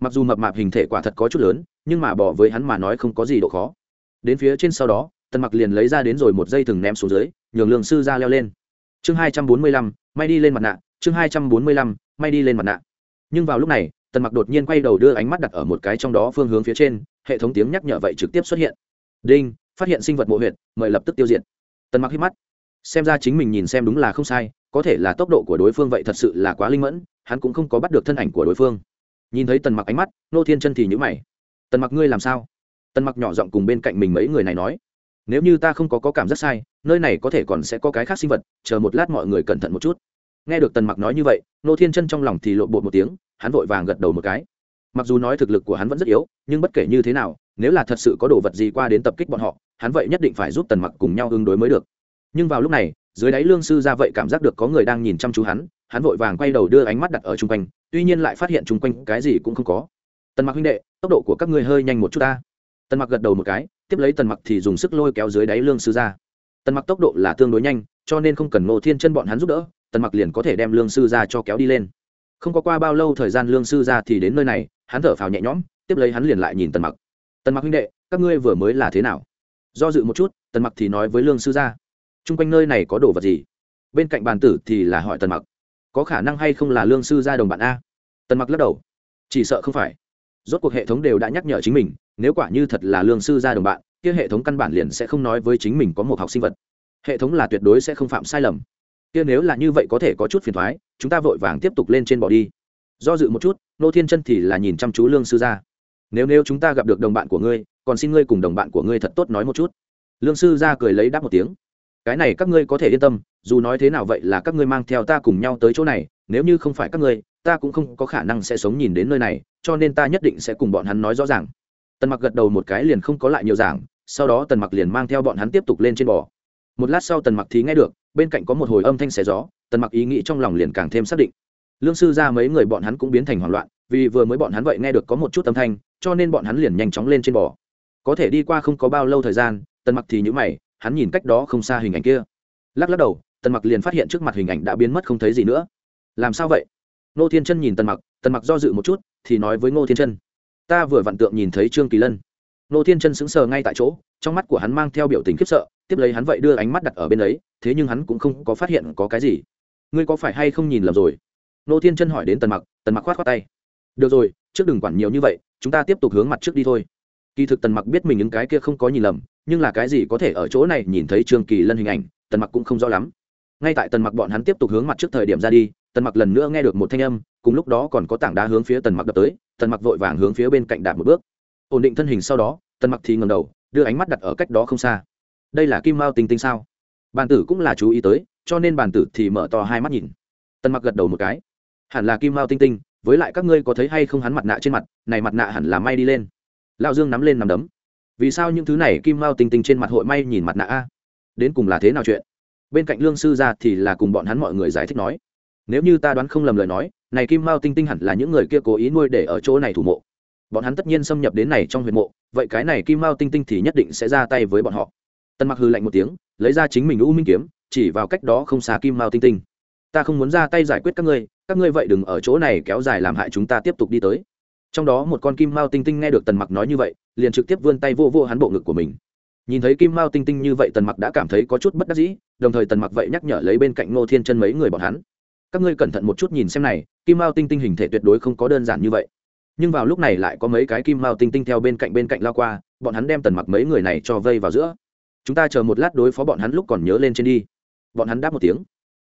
Mặc dù mập mạp hình thể quả thật có chút lớn, nhưng mà bỏ với hắn mà nói không có gì độ khó đến phía trên sau đó, tần mặc liền lấy ra đến rồi một dây thừng ném xuống dưới, nhường lương sư ra leo lên. Chương hai trăm bốn mươi lăm, may đi lên mặt nạ. Chương hai trăm bốn mươi lăm, may đi lên mặt nạ. Nhưng vào lúc này, tần mặc đột nhiên quay đầu đưa ánh mắt đặt ở một cái trong đó phương hướng phía trên, hệ thống tiếng nhắc nhở vậy trực tiếp xuất hiện. Đinh, phát hiện sinh vật mộ huyệt, mời lập tức tiêu diệt. Tần mặc hít mắt. Xem ra chính mình nhìn xem đúng là không sai, có thể là tốc độ của đối phương vậy thật sự là quá linh mẫn, hắn cũng không có bắt được thân ảnh của đối phương. Nhìn thấy tần mặc ánh mắt, nô thiên chân thì nhữ mày. Tần mặc ngươi làm sao? Tần mặc nhỏ giọng cùng bên cạnh mình mấy người này nói nếu như ta không có, có cảm giác sai nơi này có thể còn sẽ có cái khác sinh vật chờ một lát mọi người cẩn thận một chút. Nghe được tần mặc nói như vậy nô thiên chân trong lòng thì lộn bột một tiếng hắn vội vàng gật đầu một cái. Mặc dù nói thực lực của hắn vẫn rất yếu nhưng bất kể như thế nào nếu là thật sự có đồ vật gì qua đến tập kích bọn họ hắn vậy nhất định phải giúp tần mặc cùng nhau ứng đối mới được. Nhưng vào lúc này dưới đáy lương sư ra vậy cảm giác được có người đang nhìn chăm chú hắn hắn vội vàng quay đầu đưa ánh mắt đặt ở chung quanh tuy nhiên lại phát hiện chung quanh cái gì cũng không có. Tần mặc huynh đệ tốc độ của các ngươi hơi nhanh một chút ta tần mặc gật đầu một cái, tiếp lấy tần mặc thì dùng sức lôi kéo dưới đáy lương sư ra. tần mặc tốc độ là tương đối nhanh, cho nên không cần Ngô thiên chân bọn hắn giúp đỡ, tần mặc liền có thể đem lương sư ra cho kéo đi lên. không có qua bao lâu thời gian lương sư ra thì đến nơi này, hắn thở phào nhẹ nhõm, tiếp lấy hắn liền lại nhìn tần mặc. tần mặc huynh đệ, các ngươi vừa mới là thế nào? do dự một chút, tần mặc thì nói với lương sư gia chung quanh nơi này có đồ vật gì? bên cạnh bàn tử thì là hỏi tần mặc. có khả năng hay không là lương sư gia đồng bạn a? tần mặc lắc đầu. chỉ sợ không phải. rốt cuộc hệ thống đều đã nhắc nhở chính mình nếu quả như thật là lương sư gia đồng bạn, kia hệ thống căn bản liền sẽ không nói với chính mình có một học sinh vật. Hệ thống là tuyệt đối sẽ không phạm sai lầm. Kia nếu là như vậy có thể có chút phiền thoái, chúng ta vội vàng tiếp tục lên trên bỏ đi. Do dự một chút, nô thiên chân thì là nhìn chăm chú lương sư gia. Nếu nếu chúng ta gặp được đồng bạn của ngươi, còn xin ngươi cùng đồng bạn của ngươi thật tốt nói một chút. Lương sư gia cười lấy đáp một tiếng. Cái này các ngươi có thể yên tâm, dù nói thế nào vậy là các ngươi mang theo ta cùng nhau tới chỗ này, nếu như không phải các ngươi, ta cũng không có khả năng sẽ sống nhìn đến nơi này, cho nên ta nhất định sẽ cùng bọn hắn nói rõ ràng tần mặc gật đầu một cái liền không có lại nhiều giảng, sau đó tần mặc liền mang theo bọn hắn tiếp tục lên trên bò. Một lát sau tần mặc thì nghe được, bên cạnh có một hồi âm thanh xé gió, tần mặc ý nghĩ trong lòng liền càng thêm xác định. Lương sư ra mấy người bọn hắn cũng biến thành hoảng loạn, vì vừa mới bọn hắn vậy nghe được có một chút âm thanh, cho nên bọn hắn liền nhanh chóng lên trên bò. Có thể đi qua không có bao lâu thời gian, tần mặc thì nhữ mày, hắn nhìn cách đó không xa hình ảnh kia. Lắc lắc đầu, tần mặc liền phát hiện trước mặt hình ảnh đã biến mất không thấy gì nữa. Làm sao vậy? Ngô thiên chân nhìn tần mặc tần mặc do dự một chút, thì nói với ngô thiên chân ta vừa vặn tượng nhìn thấy trương kỳ lân. Nô thiên chân sững sờ ngay tại chỗ, trong mắt của hắn mang theo biểu tình khiếp sợ, tiếp lấy hắn vậy đưa ánh mắt đặt ở bên ấy, thế nhưng hắn cũng không có phát hiện có cái gì. Ngươi có phải hay không nhìn lầm rồi? Nô thiên chân hỏi đến tần mặc tần mặc khoát khoát tay. Được rồi, trước đừng quản nhiều như vậy, chúng ta tiếp tục hướng mặt trước đi thôi. Kỳ thực tần mặc biết mình những cái kia không có nhìn lầm, nhưng là cái gì có thể ở chỗ này nhìn thấy trương kỳ lân hình ảnh, tần mặc cũng không rõ lắm. Ngay tại tần mặc bọn hắn tiếp tục hướng mặt trước thời điểm ra đi, tần mặc lần nữa nghe được một thanh âm, cùng lúc đó còn có tảng đá hướng phía tần mặc đập tới tần mặc vội vàng hướng phía bên cạnh đạp một bước. Ổn định thân hình sau đó, tần mặc thì ngầm đầu, đưa ánh mắt đặt ở cách đó không xa. Đây là kim mao tinh tinh sao? Bàn tử cũng là chú ý tới, cho nên bàn tử thì mở to hai mắt nhìn. Tần mặc gật đầu một cái. Hẳn là kim mao tinh tinh, với lại các ngươi có thấy hay không hắn mặt nạ trên mặt, này mặt nạ hẳn là may đi lên. Lão dương nắm lên nằm đấm. Vì sao những thứ này kim mao tinh tinh trên mặt hội may nhìn mặt nạ a? Đến cùng là thế nào chuyện? Bên cạnh lương sư ra thì là cùng bọn hắn mọi người giải thích nói. Nếu như ta đoán không lầm lời nói này kim mao tinh tinh hẳn là những người kia cố ý nuôi để ở chỗ này thủ mộ. Bọn hắn tất nhiên xâm nhập đến này trong huyệt mộ, vậy cái này kim mao tinh tinh thì nhất định sẽ ra tay với bọn họ. Tân mặc hư lạnh một tiếng, lấy ra chính mình u minh kiếm, chỉ vào cách đó không xa kim mao tinh tinh. Ta không muốn ra tay giải quyết các ngươi các ngươi vậy đừng ở chỗ này kéo dài làm hại chúng ta tiếp tục đi tới. Trong đó một con kim mao tinh tinh nghe được tần mặc nói như vậy, liền trực tiếp vươn tay vô vô hắn bộ ngực của mình. Nhìn thấy kim mao tinh tinh như vậy, tần mặc đã cảm thấy có chút bất đắc dĩ, đồng thời tần mặc vậy nhắc nhở lấy bên cạnh ngô thiên chân mấy người bọn hắn các ngươi cẩn thận một chút nhìn xem này, kim mao tinh tinh hình thể tuyệt đối không có đơn giản như vậy. Nhưng vào lúc này lại có mấy cái kim mao tinh tinh theo bên cạnh bên cạnh lao qua, bọn hắn đem tần mặc mấy người này cho vây vào giữa. Chúng ta chờ một lát đối phó bọn hắn lúc còn nhớ lên trên đi. Bọn hắn đáp một tiếng.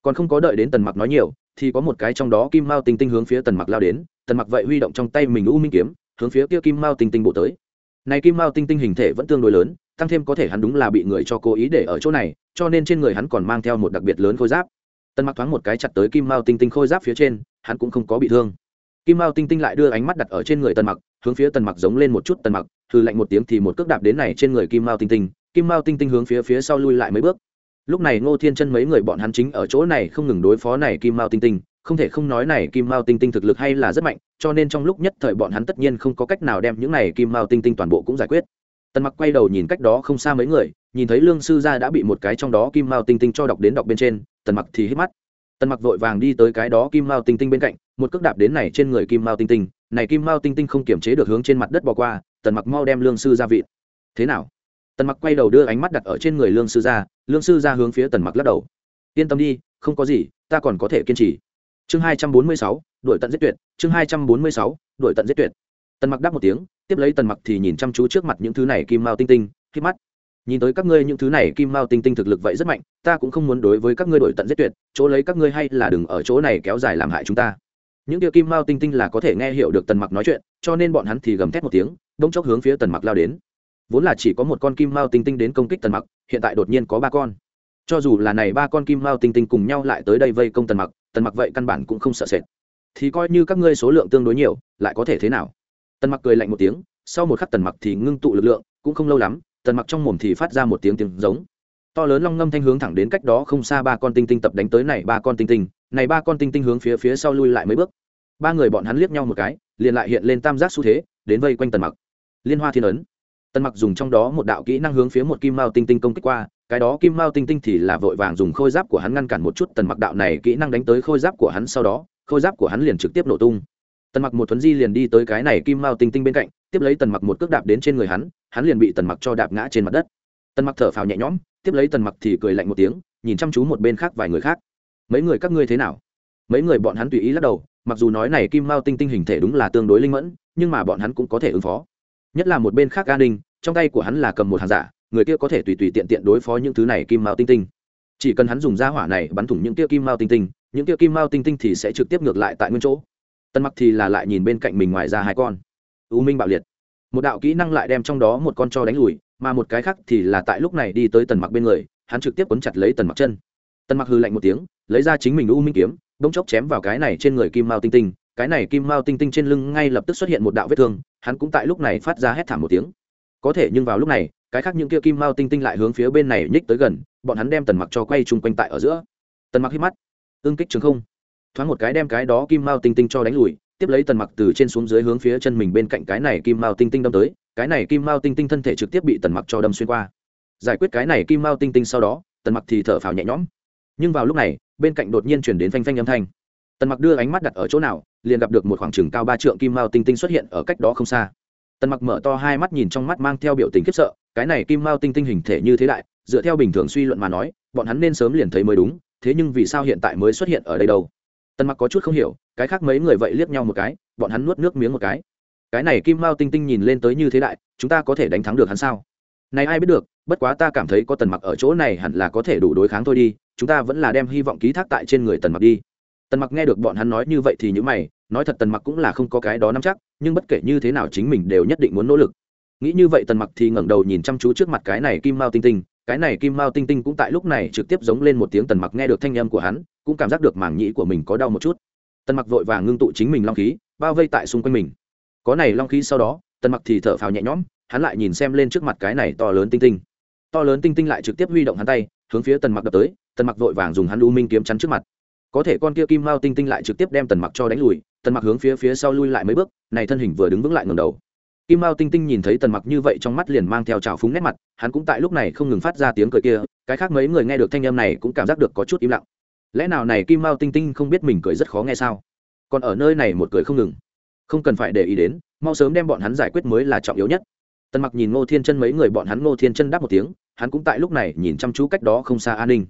Còn không có đợi đến tần mặc nói nhiều, thì có một cái trong đó kim mao tinh tinh hướng phía tần mặc lao đến, tần mặc vậy huy động trong tay mình u minh kiếm, hướng phía kia kim mao tinh tinh bộ tới. Này kim mao tinh tinh hình thể vẫn tương đối lớn, tăng thêm có thể hắn đúng là bị người cho cố ý để ở chỗ này, cho nên trên người hắn còn mang theo một đặc biệt lớn khôi giáp tần mặc thoáng một cái chặt tới kim mao tinh tinh khôi giáp phía trên, hắn cũng không có bị thương. Kim mao tinh tinh lại đưa ánh mắt đặt ở trên người tần mặc, hướng phía tần mặc giống lên một chút tần mặc thư lạnh một tiếng thì một cước đạp đến này trên người kim mao tinh tinh, kim mao tinh tinh hướng phía phía sau lui lại mấy bước. Lúc này ngô thiên chân mấy người bọn hắn chính ở chỗ này không ngừng đối phó này kim mao tinh tinh, không thể không nói này kim mao tinh tinh thực lực hay là rất mạnh, cho nên trong lúc nhất thời bọn hắn tất nhiên không có cách nào đem những này kim mao tinh tinh toàn bộ cũng giải quyết. Tần mặc quay đầu nhìn cách đó không xa mấy người, nhìn thấy lương sư gia đã bị một cái trong đó kim mao tinh tinh cho đọc đến đọc bên trên tần mặc thì hít mắt. Tần mặc vội vàng đi tới cái đó kim mao tinh tinh bên cạnh, một cước đạp đến này trên người kim mao tinh tinh. Này kim mao tinh tinh không kiểm chế được hướng trên mặt đất bỏ qua, tần mặc mau đem lương sư gia vị. Thế nào? Tần mặc quay đầu đưa ánh mắt đặt ở trên người lương sư gia, lương sư gia hướng phía tần mặc lắc đầu. Yên tâm đi, không có gì, ta còn có thể kiên trì. Chương hai trăm bốn mươi sáu, đuổi tận giết tuyệt, chương hai trăm bốn mươi sáu, đuổi tận giết tuyệt. Tần mặc đáp một tiếng, tiếp lấy tần mặc thì nhìn chăm chú trước mặt những thứ này kim mao tinh tinh khi mắt nhìn tới các ngươi những thứ này kim mao tinh tinh thực lực vậy rất mạnh, ta cũng không muốn đối với các ngươi đổi tận giết tuyệt, chỗ lấy các ngươi hay là đừng ở chỗ này kéo dài làm hại chúng ta. Những kia kim mao tinh tinh là có thể nghe hiểu được tần mặc nói chuyện, cho nên bọn hắn thì gầm thét một tiếng, đông chốc hướng phía tần mặc lao đến. Vốn là chỉ có một con kim mao tinh tinh đến công kích tần mặc, hiện tại đột nhiên có ba con. Cho dù là này ba con kim mao tinh tinh cùng nhau lại tới đây vây công tần mặc tần mặc vậy căn bản cũng không sợ sệt. Thì coi như các ngươi số lượng tương đối nhiều, lại có thể thế nào? Tần mặc cười lạnh một tiếng, sau một khắc tần mặc thì ngưng tụ lực lượng, cũng không lâu lắm tần mặc trong mồm thì phát ra một tiếng tiếng giống. To lớn long ngâm thanh hướng thẳng đến cách đó không xa ba con tinh tinh tập đánh tới này ba con tinh tinh, này ba con tinh tinh hướng phía phía sau lui lại mấy bước. Ba người bọn hắn liếc nhau một cái, liền lại hiện lên tam giác xu thế, đến vây quanh tần mặc. Liên hoa thiên ấn. Tần mặc dùng trong đó một đạo kỹ năng hướng phía một kim mao tinh tinh công kích qua, cái đó kim mao tinh tinh thì là vội vàng dùng khôi giáp của hắn ngăn cản một chút tần mặc đạo này kỹ năng đánh tới khôi giáp của hắn sau đó, khôi giáp của hắn liền trực tiếp nổ tung. Tần mặc một thuấn di liền đi tới cái này kim mao tinh tinh bên cạnh tiếp lấy tần mặc một cước đạp đến trên người hắn hắn liền bị tần mặc cho đạp ngã trên mặt đất. Tần mặc thở phào nhẹ nhõm, tiếp lấy tần mặc thì cười lạnh một tiếng, nhìn chăm chú một bên khác vài người khác. Mấy người các ngươi thế nào? Mấy người bọn hắn tùy ý lắc đầu, mặc dù nói này kim mao tinh tinh hình thể đúng là tương đối linh mẫn, nhưng mà bọn hắn cũng có thể ứng phó. Nhất là một bên khác an ninh, trong tay của hắn là cầm một hàng giả, người kia có thể tùy tùy tiện tiện đối phó những thứ này kim mao tinh tinh. Chỉ cần hắn dùng ra hỏa này bắn thủng những tia kim mao tinh tinh, những tia kim mao tinh tinh thì sẽ trực tiếp ngược lại tại nguyên chỗ. Tân mặc thì là lại nhìn bên cạnh mình ngoài ra hai con u minh bạo liệt. Một đạo kỹ năng lại đem trong đó một con cho đánh lùi, mà một cái khác thì là tại lúc này đi tới tần mặc bên người, hắn trực tiếp quấn chặt lấy tần mặc chân. Tần mặc hư lạnh một tiếng, lấy ra chính mình u minh kiếm, bỗng chốc chém vào cái này trên người kim mao tinh tinh, cái này kim mao tinh tinh trên lưng ngay lập tức xuất hiện một đạo vết thương, hắn cũng tại lúc này phát ra hét thảm một tiếng. Có thể nhưng vào lúc này, cái khác những kia kim mao tinh tinh lại hướng phía bên này nhích tới gần, bọn hắn đem tần mặc cho quay chung quanh tại ở giữa. Tần mặc hít mắt ương kích trường không. Thoáng một cái đem cái đó kim mao tinh tinh cho đánh lùi tiếp lấy tần mặc từ trên xuống dưới hướng phía chân mình bên cạnh cái này kim mao tinh tinh đâm tới, cái này kim mao tinh tinh thân thể trực tiếp bị tần mặc cho đâm xuyên qua. Giải quyết cái này kim mao tinh tinh sau đó, tần mặc thì thở phào nhẹ nhõm. Nhưng vào lúc này, bên cạnh đột nhiên chuyển đến phanh phanh âm thanh. Tần mặc đưa ánh mắt đặt ở chỗ nào, liền gặp được một khoảng trừng cao ba trượng kim mao tinh tinh xuất hiện ở cách đó không xa. Tần mặc mở to hai mắt nhìn trong mắt mang theo biểu tình khiếp sợ, cái này kim mao tinh tinh hình thể như thế đại, dựa theo bình thường suy luận mà nói, bọn hắn nên sớm liền thấy mới đúng, thế nhưng vì sao hiện tại mới xuất hiện ở đây đâu? Tần mặc có chút không hiểu, cái khác mấy người vậy liếc nhau một cái, bọn hắn nuốt nước miếng một cái. Cái này kim mao tinh tinh nhìn lên tới như thế đại, chúng ta có thể đánh thắng được hắn sao? Này ai biết được, bất quá ta cảm thấy có tần mặc ở chỗ này hẳn là có thể đủ đối kháng thôi đi, chúng ta vẫn là đem hy vọng ký thác tại trên người tần mặc đi. Tần mặc nghe được bọn hắn nói như vậy thì những mày, nói thật tần mặc cũng là không có cái đó nắm chắc, nhưng bất kể như thế nào chính mình đều nhất định muốn nỗ lực. Nghĩ như vậy tần mặc thì ngẩng đầu nhìn chăm chú trước mặt cái này kim mao tinh tinh cái này kim mao tinh tinh cũng tại lúc này trực tiếp giống lên một tiếng tần mặc nghe được thanh âm của hắn, cũng cảm giác được mảng nhĩ của mình có đau một chút. Tần mặc vội vàng ngưng tụ chính mình long khí, bao vây tại xung quanh mình. Có này long khí sau đó, tần mặc thì thở phào nhẹ nhõm, hắn lại nhìn xem lên trước mặt cái này to lớn tinh tinh. To lớn tinh tinh lại trực tiếp huy động hắn tay, hướng phía tần mặc đập tới, tần mặc vội vàng dùng hắn u minh kiếm chắn trước mặt. Có thể con kia kim mao tinh tinh lại trực tiếp đem tần mặc cho đánh lùi, tần mặc hướng phía phía sau lui lại mấy bước, này thân hình vừa đứng vững lại ngầm đầu kim mao tinh tinh nhìn thấy tần mặc như vậy trong mắt liền mang theo trào phúng nét mặt, hắn cũng tại lúc này không ngừng phát ra tiếng cười kia, cái khác mấy người nghe được thanh âm này cũng cảm giác được có chút im lặng. Lẽ nào này kim mao tinh tinh không biết mình cười rất khó nghe sao? Còn ở nơi này một cười không ngừng. Không cần phải để ý đến, mau sớm đem bọn hắn giải quyết mới là trọng yếu nhất. Tần mặc nhìn ngô thiên chân mấy người bọn hắn, ngô thiên chân đáp một tiếng, hắn cũng tại lúc này nhìn chăm chú cách đó không xa an ninh.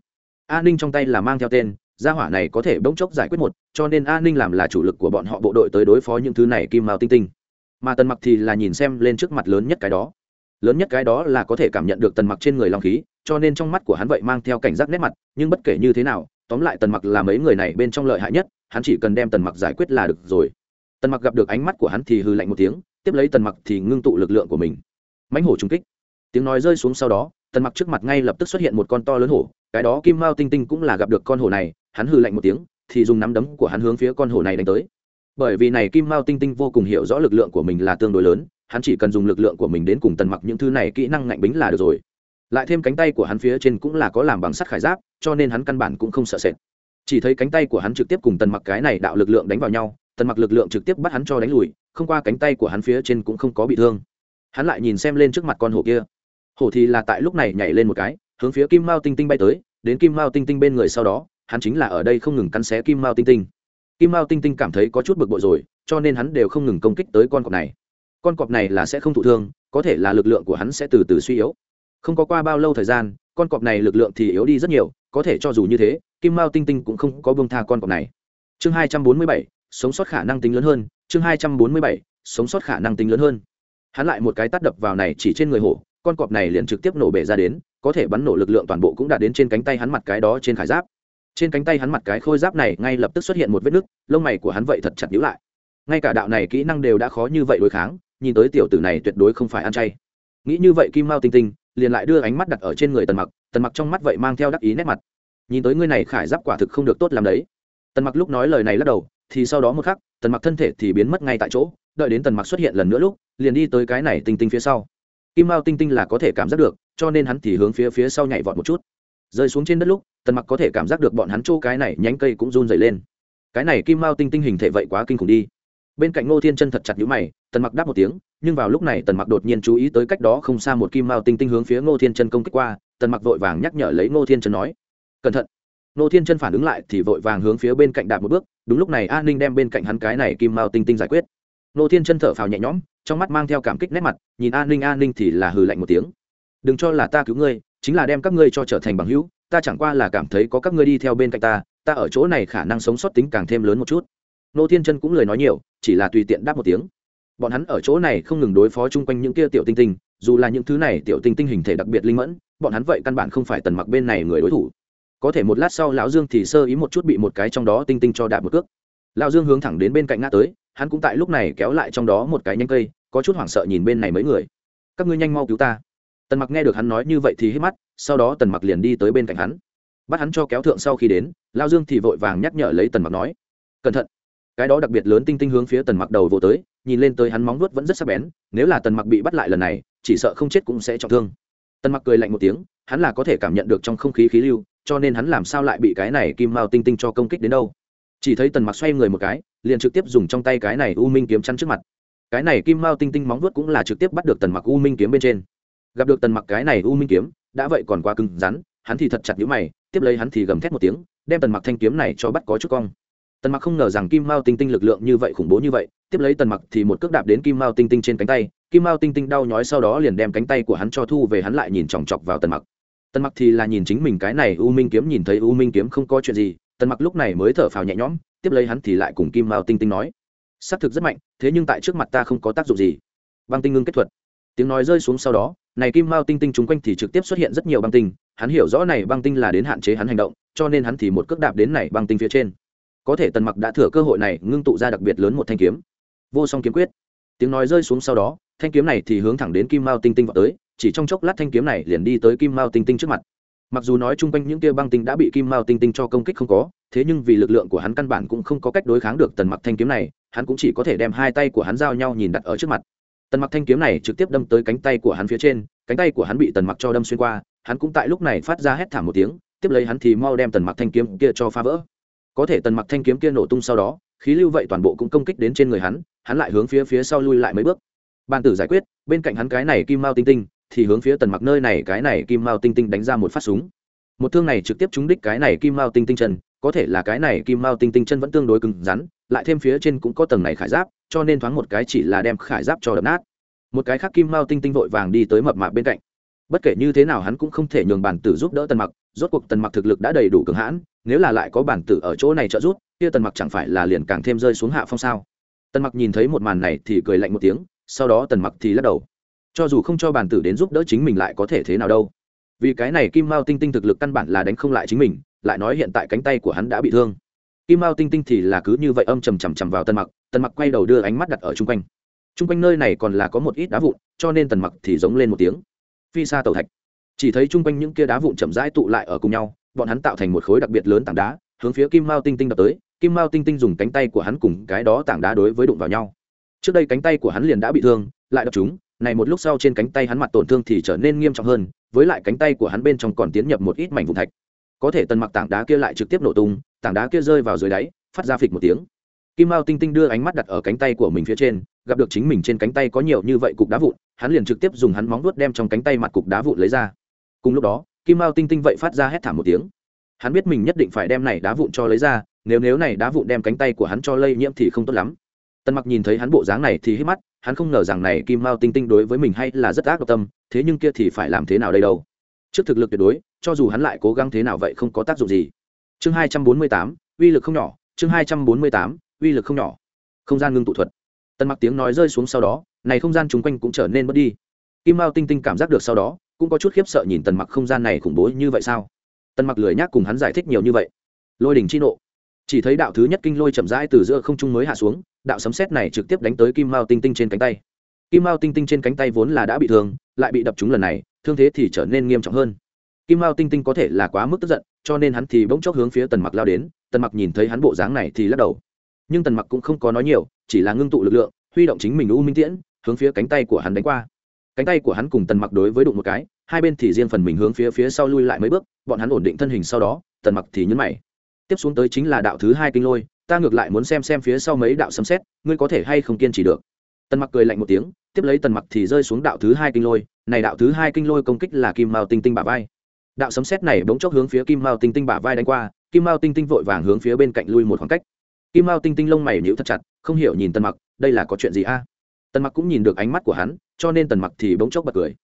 An ninh trong tay là mang theo tên, gia hỏa này có thể bỗng chốc giải quyết một, cho nên an ninh làm là chủ lực của bọn họ bộ đội tới đối phó những thứ này kim mao tinh tinh mà tần mặc thì là nhìn xem lên trước mặt lớn nhất cái đó. Lớn nhất cái đó là có thể cảm nhận được tần mặc trên người long khí, cho nên trong mắt của hắn vậy mang theo cảnh giác nét mặt, nhưng bất kể như thế nào, tóm lại tần mặc là mấy người này bên trong lợi hại nhất, hắn chỉ cần đem tần mặc giải quyết là được rồi. Tần mặc gặp được ánh mắt của hắn thì hư lạnh một tiếng, tiếp lấy tần mặc thì ngưng tụ lực lượng của mình. Mãnh hổ trung kích. Tiếng nói rơi xuống sau đó, tần mặc trước mặt ngay lập tức xuất hiện một con to lớn hổ, cái đó kim mao tinh tinh cũng là gặp được con hổ này, hắn hư lạnh một tiếng, thì dùng nắm đấm của hắn hướng phía con hổ này đánh tới bởi vì này kim mao tinh tinh vô cùng hiểu rõ lực lượng của mình là tương đối lớn, hắn chỉ cần dùng lực lượng của mình đến cùng tần mặc những thứ này kỹ năng ngạnh bính là được rồi. Lại thêm cánh tay của hắn phía trên cũng là có làm bằng sắt khải giáp, cho nên hắn căn bản cũng không sợ sệt. Chỉ thấy cánh tay của hắn trực tiếp cùng tần mặc cái này đạo lực lượng đánh vào nhau, tần mặc lực lượng trực tiếp bắt hắn cho đánh lùi, không qua cánh tay của hắn phía trên cũng không có bị thương. Hắn lại nhìn xem lên trước mặt con hổ kia. Hổ thì là tại lúc này nhảy lên một cái, hướng phía kim mao tinh tinh bay tới, đến kim mao tinh tinh bên người sau đó, hắn chính là ở đây không ngừng cắn xé kim mao tinh tinh kim mao tinh tinh cảm thấy có chút bực bội rồi, cho nên hắn đều không ngừng công kích tới con cọp này. Con cọp này là sẽ không thụ thương, có thể là lực lượng của hắn sẽ từ từ suy yếu. Không có qua bao lâu thời gian, con cọp này lực lượng thì yếu đi rất nhiều, có thể cho dù như thế, kim mao tinh tinh cũng không có bông tha con cọp này. Chương hai trăm bốn mươi bảy, sống sót khả năng tính lớn hơn, chương hai trăm bốn mươi bảy, sống sót khả năng tính lớn hơn. Hắn lại một cái tắt đập vào này chỉ trên người hổ, con cọp này liền trực tiếp nổ bể ra đến, có thể bắn nổ lực lượng toàn bộ cũng đã đến trên cánh tay hắn mặt cái đó trên khải giáp trên cánh tay hắn mặt cái khôi giáp này ngay lập tức xuất hiện một vết nứt, lông mày của hắn vậy thật chặt nhíu lại. Ngay cả đạo này kỹ năng đều đã khó như vậy đối kháng, nhìn tới tiểu tử này tuyệt đối không phải ăn chay. Nghĩ như vậy kim mao tinh tinh liền lại đưa ánh mắt đặt ở trên người tần mặc tần mặc trong mắt vậy mang theo đắc ý nét mặt. Nhìn tới ngươi này khải giáp quả thực không được tốt làm đấy. Tần mặc lúc nói lời này lắc đầu, thì sau đó một khắc, tần mặc thân thể thì biến mất ngay tại chỗ, đợi đến tần mặc xuất hiện lần nữa lúc, liền đi tới cái này tinh tinh phía sau. Kim mao tinh tinh là có thể cảm giác được, cho nên hắn thì hướng phía phía sau nhảy vọt một chút rơi xuống trên đất lúc, tần mặc có thể cảm giác được bọn hắn chỗ cái này nhánh cây cũng run dày lên. Cái này kim mao tinh tinh hình thể vậy quá kinh khủng đi. Bên cạnh ngô thiên chân thật chặt nhũ mày, tần mặc đáp một tiếng, nhưng vào lúc này tần mặc đột nhiên chú ý tới cách đó không xa một kim mao tinh tinh hướng phía ngô thiên chân công kích qua, tần mặc vội vàng nhắc nhở lấy ngô thiên chân nói, cẩn thận. Ngô thiên chân phản ứng lại thì vội vàng hướng phía bên cạnh đạp một bước, đúng lúc này an ninh đem bên cạnh hắn cái này kim mao tinh tinh giải quyết. Ngô thiên chân thở phào nhẹ nhõm, trong mắt mang theo cảm kích nét mặt, nhìn an ninh an ninh thì là hừ lạnh một tiếng. Đừng cho là ta cứu ngươi chính là đem các ngươi cho trở thành bằng hữu, ta chẳng qua là cảm thấy có các ngươi đi theo bên cạnh ta ta ở chỗ này khả năng sống sót tính càng thêm lớn một chút. Nô thiên chân cũng lời nói nhiều, chỉ là tùy tiện đáp một tiếng. Bọn hắn ở chỗ này không ngừng đối phó chung quanh những kia tiểu tinh tinh, dù là những thứ này tiểu tinh tinh hình thể đặc biệt linh mẫn, bọn hắn vậy căn bản không phải tần mặc bên này người đối thủ. Có thể một lát sau lão dương thì sơ ý một chút bị một cái trong đó tinh tinh cho đạp một cước. Lão dương hướng thẳng đến bên cạnh ngã tới, hắn cũng tại lúc này kéo lại trong đó một cái nhanh cây, có chút hoảng sợ nhìn bên này mấy người. Các ngươi nhanh mau cứu ta tần mặc nghe được hắn nói như vậy thì hít mắt, sau đó tần mặc liền đi tới bên cạnh hắn. Bắt hắn cho kéo thượng sau khi đến, lao dương thì vội vàng nhắc nhở lấy tần mặc nói, cẩn thận. Cái đó đặc biệt lớn tinh tinh hướng phía tần mặc đầu vô tới, nhìn lên tới hắn móng vuốt vẫn rất sắc bén, nếu là tần mặc bị bắt lại lần này, chỉ sợ không chết cũng sẽ trọng thương. Tần mặc cười lạnh một tiếng, hắn là có thể cảm nhận được trong không khí khí lưu, cho nên hắn làm sao lại bị cái này kim mao tinh tinh cho công kích đến đâu. Chỉ thấy tần mặc xoay người một cái, liền trực tiếp dùng trong tay cái này u minh kiếm chắn trước mặt. Cái này kim mao tinh tinh móng vuốt cũng là trực tiếp bắt được tần mặc u minh kiếm bên trên gặp được tần mặc cái này u minh kiếm, đã vậy còn quá cứng rắn, hắn thì thật chặt nhũ mày, tiếp lấy hắn thì gầm thét một tiếng, đem tần mặc thanh kiếm này cho bắt có chút cong. Tần mặc không ngờ rằng kim mao tinh tinh lực lượng như vậy khủng bố như vậy, tiếp lấy tần mặc thì một cước đạp đến kim mao tinh tinh trên cánh tay, kim mao tinh tinh đau nhói sau đó liền đem cánh tay của hắn cho thu về hắn lại nhìn chòng chọc vào tần mặc. Tần mặc thì là nhìn chính mình cái này u minh kiếm, nhìn thấy u minh kiếm không có chuyện gì, tần mặc lúc này mới thở phào nhẹ nhõm, tiếp lấy hắn thì lại cùng kim mao tinh tinh nói xác thực rất mạnh, thế nhưng tại trước mặt ta không có tác dụng gì. Băng tinh ngưng kết thuật. Tiếng nói rơi xuống sau đó này kim mao tinh tinh chúng quanh thì trực tiếp xuất hiện rất nhiều băng tinh, hắn hiểu rõ này băng tinh là đến hạn chế hắn hành động, cho nên hắn thì một cước đạp đến này băng tinh phía trên. Có thể tần mặc đã thừa cơ hội này, ngưng tụ ra đặc biệt lớn một thanh kiếm. Vô song kiếm quyết. Tiếng nói rơi xuống sau đó, thanh kiếm này thì hướng thẳng đến kim mao tinh tinh vào tới, chỉ trong chốc lát thanh kiếm này liền đi tới kim mao tinh tinh trước mặt. Mặc dù nói chung quanh những kia băng tinh đã bị kim mao tinh tinh cho công kích không có, thế nhưng vì lực lượng của hắn căn bản cũng không có cách đối kháng được tần mặc thanh kiếm này, hắn cũng chỉ có thể đem hai tay của hắn giao nhau nhìn đặt ở trước mặt tần mặc thanh kiếm này trực tiếp đâm tới cánh tay của hắn phía trên, cánh tay của hắn bị tần mặc cho đâm xuyên qua, hắn cũng tại lúc này phát ra hét thảm một tiếng, tiếp lấy hắn thì mau đem tần mặc thanh kiếm kia cho phá vỡ. Có thể tần mặc thanh kiếm kia nổ tung sau đó, khí lưu vậy toàn bộ cũng công kích đến trên người hắn hắn lại hướng phía phía sau lui lại mấy bước. Bàn tử giải quyết, bên cạnh hắn cái này kim mao tinh tinh, thì hướng phía tần mặc nơi này cái này kim mao tinh tinh đánh ra một phát súng. Một thương này trực tiếp trúng đích cái này kim mao tinh tinh chân, có thể là cái này kim mao tinh tinh chân vẫn tương đối cứng rắn lại thêm phía trên cũng có tầng này khải giáp, cho nên thoáng một cái chỉ là đem khải giáp cho đập nát. Một cái khác kim mao tinh tinh vội vàng đi tới mập mạp bên cạnh. Bất kể như thế nào hắn cũng không thể nhường bản tử giúp đỡ tần mặc, rốt cuộc tần mặc thực lực đã đầy đủ cường hãn, nếu là lại có bản tử ở chỗ này trợ giúp, kia tần mặc chẳng phải là liền càng thêm rơi xuống hạ phong sao? Tần mặc nhìn thấy một màn này thì cười lạnh một tiếng, sau đó tần mặc thì lắc đầu. Cho dù không cho bản tử đến giúp đỡ chính mình lại có thể thế nào đâu. Vì cái này kim mao tinh tinh thực lực căn bản là đánh không lại chính mình, lại nói hiện tại cánh tay của hắn đã bị thương kim mao tinh tinh thì là cứ như vậy âm trầm trầm trầm vào tần mặc tần mặc quay đầu đưa ánh mắt đặt ở chung quanh. Chung quanh nơi này còn là có một ít đá vụn, cho nên tần mặc thì giống lên một tiếng. Phi xa tàu thạch. Chỉ thấy chung quanh những kia đá vụn chậm rãi tụ lại ở cùng nhau, bọn hắn tạo thành một khối đặc biệt lớn tảng đá, hướng phía kim mao tinh tinh đập tới. Kim mao tinh tinh dùng cánh tay của hắn cùng cái đó tảng đá đối với đụng vào nhau. Trước đây cánh tay của hắn liền đã bị thương, lại đập chúng, này một lúc sau trên cánh tay hắn mặt tổn thương thì trở nên nghiêm trọng hơn, với lại cánh tay của hắn bên trong còn tiến nhập một ít mảnh vụn thạch có thể tần mặc tảng đá kia lại trực tiếp nổ tung, tảng đá kia rơi vào dưới đáy, phát ra phịch một tiếng. Kim mao tinh tinh đưa ánh mắt đặt ở cánh tay của mình phía trên, gặp được chính mình trên cánh tay có nhiều như vậy cục đá vụn, hắn liền trực tiếp dùng hắn móng vuốt đem trong cánh tay mặt cục đá vụn lấy ra. Cùng lúc đó, kim mao tinh tinh vậy phát ra hét thảm một tiếng. Hắn biết mình nhất định phải đem này đá vụn cho lấy ra, nếu nếu này đá vụn đem cánh tay của hắn cho lây nhiễm thì không tốt lắm. Tần mặc nhìn thấy hắn bộ dáng này thì hít mắt, hắn không ngờ rằng này kim mao tinh tinh đối với mình hay là rất ác độc tâm, thế nhưng kia thì phải làm thế nào đây đâu? Trước thực lực tuyệt đối cho dù hắn lại cố gắng thế nào vậy không có tác dụng gì. Chương hai trăm bốn mươi tám, uy lực không nhỏ, chương hai trăm bốn mươi tám, uy lực không nhỏ. Không gian ngưng tụ thuật. Tần mặc tiếng nói rơi xuống sau đó, này không gian chung quanh cũng trở nên mất đi. Kim mao tinh tinh cảm giác được sau đó, cũng có chút khiếp sợ nhìn tần mặc không gian này khủng bố như vậy sao? Tần mặc lười nhác cùng hắn giải thích nhiều như vậy. Lôi đỉnh chi nộ. Chỉ thấy đạo thứ nhất kinh lôi chậm rãi từ giữa không trung mới hạ xuống, đạo sấm sét này trực tiếp đánh tới kim mao tinh tinh trên cánh tay. Kim mao tinh tinh trên cánh tay vốn là đã bị thương, lại bị đập trúng lần này, thương thế thì trở nên nghiêm trọng hơn kim mao tinh tinh có thể là quá mức tức giận, cho nên hắn thì bỗng chốc hướng phía tần mặc lao đến, tần mặc nhìn thấy hắn bộ dáng này thì lắc đầu. Nhưng tần mặc cũng không có nói nhiều, chỉ là ngưng tụ lực lượng, huy động chính mình u minh tiễn, hướng phía cánh tay của hắn đánh qua. Cánh tay của hắn cùng tần mặc đối với đụng một cái, hai bên thì riêng phần mình hướng phía phía sau lui lại mấy bước, bọn hắn ổn định thân hình sau đó, tần mặc thì nhấn mày. Tiếp xuống tới chính là đạo thứ hai kinh lôi, ta ngược lại muốn xem xem phía sau mấy đạo sấm xét ngươi có thể hay không kiên trì được. Tần mặc cười lạnh một tiếng, tiếp lấy tần mặc thì rơi xuống đạo thứ hai kinh lôi, này đạo thứ hai kinh lôi công kích là kim mao tinh tinh bả vai đạo sấm xét này bỗng chốc hướng phía kim mao tinh tinh bả vai đánh qua, kim mao tinh tinh vội vàng hướng phía bên cạnh lui một khoảng cách. Kim mao tinh tinh lông mày nhíu thật chặt, không hiểu nhìn tần mặc, đây là có chuyện gì a? Tần mặc cũng nhìn được ánh mắt của hắn, cho nên tần mặc thì bỗng chốc bật cười.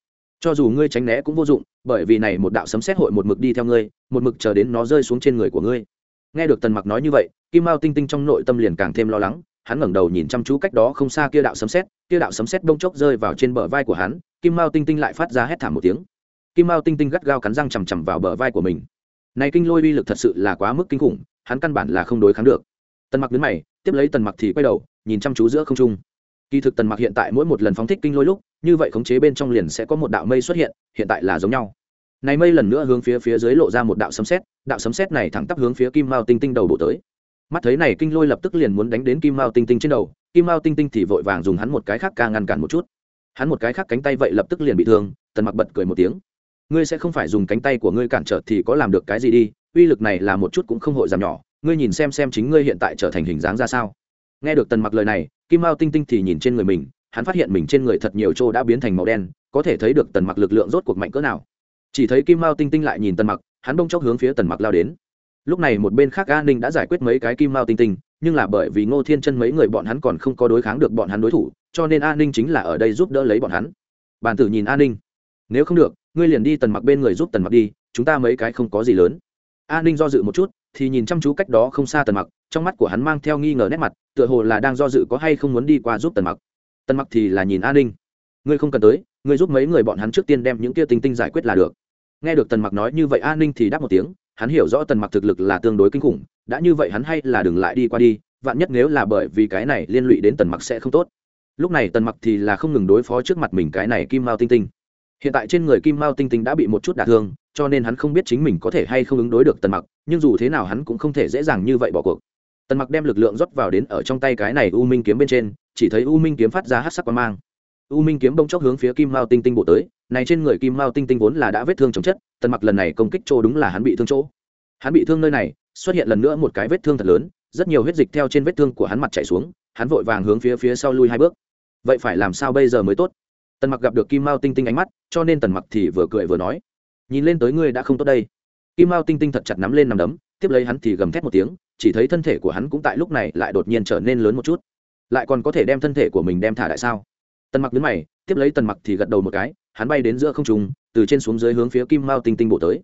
Cho dù ngươi tránh né cũng vô dụng, bởi vì này một đạo sấm xét hội một mực đi theo ngươi, một mực chờ đến nó rơi xuống trên người của ngươi. Nghe được tần mặc nói như vậy, kim mao tinh tinh trong nội tâm liền càng thêm lo lắng, hắn ngẩng đầu nhìn chăm chú cách đó không xa kia đạo sấm xét kia đạo sấm xét bông chốc rơi vào trên bờ vai của hắn, kim mao tinh tinh lại phát ra hét thảm một tiếng kim mao tinh tinh gắt gao cắn răng chằm chằm vào bờ vai của mình. Này kinh lôi uy lực thật sự là quá mức kinh khủng, hắn căn bản là không đối kháng được. Tần mặc đứng mày, tiếp lấy tần mặc thì quay đầu, nhìn chăm chú giữa không trung. Kỳ thực tần mặc hiện tại mỗi một lần phóng thích kinh lôi lúc, như vậy khống chế bên trong liền sẽ có một đạo mây xuất hiện hiện tại là giống nhau. Này mây lần nữa hướng phía phía dưới lộ ra một đạo sấm sét, đạo sấm sét này thẳng tắp hướng phía kim mao tinh tinh đầu bộ tới. Mắt thấy này kinh lôi lập tức liền muốn đánh đến kim mao tinh tinh trên đầu, kim mao tinh tinh thì vội vàng dùng hắn một cái khác ca ngăn cản một chút. Hắn một cái khác cánh tay vậy lập tức liền bị thương, tần mặc bật cười một tiếng ngươi sẽ không phải dùng cánh tay của ngươi cản trở thì có làm được cái gì đi, uy lực này là một chút cũng không hội giảm nhỏ, ngươi nhìn xem xem chính ngươi hiện tại trở thành hình dáng ra sao. Nghe được tần mặc lời này, kim mao tinh tinh thì nhìn trên người mình, hắn phát hiện mình trên người thật nhiều chỗ đã biến thành màu đen, có thể thấy được tần mặc lực lượng rốt cuộc mạnh cỡ nào. Chỉ thấy kim mao tinh tinh lại nhìn tần mặc, hắn bông chốc hướng phía tần mặc lao đến. Lúc này một bên khác an ninh đã giải quyết mấy cái kim mao tinh tinh, nhưng là bởi vì ngô thiên chân mấy người bọn hắn còn không có đối kháng được bọn hắn đối thủ, cho nên an ninh chính là ở đây giúp đỡ lấy bọn hắn. Bàn tử nhìn an ninh. Nếu không được ngươi liền đi tần mặc bên người giúp tần mặc đi, chúng ta mấy cái không có gì lớn. An ninh do dự một chút, thì nhìn chăm chú cách đó không xa tần mặc, trong mắt của hắn mang theo nghi ngờ nét mặt, tựa hồ là đang do dự có hay không muốn đi qua giúp tần mặc. Tần mặc thì là nhìn an ninh. Ngươi không cần tới, ngươi giúp mấy người bọn hắn trước tiên đem những kia tinh tinh giải quyết là được. Nghe được tần mặc nói như vậy an ninh thì đáp một tiếng, hắn hiểu rõ tần mặc thực lực là tương đối kinh khủng, đã như vậy hắn hay là đừng lại đi qua đi, vạn nhất nếu là bởi vì cái này liên lụy đến tần mặc sẽ không tốt. Lúc này tần mặc thì là không ngừng đối phó trước mặt mình cái này kim mao tinh tinh hiện tại trên người kim mao tinh tinh đã bị một chút đả thương, cho nên hắn không biết chính mình có thể hay không ứng đối được tần mặc, nhưng dù thế nào hắn cũng không thể dễ dàng như vậy bỏ cuộc. Tần mặc đem lực lượng rót vào đến ở trong tay cái này u minh kiếm bên trên, chỉ thấy u minh kiếm phát ra hát sắc quan mang. U minh kiếm bông chốc hướng phía kim mao tinh tinh bộ tới, này trên người kim mao tinh tinh vốn là đã vết thương chồng chất, tần mặc lần này công kích chỗ đúng là hắn bị thương chỗ. Hắn bị thương nơi này, xuất hiện lần nữa một cái vết thương thật lớn, rất nhiều huyết dịch theo trên vết thương của hắn mặt chảy xuống, hắn vội vàng hướng phía phía sau lui hai bước. Vậy phải làm sao bây giờ mới tốt? Tần mặc gặp được kim mao tinh tinh ánh mắt, cho nên tần mặc thì vừa cười vừa nói, nhìn lên tới ngươi đã không tốt đây. Kim mao tinh tinh thật chặt nắm lên nằm đấm, tiếp lấy hắn thì gầm thét một tiếng, chỉ thấy thân thể của hắn cũng tại lúc này lại đột nhiên trở nên lớn một chút. Lại còn có thể đem thân thể của mình đem thả lại sao? Tần mặc đứng mày, tiếp lấy tần mặc thì gật đầu một cái, hắn bay đến giữa không trung, từ trên xuống dưới hướng phía kim mao tinh tinh bổ tới.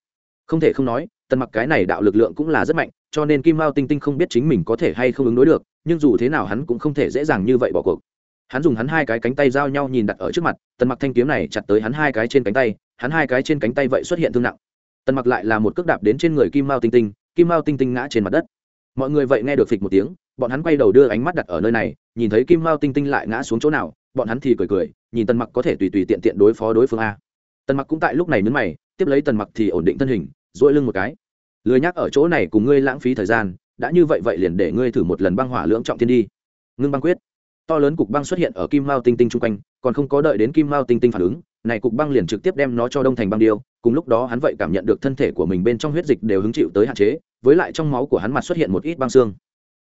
Không thể không nói, tần mặc cái này đạo lực lượng cũng là rất mạnh, cho nên kim mao tinh tinh không biết chính mình có thể hay không ứng đối được, nhưng dù thế nào hắn cũng không thể dễ dàng như vậy bỏ cuộc hắn dùng hắn hai cái cánh tay giao nhau nhìn đặt ở trước mặt, tần mặc thanh kiếm này chặt tới hắn hai cái trên cánh tay, hắn hai cái trên cánh tay vậy xuất hiện thương nặng. Tần mặc lại là một cước đạp đến trên người kim mao tinh tinh, kim mao tinh tinh ngã trên mặt đất. Mọi người vậy nghe được phịch một tiếng, bọn hắn quay đầu đưa ánh mắt đặt ở nơi này, nhìn thấy kim mao tinh tinh lại ngã xuống chỗ nào, bọn hắn thì cười cười, nhìn tần mặc có thể tùy tùy tiện tiện đối phó đối phương a. Tần mặc cũng tại lúc này nhấn mày, tiếp lấy tần mặc thì ổn định thân hình dỗi lưng một cái. Lười nhắc ở chỗ này cùng ngươi lãng phí thời gian, đã như vậy vậy liền để ngươi thử một lần băng hỏa lưỡng trọng thiên đi. Ngưng băng quyết to lớn cục băng xuất hiện ở kim mao tinh tinh chung quanh, còn không có đợi đến kim mao tinh tinh phản ứng, này cục băng liền trực tiếp đem nó cho đông thành băng điêu, cùng lúc đó hắn vậy cảm nhận được thân thể của mình bên trong huyết dịch đều hứng chịu tới hạn chế, với lại trong máu của hắn mặt xuất hiện một ít băng xương.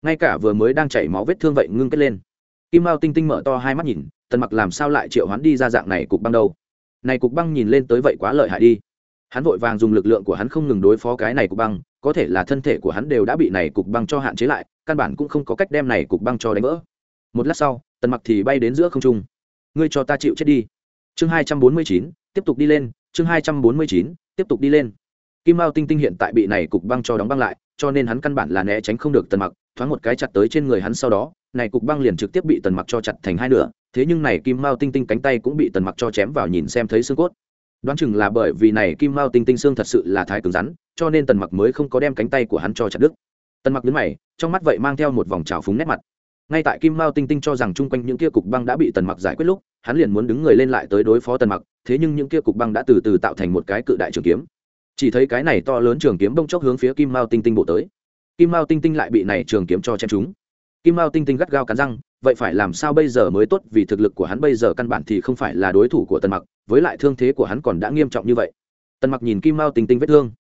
Ngay cả vừa mới đang chảy máu vết thương vậy ngưng kết lên. Kim mao tinh tinh mở to hai mắt nhìn, tần mặc làm sao lại triệu hắn đi ra dạng này cục băng đâu? Này cục băng nhìn lên tới vậy quá lợi hại đi. Hắn vội vàng dùng lực lượng của hắn không ngừng đối phó cái này cục băng, có thể là thân thể của hắn đều đã bị này cục băng cho hạn chế lại, căn bản cũng không có cách đem này cục băng cho đánh vỡ một lát sau, tần mặc thì bay đến giữa không trung. Ngươi cho ta chịu chết đi. Chương hai trăm bốn mươi chín, tiếp tục đi lên. Chương hai trăm bốn mươi chín, tiếp tục đi lên. Kim mao tinh tinh hiện tại bị này cục băng cho đóng băng lại, cho nên hắn căn bản là né tránh không được tần mặc, thoáng một cái chặt tới trên người hắn sau đó, này cục băng liền trực tiếp bị tần mặc cho chặt thành hai nửa, thế nhưng này kim mao tinh tinh cánh tay cũng bị tần mặc cho chém vào nhìn xem thấy xương cốt. Đoán chừng là bởi vì này kim mao tinh tinh xương thật sự là thái cứng rắn, cho nên tần mặc mới không có đem cánh tay của hắn cho chặt đứt. Tần mặc đứng mày, trong mắt vậy mang theo một vòng trào phúng nét mặt ngay tại kim mao tinh tinh cho rằng chung quanh những kia cục băng đã bị tần mặc giải quyết lúc, hắn liền muốn đứng người lên lại tới đối phó tần mặc, thế nhưng những kia cục băng đã từ từ tạo thành một cái cự đại trường kiếm. Chỉ thấy cái này to lớn trường kiếm bông chốc hướng phía kim mao tinh tinh bộ tới. Kim mao tinh tinh lại bị này trường kiếm cho chém chúng kim mao tinh tinh gắt gao cắn răng, vậy phải làm sao bây giờ mới tốt, vì thực lực của hắn bây giờ căn bản thì không phải là đối thủ của tần mặc, với lại thương thế của hắn còn đã nghiêm trọng như vậy. Tần mặc nhìn kim mao tinh tinh vết thương.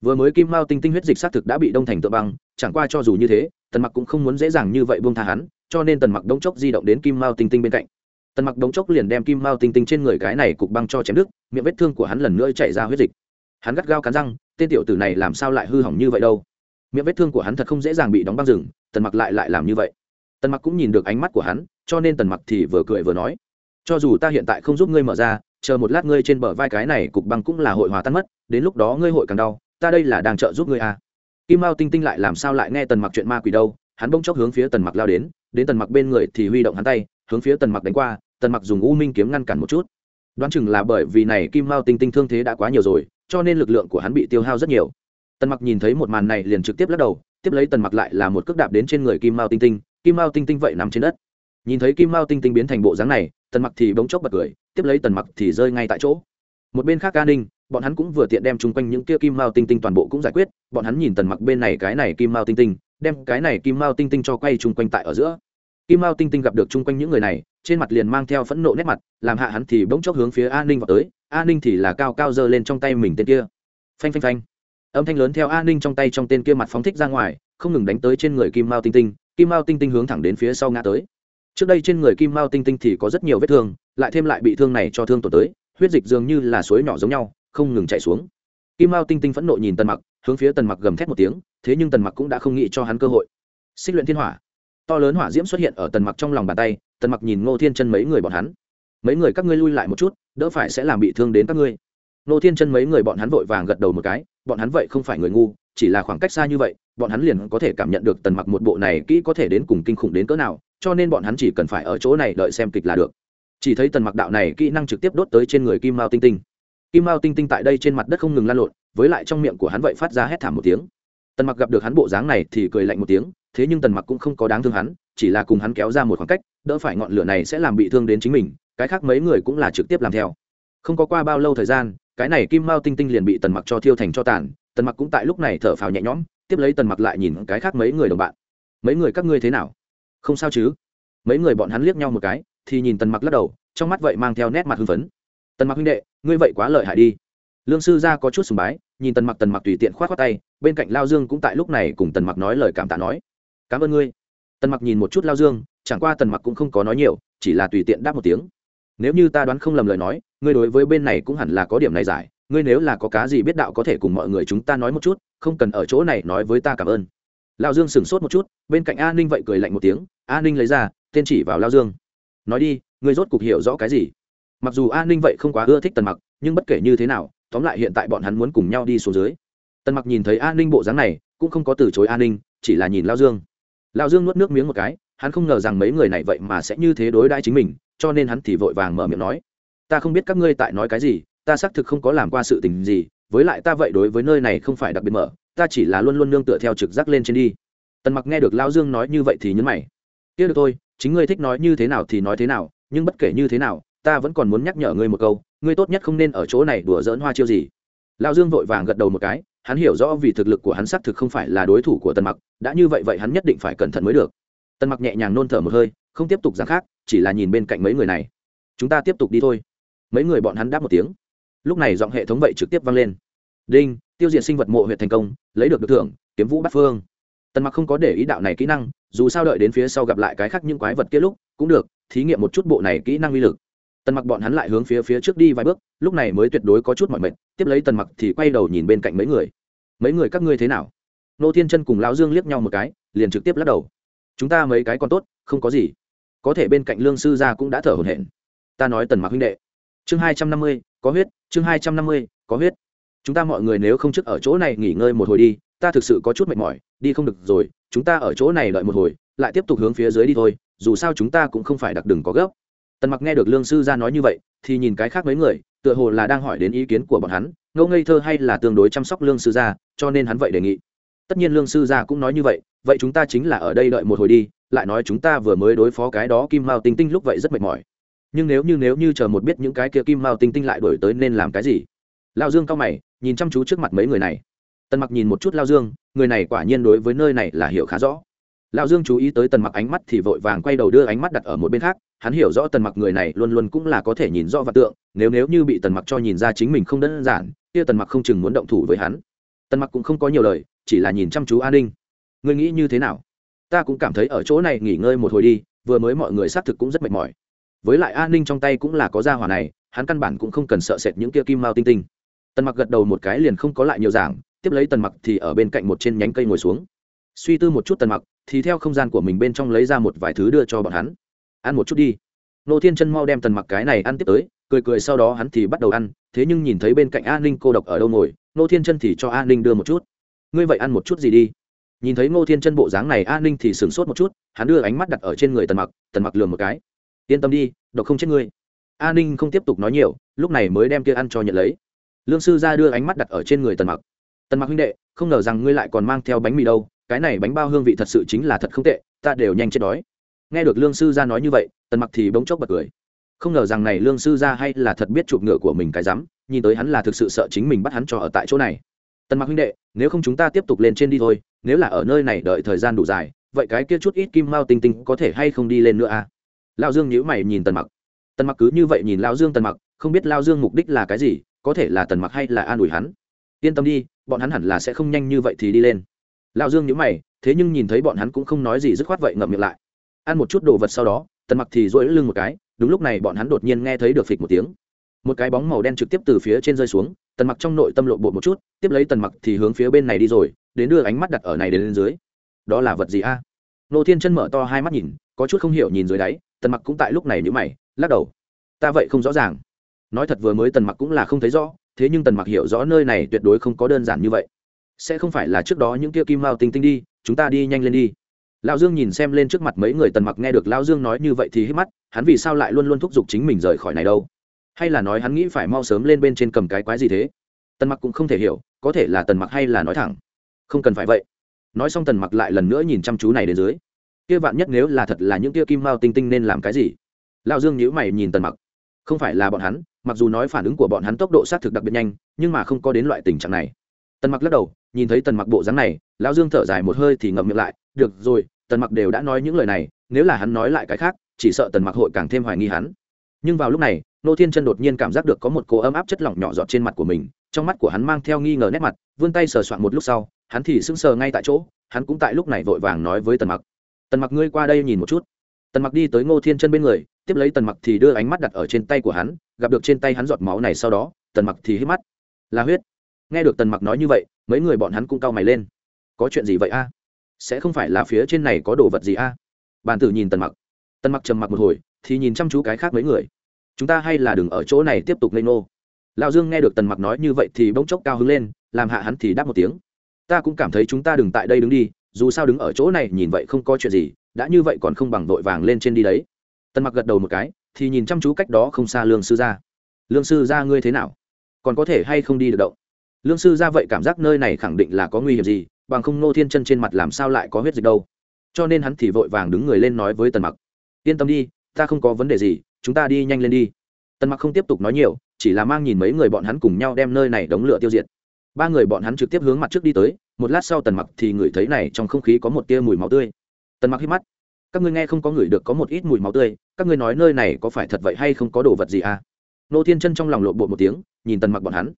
Vừa mới kim mao tinh tinh huyết dịch xác thực đã bị đông thành tựa băng, chẳng qua cho dù như thế tần mặc cũng không muốn dễ dàng như vậy buông tha hắn, cho nên tần mặc đống chốc di động đến kim mao tinh tinh bên cạnh. Tần mặc đống chốc liền đem kim mao tinh tinh trên người cái này cục băng cho chém đứt, miệng vết thương của hắn lần nữa chảy ra huyết dịch. Hắn gắt gao cắn răng, tên tiểu tử này làm sao lại hư hỏng như vậy đâu? Miệng vết thương của hắn thật không dễ dàng bị đóng băng rừng, tần mặc lại lại làm như vậy. Tần mặc cũng nhìn được ánh mắt của hắn, cho nên tần mặc thì vừa cười vừa nói, cho dù ta hiện tại không giúp ngươi mở ra, chờ một lát ngươi trên bờ vai cái này cục băng cũng là hội hòa tan mất, đến lúc đó ngươi hội càng đau, ta đây là đang trợ giúp ngươi à kim mao tinh tinh lại làm sao lại nghe tần mặc chuyện ma quỷ đâu? Hắn bỗng chốc hướng phía tần mặc lao đến đến tần mặc bên người thì huy động hắn tay, hướng phía tần mặc đánh qua, tần mặc dùng u minh kiếm ngăn cản một chút. Đoán chừng là bởi vì này kim mao tinh tinh thương thế đã quá nhiều rồi, cho nên lực lượng của hắn bị tiêu hao rất nhiều. Tần mặc nhìn thấy một màn này liền trực tiếp lắc đầu, tiếp lấy tần mặc lại là một cước đạp đến trên người kim mao tinh tinh, kim mao tinh tinh vậy nằm trên đất. Nhìn thấy kim mao tinh tinh biến thành bộ dáng này, tần mặc thì bỗng chốc bật cười, tiếp lấy tần mặc thì rơi ngay tại chỗ. Một bên khác ca ninh bọn hắn cũng vừa tiện đem chung quanh những kia kim mao tinh tinh toàn bộ cũng giải quyết, bọn hắn nhìn tần mặc bên này cái này kim mao tinh tinh, đem cái này kim mao tinh tinh cho quay chung quanh tại ở giữa. Kim mao tinh tinh gặp được chung quanh những người này, trên mặt liền mang theo phẫn nộ nét mặt, làm hạ hắn thì bỗng chốc hướng phía an ninh vào tới an ninh thì là cao cao giơ lên trong tay mình tên kia. Phanh phanh phanh. Âm thanh lớn theo an ninh trong tay trong tên kia mặt phóng thích ra ngoài, không ngừng đánh tới trên người kim mao tinh tinh, kim mao tinh tinh hướng thẳng đến phía sau ngã tới. Trước đây trên người kim mao tinh tinh thì có rất nhiều vết thương, lại thêm lại bị thương này cho thương tổn tới, huyết dịch dường như là suối nhỏ giống nhau không ngừng chạy xuống. Kim mao tinh tinh phẫn nộ nhìn tần mặc, hướng phía tần mặc gầm thét một tiếng, thế nhưng tần mặc cũng đã không nghĩ cho hắn cơ hội. Xích luyện thiên hỏa. To lớn hỏa diễm xuất hiện ở tần mặc trong lòng bàn tay, tần mặc nhìn ngô thiên chân mấy người bọn hắn. Mấy người các ngươi lui lại một chút, đỡ phải sẽ làm bị thương đến các ngươi. Ngô thiên chân mấy người bọn hắn vội vàng gật đầu một cái, bọn hắn vậy không phải người ngu, chỉ là khoảng cách xa như vậy, bọn hắn liền có thể cảm nhận được tần mặc một bộ này kỹ có thể đến cùng kinh khủng đến cỡ nào, cho nên bọn hắn chỉ cần phải ở chỗ này đợi xem kịch là được. Chỉ thấy tần mặc đạo này kỹ năng trực tiếp đốt tới trên người kim mao tinh tinh kim mao tinh tinh tại đây trên mặt đất không ngừng lan lộn, với lại trong miệng của hắn vậy phát ra hét thảm một tiếng. Tần mặc gặp được hắn bộ dáng này thì cười lạnh một tiếng, thế nhưng tần mặc cũng không có đáng thương hắn, chỉ là cùng hắn kéo ra một khoảng cách, đỡ phải ngọn lửa này sẽ làm bị thương đến chính mình, cái khác mấy người cũng là trực tiếp làm theo. Không có qua bao lâu thời gian, cái này kim mao tinh tinh liền bị tần mặc cho thiêu thành cho tàn, tần mặc cũng tại lúc này thở phào nhẹ nhõm, tiếp lấy tần mặc lại nhìn cái khác mấy người đồng bạn. Mấy người các ngươi thế nào? Không sao chứ. Mấy người bọn hắn liếc nhau một cái, thì nhìn tần mặc lắc đầu, trong mắt vậy mang theo nét mặt hưng phấn. Tần mặc huynh đệ ngươi vậy quá lợi hại đi. Lương sư gia có chút sùng bái, nhìn tần mặc tần mặc tùy tiện khoát khoát tay, bên cạnh lao dương cũng tại lúc này cùng tần mặc nói lời cảm tạ nói. Cảm ơn ngươi. Tần mặc nhìn một chút lao dương, chẳng qua tần mặc cũng không có nói nhiều, chỉ là tùy tiện đáp một tiếng. Nếu như ta đoán không lầm lời nói, ngươi đối với bên này cũng hẳn là có điểm này giải, ngươi nếu là có cá gì biết đạo có thể cùng mọi người chúng ta nói một chút, không cần ở chỗ này nói với ta cảm ơn. Lao dương sửng sốt một chút, bên cạnh a ninh vậy cười lạnh một tiếng, a ninh lấy ra, tên chỉ vào lao dương. Nói đi, ngươi rốt cục hiểu rõ cái gì? Mặc dù an ninh vậy không quá ưa thích tần mặc, nhưng bất kể như thế nào, tóm lại hiện tại bọn hắn muốn cùng nhau đi xuống dưới. Tần mặc nhìn thấy an ninh bộ dáng này, cũng không có từ chối an ninh, chỉ là nhìn lao dương. Lao dương nuốt nước miếng một cái, hắn không ngờ rằng mấy người này vậy mà sẽ như thế đối đãi chính mình, cho nên hắn thì vội vàng mở miệng nói, ta không biết các ngươi tại nói cái gì, ta xác thực không có làm qua sự tình gì, với lại ta vậy đối với nơi này không phải đặc biệt mở, ta chỉ là luôn luôn nương tựa theo trực giác lên trên đi. Tần mặc nghe được lao dương nói như vậy thì nhấn mày. Kia được thôi, chính ngươi thích nói như thế nào thì nói thế nào, nhưng bất kể như thế nào ta vẫn còn muốn nhắc nhở ngươi một câu, ngươi tốt nhất không nên ở chỗ này đùa dỡn hoa chiêu gì. Lao dương vội vàng gật đầu một cái, hắn hiểu rõ vì thực lực của hắn xác thực không phải là đối thủ của tần mặc, đã như vậy vậy hắn nhất định phải cẩn thận mới được. Tần mặc nhẹ nhàng nôn thở một hơi, không tiếp tục giảng khác, chỉ là nhìn bên cạnh mấy người này. Chúng ta tiếp tục đi thôi. Mấy người bọn hắn đáp một tiếng. Lúc này giọng hệ thống vậy trực tiếp vang lên. Đinh, tiêu diệt sinh vật mộ huyện thành công, lấy được được thưởng, kiếm vũ bát phương. Tần mặc không có để ý đạo này kỹ năng, dù sao đợi đến phía sau gặp lại cái khác những quái vật kia lúc, cũng được, thí nghiệm một chút bộ này kỹ năng uy lực tần mặc bọn hắn lại hướng phía phía trước đi vài bước, lúc này mới tuyệt đối có chút mọi mệt, tiếp lấy tần mặc thì quay đầu nhìn bên cạnh mấy người. Mấy người các ngươi thế nào? Nô thiên chân cùng lão dương liếc nhau một cái, liền trực tiếp lắc đầu. Chúng ta mấy cái còn tốt, không có gì. Có thể bên cạnh lương sư gia cũng đã thở hổn hển. Ta nói tần mặc huynh đệ. Chương hai trăm năm mươi, có huyết. Chương hai trăm năm mươi, có huyết. Chúng ta mọi người nếu không trước ở chỗ này nghỉ ngơi một hồi đi, ta thực sự có chút mệt mỏi, đi không được rồi, chúng ta ở chỗ này đợi một hồi, lại tiếp tục hướng phía dưới đi thôi, dù sao chúng ta cũng không phải đặc đừng có gấp tần mặc nghe được lương sư gia nói như vậy thì nhìn cái khác mấy người tựa hồ là đang hỏi đến ý kiến của bọn hắn ngẫu ngây thơ hay là tương đối chăm sóc lương sư gia cho nên hắn vậy đề nghị tất nhiên lương sư gia cũng nói như vậy vậy chúng ta chính là ở đây đợi một hồi đi lại nói chúng ta vừa mới đối phó cái đó kim mao tinh tinh lúc vậy rất mệt mỏi nhưng nếu như nếu như chờ một biết những cái kia kim mao tinh tinh lại đổi tới nên làm cái gì lao dương cao mày nhìn chăm chú trước mặt mấy người này tần mặc nhìn một chút lao dương người này quả nhiên đối với nơi này là hiểu khá rõ Lão dương chú ý tới tần mặc ánh mắt thì vội vàng quay đầu đưa ánh mắt đặt ở một bên khác, hắn hiểu rõ tần mặc người này luôn luôn cũng là có thể nhìn rõ vật tượng, nếu nếu như bị tần mặc cho nhìn ra chính mình không đơn giản, kia tần mặc không chừng muốn động thủ với hắn. Tần mặc cũng không có nhiều lời, chỉ là nhìn chăm chú an ninh. Ngươi nghĩ như thế nào? Ta cũng cảm thấy ở chỗ này nghỉ ngơi một hồi đi, vừa mới mọi người xác thực cũng rất mệt mỏi. Với lại an ninh trong tay cũng là có gia hỏa này, hắn căn bản cũng không cần sợ sệt những kia kim mao tinh tinh. Tần mặc gật đầu một cái liền không có lại nhiều giảng, tiếp lấy tần mặc thì ở bên cạnh một trên nhánh cây ngồi xuống. Suy tư một chút tần mặc thì theo không gian của mình bên trong lấy ra một vài thứ đưa cho bọn hắn. Ăn một chút đi. Nô thiên chân mau đem tần mặc cái này ăn tiếp tới, cười cười sau đó hắn thì bắt đầu ăn, thế nhưng nhìn thấy bên cạnh an ninh cô độc ở đâu ngồi, nô thiên chân thì cho an ninh đưa một chút. Ngươi vậy ăn một chút gì đi? Nhìn thấy ngô thiên chân bộ dáng này an ninh thì sửng sốt một chút, hắn đưa ánh mắt đặt ở trên người tần mặc tần mặc lường một cái. Yên tâm đi, độc không chết ngươi. An ninh không tiếp tục nói nhiều, lúc này mới đem kia ăn cho nhận lấy. Lương sư ra đưa ánh mắt đặt ở trên người tần mặc. Tần mặc huynh đệ, không ngờ rằng ngươi lại còn mang theo bánh mì đâu cái này bánh bao hương vị thật sự chính là thật không tệ, ta đều nhanh chết đói. Nghe được lương sư gia nói như vậy, tần mặc thì bỗng chốc bật cười. Không ngờ rằng này lương sư gia hay là thật biết chụp ngựa của mình cái rắm, nhìn tới hắn là thực sự sợ chính mình bắt hắn cho ở tại chỗ này. Tần mặc huynh đệ, nếu không chúng ta tiếp tục lên trên đi thôi, nếu là ở nơi này đợi thời gian đủ dài, vậy cái kia chút ít kim mao tinh tinh có thể hay không đi lên nữa à? Lao dương nhữ mày nhìn tần mặc. Tần mặc cứ như vậy nhìn lao dương tần mặc, không biết lao dương mục đích là cái gì, có thể là tần mặc hay là an ủi hắn. Yên tâm đi, bọn hắn hẳn là sẽ không nhanh như vậy thì đi lên. Lão dương nhíu mày, thế nhưng nhìn thấy bọn hắn cũng không nói gì, dứt khoát vậy ngậm miệng lại. Ăn một chút đồ vật sau đó, tần mặc thì dỗi lưng một cái, đúng lúc này bọn hắn đột nhiên nghe thấy được phịch một tiếng. Một cái bóng màu đen trực tiếp từ phía trên rơi xuống, tần mặc trong nội tâm lộ bộ một chút, tiếp lấy tần mặc thì hướng phía bên này đi rồi, đến đưa ánh mắt đặt ở này đến lên dưới. Đó là vật gì a? Nô thiên chân mở to hai mắt nhìn, có chút không hiểu nhìn dưới đáy, tần mặc cũng tại lúc này nhữ mày, lắc đầu. Ta vậy không rõ ràng. Nói thật vừa mới tần mặc cũng là không thấy rõ, thế nhưng tần mặc hiểu rõ nơi này tuyệt đối không có đơn giản như vậy sẽ không phải là trước đó những kia kim mao tinh tinh đi, chúng ta đi nhanh lên đi. Lão dương nhìn xem lên trước mặt mấy người tần mặc nghe được lão dương nói như vậy thì hít mắt, hắn vì sao lại luôn luôn thúc giục chính mình rời khỏi này đâu? Hay là nói hắn nghĩ phải mau sớm lên bên trên cầm cái quái gì thế? Tần mặc cũng không thể hiểu, có thể là tần mặc hay là nói thẳng. Không cần phải vậy. Nói xong tần mặc lại lần nữa nhìn chăm chú này đến dưới. Kia vạn nhất nếu là thật là những kia kim mao tinh tinh nên làm cái gì? Lão dương nhíu mày nhìn tần mặc. Không phải là bọn hắn, mặc dù nói phản ứng của bọn hắn tốc độ xác thực đặc biệt nhanh, nhưng mà không có đến loại tình trạng này tần mặc lắc đầu, nhìn thấy tần mặc bộ dáng này, lão dương thở dài một hơi thì ngậm miệng lại, được rồi, tần mặc đều đã nói những lời này, nếu là hắn nói lại cái khác, chỉ sợ tần mặc hội càng thêm hoài nghi hắn. Nhưng vào lúc này, nô thiên chân đột nhiên cảm giác được có một cỗ ấm áp chất lỏng nhỏ giọt trên mặt của mình, trong mắt của hắn mang theo nghi ngờ nét mặt, vươn tay sờ soạn một lúc sau, hắn thì sững sờ ngay tại chỗ, hắn cũng tại lúc này vội vàng nói với tần mặc tần mặc ngươi qua đây nhìn một chút. Tần mặc đi tới ngô thiên chân bên người, tiếp lấy tần mặc thì đưa ánh mắt đặt ở trên tay của hắn, gặp được trên tay hắn giọt máu này sau đó, tần mặc thì hít mắt. Là huyết nghe được tần mặc nói như vậy, mấy người bọn hắn cũng cau mày lên. Có chuyện gì vậy a? Sẽ không phải là phía trên này có đồ vật gì a? Bàn tử nhìn tần mặc. Tần mặc trầm mặc một hồi, thì nhìn chăm chú cái khác mấy người. Chúng ta hay là đừng ở chỗ này tiếp tục lên nô lão dương nghe được tần mặc nói như vậy thì bỗng chốc cao hứng lên, làm hạ hắn thì đáp một tiếng. Ta cũng cảm thấy chúng ta đừng tại đây đứng đi, dù sao đứng ở chỗ này nhìn vậy không có chuyện gì, đã như vậy còn không bằng vội vàng lên trên đi đấy. Tần mặc gật đầu một cái, thì nhìn chăm chú cách đó không xa lương sư gia. Lương sư gia ngươi thế nào? Còn có thể hay không đi được động? Lương sư ra vậy cảm giác nơi này khẳng định là có nguy hiểm gì, bằng không nô thiên chân trên mặt làm sao lại có huyết dịch đâu. Cho nên hắn thì vội vàng đứng người lên nói với tần mặc. Yên tâm đi, ta không có vấn đề gì, chúng ta đi nhanh lên đi. Tần mặc không tiếp tục nói nhiều, chỉ là mang nhìn mấy người bọn hắn cùng nhau đem nơi này đống lửa tiêu diệt. Ba người bọn hắn trực tiếp hướng mặt trước đi tới, một lát sau tần mặc thì ngửi thấy này trong không khí có một tia mùi máu tươi. Tần mặc hít mắt. Các ngươi nghe không có ngửi được có một ít mùi máu tươi, các ngươi nói nơi này có phải thật vậy hay không có đồ vật gì à? Nô thiên chân trong lòng lộn bộ một tiếng, nhìn tần mặc bọn hắn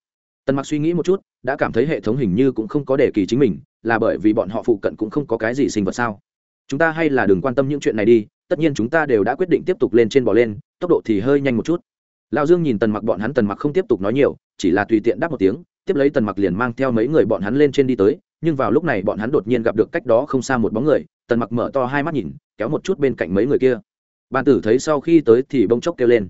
tần mặc suy nghĩ một chút, đã cảm thấy hệ thống hình như cũng không có đề kỳ chính mình, là bởi vì bọn họ phụ cận cũng không có cái gì sinh vật sao? Chúng ta hay là đừng quan tâm những chuyện này đi, tất nhiên chúng ta đều đã quyết định tiếp tục lên trên bò lên, tốc độ thì hơi nhanh một chút. Lao dương nhìn tần mặc, bọn hắn tần mặc không tiếp tục nói nhiều, chỉ là tùy tiện đáp một tiếng, tiếp lấy tần mặc liền mang theo mấy người bọn hắn lên trên đi tới, nhưng vào lúc này bọn hắn đột nhiên gặp được cách đó không xa một bóng người, tần mặc mở to hai mắt nhìn, kéo một chút bên cạnh mấy người kia. Bàn tử thấy sau khi tới thì bông chốc kêu lên.